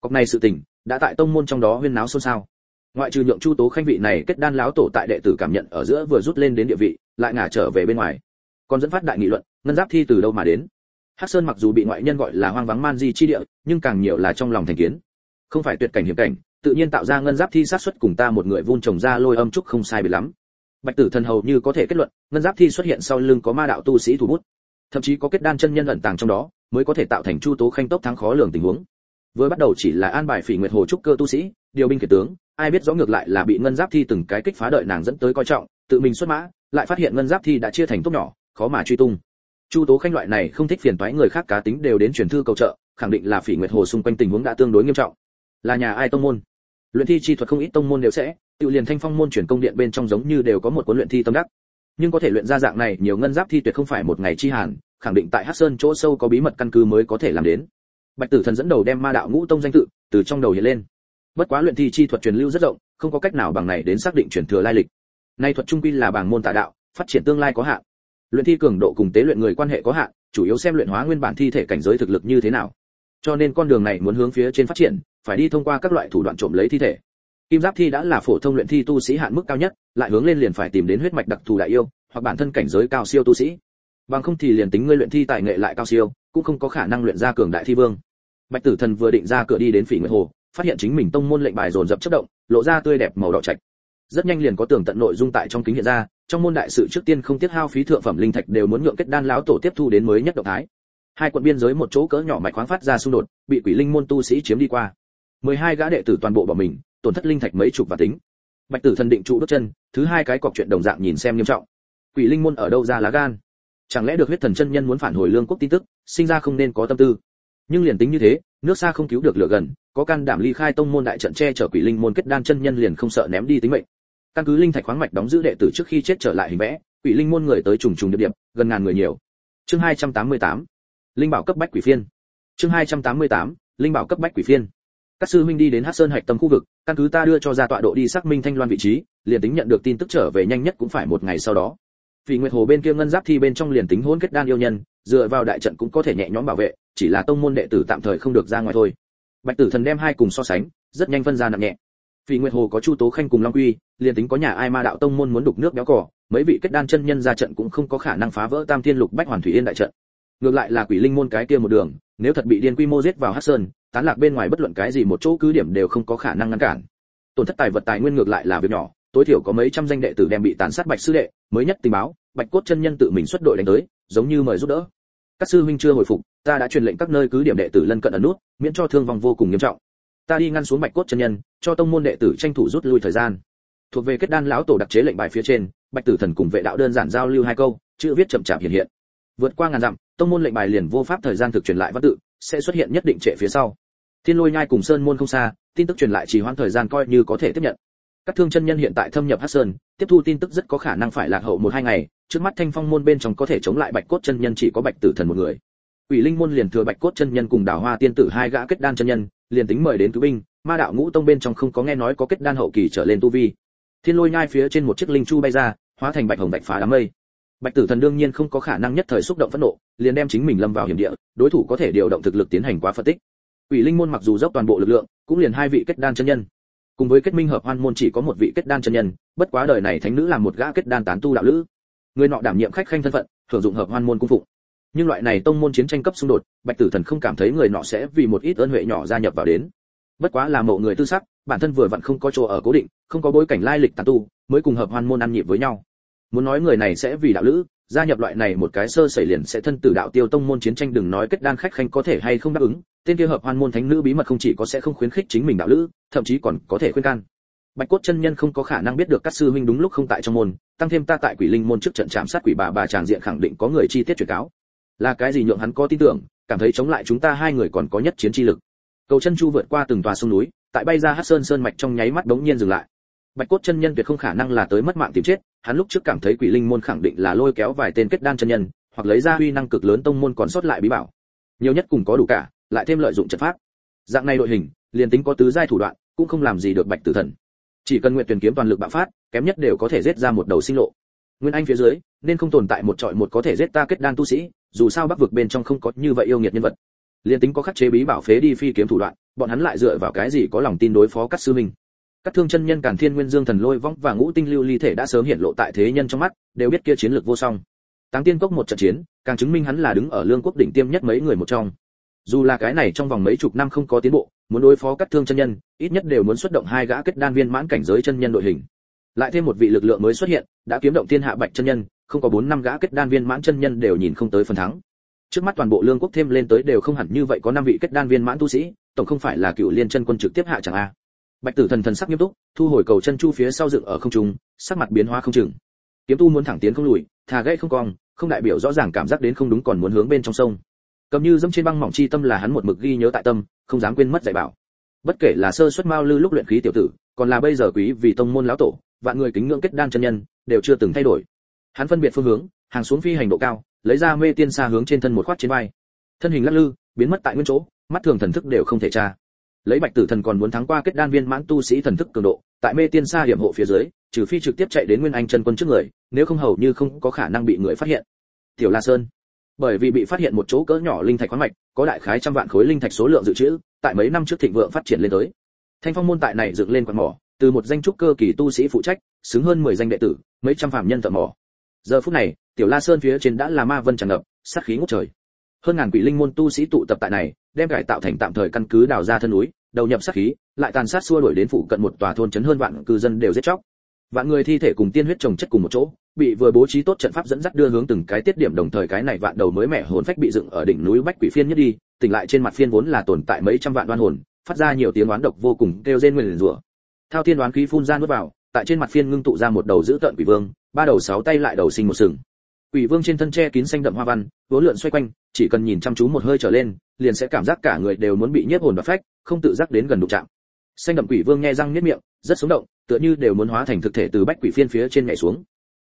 Cọc này sự tình, đã tại tông môn trong đó huyên náo xôn xao. Ngoại trừ nhượng chu tố khanh vị này kết đan láo tổ tại đệ tử cảm nhận ở giữa vừa rút lên đến địa vị, lại ngả trở về bên ngoài. Còn dẫn phát đại nghị luận, ngân giáp thi từ đâu mà đến? Hắc sơn mặc dù bị ngoại nhân gọi là hoang vắng man di chi địa, nhưng càng nhiều là trong lòng thành kiến. Không phải tuyệt cảnh hiểm cảnh tự nhiên tạo ra ngân giáp thi sát xuất cùng ta một người vun trồng ra lôi âm trúc không sai biệt lắm. Bạch tử thần hầu như có thể kết luận, ngân giáp thi xuất hiện sau lưng có ma đạo tu sĩ thủ bút. Thậm chí có kết đan chân nhân ẩn tàng trong đó, mới có thể tạo thành chu tố khanh tốc thắng khó lường tình huống. Vừa bắt đầu chỉ là an bài phỉ nguyệt hồ trúc cơ tu sĩ, điều binh kể tướng, ai biết rõ ngược lại là bị ngân giáp thi từng cái kích phá đợi nàng dẫn tới coi trọng, tự mình xuất mã, lại phát hiện ngân giáp thi đã chia thành tốt nhỏ, khó mà truy tung. Chu tố khanh loại này không thích phiền toái người khác cá tính đều đến truyền thư cầu trợ, khẳng định là phỉ nguyệt hồ xung quanh tình huống đã tương đối nghiêm trọng. Là nhà ai tông môn? Luyện thi chi thuật không ít tông môn đều sẽ, tự liền thanh phong môn truyền công điện bên trong giống như đều có một cuốn luyện thi tâm đắc. Nhưng có thể luyện ra dạng này, nhiều ngân giáp thi tuyệt không phải một ngày chi hàn, khẳng định tại hắc sơn chỗ sâu có bí mật căn cứ mới có thể làm đến. Bạch tử thần dẫn đầu đem ma đạo ngũ tông danh tự từ trong đầu hiện lên. Bất quá luyện thi chi thuật truyền lưu rất rộng, không có cách nào bằng này đến xác định truyền thừa lai lịch. Nay thuật trung quy là bảng môn tà đạo, phát triển tương lai có hạn. Luyện thi cường độ cùng tế luyện người quan hệ có hạn, chủ yếu xem luyện hóa nguyên bản thi thể cảnh giới thực lực như thế nào. Cho nên con đường này muốn hướng phía trên phát triển phải đi thông qua các loại thủ đoạn trộm lấy thi thể. Kim giáp thi đã là phổ thông luyện thi tu sĩ hạn mức cao nhất, lại hướng lên liền phải tìm đến huyết mạch đặc thù đại yêu, hoặc bản thân cảnh giới cao siêu tu sĩ. Bằng không thì liền tính ngươi luyện thi tài nghệ lại cao siêu, cũng không có khả năng luyện ra cường đại thi vương. Bạch tử thần vừa định ra cửa đi đến phỉ nguyệt hồ, phát hiện chính mình tông môn lệnh bài dồn dập chất động, lộ ra tươi đẹp màu đỏ trạch. Rất nhanh liền có tường tận nội dung tại trong kính hiện ra, trong môn đại sự trước tiên không tiết hao phí thượng phẩm linh thạch đều muốn nhượng kết đan lão tổ tiếp thu đến mới nhất động thái. Hai quận biên giới một chỗ cỡ nhỏ mạch khoáng phát ra xung đột, bị quỷ linh môn tu sĩ chiếm đi qua mười hai gã đệ tử toàn bộ bỏ mình, tổn thất linh thạch mấy chục và tính. Bạch tử thần định trụ bước chân, thứ hai cái cọc chuyện đồng dạng nhìn xem nghiêm trọng. Quỷ linh môn ở đâu ra lá gan? Chẳng lẽ được huyết thần chân nhân muốn phản hồi lương quốc tin tức, sinh ra không nên có tâm tư? Nhưng liền tính như thế, nước xa không cứu được lửa gần, có can đảm ly khai tông môn đại trận che chở quỷ linh môn kết đan chân nhân liền không sợ ném đi tính mệnh. Căn cứ linh thạch khoáng mạch đóng giữ đệ tử trước khi chết trở lại hình vẽ, quỷ linh môn người tới trùng trùng điệp điệp gần ngàn người nhiều. Chương 288 linh bảo cấp bách quỷ phiên. Chương 288 linh bảo cấp bách quỷ phiên các sư huynh đi đến hắc sơn hạch tâm khu vực, căn cứ ta đưa cho ra tọa độ đi xác minh thanh loan vị trí, liền tính nhận được tin tức trở về nhanh nhất cũng phải một ngày sau đó. Vì nguyệt hồ bên kia ngân giáp thi bên trong liền tính hôn kết đan yêu nhân, dựa vào đại trận cũng có thể nhẹ nhõm bảo vệ, chỉ là tông môn đệ tử tạm thời không được ra ngoài thôi. Bạch tử thần đem hai cùng so sánh, rất nhanh phân ra nặng nhẹ. Vì nguyệt hồ có chu tố khanh cùng long quy, liền tính có nhà ai ma đạo tông môn muốn đục nước béo cỏ mấy vị kết đan chân nhân ra trận cũng không có khả năng phá vỡ tam thiên lục bách hoàn thủy yên đại trận. Ngược lại là quỷ linh môn cái kia một đường, nếu thật bị điên quy mô giết vào hắc sơn tán lạc bên ngoài bất luận cái gì một chỗ cứ điểm đều không có khả năng ngăn cản. Tổn thất tài vật tài nguyên ngược lại là việc nhỏ, tối thiểu có mấy trăm danh đệ tử đem bị tàn sát bạch sư đệ, mới nhất tình báo, bạch cốt chân nhân tự mình xuất đội đánh tới, giống như mời giúp đỡ. Các sư huynh chưa hồi phục, ta đã truyền lệnh các nơi cứ điểm đệ tử lân cận ẩn nút, miễn cho thương vong vô cùng nghiêm trọng. Ta đi ngăn xuống bạch cốt chân nhân, cho tông môn đệ tử tranh thủ rút lui thời gian. Thuộc về kết đan lão tổ đặc chế lệnh bài phía trên, bạch tử thần cùng vệ đạo đơn giản giao lưu hai câu, chữ viết chậm chạp hiện hiện. Vượt qua ngàn dặm, tông môn lệnh bài liền vô pháp thời gian thực truyền lại văn tự sẽ xuất hiện nhất định trệ phía sau thiên lôi nhai cùng sơn môn không xa tin tức truyền lại chỉ hoãn thời gian coi như có thể tiếp nhận các thương chân nhân hiện tại thâm nhập hắc sơn tiếp thu tin tức rất có khả năng phải lạc hậu một hai ngày trước mắt thanh phong môn bên trong có thể chống lại bạch cốt chân nhân chỉ có bạch tử thần một người Quỷ Linh môn liền thừa Bạch cốt chân nhân cùng Đào Hoa tiên tử hai gã kết đan chân nhân, liền tính mời đến cứu binh, Ma đạo ngũ tông bên trong không có nghe nói có kết đan hậu kỳ trở lên tu vi. Thiên lôi nhai phía trên một chiếc linh chu bay ra, hóa thành bạch hồng bạch phá đám mây. Bạch Tử Thần đương nhiên không có khả năng nhất thời xúc động phẫn nộ, liền đem chính mình lâm vào hiểm địa, đối thủ có thể điều động thực lực tiến hành quá phân tích. Quỷ Linh môn mặc dù dốc toàn bộ lực lượng, cũng liền hai vị kết đan chân nhân. Cùng với kết minh hợp hoan môn chỉ có một vị kết đan chân nhân, bất quá đời này thánh nữ làm một gã kết đan tán tu đạo lữ. Người nọ đảm nhiệm khách khanh thân phận, thường dụng hợp hoan môn cung phụng nhưng loại này tông môn chiến tranh cấp xung đột bạch tử thần không cảm thấy người nọ sẽ vì một ít ơn huệ nhỏ gia nhập vào đến bất quá là mộ người tư sắc bản thân vừa vặn không có chỗ ở cố định không có bối cảnh lai lịch tán tu mới cùng hợp hoan môn ăn nhịp với nhau muốn nói người này sẽ vì đạo lữ, gia nhập loại này một cái sơ xảy liền sẽ thân tử đạo tiêu tông môn chiến tranh đừng nói kết đan khách khanh có thể hay không đáp ứng, tên kia hợp hoan môn thánh nữ bí mật không chỉ có sẽ không khuyến khích chính mình đạo lữ, thậm chí còn có thể khuyên can. Bạch cốt chân nhân không có khả năng biết được các sư huynh đúng lúc không tại trong môn, tăng thêm ta tại quỷ linh môn trước trận chạm sát quỷ bà bà tràng diện khẳng định có người chi tiết truyền cáo. Là cái gì nhượng hắn có tin tưởng, cảm thấy chống lại chúng ta hai người còn có nhất chiến chi lực. Cầu chân chu vượt qua từng tòa sông núi, tại bay ra hát sơn sơn mạch trong nháy mắt đống nhiên dừng lại bạch cốt chân nhân tuyệt không khả năng là tới mất mạng tìm chết, hắn lúc trước cảm thấy quỷ linh môn khẳng định là lôi kéo vài tên kết đan chân nhân, hoặc lấy ra huy năng cực lớn tông môn còn sót lại bí bảo. Nhiều nhất cùng có đủ cả, lại thêm lợi dụng trận pháp. Dạng này đội hình, liền tính có tứ giai thủ đoạn, cũng không làm gì được bạch tử thần. Chỉ cần nguyện tuyển kiếm toàn lực bạo phát, kém nhất đều có thể giết ra một đầu sinh lộ. Nguyên anh phía dưới, nên không tồn tại một trọi một có thể giết ta kết đan tu sĩ, dù sao bắc vực bên trong không có như vậy yêu nghiệt nhân vật. Liên tính có khắc chế bí bảo phế đi phi kiếm thủ đoạn, bọn hắn lại dựa vào cái gì có lòng tin đối phó các sư minh? Các thương chân nhân càn thiên nguyên dương thần lôi vong và ngũ tinh lưu ly thể đã sớm hiện lộ tại thế nhân trong mắt, đều biết kia chiến lược vô song. Táng tiên cốc một trận chiến, càng chứng minh hắn là đứng ở lương quốc đỉnh tiêm nhất mấy người một trong. Dù là cái này trong vòng mấy chục năm không có tiến bộ, muốn đối phó các thương chân nhân, ít nhất đều muốn xuất động hai gã kết đan viên mãn cảnh giới chân nhân đội hình. Lại thêm một vị lực lượng mới xuất hiện, đã kiếm động thiên hạ bạch chân nhân, không có bốn năm gã kết đan viên mãn chân nhân đều nhìn không tới phần thắng. Trước mắt toàn bộ lương quốc thêm lên tới đều không hẳn như vậy có năm vị kết đan viên mãn tu sĩ, tổng không phải là cựu liên chân quân trực tiếp hạ chẳng a bạch tử thần thần sắc nghiêm túc, thu hồi cầu chân chu phía sau dựng ở không trung, sắc mặt biến hóa không chừng. Kiếm tu muốn thẳng tiến không lùi, thà gãy không cong, không đại biểu rõ ràng cảm giác đến không đúng còn muốn hướng bên trong sông. Cầm như dẫm trên băng mỏng chi tâm là hắn một mực ghi nhớ tại tâm, không dám quên mất dạy bảo. Bất kể là sơ xuất mao lư lúc luyện khí tiểu tử, còn là bây giờ quý vì tông môn lão tổ, vạn người kính ngưỡng kết đan chân nhân, đều chưa từng thay đổi. Hắn phân biệt phương hướng, hàng xuống phi hành độ cao, lấy ra mê tiên xa hướng trên thân một khoát trên vai. Thân hình lắc lư, biến mất tại nguyên chỗ, mắt thường thần thức đều không thể tra lấy bạch tử thần còn muốn thắng qua kết đan viên mãn tu sĩ thần thức cường độ, tại mê tiên xa hiểm hộ phía dưới, trừ phi trực tiếp chạy đến nguyên anh chân quân trước người, nếu không hầu như không có khả năng bị người phát hiện. Tiểu la sơn. Bởi vì bị phát hiện một chỗ cỡ nhỏ linh thạch khoáng mạch, có đại khái trăm vạn khối linh thạch số lượng dự trữ, tại mấy năm trước thịnh vượng phát triển lên tới. Thanh phong môn tại này dựng lên quạt mỏ, từ một danh trúc cơ kỳ tu sĩ phụ trách, xứng hơn 10 danh đệ tử, mấy trăm phạm nhân thợ mỏ. Giờ phút này, tiểu la sơn phía trên đã là ma vân tràn ngập, sát khí ngút trời. Hơn ngàn quỷ linh môn tu sĩ tụ tập tại này đem cải tạo thành tạm thời căn cứ đào ra thân núi, đầu nhập sát khí, lại tàn sát xua đuổi đến phụ cận một tòa thôn trấn hơn vạn cư dân đều giết chóc. Vạn người thi thể cùng tiên huyết trồng chất cùng một chỗ, bị vừa bố trí tốt trận pháp dẫn dắt đưa hướng từng cái tiết điểm đồng thời cái này vạn đầu mới mẹ hồn phách bị dựng ở đỉnh núi bách quỷ phiên nhất đi, tỉnh lại trên mặt phiên vốn là tồn tại mấy trăm vạn đoan hồn, phát ra nhiều tiếng oán độc vô cùng, kêu rên nguyền rủa. Thao thiên đoán khí phun ra nuốt vào, tại trên mặt phiên ngưng tụ ra một đầu giữ tợn quỷ vương, ba đầu sáu tay lại đầu sinh một sừng. Quỷ vương trên thân che kín xanh đậm hoa văn, vốn lượn xoay quanh, chỉ cần nhìn chăm chú một hơi trở lên liền sẽ cảm giác cả người đều muốn bị nhiếp hồn và phách, không tự giác đến gần đụng chạm. Xanh đậm quỷ vương nghe răng niết miệng, rất sống động, tựa như đều muốn hóa thành thực thể từ bách quỷ phiên phía trên nhảy xuống.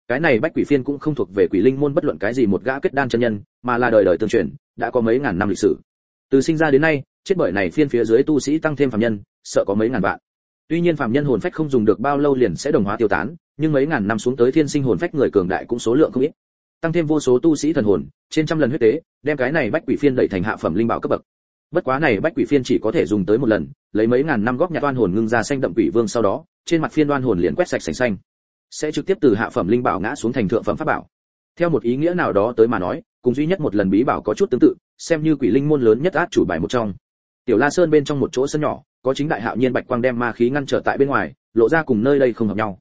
Cái này bách quỷ phiên cũng không thuộc về quỷ linh môn bất luận cái gì một gã kết đan chân nhân, mà là đời đời tương truyền, đã có mấy ngàn năm lịch sử. Từ sinh ra đến nay, chết bởi này phiên phía dưới tu sĩ tăng thêm phàm nhân, sợ có mấy ngàn vạn. Tuy nhiên phàm nhân hồn phách không dùng được bao lâu liền sẽ đồng hóa tiêu tán, nhưng mấy ngàn năm xuống tới thiên sinh hồn phách người cường đại cũng số lượng không ít tăng thêm vô số tu sĩ thần hồn, trên trăm lần huyết tế, đem cái này bách quỷ phiên đẩy thành hạ phẩm linh bảo cấp bậc. Bất quá này bách quỷ phiên chỉ có thể dùng tới một lần, lấy mấy ngàn năm góp nhặt oan hồn ngưng ra xanh đậm quỷ vương sau đó, trên mặt phiên đoan hồn liền quét sạch sành xanh. Sẽ trực tiếp từ hạ phẩm linh bảo ngã xuống thành thượng phẩm pháp bảo. Theo một ý nghĩa nào đó tới mà nói, cùng duy nhất một lần bí bảo có chút tương tự, xem như quỷ linh môn lớn nhất át chủ bài một trong. Tiểu la sơn bên trong một chỗ sân nhỏ, có chính đại hạo nhiên bạch quang đem ma khí ngăn trở tại bên ngoài, lộ ra cùng nơi đây không hợp nhau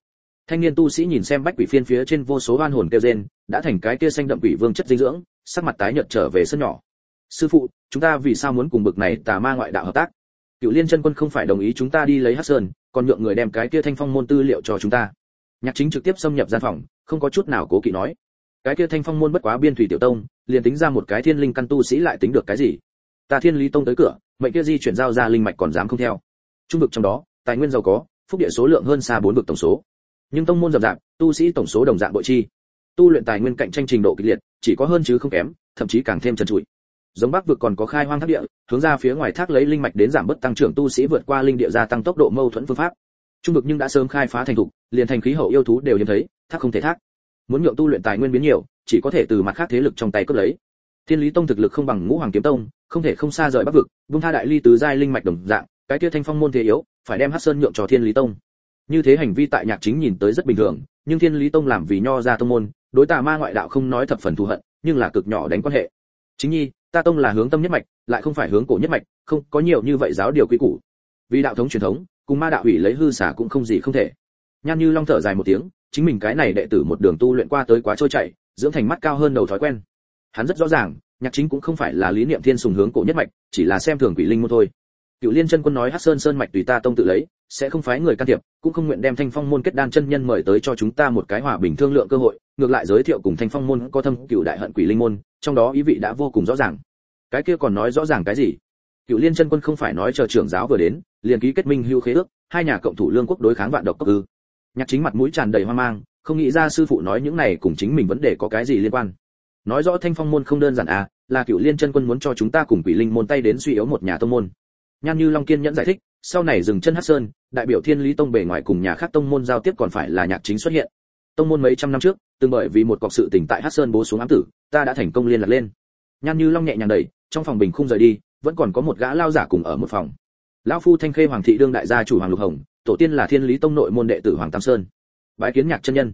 thanh niên tu sĩ nhìn xem bách quỷ phiên phía trên vô số oan hồn kêu rên, đã thành cái kia xanh đậm quỷ vương chất dinh dưỡng, sắc mặt tái nhợt trở về sân nhỏ. Sư phụ, chúng ta vì sao muốn cùng bực này tà ma ngoại đạo hợp tác? Cựu liên chân quân không phải đồng ý chúng ta đi lấy hắc sơn, còn nhượng người đem cái kia thanh phong môn tư liệu cho chúng ta. Nhạc chính trực tiếp xâm nhập gian phòng, không có chút nào cố kỵ nói. Cái kia thanh phong môn bất quá biên thủy tiểu tông, liền tính ra một cái thiên linh căn tu sĩ lại tính được cái gì? Ta thiên lý tông tới cửa, mệnh kia di chuyển giao ra linh mạch còn dám không theo. Trung vực trong đó, tài nguyên giàu có, phúc địa số lượng hơn xa bốn vực tổng số nhưng tông môn rậm rạp, tu sĩ tổng số đồng dạng bội chi. Tu luyện tài nguyên cạnh tranh trình độ kịch liệt, chỉ có hơn chứ không kém, thậm chí càng thêm trần trụi. Giống bắc vực còn có khai hoang thác địa, hướng ra phía ngoài thác lấy linh mạch đến giảm bớt tăng trưởng tu sĩ vượt qua linh địa gia tăng tốc độ mâu thuẫn phương pháp. Trung vực nhưng đã sớm khai phá thành thục, liền thành khí hậu yêu thú đều hiếm thấy, thác không thể thác. Muốn nhượng tu luyện tài nguyên biến nhiều, chỉ có thể từ mặt khác thế lực trong tay cướp lấy. Thiên lý tông thực lực không bằng ngũ hoàng kiếm tông, không thể không xa rời bắc vực, vung tha đại ly tứ giai linh mạch đồng dạng, cái kia thanh phong môn thế yếu, phải đem hắc sơn nhượng cho thiên lý tông như thế hành vi tại nhạc chính nhìn tới rất bình thường, nhưng thiên lý tông làm vì nho ra tông môn, đối tà ma ngoại đạo không nói thập phần thù hận, nhưng là cực nhỏ đánh quan hệ. Chính nhi, ta tông là hướng tâm nhất mạch, lại không phải hướng cổ nhất mạch, không, có nhiều như vậy giáo điều quy củ. Vì đạo thống truyền thống, cùng ma đạo hủy lấy hư xả cũng không gì không thể. Nhan như long thở dài một tiếng, chính mình cái này đệ tử một đường tu luyện qua tới quá trôi chảy, dưỡng thành mắt cao hơn đầu thói quen. Hắn rất rõ ràng, nhạc chính cũng không phải là lý niệm thiên sùng hướng cổ nhất mạch, chỉ là xem thường quỷ linh môn thôi cựu liên chân quân nói hát sơn sơn mạch tùy ta tông tự lấy, sẽ không phái người can thiệp, cũng không nguyện đem thanh phong môn kết đan chân nhân mời tới cho chúng ta một cái hòa bình thương lượng cơ hội, ngược lại giới thiệu cùng thanh phong môn có thâm cựu đại hận quỷ linh môn, trong đó ý vị đã vô cùng rõ ràng. Cái kia còn nói rõ ràng cái gì? Cựu liên chân quân không phải nói chờ trưởng giáo vừa đến, liền ký kết minh hưu khế ước, hai nhà cộng thủ lương quốc đối kháng vạn độc cấp ư. Nhạc chính mặt mũi tràn đầy hoang mang, không nghĩ ra sư phụ nói những này cùng chính mình vấn đề có cái gì liên quan. Nói rõ thanh phong môn không đơn giản à là cựu liên chân quân muốn cho chúng ta cùng quỷ linh môn tay đến suy yếu một nhà tông môn nhan như long kiên nhẫn giải thích, sau này dừng chân hắc sơn, đại biểu thiên lý tông bề ngoài cùng nhà khác tông môn giao tiếp còn phải là nhạc chính xuất hiện. Tông môn mấy trăm năm trước, từng bởi vì một cọc sự tình tại hắc sơn bố xuống ám tử, ta đã thành công liên lạc lên. Nhan như long nhẹ nhàng đẩy, trong phòng bình khung rời đi, vẫn còn có một gã lao giả cùng ở một phòng. Lão phu thanh khê hoàng thị đương đại gia chủ hoàng lục hồng, tổ tiên là thiên lý tông nội môn đệ tử hoàng tam sơn. Bái kiến nhạc chân nhân.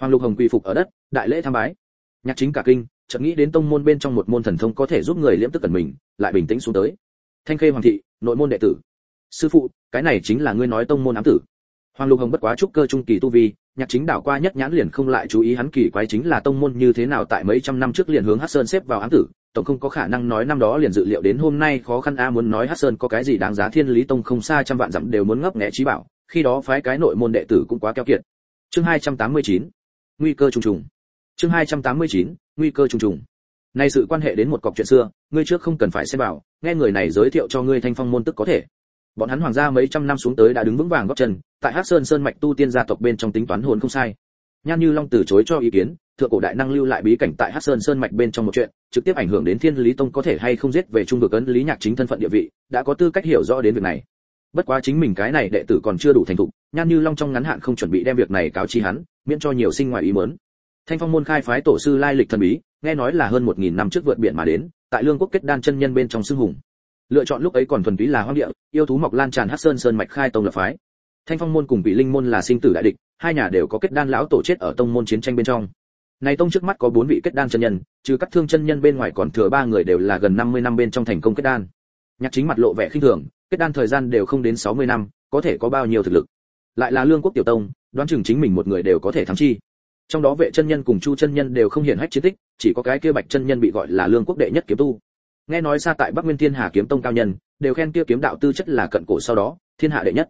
Hoàng lục hồng quỳ phục ở đất, đại lễ tham bái. Nhạc chính cả kinh, chợt nghĩ đến tông môn bên trong một môn thần thông có thể giúp người liễm tức cần mình, lại bình tĩnh xuống tới. Thanh khê hoàng thị nội môn đệ tử. Sư phụ, cái này chính là ngươi nói tông môn ám tử. Hoàng lục hồng bất quá trúc cơ trung kỳ tu vi, nhạc chính đảo qua nhất nhãn liền không lại chú ý hắn kỳ quái chính là tông môn như thế nào tại mấy trăm năm trước liền hướng hắc sơn xếp vào ám tử, tổng không có khả năng nói năm đó liền dự liệu đến hôm nay khó khăn a muốn nói hắc sơn có cái gì đáng giá thiên lý tông không xa trăm vạn dặm đều muốn ngấp nghé trí bảo, khi đó phái cái nội môn đệ tử cũng quá keo kiệt. Chương 289 nguy cơ trùng trùng. Chương 289 nguy cơ trùng trùng nay sự quan hệ đến một cọc chuyện xưa, ngươi trước không cần phải xem vào, nghe người này giới thiệu cho ngươi thanh phong môn tức có thể. Bọn hắn hoàng gia mấy trăm năm xuống tới đã đứng vững vàng góp chân, tại hắc sơn sơn mạch tu tiên gia tộc bên trong tính toán hồn không sai. Nhan như long từ chối cho ý kiến, thượng cổ đại năng lưu lại bí cảnh tại hắc sơn sơn mạch bên trong một chuyện, trực tiếp ảnh hưởng đến thiên lý tông có thể hay không giết về trung vực ấn lý nhạc chính thân phận địa vị, đã có tư cách hiểu rõ đến việc này. Bất quá chính mình cái này đệ tử còn chưa đủ thành thục, nhan như long trong ngắn hạn không chuẩn bị đem việc này cáo chi hắn, miễn cho nhiều sinh ngoài ý mớn thanh phong môn khai phái tổ sư lai lịch thần bí, nghe nói là hơn một nghìn năm trước vượt biển mà đến, tại lương quốc kết đan chân nhân bên trong xương hùng. Lựa chọn lúc ấy còn thuần túy là hoang địa, yêu thú mọc lan tràn hắc sơn sơn mạch khai tông lập phái. Thanh phong môn cùng vị linh môn là sinh tử đại địch, hai nhà đều có kết đan lão tổ chết ở tông môn chiến tranh bên trong. Này tông trước mắt có bốn vị kết đan chân nhân, trừ các thương chân nhân bên ngoài còn thừa ba người đều là gần 50 năm bên trong thành công kết đan. Nhạc chính mặt lộ vẻ khinh thường, kết đan thời gian đều không đến 60 năm, có thể có bao nhiêu thực lực? Lại là lương quốc tiểu tông, đoán chừng chính mình một người đều có thể thắng chi trong đó vệ chân nhân cùng chu chân nhân đều không hiển hách chiến tích, chỉ có cái kia bạch chân nhân bị gọi là lương quốc đệ nhất kiếm tu. Nghe nói xa tại bắc nguyên thiên hà kiếm tông cao nhân, đều khen kia kiếm đạo tư chất là cận cổ sau đó, thiên hạ đệ nhất.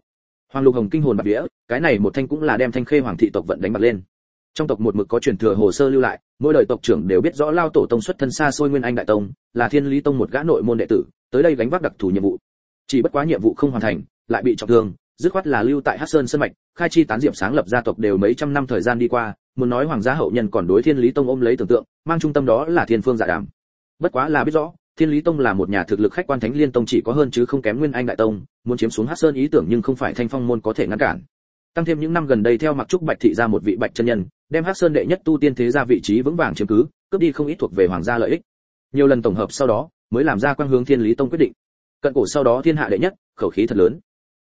Hoàng lục hồng kinh hồn bạc đĩa cái này một thanh cũng là đem thanh khê hoàng thị tộc vận đánh bật lên. Trong tộc một mực có truyền thừa hồ sơ lưu lại, mỗi đời tộc trưởng đều biết rõ lao tổ tông xuất thân xa xôi nguyên anh đại tông, là thiên lý tông một gã nội môn đệ tử, tới đây gánh vác đặc thù nhiệm vụ. Chỉ bất quá nhiệm vụ không hoàn thành, lại bị trọng thương, dứt khoát là lưu tại hắc sơn sân mạch, khai chi tán diệm sáng lập gia tộc đều mấy trăm năm thời gian đi qua muốn nói hoàng gia hậu nhân còn đối thiên lý tông ôm lấy tưởng tượng, mang trung tâm đó là thiên phương dạ đàm. Bất quá là biết rõ, thiên lý tông là một nhà thực lực khách quan thánh liên tông chỉ có hơn chứ không kém nguyên anh đại tông, muốn chiếm xuống hắc sơn ý tưởng nhưng không phải thanh phong môn có thể ngăn cản. Tăng thêm những năm gần đây theo mặc trúc bạch thị ra một vị bạch chân nhân, đem hắc sơn đệ nhất tu tiên thế ra vị trí vững vàng chiếm cứ, cướp đi không ít thuộc về hoàng gia lợi ích. Nhiều lần tổng hợp sau đó, mới làm ra quan hướng thiên lý tông quyết định. Cận cổ sau đó thiên hạ đệ nhất, khẩu khí thật lớn.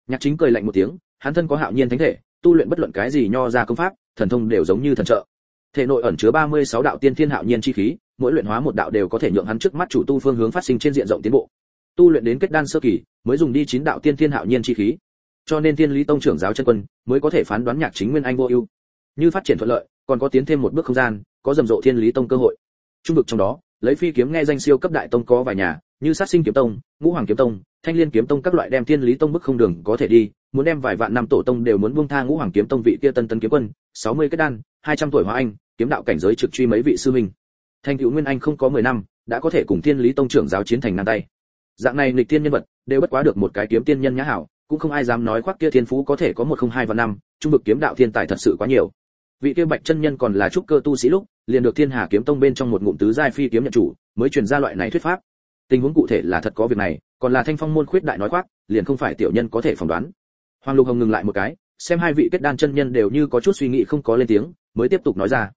Nhạc chính cười lạnh một tiếng, hắn thân có hạo nhiên thánh thể, tu luyện bất luận cái gì nho ra công pháp thần thông đều giống như thần trợ. Thể nội ẩn chứa 36 đạo tiên thiên hạo nhiên chi khí, mỗi luyện hóa một đạo đều có thể nhượng hắn trước mắt chủ tu phương hướng phát sinh trên diện rộng tiến bộ. Tu luyện đến kết đan sơ kỳ, mới dùng đi chín đạo tiên thiên hạo nhiên chi khí. Cho nên thiên lý tông trưởng giáo chân quân mới có thể phán đoán nhạc chính nguyên anh vô ưu. Như phát triển thuận lợi, còn có tiến thêm một bước không gian, có rầm rộ thiên lý tông cơ hội. Trung vực trong đó, lấy phi kiếm nghe danh siêu cấp đại tông có vài nhà như sát sinh kiếm tông, ngũ hoàng kiếm tông, thanh liên kiếm tông các loại đem thiên lý tông bức không đường có thể đi, muốn đem vài vạn năm tổ tông đều muốn buông tha ngũ hoàng kiếm tông vị kia tân tân kiếm quân 60 kết đan 200 tuổi hóa anh, kiếm đạo cảnh giới trực truy mấy vị sư minh thanh cựu nguyên anh không có 10 năm, đã có thể cùng thiên lý tông trưởng giáo chiến thành ngang tay. Dạng này nghịch tiên nhân vật, đều bất quá được một cái kiếm tiên nhân nhã hảo, cũng không ai dám nói khoác kia thiên phú có thể có một không hai và năm, trung vực kiếm đạo thiên tài thật sự quá nhiều. Vị kia bạch chân nhân còn là trúc cơ tu sĩ lúc, liền được thiên hà kiếm tông bên trong một ngụm tứ giai phi kiếm nhận chủ, mới truyền ra loại này thuyết pháp tình huống cụ thể là thật có việc này, còn là thanh phong môn khuyết đại nói khoác, liền không phải tiểu nhân có thể phỏng đoán. Hoàng lục hồng ngừng lại một cái, xem hai vị kết đan chân nhân đều như có chút suy nghĩ không có lên tiếng, mới tiếp tục nói ra.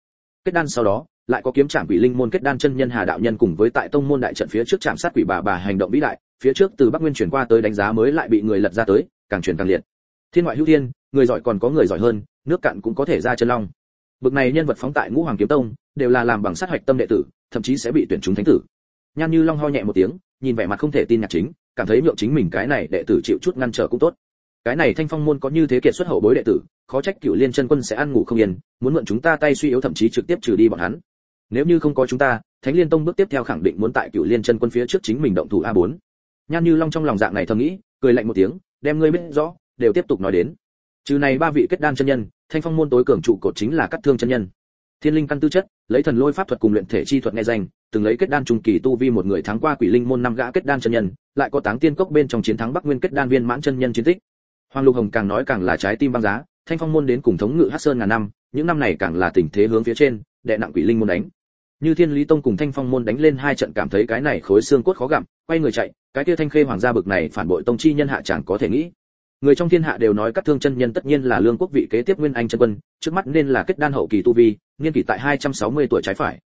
Kết đan sau đó, lại có kiếm trạm quỷ linh môn kết đan chân nhân hà đạo nhân cùng với tại tông môn đại trận phía trước trạm sát quỷ bà bà hành động vĩ đại, phía trước từ bắc nguyên chuyển qua tới đánh giá mới lại bị người lật ra tới, càng chuyển càng liệt. Thiên ngoại hữu thiên, người giỏi còn có người giỏi hơn, nước cạn cũng có thể ra chân long. Bực này nhân vật phóng tại ngũ hoàng kiếm tông, đều là làm bằng sát hoạch tâm đệ tử, thậm chí sẽ bị tuyển chúng thánh tử nhan như long ho nhẹ một tiếng, nhìn vẻ mặt không thể tin nhạc chính, cảm thấy nhượng chính mình cái này đệ tử chịu chút ngăn trở cũng tốt. Cái này thanh phong môn có như thế kiệt xuất hậu bối đệ tử, khó trách cựu liên chân quân sẽ ăn ngủ không yên, muốn mượn chúng ta tay suy yếu thậm chí trực tiếp trừ đi bọn hắn. Nếu như không có chúng ta, thánh liên tông bước tiếp theo khẳng định muốn tại cựu liên chân quân phía trước chính mình động thủ a 4 nhan như long trong lòng dạng này thầm nghĩ, cười lạnh một tiếng, đem ngươi biết rõ, đều tiếp tục nói đến. Trừ này ba vị kết đan chân nhân, thanh phong môn tối cường trụ cột chính là cắt thương chân nhân thiên linh căn tư chất, lấy thần lôi pháp thuật cùng luyện thể chi thuật nghe danh, từng lấy kết đan trung kỳ tu vi một người thắng qua quỷ linh môn năm gã kết đan chân nhân, lại có táng tiên cốc bên trong chiến thắng bắc nguyên kết đan viên mãn chân nhân chiến tích. Hoàng lục hồng càng nói càng là trái tim băng giá, thanh phong môn đến cùng thống ngự hắc sơn ngàn năm, những năm này càng là tình thế hướng phía trên, đệ nặng quỷ linh môn đánh. Như thiên lý tông cùng thanh phong môn đánh lên hai trận cảm thấy cái này khối xương cốt khó gặm, quay người chạy, cái kia thanh khê hoàng gia bực này phản bội tông chi nhân hạ chẳng có thể nghĩ. Người trong thiên hạ đều nói các thương chân nhân tất nhiên là lương quốc vị kế tiếp nguyên anh chân quân, trước mắt nên là kết đan hậu kỳ tu vi niên kỷ tại 260 tuổi trái phải.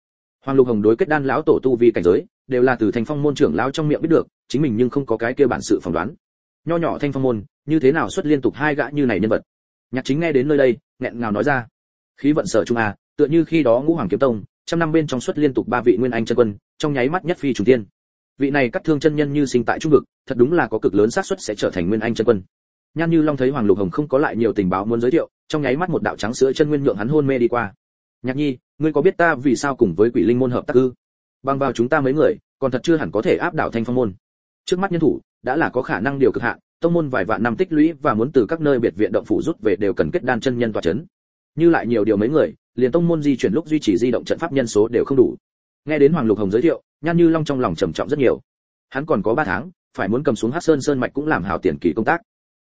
Hoàng lục hồng đối kết đan lão tổ tu vi cảnh giới, đều là từ thanh phong môn trưởng lão trong miệng biết được, chính mình nhưng không có cái kia bản sự phỏng đoán. Nho nhỏ thanh phong môn, như thế nào xuất liên tục hai gã như này nhân vật? Nhạc chính nghe đến nơi đây, nghẹn ngào nói ra. Khí vận sở trung a, tựa như khi đó ngũ hoàng kiếm tông, trăm năm bên trong xuất liên tục ba vị nguyên anh chân quân, trong nháy mắt nhất phi trùng thiên. Vị này cắt thương chân nhân như sinh tại trung vực, thật đúng là có cực lớn xác suất sẽ trở thành nguyên anh chân quân. Nhan như long thấy hoàng lục hồng không có lại nhiều tình báo muốn giới thiệu, trong nháy mắt một đạo trắng sữa chân nguyên nhượng hắn hôn mê đi qua nhạc nhi, ngươi có biết ta vì sao cùng với quỷ linh môn hợp tác ư? Bằng vào chúng ta mấy người, còn thật chưa hẳn có thể áp đảo thanh phong môn. Trước mắt nhân thủ, đã là có khả năng điều cực hạn, tông môn vài vạn năm tích lũy và muốn từ các nơi biệt viện động phủ rút về đều cần kết đan chân nhân tọa chấn. Như lại nhiều điều mấy người, liền tông môn di chuyển lúc duy trì di động trận pháp nhân số đều không đủ. Nghe đến hoàng lục hồng giới thiệu, nhan như long trong lòng trầm trọng rất nhiều. Hắn còn có ba tháng, phải muốn cầm xuống hát sơn sơn mạch cũng làm hảo tiền kỳ công tác.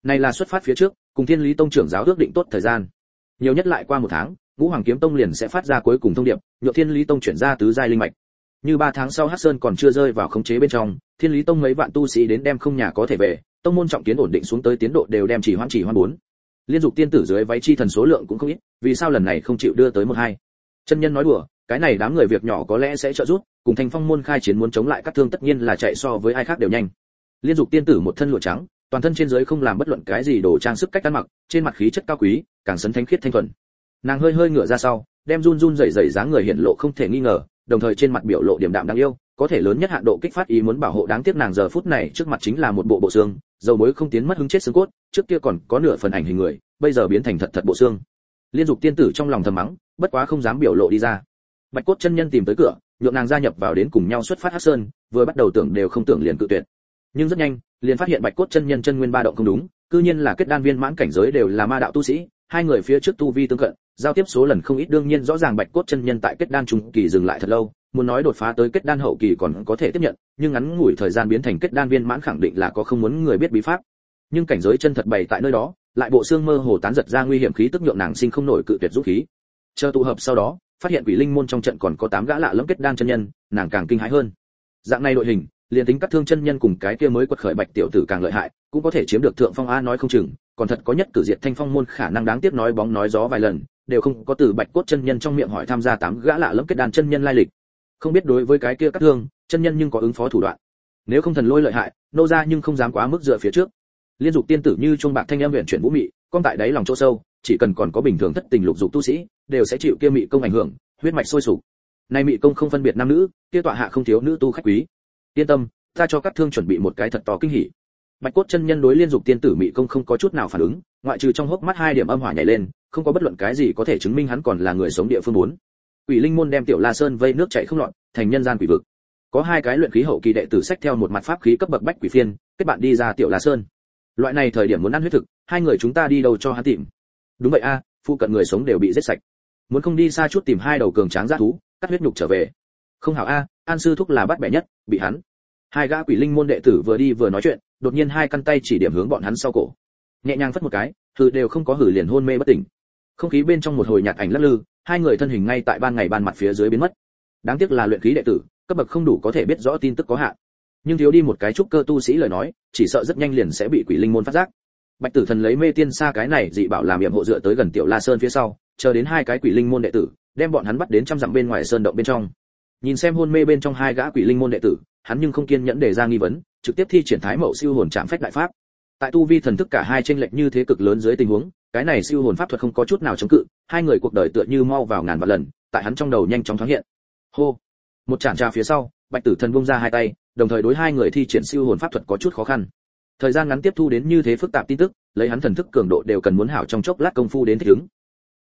Này là xuất phát phía trước, cùng thiên lý tông trưởng giáo ước định tốt thời gian. Nhiều nhất lại qua một tháng ngũ hoàng kiếm tông liền sẽ phát ra cuối cùng thông điệp, nhựa thiên lý tông chuyển ra tứ giai linh mạch. Như ba tháng sau hát sơn còn chưa rơi vào khống chế bên trong, thiên lý tông mấy vạn tu sĩ đến đem không nhà có thể về, tông môn trọng kiến ổn định xuống tới tiến độ đều đem chỉ hoãn chỉ hoãn bốn. Liên dục tiên tử dưới váy chi thần số lượng cũng không ít, vì sao lần này không chịu đưa tới một hai? Chân nhân nói đùa, cái này đám người việc nhỏ có lẽ sẽ trợ giúp, cùng thanh phong môn khai chiến muốn chống lại các thương tất nhiên là chạy so với ai khác đều nhanh. Liên dục tiên tử một thân lụa trắng, toàn thân trên dưới không làm bất luận cái gì đồ trang sức cách ăn mặc, trên mặt khí chất cao quý, càng sấn thánh khiết thanh thuần nàng hơi hơi ngửa ra sau, đem run run rẩy rẩy dáng người hiện lộ không thể nghi ngờ, đồng thời trên mặt biểu lộ điểm đạm đáng yêu, có thể lớn nhất hạn độ kích phát ý muốn bảo hộ đáng tiếc nàng giờ phút này trước mặt chính là một bộ bộ xương, dầu muối không tiến mất hứng chết xương cốt, trước kia còn có nửa phần ảnh hình người, bây giờ biến thành thật thật bộ xương. Liên dục tiên tử trong lòng thầm mắng, bất quá không dám biểu lộ đi ra. Bạch cốt chân nhân tìm tới cửa, nhượng nàng gia nhập vào đến cùng nhau xuất phát hắc sơn, vừa bắt đầu tưởng đều không tưởng liền cự tuyệt. Nhưng rất nhanh, liền phát hiện bạch cốt chân nhân chân nguyên ba động không đúng, cư nhiên là kết đan viên mãn cảnh giới đều là ma đạo tu sĩ, hai người phía trước tu vi tương cận giao tiếp số lần không ít đương nhiên rõ ràng bạch cốt chân nhân tại kết đan trung kỳ dừng lại thật lâu, muốn nói đột phá tới kết đan hậu kỳ còn có thể tiếp nhận, nhưng ngắn ngủi thời gian biến thành kết đan viên mãn khẳng định là có không muốn người biết bí pháp. Nhưng cảnh giới chân thật bày tại nơi đó, lại bộ xương mơ hồ tán giật ra nguy hiểm khí tức nhượng nàng sinh không nổi cự tuyệt dũng khí. Chờ tụ hợp sau đó, phát hiện quỷ linh môn trong trận còn có tám gã lạ lẫm kết đan chân nhân, nàng càng kinh hãi hơn. Dạng này đội hình, liền tính các thương chân nhân cùng cái kia mới quật khởi bạch tiểu tử càng lợi hại, cũng có thể chiếm được thượng phong a nói không chừng, còn thật có nhất cử diệt thanh phong môn khả năng đáng tiếc nói bóng nói gió vài lần đều không có từ bạch cốt chân nhân trong miệng hỏi tham gia tám gã lạ lẫm kết đàn chân nhân lai lịch. Không biết đối với cái kia các thương, chân nhân nhưng có ứng phó thủ đoạn. Nếu không thần lôi lợi hại, nô ra nhưng không dám quá mức dựa phía trước. Liên dục tiên tử như chuông bạc thanh em huyện chuyển vũ mị, con tại đáy lòng chỗ sâu, chỉ cần còn có bình thường thất tình lục dục tu sĩ, đều sẽ chịu kia mị công ảnh hưởng, huyết mạch sôi sục. Nay mị công không phân biệt nam nữ, kia tọa hạ không thiếu nữ tu khách quý. Yên tâm, ta cho các thương chuẩn bị một cái thật to kinh hỉ bạch cốt chân nhân đối liên dục tiên tử mị công không có chút nào phản ứng ngoại trừ trong hốc mắt hai điểm âm hỏa nhảy lên không có bất luận cái gì có thể chứng minh hắn còn là người sống địa phương muốn. Quỷ linh môn đem tiểu la sơn vây nước chảy không loạn thành nhân gian quỷ vực. Có hai cái luyện khí hậu kỳ đệ tử sách theo một mặt pháp khí cấp bậc bách quỷ phiên kết bạn đi ra tiểu la sơn. Loại này thời điểm muốn ăn huyết thực hai người chúng ta đi đâu cho hắn tìm? Đúng vậy a à, phụ cận người sống đều bị giết sạch. Muốn không đi xa chút tìm hai đầu cường tráng giã thú cắt huyết nhục trở về. Không hảo a an sư thúc là bắt bẻ nhất bị hắn. Hai gã quỷ linh môn đệ tử vừa đi vừa nói chuyện đột nhiên hai căn tay chỉ điểm hướng bọn hắn sau cổ. Nhẹ nhàng phất một cái, hừ đều không có hử liền hôn mê bất tỉnh. Không khí bên trong một hồi nhạt ảnh lắc lư, hai người thân hình ngay tại ban ngày ban mặt phía dưới biến mất. Đáng tiếc là luyện khí đệ tử, cấp bậc không đủ có thể biết rõ tin tức có hạn. Nhưng thiếu đi một cái trúc cơ tu sĩ lời nói, chỉ sợ rất nhanh liền sẽ bị quỷ linh môn phát giác. Bạch tử thần lấy mê tiên xa cái này dị bảo làm yểm hộ dựa tới gần tiểu la sơn phía sau, chờ đến hai cái quỷ linh môn đệ tử, đem bọn hắn bắt đến trăm dặm bên ngoài sơn động bên trong. Nhìn xem hôn mê bên trong hai gã quỷ linh môn đệ tử hắn nhưng không kiên nhẫn để ra nghi vấn, trực tiếp thi triển thái mậu siêu hồn chạm phách đại pháp. Tại tu vi thần thức cả hai chênh lệch như thế cực lớn dưới tình huống, cái này siêu hồn pháp thuật không có chút nào chống cự, hai người cuộc đời tựa như mau vào ngàn vạn lần, tại hắn trong đầu nhanh chóng thoáng hiện. Hô! Một chản trà phía sau, bạch tử thần buông ra hai tay, đồng thời đối hai người thi triển siêu hồn pháp thuật có chút khó khăn. Thời gian ngắn tiếp thu đến như thế phức tạp tin tức, lấy hắn thần thức cường độ đều cần muốn hảo trong chốc lát công phu đến thích ứng.